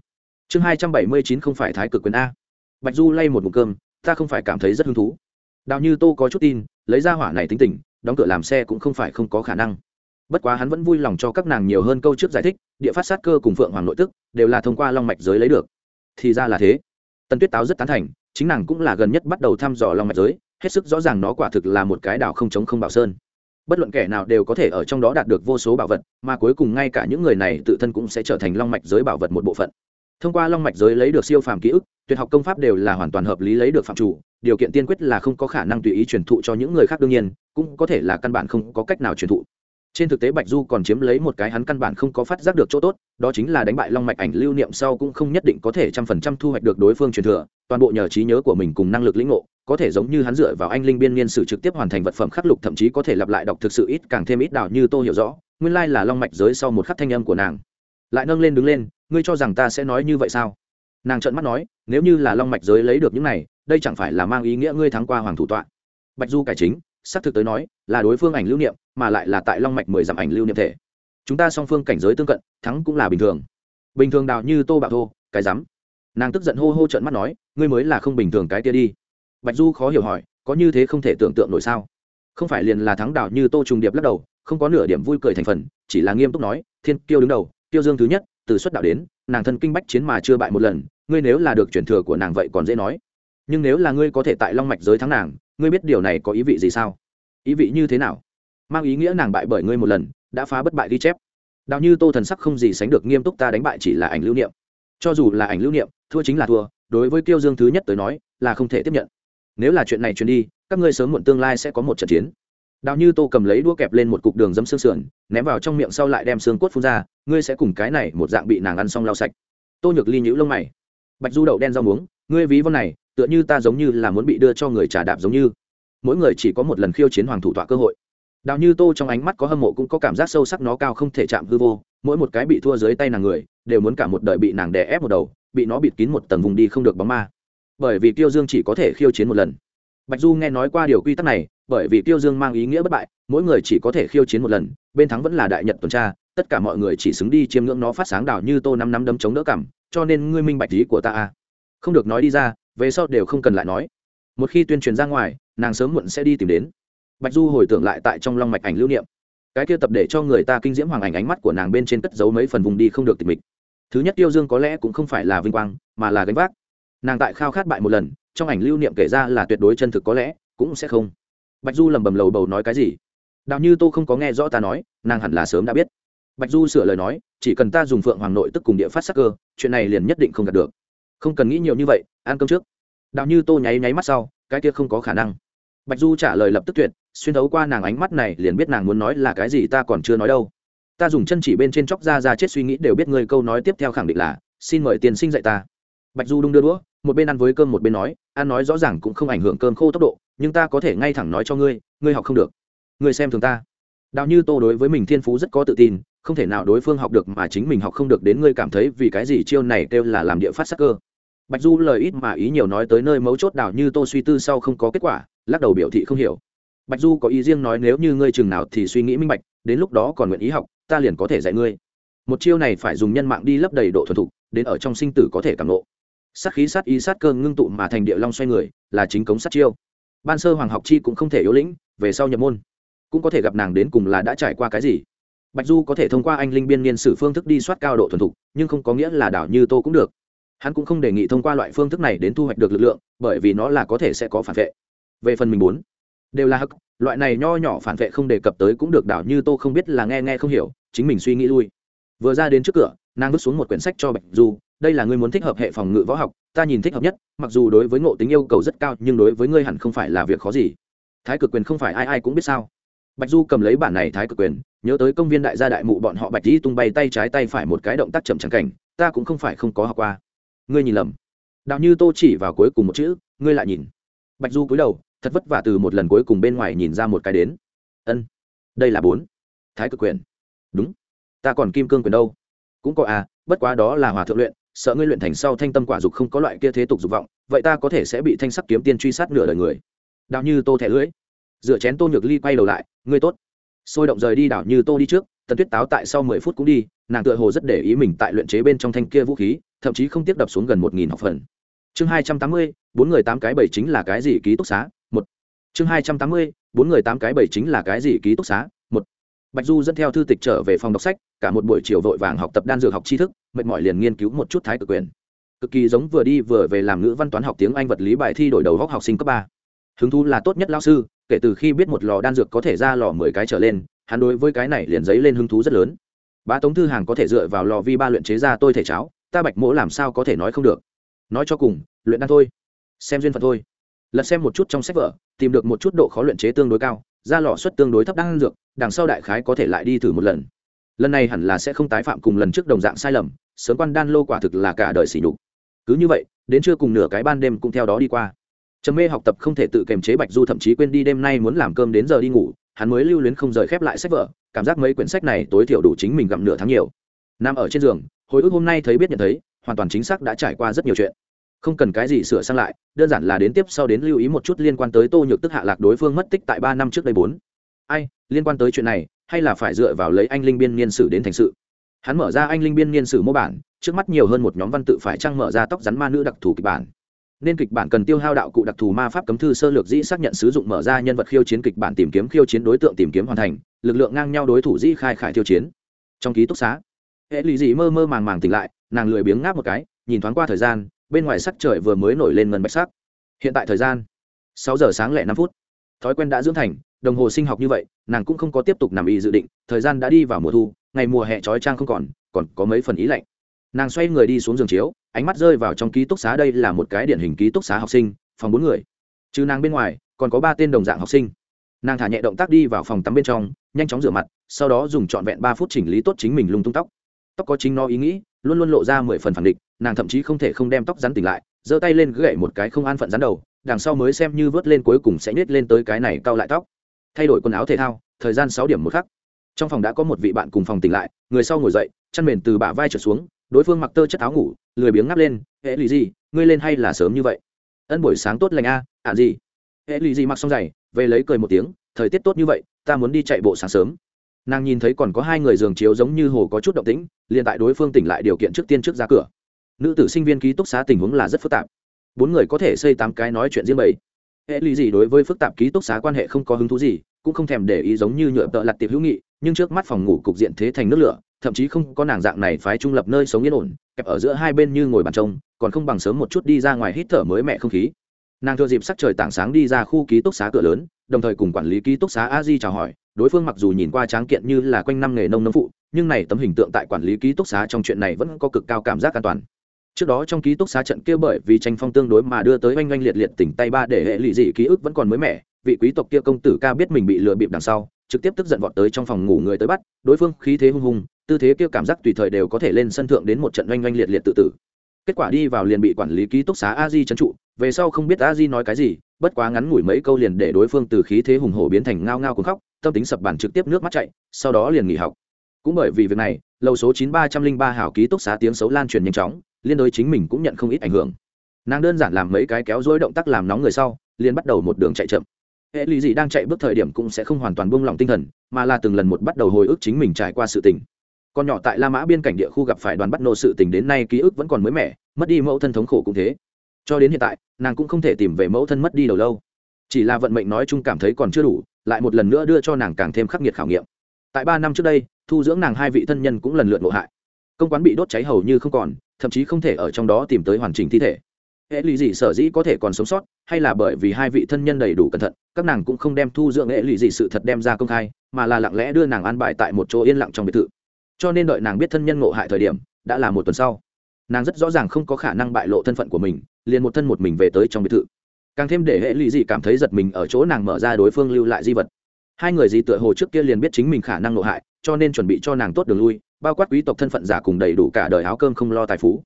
Chương hai trăm bảy mươi chín không phải thái cực quyền a. Bạch du lay một mục cơm, ta không phải cảm thấy rất hứng thú đào như tô có chút tin, lấy ra hỏa này tính tình, đóng cửa làm xe cũng không phải không có khả năng. Bất quá hắn vẫn vui lòng cho các nàng nhiều hơn câu trước giải thích, địa phát sát cơ cùng phượng hoàng nội tức, đều là thông qua long mạch giới lấy được. Thì ra là thế. Tần tuyết táo rất tán thành, chính nàng cũng là gần nhất bắt đầu thăm dò long mạch giới, hết sức rõ ràng nó quả thực là một cái đảo không chống không bảo sơn. Bất luận kẻ nào đều có thể ở trong đó đạt được vô số bảo vật, mà cuối cùng ngay cả những người này tự thân cũng sẽ trở thành long mạch giới bảo vật một bộ phận thông qua long mạch giới lấy được siêu phàm ký ức, tuyệt học công pháp đều là hoàn toàn hợp lý lấy được phạm chủ, điều kiện tiên quyết là không có khả năng tùy ý truyền thụ cho những người khác đương nhiên, cũng có thể là căn bản không có cách nào truyền thụ. Trên thực tế bạch du còn chiếm lấy một cái hắn căn bản không có phát giác được chỗ tốt, đó chính là đánh bại long mạch ảnh lưu niệm sau cũng không nhất định có thể trăm phần trăm thu hoạch được đối phương truyền thừa, toàn bộ nhờ trí nhớ của mình cùng năng lực lĩnh ngộ, có thể giống như hắn dựa vào anh linh biên niên sử trực tiếp hoàn thành vật phẩm khắc lục, thậm chí có thể lặp lại đọc thực sự ít càng thêm ít đạo như tô hiểu rõ, nguyên lai là long mạch giới sau một khắc thanh âm của nàng. Lại nâng lên đứng lên ngươi cho rằng ta sẽ nói như vậy sao? Nàng trợn mắt nói, nếu như là long mạch giới lấy được những này, đây chẳng phải là mang ý nghĩa ngươi thắng qua hoàng thủ tọa? Bạch du cải chính, xác thực tới nói, là đối phương ảnh lưu niệm, mà lại là tại long mạch mười dặm ảnh lưu niệm thể. Chúng ta song phương cảnh giới tương cận, thắng cũng là bình thường. Bình thường đào như tô bạo thô, cái rắm. Nàng tức giận hô hô trợn mắt nói, ngươi mới là không bình thường cái kia đi. Bạch du khó hiểu hỏi, có như thế không thể tưởng tượng nổi sao? Không phải liền là thắng đào như tô trùng điệp lắc đầu, không có nửa điểm vui cười thành phần, chỉ là nghiêm túc nói, thiên kiêu đứng đầu tiêu dương thứ nhất từ xuất đạo đến, nàng thân kinh bách chiến mà chưa bại một lần, ngươi nếu là được chuyển thừa của nàng vậy còn dễ nói. Nhưng nếu là ngươi có thể tại long mạch giới thắng nàng, ngươi biết điều này có ý vị gì sao? Ý vị như thế nào? Mang ý nghĩa nàng bại bởi ngươi một lần, đã phá bất bại ghi chép. Đạo như tô thần sắc không gì sánh được nghiêm túc ta đánh bại chỉ là ảnh lưu niệm. Cho dù là ảnh lưu niệm, thua chính là thua, đối với tiêu dương thứ nhất tới nói, là không thể tiếp nhận. Nếu là chuyện này truyền đi, các ngươi sớm muộn tương lai sẽ có một trận chiến đào như tô cầm lấy đũa kẹp lên một cục đường dấm xương sườn, ném vào trong miệng sau lại đem xương cốt phun ra, ngươi sẽ cùng cái này một dạng bị nàng ăn xong lau sạch. Tô nhược ly nhũ lông mày. Bạch du đậu đen rau muống, ngươi ví von này, tựa như ta giống như là muốn bị đưa cho người trả đạp giống như. Mỗi người chỉ có một lần khiêu chiến hoàng thủ tọa cơ hội. Đào như tô trong ánh mắt có hâm mộ cũng có cảm giác sâu sắc nó cao không thể chạm hư vô, mỗi một cái bị thua dưới tay nàng người, đều muốn cả một đời bị nàng đè ép một đầu, bị nó bịt kín một tầng vùng đi không được bóng ma. Bởi vì tiêu dương chỉ có thể khiêu chiến một lần. Bạch du nghe nói qua điều quy tắc này bởi vì tiêu dương mang ý nghĩa bất bại, mỗi người chỉ có thể khiêu chiến một lần, bên thắng vẫn là đại nhật tuần tra, tất cả mọi người chỉ xứng đi chiêm ngưỡng nó phát sáng đảo như tô năm năm đấm chống đỡ cảm, cho nên ngươi minh bạch lý của ta a không được nói đi ra, về sau đều không cần lại nói. Một khi tuyên truyền ra ngoài, nàng sớm muộn sẽ đi tìm đến. Bạch du hồi tưởng lại tại trong long mạch ảnh lưu niệm. Cái kia tập để cho người ta kinh diễm hoàng ảnh ánh mắt của nàng bên trên cất giấu mấy phần vùng đi không được tịch mịch. Thứ nhất tiêu dương có lẽ cũng không phải là vinh quang, mà là gánh vác. Nàng tại khao khát bại một lần, trong ảnh lưu niệm kể ra là tuyệt đối chân thực có lẽ, cũng sẽ không bạch du lầm bầm lầu bầu nói cái gì? Đạo như tô không có nghe rõ ta nói, nàng hẳn là sớm đã biết. Bạch du sửa lời nói, chỉ cần ta dùng phượng hoàng nội tức cùng địa phát sắc cơ, chuyện này liền nhất định không đạt được. Không cần nghĩ nhiều như vậy, ăn cơm trước. Đạo như tô nháy nháy mắt sau, cái kia không có khả năng. Bạch du trả lời lập tức tuyệt, xuyên thấu qua nàng ánh mắt này liền biết nàng muốn nói là cái gì ta còn chưa nói đâu. Ta dùng chân chỉ bên trên chóc ra ra chết suy nghĩ đều biết ngươi câu nói tiếp theo khẳng định là, xin mời tiền sinh dạy ta bạch du đung đưa đũa, một bên ăn với cơm một bên nói, ăn nói rõ ràng cũng không ảnh hưởng cơm khô tốc độ, nhưng ta có thể ngay thẳng nói cho ngươi ngươi học không được. Ngươi xem thường ta. Đạo như tô đối với mình thiên phú rất có tự tin, không thể nào đối phương học được mà chính mình học không được đến ngươi cảm thấy vì cái gì chiêu này kêu là làm địa phát sắc cơ. Bạch du lời ít mà ý nhiều nói tới nơi mấu chốt đào như tô suy tư sau không có kết quả, lắc đầu biểu thị không hiểu. Bạch du có ý riêng nói nếu như ngươi chừng nào thì suy nghĩ minh bạch, đến lúc đó còn nguyện ý học, ta liền có thể dạy ngươi. Một chiêu này phải dùng nhân mạng đi lấp đầy độ thuần thục, đến ở trong sinh tử có thể cảm lộ sát khí sát ý sát cơ ngưng tụ mà thành địa long xoay người, là chính cống sát chiêu. Ban sơ hoàng học chi cũng không thể yếu lĩnh, về sau nhập môn, cũng có thể gặp nàng đến cùng là đã trải qua cái gì. Bạch du có thể thông qua anh linh biên niên sử phương thức đi soát cao độ thuần thục, nhưng không có nghĩa là đảo như tô cũng được. Hắn cũng không đề nghị thông qua loại phương thức này đến thu hoạch được lực lượng, bởi vì nó là có thể sẽ có phản vệ. Về phần mình muốn, đều là hắc, loại này nho nhỏ phản vệ không đề cập tới cũng được, đảo như tô không biết là nghe nghe không hiểu, chính mình suy nghĩ lui. Vừa ra đến trước cửa, nàng vứt xuống một quyển sách cho bạch du đây là ngươi muốn thích hợp hệ phòng ngự võ học, ta nhìn thích hợp nhất, mặc dù đối với ngộ tính yêu cầu rất cao, nhưng đối với ngươi hẳn không phải là việc khó gì. Thái cực quyền không phải ai ai cũng biết sao? Bạch du cầm lấy bản này thái cực quyền, nhớ tới công viên đại gia đại mụ bọn họ bạch dĩ tung bay tay trái tay phải một cái động tác chậm chẳng cảnh, ta cũng không phải không có học qua. Ngươi nhìn lầm. Đạo như tô chỉ vào cuối cùng một chữ, ngươi lại nhìn. Bạch du cúi đầu, thật vất vả từ một lần cuối cùng bên ngoài nhìn ra một cái đến. Ân, đây là bốn. Thái cực quyền. Đúng. Ta còn kim cương quyền đâu? Cũng có à bất quá đó là hòa thượng luyện sợ ngươi luyện thành sau thanh tâm quả dục không có loại kia thế tục dục vọng, vậy ta có thể sẽ bị thanh sắc kiếm tiên truy sát nửa đời người. Đạo như tô thẻ lưỡi. Dựa chén tô nhược ly quay đầu lại, ngươi tốt. Sôi động rời đi đảo như tô đi trước, tần tuyết táo tại sau mười phút cũng đi, nàng tựa hồ rất để ý mình tại luyện chế bên trong thanh kia vũ khí, thậm chí không tiếp đập xuống gần một nghìn học phần. Chương hai trăm tám mươi, bốn người tám cái bảy chính là cái gì ký túc xá? Một. Chương hai trăm tám mươi, bốn người tám cái bảy chính là cái gì ký túc xá? Một. Bạch du dẫn theo thư tịch trở về phòng đọc sách, cả một buổi chiều vội vàng học tập đan dược học tri thức mệt mỏi liền nghiên cứu một chút thái cực quyền. Cực kỳ giống vừa đi vừa về làm ngữ văn toán học tiếng anh vật lý bài thi đổi đầu góc học sinh cấp ba. Hứng thú là tốt nhất lao sư, kể từ khi biết một lò đan dược có thể ra lò mười cái trở lên, hắn đối với cái này liền dấy lên hứng thú rất lớn. Bá tống thư hàng có thể dựa vào lò vi ba luyện chế ra tôi thể cháo, ta bạch mỗ làm sao có thể nói không được. Nói cho cùng, luyện đan thôi. Xem duyên phận thôi. Lật xem một chút trong sách vở, tìm được một chút độ khó luyện chế tương đối cao, ra lò suất tương đối thấp đan dược, đằng sau đại khái có thể lại đi thử một lần lần này hẳn là sẽ không tái phạm cùng lần trước đồng dạng sai lầm, sớm quan đan lô quả thực là cả đời xỉ đục cứ như vậy, đến trưa cùng nửa cái ban đêm cũng theo đó đi qua. Trầm mê học tập không thể tự kiềm chế bạch du thậm chí quên đi đêm nay muốn làm cơm đến giờ đi ngủ, hắn mới lưu luyến không rời khép lại sách vở, cảm giác mấy quyển sách này tối thiểu đủ chính mình gặm nửa tháng nhiều. Nằm ở trên giường, hồi ức hôm nay thấy biết nhận thấy, hoàn toàn chính xác đã trải qua rất nhiều chuyện. Không cần cái gì sửa sang lại, đơn giản là đến tiếp sau đến lưu ý một chút liên quan tới tô nhược tức hạ lạc đối phương mất tích tại ba năm trước đây bốn. Ai, liên quan tới chuyện này hay là phải dựa vào lấy anh linh biên niên sử đến thành sự? Hắn mở ra anh linh biên niên sử mô bản, trước mắt nhiều hơn một nhóm văn tự phải trăng mở ra tóc rắn ma nữ đặc thù kịch bản. Nên kịch bản cần tiêu hao đạo cụ đặc thù ma pháp cấm thư sơ lược dĩ xác nhận sử dụng mở ra nhân vật khiêu chiến kịch bản tìm kiếm khiêu chiến đối tượng tìm kiếm hoàn thành, lực lượng ngang nhau đối thủ dĩ khai khải tiêu chiến. Trong ký túc xá, hệ lụy dị mơ mơ màng màng tỉnh lại, nàng lười biếng ngáp một cái, nhìn thoáng qua thời gian, bên ngoài sắc trời vừa mới nổi lên ngân bạch sắc. Hiện tại thời gian, sáu giờ sáng lẻ năm phút. Thói quen đã dưỡng thành đồng hồ sinh học như vậy, nàng cũng không có tiếp tục nằm y dự định, thời gian đã đi vào mùa thu, ngày mùa hè trói trang không còn còn có mấy phần ý lạnh. Nàng xoay người đi xuống giường chiếu, ánh mắt rơi vào trong ký túc xá đây là một cái điển hình ký túc xá học sinh, phòng bốn người. Chứ nàng bên ngoài, còn có ba tên đồng dạng học sinh. Nàng thả nhẹ động tác đi vào phòng tắm bên trong, nhanh chóng rửa mặt, sau đó dùng trọn vẹn ba phút chỉnh lý tốt chính mình lung tung tóc. Tóc có chính nó ý nghĩ, luôn luôn lộ ra mười phần phản định nàng thậm chí không thể không đem tóc rắn tỉnh lại, giơ tay lên gậy một cái không an phận rắn đầu, đằng sau mới xem như vớt lên cuối cùng sẽ nhét lên tới cái này cao lại tóc thay đổi quần áo thể thao thời gian sáu điểm một khắc. Trong phòng đã có một vị bạn cùng phòng tỉnh lại người sau ngồi dậy chăn mền từ bả vai trở xuống đối phương mặc tơ chất áo ngủ lười biếng ngáp lên hệ lì gì ngươi lên hay là sớm như vậy? Ân buổi sáng tốt lành a à, gì? Hệ lì gì mặc xong giày về lấy cười một tiếng thời tiết tốt như vậy ta muốn đi chạy bộ sáng sớm. Nàng nhìn thấy còn có hai người giường chiếu giống như hồ có chút động tĩnh liền tại đối phương tỉnh lại điều kiện trước tiên trước ra cửa. Nữ tử sinh viên ký túc xá tình huống là rất phức tạp. Bốn người có thể xây tám cái nói chuyện riêng bày hệ lý gì đối với phức tạp ký túc xá quan hệ không có hứng thú gì, cũng không thèm để ý giống như nhựa tợ lặt tiệp hữu nghị, nhưng trước mắt phòng ngủ cục diện thế thành nước lửa, thậm chí không có nàng dạng này phái trung lập nơi sống yên ổn, kẹp ở giữa hai bên như ngồi bàn trông, còn không bằng sớm một chút đi ra ngoài hít thở mới mẹ không khí. Nàng thừa dịp sắc trời tảng sáng đi ra khu ký túc xá cửa lớn, đồng thời cùng quản lý ký túc xá a di chào hỏi, đối phương mặc dù nhìn qua tráng kiện như là quanh năm nghề nông nông phụ, nhưng này tấm hình tượng tại quản lý ký túc xá trong chuyện này vẫn có cực cao cảm giác an toàn trước đó trong ký túc xá trận kia bởi vì tranh phong tương đối mà đưa tới oanh oanh liệt liệt tỉnh tay ba để hệ lụy dị ký ức vẫn còn mới mẻ. Vị quý tộc kia công tử ca biết mình bị lừa bịp đằng sau, trực tiếp tức giận vọt tới trong phòng ngủ người tới bắt. Đối phương khí thế hung hùng, tư thế kia cảm giác tùy thời đều có thể lên sân thượng đến một trận oanh oanh liệt liệt tự tử. Kết quả đi vào liền bị quản lý ký túc xá a di trấn trụ, về sau không biết a di nói cái gì, bất quá ngắn ngủi mấy câu liền để đối phương từ khí thế hùng hổ biến thành ngao ngao cuốn khóc, tâm tính sập bàn trực tiếp nước mắt chạy, sau đó liền nghỉ học. Cũng bởi vì việc này, lầu số chín ba trăm linh ba hảo ký túc xá tiếng xấu lan truyền nhanh chóng liên đối chính mình cũng nhận không ít ảnh hưởng. Nàng đơn giản làm mấy cái kéo dối động tác làm nóng người sau, liền bắt đầu một đường chạy chậm. Hệ lụy gì đang chạy bước thời điểm cũng sẽ không hoàn toàn buông lỏng tinh thần, mà là từng lần một bắt đầu hồi ức chính mình trải qua sự tình. Con nhỏ tại la mã biên cảnh địa khu gặp phải đoàn bắt nô sự tình đến nay ký ức vẫn còn mới mẻ, mất đi mẫu thân thống khổ cũng thế. Cho đến hiện tại, nàng cũng không thể tìm về mẫu thân mất đi đầu lâu. Chỉ là vận mệnh nói chung cảm thấy còn chưa đủ, lại một lần nữa đưa cho nàng càng thêm khắc nghiệt khảo nghiệm. Tại ba năm trước đây, thu dưỡng nàng hai vị thân nhân cũng lần lượt ngộ hại. Công quán bị đốt cháy hầu như không còn thậm chí không thể ở trong đó tìm tới hoàn chỉnh thi thể. Hệ lụy dị sở dĩ có thể còn sống sót, hay là bởi vì hai vị thân nhân đầy đủ cẩn thận, các nàng cũng không đem thu dưỡng hệ lụy dị sự thật đem ra công khai, mà là lặng lẽ đưa nàng an bài tại một chỗ yên lặng trong biệt thự. Cho nên đợi nàng biết thân nhân ngộ hại thời điểm, đã là một tuần sau. Nàng rất rõ ràng không có khả năng bại lộ thân phận của mình, liền một thân một mình về tới trong biệt thự. Càng thêm để hệ lụy dị cảm thấy giật mình ở chỗ nàng mở ra đối phương lưu lại di vật. Hai người gì tựa hồ trước kia liền biết chính mình khả năng ngộ hại cho nên chuẩn bị cho nàng tốt đường lui, bao quát quý tộc thân phận giả cùng đầy đủ cả đời áo cơm không lo tài phú.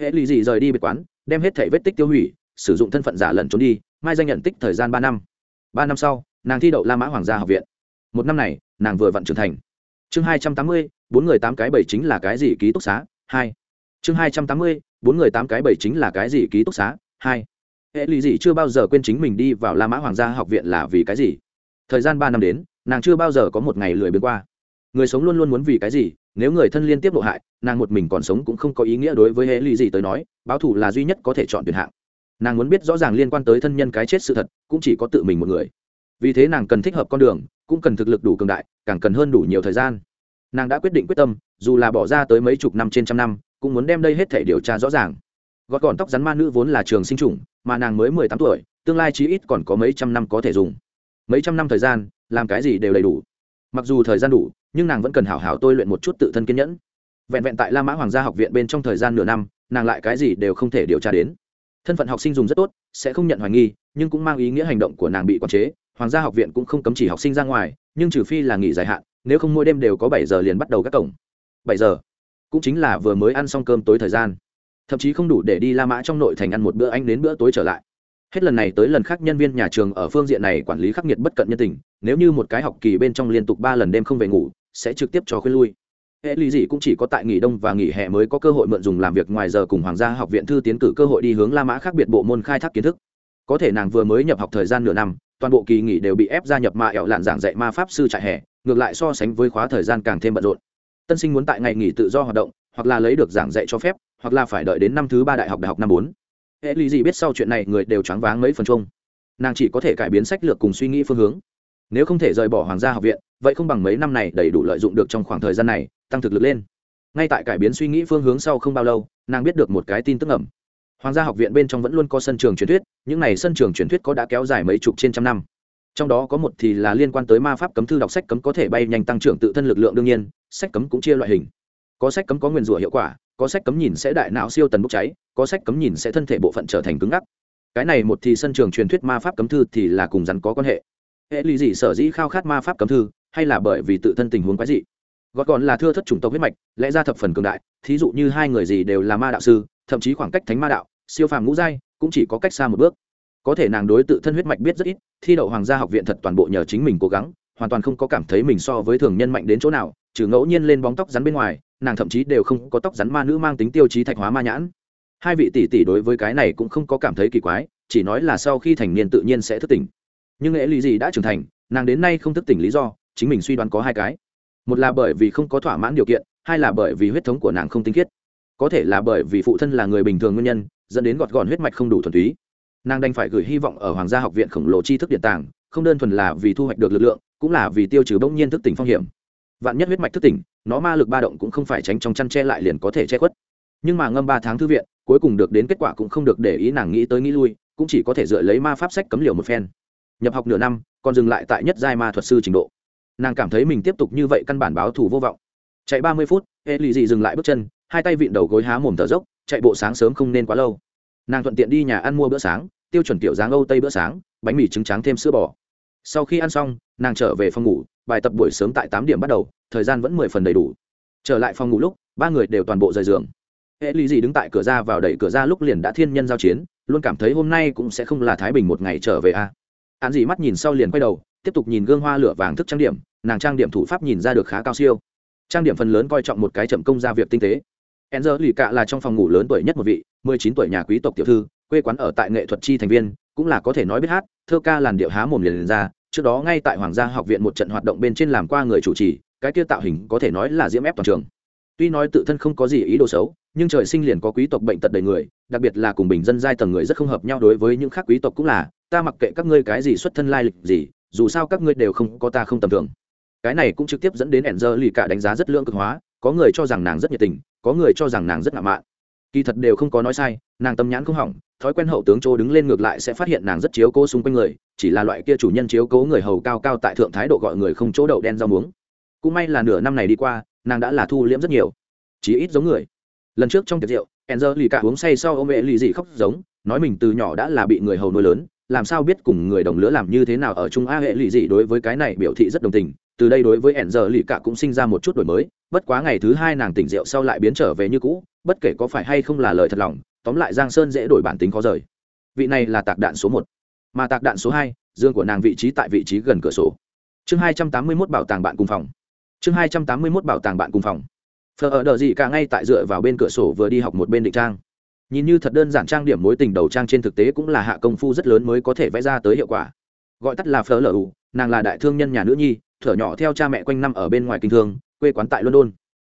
Hệ lụy dị rời đi biệt quán, đem hết thẻ vết tích tiêu hủy, sử dụng thân phận giả lẩn trốn đi, mai danh nhận tích thời gian ba năm. Ba năm sau, nàng thi đậu la mã hoàng gia học viện. Một năm này, nàng vừa vặn trưởng thành. Chương hai trăm tám mươi, bốn người tám cái bảy chính là cái gì ký túc xá? Hai. Chương hai trăm tám mươi, bốn người tám cái bảy chính là cái gì ký túc xá? Hai. Hệ lụy dị chưa bao giờ quên chính mình đi vào la mã hoàng gia học viện là vì cái gì? Thời gian ba năm đến, nàng chưa bao giờ có một ngày lười biếng qua người sống luôn luôn muốn vì cái gì, nếu người thân liên tiếp lộ hại, nàng một mình còn sống cũng không có ý nghĩa đối với hệ lụy gì tới nói, báo thủ là duy nhất có thể chọn tuyển hạng. Nàng muốn biết rõ ràng liên quan tới thân nhân cái chết sự thật, cũng chỉ có tự mình một người. Vì thế nàng cần thích hợp con đường, cũng cần thực lực đủ cường đại, càng cần hơn đủ nhiều thời gian. Nàng đã quyết định quyết tâm, dù là bỏ ra tới mấy chục năm trên trăm năm, cũng muốn đem đây hết thể điều tra rõ ràng. Gọt gọn tóc rắn ma nữ vốn là trường sinh chủng, mà nàng mới mười tám tuổi, tương lai chí ít còn có mấy trăm năm có thể dùng. Mấy trăm năm thời gian, làm cái gì đều đầy đủ. Mặc dù thời gian đủ nhưng nàng vẫn cần hảo hảo tôi luyện một chút tự thân kiên nhẫn. Vẹn vẹn tại la mã hoàng gia học viện bên trong thời gian nửa năm, nàng lại cái gì đều không thể điều tra đến. Thân phận học sinh dùng rất tốt, sẽ không nhận hoài nghi, nhưng cũng mang ý nghĩa hành động của nàng bị quản chế. Hoàng gia học viện cũng không cấm chỉ học sinh ra ngoài, nhưng trừ phi là nghỉ dài hạn, nếu không mỗi đêm đều có bảy giờ liền bắt đầu các cổng. Bảy giờ? Cũng chính là vừa mới ăn xong cơm tối thời gian. Thậm chí không đủ để đi la mã trong nội thành ăn một bữa anh đến bữa tối trở lại hết lần này tới lần khác nhân viên nhà trường ở phương diện này quản lý khắc nghiệt bất cận nhân tình, nếu như một cái học kỳ bên trong liên tục ba lần đêm không về ngủ, sẽ trực tiếp cho khuyên lui. Hệ lý gì cũng chỉ có tại nghỉ đông và nghỉ hè mới có cơ hội mượn dùng làm việc ngoài giờ cùng hoàng gia học viện thư tiến cử cơ hội đi hướng la mã khác biệt bộ môn khai thác kiến thức. Có thể nàng vừa mới nhập học thời gian nửa năm, toàn bộ kỳ nghỉ đều bị ép gia nhập ma ẻo lạn giảng dạy ma pháp sư trại hè, ngược lại so sánh với khóa thời gian càng thêm bận rộn. Tân sinh muốn tại ngày nghỉ tự do hoạt động, hoặc là lấy được giảng dạy cho phép, hoặc là phải đợi đến năm thứ ba đại học đại học năm bốn hệ lý gì biết sau chuyện này người đều choáng váng mấy phần chung. Nàng chỉ có thể cải biến sách lược cùng suy nghĩ phương hướng. Nếu không thể rời bỏ hoàng gia học viện, vậy không bằng mấy năm này đầy đủ lợi dụng được trong khoảng thời gian này, tăng thực lực lên. Ngay tại cải biến suy nghĩ phương hướng sau không bao lâu, nàng biết được một cái tin tức ẩm hoàng gia học viện bên trong vẫn luôn có sân trường truyền thuyết, những n à y sân trường truyền thuyết có đã kéo dài mấy chục trên trăm năm. Trong đó có một thì là liên quan tới ma pháp cấm thư đọc sách cấm có thể bay nhanh tăng trưởng tự thân lực lượng đương nhiên, sách cấm cũng chia loại hình có sách cấm có nguyên rủa hiệu quả, có sách cấm nhìn sẽ đại não siêu tần bốc cháy, có sách cấm nhìn sẽ thân thể bộ phận trở thành cứng ngắc. Cái này một thì sân trường truyền thuyết ma pháp cấm thư thì là cùng rắn có quan hệ. Hệ lý gì sở dĩ khao khát ma pháp cấm thư, hay là bởi vì tự thân tình huống quái dị? Gọt gọn là thưa thất chủng tộc huyết mạch, lẽ ra thập phần cường đại, thí dụ như hai người gì đều là ma đạo sư, thậm chí khoảng cách thánh ma đạo, siêu phàm ngũ giai, cũng chỉ có cách xa một bước. Có thể nàng đối tự thân huyết mạch biết rất ít, thi đậu hoàng gia học viện thật toàn bộ nhờ chính mình cố gắng, hoàn toàn không có cảm thấy mình so với thường nhân mạnh đến chỗ nào, trừ ngẫu nhiên lên bóng tóc rắn bên ngoài nàng thậm chí đều không có tóc rắn ma nữ mang tính tiêu chí thạch hóa ma nhãn. Hai vị tỷ tỷ đối với cái này cũng không có cảm thấy kỳ quái, chỉ nói là sau khi thành niên tự nhiên sẽ thức tỉnh. Nhưng lẽ lý gì đã trưởng thành, nàng đến nay không thức tỉnh lý do, chính mình suy đoán có hai cái. Một là bởi vì không có thỏa mãn điều kiện, hai là bởi vì huyết thống của nàng không tinh khiết. Có thể là bởi vì phụ thân là người bình thường nguyên nhân, dẫn đến gọt gọn huyết mạch không đủ thuần túy. Nàng đành phải gửi hy vọng ở hoàng gia học viện khổng lồ tri thức điện tàng, không đơn thuần là vì thu hoạch được lực lượng, cũng là vì tiêu trừ bỗng nhiên thức tỉnh phong hiểm. Vạn nhất huyết mạch thức tỉnh nó ma lực ba động cũng không phải tránh trong chăn che lại liền có thể che khuất. Nhưng mà ngâm ba tháng thư viện, cuối cùng được đến kết quả cũng không được để ý nàng nghĩ tới nghĩ lui, cũng chỉ có thể dựa lấy ma pháp sách cấm liều một phen. Nhập học nửa năm, còn dừng lại tại nhất giai ma thuật sư trình độ. Nàng cảm thấy mình tiếp tục như vậy căn bản báo thù vô vọng. Chạy ba mươi phút hệ lì dị dừng lại bước chân, hai tay vịn đầu gối há mồm thở dốc, chạy bộ sáng sớm không nên quá lâu. Nàng thuận tiện đi nhà ăn mua bữa sáng, tiêu chuẩn tiểu dáng âu tây bữa sáng, bánh mì trứng trắng thêm sữa bò. Sau khi ăn xong, nàng trở về phòng ngủ bài tập buổi sớm tại tám điểm bắt đầu thời gian vẫn mười phần đầy đủ. Trở lại phòng ngủ lúc ba người đều toàn bộ rời giường. Hệ lý gì đứng tại cửa ra vào đẩy cửa ra lúc liền đã thiên nhân giao chiến luôn cảm thấy hôm nay cũng sẽ không là thái bình một ngày trở về a. À. án gì mắt nhìn sau liền quay đầu tiếp tục nhìn gương hoa lửa vàng thức trang điểm nàng trang điểm thủ pháp nhìn ra được khá cao siêu. Trang điểm phần lớn coi trọng một cái chậm công ra việc tinh tế. Enzer lì cạ là trong phòng ngủ lớn tuổi nhất một vị mười chín tuổi nhà quý tộc tiểu thư quê quán ở tại nghệ thuật chi thành viên cũng là có thể nói biết hát thơ ca làn điệu há mồm liền, liền ra trước đó ngay tại hoàng gia học viện một trận hoạt động bên trên làm qua người chủ trì, cái kia tạo hình có thể nói là diễm ép toàn trường. Tuy nói tự thân không có gì ý đồ xấu, nhưng trời sinh liền có quý tộc bệnh tật đầy người, đặc biệt là cùng bình dân giai tầng người rất không hợp nhau đối với những khác quý tộc cũng là, ta mặc kệ các ngươi cái gì xuất thân lai lịch gì, dù sao các ngươi đều không, có ta không tầm thường. Cái này cũng trực tiếp dẫn đến ẻn dơ lì cả đánh giá rất lương cực hóa, có người cho rằng nàng rất nhiệt tình, có người cho rằng nàng rất ngạo mạn. Kỳ thật đều không có nói sai, nàng tâm nhãn không hỏng thói quen hậu tướng chỗ đứng lên ngược lại sẽ phát hiện nàng rất chiếu cố xung quanh người, chỉ là loại kia chủ nhân chiếu cố người hầu cao cao tại thượng thái độ gọi người không chỗ đậu đen rau muống. Cũng may là nửa năm này đi qua, nàng đã là thu liễm rất nhiều. Chỉ ít giống người. Lần trước trong tiệc rượu enzer lì cả uống say sau ông mẹ lì dị khóc giống, nói mình từ nhỏ đã là bị người hầu nuôi lớn, làm sao biết cùng người đồng lứa làm như thế nào ở chung a hệ lì dị đối với cái này biểu thị rất đồng tình. Từ đây đối với enzer lì cả cũng sinh ra một chút đổi mới, bất quá ngày thứ hai nàng tỉnh rượu sau lại biến trở về như cũ, bất kể có phải hay không là lời thật lòng tóm lại giang sơn dễ đổi bản tính khó rời. Vị này là tạc đạn số một. Mà tạc đạn số hai, dương của nàng vị trí tại vị trí gần cửa sổ. Chương hai trăm tám mươi mốt bảo tàng bạn cùng phòng. Chương hai trăm tám mươi mốt bảo tàng bạn cùng phòng. Phờ ở đờ gì cả ngay tại dựa vào bên cửa sổ vừa đi học một bên định trang. Nhìn như thật đơn giản trang điểm mối tình đầu trang trên thực tế cũng là hạ công phu rất lớn mới có thể vẽ ra tới hiệu quả. Gọi tắt là phờ lờ nàng là đại thương nhân nhà nữ nhi, thở nhỏ theo cha mẹ quanh năm ở bên ngoài kinh thương, quê quán tại london.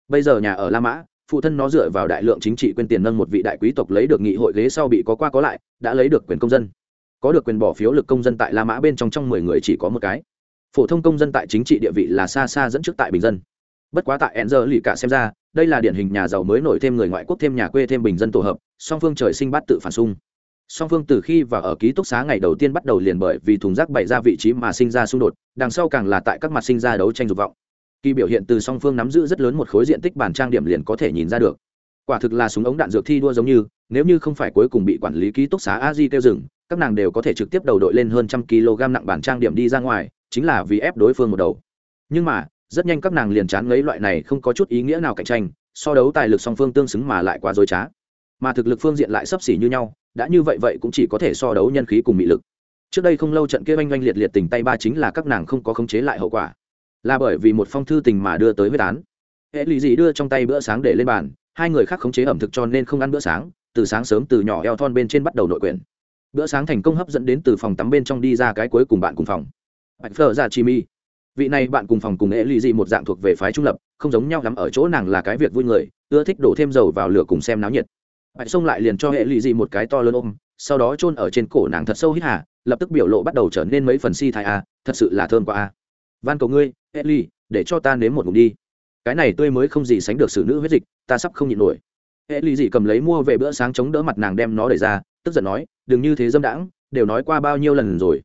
Bây giờ nhà ở la mã phụ thân nó dựa vào đại lượng chính trị quên tiền nâng một vị đại quý tộc lấy được nghị hội ghế sau bị có qua có lại, đã lấy được quyền công dân. Có được quyền bỏ phiếu lực công dân tại la mã bên trong trong mười người chỉ có một cái. Phổ thông công dân tại chính trị địa vị là xa xa dẫn trước tại bình dân. Bất quá tại enzer lì cả xem ra, đây là điển hình nhà giàu mới nổi thêm người ngoại quốc thêm nhà quê thêm bình dân tổ hợp, song phương trời sinh bắt tự phản xung. Song phương từ khi và ở ký túc xá ngày đầu tiên bắt đầu liền bởi vì thùng rác bày ra vị trí mà sinh ra xung đột, đằng sau càng là tại các mặt sinh ra đấu tranh dục vọng kỳ biểu hiện từ song phương nắm giữ rất lớn một khối diện tích bàn trang điểm liền có thể nhìn ra được. Quả thực là súng ống đạn dược thi đua giống như, nếu như không phải cuối cùng bị quản lý ký túc xá a di kêu rừng các nàng đều có thể trực tiếp đầu đội lên hơn trăm kg nặng bản trang điểm đi ra ngoài, chính là vì ép đối phương một đầu. Nhưng mà, rất nhanh các nàng liền chán ngấy loại này không có chút ý nghĩa nào cạnh tranh, so đấu tài lực song phương tương xứng mà lại quá dối trá. Mà thực lực phương diện lại sấp xỉ như nhau, đã như vậy vậy cũng chỉ có thể so đấu nhân khí cùng mị lực. Trước đây không lâu trận kia oanh oanh liệt liệt tình tay ba chính là các nàng không có khống chế lại hậu quả là bởi vì một phong thư tình mà đưa tới huyết án. Hệ lụy dị đưa trong tay bữa sáng để lên bàn, hai người khác khống chế ẩm thực cho nên không ăn bữa sáng, từ sáng sớm từ nhỏ eo thon bên trên bắt đầu nội quyển. bữa sáng thành công hấp dẫn đến từ phòng tắm bên trong đi ra cái cuối cùng bạn cùng phòng. Bạch phở dạ ra chi mi vị này bạn cùng phòng cùng hệ lụy dị một dạng thuộc về phái trung lập, không giống nhau lắm ở chỗ nàng là cái việc vui người, ưa thích đổ thêm dầu vào lửa cùng xem náo nhiệt. Bạch xông lại liền cho hệ lụy dị một cái to lớn ôm, sau đó chôn ở trên cổ nàng thật sâu hít hà, lập tức biểu lộ bắt đầu trở nên mấy phần si thai a, thật sự là thơm quá a van cầu ngươi edly để cho ta nếm một ngụm đi. Cái này tươi mới không gì sánh được xử nữ huyết dịch, ta sắp không nhịn nổi. Edly dị cầm lấy mua về bữa sáng chống đỡ mặt nàng đem nó đẩy ra, tức giận nói, đừng như thế dâm đãng, đều nói qua bao nhiêu lần rồi.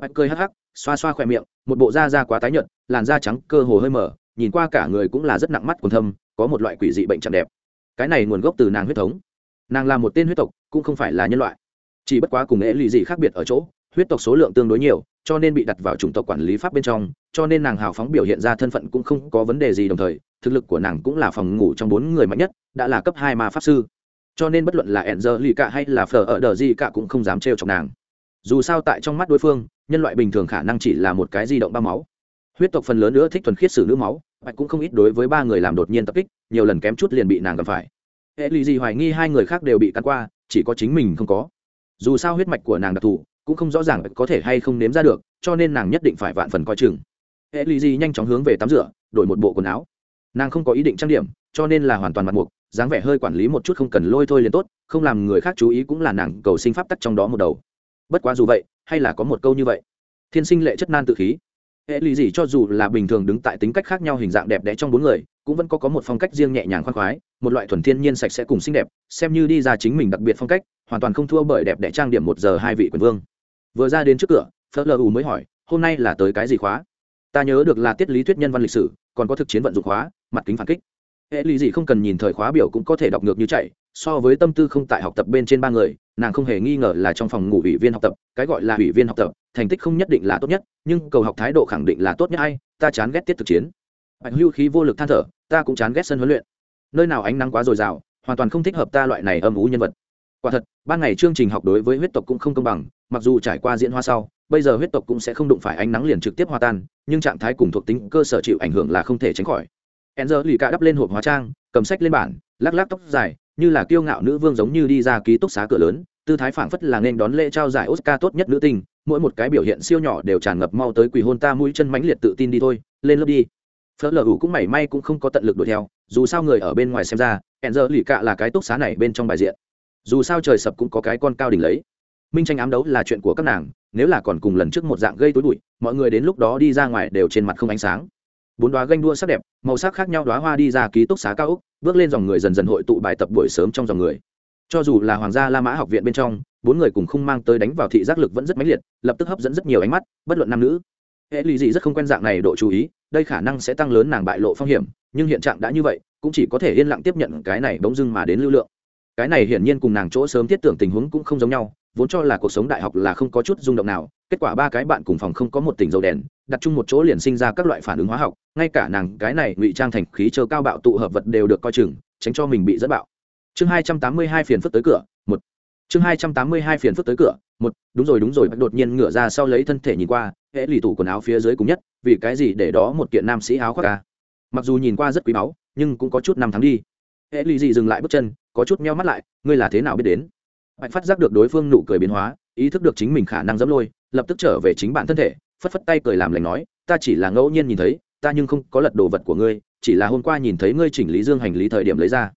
Bạch cười hắc hắc, xoa xoa khỏe miệng, một bộ da da quá tái nhợt, làn da trắng cơ hồ hơi mở, nhìn qua cả người cũng là rất nặng mắt còn thâm, có một loại quỷ dị bệnh chẳng đẹp. Cái này nguồn gốc từ nàng huyết thống. Nàng là một tên huyết tộc, cũng không phải là nhân loại. Chỉ bất quá cùng ế dị khác biệt ở chỗ, huyết tộc số lượng tương đối nhiều cho nên bị đặt vào chủng tộc quản lý pháp bên trong, cho nên nàng hào phóng biểu hiện ra thân phận cũng không có vấn đề gì đồng thời, thực lực của nàng cũng là phòng ngủ trong bốn người mạnh nhất, đã là cấp hai ma pháp sư. Cho nên bất luận là ẹn giờ lì cả hay là phở ở đờ gì cả cũng không dám trêu chọc nàng. Dù sao tại trong mắt đối phương, nhân loại bình thường khả năng chỉ là một cái di động ba máu. Huyết tộc phần lớn nữa thích thuần khiết xử nữ máu bạch cũng không ít đối với ba người làm đột nhiên tập kích, nhiều lần kém chút liền bị nàng gặp phải. Hệ lì gì hoài nghi hai người khác đều bị cắn qua, chỉ có chính mình không có. Dù sao huyết mạch của nàng đặc thù cũng không rõ ràng có thể hay không nếm ra được, cho nên nàng nhất định phải vạn phần coi chừng. Hệ lì di nhanh chóng hướng về tắm rửa, đổi một bộ quần áo. Nàng không có ý định trang điểm, cho nên là hoàn toàn mặt mục, dáng vẻ hơi quản lý một chút không cần lôi thôi liền tốt, không làm người khác chú ý cũng là nàng cầu sinh pháp tắc trong đó một đầu. Bất quá dù vậy, hay là có một câu như vậy. Thiên sinh lệ chất nan tự khí. Hệ lụy gì cho dù là bình thường đứng tại tính cách khác nhau hình dạng đẹp đẽ trong bốn người, cũng vẫn có có một phong cách riêng nhẹ nhàng khoan khoái, một loại thuần thiên nhiên sạch sẽ cùng xinh đẹp, xem như đi ra chính mình đặc biệt phong cách, hoàn toàn không thua bởi đẹp đẽ trang điểm một giờ hai vị quyền vương vừa ra đến trước cửa, phớt lờ u mới hỏi, hôm nay là tới cái gì khóa? Ta nhớ được là tiết lý thuyết nhân văn lịch sử, còn có thực chiến vận dụng khóa, mặt kính phản kích. Hệ Lý gì không cần nhìn thời khóa biểu cũng có thể đọc ngược như chạy, so với tâm tư không tại học tập bên trên ba người, nàng không hề nghi ngờ là trong phòng ngủ ủy viên học tập, cái gọi là ủy viên học tập, thành tích không nhất định là tốt nhất, nhưng cầu học thái độ khẳng định là tốt nhất hay? ta chán ghét tiết thực chiến. Bạch hưu khí vô lực than thở, ta cũng chán ghét sân huấn luyện. Nơi nào ánh nắng quá dồi dào, hoàn toàn không thích hợp ta loại này âm ú nhân vật quả thật, ban ngày chương trình học đối với huyết tộc cũng không công bằng, mặc dù trải qua diễn hoa sau, bây giờ huyết tộc cũng sẽ không đụng phải ánh nắng liền trực tiếp hòa tan, nhưng trạng thái cùng thuộc tính cơ sở chịu ảnh hưởng là không thể tránh khỏi. E n lì cả đắp lên hộp hóa trang, cầm sách lên bản lắc lắc tóc dài, như là kiêu ngạo nữ vương giống như đi ra ký túc xá cửa lớn, tư thái phảng phất là nên đón lễ trao giải oscar tốt nhất nữ tinh, mỗi một cái biểu hiện siêu nhỏ đều tràn ngập mau tới quỳ hôn ta mũi chân mãnh liệt tự tin đi thôi, lên lớp đi. Phớt lờ ủ cũng mảy may cũng không có tận lực đuổi theo, dù sao người ở bên ngoài xem ra hẹn giờ lì cạ là cái túc xá này bên trong bài diện dù sao trời sập cũng có cái con cao đỉnh lấy. Minh tranh ám đấu là chuyện của các nàng, nếu là còn cùng lần trước một dạng gây tối bụi, mọi người đến lúc đó đi ra ngoài đều trên mặt không ánh sáng. Bốn đoá ganh đua sắc đẹp, màu sắc khác nhau đoá hoa đi ra ký túc xá cao úc, bước lên dòng người dần dần hội tụ bài tập buổi sớm trong dòng người. Cho dù là hoàng gia la mã học viện bên trong, bốn người cùng không mang tới đánh vào thị giác lực vẫn rất mãnh liệt, lập tức hấp dẫn rất nhiều ánh mắt, bất luận nam nữ. Hệ lụy dị rất không quen dạng này độ chú ý, đây khả năng sẽ tăng lớn nàng bại lộ phong hiểm, nhưng hiện trạng đã như vậy, cũng chỉ có thể yên lặng tiếp nhận cái này bỗng dưng mà đến lưu lượng cái này hiển nhiên cùng nàng chỗ sớm thiết tưởng tình huống cũng không giống nhau, vốn cho là cuộc sống đại học là không có chút rung động nào, kết quả ba cái bạn cùng phòng không có một tỉnh dầu đèn, đặt chung một chỗ liền sinh ra các loại phản ứng hóa học, ngay cả nàng cái này ngụy trang thành khí chờ cao bạo tụ hợp vật đều được coi chừng, tránh cho mình bị dẫn bạo. Chương hai trăm tám mươi hai phiền phức tới cửa, một. Chương hai trăm tám mươi hai phiền phức tới cửa, một. Đúng rồi đúng rồi đột nhiên ngửa ra sau lấy thân thể nhìn qua hễ lì tủ quần áo phía dưới cùng nhất, vì cái gì để đó một kiện nam sĩ áo khoác ca mặc dù nhìn qua rất quý báu, nhưng cũng có chút năm tháng đi. Hễ lì gì dừng lại bước chân có chút meo mắt lại, ngươi là thế nào biết đến? Bạch phát giác được đối phương nụ cười biến hóa, ý thức được chính mình khả năng dẫm lôi, lập tức trở về chính bản thân thể, phất phất tay cười làm lành nói, ta chỉ là ngẫu nhiên nhìn thấy, ta nhưng không có lật đồ vật của ngươi, chỉ là hôm qua nhìn thấy ngươi chỉnh lý dương hành lý thời điểm lấy ra.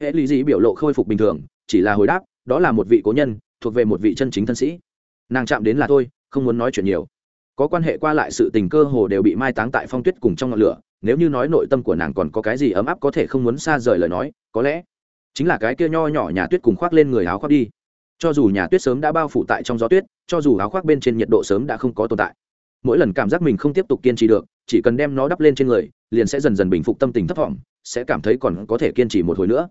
Hệ lý dĩ biểu lộ khôi phục bình thường, chỉ là hồi đáp, đó là một vị cố nhân, thuộc về một vị chân chính thân sĩ. Nàng chạm đến là thôi, không muốn nói chuyện nhiều. Có quan hệ qua lại sự tình cơ hồ đều bị mai táng tại phong tuyết cùng trong ngọn lửa, nếu như nói nội tâm của nàng còn có cái gì ấm áp có thể không muốn xa rời lời nói, có lẽ chính là cái kia nho nhỏ nhà tuyết cùng khoác lên người áo khoác đi. Cho dù nhà tuyết sớm đã bao phủ tại trong gió tuyết, cho dù áo khoác bên trên nhiệt độ sớm đã không có tồn tại, mỗi lần cảm giác mình không tiếp tục kiên trì được, chỉ cần đem nó đắp lên trên người, liền sẽ dần dần bình phục tâm tình thấp thỏm, sẽ cảm thấy còn có thể kiên trì một hồi nữa.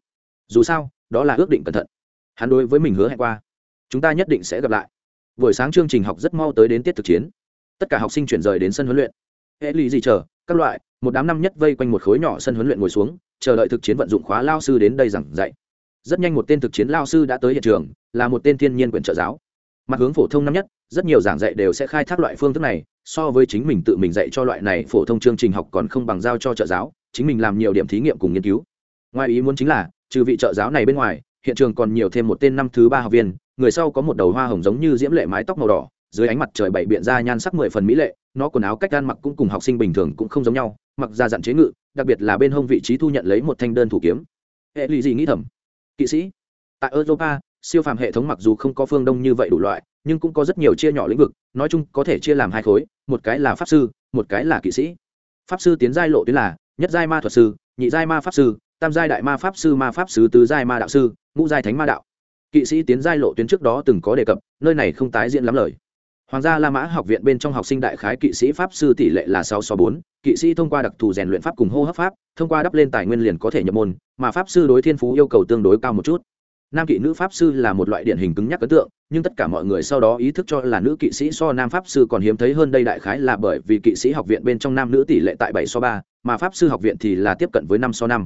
Dù sao, đó là ước định cẩn thận. Hắn đối với mình hứa hẹn qua, chúng ta nhất định sẽ gặp lại. Buổi sáng chương trình học rất mau tới đến tiết thực chiến. Tất cả học sinh chuyển rời đến sân huấn luyện. Hệ lụy gì chờ, các loại, một đám năm nhất vây quanh một khối nhỏ sân huấn luyện ngồi xuống chờ đợi thực chiến vận dụng khóa lao sư đến đây giảng dạy. Rất nhanh một tên thực chiến lao sư đã tới hiện trường, là một tên thiên nhiên quyền trợ giáo. Mặt hướng phổ thông năm nhất, rất nhiều giảng dạy đều sẽ khai thác loại phương thức này, so với chính mình tự mình dạy cho loại này phổ thông chương trình học còn không bằng giao cho trợ giáo, chính mình làm nhiều điểm thí nghiệm cùng nghiên cứu. Ngoài ý muốn chính là, trừ vị trợ giáo này bên ngoài, hiện trường còn nhiều thêm một tên năm thứ ba học viên, người sau có một đầu hoa hồng giống như diễm lệ mái tóc màu đỏ, dưới ánh mặt trời bảy biện ra nhan sắc mười phần mỹ lệ, nó quần áo cách ăn mặc cũng cùng học sinh bình thường cũng không giống nhau, mặc ra dặn chế ngự đặc biệt là bên hông vị trí thu nhận lấy một thanh đơn thủ kiếm. Hệ lụy gì nghĩ thầm? Kỵ sĩ, tại europa, siêu phàm hệ thống mặc dù không có phương đông như vậy đủ loại, nhưng cũng có rất nhiều chia nhỏ lĩnh vực, nói chung có thể chia làm hai khối, một cái là pháp sư, một cái là kỵ sĩ. Pháp sư tiến giai lộ tuyến là nhất giai ma thuật sư, nhị giai ma pháp sư, tam giai đại ma pháp sư, ma pháp sư tứ giai ma đạo sư, ngũ giai thánh ma đạo. Kỵ sĩ tiến giai lộ tuyến trước đó từng có đề cập, nơi này không tái diễn lắm lời hoàng gia la mã học viện bên trong học sinh đại khái kỵ sĩ pháp sư tỷ lệ là sáu so bốn, kỵ sĩ thông qua đặc thù rèn luyện pháp cùng hô hấp pháp, thông qua đắp lên tài nguyên liền có thể nhập môn, mà pháp sư đối thiên phú yêu cầu tương đối cao một chút. Nam kỵ nữ pháp sư là một loại điển hình cứng nhắc ấn tượng, nhưng tất cả mọi người sau đó ý thức cho là nữ kỵ sĩ so nam pháp sư còn hiếm thấy hơn đây đại khái là bởi vì kỵ sĩ học viện bên trong nam nữ tỷ lệ tại bảy so ba, mà pháp sư học viện thì là tiếp cận với năm so năm.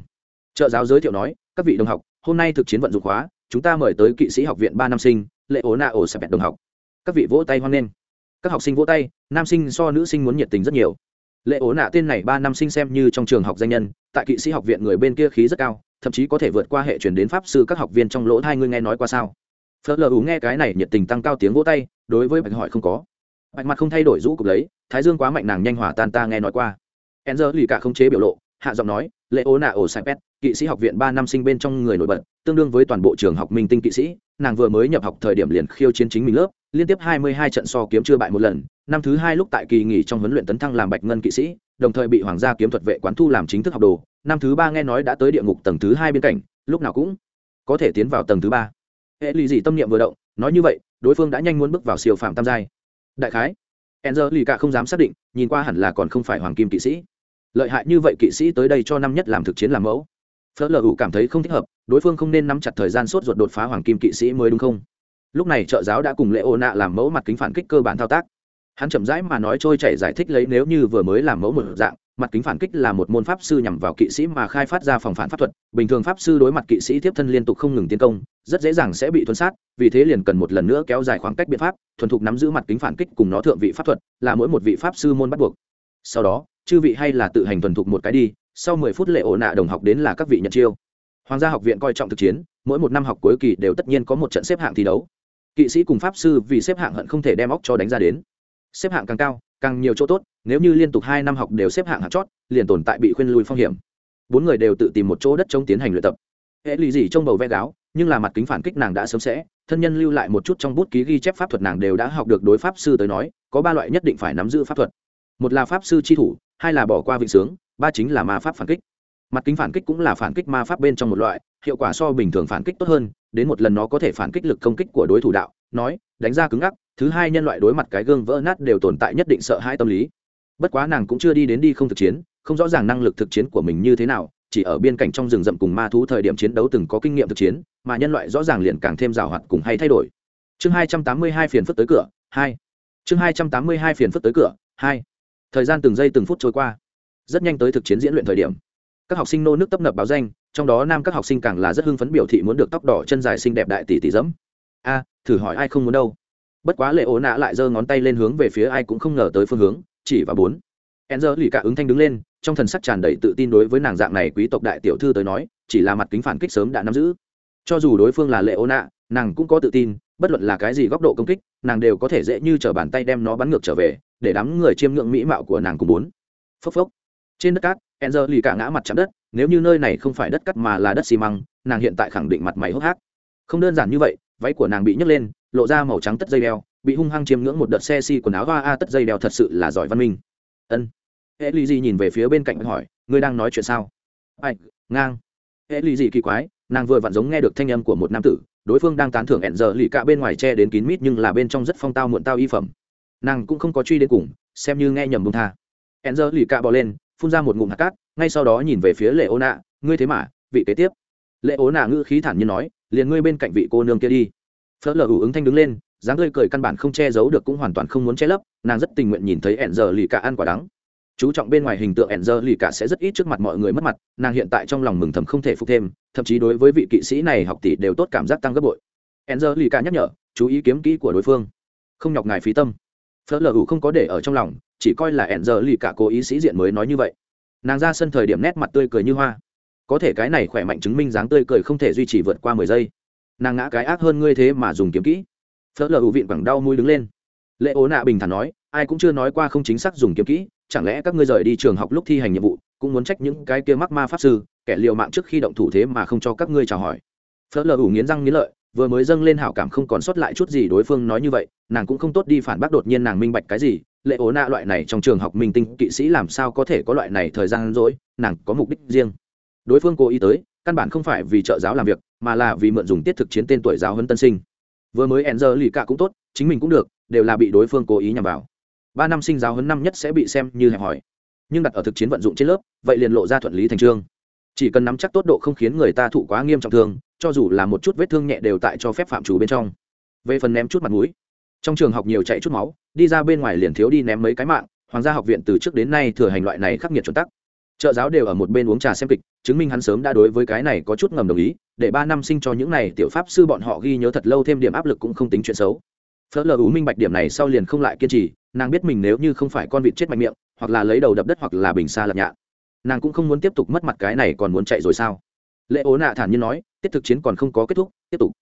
Trợ giáo giới thiệu nói, các vị đồng học, hôm nay thực chiến vận dụng khóa, chúng ta mời tới kỵ sĩ học viện ba năm sinh, lệ ố nạ ổ sạp đồng học các vị vỗ tay hoan nghênh. Các học sinh vỗ tay, nam sinh so nữ sinh muốn nhiệt tình rất nhiều. Lệ ố nạ tên này ba năm sinh xem như trong trường học danh nhân, tại kỵ sĩ học viện người bên kia khí rất cao, thậm chí có thể vượt qua hệ truyền đến pháp sư các học viên trong lỗ hai người nghe nói qua sao? Phớt lờ ủ nghe cái này nhiệt tình tăng cao tiếng vỗ tay, đối với bạch hỏi không có. Bạch mặt không thay đổi rũ cục lấy, thái dương quá mạnh nàng nhanh hỏa tan ta nghe nói qua. E n lì cả không chế biểu lộ, hạ giọng nói, lệ ố nạ ổ sai pet kỵ sĩ học viện ba năm sinh bên trong người nổi bật tương đương với toàn bộ trường học minh tinh kỵ sĩ, nàng vừa mới nhập học thời điểm liền khiêu chiến chính mình lớp, liên tiếp hai mươi hai trận so kiếm chưa bại một lần, năm thứ hai lúc tại kỳ nghỉ trong huấn luyện tấn thăng làm bạch ngân kỵ sĩ, đồng thời bị hoàng gia kiếm thuật vệ quán thu làm chính thức học đồ, năm thứ ba nghe nói đã tới địa ngục tầng thứ hai bên cạnh, lúc nào cũng có thể tiến vào tầng thứ ba. Hệ lụy gì tâm niệm vừa động, nói như vậy, đối phương đã nhanh muốn bước vào siêu phạm tam giai. Đại khái, enzer lì cả không dám xác định, nhìn qua hẳn là còn không phải hoàng kim kỵ sĩ. Lợi hại như vậy kỵ sĩ tới đây cho năm nhất làm thực chiến làm mẫu phớt lờ ủ cảm thấy không thích hợp, đối phương không nên nắm chặt thời gian sốt ruột đột phá hoàng kim kỵ sĩ mới đúng không? Lúc này trợ giáo đã cùng lễ ô nạ làm mẫu mặt kính phản kích cơ bản thao tác. Hắn chậm rãi mà nói trôi chảy giải thích lấy nếu như vừa mới làm mẫu một dạng, mặt kính phản kích là một môn pháp sư nhằm vào kỵ sĩ mà khai phát ra phòng phản pháp thuật, bình thường pháp sư đối mặt kỵ sĩ tiếp thân liên tục không ngừng tiến công, rất dễ dàng sẽ bị thuấn sát, vì thế liền cần một lần nữa kéo dài khoảng cách biện pháp, thuần thục nắm giữ mặt kính phản kích cùng nó thượng vị pháp thuật, là mỗi một vị pháp sư môn bắt buộc. Sau đó, chư vị hay là tự hành thuần thục một cái đi sau mười phút lệ ổ nạ đồng học đến là các vị nhận chiêu. Hoàng gia học viện coi trọng thực chiến, mỗi một năm học cuối kỳ đều tất nhiên có một trận xếp hạng thi đấu. Kỵ sĩ cùng pháp sư vì xếp hạng hận không thể đem óc cho đánh ra đến. Xếp hạng càng cao, càng nhiều chỗ tốt, nếu như liên tục hai năm học đều xếp hạng hạng chót, liền tồn tại bị khuyên lùi phong hiểm. Bốn người đều tự tìm một chỗ đất chống tiến hành luyện tập. Hệ lì gì trong bầu ve gáo, nhưng là mặt kính phản kích nàng đã sớm sẽ, thân nhân lưu lại một chút trong bút ký ghi chép pháp thuật nàng đều đã học được đối pháp sư tới nói, có ba loại nhất định phải nắm giữ pháp thuật. Một là pháp sư chi thủ, hai là bỏ qua vịnh sướng ba chính là ma pháp phản kích. Mặt kính phản kích cũng là phản kích ma pháp bên trong một loại, hiệu quả so bình thường phản kích tốt hơn, đến một lần nó có thể phản kích lực công kích của đối thủ đạo, nói, đánh ra cứng ngắc, thứ hai nhân loại đối mặt cái gương vỡ nát đều tồn tại nhất định sợ hãi tâm lý. Bất quá nàng cũng chưa đi đến đi không thực chiến, không rõ ràng năng lực thực chiến của mình như thế nào, chỉ ở biên cảnh trong rừng rậm cùng ma thú thời điểm chiến đấu từng có kinh nghiệm thực chiến, mà nhân loại rõ ràng liền càng thêm rào hoạt cùng hay thay đổi. Chương hai trăm tám mươi hai phiền phức tới cửa, hai. Chương hai trăm tám mươi hai phiền phức tới cửa, hai. Thời gian từng giây từng phút trôi qua rất nhanh tới thực chiến diễn luyện thời điểm. Các học sinh nô nước tấp nập báo danh, trong đó nam các học sinh càng là rất hưng phấn biểu thị muốn được tóc đỏ chân dài xinh đẹp đại tỷ tỷ dẫm. A, thử hỏi ai không muốn đâu. Bất quá lệ ố nạ lại giơ ngón tay lên hướng về phía ai cũng không ngờ tới phương hướng, chỉ và bốn. E n z lì cả ứng thanh đứng lên, trong thần sắc tràn đầy tự tin đối với nàng dạng này quý tộc đại tiểu thư tới nói, chỉ là mặt kính phản kích sớm đã nắm giữ. Cho dù đối phương là lệ ố nạ nàng cũng có tự tin, bất luận là cái gì góc độ công kích, nàng đều có thể dễ như t bàn tay đem nó bắn ngược trở về, để đám người chiêm ngưỡng mỹ mạo của nàng cùng bốn. Phốc phốc trên đất cát e n z lì cả ngã mặt chạm đất, nếu như nơi này không phải đất cắt mà là đất xi măng, nàng hiện tại khẳng định mặt mày hốc hác. Không đơn giản như vậy, váy của nàng bị nhấc lên, lộ ra màu trắng tất dây đeo, bị hung hăng chiếm ngưỡng một đợt xe xi、si、quần áo hoa a tất dây đeo thật sự là giỏi văn minh. Ân. E lì gì nhìn về phía bên cạnh hỏi, ngươi đang nói chuyện sao? Ai, ngang. E lì gì kỳ quái, nàng vừa vặn giống nghe được thanh âm của một nam tử, đối phương đang tán thưởng hẹn giờ lì cả bên ngoài che đến kín mít nhưng là bên trong rất phong tao muộn tao y phẩm. Nàng cũng không có truy đến cùng, xem như nghe nhầm bông tha. Hẹn giờ lì cả bỏ lên phun ra một ngụm hạt cát, ngay sau đó nhìn về phía lệ ô nạ ngươi thế mà, vị kế tiếp. Lệ ố nạ ngữ khí thản nhiên nói, liền ngươi bên cạnh vị cô nương kia đi. Phớt lờ ủ ứng thanh đứng lên, dáng tươi cười căn bản không che giấu được cũng hoàn toàn không muốn che lấp, nàng rất tình nguyện nhìn thấy ẹn giờ lì cả ăn quả đắng. Chú trọng bên ngoài hình tượng ẹn giờ lì cả sẽ rất ít trước mặt mọi người mất mặt, nàng hiện tại trong lòng mừng thầm không thể phục thêm, thậm chí đối với vị kỵ sĩ này học tỷ đều tốt cảm giác tăng gấp bội. Ẹn giờ lì cả nhắc nhở, chú ý kiếm kỹ của đối phương. Không nhọc ngài phí tâm phớt lờ ủ không có để ở trong lòng, chỉ coi là ẹn giờ lì cả cố ý sĩ diện mới nói như vậy. Nàng ra sân thời điểm nét mặt tươi cười như hoa. Có thể cái này khỏe mạnh chứng minh dáng tươi cười không thể duy trì vượt qua mười giây. Nàng ngã cái ác hơn ngươi thế mà dùng kiếm kỹ. Phớt lờ ủ vịn bằng đau mũi đứng lên. Lệ ố nạ bình thản nói, ai cũng chưa nói qua không chính xác dùng kiếm kỹ, chẳng lẽ các ngươi rời đi trường học lúc thi hành nhiệm vụ, cũng muốn trách những cái kia mắc ma pháp sư, kẻ liều mạng trước khi động thủ thế mà không cho các ngươi chào hỏi? Phớt lờ ủ nghiến răng nghiến lợi vừa mới dâng lên hảo cảm không còn sót lại chút gì đối phương nói như vậy, nàng cũng không tốt đi phản bác đột nhiên nàng minh bạch cái gì, lệ ố nạ loại này trong trường học minh tinh kỵ sĩ làm sao có thể có loại này thời gian rỗi, nàng có mục đích riêng. Đối phương cố ý tới, căn bản không phải vì trợ giáo làm việc, mà là vì mượn dùng tiết thực chiến tên tuổi giáo hơn tân sinh. Vừa mới enzer lì cả cũng tốt, chính mình cũng được, đều là bị đối phương cố ý nhằm vào. Ba năm sinh giáo hơn năm nhất sẽ bị xem như hẹp hỏi nhưng đặt ở thực chiến vận dụng trên lớp, vậy liền lộ ra thuận lý thành trương. Chỉ cần nắm chắc tốt độ không khiến người ta thụ quá nghiêm trọng thương cho dù là một chút vết thương nhẹ đều tại cho phép phạm chủ bên trong. Về phần ném chút mặt mũi, trong trường học nhiều chạy chút máu, đi ra bên ngoài liền thiếu đi ném mấy cái mạng, hoàng gia học viện từ trước đến nay thừa hành loại này khắc nghiệt chuẩn tắc. Trợ giáo đều ở một bên uống trà xem kịch, chứng minh hắn sớm đã đối với cái này có chút ngầm đồng ý, để ba năm sinh cho những này tiểu pháp sư bọn họ ghi nhớ thật lâu thêm điểm áp lực cũng không tính chuyện xấu. Phớt lờ ú minh bạch điểm này sau liền không lại kiên trì, nàng biết mình nếu như không phải con vịt chết mạnh miệng, hoặc là lấy đầu đập đất hoặc là bình xa lật nhạ nàng cũng không muốn tiếp tục mất mặt cái này còn muốn chạy rồi sao? Lệ ố nạ thản nhiên nói, tiết thực chiến còn không có kết thúc, tiếp tục.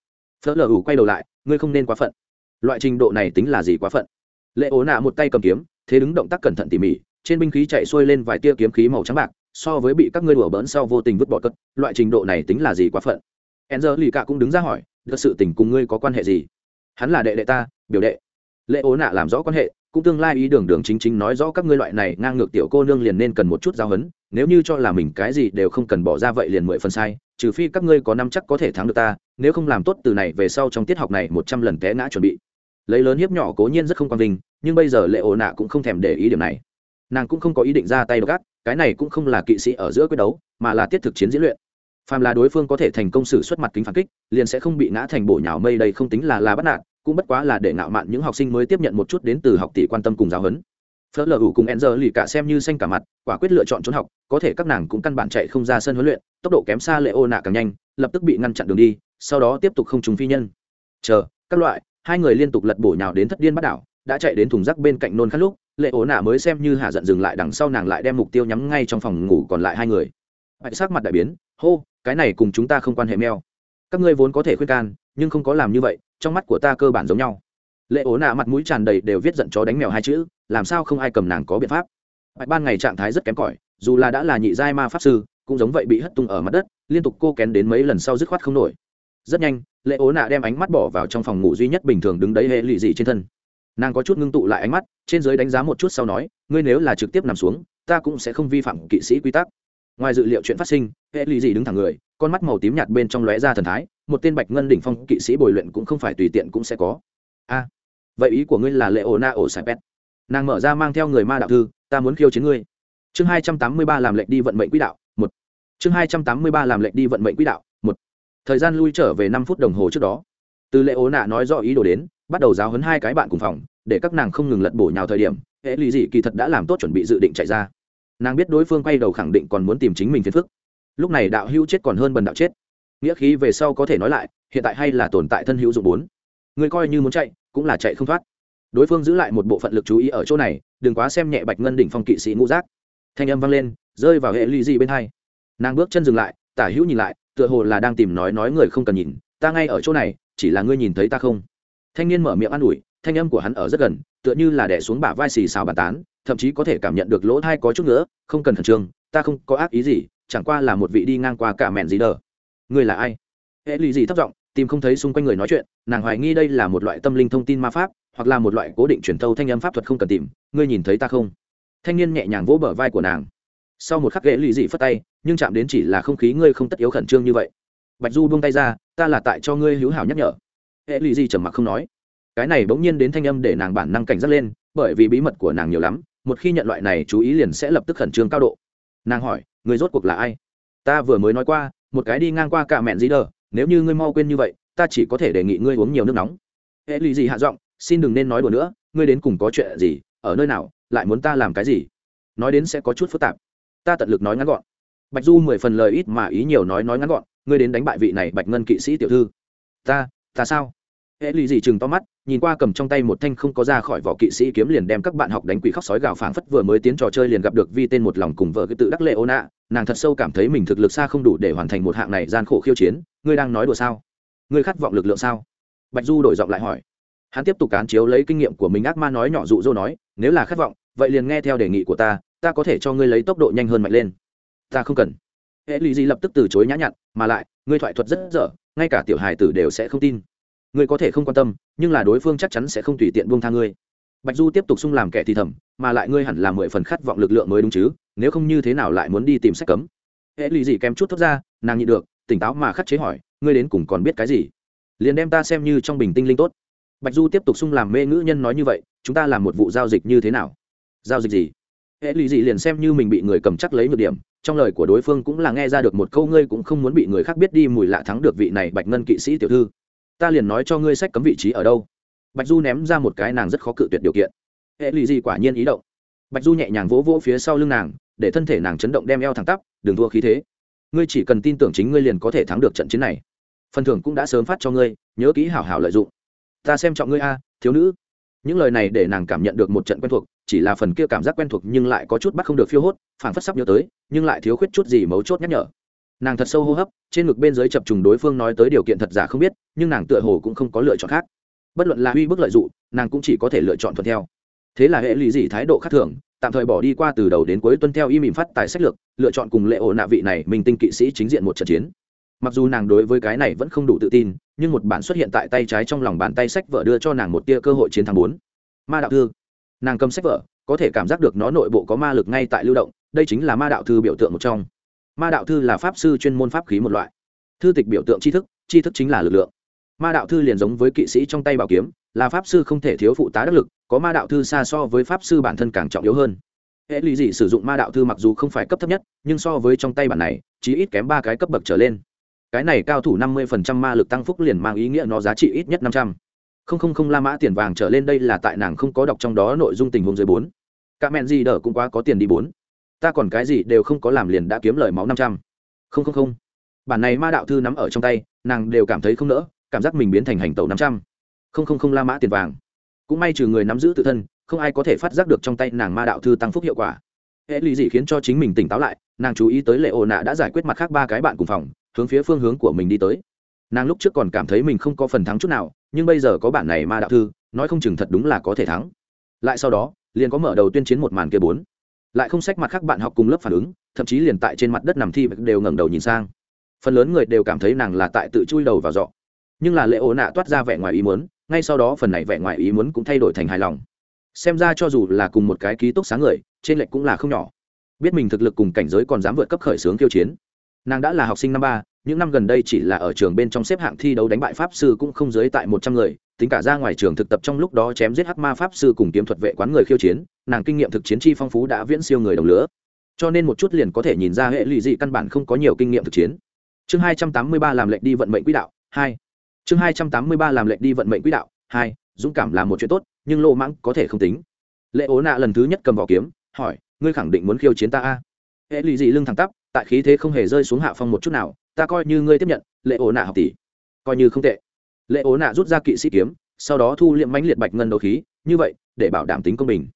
Phớt lờ ủ quay đầu lại, ngươi không nên quá phận. Loại trình độ này tính là gì quá phận? Lệ ố nạ một tay cầm kiếm, thế đứng động tác cẩn thận tỉ mỉ, trên binh khí chạy xuôi lên vài tia kiếm khí màu trắng bạc, so với bị các ngươi đùa bỡn sau vô tình vứt bỏ cất, loại trình độ này tính là gì quá phận? Enzer lì cả cũng đứng ra hỏi, thật sự tình cùng ngươi có quan hệ gì? Hắn là đệ đệ ta, biểu đệ. Lệ ố nạ làm rõ quan hệ cũng tương lai ý đường đường chính chính nói rõ các ngươi loại này ngang ngược tiểu cô nương liền nên cần một chút giao hấn nếu như cho là mình cái gì đều không cần bỏ ra vậy liền mười phần sai, trừ phi các ngươi có năm chắc có thể thắng được ta, nếu không làm tốt từ này về sau trong tiết học này một trăm lần té ngã chuẩn bị. Lấy lớn hiếp nhỏ cố nhiên rất không quan vinh, nhưng bây giờ lệ ổ nạ cũng không thèm để ý điểm này. Nàng cũng không có ý định ra tay gác cái này cũng không là kỵ sĩ ở giữa quyết đấu, mà là tiết thực chiến diễn luyện. Phàm là đối phương có thể thành công xử xuất mặt kính phản kích, liền sẽ không bị ngã thành bổ nhào mây đây không tính là là bắt nạt cũng bất quá là để ngạo mạn những học sinh mới tiếp nhận một chút đến từ học tỷ quan tâm cùng giáo huấn. Phớt lờ ủ cùng enzer lì cả xem như xanh cả mặt, quả quyết lựa chọn trốn học, có thể các nàng cũng căn bản chạy không ra sân huấn luyện, tốc độ kém xa lệ ô nạ càng nhanh, lập tức bị ngăn chặn đường đi, sau đó tiếp tục không trùng phi nhân. Chờ, các loại, hai người liên tục lật bổ nhào đến thất điên bắt đảo, đã chạy đến thùng rác bên cạnh nôn khát lúc lệ ố nạ mới xem như hạ giận dừng lại đằng sau nàng lại đem mục tiêu nhắm ngay trong phòng ngủ còn lại hai người. Hãy sắc mặt đại biến, hô, cái này cùng chúng ta không quan hệ meo các ngươi vốn có thể khuyên can nhưng không có làm như vậy, trong mắt của ta cơ bản giống nhau. Lệ ố nạ mặt mũi tràn đầy đều viết giận chó đánh mèo hai chữ, làm sao không ai cầm nàng có biện pháp? Bạch ban ngày trạng thái rất kém cỏi, dù là đã là nhị giai ma pháp sư, cũng giống vậy bị hất tung ở mặt đất, liên tục cô kén đến mấy lần sau dứt khoát không nổi. Rất nhanh, lệ ố nạ đem ánh mắt bỏ vào trong phòng ngủ duy nhất bình thường đứng đấy hệ lụy dị trên thân. Nàng có chút ngưng tụ lại ánh mắt, trên giới đánh giá một chút sau nói, ngươi nếu là trực tiếp nằm xuống, ta cũng sẽ không vi phạm kỵ sĩ quy tắc. Ngoài dự liệu chuyện phát sinh, hệ lụy dị đứng thẳng người, con mắt màu tím nhạt bên trong lóe ra thần thái một tên bạch ngân đỉnh phong kỵ sĩ bồi luyện cũng không phải tùy tiện cũng sẽ có. A, vậy ý của ngươi là lệ ổ na ổ sài pet nàng mở ra mang theo người ma đạo thư, ta muốn khiêu chiến ngươi. Chương hai trăm tám mươi ba làm lệnh đi vận mệnh quỹ đạo, một. Chương hai trăm tám mươi ba làm lệnh đi vận mệnh quỹ đạo, một. Thời gian lui trở về năm phút đồng hồ trước đó. Từ lệ ố nạ nói rõ ý đồ đến, bắt đầu giáo hấn hai cái bạn cùng phòng, để các nàng không ngừng lật bổ nhào thời điểm, hệ lụy dị kỳ thật đã làm tốt chuẩn bị dự định chạy ra. Nàng biết đối phương quay đầu khẳng định còn muốn tìm chính mình phiền phức. Lúc này đạo hữu chết còn hơn bần đạo chết nghĩa khí về sau có thể nói lại, hiện tại hay là tồn tại thân hữu dụng bốn. Người coi như muốn chạy, cũng là chạy không thoát. Đối phương giữ lại một bộ phận lực chú ý ở chỗ này, đừng quá xem nhẹ bạch ngân đỉnh phong kỵ sĩ ngũ giác. Thanh âm vang lên, rơi vào hệ ly dị bên hai. Nàng bước chân dừng lại, tả hữu nhìn lại, tựa hồ là đang tìm nói nói người không cần nhìn, ta ngay ở chỗ này, chỉ là ngươi nhìn thấy ta không? Thanh niên mở miệng an ủi, thanh âm của hắn ở rất gần, tựa như là đẻ xuống bả vai xì xào bàn tán, thậm chí có thể cảm nhận được lỗ thai có chút nữa không cần khẩn trương, ta không có ác ý gì, chẳng qua là một vị đi ngang qua cả mẹn gì đờ ngươi là ai? Hệ lụy gì thất vọng tìm không thấy xung quanh người nói chuyện, nàng hoài nghi đây là một loại tâm linh thông tin ma pháp, hoặc là một loại cố định truyền thâu thanh âm pháp thuật không cần tìm, ngươi nhìn thấy ta không? Thanh niên nhẹ nhàng vỗ bờ vai của nàng. Sau một khắc ghệ lụy dị phất tay, nhưng chạm đến chỉ là không khí ngươi không tất yếu khẩn trương như vậy. Bạch du buông tay ra, ta là tại cho ngươi hữu hảo nhắc nhở. Hệ lụy dị trầm mặc không nói. Cái này bỗng nhiên đến thanh âm để nàng bản năng cảnh giác lên, bởi vì bí mật của nàng nhiều lắm, một khi nhận loại này chú ý liền sẽ lập tức khẩn trương cao độ. Nàng hỏi người rốt cuộc là ai? Ta vừa mới nói qua một cái đi ngang qua cả mẹn gì đờ, nếu như ngươi mau quên như vậy, ta chỉ có thể đề nghị ngươi uống nhiều nước nóng. Hệ lụy gì hạ giọng, xin đừng nên nói đùa nữa, ngươi đến cùng có chuyện gì, ở nơi nào, lại muốn ta làm cái gì? Nói đến sẽ có chút phức tạp. Ta tận lực nói ngắn gọn. Bạch du mười phần lời ít mà ý nhiều nói nói ngắn gọn, ngươi đến đánh bại vị này bạch ngân kỵ sĩ tiểu thư. Ta ta sao? Hệ lì gì chừng to mắt, nhìn qua cầm trong tay một thanh không có ra khỏi vỏ kỵ sĩ kiếm liền đem các bạn học đánh quỷ khóc sói gào phảng phất vừa mới tiến trò chơi liền gặp được vi tên một lòng cùng vợ cái tự đắc lệ ô nạ nàng thật sâu cảm thấy mình thực lực xa không đủ để hoàn thành một hạng này gian khổ khiêu chiến. Ngươi đang nói đùa sao? Ngươi khát vọng lực lượng sao? Bạch du đổi giọng lại hỏi. Hắn tiếp tục cán chiếu lấy kinh nghiệm của mình, ác ma nói nhỏ dụ dỗ nói, nếu là khát vọng, vậy liền nghe theo đề nghị của ta ta có thể cho ngươi lấy tốc độ nhanh hơn mạnh lên. Ta không cần. Hệ lì gì lập tức từ chối nhã nhặn, mà lại, ngươi thoại thuật rất dở, ngay cả tiểu hài tử đều sẽ không tin ngươi có thể không quan tâm, nhưng là đối phương chắc chắn sẽ không tùy tiện buông tha ngươi. Bạch du tiếp tục xung làm kẻ thì thầm, mà lại ngươi hẳn là mười phần khát vọng lực lượng mới đúng chứ, nếu không như thế nào lại muốn đi tìm sách cấm. Hệ lụy gì kém chút thốt ra, nàng nhịn được, tỉnh táo mà khắt chế hỏi, ngươi đến cùng còn biết cái gì? Liền đem ta xem như trong bình tinh linh tốt. Bạch du tiếp tục xung làm mê ngữ nhân nói như vậy, chúng ta làm một vụ giao dịch như thế nào? Giao dịch gì? Hệ lụy gì liền xem như mình bị người cầm chắc lấy nhược điểm, trong lời của đối phương cũng là nghe ra được một câu, ngươi cũng không muốn bị người khác biết đi mùi lạ thắng được vị này bạch ngân kỵ sĩ tiểu thư ta liền nói cho ngươi sách cấm vị trí ở đâu. Bạch du ném ra một cái nàng rất khó cự tuyệt điều kiện. Hệ lụy gì quả nhiên ý động. Bạch du nhẹ nhàng vỗ vỗ phía sau lưng nàng, để thân thể nàng chấn động đem eo thẳng tắp, đừng thua khí thế. Ngươi chỉ cần tin tưởng chính ngươi liền có thể thắng được trận chiến này. Phần thưởng cũng đã sớm phát cho ngươi, nhớ kỹ hảo hảo lợi dụng. Ta xem trọng ngươi a, thiếu nữ. Những lời này để nàng cảm nhận được một trận quen thuộc, chỉ là phần kia cảm giác quen thuộc nhưng lại có chút bắt không được phiêu hốt, phảng phất sắp nhớ tới, nhưng lại thiếu khuyết chút gì mấu chốt nhắc nhở nàng thật sâu hô hấp, trên ngực bên dưới chập trùng đối phương nói tới điều kiện thật giả không biết, nhưng nàng tựa hồ cũng không có lựa chọn khác. Bất luận là uy bức lợi dụng, nàng cũng chỉ có thể lựa chọn thuận theo. Thế là hệ lụy gì thái độ khác thường, tạm thời bỏ đi qua từ đầu đến cuối tuân theo y mỉm phát tài sách lược, lựa chọn cùng lệ ổ nạ vị này mình tinh kỵ sĩ chính diện một trận chiến. Mặc dù nàng đối với cái này vẫn không đủ tự tin, nhưng một bản xuất hiện tại tay trái trong lòng bàn tay sách vở đưa cho nàng một tia cơ hội chiến thắng bốn. Ma đạo thư. Nàng cầm sách vở, có thể cảm giác được nó nội bộ có ma lực ngay tại lưu động, đây chính là ma đạo thư biểu tượng một trong ma đạo thư là pháp sư chuyên môn pháp khí một loại. Thư tịch biểu tượng tri thức tri thức chính là lực lượng. Ma đạo thư liền giống với kỵ sĩ trong tay bảo kiếm, là pháp sư không thể thiếu phụ tá đắc lực, có ma đạo thư xa so với pháp sư bản thân càng trọng yếu hơn. Hệ lụy dị sử dụng ma đạo thư mặc dù không phải cấp thấp nhất, nhưng so với trong tay bản này, chỉ ít kém ba cái cấp bậc trở lên. Cái này cao thủ năm mươi phần trăm ma lực tăng phúc liền mang ý nghĩa nó giá trị ít nhất năm trăm. Không không không la mã tiền vàng trở lên đây là tại nàng không có đọc trong đó nội dung tình huống dưới bốn. Các mẹn gì đỡ cũng quá có tiền đi bốn ta còn cái gì đều không có làm liền đã kiếm lời máu năm trăm. Không không không. Bản này ma đạo thư nắm ở trong tay, nàng đều cảm thấy không nỡ, cảm giác mình biến thành hành tẩu năm trăm. Không không không la mã tiền vàng. Cũng may trừ người nắm giữ tự thân, không ai có thể phát giác được trong tay nàng ma đạo thư tăng phúc hiệu quả. Hệ lụy gì khiến cho chính mình tỉnh táo lại, nàng chú ý tới lệ ồ nạ đã giải quyết mặt khác ba cái bạn cùng phòng, hướng phía phương hướng của mình đi tới. Nàng lúc trước còn cảm thấy mình không có phần thắng chút nào, nhưng bây giờ có bản này ma đạo thư, nói không chừng thật đúng là có thể thắng. Lại sau đó, liền có mở đầu tuyên chiến một màn kia bốn lại không sách mặt khác bạn học cùng lớp phản ứng, thậm chí liền tại trên mặt đất nằm thi đều ngẩng đầu nhìn sang. Phần lớn người đều cảm thấy nàng là tại tự chui đầu vào dọ nhưng là lệ ố nạ toát ra vẻ ngoài ý muốn, ngay sau đó phần này vẻ ngoài ý muốn cũng thay đổi thành hài lòng. Xem ra cho dù là cùng một cái ký túc sáng người, trên lệnh cũng là không nhỏ. Biết mình thực lực cùng cảnh giới còn dám vượt cấp khởi xướng kiêu chiến. Nàng đã là học sinh năm ba, những năm gần đây chỉ là ở trường bên trong xếp hạng thi đấu đánh bại pháp sư cũng không dưới tại một trăm người tính cả ra ngoài trường thực tập trong lúc đó chém giết hắc ma pháp sư cùng kiếm thuật vệ quán người khiêu chiến, nàng kinh nghiệm thực chiến chi phong phú đã viễn siêu người đồng lứa. Cho nên một chút liền có thể nhìn ra hệ lụy dị căn bản không có nhiều kinh nghiệm thực chiến. Chương hai trăm tám mươi ba làm lệnh đi vận mệnh quỹ đạo, hai. Chương hai trăm tám mươi ba làm lệnh đi vận mệnh quỹ đạo, hai. Dũng cảm là một chuyện tốt, nhưng lô mãng có thể không tính. Lệ ố nạ lần thứ nhất cầm vỏ kiếm, hỏi, ngươi khẳng định muốn khiêu chiến ta a? Hệ lụy dị lưng thẳng tắp, tại khí thế không hề rơi xuống hạ phong một chút nào, ta coi như ngươi tiếp nhận, lệ ố nạ học tỷ, coi như không tệ lệ ố nạ rút ra kỵ sĩ kiếm, sau đó thu liệm mánh liệt bạch ngân đấu khí, như vậy, để bảo đảm tính công bình.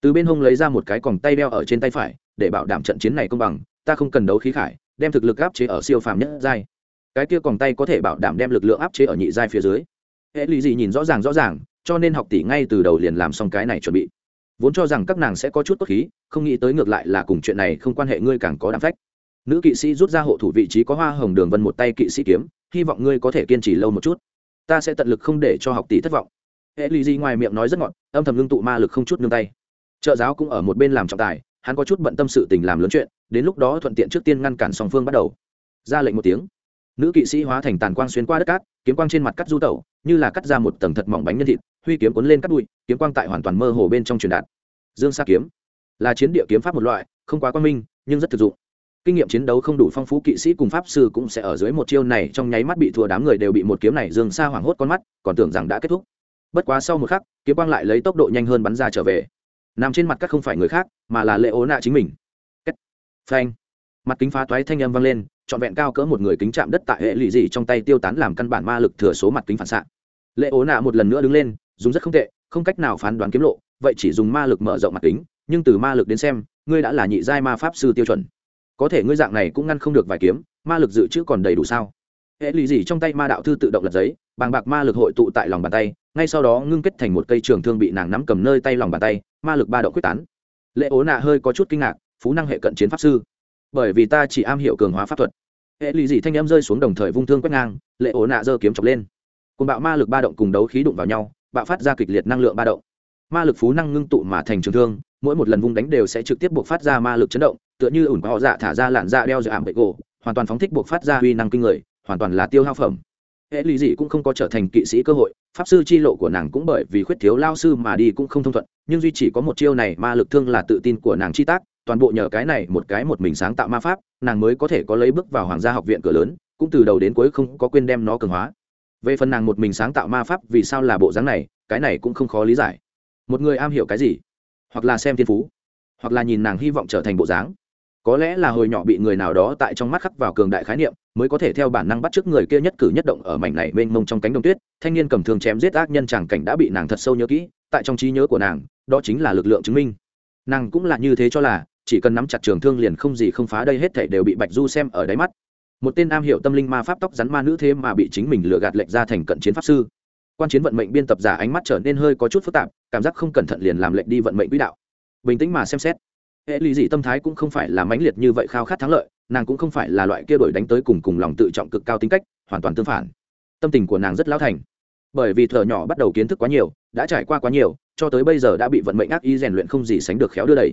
Từ bên hông lấy ra một cái còng tay đeo ở trên tay phải, để bảo đảm trận chiến này công bằng, ta không cần đấu khí khải, đem thực lực áp chế ở siêu phàm nhất giai. Cái kia còng tay có thể bảo đảm đem lực lượng áp chế ở nhị giai phía dưới. Hệ lý gì nhìn rõ ràng rõ ràng, cho nên học tỷ ngay từ đầu liền làm xong cái này chuẩn bị. Vốn cho rằng các nàng sẽ có chút tốt khí, không nghĩ tới ngược lại là cùng chuyện này không quan hệ ngươi càng có đảm phách. Nữ kỵ sĩ rút ra hộ thủ vị trí có hoa hồng đường vân một tay kỵ sĩ kiếm, hy vọng ngươi có thể kiên trì lâu một chút ta sẽ tận lực không để cho học tỷ thất vọng. Hệ lì gì ngoài miệng nói rất ngọt, âm thầm ngưng tụ ma lực không chút nương tay. Trợ giáo cũng ở một bên làm trọng tài, hắn có chút bận tâm sự tình làm lớn chuyện, đến lúc đó thuận tiện trước tiên ngăn cản song phương bắt đầu. Ra lệnh một tiếng. Nữ kỵ sĩ hóa thành tàn quang xuyên qua đất cát, kiếm quang trên mặt cắt du tẩu, như là cắt ra một tầng thật mỏng bánh nhân thịt, huy kiếm cuốn lên cắt bụi, kiếm quang tại hoàn toàn mơ hồ bên trong truyền đạt. Dương sa kiếm là chiến địa kiếm pháp một loại, không quá quan minh, nhưng rất thực dụng kinh nghiệm chiến đấu không đủ phong phú, kỵ sĩ cùng pháp sư cũng sẽ ở dưới một chiêu này, trong nháy mắt bị thua, đám người đều bị một kiếm này dương xa hoảng hốt con mắt, còn tưởng rằng đã kết thúc. Bất quá sau một khắc, kiếm quang lại lấy tốc độ nhanh hơn bắn ra trở về. Nằm trên mặt các không phải người khác, mà là lệ ố nạ chính mình. Phanh. Mặt kính phá toái thanh âm vang lên, trọn vẹn cao cỡ một người kính chạm đất tại hệ lụy dị trong tay tiêu tán làm căn bản ma lực thừa số mặt kính phản xạ. Lệ ố nạ một lần nữa đứng lên, dùng rất không tệ, không cách nào phán đoán kiếm lộ, vậy chỉ dùng ma lực mở rộng mặt kính, nhưng từ ma lực đến xem, ngươi đã là nhị giai ma pháp sư tiêu chuẩn có thể ngươi dạng này cũng ngăn không được vài kiếm, ma lực dự trữ còn đầy đủ sao? Hệ lụy gì trong tay ma đạo thư tự động lật giấy, bàng bạc ma lực hội tụ tại lòng bàn tay, ngay sau đó ngưng kết thành một cây trường thương bị nàng nắm cầm nơi tay lòng bàn tay, ma lực ba động quyết tán. Lệ ố nạ hơi có chút kinh ngạc, phú năng hệ cận chiến pháp sư. Bởi vì ta chỉ am hiểu cường hóa pháp thuật. Hệ lụy dị thanh em rơi xuống đồng thời vung thương quét ngang, lệ ố nạ giơ kiếm chọc lên. Cùng bạo ma lực ba động cùng đấu khí đụng vào nhau, bạo phát ra kịch liệt năng lượng ba động ma lực phú năng ngưng tụ mà thành trường thương, mỗi một lần vung đánh đều sẽ trực tiếp buộc phát ra ma lực chấn động, tựa như ủn họ dạ thả ra làn da dạ đeo dạ ảm bệ gỗ, hoàn toàn phóng thích buộc phát ra uy năng kinh người, hoàn toàn là tiêu hao phẩm. Hệ lý dị cũng không có trở thành kỵ sĩ cơ hội, pháp sư chi lộ của nàng cũng bởi vì khuyết thiếu lao sư mà đi cũng không thông thuận, nhưng duy chỉ có một chiêu này ma lực thương là tự tin của nàng chi tác, toàn bộ nhờ cái này một cái một mình sáng tạo ma pháp, nàng mới có thể có lấy bước vào hoàng gia học viện cửa lớn, cũng từ đầu đến cuối không có quên đem nó cường hóa. Về phần nàng một mình sáng tạo ma pháp vì sao là bộ dáng này, cái này cũng không khó lý giải một người am hiểu cái gì? Hoặc là xem thiên phú, hoặc là nhìn nàng hy vọng trở thành bộ dáng. Có lẽ là hồi nhỏ bị người nào đó tại trong mắt khắc vào cường đại khái niệm, mới có thể theo bản năng bắt chước người kia nhất cử nhất động ở mảnh này mênh mông trong cánh đồng tuyết. Thanh niên cầm thường chém giết ác nhân chàng cảnh đã bị nàng thật sâu nhớ kỹ, tại trong trí nhớ của nàng, đó chính là lực lượng chứng minh. Nàng cũng là như thế cho là, chỉ cần nắm chặt trường thương liền không gì không phá đây hết thể đều bị bạch du xem ở đáy mắt. Một tên nam hiệu tâm linh ma pháp tóc rắn ma nữ thế mà bị chính mình lừa gạt lệnh ra thành cận chiến pháp sư quan chiến vận mệnh biên tập giả ánh mắt trở nên hơi có chút phức tạp, cảm giác không cẩn thận liền làm lệnh đi vận mệnh quỹ đạo. Bình tĩnh mà xem xét. Hệ lụy dị tâm thái cũng không phải là mãnh liệt như vậy khao khát thắng lợi, nàng cũng không phải là loại kia đổi đánh tới cùng cùng lòng tự trọng cực cao tính cách, hoàn toàn tương phản. Tâm tình của nàng rất lão thành. Bởi vì thợ nhỏ bắt đầu kiến thức quá nhiều, đã trải qua quá nhiều, cho tới bây giờ đã bị vận mệnh ác ý rèn luyện không gì sánh được khéo đưa đẩy.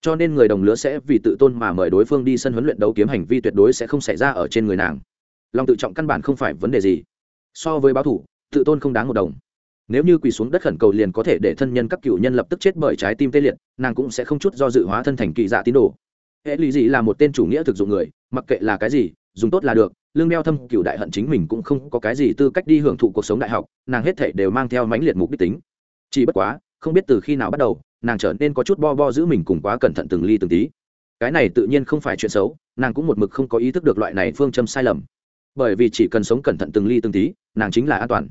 Cho nên người đồng lứa sẽ vì tự tôn mà mời đối phương đi sân huấn luyện đấu kiếm hành vi tuyệt đối sẽ không xảy ra ở trên người nàng. Lòng tự trọng căn bản không phải vấn đề gì. So với báo thủ tự tôn không đáng một đồng. Nếu như quỳ xuống đất khẩn cầu liền có thể để thân nhân các cựu nhân lập tức chết bởi trái tim tê liệt, nàng cũng sẽ không chút do dự hóa thân thành kỳ dạ tín đồ. Hệ lụy dị là một tên chủ nghĩa thực dụng người, mặc kệ là cái gì, dùng tốt là được, lương đeo thâm cựu đại hận chính mình cũng không có cái gì tư cách đi hưởng thụ cuộc sống đại học, nàng hết thể đều mang theo mãnh liệt mục đích tính. Chỉ bất quá, không biết từ khi nào bắt đầu, nàng trở nên có chút bo bo giữ mình cùng quá cẩn thận từng ly từng tí. Cái này tự nhiên không phải chuyện xấu, nàng cũng một mực không có ý thức được loại này phương châm sai lầm. Bởi vì chỉ cần sống cẩn thận từng ly từng tí, nàng chính là an toàn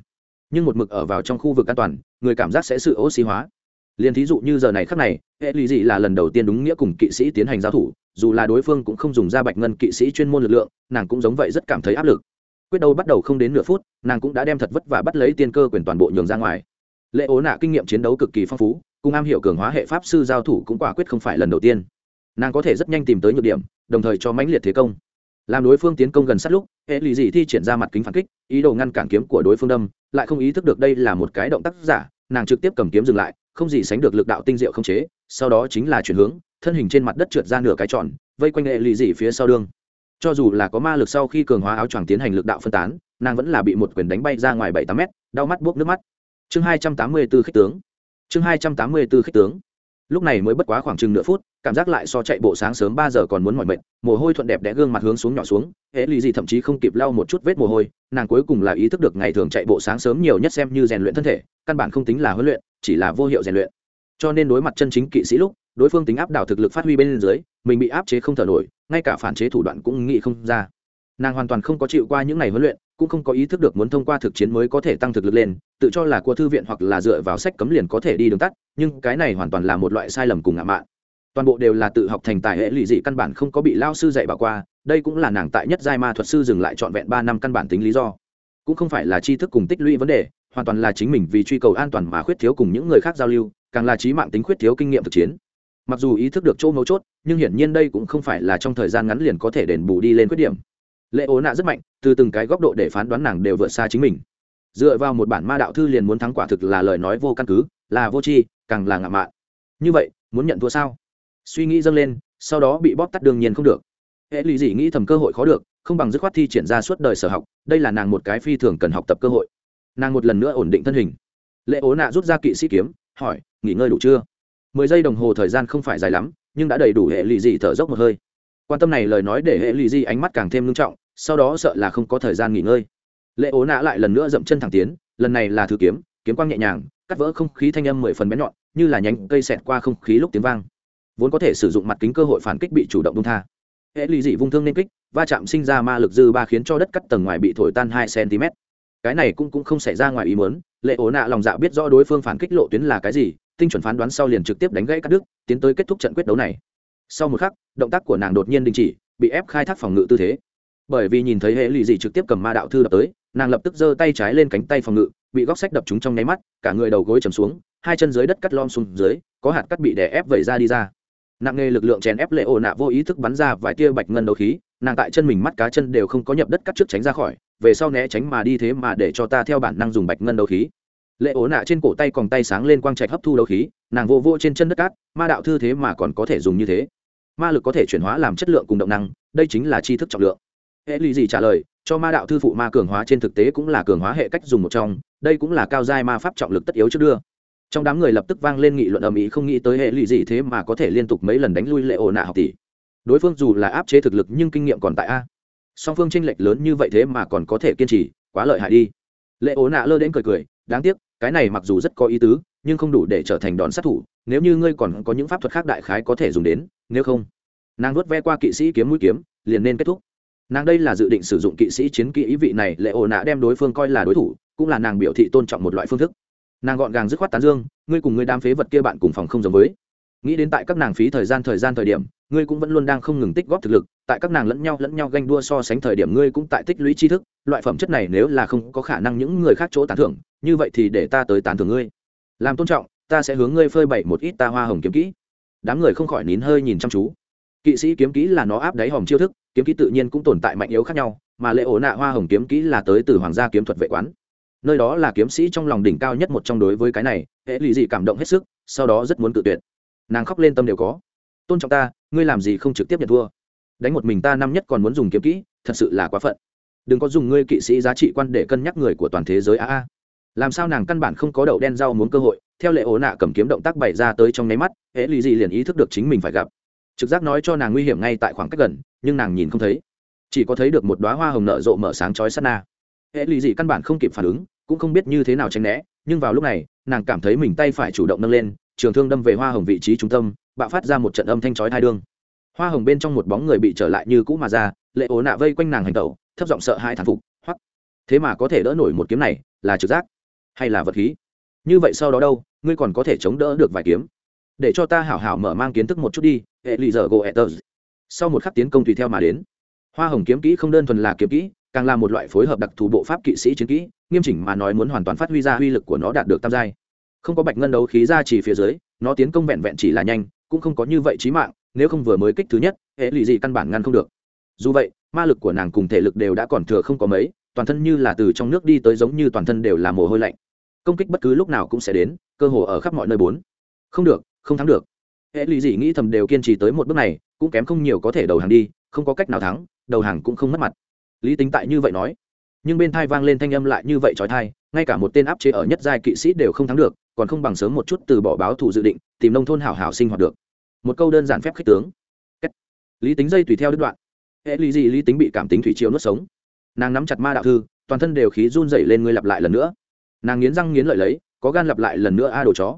nhưng một mực ở vào trong khu vực an toàn, người cảm giác sẽ sự oxy hóa. Liền thí dụ như giờ này khắc này, hệ lụy dị là lần đầu tiên đúng nghĩa cùng kỵ sĩ tiến hành giao thủ, dù là đối phương cũng không dùng ra bạch ngân kỵ sĩ chuyên môn lực lượng, nàng cũng giống vậy rất cảm thấy áp lực. Quyết đâu bắt đầu không đến nửa phút, nàng cũng đã đem thật vất và bắt lấy tiên cơ quyền toàn bộ nhường ra ngoài. Lệ ố nạ kinh nghiệm chiến đấu cực kỳ phong phú, cùng am hiểu cường hóa hệ pháp sư giao thủ cũng quả quyết không phải lần đầu tiên. Nàng có thể rất nhanh tìm tới nhược điểm, đồng thời cho mãnh liệt thế công làm đối phương tiến công gần sát lúc, hệ lụy dị thi triển ra mặt kính phản kích, ý đồ ngăn cản kiếm của đối phương đâm, lại không ý thức được đây là một cái động tác giả, nàng trực tiếp cầm kiếm dừng lại, không gì sánh được lực đạo tinh diệu không chế, sau đó chính là chuyển hướng, thân hình trên mặt đất trượt ra nửa cái tròn, vây quanh hệ lụy dị phía sau đương cho dù là có ma lực sau khi cường hóa áo choàng tiến hành lực đạo phân tán, nàng vẫn là bị một quyền đánh bay ra ngoài bảy tám mét, đau mắt buốc nước mắt. Chương hai trăm tám mươi b ố khích tướng. Chương hai trăm tám mươi b ố khích tướng lúc này mới bất quá khoảng chừng nửa phút, cảm giác lại so chạy bộ sáng sớm ba giờ còn muốn mỏi mệt, mồ hôi thuận đẹp đẽ gương mặt hướng xuống nhỏ xuống, hễ lì gì thậm chí không kịp lau một chút vết mồ hôi, nàng cuối cùng là ý thức được ngày thường chạy bộ sáng sớm nhiều nhất xem như rèn luyện thân thể, căn bản không tính là huấn luyện, chỉ là vô hiệu rèn luyện. Cho nên đối mặt chân chính kỵ sĩ lúc, đối phương tính áp đảo thực lực phát huy bên dưới, mình bị áp chế không thở nổi, ngay cả phản chế thủ đoạn cũng nghĩ không ra. Nàng hoàn toàn không có chịu qua những ngày huấn luyện cũng không có ý thức được muốn thông qua thực chiến mới có thể tăng thực lực lên, tự cho là của thư viện hoặc là dựa vào sách cấm liền có thể đi đường tắt, nhưng cái này hoàn toàn là một loại sai lầm cùng ngã mạn. Toàn bộ đều là tự học thành tài hệ lụy dị căn bản không có bị lao sư dạy bảo qua, đây cũng là nàng tại nhất giai ma thuật sư dừng lại trọn vẹn ba năm căn bản tính lý do. Cũng không phải là tri thức cùng tích lũy vấn đề, hoàn toàn là chính mình vì truy cầu an toàn mà khuyết thiếu cùng những người khác giao lưu, càng là trí mạng tính khuyết thiếu kinh nghiệm thực chiến. Mặc dù ý thức được chỗ mấu chốt, nhưng hiển nhiên đây cũng không phải là trong thời gian ngắn liền có thể đền bù đi lên khuyết điểm lệ ố nạ rất mạnh, từ từng cái góc độ để phán đoán nàng đều vượt xa chính mình. Dựa vào một bản ma đạo thư liền muốn thắng quả thực là lời nói vô căn cứ, là vô tri, càng là ngạo mạn. Như vậy, muốn nhận thua sao? Suy nghĩ dâng lên, sau đó bị bóp tắt đương nhiên không được. Hệ lụy dị nghĩ thầm cơ hội khó được, không bằng dứt khoát thi triển ra suốt đời sở học, đây là nàng một cái phi thường cần học tập cơ hội. Nàng một lần nữa ổn định thân hình. Lệ ố nạ rút ra kỵ sĩ kiếm, hỏi, nghỉ ngơi đủ chưa? Mười giây đồng hồ thời gian không phải dài lắm, nhưng đã đầy đủ hệ lụy dị thở dốc một hơi. Quan tâm này lời nói để hệ lụy dị ánh mắt càng thêm nghiêm trọng sau đó sợ là không có thời gian nghỉ ngơi. Lệ ố nạ lại lần nữa dậm chân thẳng tiến, lần này là thứ kiếm kiếm quang nhẹ nhàng, cắt vỡ không khí thanh âm mười phần bé nhọn, như là nhánh cây xẹt qua không khí lúc tiếng vang. Vốn có thể sử dụng mặt kính cơ hội phản kích bị chủ động đông tha. Hệ lụy dị vung thương nên kích, va chạm sinh ra ma lực dư ba khiến cho đất cắt tầng ngoài bị thổi tan hai cm. Cái này cũng cũng không xảy ra ngoài ý muốn, lệ ố nạ lòng dạ biết rõ đối phương phản kích lộ tuyến là cái gì, tinh chuẩn phán đoán sau liền trực tiếp đánh gãy cắt đứt, tiến tới kết thúc trận quyết đấu này. Sau một khắc, động tác của nàng đột nhiên đình chỉ, bị ép khai thác phòng ngự tư thế bởi vì nhìn thấy hệ lụy dị trực tiếp cầm ma đạo thư đập tới, nàng lập tức giơ tay trái lên cánh tay phòng ngự, bị góc sách đập trúng trong nháy mắt, cả người đầu gối chầm xuống, hai chân dưới đất cắt lom xuống dưới, có hạt cắt bị đè ép vẩy ra đi ra. Nặng nghề lực lượng chèn ép lệ ổ nạ vô ý thức bắn ra vài tia bạch ngân đấu khí, nàng tại chân mình mắt cá chân đều không có nhập đất cắt trước tránh ra khỏi, về sau né tránh mà đi thế mà để cho ta theo bản năng dùng bạch ngân đấu khí. Lệ ổ nạ trên cổ tay còn tay sáng lên quang trạch hấp thu đấu khí, nàng vô vô trên chân đất cát, ma đạo thư thế mà còn có thể dùng như thế. Ma lực có thể chuyển hóa làm chất lượng cùng động năng, đây chính là tri thức trọng lượng hệ lụy gì trả lời, cho ma đạo thư phụ ma cường hóa trên thực tế cũng là cường hóa hệ cách dùng một trong, đây cũng là cao giai ma pháp trọng lực tất yếu trước đưa. Trong đám người lập tức vang lên nghị luận ầm ĩ không nghĩ tới hệ lụy gì thế mà có thể liên tục mấy lần đánh lui lệ ổ nạ học tỷ. Đối phương dù là áp chế thực lực nhưng kinh nghiệm còn tại a. Song phương tranh lệch lớn như vậy thế mà còn có thể kiên trì, quá lợi hại đi. Lệ ổ nạ lơ đến cười cười, đáng tiếc, cái này mặc dù rất có ý tứ, nhưng không đủ để trở thành đòn sát thủ, nếu như ngươi còn có những pháp thuật khác đại khái có thể dùng đến, nếu không, nàng vuốt ve qua kỵ sĩ kiếm mũi kiếm, liền nên kết thúc nàng đây là dự định sử dụng kỵ sĩ chiến kỹ ý vị này, lệ ổ nạ đem đối phương coi là đối thủ, cũng là nàng biểu thị tôn trọng một loại phương thức. Nàng gọn gàng dứt khoát tán dương, ngươi cùng ngươi đam phế vật kia bạn cùng phòng không giống với. Nghĩ đến tại các nàng phí thời gian thời gian thời điểm, ngươi cũng vẫn luôn đang không ngừng tích góp thực lực, tại các nàng lẫn nhau lẫn nhau ganh đua so sánh thời điểm ngươi cũng tại tích lũy tri thức, loại phẩm chất này nếu là không có khả năng những người khác chỗ tán thưởng, như vậy thì để ta tới tán thưởng ngươi. Làm tôn trọng, ta sẽ hướng ngươi phơi bày một ít ta hoa hồng kiếm kỹ. Đám người không khỏi nín hơi nhìn chăm chú kỵ sĩ kiếm kỹ là nó áp đáy hòm chiêu thức, kiếm kỹ tự nhiên cũng tồn tại mạnh yếu khác nhau, mà lễ ổ nạ hoa hồng kiếm kỹ là tới từ hoàng gia kiếm thuật vệ quán. Nơi đó là kiếm sĩ trong lòng đỉnh cao nhất một trong đối với cái này, hệ lì dị cảm động hết sức, sau đó rất muốn tự tuyệt. Nàng khóc lên tâm đều có. Tôn trọng ta, ngươi làm gì không trực tiếp nhận thua? Đánh một mình ta năm nhất còn muốn dùng kiếm kỹ, thật sự là quá phận. Đừng có dùng ngươi kỵ sĩ giá trị quan để cân nhắc người của toàn thế giới a a. Làm sao nàng căn bản không có đậu đen rau muốn cơ hội, theo lệ ố nạ cầm kiếm động tác bày ra tới trong nháy mắt hễ lì gì liền ý thức được chính mình phải gặp trực giác nói cho nàng nguy hiểm ngay tại khoảng cách gần, nhưng nàng nhìn không thấy. Chỉ có thấy được một đoá hoa hồng nở rộ mở sáng chói sát na. Hệ lì gì căn bản không kịp phản ứng, cũng không biết như thế nào tránh né, nhưng vào lúc này, nàng cảm thấy mình tay phải chủ động nâng lên, trường thương đâm về hoa hồng vị trí trung tâm, bạo phát ra một trận âm thanh chói thai đương. Hoa hồng bên trong một bóng người bị trở lại như cũ mà ra, lệ ố nạ vây quanh nàng hành tẩu, thấp giọng sợ hai thản phục hoặc thế mà có thể đỡ nổi một kiếm này, là trực giác hay là vật khí? Như vậy sau đó đâu, ngươi còn có thể chống đỡ được vài kiếm. Để cho ta hảo hảo mở mang kiến thức một chút đi hệ lì giờ goethers sau một khắc tiến công tùy theo mà đến. Hoa hồng kiếm kỹ không đơn thuần là kiếm kỹ, càng là một loại phối hợp đặc thù bộ pháp kỵ sĩ chiến kỹ, nghiêm chỉnh mà nói muốn hoàn toàn phát huy ra uy lực của nó đạt được tam giai. Không có bạch ngân đấu khí ra chỉ phía dưới, nó tiến công vẹn vẹn chỉ là nhanh, cũng không có như vậy trí mạng, nếu không vừa mới kích thứ nhất, hệ lụy gì căn bản ngăn không được. Dù vậy, ma lực của nàng cùng thể lực đều đã còn thừa không có mấy, toàn thân như là từ trong nước đi tới giống như toàn thân đều là mồ hôi lạnh. Công kích bất cứ lúc nào cũng sẽ đến, cơ hồ ở khắp mọi nơi bốn. Không được, không thắng được hệ Lý gì nghĩ thầm đều kiên trì tới một bước này, cũng kém không nhiều có thể đầu hàng đi, không có cách nào thắng, đầu hàng cũng không mất mặt. Lý tính tại như vậy nói, nhưng bên thai vang lên thanh âm lại như vậy trói thai, ngay cả một tên áp chế ở nhất giai kỵ sĩ đều không thắng được, còn không bằng sớm một chút từ bỏ báo thù dự định, tìm nông thôn hảo hảo sinh hoạt được. Một câu đơn giản phép khích tướng. Lý tính dây tùy theo đứt đoạn. Hệ lý gì lý tính bị cảm tính thủy chiều nuốt sống. Nàng nắm chặt ma đạo thư, toàn thân đều khí run dậy lên ngươi lặp lại lần nữa. Nàng nghiến răng nghiến lợi lấy, có gan lặp lại lần nữa a đồ chó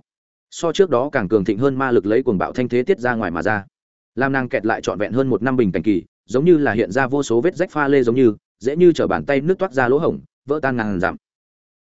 so trước đó càng cường thịnh hơn ma lực lấy cuồng bạo thanh thế tiết ra ngoài mà ra. Làm nàng kẹt lại trọn vẹn hơn một năm bình cảnh kỳ, giống như là hiện ra vô số vết rách pha lê giống như, dễ như t bàn tay nước toát ra lỗ hổng, vỡ tan ngàn giảm